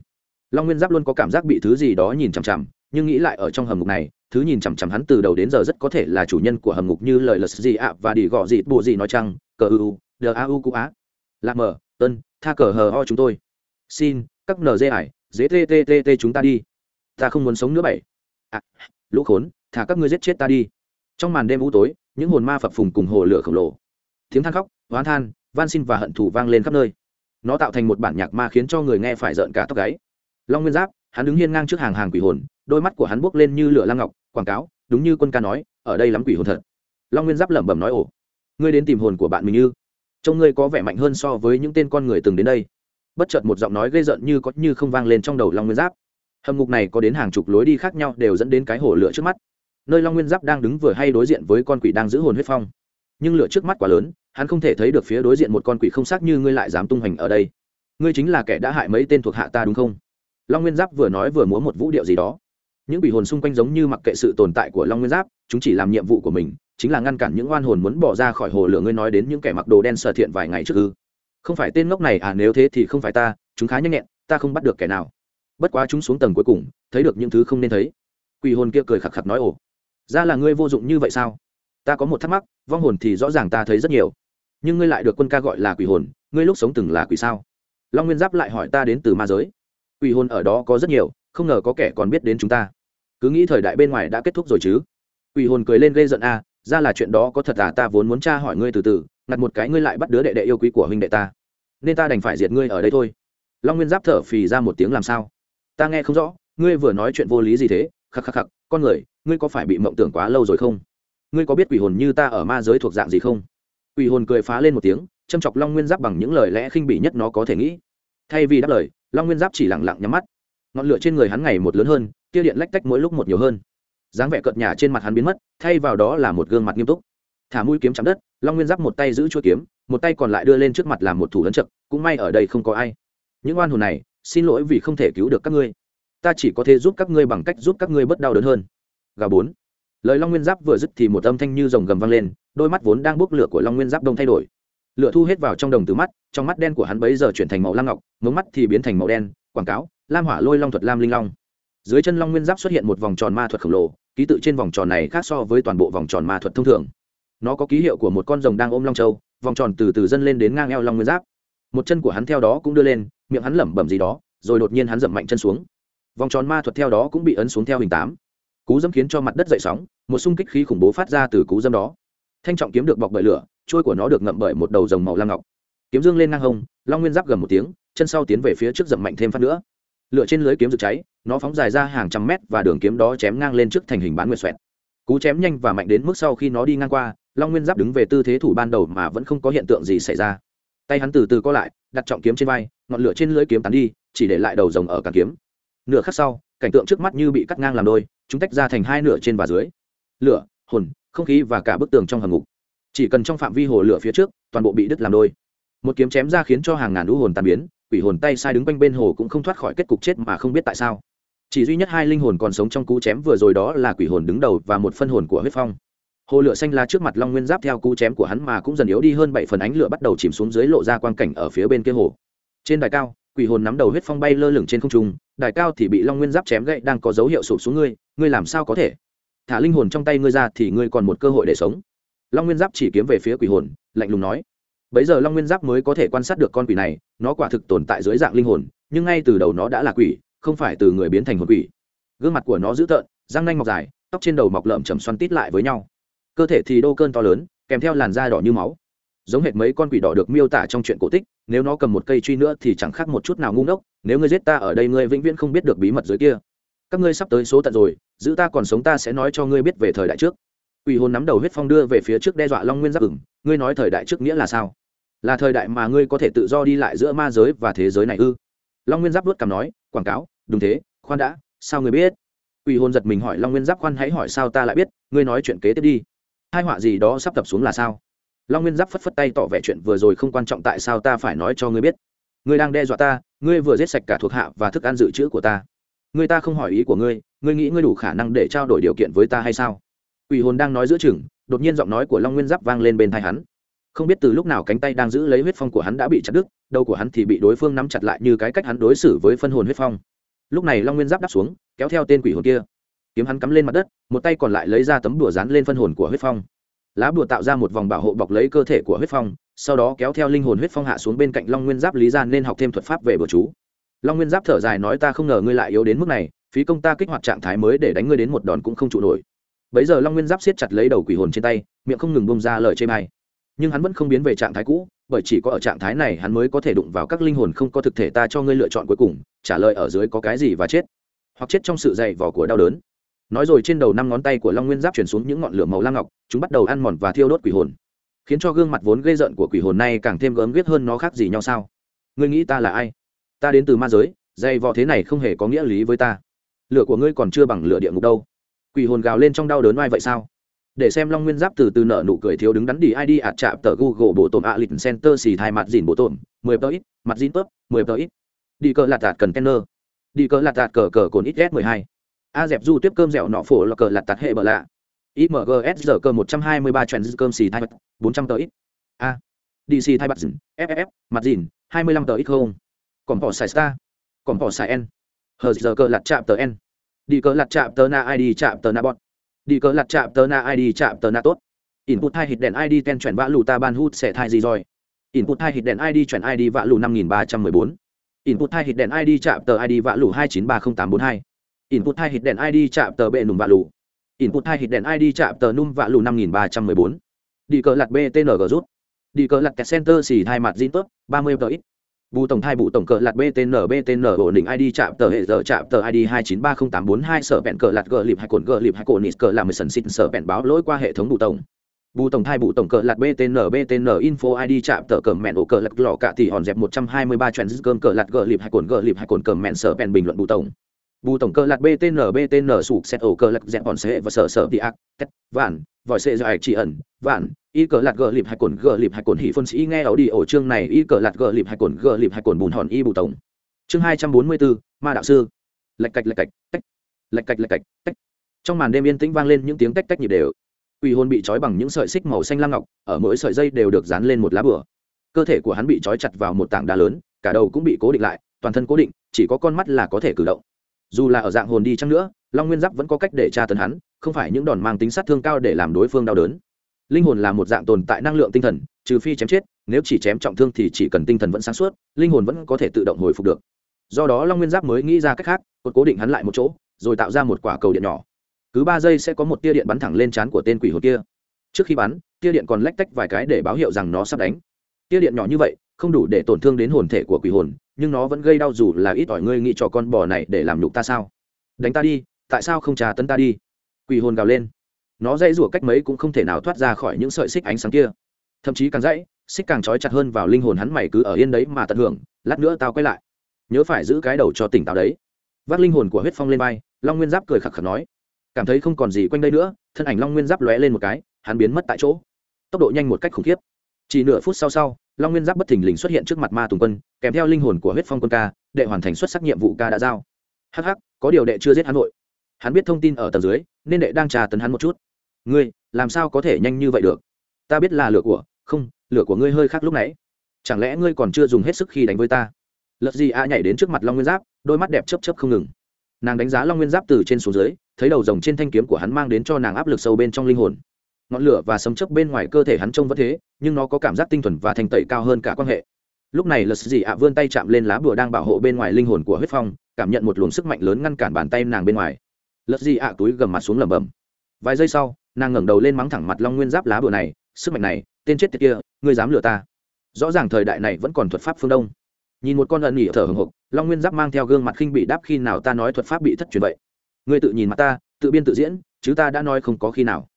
Long nguyên giáp luôn có cảm giác bị thứ gì đó nhìn chằm chằm nhưng nghĩ lại ở trong hầm ngục này thứ nhìn chằm chằm hắn từ đầu đến giờ rất có thể là chủ nhân của hầm ngục như lời lật gì ạ và đi gọ gì bộ gì nói chăng cờ u đờ a u cụ á. Lạc mờ ân tha cờ hờ ho chúng tôi. Xin các nd ải dễ tt chúng ta đi. Ta không muốn sống nữa bảy. À, lũ khốn thả các ngươi giết chết ta đi. Trong màn đêm u tối những hồn ma phập phùng cùng hồ lửa khổng lồ. Tiếng than khóc oán than van xin và hận thù vang lên khắp nơi. Nó tạo thành một bản nhạc ma khiến cho người nghe phải rợn cả tóc gáy. Long nguyên giáp, hắn đứng hiên ngang trước hàng hàng quỷ hồn, đôi mắt của hắn buốc lên như lửa lam ngọc, quảng cáo, đúng như quân ca nói, ở đây lắm quỷ hồn thật. Long nguyên giáp lẩm bẩm nói, ồ, ngươi đến tìm hồn của bạn mình như. Trông ngươi có vẻ mạnh hơn so với những tên con người từng đến đây. Bất chợt một giọng nói gây rợn như có như không vang lên trong đầu long nguyên giáp. Hầm ngục này có đến hàng chục lối đi khác nhau đều dẫn đến cái hồ lửa trước mắt. Nơi long nguyên giáp đang đứng vừa hay đối diện với con quỷ đang giữ hồn huyết phong. Nhưng lửa trước mắt quá lớn hắn không thể thấy được phía đối diện một con quỷ không xác như ngươi lại dám tung hoành ở đây. Ngươi chính là kẻ đã hại mấy tên thuộc hạ ta đúng không? Long nguyên giáp vừa nói vừa múa một vũ điệu gì đó. Những quỷ hồn xung quanh giống như mặc kệ sự tồn tại của long nguyên giáp, chúng chỉ làm nhiệm vụ của mình, chính là ngăn cản những oan hồn muốn bỏ ra khỏi hồ lửa ngươi nói đến những kẻ mặc đồ đen sở thiện vài ngày trước ư. Không phải tên ngốc này à nếu thế thì không phải ta, chúng khá nhanh nhẹn, ta không bắt được kẻ nào. Bất quá chúng xuống tầng cuối cùng, thấy được những thứ không nên thấy. Quỷ hồn kia cười khặc khặc nói, ồ, ra là ngươi vô dụng như vậy sao? Ta có một thắc mắc, vong hồn thì rõ ràng ta thấy rất nhiều nhưng ngươi lại được quân ca gọi là quỷ hồn, ngươi lúc sống từng là quỷ sao? Long nguyên giáp lại hỏi ta đến từ ma giới. Quỷ hồn ở đó có rất nhiều, không ngờ có kẻ còn biết đến chúng ta. Cứ nghĩ thời đại bên ngoài đã kết thúc rồi chứ. Quỷ hồn cười lên gây giận a, ra là chuyện đó có thật à ta vốn muốn tra hỏi ngươi từ từ, ngặt một cái ngươi lại bắt đứa đệ đệ yêu quý của huynh đệ ta. Nên ta đành phải diệt ngươi ở đây thôi. Long nguyên giáp thở phì ra một tiếng làm sao? Ta nghe không rõ, ngươi vừa nói chuyện vô lý gì thế? Khắc khắc khắc, con người, ngươi có phải bị mộng tưởng quá lâu rồi không? Ngươi có biết quỷ hồn như ta ở ma giới thuộc dạng gì không? Quỷ hồn cười phá lên một tiếng, châm chọc long nguyên giáp bằng những lời lẽ khinh bỉ nhất nó có thể nghĩ. Thay vì đáp lời, long nguyên giáp chỉ lẳng lặng nhắm mắt. Ngọn lửa trên người hắn ngày một lớn hơn, tia điện lách tách mỗi lúc một nhiều hơn. Dáng vẻ cợt nhả trên mặt hắn biến mất, thay vào đó là một gương mặt nghiêm túc. Thả mũi kiếm chạm đất, long nguyên giáp một tay giữ chuỗi kiếm, một tay còn lại đưa lên trước mặt làm một thủ lấn trực. cũng may ở đây không có ai. Những oan hồn này, xin lỗi vì không thể cứu được các ngươi. Ta chỉ có thể giúp các ngươi bằng cách giúp các ngươi bớt đau đớn hơn. Gà bốn. Lời long nguyên giáp vừa dứt thì một âm thanh như rồng gầm vang lên đôi mắt vốn đang bốc lửa của long nguyên giáp đông thay đổi. Lửa thu hết vào trong đồng từ mắt, trong mắt đen của hắn bấy giờ chuyển thành màu lam ngọc, mống mắt thì biến thành màu đen, quảng cáo, lam hỏa lôi long thuật lam linh long. Dưới chân long nguyên giáp xuất hiện một vòng tròn ma thuật khổng lồ, ký tự trên vòng tròn này khác so với toàn bộ vòng tròn ma thuật thông thường. Nó có ký hiệu của một con rồng đang ôm long châu, vòng tròn từ từ dâng lên đến ngang eo long nguyên giáp. Một chân của hắn theo đó cũng đưa lên, miệng hắn lẩm bẩm gì đó, rồi đột nhiên hắn dậm mạnh chân xuống. Vòng tròn ma thuật theo đó cũng bị ấn xuống theo hình tám. Cú dâm khiến cho mặt đất dậy sóng, một xung kích khí khủng bố phát ra từ cú dâm đó thanh trọng kiếm được bọc bởi lửa trôi của nó được ngậm bởi một đầu rồng màu lam ngọc. Kiếm dương lên ngang hông, long nguyên giáp gầm một tiếng, chân sau tiến về phía trước dậm mạnh thêm phát nữa. Lửa trên lưới kiếm rực cháy, nó phóng dài ra hàng trăm mét và đường kiếm đó chém ngang lên trước thành hình bán nguyệt xoẹt. Cú chém nhanh và mạnh đến mức sau khi nó đi ngang qua, long nguyên giáp đứng về tư thế thủ ban đầu mà vẫn không có hiện tượng gì xảy ra. Tay hắn từ từ co lại, đặt trọng kiếm trên vai, ngọn lửa trên lưới kiếm tán đi, chỉ để lại đầu rồng ở càng kiếm. Nửa khắc sau, cảnh tượng trước mắt như bị cắt ngang làm đôi, chúng tách ra thành hai nửa trên và dưới. Lửa, hồn không khí và cả bức tường trong hầm ngục. Chỉ cần trong phạm vi hồ lửa phía trước, toàn bộ bị đứt làm đôi. Một kiếm chém ra khiến cho hàng ngàn lũ hồn tàn biến, quỷ hồn tay sai đứng quanh bên hồ cũng không thoát khỏi kết cục chết mà không biết tại sao. Chỉ duy nhất hai linh hồn còn sống trong cú chém vừa rồi đó là quỷ hồn đứng đầu và một phân hồn của huyết phong. Hồ lửa xanh la trước mặt long nguyên giáp theo cú chém của hắn mà cũng dần yếu đi hơn bảy phần ánh lửa bắt đầu chìm xuống dưới lộ ra quang cảnh ở phía bên kia hồ. Trên đài cao, quỷ hồn nắm đầu huyết phong bay lơ lửng trên không trung, đài cao thì bị long nguyên giáp chém gậy đang có dấu hiệu sụp xuống ngươi ngươi làm sao có thể? Thả linh hồn trong tay ngươi ra thì ngươi còn một cơ hội để sống. Long nguyên giáp chỉ kiếm về phía quỷ hồn, lạnh lùng nói. Bấy giờ long nguyên giáp mới có thể quan sát được con quỷ này, nó quả thực tồn tại dưới dạng linh hồn, nhưng ngay từ đầu nó đã là quỷ, không phải từ người biến thành hồn quỷ. Gương mặt của nó dữ tợn, răng nanh mọc dài, tóc trên đầu mọc lợm chầm xoăn tít lại với nhau. Cơ thể thì đô cơn to lớn, kèm theo làn da đỏ như máu. Giống hệt mấy con quỷ đỏ được miêu tả trong chuyện cổ tích, nếu nó cầm một cây truy nữa thì chẳng khác một chút nào ngu ngốc, nếu ngươi giết ta ở đây ngươi vĩnh viễn không biết được bí mật dưới kia. Các ngươi sắp tới số tận rồi giữ ta còn sống ta sẽ nói cho ngươi biết về thời đại trước. Quỷ hồn nắm đầu huyết phong đưa về phía trước đe dọa long nguyên giáp ửng. Ngươi nói thời đại trước nghĩa là sao? Là thời đại mà ngươi có thể tự do đi lại giữa ma giới và thế giới này ư? Long nguyên giáp vuốt cằm nói, quảng cáo, đúng thế, khoan đã, sao ngươi biết? Quỷ hồn giật mình hỏi long nguyên giáp khoan hãy hỏi sao ta lại biết, ngươi nói chuyện kế tiếp đi. Hai họa gì đó sắp tập xuống là sao? Long nguyên giáp phất phất tay tỏ vẻ chuyện vừa rồi không quan trọng tại sao ta phải nói cho ngươi biết. Ngươi đang đe dọa ta, ngươi vừa giết sạch cả thuộc hạ và thức ăn dự trữ của ta. Người ta không hỏi ý của ngươi ngươi nghĩ ngươi đủ khả năng để trao đổi điều kiện với ta hay sao Quỷ hồn đang nói giữa chừng, đột nhiên giọng nói của Long Nguyên Giáp vang lên bên tai hắn. Không biết từ lúc nào cánh tay đang giữ lấy huyết phong của hắn đã bị chặt đứt, đầu của hắn thì bị đối phương nắm chặt lại như cái cách hắn đối xử với phân hồn huyết phong. Lúc này Long Nguyên Giáp đáp xuống, kéo theo tên quỷ hồn kia. Kiếm hắn cắm lên mặt đất, một tay còn lại lấy ra tấm đùa dán lên phân hồn của huyết phong. Lá bùa tạo ra một vòng bảo hộ bọc lấy cơ thể của huyết phong, sau đó kéo theo linh hồn huyết phong hạ xuống bên cạnh Long Nguyên Giáp lý ra nên học thêm thuật pháp về bùa chú. Long Nguyên Giáp thở dài nói ta không ngờ ngươi lại yếu đến mức này, phí công ta kích hoạt trạng thái mới để đánh ngươi đến một đòn cũng không trụ nổi. Bấy giờ long nguyên giáp siết chặt lấy đầu quỷ hồn trên tay miệng không ngừng bông ra lời chê bai. Nhưng hắn vẫn không biến về trạng thái cũ bởi chỉ có ở trạng thái này hắn mới có thể đụng vào các linh hồn không có thực thể ta cho ngươi lựa chọn cuối cùng trả lời ở dưới có cái gì và chết. Hoặc chết trong sự dày vỏ của đau đớn. Nói rồi trên đầu năm ngón tay của long nguyên giáp chuyển xuống những ngọn lửa màu lam ngọc chúng bắt đầu ăn mòn và thiêu đốt quỷ hồn. Khiến cho gương mặt vốn gây rợn của quỷ hồn này càng thêm gớm ghiếc hơn nó khác gì nhau sao? Ngươi nghĩ ta là ai? Ta đến từ ma giới dày vò thế này không hề có nghĩa lý với ta. Lửa của ngươi còn chưa bằng lửa địa ngục đâu. Quỷ hồn gào lên trong đau đớn oai vậy sao? Để xem long nguyên giáp từ từ nợ nụ cười thiếu đứng đắn đi id ạt chạm tờ google bộ tổm ạ, lịch center xì thai mặt dìn bộ tổm mười tờ ít, mặt dìn tớp, mười tờ ít. Đi cờ lạt tạt cần kenner. Đi cờ lạt tạt cờ cờ cồn ít s mười hai. A dẹp du tiếp cơm dẻo nọ phổ là cờ lạt tạt hệ bờ lạ. Imgs giờ cơ một trăm hai mươi ba trend cơm xì thai bốn trăm tờ ít. A. Dc thai mặt dìn ff mặt dìn, hai mươi lăm tờ ít không? Còn bỏ xài star, còn bỏ xài n. Hờ, giờ cờ lặt chạm tờ n. Đi cờ lặt chạm tờ na id chạm tờ na bọn đi cờ lặt chạm tờ na id chạm tờ na tốt. Input hai hit đèn id ten chuyển vã lù ta ban hút sẽ thai gì rồi? Input hai hit đèn id chuyển id vã lù năm nghìn ba trăm mười bốn. Input hai hit đèn id chạm tờ id vã lù hai chín ba không tám bốn hai. Input hai hit đèn id chạm tờ bệ nùng vã lù. Input hai hit đèn id chạm tờ num vã lù năm nghìn ba trăm mười bốn. Đi cờ lặt btng rút. Đi cờ lặt kẹt center xì hai mặt zin tốt, ba mươi tờ ít bù tổng thai bù tổng cờ lạt btn btn ổn định id chạm tờ hệ giờ chạm tờ id hai chín ba không tám bốn hai sở bẹn cờ lạt gờ lịp hai cồn gờ lịp hai cồn nít cờ làm mười sần xịt sở bẹn báo lỗi qua hệ thống bù tổng. Bù tổng thai bù tổng cờ lạt btn btn info id chạm tờ cờ mẹn ổ cờ lạt lọ cả tỷ hòn dẹp một trăm hai mươi ba trend cơm cờ lạt gờ lịp hai cồn gờ lịp hai cồn cờ mẹn sở bẹn bình luận bù tổng bù tổng cơ lạt btn btn sụp xét ổ cơ lạc dẹp bọn sệ và sở sở đi ác, tét, vạn, vòi sệ dài chỉ ẩn, vạn, y cờ lạt gờ lịp hai cồn, gờ lịp hai cồn hỉ phân sĩ nghe ấu đi ổ chương này, y cờ lạt gờ lịp hai cồn, gờ lịp hai cồn bùn hòn y bù tổng. Chương hai trăm bốn mươi bốn ma đạo sư. Lạch cạch lạch cạch, tách, lạch cạch lạch cạch, tách. Trong màn đêm yên tĩnh vang lên những tiếng tách tách nhịp đều. Quỷ hồn bị trói bằng những sợi xích màu xanh lam ngọc, ở mỗi sợi dây đều được dán lên một lá bửa. Cơ thể của hắn bị trói chặt vào một tảng đá lớn, cả đầu cũng bị cố định lại, toàn thân cố định, chỉ có con mắt là có thể cử động dù là ở dạng hồn đi chăng nữa, long nguyên giáp vẫn có cách để tra tấn hắn, không phải những đòn mang tính sát thương cao để làm đối phương đau đớn. Linh hồn là một dạng tồn tại năng lượng tinh thần, trừ phi chém chết, nếu chỉ chém trọng thương thì chỉ cần tinh thần vẫn sáng suốt, linh hồn vẫn có thể tự động hồi phục được. Do đó long nguyên giáp mới nghĩ ra cách khác, cột cố định hắn lại một chỗ, rồi tạo ra một quả cầu điện nhỏ. Cứ ba giây sẽ có một tia điện bắn thẳng lên trán của tên quỷ hồn kia. Trước khi bắn, tia điện còn lách tách vài cái để báo hiệu rằng nó sắp đánh. Tia điện nhỏ như vậy, không đủ để tổn thương đến hồn thể của quỷ hồn nhưng nó vẫn gây đau dù là ít ỏi ngươi nghĩ cho con bò này để làm nhục ta sao? Đánh ta đi, tại sao không trà tấn ta đi? Quỷ hồn gào lên. Nó dãy rủa cách mấy cũng không thể nào thoát ra khỏi những sợi xích ánh sáng kia. Thậm chí càng dãy, xích càng trói chặt hơn vào linh hồn hắn mày cứ ở yên đấy mà tận hưởng, lát nữa tao quay lại. Nhớ phải giữ cái đầu cho tỉnh táo đấy. Vác linh hồn của huyết phong lên vai, long nguyên giáp cười khặc khặc nói. Cảm thấy không còn gì quanh đây nữa, thân ảnh long nguyên giáp lóe lên một cái, hắn biến mất tại chỗ. Tốc độ nhanh một cách khủng khiếp. Chỉ nửa phút sau sau long nguyên giáp bất thình lình xuất hiện trước mặt ma tùng quân kèm theo linh hồn của huyết phong quân ca đệ hoàn thành xuất sắc nhiệm vụ ca đã giao. Hắc Hắc, có điều đệ chưa giết hắn nội. Hắn biết thông tin ở tầng dưới nên đệ đang trà tấn hắn một chút. Ngươi làm sao có thể nhanh như vậy được? Ta biết là lửa của không lửa của ngươi hơi khác lúc nãy. Chẳng lẽ ngươi còn chưa dùng hết sức khi đánh với ta? Lật gì a nhảy đến trước mặt long nguyên giáp đôi mắt đẹp chấp chấp không ngừng. Nàng đánh giá long nguyên giáp từ trên xuống dưới thấy đầu rồng trên thanh kiếm của hắn mang đến cho nàng áp lực sâu bên trong linh hồn ngọn lửa và sấm chớp bên ngoài cơ thể hắn trông vẫn thế, nhưng nó có cảm giác tinh thuần và thành tẩy cao hơn cả quan hệ. Lúc này lật Dị ạ vươn tay chạm lên lá bùa đang bảo hộ bên ngoài linh hồn của huyết phong, cảm nhận một luồng sức mạnh lớn ngăn cản bàn tay nàng bên ngoài. Lật Dị ạ túi gầm mặt xuống lẩm bẩm. Vài giây sau, nàng ngẩng đầu lên mắng thẳng mặt long nguyên giáp lá bùa này, sức mạnh này, tên chết tiệt kia, ngươi dám lừa ta? Rõ ràng thời đại này vẫn còn thuật pháp phương đông. Nhìn một con ẩn nhỉ thở hồng hộc long nguyên giáp mang theo gương mặt khinh bị đáp khi nào ta nói thuật pháp bị thất truyền vậy? Ngươi tự nhìn mặt ta, tự biên tự diễn, chứ ta đã nói không có khi nào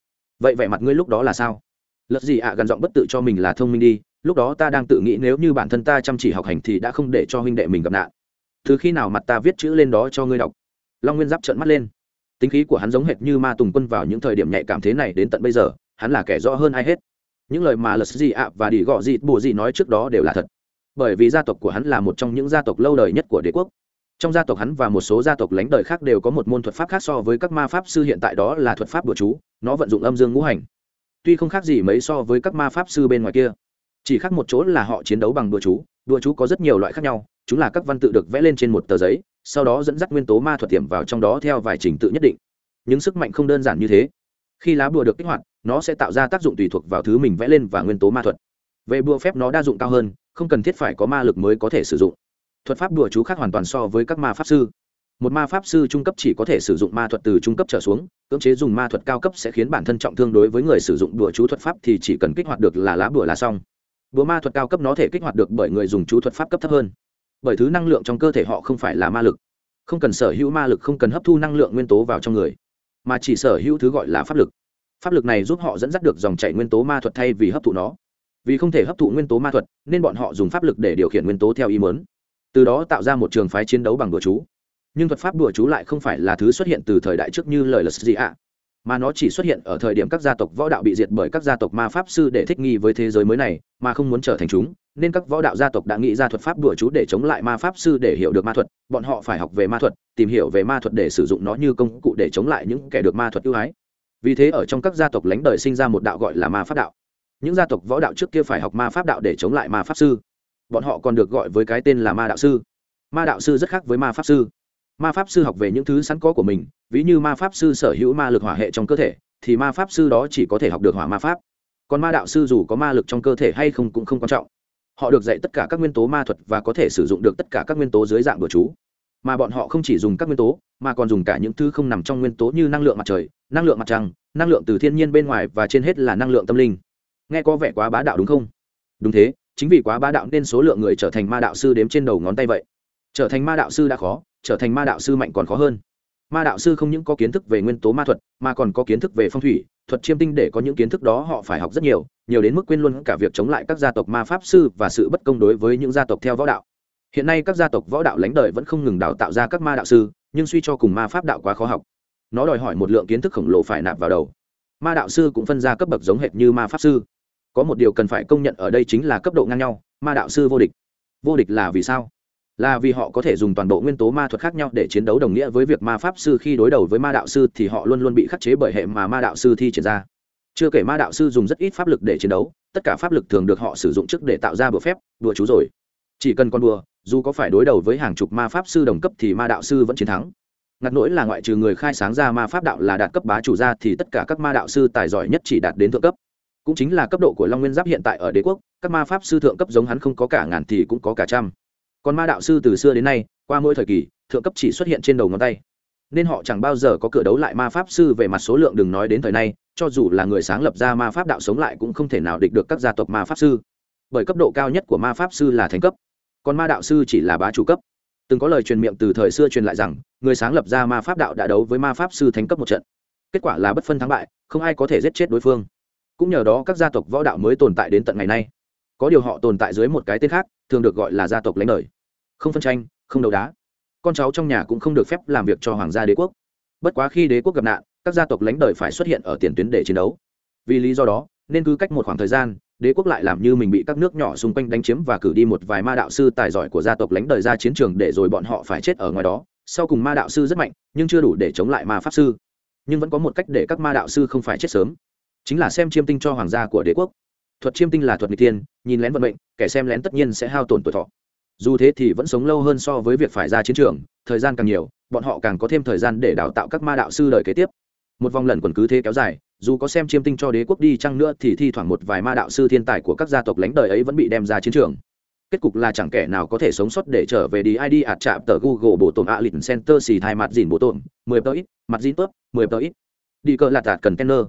vậy vẻ mặt ngươi lúc đó là sao? Lật gì ạ, gần giọng bất tự cho mình là thông minh đi, lúc đó ta đang tự nghĩ nếu như bản thân ta chăm chỉ học hành thì đã không để cho huynh đệ mình gặp nạn. Từ khi nào mặt ta viết chữ lên đó cho ngươi đọc? Long nguyên giáp trợn mắt lên. Tính khí của hắn giống hệt như ma tùng quân vào những thời điểm nhạy cảm thế này đến tận bây giờ, hắn là kẻ rõ hơn ai hết. Những lời mà lật gì ạ và đi gọ gì bù gì nói trước đó đều là thật. Bởi vì gia tộc của hắn là một trong những gia tộc lâu đời nhất của đế quốc trong gia tộc hắn và một số gia tộc lánh đời khác đều có một môn thuật pháp khác so với các ma pháp sư hiện tại đó là thuật pháp bùa chú, nó vận dụng âm dương ngũ hành. Tuy không khác gì mấy so với các ma pháp sư bên ngoài kia, chỉ khác một chỗ là họ chiến đấu bằng đùa chú. Đùa chú có rất nhiều loại khác nhau, chúng là các văn tự được vẽ lên trên một tờ giấy, sau đó dẫn dắt nguyên tố ma thuật tiềm vào trong đó theo vài trình tự nhất định. Những sức mạnh không đơn giản như thế. Khi lá bùa được kích hoạt, nó sẽ tạo ra tác dụng tùy thuộc vào thứ mình vẽ lên và nguyên tố ma thuật. Về bùa phép nó đa dụng cao hơn, không cần thiết phải có ma lực mới có thể sử dụng thuật pháp đùa chú khác hoàn toàn so với các ma pháp sư. Một ma pháp sư trung cấp chỉ có thể sử dụng ma thuật từ trung cấp trở xuống, cưỡng chế dùng ma thuật cao cấp sẽ khiến bản thân trọng thương đối với người sử dụng đùa chú thuật pháp thì chỉ cần kích hoạt được là lá bùa là xong. Bùa ma thuật cao cấp nó thể kích hoạt được bởi người dùng chú thuật pháp cấp thấp hơn. Bởi thứ năng lượng trong cơ thể họ không phải là ma lực. Không cần sở hữu ma lực, không cần hấp thu năng lượng nguyên tố vào trong người, mà chỉ sở hữu thứ gọi là pháp lực. Pháp lực này giúp họ dẫn dắt được dòng chảy nguyên tố ma thuật thay vì hấp thụ nó. Vì không thể hấp thụ nguyên tố ma thuật, nên bọn họ dùng pháp lực để điều khiển nguyên tố theo ý mớn từ đó tạo ra một trường phái chiến đấu bằng đùa chú. Nhưng thuật pháp đùa chú lại không phải là thứ xuất hiện từ thời đại trước như lời lật gì ạ? Mà nó chỉ xuất hiện ở thời điểm các gia tộc võ đạo bị diệt bởi các gia tộc ma pháp sư để thích nghi với thế giới mới này, mà không muốn trở thành chúng, nên các võ đạo gia tộc đã nghĩ ra thuật pháp đùa chú để chống lại ma pháp sư để hiểu được ma thuật, bọn họ phải học về ma thuật, tìm hiểu về ma thuật để sử dụng nó như công cụ để chống lại những kẻ được ma thuật ưu ái. Vì thế ở trong các gia tộc lánh đời sinh ra một đạo gọi là ma pháp đạo. Những gia tộc võ đạo trước kia phải học ma pháp đạo để chống lại ma pháp sư bọn họ còn được gọi với cái tên là ma đạo sư. Ma đạo sư rất khác với ma pháp sư. Ma pháp sư học về những thứ sẵn có của mình, ví như ma pháp sư sở hữu ma lực hỏa hệ trong cơ thể, thì ma pháp sư đó chỉ có thể học được hỏa ma pháp. Còn ma đạo sư dù có ma lực trong cơ thể hay không cũng không quan trọng. Họ được dạy tất cả các nguyên tố ma thuật và có thể sử dụng được tất cả các nguyên tố dưới dạng bừa chú. Mà bọn họ không chỉ dùng các nguyên tố, mà còn dùng cả những thứ không nằm trong nguyên tố như năng lượng mặt trời, năng lượng mặt trăng, năng lượng từ thiên nhiên bên ngoài và trên hết là năng lượng tâm linh. Nghe có vẻ quá bá đạo đúng không? Đúng thế chính vì quá bá đạo nên số lượng người trở thành ma đạo sư đếm trên đầu ngón tay vậy. Trở thành ma đạo sư đã khó, trở thành ma đạo sư mạnh còn khó hơn. Ma đạo sư không những có kiến thức về nguyên tố ma thuật, mà còn có kiến thức về phong thủy, thuật chiêm tinh để có những kiến thức đó họ phải học rất nhiều nhiều đến mức quên luôn cả việc chống lại các gia tộc ma pháp sư và sự bất công đối với những gia tộc theo võ đạo. Hiện nay các gia tộc võ đạo lãnh đời vẫn không ngừng đào tạo ra các ma đạo sư, nhưng suy cho cùng ma pháp đạo quá khó học. Nó đòi hỏi một lượng kiến thức khổng lồ phải nạp vào đầu. Ma đạo sư cũng phân ra cấp bậc giống hệt như ma pháp sư có một điều cần phải công nhận ở đây chính là cấp độ ngang nhau, ma đạo sư vô địch. Vô địch là vì sao? Là vì họ có thể dùng toàn bộ nguyên tố ma thuật khác nhau để chiến đấu đồng nghĩa với việc ma pháp sư khi đối đầu với ma đạo sư thì họ luôn luôn bị khắc chế bởi hệ mà ma đạo sư thi triển ra. Chưa kể ma đạo sư dùng rất ít pháp lực để chiến đấu, tất cả pháp lực thường được họ sử dụng trước để tạo ra bữa phép đùa chú rồi. Chỉ cần con đùa dù có phải đối đầu với hàng chục ma pháp sư đồng cấp thì ma đạo sư vẫn chiến thắng. Ngặt nỗi là ngoại trừ người khai sáng ra ma pháp đạo là đạt cấp bá chủ ra thì tất cả các ma đạo sư tài giỏi nhất chỉ đạt đến thượng cấp cũng chính là cấp độ của long nguyên giáp hiện tại ở đế quốc, các ma pháp sư thượng cấp giống hắn không có cả ngàn thì cũng có cả trăm. Còn ma đạo sư từ xưa đến nay, qua mỗi thời kỳ, thượng cấp chỉ xuất hiện trên đầu ngón tay. Nên họ chẳng bao giờ có cửa đấu lại ma pháp sư về mặt số lượng đừng nói đến thời nay, cho dù là người sáng lập ra ma pháp đạo sống lại cũng không thể nào địch được các gia tộc ma pháp sư. Bởi cấp độ cao nhất của ma pháp sư là thánh cấp, còn ma đạo sư chỉ là bá chủ cấp. Từng có lời truyền miệng từ thời xưa truyền lại rằng, người sáng lập ra ma pháp đạo đã đấu với ma pháp sư thánh cấp một trận. Kết quả là bất phân thắng bại, không ai có thể giết chết đối phương cũng nhờ đó các gia tộc võ đạo mới tồn tại đến tận ngày nay. Có điều họ tồn tại dưới một cái tên khác, thường được gọi là gia tộc lãnh đời. Không phân tranh, không đấu đá. Con cháu trong nhà cũng không được phép làm việc cho hoàng gia đế quốc. Bất quá khi đế quốc gặp nạn, các gia tộc lãnh đời phải xuất hiện ở tiền tuyến để chiến đấu. Vì lý do đó, nên cứ cách một khoảng thời gian, đế quốc lại làm như mình bị các nước nhỏ xung quanh đánh chiếm và cử đi một vài ma đạo sư tài giỏi của gia tộc lãnh đời ra chiến trường để rồi bọn họ phải chết ở ngoài đó. Sau cùng ma đạo sư rất mạnh, nhưng chưa đủ để chống lại ma pháp sư. Nhưng vẫn có một cách để các ma đạo sư không phải chết sớm chính là xem chiêm tinh cho hoàng gia của đế quốc. Thuật chiêm tinh là thuật n g tiên nhìn lén vận mệnh, kẻ xem lén tất nhiên sẽ hao tổn tuổi thọ. Dù thế thì vẫn sống lâu hơn so với việc phải ra chiến trường, thời gian càng nhiều, bọn họ càng có thêm thời gian để đào tạo các ma đạo sư đời kế tiếp. Một vòng lẩn quẩn cứ thế kéo dài, dù có xem chiêm tinh cho đế quốc đi chăng nữa thì thi thoảng một vài ma đạo sư thiên tài của các gia tộc lãnh đời ấy vẫn bị đem ra chiến trường. Kết cục là chẳng kẻ nào có thể sống sót để trở về đi id ạt chạm tờ google bộ tổn a lịch center xì thai mặt dìn bộ tổn, mười tờ ít, mặt dìn tớp, mười tờ ít. Đi cờ lạt tạt cần kenner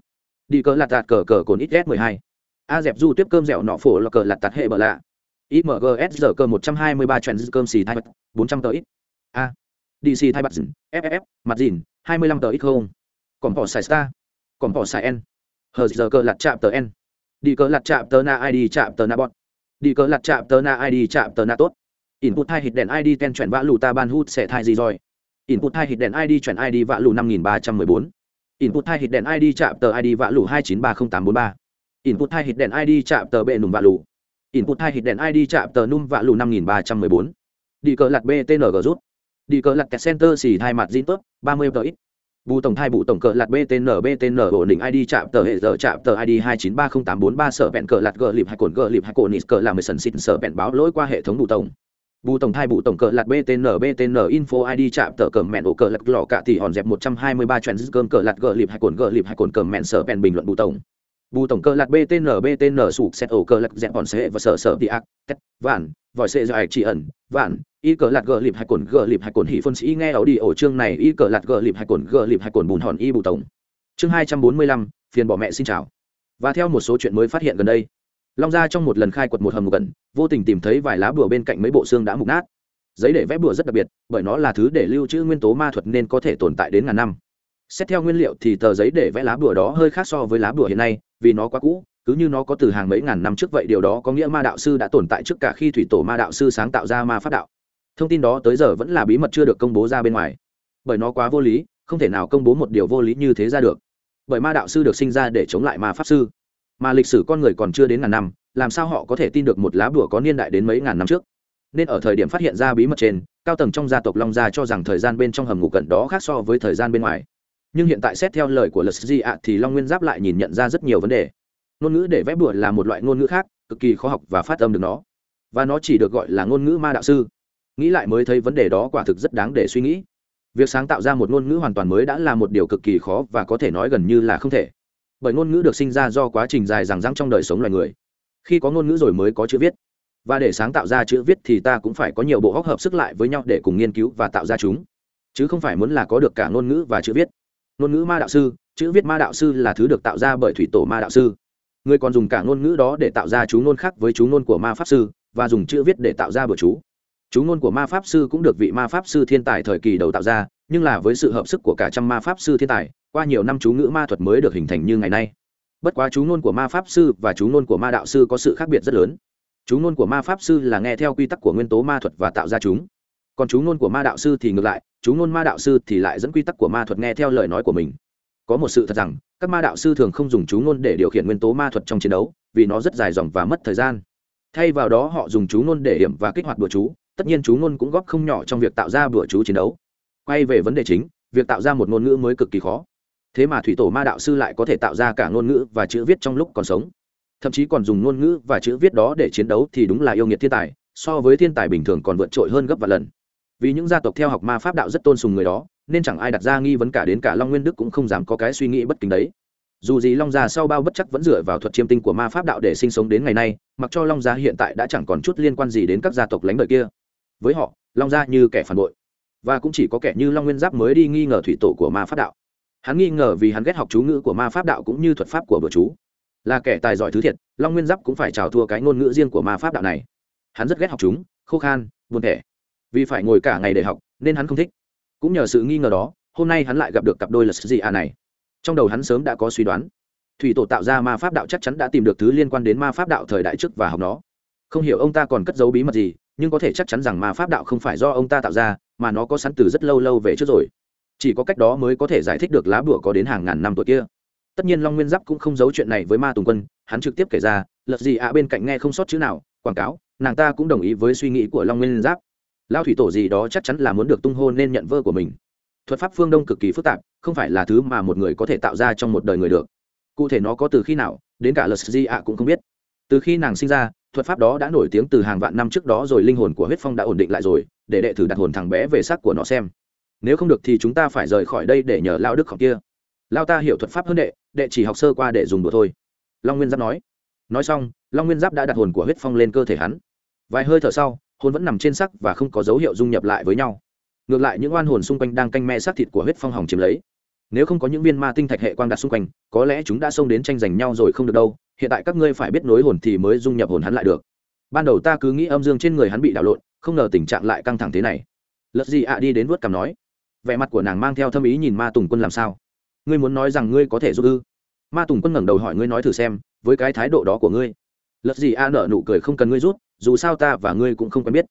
đi cờ lạt tạt cờ cờ cồn ít s mười hai. A dẹp du tiếp cơm dẻo nọ phổ là cờ lạt tạt hệ bờ lạ. Imgs giờ cơ một trăm hai mươi ba chuyện cơm xì thay bật, bốn trăm tờ ít. A. Dc thay bật ff mặt dìn, hai mươi lăm tờ ít không? Còn bỏ xài star. Còn bỏ xài n. Hờ giờ cơ lạt chạm tờ n. Đi cờ lạt chạm tờ na id chạm tờ na bọn đi cờ lạt chạm tờ na id chạm tờ na tốt. Input hai hit đèn id ten chuyển vã lù ta ban hút sẽ thai gì rồi? Input hai hit đèn id chuyển id vã lù năm nghìn ba trăm mười bốn input hai hit đèn id chạm tờ id vạ lù hai chín ba không tám bốn ba. Input hai hit đèn id chạm tờ bệ nùm vạ lù. Input hai hit đèn id chạm tờ num vạ lù năm nghìn ba trăm mười bốn. Đi cờ lặt btng rút. Đi cờ lặt kẹt center xì hai mặt zin tốt ba mươi tờ ít. Bù tổng thai bù tổng cờ lặt btn btn ổn định id chạm tờ hệ giờ chạm tờ id hai chín ba không tám bốn ba. Sở bẹn cờ lạt gờ lịp hai cồn gờ lịp hai cồn nít cờ làm mười sần xịt sở bẹn báo lỗi qua hệ thống bù tổng bù tổng thai bù tổng cờ Lạt btn btn info id chạm tờ cờ mẹn ổ cờ lạt lò cả thì hòn dẹp một trăm hai mươi ba chuyện cơm cờ lạt gờ lịp hai cồn gờ lịp hai cồn cờ mẹn sở bẹn bình luận bù tổng. Bù tổng cờ lạt btn btn sụp xét ổ cờ lạt dẹp hòn xe và sở sở đi ác, tét, vạn, vòi xe dài chỉ ẩn, vạn, y cờ lạt gờ lịp hai cồn gờ lịp hai cồn hỉ phân sĩ nghe ảo đi ổ chương này, y cờ lạt gờ lịp hai cồn gờ lịp hai cồn bùn hòn y bù tổng. Chương hai trăm bốn mươi lăm, phiền bỏ mẹ xin chào. Và theo một số chuyện mới phát hiện gần đây long gia trong một lần khai quật một hầm gần vô tình tìm thấy vài lá bùa bên cạnh mấy bộ xương đã mục nát. Giấy để vẽ bùa rất đặc biệt, bởi nó là thứ để lưu trữ nguyên tố ma thuật nên có thể tồn tại đến ngàn năm. Xét theo nguyên liệu thì tờ giấy để vẽ lá bùa đó hơi khác so với lá bùa hiện nay, vì nó quá cũ, cứ như nó có từ hàng mấy ngàn năm trước vậy điều đó có nghĩa ma đạo sư đã tồn tại trước cả khi thủy tổ ma đạo sư sáng tạo ra ma pháp đạo. Thông tin đó tới giờ vẫn là bí mật chưa được công bố ra bên ngoài. Bởi nó quá vô lý, không thể nào công bố một điều vô lý như thế ra được. Bởi ma đạo sư được sinh ra để chống lại ma pháp sư mà lịch sử con người còn chưa đến ngàn năm, làm sao họ có thể tin được một lá bùa có niên đại đến mấy ngàn năm trước? Nên ở thời điểm phát hiện ra bí mật trên, cao tầng trong gia tộc long gia cho rằng thời gian bên trong hầm ngủ cận đó khác so với thời gian bên ngoài. Nhưng hiện tại xét theo lời của lật di ạ thì long nguyên giáp lại nhìn nhận ra rất nhiều vấn đề. Ngôn ngữ để vẽ bùa là một loại ngôn ngữ khác, cực kỳ khó học và phát âm được nó. Và nó chỉ được gọi là ngôn ngữ ma đạo sư. Nghĩ lại mới thấy vấn đề đó quả thực rất đáng để suy nghĩ. Việc sáng tạo ra một ngôn ngữ hoàn toàn mới đã là một điều cực kỳ khó và có thể nói gần như là không thể bởi ngôn ngữ được sinh ra do quá trình dài dằng dăng trong đời sống loài người. Khi có ngôn ngữ rồi mới có chữ viết. Và để sáng tạo ra chữ viết thì ta cũng phải có nhiều bộ hóc hợp sức lại với nhau để cùng nghiên cứu và tạo ra chúng. Chứ không phải muốn là có được cả ngôn ngữ và chữ viết. Ngôn ngữ ma đạo sư, chữ viết ma đạo sư là thứ được tạo ra bởi thủy tổ ma đạo sư. Người còn dùng cả ngôn ngữ đó để tạo ra chú ngôn khác với chú ngôn của ma pháp sư và dùng chữ viết để tạo ra bữa chú. Chú ngôn của ma pháp sư cũng được vị ma pháp sư thiên tài thời kỳ đầu tạo ra, nhưng là với sự hợp sức của cả trăm ma pháp sư thiên tài qua nhiều năm chú ngữ ma thuật mới được hình thành như ngày nay. Bất quá chú ngôn của ma pháp sư và chú ngôn của ma đạo sư có sự khác biệt rất lớn. Chú ngôn của ma pháp sư là nghe theo quy tắc của nguyên tố ma thuật và tạo ra chúng. Còn chú ngôn của ma đạo sư thì ngược lại, chú ngôn ma đạo sư thì lại dẫn quy tắc của ma thuật nghe theo lời nói của mình. Có một sự thật rằng, các ma đạo sư thường không dùng chú ngôn để điều khiển nguyên tố ma thuật trong chiến đấu, vì nó rất dài dòng và mất thời gian. Thay vào đó họ dùng chú ngôn để hiểm và kích hoạt bữa chú, tất nhiên chú ngôn cũng góp không nhỏ trong việc tạo ra bữa chú chiến đấu. Quay về vấn đề chính, việc tạo ra một ngôn ngữ mới cực kỳ khó thế mà thủy tổ ma đạo sư lại có thể tạo ra cả ngôn ngữ và chữ viết trong lúc còn sống. Thậm chí còn dùng ngôn ngữ và chữ viết đó để chiến đấu thì đúng là yêu nghiệt thiên tài, so với thiên tài bình thường còn vượt trội hơn gấp vài lần. Vì những gia tộc theo học ma pháp đạo rất tôn sùng người đó, nên chẳng ai đặt ra nghi vấn cả đến cả long nguyên đức cũng không dám có cái suy nghĩ bất kính đấy. Dù gì long gia sau bao bất chắc vẫn dựa vào thuật chiêm tinh của ma pháp đạo để sinh sống đến ngày nay, mặc cho long gia hiện tại đã chẳng còn chút liên quan gì đến các gia tộc lãnh đời kia. Với họ, long gia như kẻ phản bội. Và cũng chỉ có kẻ như long nguyên giáp mới đi nghi ngờ thủy tổ của ma pháp đạo hắn nghi ngờ vì hắn ghét học chú ngữ của ma pháp đạo cũng như thuật pháp của bữa chú. Là kẻ tài giỏi thứ thiệt, long nguyên giáp cũng phải trào thua cái ngôn ngữ riêng của ma pháp đạo này. Hắn rất ghét học chúng, khô khan, buồn thẻ. Vì phải ngồi cả ngày để học, nên hắn không thích. Cũng nhờ sự nghi ngờ đó, hôm nay hắn lại gặp được cặp đôi lật gì à này. Trong đầu hắn sớm đã có suy đoán. Thủy tổ tạo ra ma pháp đạo chắc chắn đã tìm được thứ liên quan đến ma pháp đạo thời đại trước và học nó. Không hiểu ông ta còn cất giấu bí mật gì, nhưng có thể chắc chắn rằng ma pháp đạo không phải do ông ta tạo ra, mà nó có sẵn từ rất lâu lâu về trước rồi chỉ có cách đó mới có thể giải thích được lá bùa có đến hàng ngàn năm tuổi kia. Tất nhiên long nguyên giáp cũng không giấu chuyện này với ma tùng quân, hắn trực tiếp kể ra, lật gì ạ bên cạnh nghe không sót chữ nào, quảng cáo, nàng ta cũng đồng ý với suy nghĩ của long nguyên giáp. Lao thủy tổ gì đó chắc chắn là muốn được tung hô nên nhận vơ của mình. Thuật pháp phương đông cực kỳ phức tạp, không phải là thứ mà một người có thể tạo ra trong một đời người được. Cụ thể nó có từ khi nào, đến cả lật gì ạ cũng không biết. Từ khi nàng sinh ra, thuật pháp đó đã nổi tiếng từ hàng vạn năm trước đó rồi linh hồn của huyết phong đã ổn định lại rồi, để đệ thử đặt hồn thằng bé về xác của nó xem nếu không được thì chúng ta phải rời khỏi đây để nhờ lao đức học kia. Lao ta hiểu thuật pháp hơn đệ đệ chỉ học sơ qua để dùng đùa thôi. Long nguyên giáp nói. Nói xong, long nguyên giáp đã đặt hồn của huyết phong lên cơ thể hắn. Vài hơi thở sau, hồn vẫn nằm trên sắc và không có dấu hiệu dung nhập lại với nhau. Ngược lại, những oan hồn xung quanh đang canh me xác thịt của huyết phong hỏng chiếm lấy. Nếu không có những viên ma tinh thạch hệ quang đặt xung quanh, có lẽ chúng đã xông đến tranh giành nhau rồi không được đâu. Hiện tại các ngươi phải biết nối hồn thì mới dung nhập hồn hắn lại được. Ban đầu ta cứ nghĩ âm dương trên người hắn bị đảo lộn, không ngờ tình trạng lại căng thẳng thế này. Lật gì ạ đi đến vớt cằm nói vẻ mặt của nàng mang theo thâm ý nhìn ma tùng quân làm sao? Ngươi muốn nói rằng ngươi có thể giúp ư? Ma tùng quân ngẩng đầu hỏi ngươi nói thử xem, với cái thái độ đó của ngươi. Lật gì a nở nụ cười không cần ngươi rút, dù sao ta và ngươi cũng không quen biết.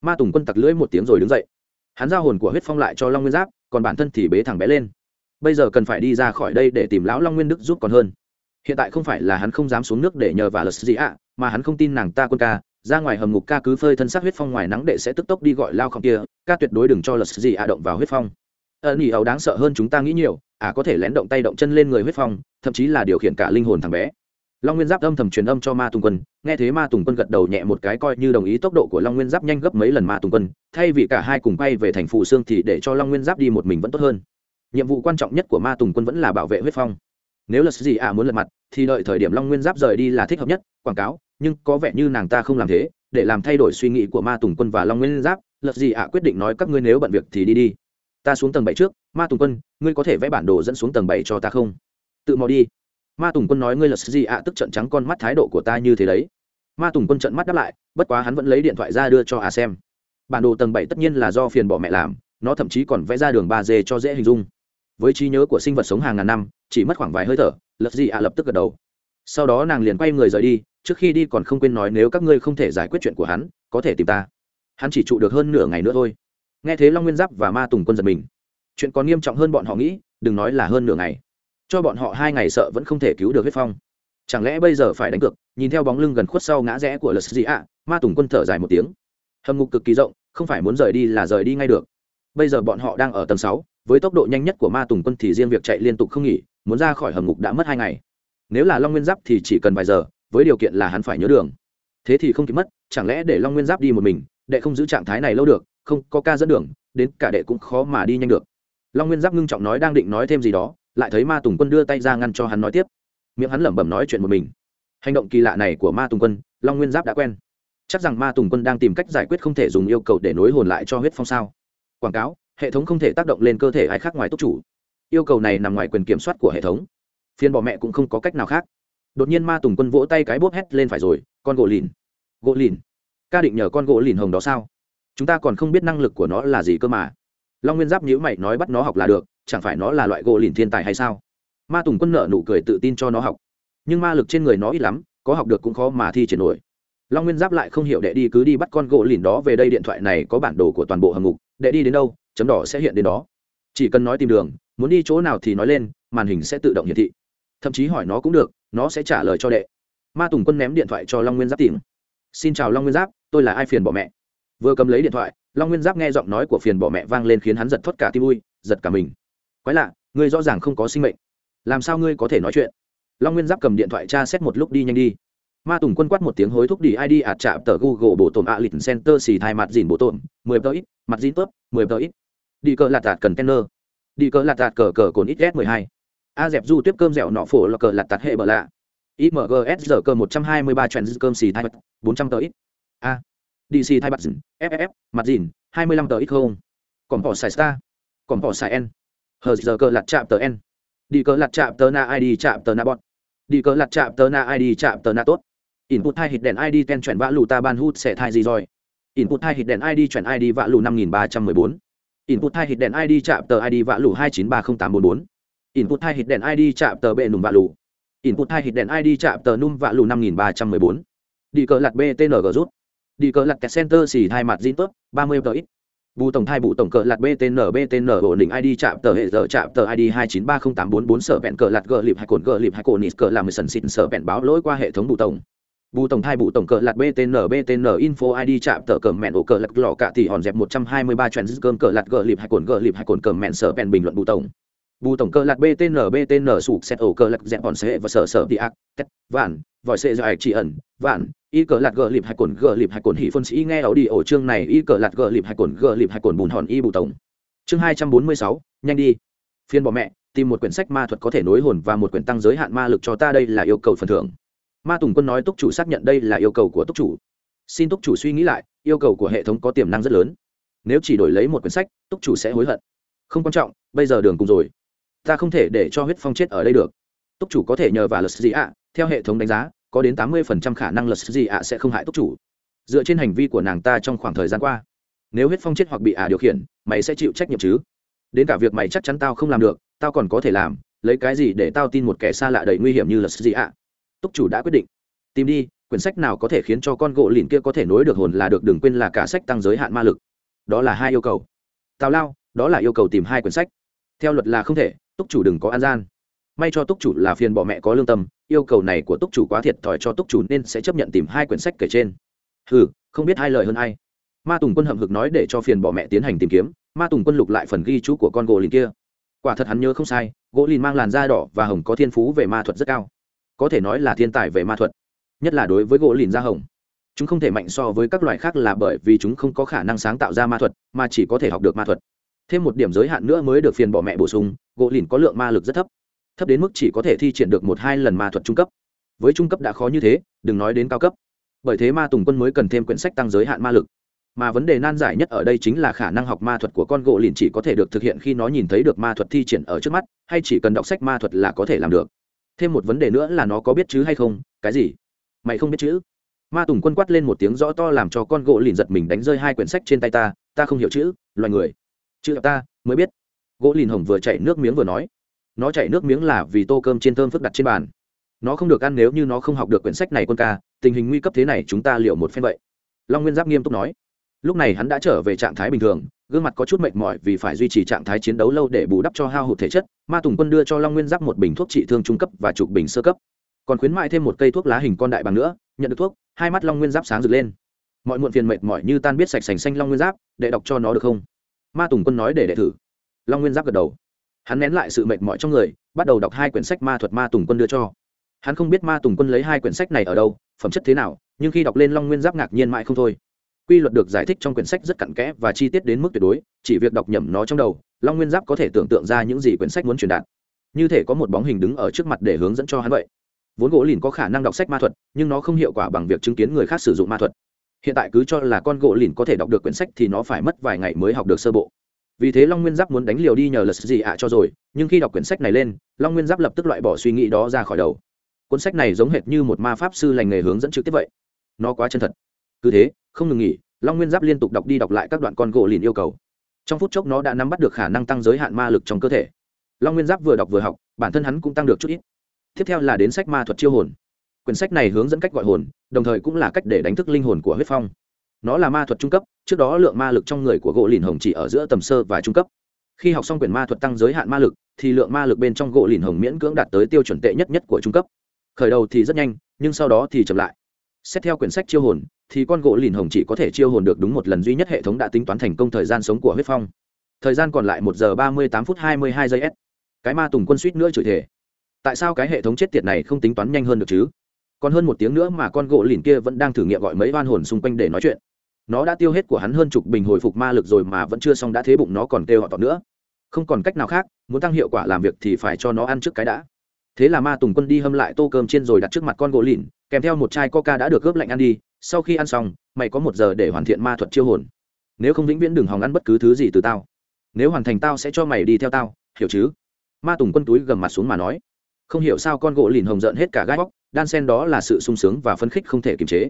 Ma tùng quân tặc lưỡi một tiếng rồi đứng dậy. Hắn giao hồn của huyết phong lại cho long nguyên giáp, còn bản thân thì bế thẳng bé lên. Bây giờ cần phải đi ra khỏi đây để tìm lão long nguyên đức giúp còn hơn. Hiện tại không phải là hắn không dám xuống nước để nhờ và lật gì ạ mà hắn không tin nàng ta quân ca ra ngoài hầm ngục ca cứ phơi thân xác huyết phong ngoài nắng đệ sẽ tức tốc đi gọi lao không kia, ca tuyệt đối đừng cho lật gì ạ, động vào huyết phong. Ẩn nhỉ ấu đáng sợ hơn chúng ta nghĩ nhiều à có thể lén động tay động chân lên người huyết phong, thậm chí là điều khiển cả linh hồn thằng bé. Long nguyên giáp âm thầm truyền âm cho ma tùng quân, nghe thế ma tùng quân gật đầu nhẹ một cái coi như đồng ý tốc độ của long nguyên giáp nhanh gấp mấy lần ma tùng quân, thay vì cả hai cùng quay về thành phụ xương thì để cho long nguyên giáp đi một mình vẫn tốt hơn. Nhiệm vụ quan trọng nhất của ma tùng quân vẫn là bảo vệ huyết phong nếu là gì à muốn lật mặt, thì đợi thời điểm long nguyên giáp rời đi là thích hợp nhất, quảng cáo, nhưng có vẻ như nàng ta không làm thế, để làm thay đổi suy nghĩ của ma tùng quân và long nguyên giáp, lật gì ạ quyết định nói các ngươi nếu bận việc thì đi đi. Ta xuống tầng bảy trước, ma tùng quân, ngươi có thể vẽ bản đồ dẫn xuống tầng bảy cho ta không? Tự mò đi. Ma tùng quân nói ngươi lật gì ạ tức trận trắng con mắt thái độ của ta như thế đấy. Ma tùng quân trận mắt đáp lại, bất quá hắn vẫn lấy điện thoại ra đưa cho à xem. Bản đồ tầng bảy tất nhiên là do phiền bỏ mẹ làm, nó thậm chí còn vẽ ra đường ba d cho dễ hình dung với trí nhớ của sinh vật sống hàng ngàn năm, chỉ mất khoảng vài hơi thở, lật gì ạ lập tức gật đầu. Sau đó nàng liền quay người rời đi, trước khi đi còn không quên nói nếu các ngươi không thể giải quyết chuyện của hắn, có thể tìm ta. Hắn chỉ trụ được hơn nửa ngày nữa thôi. Nghe thế long nguyên giáp và ma tùng quân giật mình. Chuyện còn nghiêm trọng hơn bọn họ nghĩ, đừng nói là hơn nửa ngày. Cho bọn họ hai ngày sợ vẫn không thể cứu được huyết phong. Chẳng lẽ bây giờ phải đánh cược, nhìn theo bóng lưng gần khuất sau ngã rẽ của lật gì ạ, ma tùng quân thở dài một tiếng. Hầm ngục cực kỳ rộng, không phải muốn rời đi là rời đi ngay được. Bây giờ bọn họ đang ở tầng sáu với tốc độ nhanh nhất của ma tùng quân thì riêng việc chạy liên tục không nghỉ, muốn ra khỏi hầm ngục đã mất hai ngày. Nếu là long nguyên giáp thì chỉ cần vài giờ, với điều kiện là hắn phải nhớ đường. Thế thì không kịp mất, chẳng lẽ để long nguyên giáp đi một mình, đệ không giữ trạng thái này lâu được, không có ca dẫn đường, đến cả đệ cũng khó mà đi nhanh được. Long nguyên giáp ngưng trọng nói đang định nói thêm gì đó, lại thấy ma tùng quân đưa tay ra ngăn cho hắn nói tiếp. Miệng hắn lẩm bẩm nói chuyện một mình. Hành động kỳ lạ này của ma tùng quân, long nguyên giáp đã quen. Chắc rằng ma tùng quân đang tìm cách giải quyết không thể dùng yêu cầu để nối hồn lại cho huyết phong sao. Quảng cáo hệ thống không thể tác động lên cơ thể ai khác ngoài túc chủ. Yêu cầu này nằm ngoài quyền kiểm soát của hệ thống. Phiên bỏ mẹ cũng không có cách nào khác. Đột nhiên ma tùng quân vỗ tay cái bốp hét lên phải rồi, con gỗ lìn! Gỗ lìn! Ca định nhờ con gỗ lìn hồng đó sao? Chúng ta còn không biết năng lực của nó là gì cơ mà. Long nguyên giáp nhữ mày nói bắt nó học là được, chẳng phải nó là loại gỗ lìn thiên tài hay sao? Ma tùng quân nợ nụ cười tự tin cho nó học. Nhưng ma lực trên người nó ít lắm, có học được cũng khó mà thi triển nổi. Long nguyên giáp lại không hiểu đệ đi cứ đi bắt con gỗ lìn đó về đây điện thoại này có bản đồ của toàn bộ hầm ngục, đệ đi đến đâu chấm đỏ sẽ hiện đến đó. Chỉ cần nói tìm đường, muốn đi chỗ nào thì nói lên, màn hình sẽ tự động hiển thị. Thậm chí hỏi nó cũng được, nó sẽ trả lời cho đệ. Ma tùng quân ném điện thoại cho long nguyên giáp tìm. Xin chào long nguyên giáp, tôi là ai phiền bỏ mẹ. Vừa cầm lấy điện thoại, long nguyên giáp nghe giọng nói của phiền bỏ mẹ vang lên khiến hắn giật thoát cả tim ui, giật cả mình. Quái lạ, ngươi rõ ràng không có sinh mệnh. Làm sao ngươi có thể nói chuyện? Long nguyên giáp cầm điện thoại tra xét một lúc đi nhanh đi. Ma tùng quân quát một tiếng hối thúc đi id ạt chạm tờ google bộ tổn a lịch center xì thai mặt dìn bộ tổn, mười tờ ít, mặt dìn tớp, mười tờ ít đi cờ lạt tạt cần tenner đi cờ lạt tạt cờ cờ cồn ít s mười hai. A dẹp du tiếp cơm dẻo nọ phổ là cờ lạt tạt hệ bờ lạ. Imgs giờ cơ một trăm hai mươi ba trend cơm xì thai bật, bốn trăm tờ ít. A. Dc thai bật ff mặt dìn, hai mươi lăm tờ ít không. Còn bỏ xài star. Còn bỏ xài n. Hờ giờ cơ lạt chạm tờ n. Đi cờ lạt chạm tờ na id chạm tờ na bọt đi cờ lạt chạm tờ na id chạm tờ na tốt. Input hai hít đèn id ten chuyển vã lù ta ban hút sẽ thai gì rồi? Input hai hít đèn id chuyển id vã lù năm nghìn ba trăm mười bốn input hai hit đèn id chạm tờ id vạ lù hai chín ba không tám bốn bốn. Input hai hit đèn id chạm tờ bệ nùm vạ lù. Input hai hit đèn id chạm tờ num vạ lù năm nghìn ba trăm mười bốn. Đi cờ lạc btng rút. Đi cờ kẹt center xì hai mặt zin tốt ba mươi tờ ít. Bù tổng thai bù tổng cờ lạt btn btn ổn định id chạm tờ hệ giờ chạm tờ id hai chín ba không tám bốn bốn sở bẹn cờ lạt gờ lịp hai cồn gờ lịp hai cồn nít cờ làm mười sần xịn sở bẹn báo lỗi qua hệ thống bù tổng bù tổng thai bù tổng cờ lạt btn btn info id chạm tờ cờ mẹn ổ cờ lật lọ cả thì hòn dẹp một trăm hai mươi ba trend cơm cờ lạt gờ lịp hai cồn gờ lịp hai cồn cờ mẹn sở bèn bình luận bù tổng. Bù tổng cờ lạt btn btn sụp xét ổ cờ lạt dẹp hòn sệ và sở sở đi ác, tét, vạn, vòi xe dài chỉ ẩn, vạn, y cờ lạt gờ lịp hai cồn gờ lịp hai cồn hỉ phân sĩ nghe ảo đi ổ chương này, y cờ lạt gờ lịp hai cồn gờ lịp hai cồn bùn hòn y bù tổng. Chương hai trăm bốn mươi sáu, nhanh đi. Phiên bỏ mẹ, tìm một quyển sách ma thuật có thể nối hồn và một quyển tăng giới hạn ma lực cho ta, đây là yêu cầu phần thưởng ma tùng quân nói túc chủ xác nhận đây là yêu cầu của túc chủ. Xin túc chủ suy nghĩ lại, yêu cầu của hệ thống có tiềm năng rất lớn. Nếu chỉ đổi lấy một quyển sách, túc chủ sẽ hối hận. Không quan trọng, bây giờ đường cùng rồi. Ta không thể để cho huyết phong chết ở đây được. Túc chủ có thể nhờ vào lật gì ạ? Theo hệ thống đánh giá, có đến tám mươi phần trăm khả năng lật gì ạ sẽ không hại túc chủ. Dựa trên hành vi của nàng ta trong khoảng thời gian qua. Nếu huyết phong chết hoặc bị ả điều khiển, mày sẽ chịu trách nhiệm chứ? Đến cả việc mày chắc chắn tao không làm được, tao còn có thể làm, lấy cái gì để tao tin một kẻ xa lạ đầy nguy hiểm như lật gì ạ? Túc chủ đã quyết định. Tìm đi, quyển sách nào có thể khiến cho con gỗ lìn kia có thể nối được hồn là được, đừng quên là cả sách tăng giới hạn ma lực. Đó là hai yêu cầu. Tào lao, đó là yêu cầu tìm hai quyển sách. Theo luật là không thể, túc chủ đừng có an gian. May cho túc chủ là phiền bỏ mẹ có lương tâm, yêu cầu này của túc chủ quá thiệt thòi cho túc chủ nên sẽ chấp nhận tìm hai quyển sách kể trên. Ừ không biết hai lời hơn ai. Ma tùng quân hậm hực nói để cho phiền bỏ mẹ tiến hành tìm kiếm, ma tùng quân lục lại phần ghi chú của con gỗ lìn kia. Quả thật hắn nhớ không sai, gỗ lìn mang làn da đỏ và hồng có thiên phú về ma thuật rất cao có thể nói là thiên tài về ma thuật, nhất là đối với gỗ lìn da hồng. Chúng không thể mạnh so với các loài khác là bởi vì chúng không có khả năng sáng tạo ra ma thuật, mà chỉ có thể học được ma thuật. Thêm một điểm giới hạn nữa mới được phiền bỏ mẹ bổ sung, gỗ lìn có lượng ma lực rất thấp. Thấp đến mức chỉ có thể thi triển được một hai lần ma thuật trung cấp. Với trung cấp đã khó như thế, đừng nói đến cao cấp. Bởi thế ma tùng quân mới cần thêm quyển sách tăng giới hạn ma lực. Mà vấn đề nan giải nhất ở đây chính là khả năng học ma thuật của con gỗ lìn chỉ có thể được thực hiện khi nó nhìn thấy được ma thuật thi triển ở trước mắt, hay chỉ cần đọc sách ma thuật là có thể làm được thêm một vấn đề nữa là nó có biết chứ hay không? Cái gì? Mày không biết chữ ma tùng quân quát lên một tiếng rõ to làm cho con gỗ lìn giật mình đánh rơi hai quyển sách trên tay ta. Ta không hiểu chữ, loài người. Chữ ta, mới biết. Gỗ lìn hồng vừa chạy nước miếng vừa nói. Nó chạy nước miếng là vì tô cơm trên thơm phức đặt trên bàn. Nó không được ăn nếu như nó không học được quyển sách này quân ca. Tình hình nguy cấp thế này chúng ta liệu một phen vậy. Long nguyên giáp nghiêm túc nói. Lúc này hắn đã trở về trạng thái bình thường gương mặt có chút mệt mỏi vì phải duy trì trạng thái chiến đấu lâu để bù đắp cho hao hụt thể chất, ma tùng quân đưa cho long nguyên giáp một bình thuốc trị thương trung cấp và chục bình sơ cấp. Còn khuyến mại thêm một cây thuốc lá hình con đại bằng nữa, nhận được thuốc, hai mắt long nguyên giáp sáng rực lên. Mọi muộn phiền mệt mỏi như tan biết sạch sành xanh long nguyên giáp, để đọc cho nó được không? Ma tùng quân nói để đệ thử. Long nguyên giáp gật đầu. Hắn nén lại sự mệt mỏi trong người, bắt đầu đọc hai quyển sách ma thuật ma tùng quân đưa cho. Hắn không biết ma tùng quân lấy hai quyển sách này ở đâu, phẩm chất thế nào, nhưng khi đọc lên long nguyên giáp ngạc nhiên mãi không thôi quy luật được giải thích trong quyển sách rất cặn kẽ và chi tiết đến mức tuyệt đối, chỉ việc đọc nhầm nó trong đầu, long nguyên giáp có thể tưởng tượng ra những gì quyển sách muốn truyền đạt. Như thể có một bóng hình đứng ở trước mặt để hướng dẫn cho hắn vậy. Vốn gỗ lìn có khả năng đọc sách ma thuật, nhưng nó không hiệu quả bằng việc chứng kiến người khác sử dụng ma thuật. Hiện tại cứ cho là con gỗ lìn có thể đọc được quyển sách thì nó phải mất vài ngày mới học được sơ bộ. Vì thế long nguyên giáp muốn đánh liều đi nhờ lật gì ạ cho rồi, nhưng khi đọc quyển sách này lên, long nguyên giáp lập tức loại bỏ suy nghĩ đó ra khỏi đầu. Cuốn sách này giống hệt như một ma pháp sư lành nghề hướng dẫn trực tiếp vậy. Nó quá chân thật. Cứ thế không ngừng nghỉ, long nguyên giáp liên tục đọc đi đọc lại các đoạn con gỗ lìn yêu cầu. Trong phút chốc nó đã nắm bắt được khả năng tăng giới hạn ma lực trong cơ thể. Long nguyên giáp vừa đọc vừa học, bản thân hắn cũng tăng được chút ít. Tiếp theo là đến sách ma thuật chiêu hồn. Quyển sách này hướng dẫn cách gọi hồn, đồng thời cũng là cách để đánh thức linh hồn của huyết phong. Nó là ma thuật trung cấp, trước đó lượng ma lực trong người của gỗ lìn hồng chỉ ở giữa tầm sơ và trung cấp. Khi học xong quyển ma thuật tăng giới hạn ma lực, thì lượng ma lực bên trong gỗ lìn hồng miễn cưỡng đạt tới tiêu chuẩn tệ nhất nhất của trung cấp. Khởi đầu thì rất nhanh, nhưng sau đó thì chậm lại. Xét theo quyển sách chiêu hồn thì con gỗ lìn hồng chỉ có thể chiêu hồn được đúng một lần duy nhất hệ thống đã tính toán thành công thời gian sống của huyết phong. Thời gian còn lại một giờ ba mươi tám phút hai mươi hai giây s. Cái ma tùng quân suýt nữa chửi thể tại sao cái hệ thống chết tiệt này không tính toán nhanh hơn được chứ? Còn hơn một tiếng nữa mà con gỗ lìn kia vẫn đang thử nghiệm gọi mấy van hồn xung quanh để nói chuyện. Nó đã tiêu hết của hắn hơn chục bình hồi phục ma lực rồi mà vẫn chưa xong đã thế bụng nó còn kêu họ tọt nữa. Không còn cách nào khác, muốn tăng hiệu quả làm việc thì phải cho nó ăn trước cái đã. Thế là ma tùng quân đi hâm lại tô cơm trên rồi đặt trước mặt con gỗ lìn, kèm theo một chai coca đã được gớp lạnh ăn đi sau khi ăn xong, mày có một giờ để hoàn thiện ma thuật chiêu hồn. Nếu không vĩnh viễn đừng hòng ăn bất cứ thứ gì từ tao. Nếu hoàn thành tao sẽ cho mày đi theo tao, hiểu chứ? Ma tùng quân túi gầm mặt xuống mà nói. Không hiểu sao con gỗ lìn hồng rợn hết cả gai bóc đan sen đó là sự sung sướng và phấn khích không thể kiềm chế.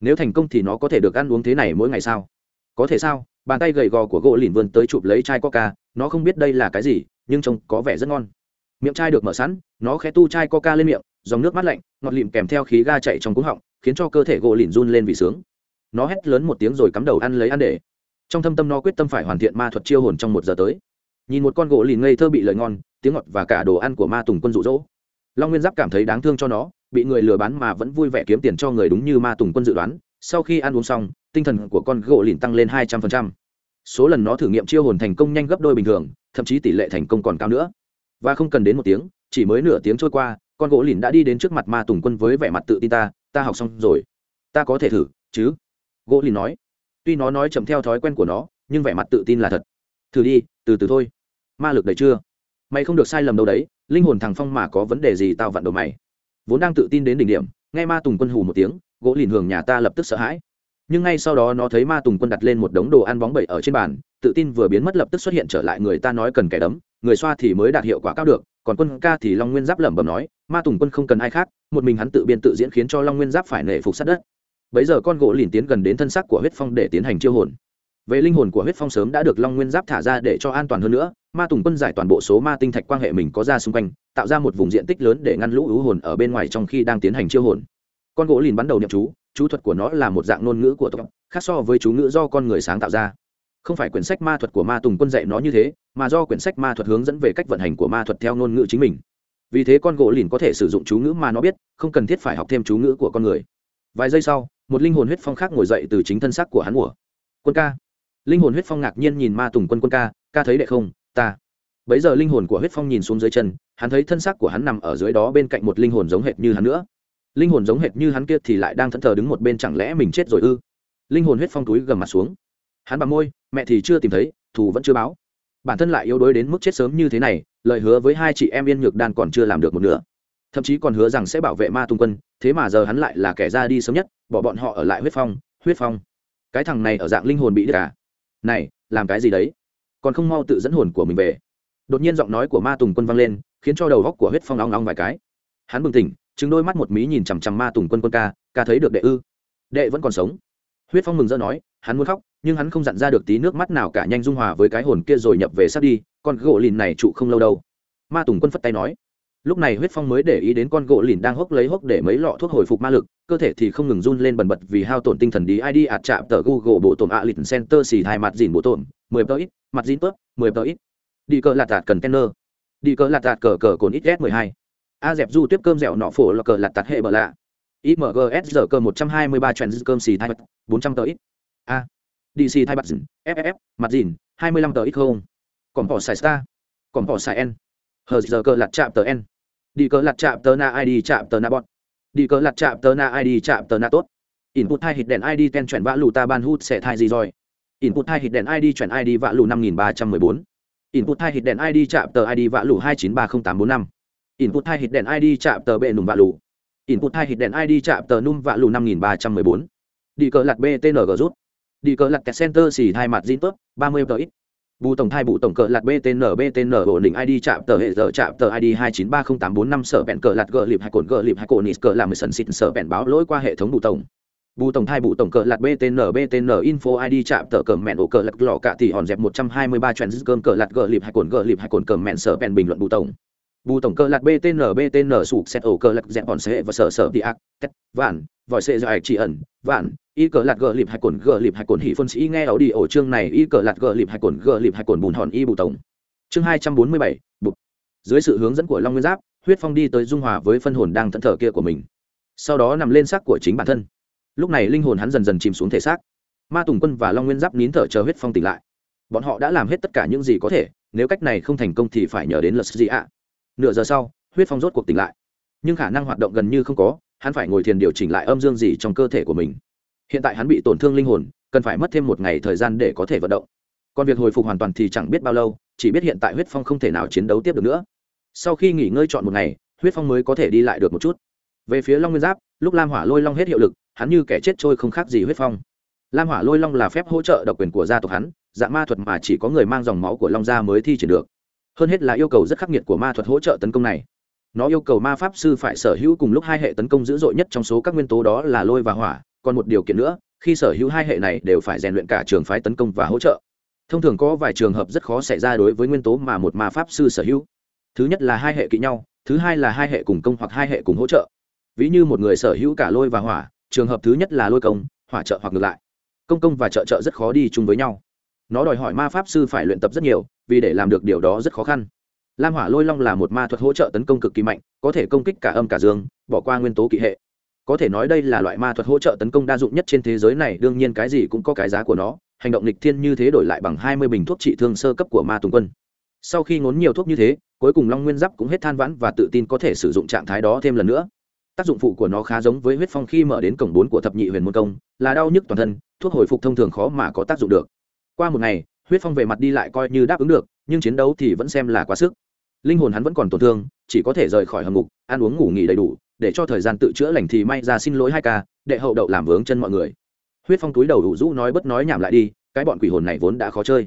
Nếu thành công thì nó có thể được ăn uống thế này mỗi ngày sao? Có thể sao? Bàn tay gầy gò của gỗ lìn vươn tới chụp lấy chai coca, nó không biết đây là cái gì, nhưng trông có vẻ rất ngon. Miệng chai được mở sẵn, nó khẽ tu chai coca lên miệng, dòng nước mát lạnh, ngọt lịm kèm theo khí ga chạy trong cúng họng khiến cho cơ thể gỗ lìn run lên vì sướng. Nó hét lớn một tiếng rồi cắm đầu ăn lấy ăn để. Trong thâm tâm nó quyết tâm phải hoàn thiện ma thuật chiêu hồn trong một giờ tới. Nhìn một con gỗ lìn ngây thơ bị lời ngon, tiếng ngọt và cả đồ ăn của ma tùng quân rụ rỗ long nguyên giáp cảm thấy đáng thương cho nó, bị người lừa bán mà vẫn vui vẻ kiếm tiền cho người đúng như ma tùng quân dự đoán. Sau khi ăn uống xong, tinh thần của con gỗ lìn tăng lên hai trăm phần trăm. Số lần nó thử nghiệm chiêu hồn thành công nhanh gấp đôi bình thường, thậm chí tỷ lệ thành công còn cao nữa. Và không cần đến một tiếng, chỉ mới nửa tiếng trôi qua con gỗ lìn đã đi đến trước mặt ma tùng quân với vẻ mặt tự tin ta ta học xong rồi. Ta có thể thử, chứ? Gỗ lìn nói. Tuy nó nói chậm theo thói quen của nó, nhưng vẻ mặt tự tin là thật. Thử đi, từ từ thôi. Ma lực đầy chưa? Mày không được sai lầm đâu đấy, linh hồn thằng phong mà có vấn đề gì tao vặn đầu mày. Vốn đang tự tin đến đỉnh điểm, nghe ma tùng quân hù một tiếng, gỗ lìn hưởng nhà ta lập tức sợ hãi. Nhưng ngay sau đó nó thấy ma tùng quân đặt lên một đống đồ ăn bóng bẩy ở trên bàn, tự tin vừa biến mất lập tức xuất hiện trở lại người ta nói cần kẻ đấm, người xoa thì mới đạt hiệu quả cao được, còn quân ca thì long nguyên giáp lẩm bẩm nói ma tùng quân không cần ai khác, một mình hắn tự biên tự diễn khiến cho long nguyên giáp phải nể phục sát đất. Bấy giờ con gỗ liền tiến gần đến thân xác của huyết phong để tiến hành chiêu hồn. Về linh hồn của huyết phong sớm đã được long nguyên giáp thả ra để cho an toàn hơn nữa, ma tùng quân giải toàn bộ số ma tinh thạch quan hệ mình có ra xung quanh, tạo ra một vùng diện tích lớn để ngăn lũ ứ hồn ở bên ngoài trong khi đang tiến hành chiêu hồn. Con gỗ liền bắn đầu nhậm chú chú thuật của nó là một dạng ngôn ngữ của tộc, khác so với chú ngữ do con người sáng tạo ra. Không phải quyển sách ma thuật của ma tùng quân dạy nó như thế, mà do quyển sách ma thuật hướng dẫn về cách vận hành của ma thuật theo ngôn ngữ chính mình vì thế con gỗ lìn có thể sử dụng chú ngữ mà nó biết, không cần thiết phải học thêm chú ngữ của con người. Vài giây sau, một linh hồn huyết phong khác ngồi dậy từ chính thân xác của hắn mùa quân ca. Linh hồn huyết phong ngạc nhiên nhìn ma tùng quân quân ca ca thấy đệ không? Ta. Bấy giờ linh hồn của huyết phong nhìn xuống dưới chân, hắn thấy thân xác của hắn nằm ở dưới đó bên cạnh một linh hồn giống hệt như hắn nữa. Linh hồn giống hệt như hắn kia thì lại đang thẫn thờ đứng một bên chẳng lẽ mình chết rồi ư? Linh hồn huyết phong túi gầm mặt xuống. Hắn bằng môi, mẹ thì chưa tìm thấy, thù vẫn chưa báo. Bản thân lại yếu đuối đến mức chết sớm như thế này lời hứa với hai chị em yên nhược đan còn chưa làm được một nửa. Thậm chí còn hứa rằng sẽ bảo vệ ma tung quân, thế mà giờ hắn lại là kẻ ra đi sớm nhất, bỏ bọn họ ở lại huyết phong huyết phong. Cái thằng này ở dạng linh hồn bị đứt cả này, làm cái gì đấy? Còn không mau tự dẫn hồn của mình về. Đột nhiên giọng nói của ma tùng quân vang lên, khiến cho đầu góc của huyết phong long long vài cái. Hắn bừng tỉnh chứng đôi mắt một mí nhìn chằm chằm ma tùng quân quân ca ca thấy được đệ ư? Đệ vẫn còn sống. Huyết phong mừng rỡ nói, hắn muốn khóc, nhưng hắn không dặn ra được tí nước mắt nào cả, nhanh dung hòa với cái hồn kia rồi nhập về sát đi con gỗ lìn này trụ không lâu đâu. Ma tùng quân phất tay nói. Lúc này huyết phong mới để ý đến con gỗ lìn đang hốc lấy hốc để mấy lọ thuốc hồi phục ma lực, cơ thể thì không ngừng run lên bần bật vì hao tổn tinh thần đi id ạt chạm tờ google bộ tổn ạ lịch center xì hai mặt dìn bộ tổn, mười tờ ít, mặt dìn tớp, mười tờ ít. Đi cờ lạt tạt cần tenner đi cờ lạt tạt cờ cờ cồn ít s mười hai. A dẹp du tiếp cơm dẻo nọ phổ là cờ lạt tạt hệ bờ lạ. Imgs giờ cơ một trăm hai mươi ba trèn cơm xì hai bốn trăm tờ ít. A. Dc thai bạc dìn ff mặt dìn, hai mươi lăm tờ ít không? Còn bỏ xài star, còn bỏ xài n. Hờ, giờ cơ lặt chạm tờ n. Đi cờ lặt chạm tờ na id chạm tờ na bọn đi cờ lặt chạm tờ na id chạm tờ na tốt. Input hai hit đèn id ten chuyển vã lù ta ban hút sẽ thai gì rồi? Input hai hit đèn id chuyển id vã lù năm nghìn ba trăm mười bốn. Input hai hit đèn id chạm tờ id vã lù hai chín ba không tám bốn năm. Input hai hit đèn id chạm tờ bệ nùng vã lù. Input hai hit đèn id chạm tờ num vã lù năm nghìn ba trăm mười bốn. Đi cờ lặt btng rút. Đi cờ kẹt center xì hai mặt zin tốt, ba mươi tờ ít bù tổng thai bù tổng cờ lạt btn btn ổn định id chạm tờ hệ giờ, chạm tờ id hai chín ba không tám bốn năm, sở bẹn cờ lạt gờ lịp hai cồn gờ lịp hai cồn nít cờ làm sần xịn sở bẹn báo lỗi qua hệ thống bù tổng. Bù tổng thai bù tổng cờ lạt btn btn info id chạm tờ cờ mẹn ổ cờ lạt lọ cả tỷ hòn dẹp một trăm hai mươi ba chuyện cơm cờ lạt gờ lịp hai cồn gờ lịp hai cồn cờ mẹn, sở bẹn bình luận bù tổng bù tổng cơ lạt btn btn sụp xét ổ cơ lạc dẹp bọn xe và sở sở đi ác, tét, vạn, vòi xe dài chỉ ẩn, vạn, y cờ lạt gờ lịp hay cồn, gờ lịp hay cồn hỉ phân sĩ nghe áo đi ổ chương này, y cờ lạt gờ lịp hay cồn, gờ lịp hay cồn bùn hòn y bù tổng. Chương hai trăm bốn mươi bảy bục dưới sự hướng dẫn của long nguyên giáp, huyết phong đi tới dung hòa với phân hồn đang thẫn thờ kia của mình. Sau đó nằm lên xác của chính bản thân. Lúc này linh hồn hắn dần dần chìm xuống thể xác. Ma tùng quân và long nguyên giáp nín thở chờ huyết phong tỉnh lại. Bọn họ đã làm hết tất cả những gì có thể, nếu cách này không thành công thì phải nhờ đến lật gì ạ nửa giờ sau, huyết phong rốt cuộc tỉnh lại. Nhưng khả năng hoạt động gần như không có, hắn phải ngồi thiền điều chỉnh lại âm dương gì trong cơ thể của mình. Hiện tại hắn bị tổn thương linh hồn, cần phải mất thêm một ngày thời gian để có thể vận động. Còn việc hồi phục hoàn toàn thì chẳng biết bao lâu, chỉ biết hiện tại huyết phong không thể nào chiến đấu tiếp được nữa. Sau khi nghỉ ngơi chọn một ngày, huyết phong mới có thể đi lại được một chút. Về phía long nguyên giáp, lúc lam hỏa lôi long hết hiệu lực, hắn như kẻ chết trôi không khác gì huyết phong. Lam hỏa lôi long là phép hỗ trợ độc quyền của gia tộc hắn, dạng ma thuật mà chỉ có người mang dòng máu của long gia mới thi triển được hơn hết là yêu cầu rất khắc nghiệt của ma thuật hỗ trợ tấn công này. Nó yêu cầu ma pháp sư phải sở hữu cùng lúc hai hệ tấn công dữ dội nhất trong số các nguyên tố đó là lôi và hỏa, còn một điều kiện nữa, khi sở hữu hai hệ này đều phải rèn luyện cả trường phái tấn công và hỗ trợ. Thông thường có vài trường hợp rất khó xảy ra đối với nguyên tố mà một ma pháp sư sở hữu. Thứ nhất là hai hệ kỵ nhau, thứ hai là hai hệ cùng công hoặc hai hệ cùng hỗ trợ. Ví như một người sở hữu cả lôi và hỏa, trường hợp thứ nhất là lôi công, hỏa trợ hoặc ngược lại. Công công và trợ trợ rất khó đi chung với nhau nó đòi hỏi ma pháp sư phải luyện tập rất nhiều, vì để làm được điều đó rất khó khăn. Lam hỏa lôi long là một ma thuật hỗ trợ tấn công cực kỳ mạnh, có thể công kích cả âm cả dương, bỏ qua nguyên tố kỵ hệ. Có thể nói đây là loại ma thuật hỗ trợ tấn công đa dụng nhất trên thế giới này, đương nhiên cái gì cũng có cái giá của nó. Hành động lịch thiên như thế đổi lại bằng hai mươi bình thuốc trị thương sơ cấp của ma tùng quân. Sau khi ngốn nhiều thuốc như thế, cuối cùng long nguyên giáp cũng hết than vãn và tự tin có thể sử dụng trạng thái đó thêm lần nữa. Tác dụng phụ của nó khá giống với huyết phong khi mở đến cổng bốn của thập nhị huyền môn công, là đau nhức toàn thân, thuốc hồi phục thông thường khó mà có tác dụng được qua một ngày, huyết phong về mặt đi lại coi như đáp ứng được, nhưng chiến đấu thì vẫn xem là quá sức. Linh hồn hắn vẫn còn tổn thương, chỉ có thể rời khỏi hầm ngục, ăn uống ngủ nghỉ đầy đủ, để cho thời gian tự chữa lành thì may ra xin lỗi hai ca, đệ hậu đậu làm vướng chân mọi người. Huyết phong túi đầu đủ rũ nói bất nói nhảm lại đi, cái bọn quỷ hồn này vốn đã khó chơi.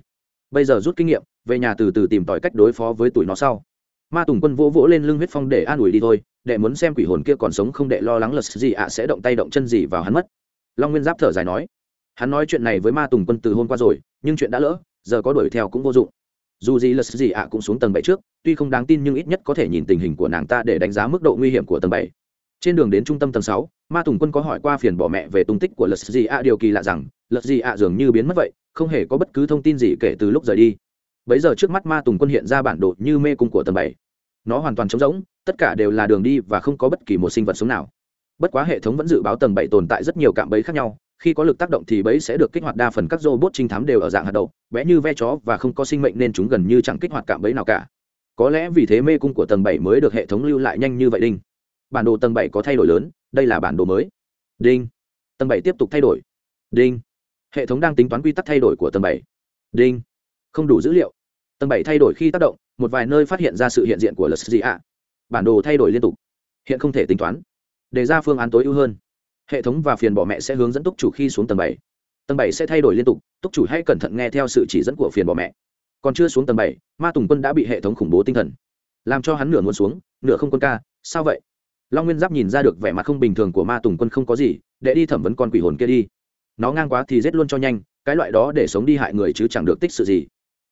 Bây giờ rút kinh nghiệm, về nhà từ từ tìm tòi cách đối phó với tụi nó sau. Ma tùng quân vỗ vỗ lên lưng huyết phong để an ủi đi thôi, đệ muốn xem quỷ hồn kia còn sống không đệ lo lắng lật gì ạ, sẽ động tay động chân gì vào hắn mất. Long nguyên giáp thở dài nói, hắn nói chuyện này với ma tùng quân từ hôm qua rồi nhưng chuyện đã lỡ, giờ có đuổi theo cũng vô dụng. Dù gì Lật gì ạ cũng xuống tầng bảy trước, tuy không đáng tin nhưng ít nhất có thể nhìn tình hình của nàng ta để đánh giá mức độ nguy hiểm của tầng bảy. Trên đường đến trung tâm tầng sáu, ma tùng quân có hỏi qua phiền bỏ mẹ về tung tích của lật gì ạ điều kỳ lạ rằng, lật gì ạ dường như biến mất vậy, không hề có bất cứ thông tin gì kể từ lúc rời đi. Bấy giờ trước mắt ma tùng quân hiện ra bản đồ như mê cung của tầng bảy. Nó hoàn toàn trống rỗng, tất cả đều là đường đi và không có bất kỳ một sinh vật sống nào. Bất quá hệ thống vẫn dự báo tầng bảy tồn tại rất nhiều cạm bẫy khác nhau khi có lực tác động thì bẫy sẽ được kích hoạt đa phần các robot trinh thám đều ở dạng hạt đậu, bé như ve chó và không có sinh mệnh nên chúng gần như chẳng kích hoạt cạm bẫy nào cả. Có lẽ vì thế mê cung của tầng bảy mới được hệ thống lưu lại nhanh như vậy đinh. Bản đồ tầng bảy có thay đổi lớn, đây là bản đồ mới. Đinh. Tầng bảy tiếp tục thay đổi. Đinh. Hệ thống đang tính toán quy tắc thay đổi của tầng bảy. Đinh. Không đủ dữ liệu. Tầng bảy thay đổi khi tác động, một vài nơi phát hiện ra sự hiện diện của lsg ạ bản đồ thay đổi liên tục. Hiện không thể tính toán. Đề ra phương án tối ưu hơn hệ thống và phiền bỏ mẹ sẽ hướng dẫn túc chủ khi xuống tầng bảy. Tầng bảy sẽ thay đổi liên tục, túc chủ hãy cẩn thận nghe theo sự chỉ dẫn của phiền bỏ mẹ. Còn chưa xuống tầng bảy, ma tùng quân đã bị hệ thống khủng bố tinh thần. Làm cho hắn nửa muốn xuống, nửa không quân ca, sao vậy? Long nguyên giáp nhìn ra được vẻ mặt không bình thường của ma tùng quân không có gì, để đi thẩm vấn con quỷ hồn kia đi. Nó ngang quá thì giết luôn cho nhanh, cái loại đó để sống đi hại người chứ chẳng được tích sự gì.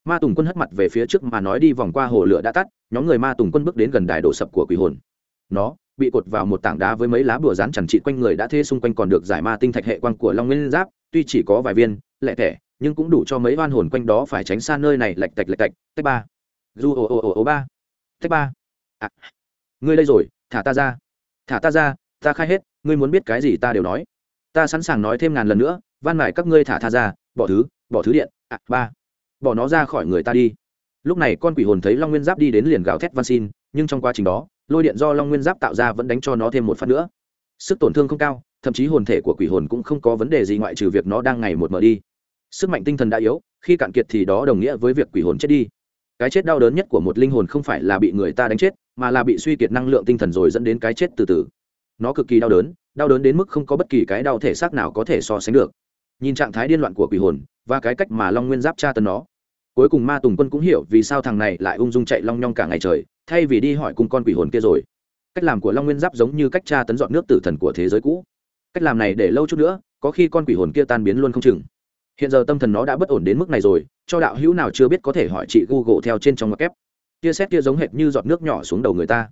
Ma tùng quân hất mặt về phía trước mà nói đi, vòng qua hồ lửa đã tắt, nhóm người ma tùng quân bước đến gần đài đổ sập của quỷ hồn. Nó bị cột vào một tảng đá với mấy lá bùa rán chẳng trị quanh người đã thê xung quanh còn được giải ma tinh thạch hệ quang của long nguyên giáp tuy chỉ có vài viên lẹ tẻ nhưng cũng đủ cho mấy oan hồn quanh đó phải tránh xa nơi này lạch tạch lạch tạch tách ba. Du ồ ồ ồ ồ ba. Tách ba. À, ngươi đây rồi thả ta ra. Thả ta ra ta khai hết ngươi muốn biết cái gì ta đều nói. Ta sẵn sàng nói thêm ngàn lần nữa van mải các ngươi thả tha ra bỏ thứ bỏ thứ điện. À, ba. Bỏ nó ra khỏi người ta đi. Lúc này con quỷ hồn thấy long nguyên giáp đi đến liền gào thét van xin nhưng trong quá trình đó lôi điện do long nguyên giáp tạo ra vẫn đánh cho nó thêm một phát nữa. Sức tổn thương không cao, thậm chí hồn thể của quỷ hồn cũng không có vấn đề gì ngoại trừ việc nó đang ngày một mở đi. Sức mạnh tinh thần đã yếu, khi cạn kiệt thì đó đồng nghĩa với việc quỷ hồn chết đi. Cái chết đau đớn nhất của một linh hồn không phải là bị người ta đánh chết, mà là bị suy kiệt năng lượng tinh thần rồi dẫn đến cái chết từ từ. Nó cực kỳ đau đớn đau đớn đến mức không có bất kỳ cái đau thể xác nào có thể so sánh được. Nhìn trạng thái điên loạn của quỷ hồn và cái cách mà long nguyên giáp tra tấn nó cuối cùng ma tùng quân cũng hiểu vì sao thằng này lại ung dung chạy long nhong cả ngày trời, thay vì đi hỏi cùng con quỷ hồn kia rồi. Cách làm của long nguyên giáp giống như cách tra tấn dọn nước tử thần của thế giới cũ. Cách làm này để lâu chút nữa, có khi con quỷ hồn kia tan biến luôn không chừng. Hiện giờ tâm thần nó đã bất ổn đến mức này rồi, cho đạo hữu nào chưa biết có thể hỏi chị google theo trên trong ngoặc kép. Tia xét kia giống hệt như giọt nước nhỏ xuống đầu người ta.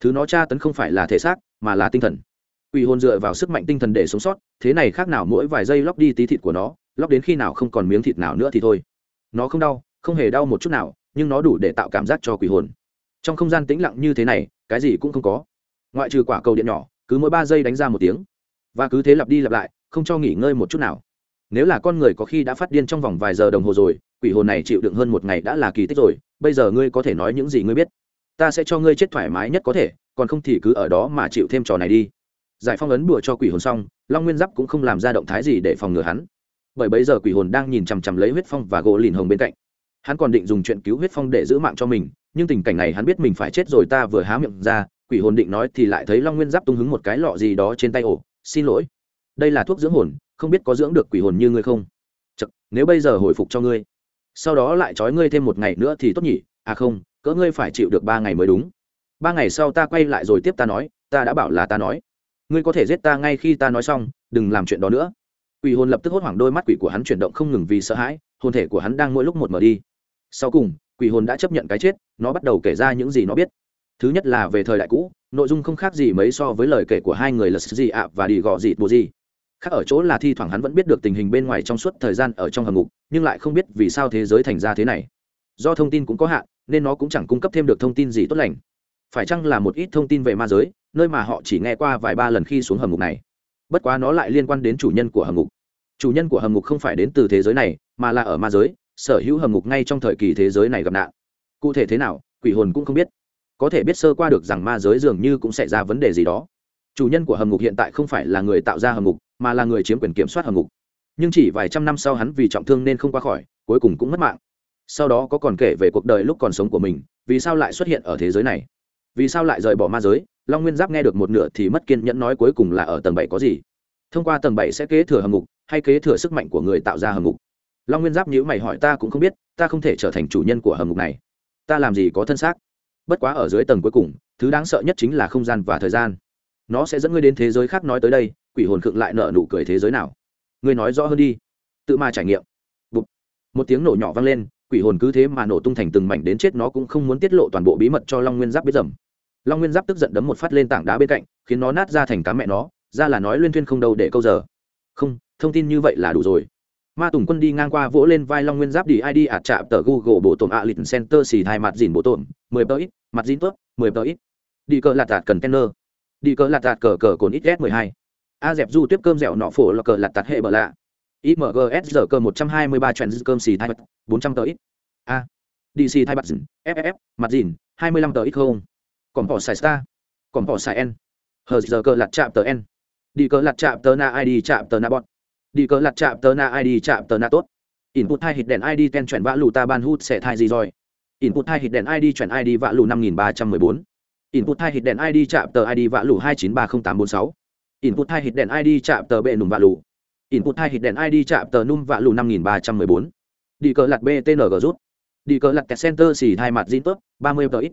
Thứ nó tra tấn không phải là thể xác, mà là tinh thần. Quỷ hồn dựa vào sức mạnh tinh thần để sống sót, thế này khác nào mỗi vài giây lóc đi tí thịt của nó, lóc đến khi nào không còn miếng thịt nào nữa thì thôi. Nó không đau không hề đau một chút nào, nhưng nó đủ để tạo cảm giác cho quỷ hồn. Trong không gian tĩnh lặng như thế này, cái gì cũng không có. Ngoại trừ quả cầu điện nhỏ, cứ mỗi ba giây đánh ra một tiếng. Và cứ thế lặp đi lặp lại, không cho nghỉ ngơi một chút nào. Nếu là con người có khi đã phát điên trong vòng vài giờ đồng hồ rồi, quỷ hồn này chịu đựng hơn một ngày đã là kỳ tích rồi, bây giờ ngươi có thể nói những gì ngươi biết? Ta sẽ cho ngươi chết thoải mái nhất có thể, còn không thì cứ ở đó mà chịu thêm trò này đi. Giải phong ấn bùa cho quỷ hồn xong, long nguyên giáp cũng không làm ra động thái gì để phòng ngừa hắn. Bởi bây giờ quỷ hồn đang nhìn chằm chằm lấy huyết phong và gỗ lìn hồng bên cạnh hắn còn định dùng chuyện cứu huyết phong để giữ mạng cho mình nhưng tình cảnh này hắn biết mình phải chết rồi ta vừa há miệng ra quỷ hồn định nói thì lại thấy long nguyên giáp tung hứng một cái lọ gì đó trên tay ổ xin lỗi. Đây là thuốc dưỡng hồn không biết có dưỡng được quỷ hồn như ngươi không? Chật, nếu bây giờ hồi phục cho ngươi sau đó lại trói ngươi thêm một ngày nữa thì tốt nhỉ? À không cỡ ngươi phải chịu được ba ngày mới đúng. Ba ngày sau ta quay lại rồi tiếp ta nói ta đã bảo là ta nói. Ngươi có thể giết ta ngay khi ta nói xong đừng làm chuyện đó nữa. Quỷ hồn lập tức hốt hoảng đôi mắt quỷ của hắn chuyển động không ngừng vì sợ hãi hồn thể của hắn đang mỗi lúc một mở đi sau cùng, quỷ hồn đã chấp nhận cái chết, nó bắt đầu kể ra những gì nó biết. Thứ nhất là về thời đại cũ, nội dung không khác gì mấy so với lời kể của hai người là gì ạ và đi gọ dịt bù gì khác ở chỗ là thi thoảng hắn vẫn biết được tình hình bên ngoài trong suốt thời gian ở trong hầm ngục, nhưng lại không biết vì sao thế giới thành ra thế này. Do thông tin cũng có hạn, nên nó cũng chẳng cung cấp thêm được thông tin gì tốt lành. Phải chăng là một ít thông tin về ma giới, nơi mà họ chỉ nghe qua vài ba lần khi xuống hầm ngục này? Bất quá nó lại liên quan đến chủ nhân của hầm ngục. Chủ nhân của hầm ngục không phải đến từ thế giới này, mà là ở ma giới sở hữu hầm ngục ngay trong thời kỳ thế giới này gặp nạn. Cụ thể thế nào, quỷ hồn cũng không biết. Có thể biết sơ qua được rằng ma giới dường như cũng xảy ra vấn đề gì đó. Chủ nhân của hầm ngục hiện tại không phải là người tạo ra hầm ngục, mà là người chiếm quyền kiểm soát hầm ngục. Nhưng chỉ vài trăm năm sau hắn vì trọng thương nên không qua khỏi, cuối cùng cũng mất mạng. Sau đó có còn kể về cuộc đời lúc còn sống của mình, vì sao lại xuất hiện ở thế giới này? Vì sao lại rời bỏ ma giới? Long nguyên giáp nghe được một nửa thì mất kiên nhẫn nói cuối cùng là ở tầng bảy có gì? Thông qua tầng bảy sẽ kế thừa hầm ngục, hay kế thừa sức mạnh của người tạo ra hầm ngục? Long nguyên giáp nhữ mày hỏi, ta cũng không biết, ta không thể trở thành chủ nhân của hầm ngục này. Ta làm gì có thân xác? Bất quá ở dưới tầng cuối cùng, thứ đáng sợ nhất chính là không gian và thời gian. Nó sẽ dẫn ngươi đến thế giới khác nói tới đây, quỷ hồn khựng lại nợ nụ cười thế giới nào? Ngươi nói rõ hơn đi. Tự mà trải nghiệm. Bụt. một tiếng nổ nhỏ vang lên, quỷ hồn cứ thế mà nổ tung thành từng mảnh đến chết, nó cũng không muốn tiết lộ toàn bộ bí mật cho long nguyên giáp biết dầm. Long nguyên giáp tức giận đấm một phát lên tảng đá bên cạnh, khiến nó nát ra thành cá mẹ nó, ra là nói Luyên thuyên không đâu để câu giờ. Không, thông tin như vậy là đủ rồi ma tùng quân đi ngang qua vỗ lên vai long nguyên giáp đi id ạt chạm tờ google bộ tổn ạ lịch center xì thai mặt dìn bộ tổn, mười tờ ít, mặt dìn tốt, mười tờ ít. Đi cờ lạt tạt cần đi cờ lạt tạt cờ cờ cồn ít s mười hai. A dẹp du tiếp cơm dẻo nọ phổ là cờ lạt tạt hệ bờ lạ. Imgs giờ cơ một trăm hai mươi ba trend cơm xì thai mặt, bốn trăm tờ ít. A. Dc thai mặt dìn ff mặt dìn, hai mươi lăm tờ ít không. Còn bỏ xài star. Còn bỏ xài n. Hờ giờ cơ lạt chạm tờ n. Đi cờ lạt chạm tờ na id chạm tờ na bọn đi cờ lặt chạm tờ na id chạm tờ na tốt. Input hai hit đèn id ten chuyển vã lù ta ban hút sẽ thai gì rồi? Input hai hit đèn id chuyển id vã lù năm nghìn ba trăm mười bốn. Input hai hit đèn id chạm tờ id vã lù hai chín ba không tám bốn sáu. Input hai hit đèn id chạm tờ bệ nùm vạ lù. Input hai hit đèn id chạm tờ num vạ lù năm nghìn ba trăm mười bốn. Đi cờ lặt btng rút. Đi cờ lặt center xì hai mặt zin tốt ba mươi tờ ít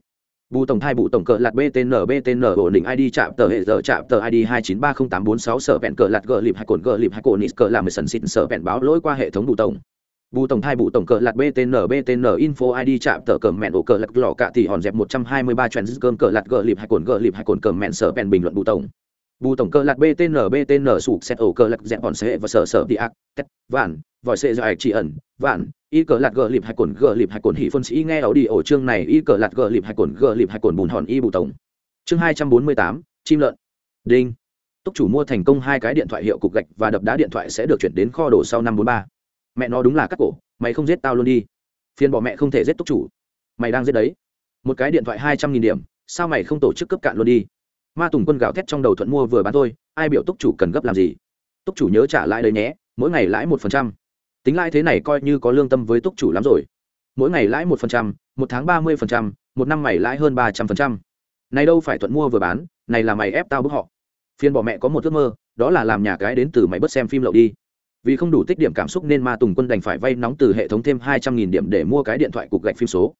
bù tổng thai bù tổng cờ lạt btn btn ổn định id chạm tờ hệ giờ chạm tờ id hai chín ba không tám bốn sáu sở vẹn cờ lạt gờ lịp hai cồn gờ lịp hai cồn nít cờ làm mười sần xịn sở vẹn báo lỗi qua hệ thống bù tổng. Bù tổng thai bù tổng cờ lạt btn btn info id chạm tờ cờ mẹn ổ cờ lạt lò cạ thì hòn dẹp một trăm hai mươi ba trend cơm cờ lạt gờ lịp hai cồn gờ lịp hai cồn cờ mẹn sở vẹn bình luận bù tổng. Bù tổng cờ lạt btn btn sụp xét ổ cờ lạt dẹp hòn xe và sở sở đi ác, tét, vạn, vòi xe dài chỉ ẩn, vạn y cờ lạt gờ lịp hai cồn gờ lịp hai cồn hỉ phân sĩ nghe ảo đi ổ chương này. Y cờ lạt gờ lịp hai cồn gờ lịp hai cồn bùn hòn y bù tổng. Chương hai trăm bốn mươi tám, chim lợn. Đinh. Túc chủ mua thành công hai cái điện thoại hiệu cục gạch và đập đá điện thoại sẽ được chuyển đến kho đồ sau năm bốn ba. Mẹ nó đúng là cắt cổ, mày không giết tao luôn đi. Phiền bỏ mẹ không thể giết túc chủ. Mày đang giết đấy. Một cái điện thoại hai trăm nghìn điểm, sao mày không tổ chức cấp cạn luôn đi? Ma tùng quân gào thét trong đầu thuận mua vừa bán thôi, ai biểu túc chủ cần gấp làm gì? Túc chủ nhớ trả lãi đấy nhé, mỗi ngày lãi một phần trăm tính lãi thế này coi như có lương tâm với túc chủ lắm rồi. Mỗi ngày lãi một phần trăm, một tháng ba mươi phần trăm, một năm mày lãi hơn ba trăm phần trăm. Này đâu phải thuận mua vừa bán, này là mày ép tao bức họ. Phiên bỏ mẹ có một ước mơ, đó là làm nhà cái đến từ mày bớt xem phim lậu đi. Vì không đủ tích điểm cảm xúc nên ma tùng quân đành phải vay nóng từ hệ thống thêm hai trăm nghìn điểm để mua cái điện thoại cục gạch phim số.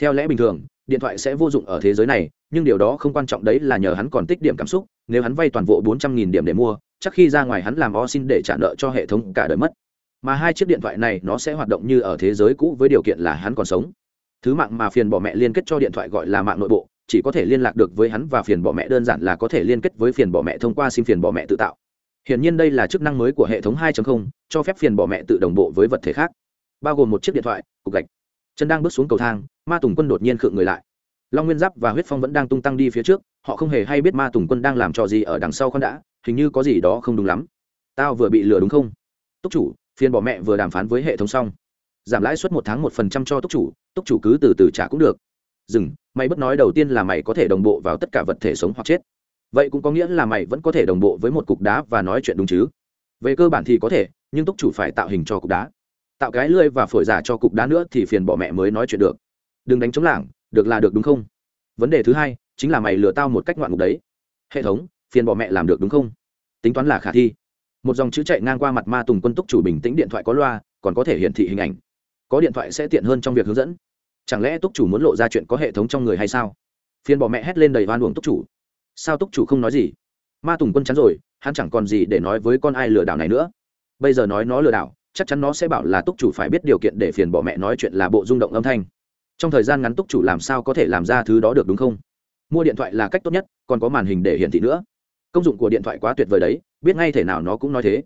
Theo lẽ bình thường, điện thoại sẽ vô dụng ở thế giới này, nhưng điều đó không quan trọng đấy là nhờ hắn còn tích điểm cảm xúc, nếu hắn vay toàn bộ bốn trăm nghìn điểm để mua, chắc khi ra ngoài hắn làm o xin để trả nợ cho hệ thống cả đời mất mà hai chiếc điện thoại này nó sẽ hoạt động như ở thế giới cũ với điều kiện là hắn còn sống. Thứ mạng mà phiền bỏ mẹ liên kết cho điện thoại gọi là mạng nội bộ chỉ có thể liên lạc được với hắn và phiền bỏ mẹ đơn giản là có thể liên kết với phiền bỏ mẹ thông qua sim phiền bỏ mẹ tự tạo. Hiển nhiên đây là chức năng mới của hệ thống 2.0, cho phép phiền bỏ mẹ tự đồng bộ với vật thể khác bao gồm một chiếc điện thoại cục gạch. Chân đang bước xuống cầu thang ma tùng quân đột nhiên khựng người lại. Long nguyên giáp và huyết phong vẫn đang tung tăng đi phía trước họ không hề hay biết ma tùng quân đang làm trò gì ở đằng sau con đã hình như có gì đó không đúng lắm. Tao vừa bị lừa đúng không? Túc chủ phiên bỏ mẹ vừa đàm phán với hệ thống xong. Giảm lãi suất một tháng một phần trăm cho túc chủ túc chủ cứ từ từ trả cũng được. Dừng, mày bất nói đầu tiên là mày có thể đồng bộ vào tất cả vật thể sống hoặc chết. Vậy cũng có nghĩa là mày vẫn có thể đồng bộ với một cục đá và nói chuyện đúng chứ? Về cơ bản thì có thể, nhưng túc chủ phải tạo hình cho cục đá. Tạo cái lưỡi và phổi giả cho cục đá nữa thì phiền bỏ mẹ mới nói chuyện được. Đừng đánh chống lảng, được là được đúng không? Vấn đề thứ hai, chính là mày lừa tao một cách ngoạn mục đấy. Hệ thống, phiền bỏ mẹ làm được đúng không? Tính toán là khả thi một dòng chữ chạy ngang qua mặt ma tùng quân túc chủ bình tĩnh điện thoại có loa, còn có thể hiển thị hình ảnh. Có điện thoại sẽ tiện hơn trong việc hướng dẫn. Chẳng lẽ túc chủ muốn lộ ra chuyện có hệ thống trong người hay sao? Phiền bỏ mẹ hét lên đầy van uổng túc chủ. Sao túc chủ không nói gì? Ma tùng quân chắn rồi, hắn chẳng còn gì để nói với con ai lừa đảo này nữa. Bây giờ nói nó lừa đảo, chắc chắn nó sẽ bảo là túc chủ phải biết điều kiện để phiền bỏ mẹ nói chuyện là bộ rung động âm thanh. Trong thời gian ngắn túc chủ làm sao có thể làm ra thứ đó được đúng không? Mua điện thoại là cách tốt nhất, còn có màn hình để hiển thị nữa công dụng của điện thoại quá tuyệt vời đấy, biết ngay thể nào nó cũng nói thế.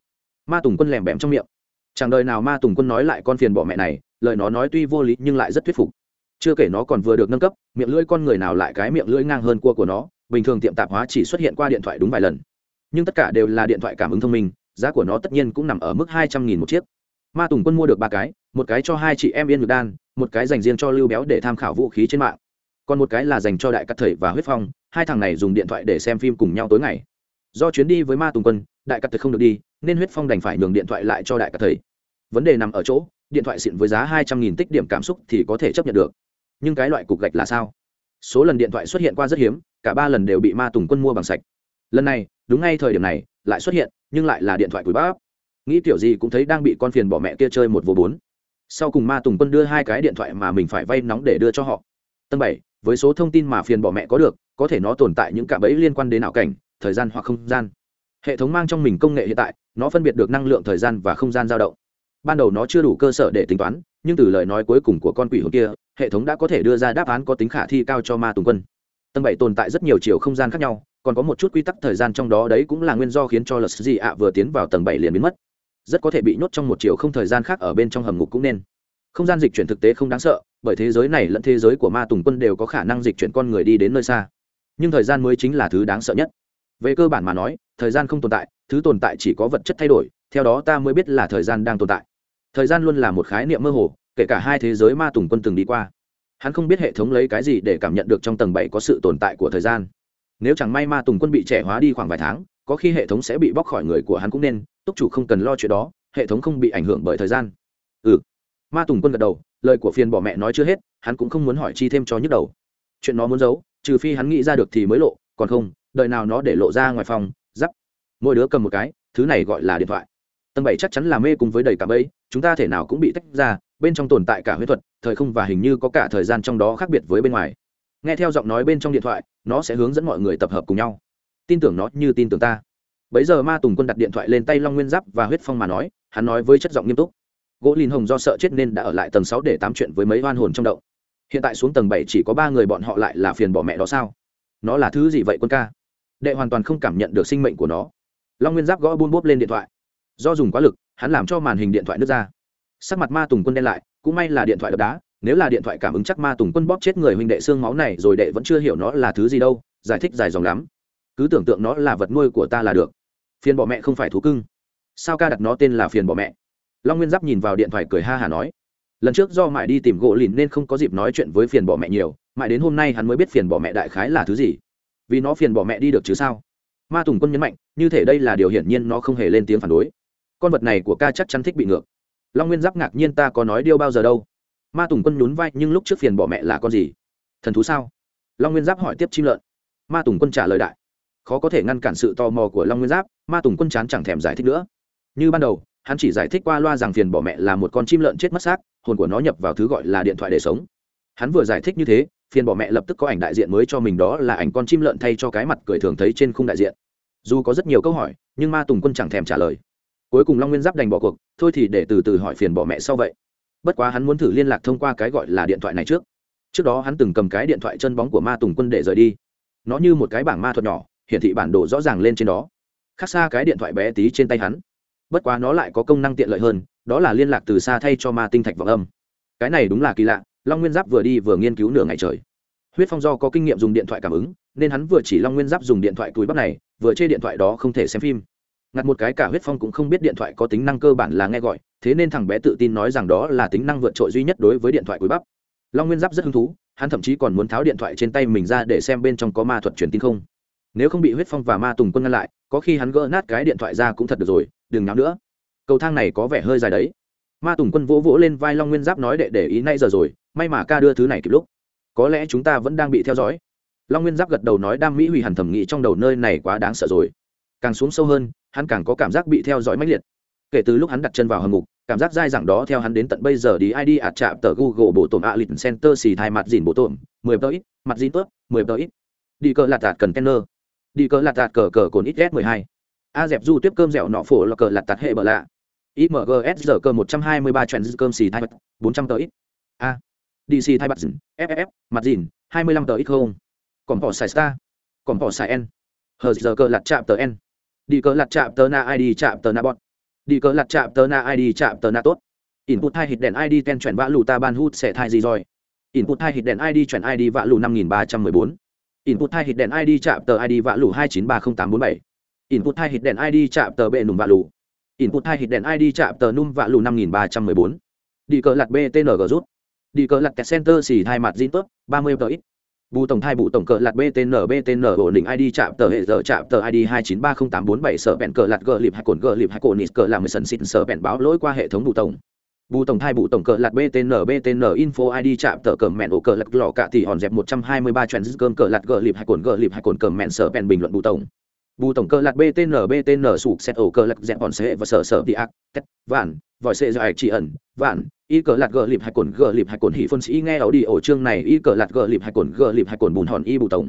Ma tùng quân lèm bèm trong miệng. Chẳng đời nào ma tùng quân nói lại con phiền bỏ mẹ này, lời nó nói tuy vô lý nhưng lại rất thuyết phục. Chưa kể nó còn vừa được nâng cấp, miệng lưỡi con người nào lại cái miệng lưỡi ngang hơn cua của nó, bình thường tiệm tạp hóa chỉ xuất hiện qua điện thoại đúng vài lần. Nhưng tất cả đều là điện thoại cảm ứng thông minh, giá của nó tất nhiên cũng nằm ở mức hai trăm nghìn một chiếc. Ma tùng quân mua được ba cái, một cái cho hai chị em yên ngược đan, một cái dành riêng cho lưu béo để tham khảo vũ khí trên mạng. Còn một cái là dành cho đại cắt thầy và huyết phong, hai thằng này dùng điện thoại để xem phim cùng nhau tối ngày do chuyến đi với ma tùng quân, đại cắt thầy không được đi, nên huyết phong đành phải nhường điện thoại lại cho đại cắt thầy. Vấn đề nằm ở chỗ, điện thoại xịn với giá hai trăm nghìn tích điểm cảm xúc thì có thể chấp nhận được. Nhưng cái loại cục gạch là sao? Số lần điện thoại xuất hiện qua rất hiếm, cả ba lần đều bị ma tùng quân mua bằng sạch. Lần này, đúng ngay thời điểm này, lại xuất hiện, nhưng lại là điện thoại cùi bắp nghĩ kiểu gì cũng thấy đang bị con phiền bỏ mẹ kia chơi một vô bốn. Sau cùng ma tùng quân đưa hai cái điện thoại mà mình phải vay nóng để đưa cho họ. Tầng bảy, với số thông tin mà phiền bỏ mẹ có được, có thể nó tồn tại những cạm bẫy liên quan đến ảo cảnh thời gian hoặc không gian. Hệ thống mang trong mình công nghệ hiện tại, nó phân biệt được năng lượng, thời gian và không gian dao động. Ban đầu nó chưa đủ cơ sở để tính toán, nhưng từ lời nói cuối cùng của con quỷ hồn kia, hệ thống đã có thể đưa ra đáp án có tính khả thi cao cho ma tùng quân. Tầng bảy tồn tại rất nhiều chiều không gian khác nhau, còn có một chút quy tắc thời gian trong đó đấy cũng là nguyên do khiến cho lật gì ạ vừa tiến vào tầng bảy liền biến mất. Rất có thể bị nhốt trong một chiều không thời gian khác ở bên trong hầm ngục cũng nên. Không gian dịch chuyển thực tế không đáng sợ, bởi thế giới này lẫn thế giới của ma tùng quân đều có khả năng dịch chuyển con người đi đến nơi xa. Nhưng thời gian mới chính là thứ đáng sợ nhất về cơ bản mà nói, thời gian không tồn tại, thứ tồn tại chỉ có vật chất thay đổi, theo đó ta mới biết là thời gian đang tồn tại. Thời gian luôn là một khái niệm mơ hồ, kể cả hai thế giới ma tùng quân từng đi qua. Hắn không biết hệ thống lấy cái gì để cảm nhận được trong tầng bảy có sự tồn tại của thời gian. Nếu chẳng may ma tùng quân bị trẻ hóa đi khoảng vài tháng, có khi hệ thống sẽ bị bóc khỏi người của hắn cũng nên, túc chủ không cần lo chuyện đó, hệ thống không bị ảnh hưởng bởi thời gian. Ừ. Ma tùng quân gật đầu, lời của phiền bỏ mẹ nói chưa hết, hắn cũng không muốn hỏi chi thêm cho nhức đầu. Chuyện nó muốn giấu, trừ phi hắn nghĩ ra được thì mới lộ, còn không đợi nào nó để lộ ra ngoài phòng, giáp. Mỗi đứa cầm một cái, thứ này gọi là điện thoại. Tầng bảy chắc chắn là mê cùng với đầy cả bẫy chúng ta thể nào cũng bị tách ra, bên trong tồn tại cả huyết thuật, thời không và hình như có cả thời gian trong đó khác biệt với bên ngoài. Nghe theo giọng nói bên trong điện thoại, nó sẽ hướng dẫn mọi người tập hợp cùng nhau. Tin tưởng nó như tin tưởng ta. Bấy giờ ma tùng quân đặt điện thoại lên tay long nguyên giáp và huyết phong mà nói, hắn nói với chất giọng nghiêm túc. Gỗ lìn hồng do sợ chết nên đã ở lại tầng sáu để tám chuyện với mấy oan hồn trong động. Hiện tại xuống tầng bảy chỉ có ba người bọn họ lại là phiền bỏ mẹ đó sao? Nó là thứ gì vậy quân ca? Đệ hoàn toàn không cảm nhận được sinh mệnh của nó. Long nguyên giáp gõ buôn bốp lên điện thoại. Do dùng quá lực, hắn làm cho màn hình điện thoại nứt ra. Sắc mặt ma tùng quân đen lại, cũng may là điện thoại đập đá, nếu là điện thoại cảm ứng chắc ma tùng quân bóp chết người huynh đệ xương máu này rồi đệ vẫn chưa hiểu nó là thứ gì đâu, giải thích dài dòng lắm. Cứ tưởng tượng nó là vật nuôi của ta là được. Phiền bỏ mẹ không phải thú cưng. Sao ca đặt nó tên là phiền bỏ mẹ? Long nguyên giáp nhìn vào điện thoại cười ha hả nói. Lần trước do mãi đi tìm gỗ lìn nên không có dịp nói chuyện với phiền bỏ mẹ nhiều, mãi đến hôm nay hắn mới biết phiền bỏ mẹ đại khái là thứ gì vì nó phiền bỏ mẹ đi được chứ sao? Ma tùng quân nhấn mạnh, như thể đây là điều hiển nhiên nó không hề lên tiếng phản đối. Con vật này của ca chắc chắn thích bị ngược. Long nguyên giáp ngạc nhiên ta có nói điêu bao giờ đâu. Ma tùng quân nhún vai, nhưng lúc trước phiền bỏ mẹ là con gì? Thần thú sao? Long nguyên giáp hỏi tiếp chim lợn. Ma tùng quân trả lời đại. Khó có thể ngăn cản sự tò mò của long nguyên giáp, ma tùng quân chán chẳng thèm giải thích nữa. Như ban đầu, hắn chỉ giải thích qua loa rằng phiền bỏ mẹ là một con chim lợn chết mất xác, hồn của nó nhập vào thứ gọi là điện thoại để sống. Hắn vừa giải thích như thế phiền bỏ mẹ lập tức có ảnh đại diện mới cho mình, đó là ảnh con chim lợn thay cho cái mặt cười thường thấy trên khung đại diện. Dù có rất nhiều câu hỏi, nhưng ma tùng quân chẳng thèm trả lời. Cuối cùng long nguyên giáp đành bỏ cuộc, thôi thì để từ từ hỏi phiền bỏ mẹ sau vậy. Bất quá hắn muốn thử liên lạc thông qua cái gọi là điện thoại này trước. Trước đó hắn từng cầm cái điện thoại chân bóng của ma tùng quân để rời đi. Nó như một cái bảng ma thuật nhỏ, hiển thị bản đồ rõ ràng lên trên đó. Khác xa cái điện thoại bé tí trên tay hắn. Bất quá nó lại có công năng tiện lợi hơn, đó là liên lạc từ xa thay cho ma tinh thạch vọng âm. Cái này đúng là kỳ lạ long nguyên giáp vừa đi vừa nghiên cứu nửa ngày trời. Huyết phong do có kinh nghiệm dùng điện thoại cảm ứng, nên hắn vừa chỉ long nguyên giáp dùng điện thoại túi bắp này, vừa chê điện thoại đó không thể xem phim. Ngặt một cái cả huyết phong cũng không biết điện thoại có tính năng cơ bản là nghe gọi, thế nên thằng bé tự tin nói rằng đó là tính năng vượt trội duy nhất đối với điện thoại túi bắp. Long nguyên giáp rất hứng thú, hắn thậm chí còn muốn tháo điện thoại trên tay mình ra để xem bên trong có ma thuật truyền tin không. Nếu không bị huyết phong và ma tùng quân ngăn lại, có khi hắn gỡ nát cái điện thoại ra cũng thật được rồi, đừng náo nữa. Cầu thang này có vẻ hơi dài đấy. Ma tùng quân vỗ vỗ lên vai long nguyên giáp nói đệ để ý nay giờ rồi may mà ca đưa thứ này kịp lúc. Có lẽ chúng ta vẫn đang bị theo dõi. Long nguyên giáp gật đầu nói, đam mỹ hủy hẳn thẩm nghĩ trong đầu nơi này quá đáng sợ rồi. Càng xuống sâu hơn, hắn càng có cảm giác bị theo dõi mãnh liệt. Kể từ lúc hắn đặt chân vào hầm ngục, cảm giác dai dẳng đó theo hắn đến tận bây giờ đi id ạt chạm tờ google bộ tổm a lịch center xì thai mặt dìn bộ tổm mười tờ ít, mặt dìn tớp, mười tờ ít. Đi cờ lạt tạt cần tenner đi cờ lạt tạt cờ cờ cồn ít s mười hai. A dẹp du tiếp cơm dẻo nọ phổ là cờ lạt tạt hệ bờ lạ. Imgs giờ cơ một trăm hai mươi ba chuyện cơm xì thai bốn trăm tờ ít. A dc thai bạc dìn ff mặt dìn, hai mươi lăm tờ ít không? Còn bỏ xài star, còn bỏ xài n. Hờ giờ cờ lạt chạm tờ n. Đi cờ lạt chạm tờ na id chạm tờ na bọt đi cờ lạt chạm tờ na id chạm tờ na tốt. Input hai hit đèn id ten chuyển vã lù ta ban hút sẽ thai gì rồi? Input hai hit đèn id chuyển id vã lù năm nghìn ba trăm mười bốn. Input hai hit đèn id chạm tờ id vã lù hai chín ba không tám bốn bảy. Input hai hit đèn id chạm tờ bệ nùm vã lù. Input hai hit đèn id chạm tờ num vã lù năm nghìn ba trăm mười bốn. Đi cờ lạt btng rút đi cờ lạt kẹt center xì hai mặt zin tốt ba mươi tờ ít. Bù tổng thai bù tổng cờ lạt btn btn ổn định id chạm tờ hệ giờ chạm tờ id hai chín ba không tám bốn bảy, sở bẹn cờ lạt gờ lịp hai cồn gờ lịp hai cồn nít cờ làm sân sần xịn sở bẹn báo lỗi qua hệ thống bù tổng. Bù tổng thai bù tổng cờ lạt btn btn info id chạm tờ cờ mẹn ổ cờ lạt lò cả thì hòn dẹp một trăm hai mươi ba trend cơm cờ lạt gờ lịp hai cồn gờ lịp hai cồn cờ mẹn, sở bẹn bình luận bù tổng bù tổng cơ lạc btn btn sụp xét ổ cơ lạc dẹp bọn sệ và sở sở đi ác, tét, vạn, vòi sệ dài chỉ ẩn, vạn, y cờ lạc gờ lịp hai cồn, gờ lịp hai cồn hỉ phân sĩ nghe ảo đi ổ chương này, y cờ lạc gờ lịp hai cồn, gờ lịp hai cồn bùn hòn y bù tổng.